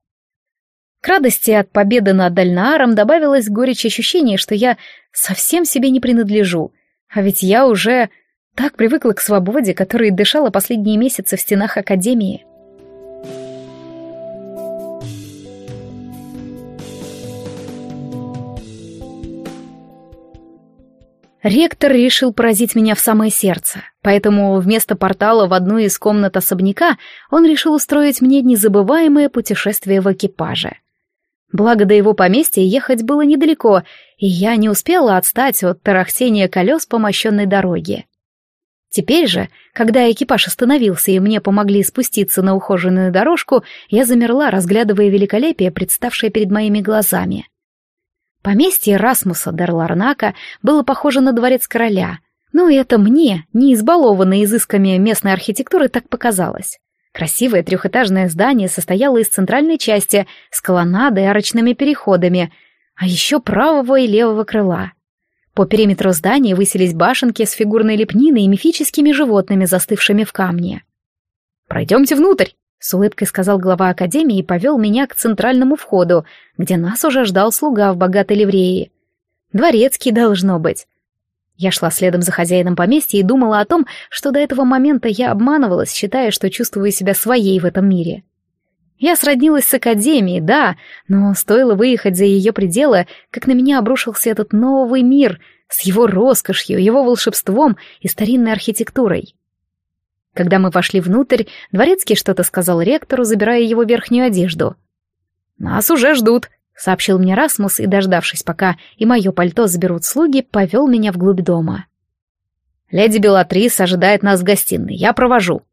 S1: К радости от победы над Дальнааром добавилось горечь ощущения, что я совсем себе не принадлежу, а ведь я уже так привыкла к свободе, которой дышала последние месяцы в стенах Академии. Ректор решил поразить меня в самое сердце, поэтому вместо портала в одну из комнат особняка он решил устроить мне незабываемое путешествие в экипаже. Благо до его поместья ехать было недалеко, и я не успела отстать от тарахтения колес по мощенной дороге. Теперь же, когда экипаж остановился и мне помогли спуститься на ухоженную дорожку, я замерла, разглядывая великолепие, представшее перед моими глазами. Поместье Расмуса Дерларнака было похоже на дворец короля, но это мне, не избалованной изысками местной архитектуры, так показалось. Красивое трехэтажное здание состояло из центральной части с колоннадой и арочными переходами, а еще правого и левого крыла — по периметру здания высились башенки с фигурной лепниной и мифическими животными, застывшими в камне. «Пройдемте внутрь», — с улыбкой сказал глава академии и повел меня к центральному входу, где нас уже ждал слуга в богатой ливреи. Дворецкий должно быть. Я шла следом за хозяином поместья и думала о том, что до этого момента я обманывалась, считая, что чувствую себя своей в этом мире. Я сроднилась с академией, да, но стоило выехать за ее пределы, как на меня обрушился этот новый мир с его роскошью, его волшебством и старинной архитектурой. Когда мы вошли внутрь, Дворецкий что-то сказал ректору, забирая его верхнюю одежду. «Нас уже ждут», — сообщил мне Расмус, и, дождавшись, пока и мое пальто заберут слуги, повел меня вглубь дома. «Леди Белатрис ожидает нас в гостиной. Я провожу»,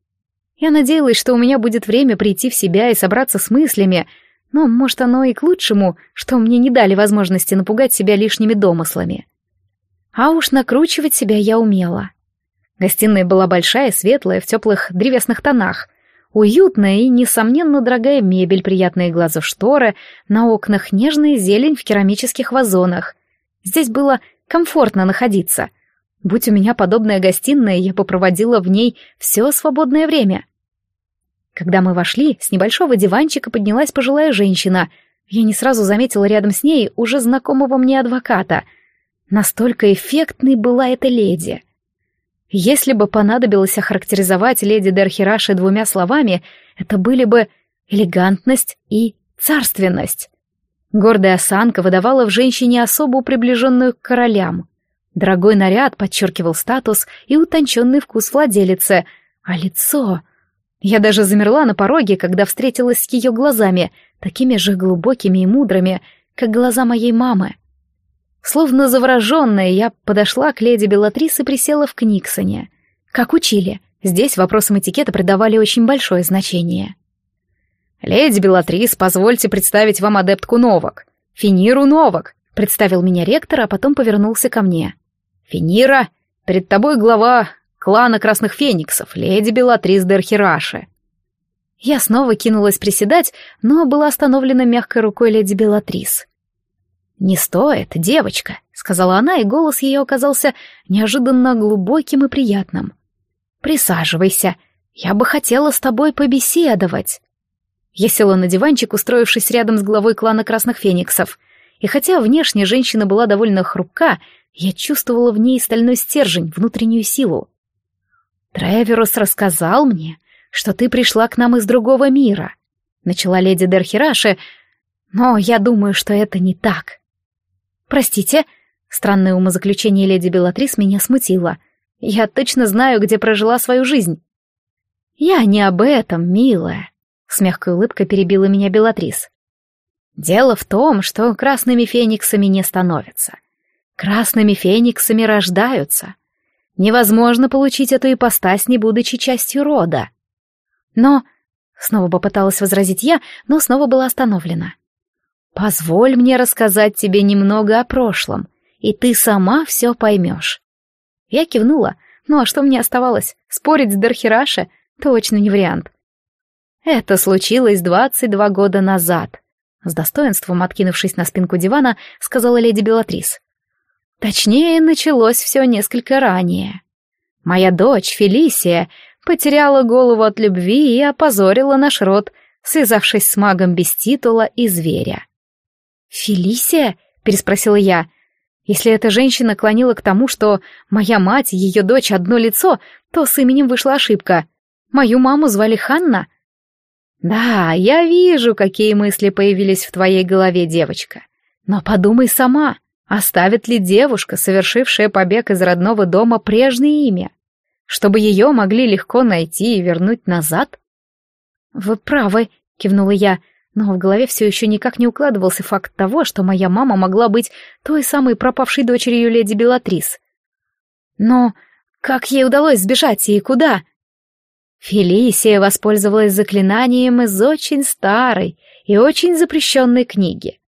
S1: я надеялась, что у меня будет время прийти в себя и собраться с мыслями, но, может, оно и к лучшему, что мне не дали возможности напугать себя лишними домыслами. А уж накручивать себя я умела. Гостиная была большая, светлая, в теплых древесных тонах. Уютная и, несомненно, дорогая мебель, приятные глазу шторы, на окнах нежная зелень в керамических вазонах. Здесь было комфортно находиться. Будь у меня подобная гостиная, я бы проводила в ней все свободное время. Когда мы вошли, с небольшого диванчика поднялась пожилая женщина. Я не сразу заметила рядом с ней уже знакомого мне адвоката. Настолько эффектной была эта леди. Если бы понадобилось охарактеризовать леди Дерхираши двумя словами, это были бы элегантность и царственность. Гордая осанка выдавала в женщине особу приближенную к королям. Дорогой наряд подчеркивал статус и утонченный вкус владелицы, а лицо... Я даже замерла на пороге, когда встретилась с ее глазами, такими же глубокими и мудрыми, как глаза моей мамы. Словно завороженная, я подошла к леди Белатрис и присела в Книксоне. Как учили, здесь вопросам этикета придавали очень большое значение. «Леди Белатрис, позвольте представить вам адептку Новок, Финиру Новок. представил меня ректор, а потом повернулся ко мне. «Финира, перед тобой глава клана Красных Фениксов, леди Белатрис Дерхираши. Я снова кинулась приседать, но была остановлена мягкой рукой леди Белатрис. «Не стоит, девочка», — сказала она, и голос ее оказался неожиданно глубоким и приятным. «Присаживайся, я бы хотела с тобой побеседовать». Я села на диванчик, устроившись рядом с главой клана Красных Фениксов. И хотя внешне женщина была довольно хрупка, я чувствовала в ней стальной стержень, внутреннюю силу. Треверус рассказал мне, что ты пришла к нам из другого мира», — начала леди Дерхираши, «но я думаю, что это не так». «Простите», — странное умозаключение леди Белатрис меня смутило. «Я точно знаю, где прожила свою жизнь». «Я не об этом, милая», — с мягкой улыбкой перебила меня Белатрис. «Дело в том, что красными фениксами не становятся. Красными фениксами рождаются. Невозможно получить эту ипостась, не будучи частью рода. Но... Снова попыталась возразить я, но снова была остановлена. «Позволь мне рассказать тебе немного о прошлом, и ты сама все поймешь». Я кивнула. Ну а что мне оставалось? Спорить с Дархираше? Точно не вариант. Это случилось двадцать два года назад. С достоинством откинувшись на спинку дивана, сказала леди Белатрис. Точнее, началось все несколько ранее. Моя дочь, Фелисия, потеряла голову от любви и опозорила наш род, связавшись с магом без титула и зверя. «Фелисия?» — переспросила я. «Если эта женщина клонила к тому, что моя мать и ее дочь одно лицо, то с именем вышла ошибка. Мою маму звали Ханна?» «Да, я вижу, какие мысли появились в твоей голове, девочка. Но подумай сама. Оставит ли девушка, совершившая побег из родного дома, прежнее имя? Чтобы ее могли легко найти и вернуть назад? «Вы правы», — кивнула я, но в голове все еще никак не укладывался факт того, что моя мама могла быть той самой пропавшей дочерью леди Белатрис. «Но как ей удалось сбежать и куда?» Фелисия воспользовалась заклинанием из очень старой и очень запрещенной книги.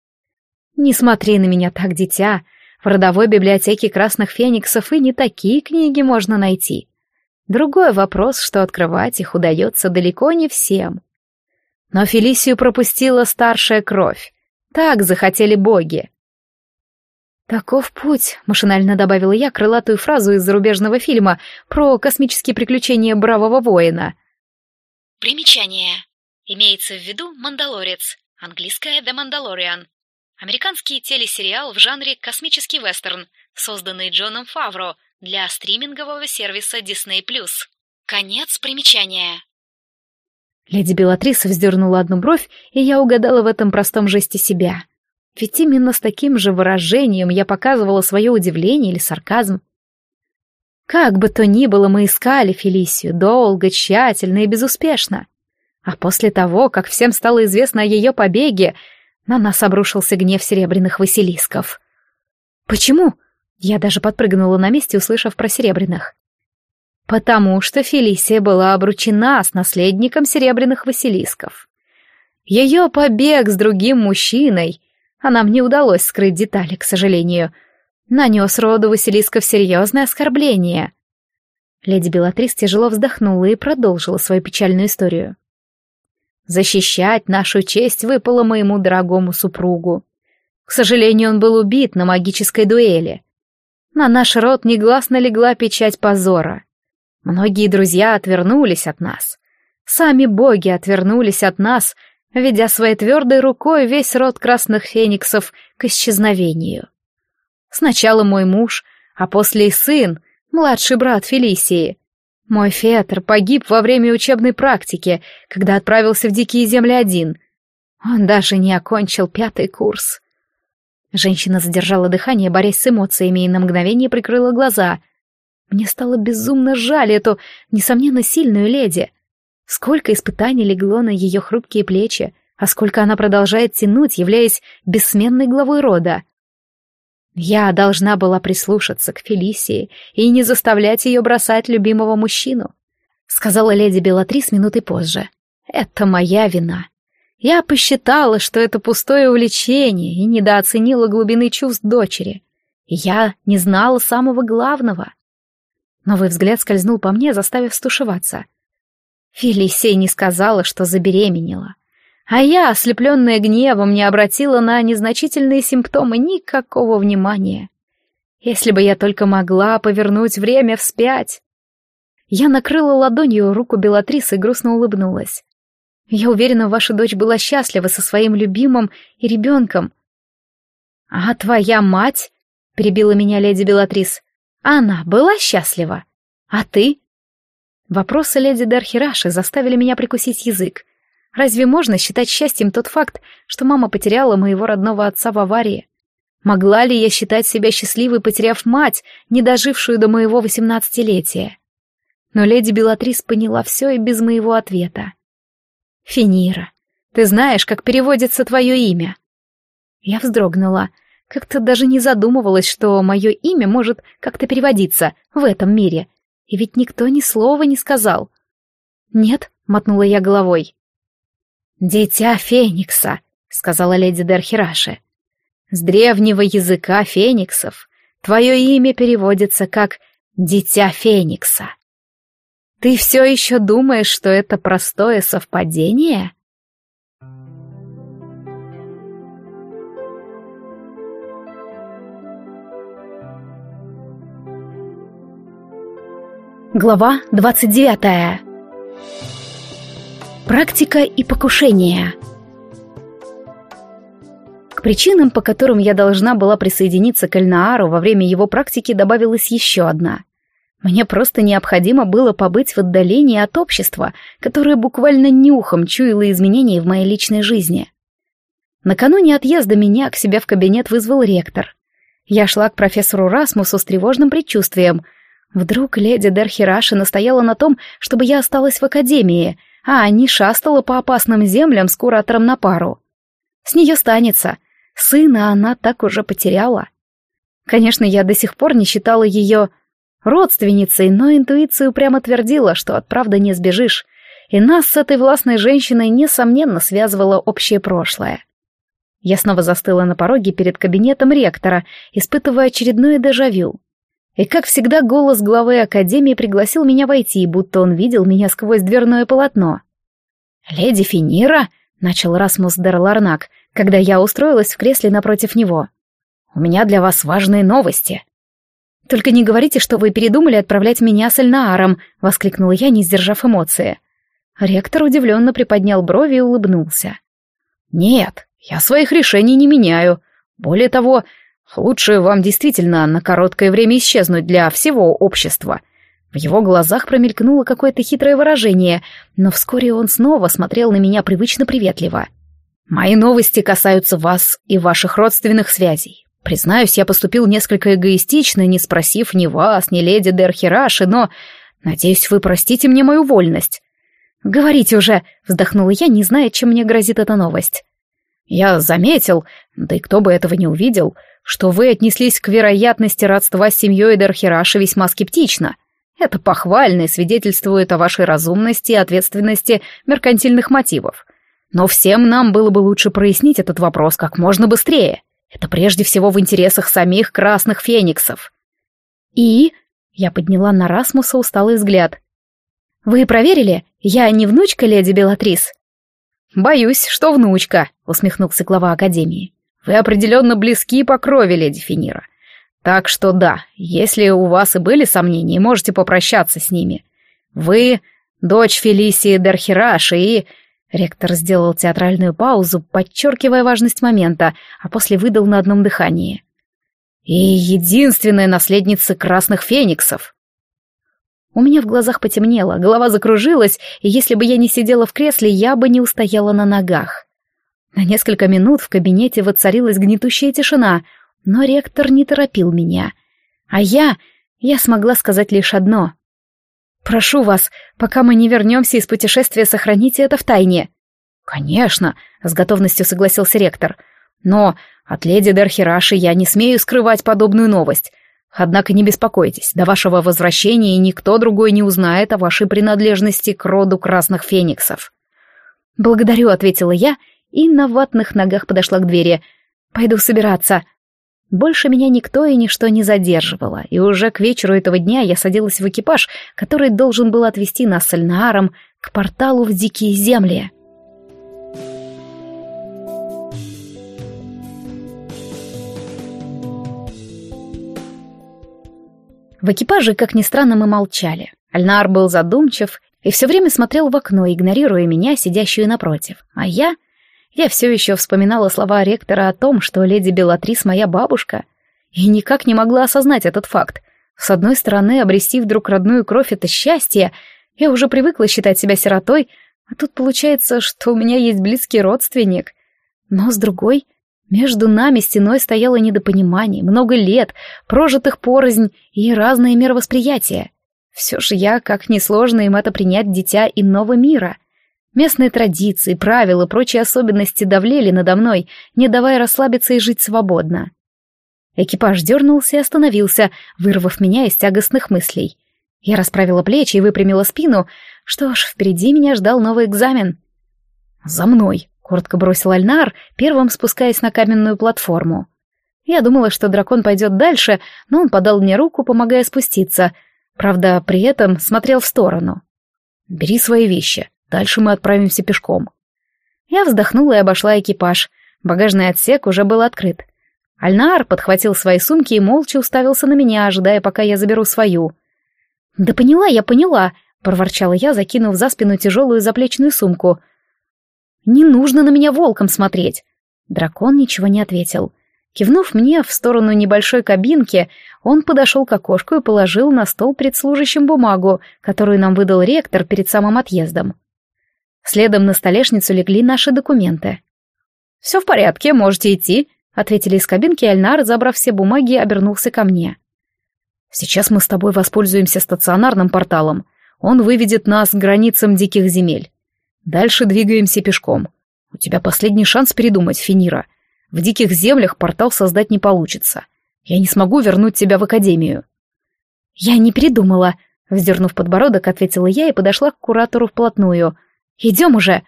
S1: «Не смотри на меня так, дитя. В родовой библиотеке красных фениксов и не такие книги можно найти. Другой вопрос, что открывать их удается далеко не всем. Но Фелисию пропустила старшая кровь. Так захотели боги. «Таков путь», — машинально добавила я крылатую фразу из зарубежного фильма про космические приключения бравого воина. Примечание. Имеется в виду «Мандалорец». Английское «The Mandalorian». Американский телесериал в жанре космический вестерн, созданный Джоном Фавро для стримингового сервиса Disney+. Конец примечания. Леди Белатриса вздернула одну бровь, и я угадала в этом простом жесте себя. Ведь именно с таким же выражением я показывала свое удивление или сарказм. Как бы то ни было, мы искали Фелисию долго, тщательно и безуспешно. А после того, как всем стало известно о ее побеге, на нас обрушился гнев серебряных василисков. «Почему?» Я даже подпрыгнула на месте, услышав про серебряных. «Потому что Фелисия была обручена с наследником серебряных василисков. Ее побег с другим мужчиной, а нам не удалось скрыть детали, к сожалению, нанес роду василисков серьезное оскорбление». Леди Белатрис тяжело вздохнула и продолжила свою печальную историю. Защищать нашу честь выпало моему дорогому супругу. К сожалению, он был убит на магической дуэли. На наш род негласно легла печать позора. Многие друзья отвернулись от нас. Сами боги отвернулись от нас, ведя своей твердой рукой весь род красных фениксов к исчезновению. Сначала мой муж, а после и сын, младший брат Фелисии, мой фетр погиб во время учебной практики, когда отправился в дикие земли один. Он даже не окончил пятый курс. Женщина задержала дыхание, борясь с эмоциями, и на мгновение прикрыла глаза. Мне стало безумно жаль эту, несомненно, сильную леди. Сколько испытаний легло на ее хрупкие плечи, а сколько она продолжает тянуть, являясь бессменной главой рода. Я должна была прислушаться к Фелисии и не заставлять ее бросать любимого мужчину, сказала леди Белатрис минуты позже. Это моя вина. Я посчитала, что это пустое увлечение и недооценила глубины чувств дочери. Я не знала самого главного. Новый взгляд скользнул по мне, заставив стушеваться. Фелисия не сказала, что забеременела. А я, ослепленная гневом, не обратила на незначительные симптомы никакого внимания. Если бы я только могла повернуть время вспять. Я накрыла ладонью руку Белатрисы и грустно улыбнулась. Я уверена, ваша дочь была счастлива со своим любимым и ребенком. А твоя мать, перебила меня леди Белатрис, она была счастлива. А ты? Вопросы леди Дархираши заставили меня прикусить язык. Разве можно считать счастьем тот факт, что мама потеряла моего родного отца в аварии? Могла ли я считать себя счастливой, потеряв мать, не дожившую до моего восемнадцатилетия? Но леди Белатрис поняла все и без моего ответа. «Финира, ты знаешь, как переводится твое имя?» Я вздрогнула. Как-то даже не задумывалась, что мое имя может как-то переводиться в этом мире. И ведь никто ни слова не сказал. «Нет», — мотнула я головой. «Дитя Феникса», — сказала леди Дархираши «С древнего языка фениксов твое имя переводится как «Дитя Феникса». Ты все еще думаешь, что это простое совпадение?» Глава двадцать 29. Практика и покушение. К причинам, по которым я должна была присоединиться к Эльнаару во время его практики, добавилась еще одна. Мне просто необходимо было побыть в отдалении от общества, которое буквально нюхом чуяло изменения в моей личной жизни. Накануне отъезда меня к себе в кабинет вызвал ректор. Я шла к профессору Расмусу с тревожным предчувствием. Вдруг леди Дерхираши настояла на том, чтобы я осталась в академии — а не шастала по опасным землям с куратором на пару. С нее станется. Сына она так уже потеряла. Конечно, я до сих пор не считала ее родственницей, но интуицию прямо твердила, что от правды не сбежишь, и нас с этой властной женщиной, несомненно, связывало общее прошлое. Я снова застыла на пороге перед кабинетом ректора, испытывая очередное дежавю. И, как всегда, голос главы Академии пригласил меня войти, будто он видел меня сквозь дверное полотно. «Леди Финира», — начал Расмус Дерларнак, когда я устроилась в кресле напротив него, — «у меня для вас важные новости». «Только не говорите, что вы передумали отправлять меня с Эльнааром», — воскликнула я, не сдержав эмоции. Ректор удивленно приподнял брови и улыбнулся. «Нет, я своих решений не меняю. Более того, Лучше вам действительно на короткое время исчезнуть для всего общества. В его глазах промелькнуло какое-то хитрое выражение, но вскоре он снова смотрел на меня привычно приветливо. «Мои новости касаются вас и ваших родственных связей. Признаюсь, я поступил несколько эгоистично, не спросив ни вас, ни леди Дерхираши, но... Надеюсь, вы простите мне мою вольность». «Говорите уже», — вздохнула я, не зная, чем мне грозит эта новость. «Я заметил, да и кто бы этого не увидел, что вы отнеслись к вероятности родства с семьей Дархираши весьма скептично. Это похвально и свидетельствует о вашей разумности и ответственности меркантильных мотивов. Но всем нам было бы лучше прояснить этот вопрос как можно быстрее. Это прежде всего в интересах самих красных фениксов. И... Я подняла на Расмуса усталый взгляд. «Вы проверили? Я не внучка леди Белатрис?» «Боюсь, что внучка», — усмехнулся глава Академии. Вы определенно близки по крови, леди Финира. Так что да, если у вас и были сомнения, можете попрощаться с ними. Вы — дочь Фелисии Дархираш и...» Ректор сделал театральную паузу, подчеркивая важность момента, а после выдал на одном дыхании. «И единственная наследница красных фениксов!» У меня в глазах потемнело, голова закружилась, и если бы я не сидела в кресле, я бы не устояла на ногах. На несколько минут в кабинете воцарилась гнетущая тишина, но ректор не торопил меня. А я... я смогла сказать лишь одно. «Прошу вас, пока мы не вернемся из путешествия, сохраните это в тайне». «Конечно», — с готовностью согласился ректор. «Но от леди Дархираши я не смею скрывать подобную новость. Однако не беспокойтесь, до вашего возвращения никто другой не узнает о вашей принадлежности к роду красных фениксов». «Благодарю», — ответила я и на ватных ногах подошла к двери. «Пойду собираться». Больше меня никто и ничто не задерживало, и уже к вечеру этого дня я садилась в экипаж, который должен был отвезти нас с Альнааром к порталу в Дикие Земли. В экипаже, как ни странно, мы молчали. Альнар был задумчив и все время смотрел в окно, игнорируя меня, сидящую напротив. А я я все еще вспоминала слова ректора о том, что леди Белатрис моя бабушка, и никак не могла осознать этот факт. С одной стороны, обрести вдруг родную кровь — это счастье. Я уже привыкла считать себя сиротой, а тут получается, что у меня есть близкий родственник. Но с другой, между нами стеной стояло недопонимание, много лет, прожитых порознь и разное мировосприятие. Все же я, как несложно им это принять, дитя иного мира — Местные традиции, правила, прочие особенности давлели надо мной, не давая расслабиться и жить свободно. Экипаж дернулся и остановился, вырвав меня из тягостных мыслей. Я расправила плечи и выпрямила спину. Что ж, впереди меня ждал новый экзамен. «За мной!» — коротко бросил Альнар, первым спускаясь на каменную платформу. Я думала, что дракон пойдет дальше, но он подал мне руку, помогая спуститься. Правда, при этом смотрел в сторону. «Бери свои вещи», Дальше мы отправимся пешком. Я вздохнула и обошла экипаж. Багажный отсек уже был открыт. Альнар подхватил свои сумки и молча уставился на меня, ожидая, пока я заберу свою. «Да поняла я, поняла», — проворчала я, закинув за спину тяжелую заплечную сумку. «Не нужно на меня волком смотреть». Дракон ничего не ответил. Кивнув мне в сторону небольшой кабинки, он подошел к окошку и положил на стол предслужащим бумагу, которую нам выдал ректор перед самым отъездом. Следом на столешницу легли наши документы. «Все в порядке, можете идти», — ответили из кабинки, и Альнар, забрав все бумаги, обернулся ко мне. «Сейчас мы с тобой воспользуемся стационарным порталом. Он выведет нас к границам диких земель. Дальше двигаемся пешком. У тебя последний шанс передумать, Финира. В диких землях портал создать не получится. Я не смогу вернуть тебя в академию». «Я не передумала», — вздернув подбородок, ответила я и подошла к куратору вплотную — «Идем уже!»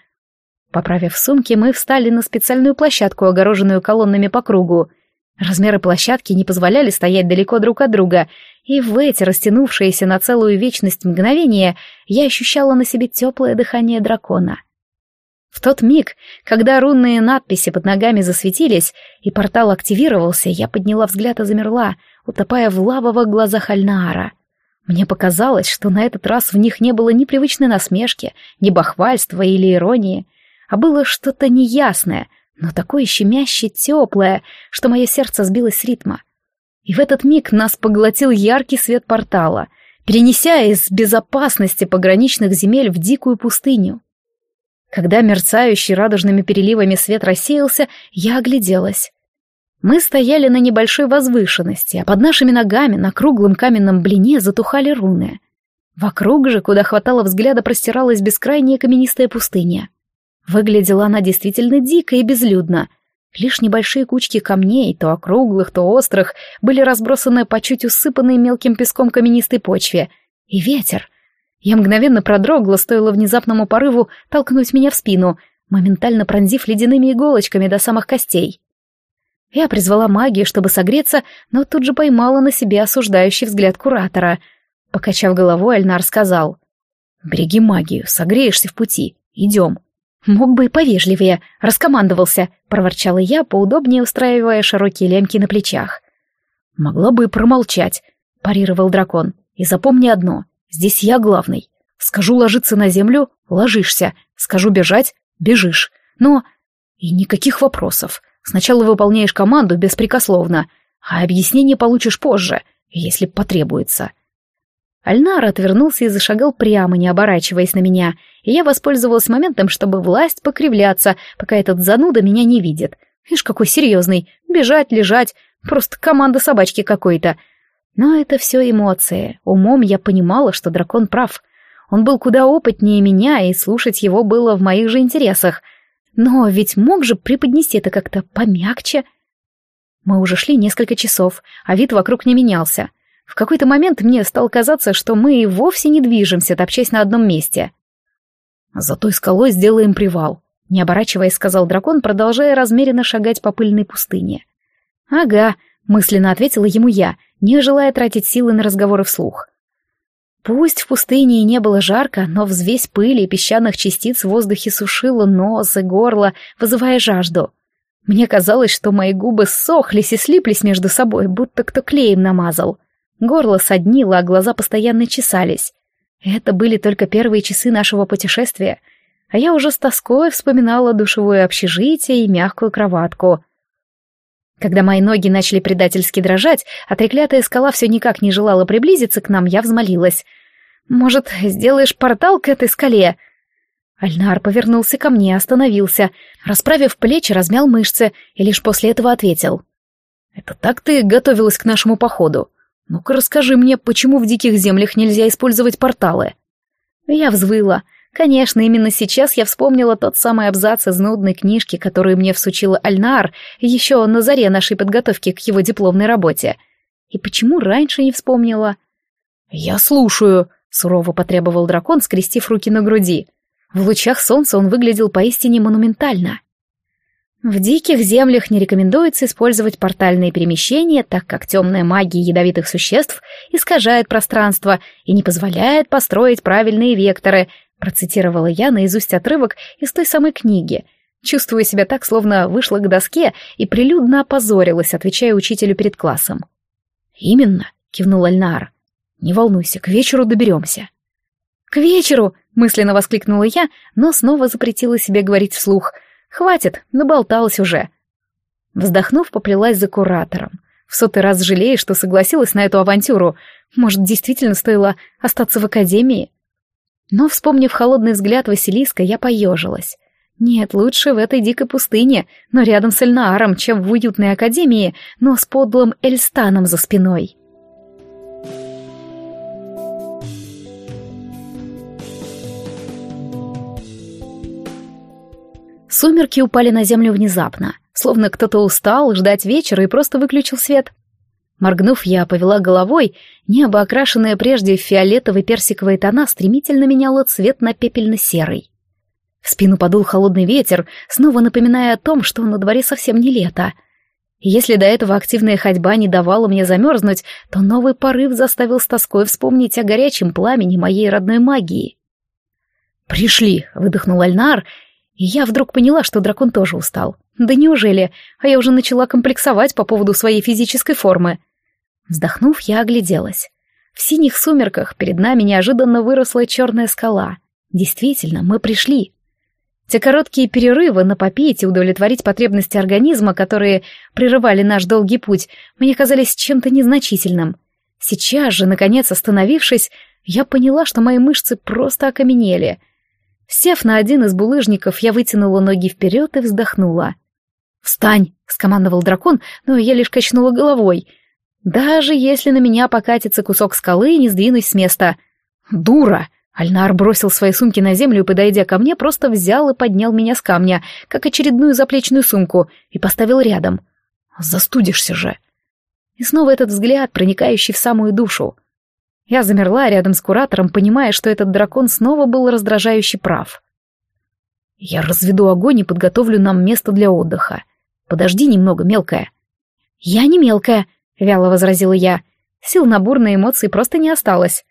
S1: Поправив сумки, мы встали на специальную площадку, огороженную колоннами по кругу. Размеры площадки не позволяли стоять далеко друг от друга, и в эти растянувшиеся на целую вечность мгновения я ощущала на себе теплое дыхание дракона. В тот миг, когда рунные надписи под ногами засветились и портал активировался, я подняла взгляд и замерла, утопая в лавовых глазах Альнаара. Мне показалось, что на этот раз в них не было ни привычной насмешки, ни бахвальства или иронии, а было что-то неясное, но такое щемяще теплое, что мое сердце сбилось с ритма. И в этот миг нас поглотил яркий свет портала, перенеся из безопасности пограничных земель в дикую пустыню. Когда мерцающий радужными переливами свет рассеялся, я огляделась. Мы стояли на небольшой возвышенности, а под нашими ногами на круглом каменном блине затухали руны. Вокруг же, куда хватало взгляда, простиралась бескрайняя каменистая пустыня. Выглядела она действительно дико и безлюдно. Лишь небольшие кучки камней, то округлых, то острых, были разбросаны по чуть усыпанной мелким песком каменистой почве. И ветер. Я мгновенно продрогла, стоило внезапному порыву толкнуть меня в спину, моментально пронзив ледяными иголочками до самых костей. Я призвала магию, чтобы согреться, но тут же поймала на себе осуждающий взгляд куратора. Покачав головой, Альнар сказал. «Береги магию, согреешься в пути. Идем». «Мог бы и повежливее, раскомандовался», — проворчала я, поудобнее устраивая широкие лямки на плечах. «Могла бы и промолчать», — парировал дракон. «И запомни одно, здесь я главный. Скажу ложиться на землю — ложишься, скажу бежать — бежишь. Но... и никаких вопросов». Сначала выполняешь команду беспрекословно, а объяснение получишь позже, если потребуется. Альнар отвернулся и зашагал прямо, не оборачиваясь на меня, и я воспользовалась моментом, чтобы власть покривляться, пока этот зануда меня не видит. Ишь, какой серьезный, бежать, лежать, просто команда собачки какой-то. Но это все эмоции, умом я понимала, что дракон прав. Он был куда опытнее меня, и слушать его было в моих же интересах — но ведь мог же преподнести это как-то помягче. Мы уже шли несколько часов, а вид вокруг не менялся. В какой-то момент мне стало казаться, что мы и вовсе не движемся, топчась на одном месте. «За той скалой сделаем привал», — не оборачиваясь, сказал дракон, продолжая размеренно шагать по пыльной пустыне. «Ага», — мысленно ответила ему я, не желая тратить силы на разговоры вслух. Пусть в пустыне и не было жарко, но взвесь пыли и песчаных частиц в воздухе сушила нос и горло, вызывая жажду. Мне казалось, что мои губы сохлись и слиплись между собой, будто кто клеем намазал. Горло соднило, а глаза постоянно чесались. Это были только первые часы нашего путешествия, а я уже с тоской вспоминала душевое общежитие и мягкую кроватку. Когда мои ноги начали предательски дрожать, а треклятая скала все никак не желала приблизиться к нам, я взмолилась. «Может, сделаешь портал к этой скале?» Альнар повернулся ко мне, остановился, расправив плечи, размял мышцы и лишь после этого ответил. «Это так ты готовилась к нашему походу? Ну-ка расскажи мне, почему в диких землях нельзя использовать порталы?» Я взвыла. Конечно, именно сейчас я вспомнила тот самый абзац из нудной книжки, которую мне всучила Альнар еще на заре нашей подготовки к его дипломной работе. И почему раньше не вспомнила? «Я слушаю», — сурово потребовал дракон, скрестив руки на груди. В лучах солнца он выглядел поистине монументально. В диких землях не рекомендуется использовать портальные перемещения, так как темная магия ядовитых существ искажает пространство и не позволяет построить правильные векторы — Процитировала я наизусть отрывок из той самой книги, чувствуя себя так, словно вышла к доске и прилюдно опозорилась, отвечая учителю перед классом. «Именно», — кивнул Альнар. «Не волнуйся, к вечеру доберемся». «К вечеру!» — мысленно воскликнула я, но снова запретила себе говорить вслух. «Хватит, наболталась уже». Вздохнув, поплелась за куратором. В сотый раз жалею, что согласилась на эту авантюру. Может, действительно стоило остаться в академии? Но, вспомнив холодный взгляд Василиска, я поежилась. Нет, лучше в этой дикой пустыне, но рядом с Эльнааром, чем в уютной академии, но с подлым Эльстаном за спиной. Сумерки упали на землю внезапно, словно кто-то устал ждать вечера и просто выключил свет. Моргнув, я повела головой, небо, окрашенное прежде в фиолетовый персиковый тона, стремительно меняло цвет на пепельно-серый. В спину подул холодный ветер, снова напоминая о том, что на дворе совсем не лето. если до этого активная ходьба не давала мне замерзнуть, то новый порыв заставил с тоской вспомнить о горячем пламени моей родной магии. «Пришли!» — выдохнул Альнар, и я вдруг поняла, что дракон тоже устал. «Да неужели? А я уже начала комплексовать по поводу своей физической формы». Вздохнув, я огляделась. В синих сумерках перед нами неожиданно выросла черная скала. Действительно, мы пришли. Те короткие перерывы на попить и удовлетворить потребности организма, которые прерывали наш долгий путь, мне казались чем-то незначительным. Сейчас же, наконец остановившись, я поняла, что мои мышцы просто окаменели. Сев на один из булыжников, я вытянула ноги вперед и вздохнула. «Встань!» — скомандовал дракон, но я лишь качнула головой — даже если на меня покатится кусок скалы, не сдвинусь с места. Дура! Альнар бросил свои сумки на землю и, подойдя ко мне, просто взял и поднял меня с камня, как очередную заплечную сумку, и поставил рядом. Застудишься же. И снова этот взгляд, проникающий в самую душу. Я замерла рядом с куратором, понимая, что этот дракон снова был раздражающе прав. Я разведу огонь и подготовлю нам место для отдыха. Подожди немного, мелкая. Я не мелкая, — вяло возразила я. Сил на бурные эмоции просто не осталось.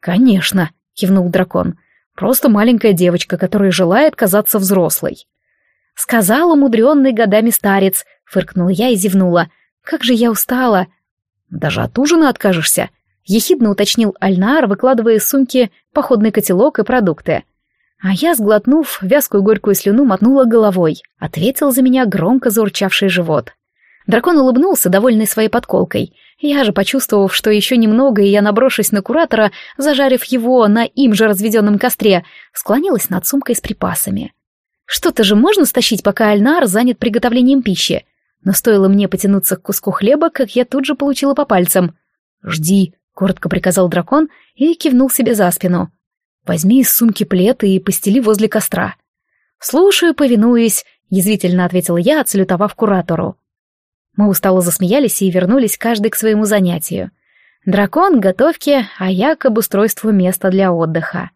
S1: «Конечно», — кивнул дракон. «Просто маленькая девочка, которая желает казаться взрослой». «Сказал умудренный годами старец», — фыркнула я и зевнула. «Как же я устала!» «Даже от ужина откажешься?» — ехидно уточнил Альнар, выкладывая из сумки походный котелок и продукты. А я, сглотнув вязкую горькую слюну, мотнула головой. Ответил за меня громко заурчавший живот. Дракон улыбнулся, довольный своей подколкой. Я же, почувствовав, что еще немного, и я наброшусь на куратора, зажарив его на им же разведенном костре, склонилась над сумкой с припасами. Что-то же можно стащить, пока Альнар занят приготовлением пищи. Но стоило мне потянуться к куску хлеба, как я тут же получила по пальцам. «Жди», — коротко приказал дракон и кивнул себе за спину. «Возьми из сумки плед и постели возле костра». «Слушаю, повинуюсь», — язвительно ответила я, отсалютовав куратору. Мы устало засмеялись и вернулись каждый к своему занятию. Дракон — готовке, а я — к обустройству места для отдыха.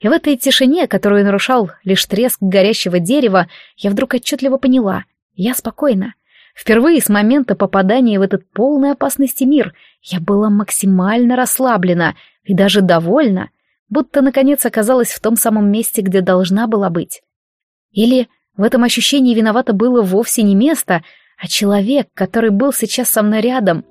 S1: И в этой тишине, которую нарушал лишь треск горящего дерева, я вдруг отчетливо поняла — я спокойна. Впервые с момента попадания в этот полный опасности мир я была максимально расслаблена и даже довольна, будто, наконец, оказалась в том самом месте, где должна была быть. Или в этом ощущении виновата было вовсе не место, а человек, который был сейчас со мной рядом.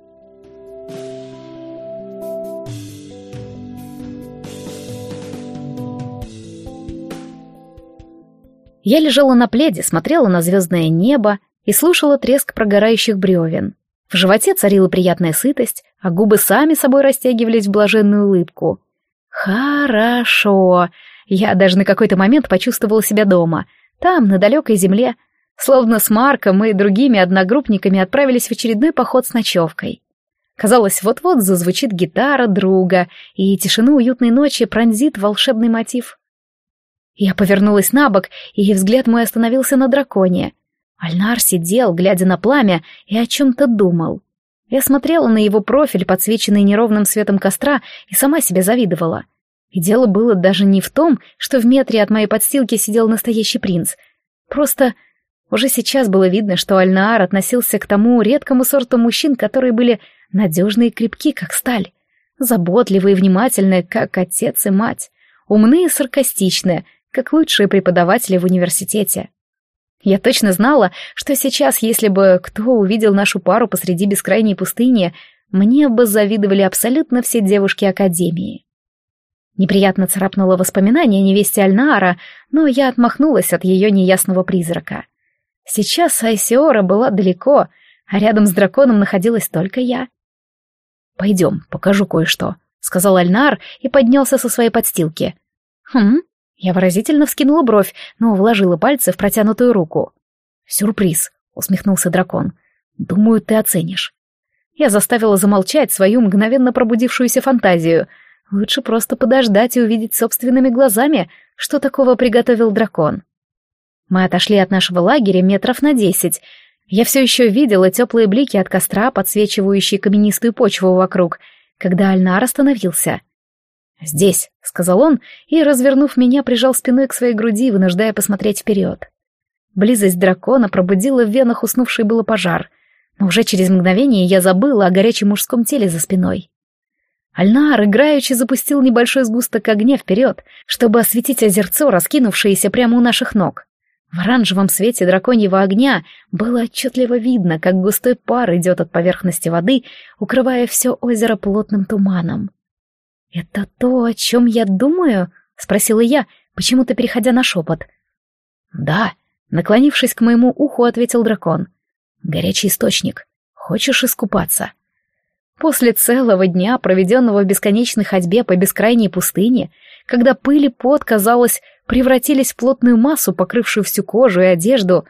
S1: Я лежала на пледе, смотрела на звездное небо и слушала треск прогорающих бревен. В животе царила приятная сытость, а губы сами собой растягивались в блаженную улыбку. «Хорошо!» Я даже на какой-то момент почувствовала себя дома. Там, на далекой земле, Словно с Марком и другими одногруппниками отправились в очередной поход с ночевкой. Казалось, вот-вот зазвучит гитара друга, и тишину уютной ночи пронзит волшебный мотив. Я повернулась на бок, и взгляд мой остановился на драконе. Альнар сидел, глядя на пламя, и о чем-то думал. Я смотрела на его профиль, подсвеченный неровным светом костра, и сама себе завидовала. И дело было даже не в том, что в метре от моей подстилки сидел настоящий принц. Просто уже сейчас было видно, что Альнаар относился к тому редкому сорту мужчин, которые были надежные, и крепки, как сталь, заботливые и внимательные, как отец и мать, умные и саркастичные, как лучшие преподаватели в университете. Я точно знала, что сейчас, если бы кто увидел нашу пару посреди бескрайней пустыни, мне бы завидовали абсолютно все девушки Академии. Неприятно царапнуло воспоминание о невесте Альнаара, но я отмахнулась от ее неясного призрака — Сейчас Айсиора была далеко, а рядом с драконом находилась только я. «Пойдем, покажу кое-что», — сказал Альнар и поднялся со своей подстилки. «Хм?» — я выразительно вскинула бровь, но вложила пальцы в протянутую руку. «Сюрприз», — усмехнулся дракон. «Думаю, ты оценишь». Я заставила замолчать свою мгновенно пробудившуюся фантазию. Лучше просто подождать и увидеть собственными глазами, что такого приготовил дракон. Мы отошли от нашего лагеря метров на десять. Я все еще видела теплые блики от костра, подсвечивающие каменистую почву вокруг, когда Альнар остановился. «Здесь», — сказал он, и, развернув меня, прижал спиной к своей груди, вынуждая посмотреть вперед. Близость дракона пробудила в венах уснувший было пожар, но уже через мгновение я забыла о горячем мужском теле за спиной. Альнар играючи запустил небольшой сгусток огня вперед, чтобы осветить озерцо, раскинувшееся прямо у наших ног. В оранжевом свете драконьего огня было отчетливо видно, как густой пар идет от поверхности воды, укрывая все озеро плотным туманом. «Это то, о чем я думаю?» — спросила я, почему-то переходя на шепот. «Да», — наклонившись к моему уху, ответил дракон. «Горячий источник. Хочешь искупаться?» После целого дня, проведенного в бесконечной ходьбе по бескрайней пустыне, когда пыль и пот, казалось, превратились в плотную массу, покрывшую всю кожу и одежду.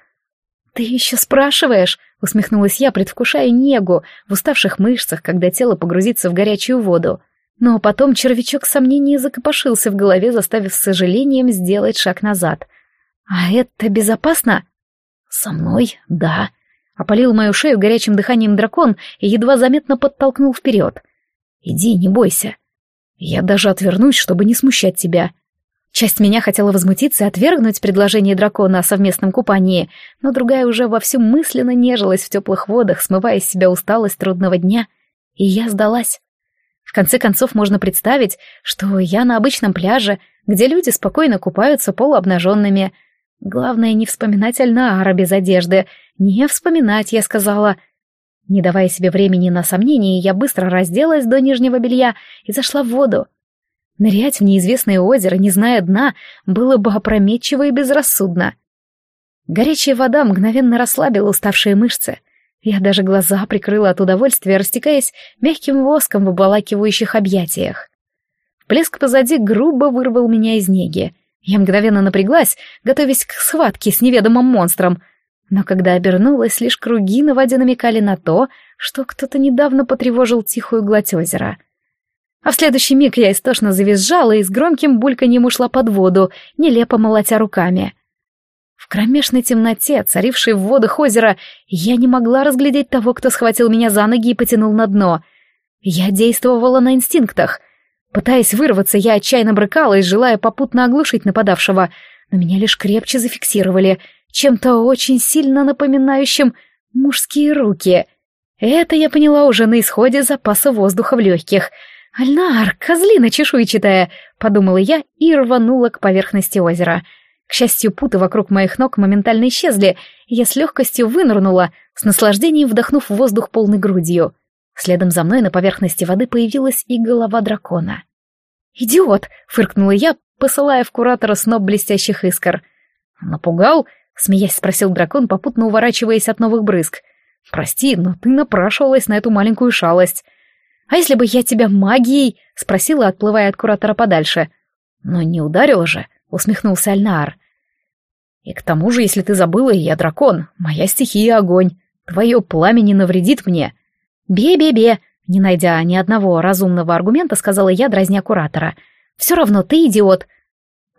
S1: «Ты еще спрашиваешь?» — усмехнулась я, предвкушая негу в уставших мышцах, когда тело погрузится в горячую воду. Но потом червячок сомнений закопошился в голове, заставив с сожалением сделать шаг назад. «А это безопасно?» «Со мной, да», Опалил мою шею горячим дыханием дракон и едва заметно подтолкнул вперед. «Иди, не бойся. Я даже отвернусь, чтобы не смущать тебя». Часть меня хотела возмутиться и отвергнуть предложение дракона о совместном купании, но другая уже вовсю мысленно нежилась в теплых водах, смывая из себя усталость трудного дня. И я сдалась. В конце концов, можно представить, что я на обычном пляже, где люди спокойно купаются полуобнаженными, Главное, не вспоминать Альнаара без одежды. Не вспоминать, я сказала. Не давая себе времени на сомнения, я быстро разделась до нижнего белья и зашла в воду. Нырять в неизвестное озеро, не зная дна, было бы опрометчиво и безрассудно. Горячая вода мгновенно расслабила уставшие мышцы. Я даже глаза прикрыла от удовольствия, растекаясь мягким воском в обволакивающих объятиях. Плеск позади грубо вырвал меня из неги — я мгновенно напряглась, готовясь к схватке с неведомым монстром. Но когда обернулась, лишь круги на воде намекали на то, что кто-то недавно потревожил тихую гладь озера. А в следующий миг я истошно завизжала и с громким бульканьем ушла под воду, нелепо молотя руками. В кромешной темноте, царившей в водах озера, я не могла разглядеть того, кто схватил меня за ноги и потянул на дно. Я действовала на инстинктах — Пытаясь вырваться, я отчаянно брыкалась, желая попутно оглушить нападавшего, но меня лишь крепче зафиксировали, чем-то очень сильно напоминающим мужские руки. Это я поняла уже на исходе запаса воздуха в легких. «Альнар, козлина чешуйчатая!» — подумала я и рванула к поверхности озера. К счастью, путы вокруг моих ног моментально исчезли, и я с легкостью вынырнула, с наслаждением вдохнув воздух полной грудью — Следом за мной на поверхности воды появилась и голова дракона. «Идиот!» — фыркнула я, посылая в куратора сноб блестящих искр. «Напугал?» — смеясь спросил дракон, попутно уворачиваясь от новых брызг. «Прости, но ты напрашивалась на эту маленькую шалость. А если бы я тебя магией?» — спросила, отплывая от куратора подальше. «Но не ударила же», — усмехнулся альнар. «И к тому же, если ты забыла, я дракон, моя стихия — огонь. Твое пламя не навредит мне». «Бе-бе-бе», — не найдя ни одного разумного аргумента, сказала я, дразня куратора. «Все равно ты идиот».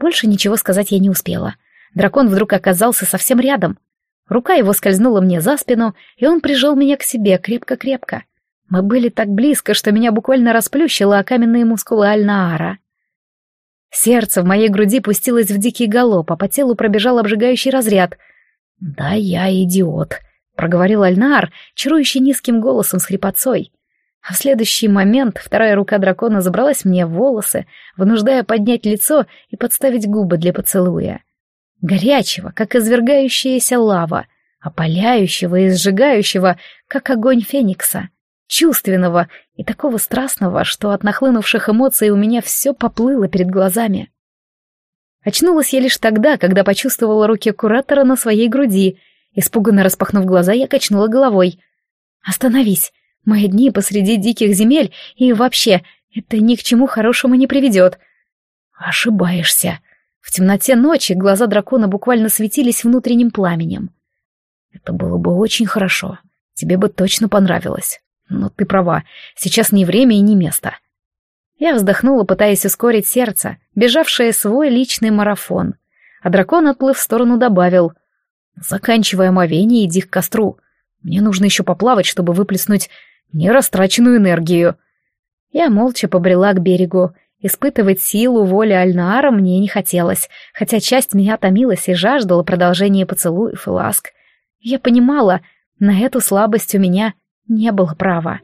S1: Больше ничего сказать я не успела. Дракон вдруг оказался совсем рядом. Рука его скользнула мне за спину, и он прижал меня к себе крепко-крепко. Мы были так близко, что меня буквально расплющило о каменные мускулы Альнаара. Сердце в моей груди пустилось в дикий галоп, а по телу пробежал обжигающий разряд. «Да я идиот», — проговорил Альнар, чарующий низким голосом с хрипотцой. А в следующий момент вторая рука дракона забралась мне в волосы, вынуждая поднять лицо и подставить губы для поцелуя. Горячего, как извергающаяся лава, опаляющего и сжигающего, как огонь феникса, чувственного и такого страстного, что от нахлынувших эмоций у меня все поплыло перед глазами. Очнулась я лишь тогда, когда почувствовала руки куратора на своей груди Испуганно распахнув глаза, я качнула головой. «Остановись! Мои дни посреди диких земель, и вообще, это ни к чему хорошему не приведет!» «Ошибаешься!» В темноте ночи глаза дракона буквально светились внутренним пламенем. «Это было бы очень хорошо. Тебе бы точно понравилось. Но ты права, сейчас не время и не место». Я вздохнула, пытаясь ускорить сердце, бежавшее свой личный марафон. А дракон, отплыв в сторону, добавил — Заканчивая мовение иди к костру. Мне нужно еще поплавать, чтобы выплеснуть нерастраченную энергию. Я молча побрела к берегу. Испытывать силу воли Альнаара мне не хотелось, хотя часть меня томилась и жаждала продолжения поцелуев и ласк. Я понимала, на эту слабость у меня не было права.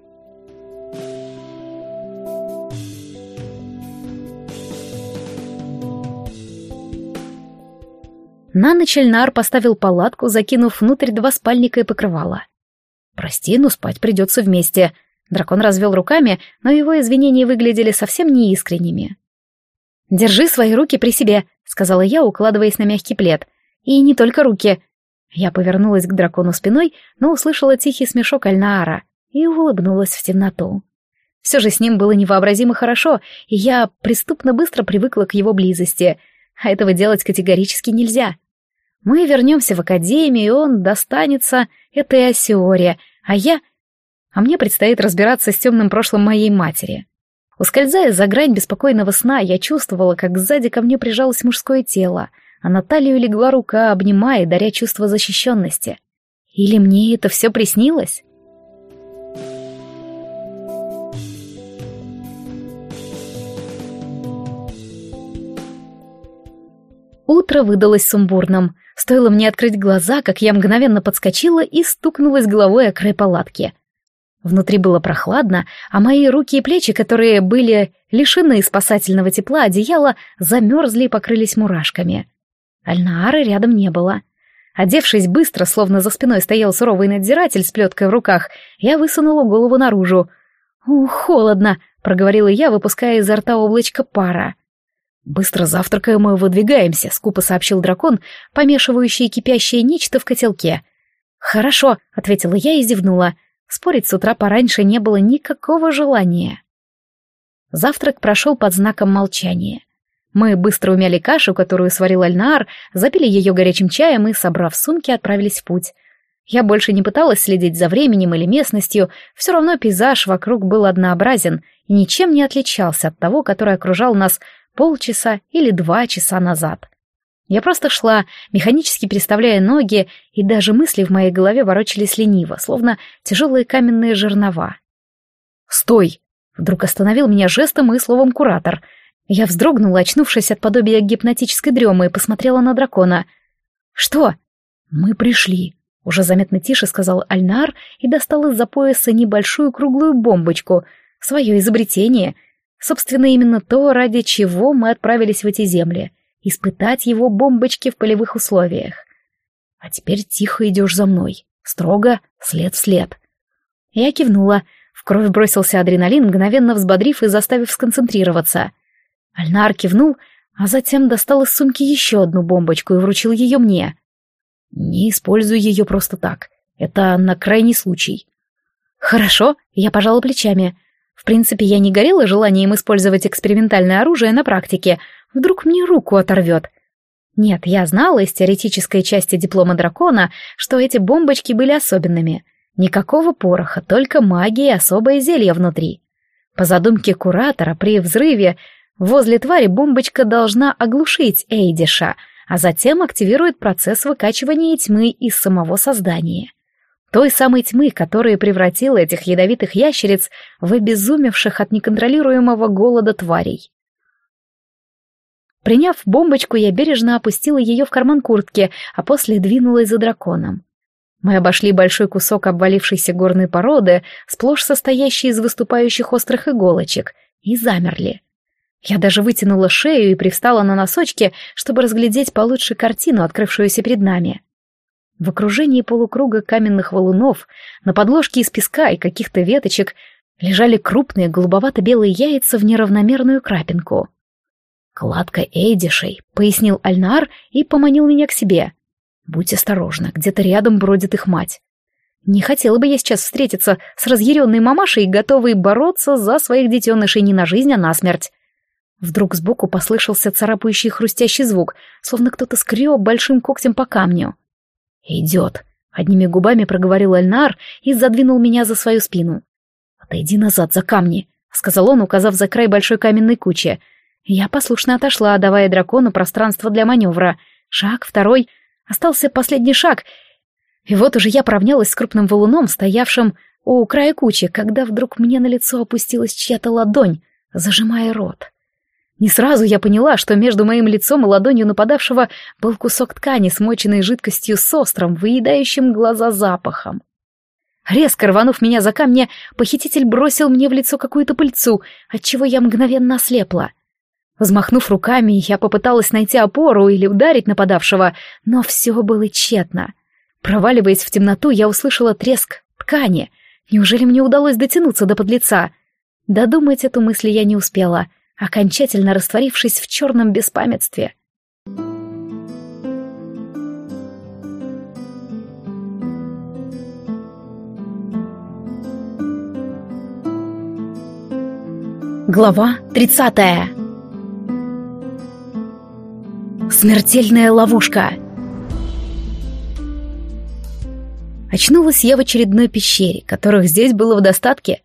S1: На ночь Эльнар поставил палатку, закинув внутрь два спальника и покрывала. «Прости, но ну спать придется вместе». Дракон развел руками, но его извинения выглядели совсем неискренними. «Держи свои руки при себе», — сказала я, укладываясь на мягкий плед. «И не только руки». Я повернулась к дракону спиной, но услышала тихий смешок Альнаара и улыбнулась в темноту. Все же с ним было невообразимо хорошо, и я преступно быстро привыкла к его близости, а этого делать категорически нельзя. Мы вернемся в академию, и он достанется этой Асиоре, а я... А мне предстоит разбираться с темным прошлым моей матери. Ускользая за грань беспокойного сна, я чувствовала, как сзади ко мне прижалось мужское тело, а на талию легла рука, обнимая, даря чувство защищенности. Или мне это все приснилось? Утро выдалось сумбурным. Стоило мне открыть глаза, как я мгновенно подскочила и стукнулась головой о край палатки. Внутри было прохладно, а мои руки и плечи, которые были лишены спасательного тепла одеяла, замерзли и покрылись мурашками. Альнаары рядом не было. Одевшись быстро, словно за спиной стоял суровый надзиратель с плеткой в руках, я высунула голову наружу. «Ух, холодно!» — проговорила я, выпуская изо рта облачко пара. «Быстро завтракаем и выдвигаемся», — скупо сообщил дракон, помешивающий кипящее нечто в котелке. «Хорошо», — ответила я и зевнула. Спорить с утра пораньше не было никакого желания. Завтрак прошел под знаком молчания. Мы быстро умяли кашу, которую сварил Альнар, запили ее горячим чаем и, собрав сумки, отправились в путь. Я больше не пыталась следить за временем или местностью, все равно пейзаж вокруг был однообразен и ничем не отличался от того, который окружал нас полчаса или два часа назад. Я просто шла, механически переставляя ноги, и даже мысли в моей голове ворочались лениво, словно тяжелые каменные жернова. «Стой!» — вдруг остановил меня жестом и словом «куратор». Я вздрогнула, очнувшись от подобия гипнотической дремы, и посмотрела на дракона. «Что?» «Мы пришли», — уже заметно тише сказал Альнар и достал из-за пояса небольшую круглую бомбочку, свое изобретение — Собственно, именно то, ради чего мы отправились в эти земли — испытать его бомбочки в полевых условиях. А теперь тихо идешь за мной, строго, след в след. Я кивнула, в кровь бросился адреналин, мгновенно взбодрив и заставив сконцентрироваться. Альнар кивнул, а затем достал из сумки еще одну бомбочку и вручил ее мне. «Не используй ее просто так. Это на крайний случай». «Хорошо», — я пожала плечами, — в принципе, я не горела желанием использовать экспериментальное оружие на практике. Вдруг мне руку оторвет. Нет, я знала из теоретической части диплома дракона, что эти бомбочки были особенными. Никакого пороха, только магия и особое зелье внутри. По задумке куратора, при взрыве возле твари бомбочка должна оглушить Эйдиша, а затем активирует процесс выкачивания тьмы из самого создания той самой тьмы, которая превратила этих ядовитых ящериц в обезумевших от неконтролируемого голода тварей. Приняв бомбочку, я бережно опустила ее в карман куртки, а после двинулась за драконом. Мы обошли большой кусок обвалившейся горной породы, сплошь состоящий из выступающих острых иголочек, и замерли. Я даже вытянула шею и привстала на носочки, чтобы разглядеть получше картину, открывшуюся перед нами. В окружении полукруга каменных валунов, на подложке из песка и каких-то веточек лежали крупные голубовато-белые яйца в неравномерную крапинку. «Кладка Эйдишей», — пояснил Альнар и поманил меня к себе. «Будь осторожна, где-то рядом бродит их мать. Не хотела бы я сейчас встретиться с разъяренной мамашей, готовой бороться за своих детенышей не на жизнь, а на смерть». Вдруг сбоку послышался царапающий хрустящий звук, словно кто-то скреб большим когтем по камню. «Идет», — одними губами проговорил Эльнар и задвинул меня за свою спину. «Отойди назад, за камни», — сказал он, указав за край большой каменной кучи. Я послушно отошла, давая дракону пространство для маневра. Шаг, второй. Остался последний шаг. И вот уже я поравнялась с крупным валуном, стоявшим у края кучи, когда вдруг мне на лицо опустилась чья-то ладонь, зажимая рот. Не сразу я поняла, что между моим лицом и ладонью нападавшего был кусок ткани, смоченный жидкостью с острым, выедающим глаза запахом. Резко рванув меня за камни, похититель бросил мне в лицо какую-то пыльцу, отчего я мгновенно ослепла. Взмахнув руками, я попыталась найти опору или ударить нападавшего, но все было тщетно. Проваливаясь в темноту, я услышала треск ткани. Неужели мне удалось дотянуться до подлеца? Додумать эту мысль я не успела — окончательно растворившись в черном беспамятстве. Глава 30 Смертельная ловушка Очнулась я в очередной пещере, которых здесь было в достатке.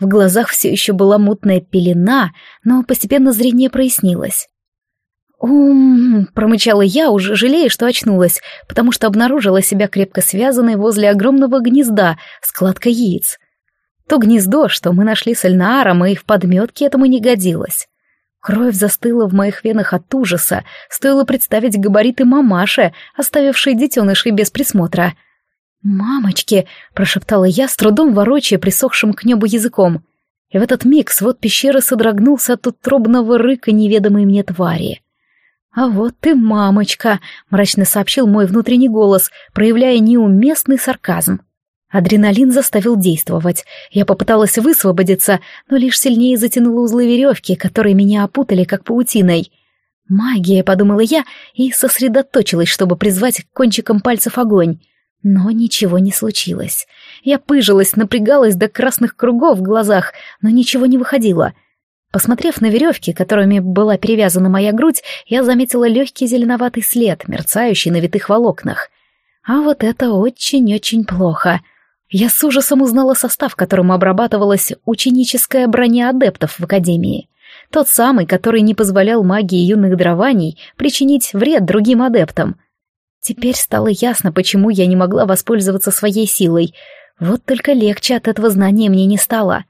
S1: В глазах все еще была мутная пелена, но постепенно зрение прояснилось. «Ум...» — промычала я, уже жалея, что очнулась, потому что обнаружила себя крепко связанной возле огромного гнезда с яиц. То гнездо, что мы нашли с Эльнааром, и в подметке этому не годилось. Кровь застыла в моих венах от ужаса, стоило представить габариты мамаши, оставившей детенышей без присмотра — «Мамочки!» — прошептала я, с трудом ворочая присохшим к небу языком. И в этот миг свод пещеры содрогнулся от утробного рыка неведомой мне твари. «А вот ты мамочка!» — мрачно сообщил мой внутренний голос, проявляя неуместный сарказм. Адреналин заставил действовать. Я попыталась высвободиться, но лишь сильнее затянула узлы веревки, которые меня опутали, как паутиной. «Магия!» — подумала я и сосредоточилась, чтобы призвать кончиком пальцев огонь. Но ничего не случилось. Я пыжилась, напрягалась до красных кругов в глазах, но ничего не выходило. Посмотрев на веревки, которыми была перевязана моя грудь, я заметила легкий зеленоватый след, мерцающий на витых волокнах. А вот это очень-очень плохо. Я с ужасом узнала состав, которым обрабатывалась ученическая броня адептов в Академии. Тот самый, который не позволял магии юных дарований причинить вред другим адептам — Теперь стало ясно, почему я не могла воспользоваться своей силой. Вот только легче от этого знания мне не стало.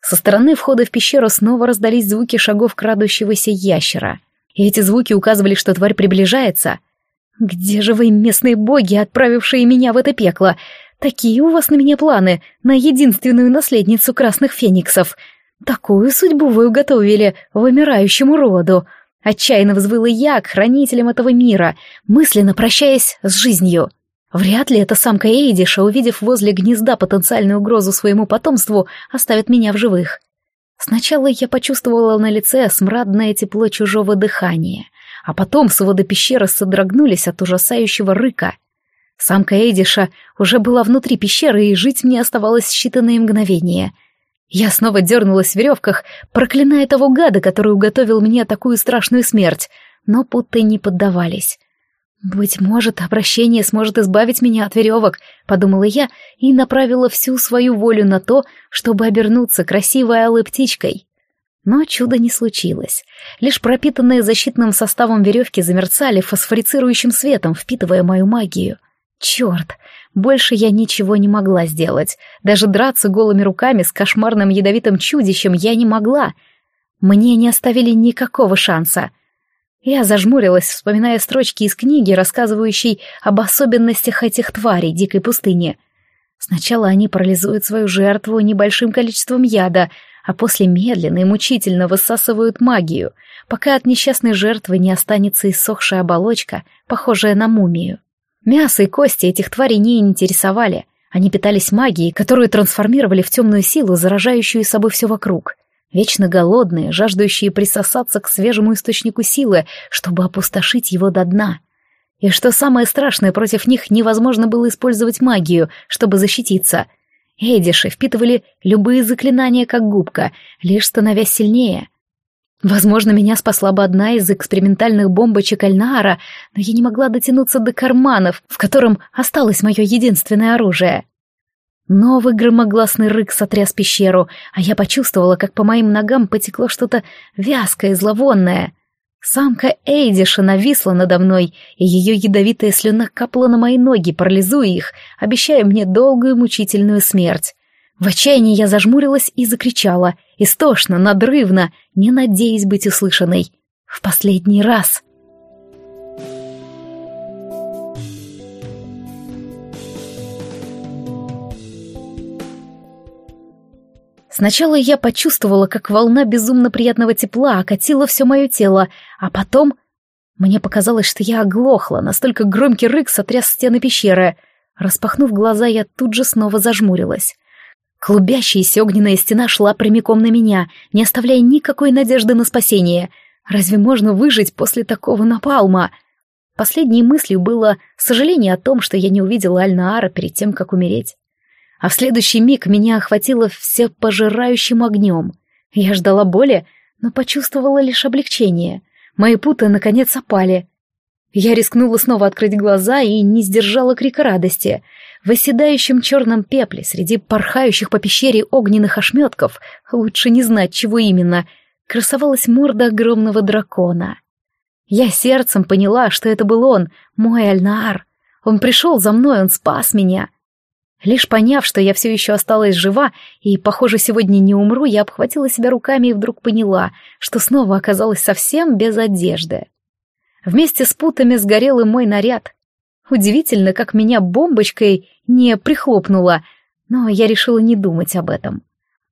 S1: Со стороны входа в пещеру снова раздались звуки шагов крадущегося ящера. И эти звуки указывали, что тварь приближается. «Где же вы, местные боги, отправившие меня в это пекло? Такие у вас на меня планы, на единственную наследницу красных фениксов. Такую судьбу вы уготовили вымирающему роду. Отчаянно взвыла я к хранителям этого мира, мысленно прощаясь с жизнью. Вряд ли эта самка Эйдиша, увидев возле гнезда потенциальную угрозу своему потомству, оставит меня в живых. Сначала я почувствовала на лице смрадное тепло чужого дыхания, а потом своды пещеры содрогнулись от ужасающего рыка. Самка Эйдиша уже была внутри пещеры, и жить мне оставалось считанные мгновения — я снова дернулась в веревках, проклиная того гада, который уготовил мне такую страшную смерть, но путы не поддавались. «Быть может, обращение сможет избавить меня от веревок», — подумала я и направила всю свою волю на то, чтобы обернуться красивой алой птичкой. Но чуда не случилось. Лишь пропитанные защитным составом веревки замерцали фосфорицирующим светом, впитывая мою магию. Черт, больше я ничего не могла сделать. Даже драться голыми руками с кошмарным ядовитым чудищем я не могла. Мне не оставили никакого шанса. Я зажмурилась, вспоминая строчки из книги, рассказывающей об особенностях этих тварей дикой пустыни. Сначала они парализуют свою жертву небольшим количеством яда, а после медленно и мучительно высасывают магию, пока от несчастной жертвы не останется иссохшая оболочка, похожая на мумию. Мясо и кости этих тварей не интересовали. Они питались магией, которую трансформировали в темную силу, заражающую собой все вокруг. Вечно голодные, жаждущие присосаться к свежему источнику силы, чтобы опустошить его до дна. И что самое страшное, против них невозможно было использовать магию, чтобы защититься. Эдиши впитывали любые заклинания как губка, лишь становясь сильнее — Возможно, меня спасла бы одна из экспериментальных бомбочек Альнаара, но я не могла дотянуться до карманов, в котором осталось мое единственное оружие. Новый громогласный рык сотряс пещеру, а я почувствовала, как по моим ногам потекло что-то вязкое и зловонное. Самка Эйдиша нависла надо мной, и ее ядовитая слюна капала на мои ноги, парализуя их, обещая мне долгую мучительную смерть. В отчаянии я зажмурилась и закричала — истошно, надрывно, не надеясь быть услышанной. В последний раз. Сначала я почувствовала, как волна безумно приятного тепла окатила все мое тело, а потом мне показалось, что я оглохла, настолько громкий рык сотряс стены пещеры. Распахнув глаза, я тут же снова зажмурилась. Клубящаяся огненная стена шла прямиком на меня, не оставляя никакой надежды на спасение. Разве можно выжить после такого напалма? Последней мыслью было сожаление о том, что я не увидела Альнаара перед тем, как умереть. А в следующий миг меня охватило все пожирающим огнем. Я ждала боли, но почувствовала лишь облегчение. Мои путы, наконец, опали. Я рискнула снова открыть глаза и не сдержала крика радости — в оседающем черном пепле среди порхающих по пещере огненных ошметков, лучше не знать, чего именно, красовалась морда огромного дракона. Я сердцем поняла, что это был он, мой Альнаар. Он пришел за мной, он спас меня. Лишь поняв, что я все еще осталась жива и, похоже, сегодня не умру, я обхватила себя руками и вдруг поняла, что снова оказалась совсем без одежды. Вместе с путами сгорел и мой наряд. Удивительно, как меня бомбочкой не прихлопнуло, но я решила не думать об этом.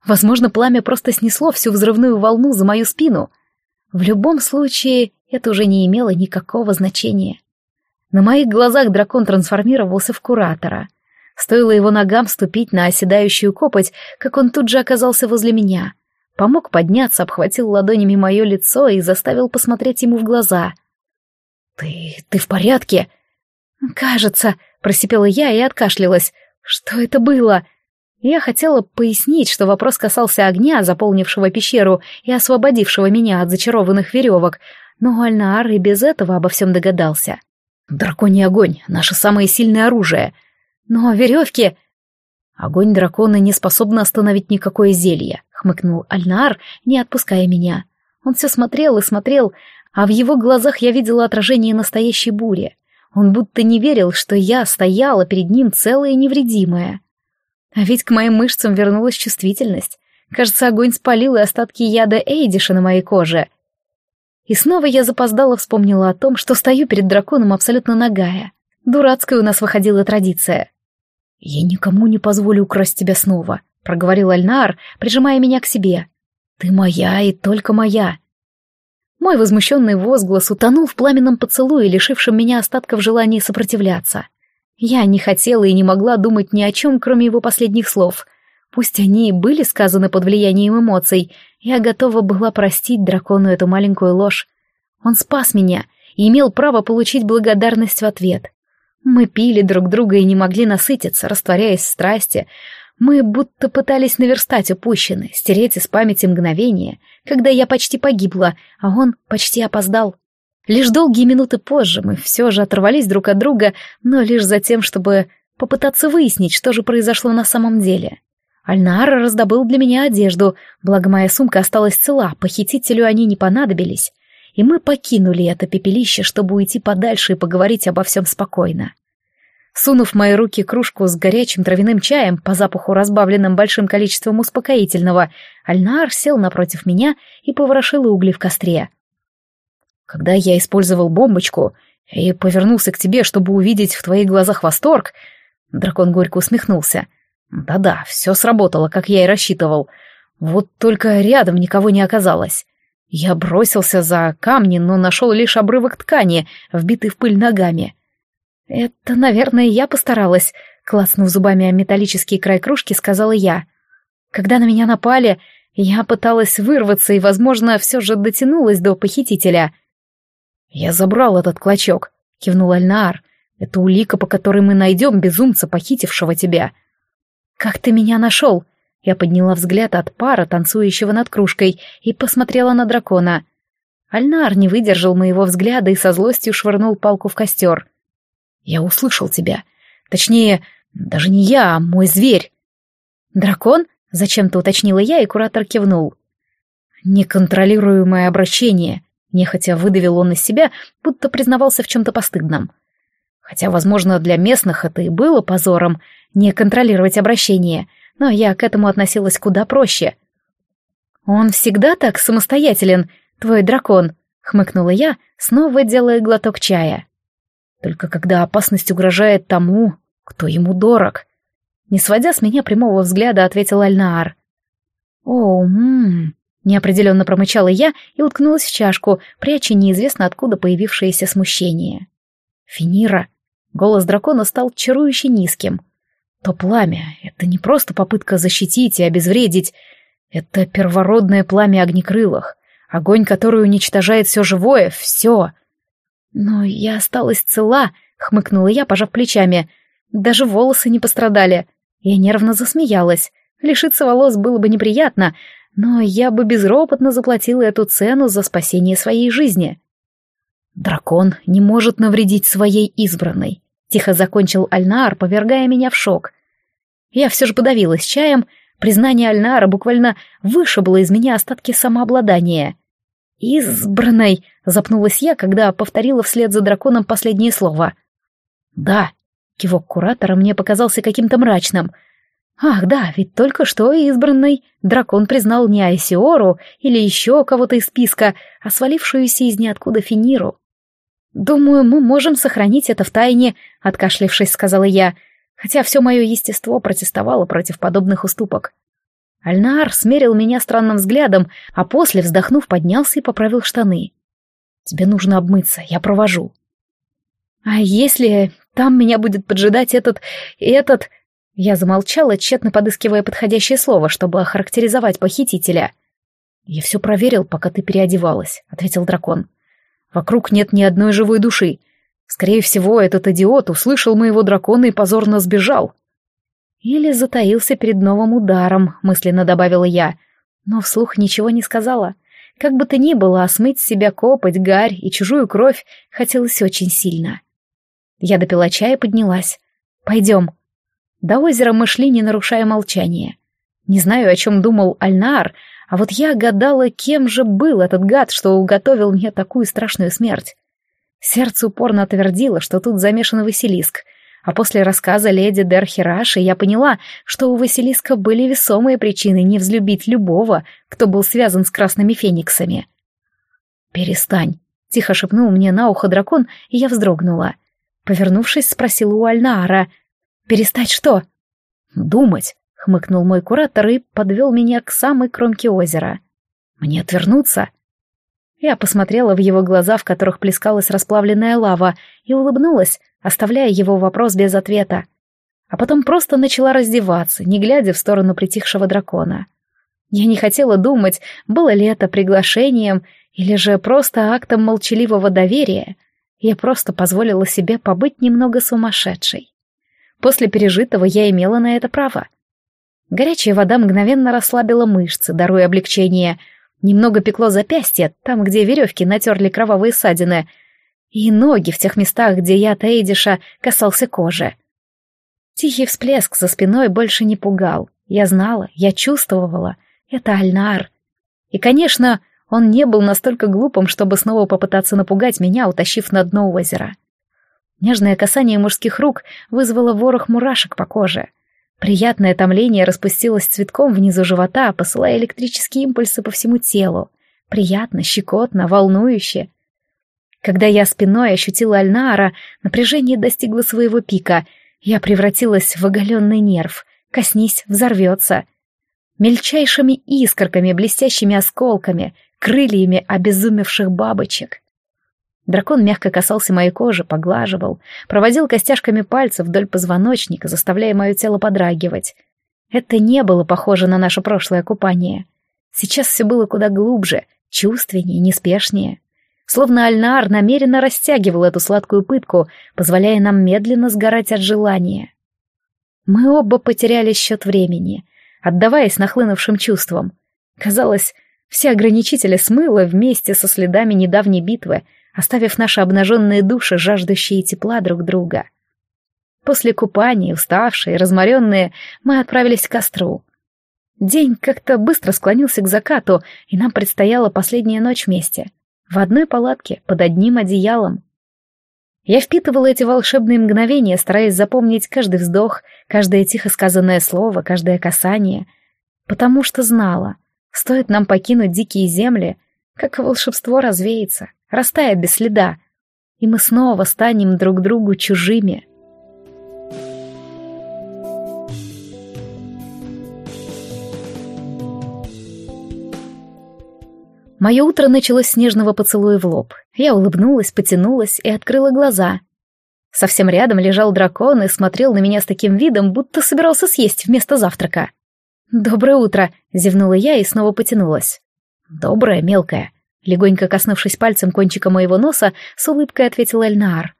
S1: Возможно, пламя просто снесло всю взрывную волну за мою спину. В любом случае, это уже не имело никакого значения. На моих глазах дракон трансформировался в куратора. Стоило его ногам ступить на оседающую копоть, как он тут же оказался возле меня. Помог подняться, обхватил ладонями мое лицо и заставил посмотреть ему в глаза. «Ты... ты в порядке?» «Кажется», — просипела я и откашлялась. «Что это было?» Я хотела пояснить, что вопрос касался огня, заполнившего пещеру и освободившего меня от зачарованных веревок, но Альнаар и без этого обо всем догадался. «Драконий огонь — наше самое сильное оружие. Но веревки...» «Огонь дракона не способен остановить никакое зелье», — хмыкнул Альнаар, не отпуская меня. Он все смотрел и смотрел, а в его глазах я видела отражение настоящей бури. Он будто не верил, что я стояла перед ним целая и невредимая. А ведь к моим мышцам вернулась чувствительность. Кажется, огонь спалил и остатки яда Эйдиша на моей коже. И снова я запоздала вспомнила о том, что стою перед драконом абсолютно нагая. Дурацкая у нас выходила традиция. «Я никому не позволю украсть тебя снова», — проговорил Альнар, прижимая меня к себе. «Ты моя и только моя. Мой возмущенный возглас утонул в пламенном поцелуе, лишившем меня остатков желания сопротивляться. Я не хотела и не могла думать ни о чем, кроме его последних слов. Пусть они и были сказаны под влиянием эмоций, я готова была простить дракону эту маленькую ложь. Он спас меня и имел право получить благодарность в ответ. Мы пили друг друга и не могли насытиться, растворяясь в страсти, мы будто пытались наверстать упущенное, стереть из памяти мгновение, когда я почти погибла, а он почти опоздал. Лишь долгие минуты позже мы все же оторвались друг от друга, но лишь за тем, чтобы попытаться выяснить, что же произошло на самом деле. Альнара раздобыл для меня одежду, благо моя сумка осталась цела, похитителю они не понадобились, и мы покинули это пепелище, чтобы уйти подальше и поговорить обо всем спокойно. Сунув мои руки кружку с горячим травяным чаем, по запаху разбавленным большим количеством успокоительного, Альнар сел напротив меня и поворошил угли в костре. Когда я использовал бомбочку и повернулся к тебе, чтобы увидеть в твоих глазах восторг, дракон горько усмехнулся. Да-да, все сработало, как я и рассчитывал. Вот только рядом никого не оказалось. Я бросился за камни, но нашел лишь обрывок ткани, вбитый в пыль ногами — «Это, наверное, я постаралась», — класнув зубами о металлический край кружки, сказала я. «Когда на меня напали, я пыталась вырваться и, возможно, все же дотянулась до похитителя». «Я забрал этот клочок», — кивнул Альнаар. «Это улика, по которой мы найдем безумца, похитившего тебя». «Как ты меня нашел?» Я подняла взгляд от пара, танцующего над кружкой, и посмотрела на дракона. Альнар не выдержал моего взгляда и со злостью швырнул палку в костер. Я услышал тебя. Точнее, даже не я, а мой зверь. Дракон? Зачем-то уточнила я, и куратор кивнул. Неконтролируемое обращение. Нехотя выдавил он из себя, будто признавался в чем-то постыдном. Хотя, возможно, для местных это и было позором не контролировать обращение, но я к этому относилась куда проще. «Он всегда так самостоятелен, твой дракон», — хмыкнула я, снова делая глоток чая. Только когда опасность угрожает тому, кто ему дорог. Не сводя с меня прямого взгляда, ответил Альнаар. «О, мм, неопределенно промычала я и уткнулась в чашку, пряча неизвестно откуда появившееся смущение. «Финира!» — голос дракона стал чарующе низким. «То пламя — это не просто попытка защитить и обезвредить, это первородное пламя огнекрылых, огонь, который уничтожает все живое, все, «Но я осталась цела», — хмыкнула я, пожав плечами. «Даже волосы не пострадали». Я нервно засмеялась. Лишиться волос было бы неприятно, но я бы безропотно заплатила эту цену за спасение своей жизни. «Дракон не может навредить своей избранной», — тихо закончил Альнар, повергая меня в шок. Я все же подавилась чаем, признание Альнара буквально вышибло из меня остатки самообладания. «Избранной!» — запнулась я, когда повторила вслед за драконом последнее слово. «Да!» — кивок куратора мне показался каким-то мрачным. «Ах, да, ведь только что избранный дракон признал не Айсиору или еще кого-то из списка, а свалившуюся из ниоткуда Финиру». «Думаю, мы можем сохранить это в тайне», — откашлившись, сказала я, хотя все мое естество протестовало против подобных уступок. Альнар смерил меня странным взглядом, а после, вздохнув, поднялся и поправил штаны. «Тебе нужно обмыться, я провожу». «А если там меня будет поджидать этот... этот...» Я замолчала, тщетно подыскивая подходящее слово, чтобы охарактеризовать похитителя. «Я все проверил, пока ты переодевалась», — ответил дракон. «Вокруг нет ни одной живой души. Скорее всего, этот идиот услышал моего дракона и позорно сбежал». Или затаился перед новым ударом, мысленно добавила я, но вслух ничего не сказала. Как бы то ни было, осмыть с себя копоть, гарь и чужую кровь хотелось очень сильно. Я допила чая и поднялась. «Пойдем». До озера мы шли, не нарушая молчания. Не знаю, о чем думал Альнар, а вот я гадала, кем же был этот гад, что уготовил мне такую страшную смерть. Сердце упорно отвердило, что тут замешан Василиск — а после рассказа леди Дерхираши я поняла, что у Василиска были весомые причины не взлюбить любого, кто был связан с красными фениксами. «Перестань», — тихо шепнул мне на ухо дракон, и я вздрогнула. Повернувшись, спросила у Альнаара. «Перестать что?» «Думать», — хмыкнул мой куратор и подвел меня к самой кромке озера. «Мне отвернуться?» Я посмотрела в его глаза, в которых плескалась расплавленная лава, и улыбнулась, оставляя его вопрос без ответа. А потом просто начала раздеваться, не глядя в сторону притихшего дракона. Я не хотела думать, было ли это приглашением или же просто актом молчаливого доверия. Я просто позволила себе побыть немного сумасшедшей. После пережитого я имела на это право. Горячая вода мгновенно расслабила мышцы, даруя облегчение. Немного пекло запястье, там, где веревки натерли кровавые ссадины — и ноги в тех местах, где я Тейдиша касался кожи. Тихий всплеск за спиной больше не пугал. Я знала, я чувствовала. Это Альнар. И, конечно, он не был настолько глупым, чтобы снова попытаться напугать меня, утащив на дно озера. Нежное касание мужских рук вызвало ворох мурашек по коже. Приятное томление распустилось цветком внизу живота, посылая электрические импульсы по всему телу. Приятно, щекотно, волнующе — когда я спиной ощутила Альнаара, напряжение достигло своего пика. Я превратилась в оголенный нерв. Коснись, взорвется. Мельчайшими искорками, блестящими осколками, крыльями обезумевших бабочек. Дракон мягко касался моей кожи, поглаживал, проводил костяшками пальцев вдоль позвоночника, заставляя мое тело подрагивать. Это не было похоже на наше прошлое купание. Сейчас все было куда глубже, чувственнее, неспешнее. Словно Альнар намеренно растягивал эту сладкую пытку, позволяя нам медленно сгорать от желания. Мы оба потеряли счет времени, отдаваясь нахлынувшим чувствам. Казалось, все ограничители смыло вместе со следами недавней битвы, оставив наши обнаженные души, жаждущие тепла друг друга. После купания, уставшие, разморенные, мы отправились к костру. День как-то быстро склонился к закату, и нам предстояла последняя ночь вместе в одной палатке, под одним одеялом. Я впитывала эти волшебные мгновения, стараясь запомнить каждый вздох, каждое тихо сказанное слово, каждое касание, потому что знала, стоит нам покинуть дикие земли, как волшебство развеется, растая без следа, и мы снова станем друг другу чужими. Мое утро началось с нежного поцелуя в лоб. Я улыбнулась, потянулась и открыла глаза. Совсем рядом лежал дракон и смотрел на меня с таким видом, будто собирался съесть вместо завтрака. «Доброе утро!» — зевнула я и снова потянулась. «Доброе, мелкое!» — легонько коснувшись пальцем кончика моего носа, с улыбкой ответил Эльнар.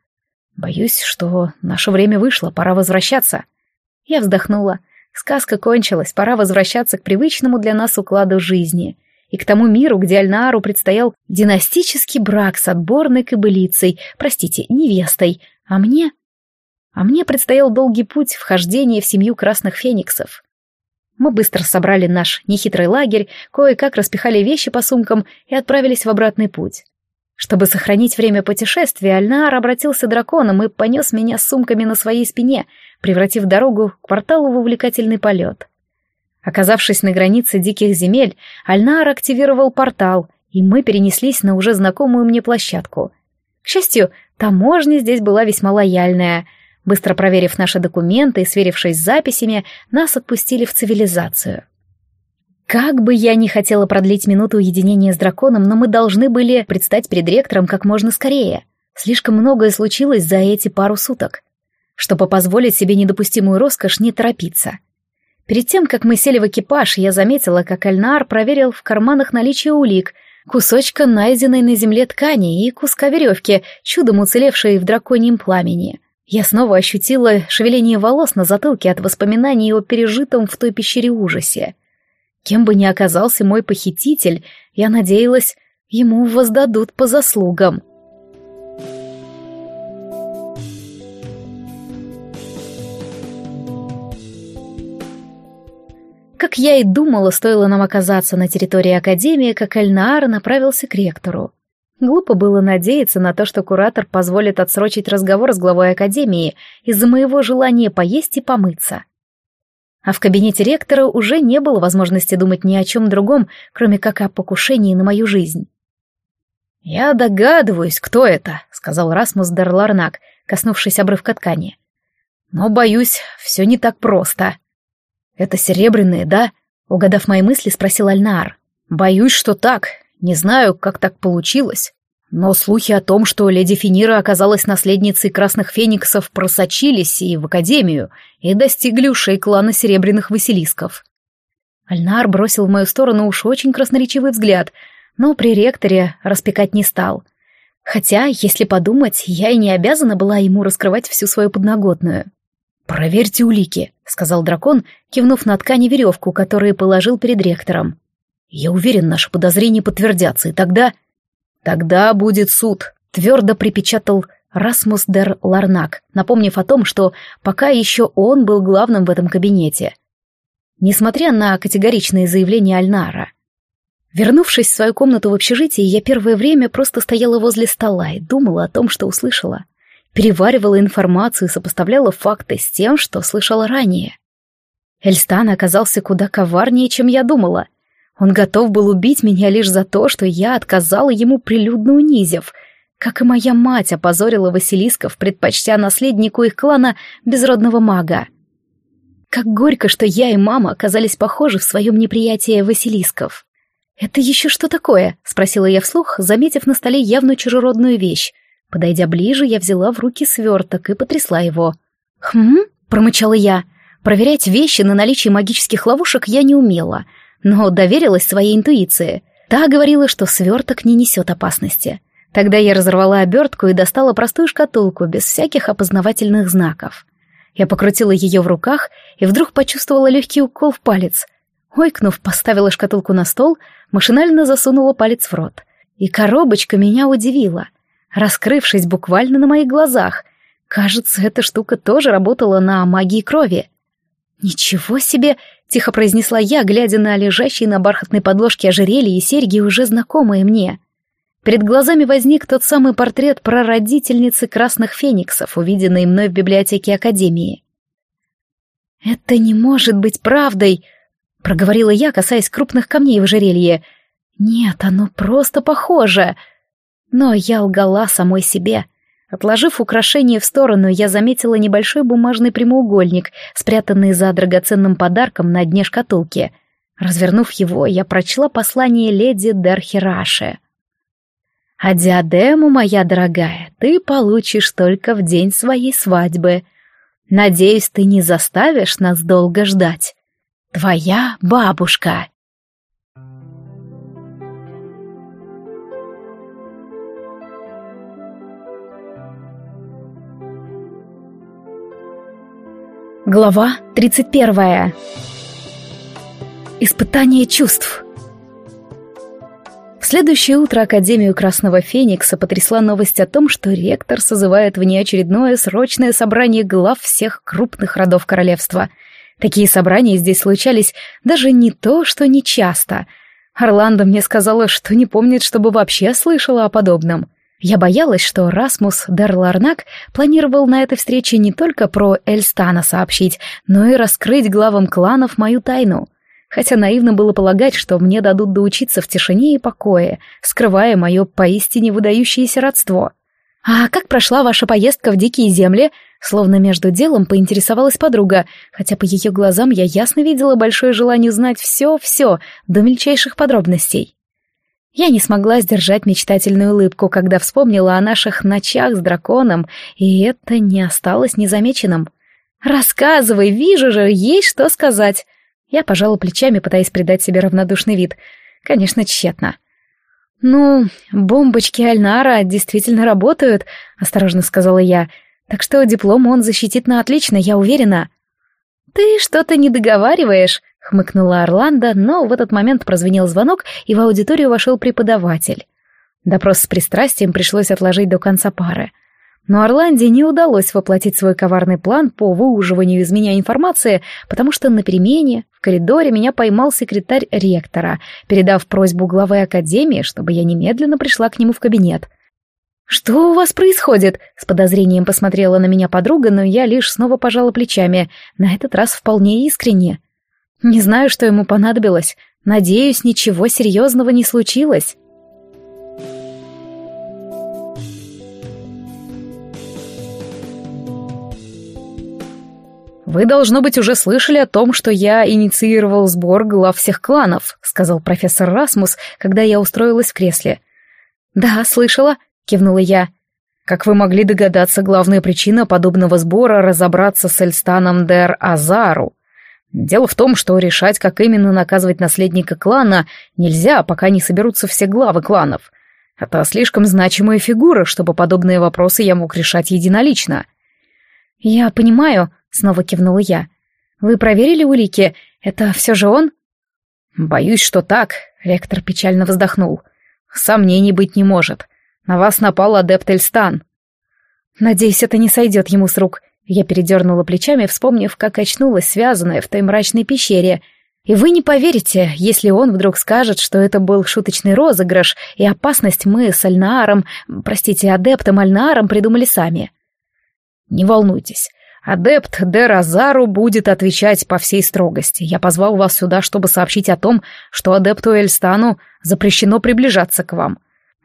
S1: «Боюсь, что наше время вышло, пора возвращаться». Я вздохнула. Сказка кончилась, пора возвращаться к привычному для нас укладу жизни — и к тому миру, где Альнару предстоял династический брак с отборной кобылицей, простите, невестой, а мне... А мне предстоял долгий путь вхождения в семью красных фениксов. Мы быстро собрали наш нехитрый лагерь, кое-как распихали вещи по сумкам и отправились в обратный путь. Чтобы сохранить время путешествия, Альнар обратился драконом и понес меня с сумками на своей спине, превратив дорогу к порталу в увлекательный полет. Оказавшись на границе диких земель, Альнар активировал портал, и мы перенеслись на уже знакомую мне площадку. К счастью, таможня здесь была весьма лояльная. Быстро проверив наши документы и сверившись с записями, нас отпустили в цивилизацию. Как бы я ни хотела продлить минуту уединения с драконом, но мы должны были предстать перед ректором как можно скорее. Слишком многое случилось за эти пару суток. Чтобы позволить себе недопустимую роскошь, не торопиться. Перед тем, как мы сели в экипаж, я заметила, как Альнар проверил в карманах наличие улик, кусочка найденной на земле ткани и куска веревки, чудом уцелевшей в драконьем пламени. Я снова ощутила шевеление волос на затылке от воспоминаний о пережитом в той пещере ужасе. Кем бы ни оказался мой похититель, я надеялась, ему воздадут по заслугам. Как я и думала, стоило нам оказаться на территории Академии, как Альнаар направился к ректору. Глупо было надеяться на то, что куратор позволит отсрочить разговор с главой Академии из-за моего желания поесть и помыться. А в кабинете ректора уже не было возможности думать ни о чем другом, кроме как о покушении на мою жизнь. «Я догадываюсь, кто это», — сказал Расмус Дерларнак, коснувшись обрывка ткани. «Но, боюсь, все не так просто». «Это серебряные, да?» — угадав мои мысли, спросил Альнар. «Боюсь, что так. Не знаю, как так получилось. Но слухи о том, что леди Финира оказалась наследницей Красных Фениксов, просочились и в Академию, и достигли ушей клана Серебряных Василисков». Альнар бросил в мою сторону уж очень красноречивый взгляд, но при ректоре распекать не стал. Хотя, если подумать, я и не обязана была ему раскрывать всю свою подноготную. «Проверьте улики», — сказал дракон, кивнув на ткани веревку, которую положил перед ректором. «Я уверен, наши подозрения подтвердятся, и тогда...» «Тогда будет суд», — твердо припечатал Расмус дер Ларнак, напомнив о том, что пока еще он был главным в этом кабинете. Несмотря на категоричные заявления Альнара. Вернувшись в свою комнату в общежитии, я первое время просто стояла возле стола и думала о том, что услышала — переваривала информацию и сопоставляла факты с тем, что слышала ранее. Эльстан оказался куда коварнее, чем я думала. Он готов был убить меня лишь за то, что я отказала ему прилюдно унизив, как и моя мать опозорила Василисков, предпочтя наследнику их клана безродного мага. Как горько, что я и мама оказались похожи в своем неприятии Василисков. «Это еще что такое?» — спросила я вслух, заметив на столе явно чужеродную вещь. Подойдя ближе, я взяла в руки сверток и потрясла его. «Хм?» — промычала я. Проверять вещи на наличие магических ловушек я не умела, но доверилась своей интуиции. Та говорила, что сверток не несет опасности. Тогда я разорвала обертку и достала простую шкатулку без всяких опознавательных знаков. Я покрутила ее в руках и вдруг почувствовала легкий укол в палец. Ойкнув, поставила шкатулку на стол, машинально засунула палец в рот. И коробочка меня удивила раскрывшись буквально на моих глазах. Кажется, эта штука тоже работала на магии крови. «Ничего себе!» — тихо произнесла я, глядя на лежащие на бархатной подложке ожерелье и серьги, уже знакомые мне. Перед глазами возник тот самый портрет прародительницы красных фениксов, увиденный мной в библиотеке Академии. «Это не может быть правдой!» — проговорила я, касаясь крупных камней в ожерелье. «Нет, оно просто похоже!» Но я лгала самой себе. Отложив украшение в сторону, я заметила небольшой бумажный прямоугольник, спрятанный за драгоценным подарком на дне шкатулки. Развернув его, я прочла послание леди Дархираше. «А диадему, моя дорогая, ты получишь только в день своей свадьбы. Надеюсь, ты не заставишь нас долго ждать. Твоя бабушка!» Глава 31. Испытание чувств. В следующее утро Академию Красного Феникса потрясла новость о том, что ректор созывает внеочередное срочное собрание глав всех крупных родов королевства. Такие собрания здесь случались даже не то, что нечасто. Орландо мне сказала, что не помнит, чтобы вообще слышала о подобном. Я боялась, что Расмус Дерларнак планировал на этой встрече не только про Эльстана сообщить, но и раскрыть главам кланов мою тайну. Хотя наивно было полагать, что мне дадут доучиться в тишине и покое, скрывая мое поистине выдающееся родство. «А как прошла ваша поездка в дикие земли?» Словно между делом поинтересовалась подруга, хотя по ее глазам я ясно видела большое желание знать все-все до мельчайших подробностей. Я не смогла сдержать мечтательную улыбку, когда вспомнила о наших ночах с драконом, и это не осталось незамеченным. «Рассказывай, вижу же, есть что сказать!» Я пожала плечами, пытаясь придать себе равнодушный вид. Конечно, тщетно. «Ну, бомбочки Альнара действительно работают», — осторожно сказала я. «Так что диплом он защитит на отлично, я уверена». «Ты что-то не договариваешь», хмыкнула Орландо, но в этот момент прозвенел звонок, и в аудиторию вошел преподаватель. Допрос с пристрастием пришлось отложить до конца пары. Но Орланде не удалось воплотить свой коварный план по выуживанию из меня информации, потому что на перемене в коридоре меня поймал секретарь ректора, передав просьбу главы академии, чтобы я немедленно пришла к нему в кабинет. «Что у вас происходит?» — с подозрением посмотрела на меня подруга, но я лишь снова пожала плечами, на этот раз вполне искренне. Не знаю, что ему понадобилось. Надеюсь, ничего серьезного не случилось. «Вы, должно быть, уже слышали о том, что я инициировал сбор глав всех кланов», сказал профессор Расмус, когда я устроилась в кресле. «Да, слышала», — кивнула я. Как вы могли догадаться, главная причина подобного сбора — разобраться с Эльстаном Дер Азару, Дело в том, что решать, как именно наказывать наследника клана, нельзя, пока не соберутся все главы кланов. Это слишком значимая фигура, чтобы подобные вопросы я мог решать единолично. «Я понимаю», — снова кивнула я. «Вы проверили улики? Это все же он?» «Боюсь, что так», — ректор печально вздохнул. «Сомнений быть не может. На вас напал адепт Эльстан». «Надеюсь, это не сойдет ему с рук. Я передернула плечами, вспомнив, как очнулась связанная в той мрачной пещере. И вы не поверите, если он вдруг скажет, что это был шуточный розыгрыш, и опасность мы с Альнааром, простите, адептом Альнааром придумали сами. Не волнуйтесь. Адепт де Розару будет отвечать по всей строгости. Я позвал вас сюда, чтобы сообщить о том, что адепту Эльстану запрещено приближаться к вам.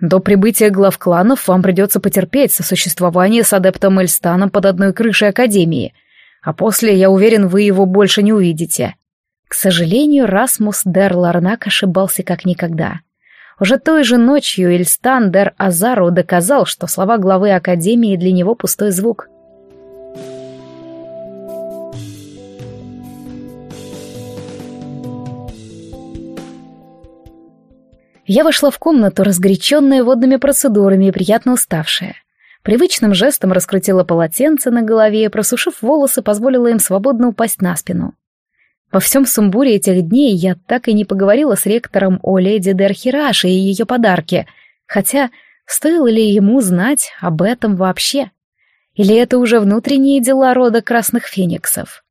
S1: До прибытия глав кланов вам придется потерпеть сосуществование с адептом Эльстаном под одной крышей Академии, а после, я уверен, вы его больше не увидите. К сожалению, Расмус Дер Ларнак ошибался как никогда. Уже той же ночью Эльстан Дер Азару доказал, что слова главы Академии для него пустой звук. Я вошла в комнату, разгоряченная водными процедурами и приятно уставшая. Привычным жестом раскрутила полотенце на голове, и просушив волосы, позволила им свободно упасть на спину. Во всем сумбуре этих дней я так и не поговорила с ректором о леди Дерхираше и ее подарке, хотя стоило ли ему знать об этом вообще? Или это уже внутренние дела рода красных фениксов?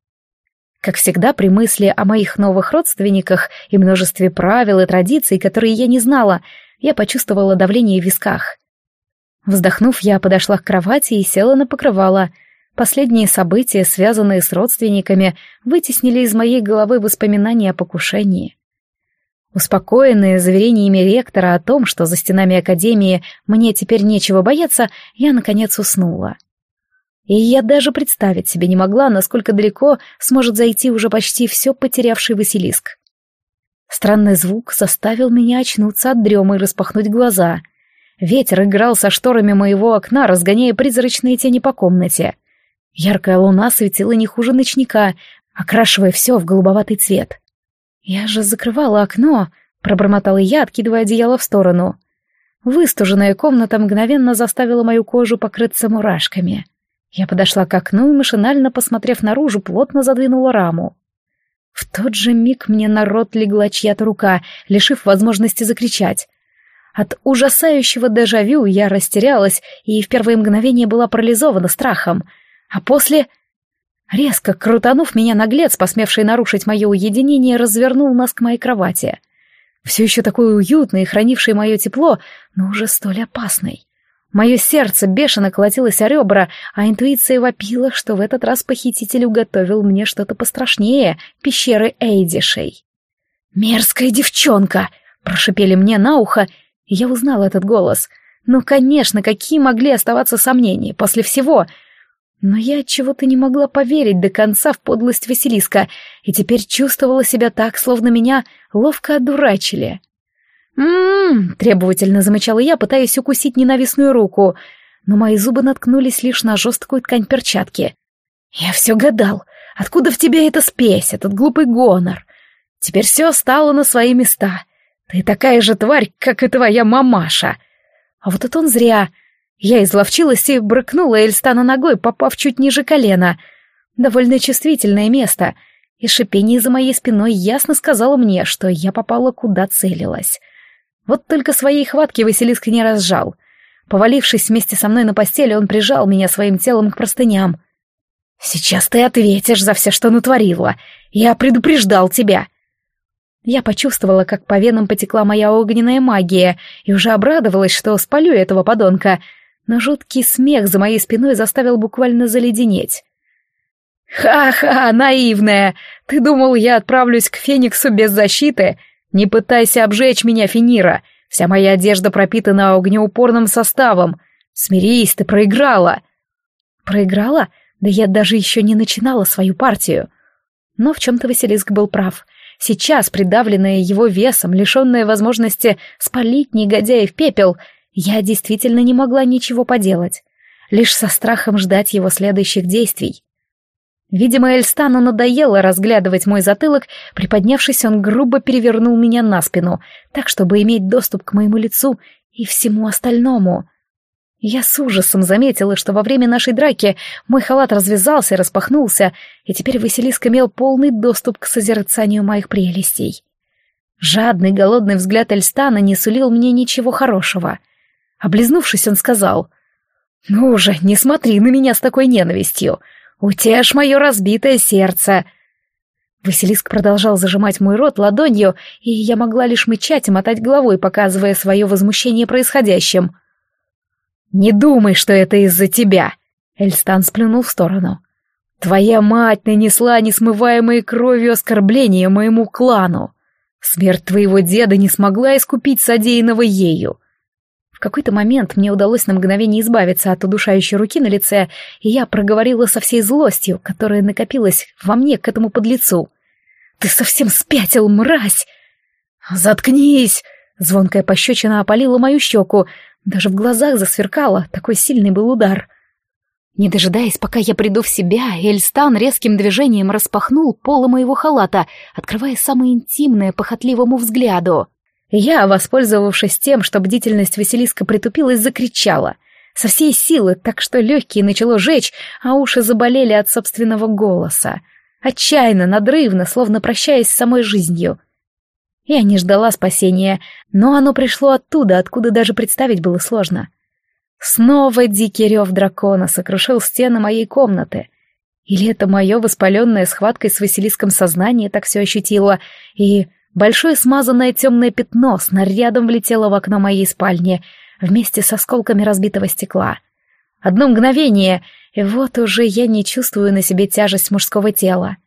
S1: Как всегда, при мысли о моих новых родственниках и множестве правил и традиций, которые я не знала, я почувствовала давление в висках. Вздохнув, я подошла к кровати и села на покрывало. Последние события, связанные с родственниками, вытеснили из моей головы воспоминания о покушении. Успокоенная заверениями ректора о том, что за стенами Академии мне теперь нечего бояться, я, наконец, уснула. И я даже представить себе не могла, насколько далеко сможет зайти уже почти все потерявший Василиск. Странный звук заставил меня очнуться от дремы и распахнуть глаза. Ветер играл со шторами моего окна, разгоняя призрачные тени по комнате. Яркая луна светила не хуже ночника, окрашивая все в голубоватый цвет. «Я же закрывала окно», — пробормотала я, откидывая одеяло в сторону. Выстуженная комната мгновенно заставила мою кожу покрыться мурашками — я подошла к окну и, машинально посмотрев наружу, плотно задвинула раму. В тот же миг мне на рот легла чья-то рука, лишив возможности закричать. От ужасающего дежавю я растерялась и в первое мгновение была парализована страхом. А после... Резко крутанув меня, наглец, посмевший нарушить мое уединение, развернул нас к моей кровати. Все еще такой уютный и хранивший мое тепло, но уже столь опасный. Мое сердце бешено колотилось о ребра, а интуиция вопила, что в этот раз похититель уготовил мне что-то пострашнее пещеры Эйдишей. «Мерзкая девчонка!» — прошипели мне на ухо, и я узнала этот голос. Ну, конечно, какие могли оставаться сомнения после всего? Но я чего то не могла поверить до конца в подлость Василиска, и теперь чувствовала себя так, словно меня ловко одурачили. «М-м-м!» требовательно замычала я, пытаясь укусить ненавистную руку, но мои зубы наткнулись лишь на жесткую ткань перчатки. «Я все гадал. Откуда в тебе эта спесь, этот глупый гонор? Теперь все стало на свои места. Ты такая же тварь, как и твоя мамаша!» А вот это он зря. Я изловчилась и брыкнула Эльстана ногой, попав чуть ниже колена. Довольно чувствительное место — и шипение за моей спиной ясно сказало мне, что я попала куда целилась. Вот только своей хватки Василиск не разжал. Повалившись вместе со мной на постели, он прижал меня своим телом к простыням. «Сейчас ты ответишь за все, что натворила. Я предупреждал тебя». Я почувствовала, как по венам потекла моя огненная магия, и уже обрадовалась, что спалю этого подонка, но жуткий смех за моей спиной заставил буквально заледенеть. «Ха-ха, наивная! Ты думал, я отправлюсь к Фениксу без защиты?» «Не пытайся обжечь меня, Финира! Вся моя одежда пропитана огнеупорным составом! Смирись, ты проиграла!» «Проиграла? Да я даже еще не начинала свою партию!» Но в чем-то Василиск был прав. Сейчас, придавленная его весом, лишенная возможности спалить негодяя в пепел, я действительно не могла ничего поделать. Лишь со страхом ждать его следующих действий. Видимо, Эльстану надоело разглядывать мой затылок, приподнявшись, он грубо перевернул меня на спину, так, чтобы иметь доступ к моему лицу и всему остальному. Я с ужасом заметила, что во время нашей драки мой халат развязался, и распахнулся, и теперь Василиск имел полный доступ к созерцанию моих прелестей. Жадный, голодный взгляд Эльстана не сулил мне ничего хорошего. Облизнувшись, он сказал, «Ну же, не смотри на меня с такой ненавистью!» «Утешь мое разбитое сердце!» Василиск продолжал зажимать мой рот ладонью, и я могла лишь мычать и мотать головой, показывая свое возмущение происходящим. «Не думай, что это из-за тебя!» Эльстан сплюнул в сторону. «Твоя мать нанесла несмываемые кровью оскорбления моему клану. Смерть твоего деда не смогла искупить содеянного ею какой-то момент мне удалось на мгновение избавиться от удушающей руки на лице, и я проговорила со всей злостью, которая накопилась во мне к этому подлецу. «Ты совсем спятил, мразь!» «Заткнись!» — звонкая пощечина опалила мою щеку. Даже в глазах засверкало, такой сильный был удар. Не дожидаясь, пока я приду в себя, Эльстан резким движением распахнул полы моего халата, открывая самое интимное похотливому взгляду — я, воспользовавшись тем, что бдительность Василиска притупилась, закричала. Со всей силы, так что легкие начало жечь, а уши заболели от собственного голоса. Отчаянно, надрывно, словно прощаясь с самой жизнью. Я не ждала спасения, но оно пришло оттуда, откуда даже представить было сложно. Снова дикий рев дракона сокрушил стены моей комнаты. Или это мое воспаленное схваткой с Василиском сознание так все ощутило, и Большое смазанное темное пятно снарядом влетело в окно моей спальни вместе с осколками разбитого стекла. Одно мгновение, и вот уже я не чувствую на себе тяжесть мужского тела.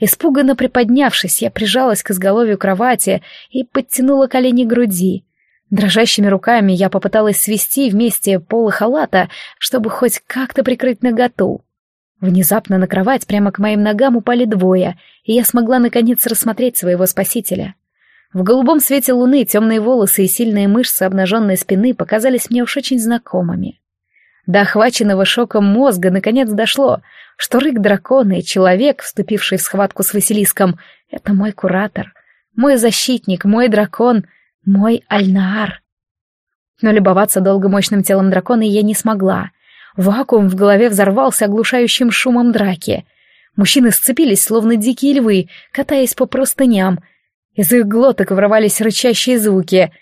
S1: Испуганно приподнявшись, я прижалась к изголовью кровати и подтянула колени к груди. Дрожащими руками я попыталась свести вместе полы халата, чтобы хоть как-то прикрыть наготу. Внезапно на кровать прямо к моим ногам упали двое, и я смогла наконец рассмотреть своего спасителя. В голубом свете луны темные волосы и сильные мышцы обнаженной спины показались мне уж очень знакомыми. До охваченного шоком мозга наконец дошло, что рык дракона и человек, вступивший в схватку с Василиском, — это мой куратор, мой защитник, мой дракон, мой Альнаар. Но любоваться долго мощным телом дракона я не смогла. Вакуум в голове взорвался оглушающим шумом драки. Мужчины сцепились, словно дикие львы, катаясь по простыням. Из их глоток врывались рычащие звуки.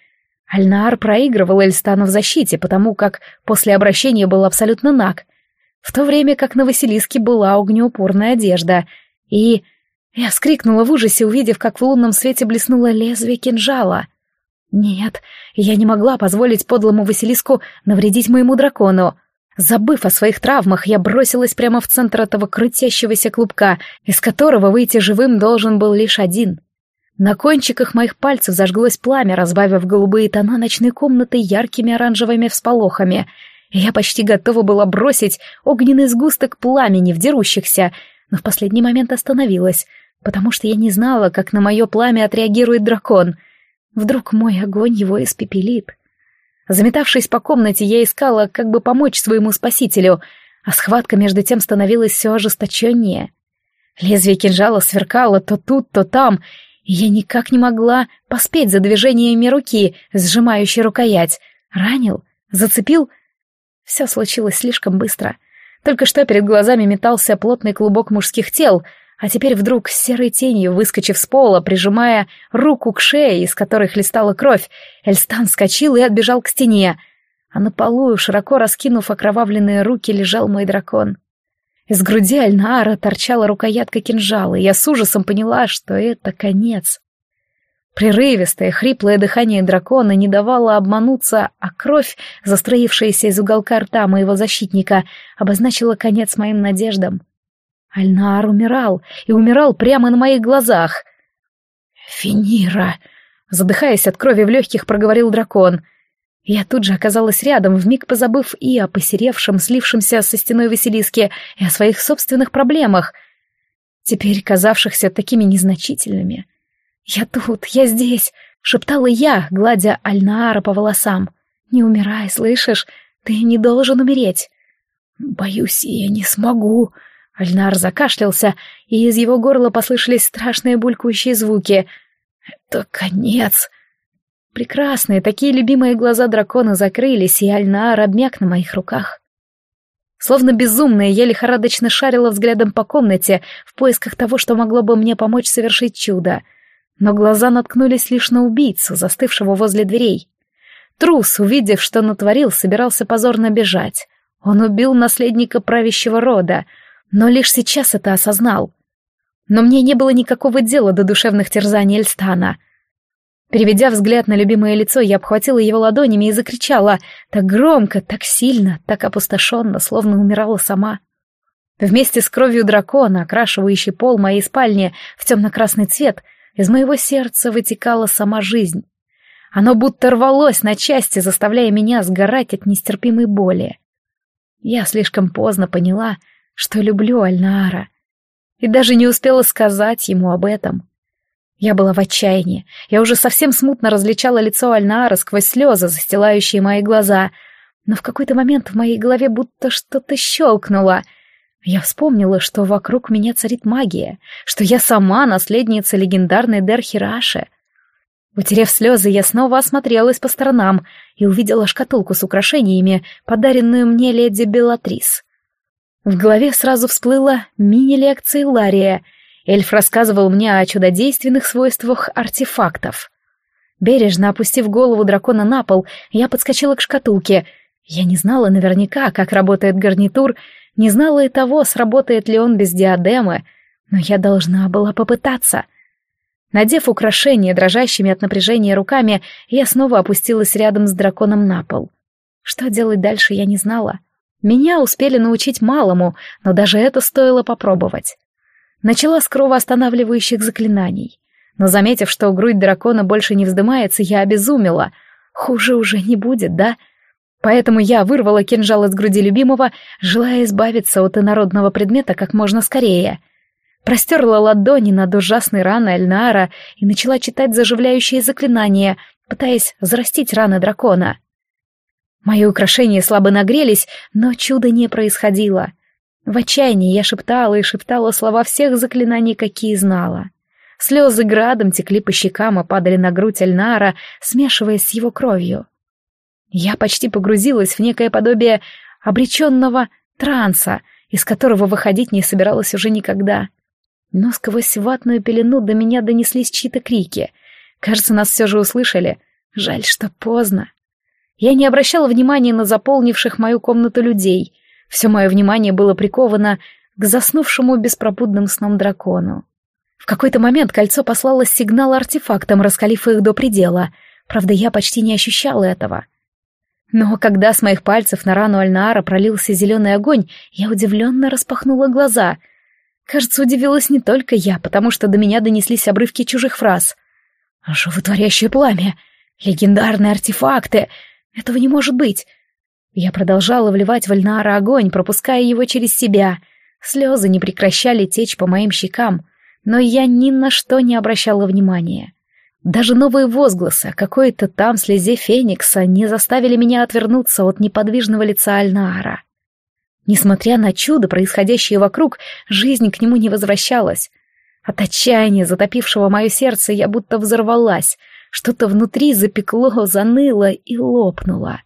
S1: Альнар проигрывал Эльстану в защите, потому как после обращения был абсолютно наг, в то время как на Василиске была огнеупорная одежда. И... Я вскрикнула в ужасе, увидев, как в лунном свете блеснуло лезвие кинжала. Нет, я не могла позволить подлому Василиску навредить моему дракону. Забыв о своих травмах, я бросилась прямо в центр этого крутящегося клубка, из которого выйти живым должен был лишь один. На кончиках моих пальцев зажглось пламя, разбавив голубые тона ночной комнаты яркими оранжевыми всполохами. я почти готова была бросить огненный сгусток пламени в дерущихся, но в последний момент остановилась, потому что я не знала, как на мое пламя отреагирует дракон. Вдруг мой огонь его испепелит. Заметавшись по комнате, я искала, как бы помочь своему спасителю, а схватка между тем становилась все ожесточеннее. Лезвие кинжала сверкало то тут, то там, и я никак не могла поспеть за движениями руки, сжимающей рукоять. Ранил? Зацепил? Все случилось слишком быстро. Только что перед глазами метался плотный клубок мужских тел — а теперь вдруг с серой тенью, выскочив с пола, прижимая руку к шее, из которой хлестала кровь, Эльстан вскочил и отбежал к стене, а на полу, широко раскинув окровавленные руки, лежал мой дракон. Из груди Альнаара торчала рукоятка кинжала, и я с ужасом поняла, что это конец. Прерывистое, хриплое дыхание дракона не давало обмануться, а кровь, застроившаяся из уголка рта моего защитника, обозначила конец моим надеждам. Альнар умирал, и умирал прямо на моих глазах. «Финира!» — задыхаясь от крови в легких, проговорил дракон. Я тут же оказалась рядом, вмиг позабыв и о посеревшем, слившемся со стеной Василиске, и о своих собственных проблемах, теперь казавшихся такими незначительными. «Я тут, я здесь!» — шептала я, гладя Альнаара по волосам. «Не умирай, слышишь? Ты не должен умереть!» «Боюсь, я не смогу!» Альнар закашлялся, и из его горла послышались страшные булькающие звуки. «Это конец!» Прекрасные, такие любимые глаза дракона закрылись, и Альнар обмяк на моих руках. Словно безумная, я лихорадочно шарила взглядом по комнате в поисках того, что могло бы мне помочь совершить чудо. Но глаза наткнулись лишь на убийцу, застывшего возле дверей. Трус, увидев, что натворил, собирался позорно бежать. Он убил наследника правящего рода — но лишь сейчас это осознал. Но мне не было никакого дела до душевных терзаний Эльстана. Переведя взгляд на любимое лицо, я обхватила его ладонями и закричала так громко, так сильно, так опустошенно, словно умирала сама. Вместе с кровью дракона, окрашивающей пол моей спальни в темно-красный цвет, из моего сердца вытекала сама жизнь. Оно будто рвалось на части, заставляя меня сгорать от нестерпимой боли. Я слишком поздно поняла, что люблю Альнаара. И даже не успела сказать ему об этом. Я была в отчаянии. Я уже совсем смутно различала лицо Альнаара сквозь слезы, застилающие мои глаза. Но в какой-то момент в моей голове будто что-то щелкнуло. Я вспомнила, что вокруг меня царит магия, что я сама наследница легендарной Дерхираши. Утерев слезы, я снова осмотрелась по сторонам и увидела шкатулку с украшениями, подаренную мне леди Белатрис. В голове сразу всплыла мини-лекция Лария. Эльф рассказывал мне о чудодейственных свойствах артефактов. Бережно опустив голову дракона на пол, я подскочила к шкатулке. Я не знала наверняка, как работает гарнитур, не знала и того, сработает ли он без диадемы, но я должна была попытаться. Надев украшение дрожащими от напряжения руками, я снова опустилась рядом с драконом на пол. Что делать дальше, я не знала. Меня успели научить малому, но даже это стоило попробовать. Начала с кровоостанавливающих заклинаний. Но заметив, что грудь дракона больше не вздымается, я обезумела. Хуже уже не будет, да? Поэтому я вырвала кинжал из груди любимого, желая избавиться от инородного предмета как можно скорее. Простерла ладони над ужасной раной Альнаара и начала читать заживляющие заклинания, пытаясь зарастить раны дракона. Мои украшения слабо нагрелись, но чуда не происходило. В отчаянии я шептала и шептала слова всех заклинаний, какие знала. Слезы градом текли по щекам и падали на грудь Эльнара, смешиваясь с его кровью. Я почти погрузилась в некое подобие обреченного транса, из которого выходить не собиралась уже никогда. Но сквозь ватную пелену до меня донеслись чьи-то крики. Кажется, нас все же услышали. Жаль, что поздно. Я не обращала внимания на заполнивших мою комнату людей. Все мое внимание было приковано к заснувшему беспробудным сном дракону. В какой-то момент кольцо послало сигнал артефактам, раскалив их до предела. Правда, я почти не ощущала этого. Но когда с моих пальцев на рану Альнаара пролился зеленый огонь, я удивленно распахнула глаза. Кажется, удивилась не только я, потому что до меня донеслись обрывки чужих фраз. «Животворящее пламя! Легендарные артефакты! Этого не может быть. Я продолжала вливать в Альнаара огонь, пропуская его через себя. Слезы не прекращали течь по моим щекам, но я ни на что не обращала внимания. Даже новые возгласы какой-то там слезе Феникса не заставили меня отвернуться от неподвижного лица Альнара. Несмотря на чудо, происходящее вокруг, жизнь к нему не возвращалась. От отчаяния, затопившего мое сердце, я будто взорвалась — что-то внутри запекло, заныло и лопнуло.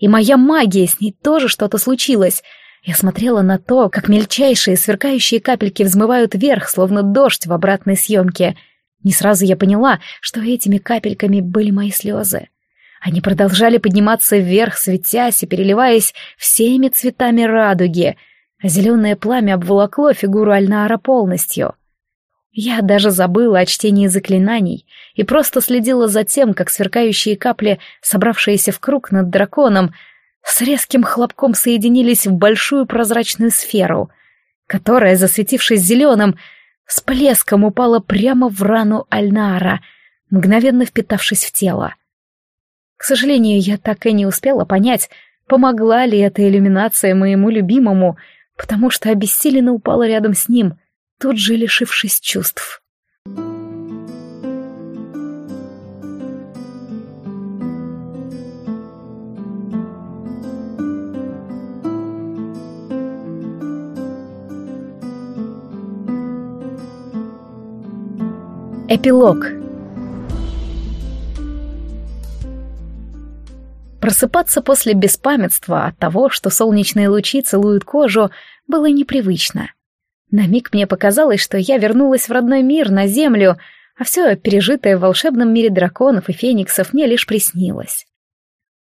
S1: И моя магия, с ней тоже что-то случилось. Я смотрела на то, как мельчайшие сверкающие капельки взмывают вверх, словно дождь в обратной съемке. Не сразу я поняла, что этими капельками были мои слезы. Они продолжали подниматься вверх, светясь и переливаясь всеми цветами радуги, а зеленое пламя обволокло фигуру Альнаара полностью — я даже забыла о чтении заклинаний и просто следила за тем, как сверкающие капли, собравшиеся в круг над драконом, с резким хлопком соединились в большую прозрачную сферу, которая, засветившись зеленым, с плеском упала прямо в рану Альнара, мгновенно впитавшись в тело. К сожалению, я так и не успела понять, помогла ли эта иллюминация моему любимому, потому что обессиленно упала рядом с ним — тут же лишившись чувств. Эпилог Просыпаться после беспамятства от того, что солнечные лучи целуют кожу, было непривычно. На миг мне показалось, что я вернулась в родной мир, на землю, а все пережитое в волшебном мире драконов и фениксов мне лишь приснилось.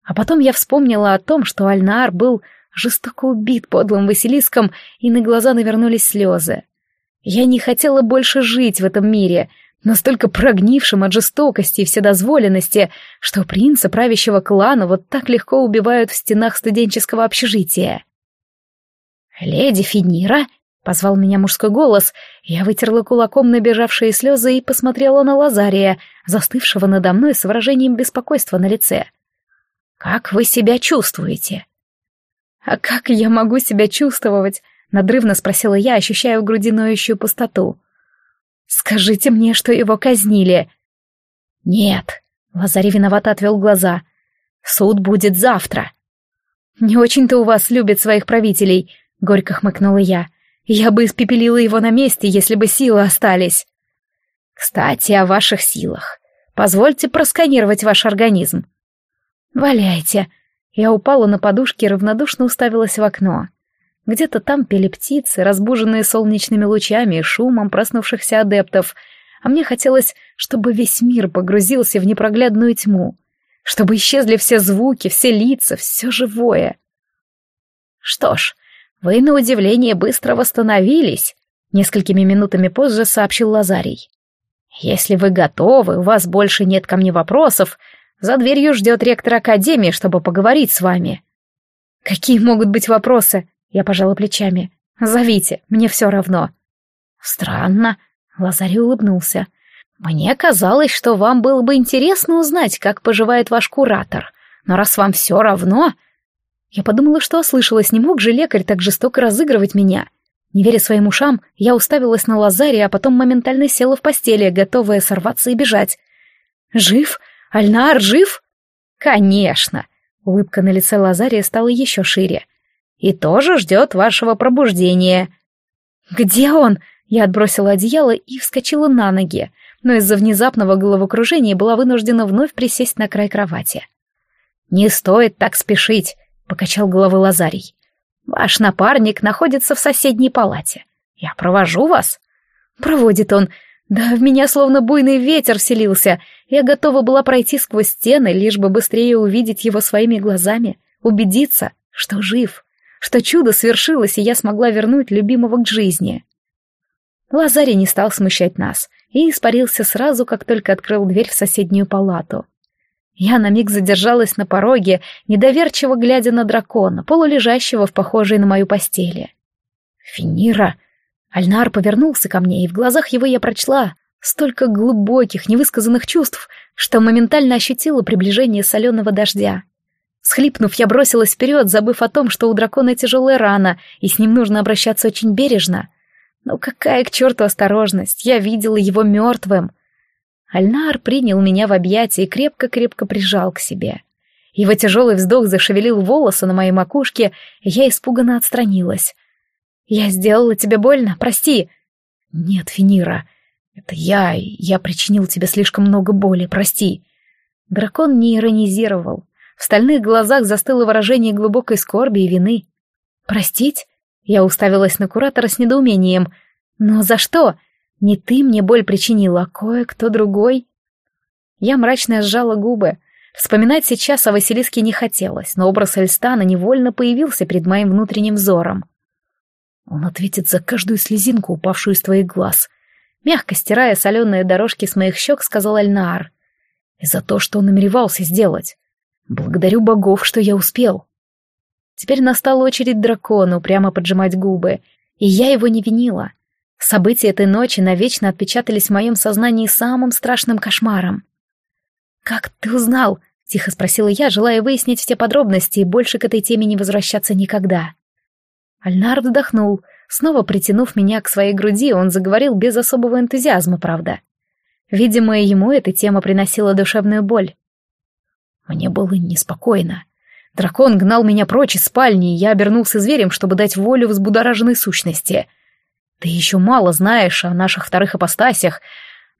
S1: А потом я вспомнила о том, что Альнар был жестоко убит подлым Василиском, и на глаза навернулись слезы. Я не хотела больше жить в этом мире, настолько прогнившим от жестокости и вседозволенности, что принца правящего клана вот так легко убивают в стенах студенческого общежития. «Леди Финира Позвал меня мужской голос. Я вытерла кулаком набежавшие слезы и посмотрела на Лазария, застывшего надо мной с выражением беспокойства на лице. «Как вы себя чувствуете?» «А как я могу себя чувствовать?» — надрывно спросила я, ощущая в груди ноющую пустоту. «Скажите мне, что его казнили». «Нет», — Лазарь виновато отвел глаза. «Суд будет завтра». «Не очень-то у вас любят своих правителей», — горько хмыкнула я. Я бы испепелила его на месте, если бы силы остались. Кстати, о ваших силах. Позвольте просканировать ваш организм. Валяйте. Я упала на подушке и равнодушно уставилась в окно. Где-то там пели птицы, разбуженные солнечными лучами и шумом проснувшихся адептов, а мне хотелось, чтобы весь мир погрузился в непроглядную тьму, чтобы исчезли все звуки, все лица, все живое. Что ж, «Вы, на удивление, быстро восстановились», — несколькими минутами позже сообщил Лазарий. «Если вы готовы, у вас больше нет ко мне вопросов, за дверью ждет ректор Академии, чтобы поговорить с вами». «Какие могут быть вопросы?» — я пожала плечами. «Зовите, мне все равно». «Странно», — Лазарий улыбнулся. «Мне казалось, что вам было бы интересно узнать, как поживает ваш куратор. Но раз вам все равно, я подумала, что ослышалась, не мог же лекарь так жестоко разыгрывать меня. Не веря своим ушам, я уставилась на Лазаре, а потом моментально села в постели, готовая сорваться и бежать. «Жив? Альнар жив?» «Конечно!» Улыбка на лице Лазария стала еще шире. «И тоже ждет вашего пробуждения». «Где он?» Я отбросила одеяло и вскочила на ноги, но из-за внезапного головокружения была вынуждена вновь присесть на край кровати. «Не стоит так спешить. — покачал головой Лазарий. «Ваш напарник находится в соседней палате. Я провожу вас». «Проводит он. Да в меня словно буйный ветер селился. Я готова была пройти сквозь стены, лишь бы быстрее увидеть его своими глазами, убедиться, что жив, что чудо свершилось, и я смогла вернуть любимого к жизни». Лазарий не стал смущать нас и испарился сразу, как только открыл дверь в соседнюю палату. Я на миг задержалась на пороге, недоверчиво глядя на дракона, полулежащего в похожей на мою постели. «Финира!» Альнар повернулся ко мне, и в глазах его я прочла столько глубоких, невысказанных чувств, что моментально ощутила приближение соленого дождя. Схлипнув, я бросилась вперед, забыв о том, что у дракона тяжелая рана, и с ним нужно обращаться очень бережно. Но какая к черту осторожность, я видела его мертвым — Альнар принял меня в объятия и крепко-крепко прижал к себе. Его тяжелый вздох зашевелил волосы на моей макушке, и я испуганно отстранилась. «Я сделала тебе больно, прости!» «Нет, Финира, это я, я причинил тебе слишком много боли, прости!» Дракон не иронизировал. В стальных глазах застыло выражение глубокой скорби и вины. «Простить?» Я уставилась на куратора с недоумением. «Но за что? Не ты мне боль причинил, а кое-кто другой. Я мрачно сжала губы. Вспоминать сейчас о Василиске не хотелось, но образ Эльстана невольно появился перед моим внутренним взором. Он ответит за каждую слезинку, упавшую из твоих глаз. Мягко стирая соленые дорожки с моих щек, сказал Эльнаар. И за то, что он намеревался сделать. Благодарю богов, что я успел. Теперь настала очередь дракону прямо поджимать губы, и я его не винила. События этой ночи навечно отпечатались в моем сознании самым страшным кошмаром. «Как ты узнал?» — тихо спросила я, желая выяснить все подробности и больше к этой теме не возвращаться никогда. Альнар вздохнул. Снова притянув меня к своей груди, он заговорил без особого энтузиазма, правда. Видимо, ему эта тема приносила душевную боль. Мне было неспокойно. Дракон гнал меня прочь из спальни, и я обернулся зверем, чтобы дать волю взбудораженной сущности — ты еще мало знаешь о наших вторых апостасях,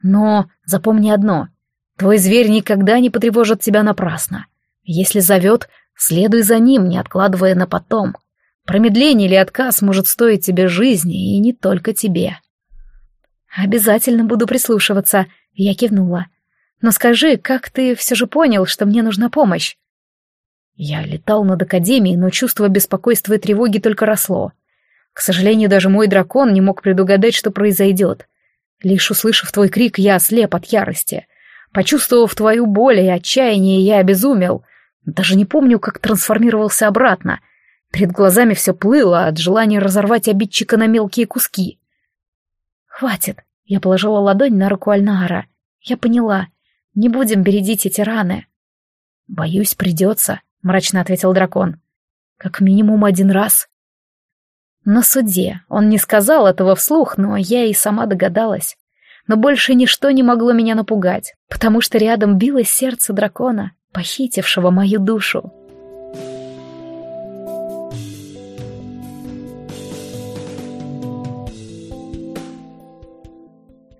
S1: но запомни одно. Твой зверь никогда не потревожит тебя напрасно. Если зовет, следуй за ним, не откладывая на потом. Промедление или отказ может стоить тебе жизни, и не только тебе. «Обязательно буду прислушиваться», — я кивнула. «Но скажи, как ты все же понял, что мне нужна помощь?» Я летал над Академией, но чувство беспокойства и тревоги только росло. К сожалению, даже мой дракон не мог предугадать, что произойдет. Лишь услышав твой крик, я ослеп от ярости. Почувствовав твою боль и отчаяние, я обезумел. Даже не помню, как трансформировался обратно. Перед глазами все плыло от желания разорвать обидчика на мелкие куски. «Хватит!» — я положила ладонь на руку Альнара. «Я поняла. Не будем бередить эти раны». «Боюсь, придется», — мрачно ответил дракон. «Как минимум один раз». На суде он не сказал этого вслух, но я и сама догадалась. Но больше ничто не могло меня напугать, потому что рядом билось сердце дракона, похитившего мою душу.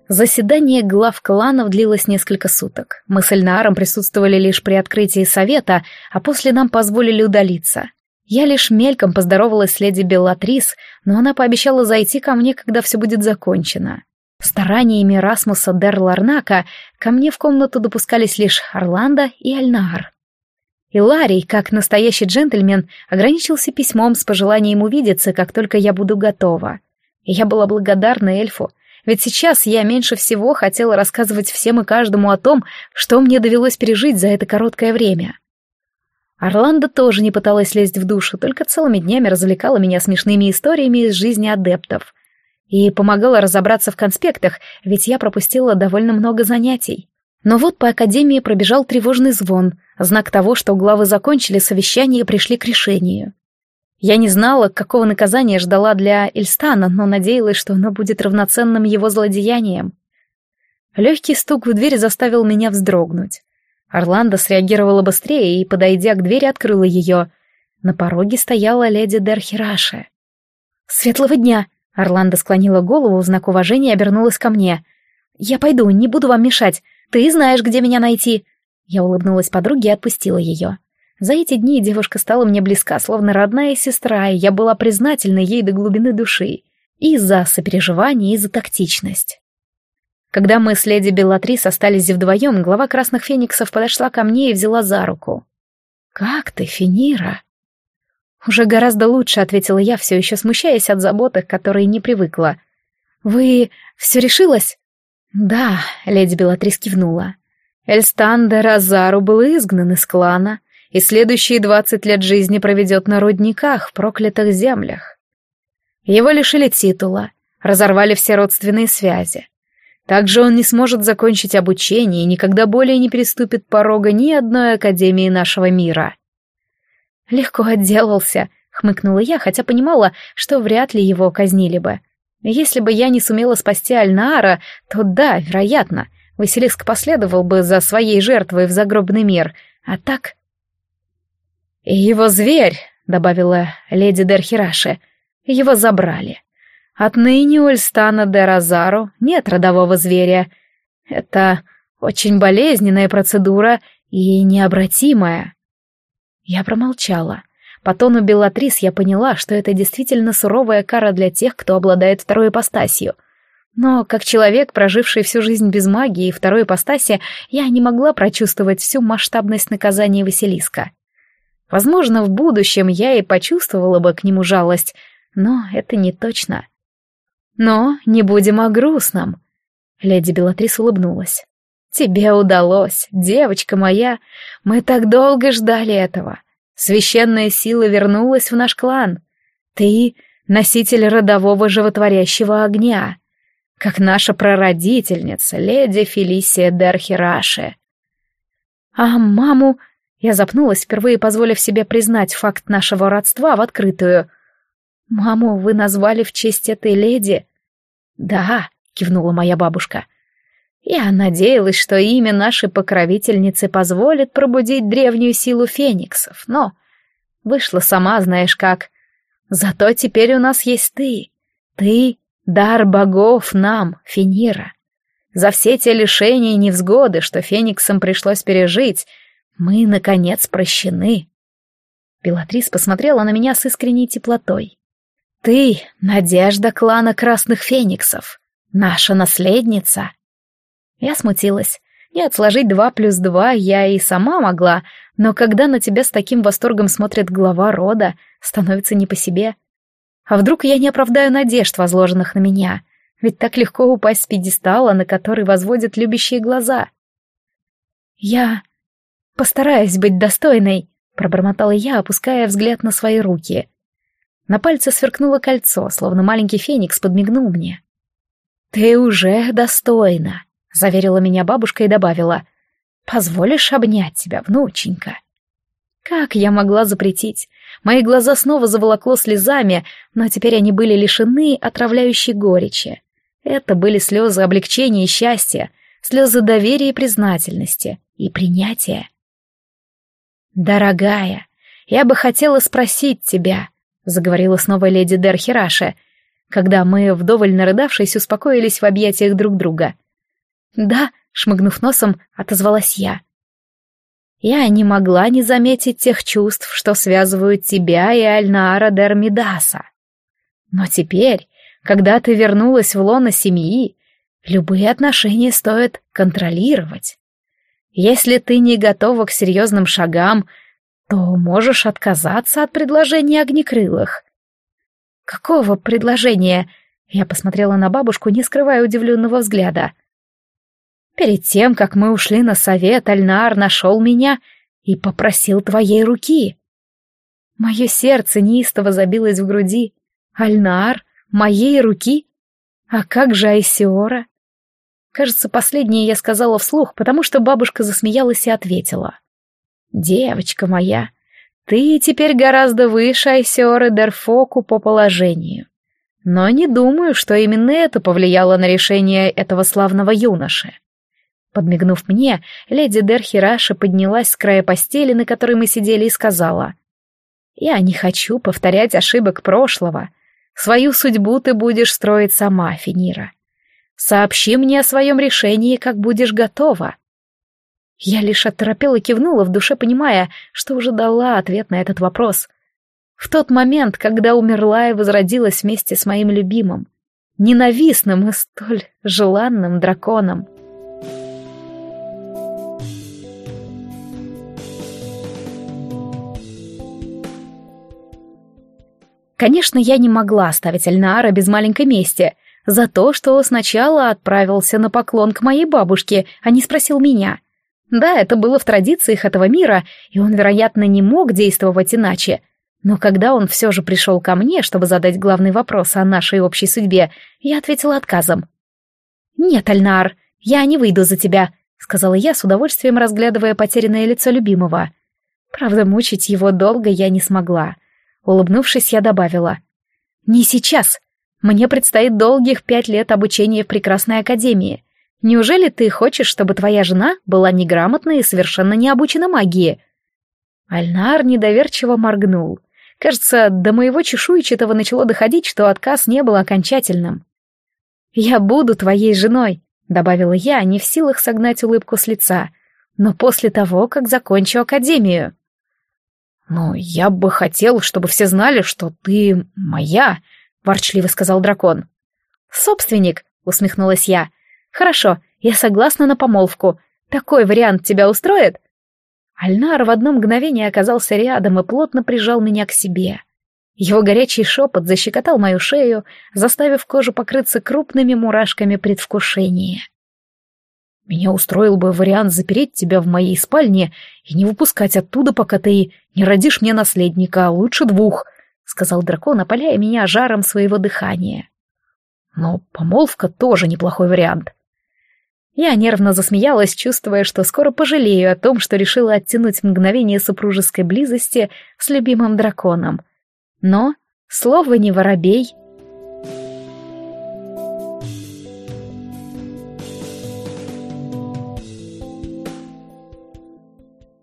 S1: Заседание глав кланов длилось несколько суток. Мы с Эльнаром присутствовали лишь при открытии совета, а после нам позволили удалиться. Я лишь мельком поздоровалась с леди Беллатрис, но она пообещала зайти ко мне, когда все будет закончено. Стараниями Расмуса Дер Ларнака ко мне в комнату допускались лишь Орландо и Альнар. И Ларий, как настоящий джентльмен, ограничился письмом с пожеланием увидеться, как только я буду готова. И я была благодарна эльфу, ведь сейчас я меньше всего хотела рассказывать всем и каждому о том, что мне довелось пережить за это короткое время. Орландо тоже не пыталась лезть в душу, только целыми днями развлекала меня смешными историями из жизни адептов. И помогала разобраться в конспектах, ведь я пропустила довольно много занятий. Но вот по академии пробежал тревожный звон, знак того, что главы закончили совещание и пришли к решению. Я не знала, какого наказания ждала для Эльстана, но надеялась, что оно будет равноценным его злодеяниям. Легкий стук в дверь заставил меня вздрогнуть. Орландо среагировала быстрее и, подойдя к двери, открыла ее. На пороге стояла леди Дерхираше. «Светлого дня!» Орландо склонила голову в знак уважения и обернулась ко мне. «Я пойду, не буду вам мешать. Ты знаешь, где меня найти». Я улыбнулась подруге и отпустила ее. За эти дни девушка стала мне близка, словно родная сестра, и я была признательна ей до глубины души. И за сопереживание, и за тактичность. Когда мы с леди Беллатрис остались вдвоем, глава красных фениксов подошла ко мне и взяла за руку. «Как ты, Финира?» «Уже гораздо лучше», — ответила я, все еще смущаясь от заботы, к которой не привыкла. «Вы... все решилось?» «Да», — леди Беллатрис кивнула. Эльстанда Розару был изгнан из клана, и следующие двадцать лет жизни проведет на рудниках, проклятых землях. Его лишили титула, разорвали все родственные связи. Также он не сможет закончить обучение и никогда более не переступит порога ни одной академии нашего мира. Легко отделался, хмыкнула я, хотя понимала, что вряд ли его казнили бы. Если бы я не сумела спасти Альнаара, то да, вероятно, Василиск последовал бы за своей жертвой в загробный мир, а так... «Его зверь», — добавила леди Дерхираше, — «его забрали. Отныне у Эльстана де Розаро нет родового зверя. Это очень болезненная процедура и необратимая. Я промолчала. По тону Беллатрис я поняла, что это действительно суровая кара для тех, кто обладает второй ипостасью. Но как человек, проживший всю жизнь без магии и второй ипостаси, я не могла прочувствовать всю масштабность наказания Василиска. Возможно, в будущем я и почувствовала бы к нему жалость, но это не точно. — но не будем о грустном. Леди Белатрис улыбнулась. Тебе удалось, девочка моя. Мы так долго ждали этого. Священная сила вернулась в наш клан. Ты — носитель родового животворящего огня, как наша прародительница, леди Фелисия Дерхираши. А маму... Я запнулась, впервые позволив себе признать факт нашего родства в открытую — «Маму вы назвали в честь этой леди?» «Да», — кивнула моя бабушка. «Я надеялась, что имя нашей покровительницы позволит пробудить древнюю силу фениксов, но вышла сама знаешь как. Зато теперь у нас есть ты. Ты — дар богов нам, Финира. За все те лишения и невзгоды, что фениксам пришлось пережить, мы, наконец, прощены». Белатрис посмотрела на меня с искренней теплотой. Ты — надежда клана Красных Фениксов, наша наследница. Я смутилась. Нет, сложить два плюс два я и сама могла, но когда на тебя с таким восторгом смотрит глава рода, становится не по себе. А вдруг я не оправдаю надежд, возложенных на меня? Ведь так легко упасть с пьедестала, на который возводят любящие глаза. Я постараюсь быть достойной, пробормотала я, опуская взгляд на свои руки. На пальце сверкнуло кольцо, словно маленький феникс подмигнул мне. «Ты уже достойна», — заверила меня бабушка и добавила. «Позволишь обнять тебя, внученька?» Как я могла запретить? Мои глаза снова заволокло слезами, но теперь они были лишены отравляющей горечи. Это были слезы облегчения и счастья, слезы доверия и признательности, и принятия. «Дорогая, я бы хотела спросить тебя», — заговорила снова леди Дерхираше, когда мы, вдоволь нарыдавшись, успокоились в объятиях друг друга. «Да», — шмыгнув носом, отозвалась я. «Я не могла не заметить тех чувств, что связывают тебя и Альнара Дермидаса. Но теперь, когда ты вернулась в лоно семьи, любые отношения стоит контролировать. Если ты не готова к серьезным шагам — то можешь отказаться от предложения огнекрылых. Какого предложения? Я посмотрела на бабушку, не скрывая удивленного взгляда. Перед тем, как мы ушли на совет, Альнар нашел меня и попросил твоей руки. Мое сердце неистово забилось в груди. Альнар, моей руки? А как же Айсиора? Кажется, последнее я сказала вслух, потому что бабушка засмеялась и ответила. — Девочка моя, ты теперь гораздо выше айсёры Дерфоку по положению. Но не думаю, что именно это повлияло на решение этого славного юноши. Подмигнув мне, леди Дерхираша поднялась с края постели, на которой мы сидели, и сказала. «Я не хочу повторять ошибок прошлого. Свою судьбу ты будешь строить сама, Финира. Сообщи мне о своем решении, как будешь готова». Я лишь оторопела кивнула, в душе понимая, что уже дала ответ на этот вопрос. В тот момент, когда умерла и возродилась вместе с моим любимым, ненавистным и столь желанным драконом. Конечно, я не могла оставить Альнара без маленькой мести за то, что сначала отправился на поклон к моей бабушке, а не спросил меня — да, это было в традициях этого мира, и он, вероятно, не мог действовать иначе. Но когда он все же пришел ко мне, чтобы задать главный вопрос о нашей общей судьбе, я ответила отказом. «Нет, Альнар, я не выйду за тебя», — сказала я с удовольствием, разглядывая потерянное лицо любимого. Правда, мучить его долго я не смогла. Улыбнувшись, я добавила. «Не сейчас. Мне предстоит долгих пять лет обучения в прекрасной академии. Неужели ты хочешь, чтобы твоя жена была неграмотной и совершенно не обучена магии?» Альнар недоверчиво моргнул. Кажется, до моего чешуйчатого начало доходить, что отказ не был окончательным. «Я буду твоей женой», — добавила я, не в силах согнать улыбку с лица, «но после того, как закончу академию». «Ну, я бы хотел, чтобы все знали, что ты моя», — ворчливо сказал дракон. «Собственник», — усмехнулась я, Хорошо, я согласна на помолвку. Такой вариант тебя устроит? Альнар в одно мгновение оказался рядом и плотно прижал меня к себе. Его горячий шепот защекотал мою шею, заставив кожу покрыться крупными мурашками предвкушения. «Меня устроил бы вариант запереть тебя в моей спальне и не выпускать оттуда, пока ты не родишь мне наследника, а лучше двух», — сказал дракон, опаляя меня жаром своего дыхания. «Но помолвка тоже неплохой вариант». Я нервно засмеялась, чувствуя, что скоро пожалею о том, что решила оттянуть мгновение супружеской близости с любимым драконом. Но слово не воробей.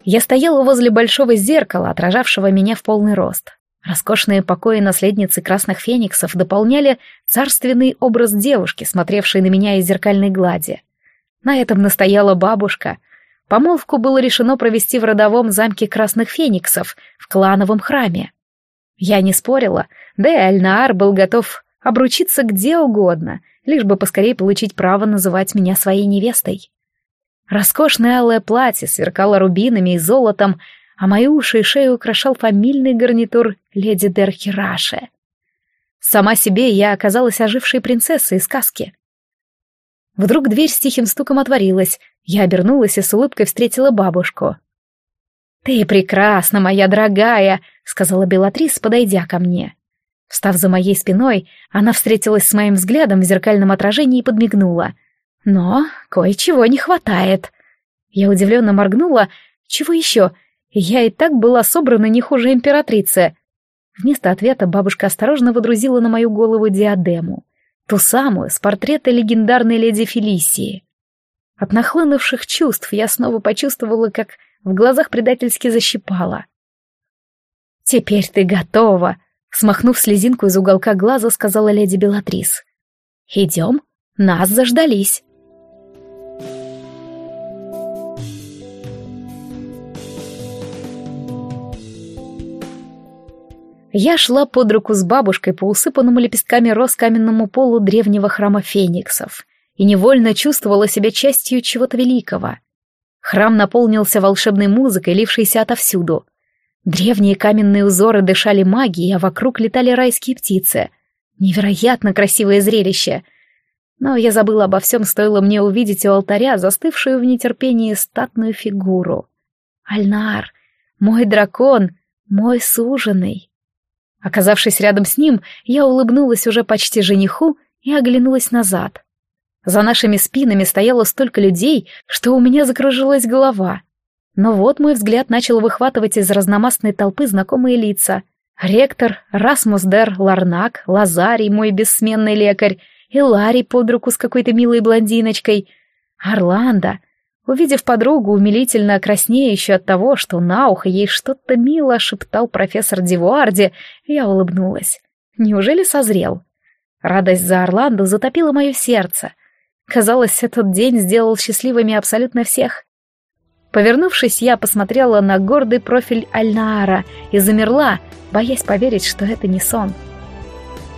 S1: Я стояла возле большого зеркала, отражавшего меня в полный рост. Роскошные покои наследницы красных фениксов дополняли царственный образ девушки, смотревшей на меня из зеркальной глади. На этом настояла бабушка. Помолвку было решено провести в родовом замке Красных Фениксов, в клановом храме. Я не спорила, да и Альнаар был готов обручиться где угодно, лишь бы поскорее получить право называть меня своей невестой. Роскошное алое платье сверкало рубинами и золотом, а мои уши и шею украшал фамильный гарнитур леди Дерхираше. Сама себе я оказалась ожившей принцессой из сказки. Вдруг дверь с тихим стуком отворилась. Я обернулась и с улыбкой встретила бабушку. «Ты прекрасна, моя дорогая!» — сказала Белатрис, подойдя ко мне. Встав за моей спиной, она встретилась с моим взглядом в зеркальном отражении и подмигнула. «Но кое-чего не хватает!» Я удивленно моргнула. «Чего еще? Я и так была собрана не хуже императрицы!» Вместо ответа бабушка осторожно водрузила на мою голову диадему — Ту самую, с портрета легендарной леди Фелисии. От нахлынувших чувств я снова почувствовала, как в глазах предательски защипала. «Теперь ты готова!» — смахнув слезинку из уголка глаза, сказала леди Белатрис. «Идем, нас заждались!» Я шла под руку с бабушкой по усыпанному лепестками роз каменному полу древнего храма фениксов и невольно чувствовала себя частью чего-то великого. Храм наполнился волшебной музыкой, лившейся отовсюду. Древние каменные узоры дышали магией, а вокруг летали райские птицы. Невероятно красивое зрелище. Но я забыла обо всем, стоило мне увидеть у алтаря застывшую в нетерпении статную фигуру. Альнар, мой дракон, мой суженый. Оказавшись рядом с ним, я улыбнулась уже почти жениху и оглянулась назад. За нашими спинами стояло столько людей, что у меня закружилась голова. Но вот мой взгляд начал выхватывать из разномастной толпы знакомые лица. Ректор, Расмус Дер, Ларнак, Лазарий, мой бессменный лекарь, и Ларри под руку с какой-то милой блондиночкой. Орландо, Увидев подругу, умилительно краснеющую от того, что на ухо ей что-то мило шептал профессор Дивуарди, я улыбнулась. Неужели созрел? Радость за Орландо затопила мое сердце. Казалось, этот день сделал счастливыми абсолютно всех. Повернувшись, я посмотрела на гордый профиль Альнаара и замерла, боясь поверить, что это не сон.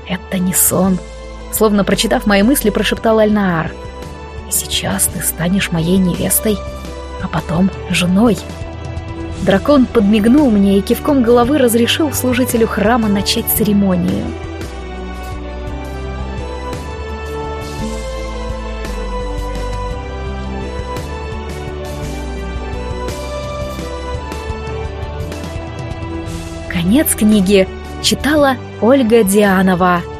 S1: «Это не сон», — словно прочитав мои мысли, прошептал Альнаар. «Альнаар». И сейчас ты станешь моей невестой, а потом женой. Дракон подмигнул мне и кивком головы разрешил служителю храма начать церемонию. Конец книги читала Ольга Дианова.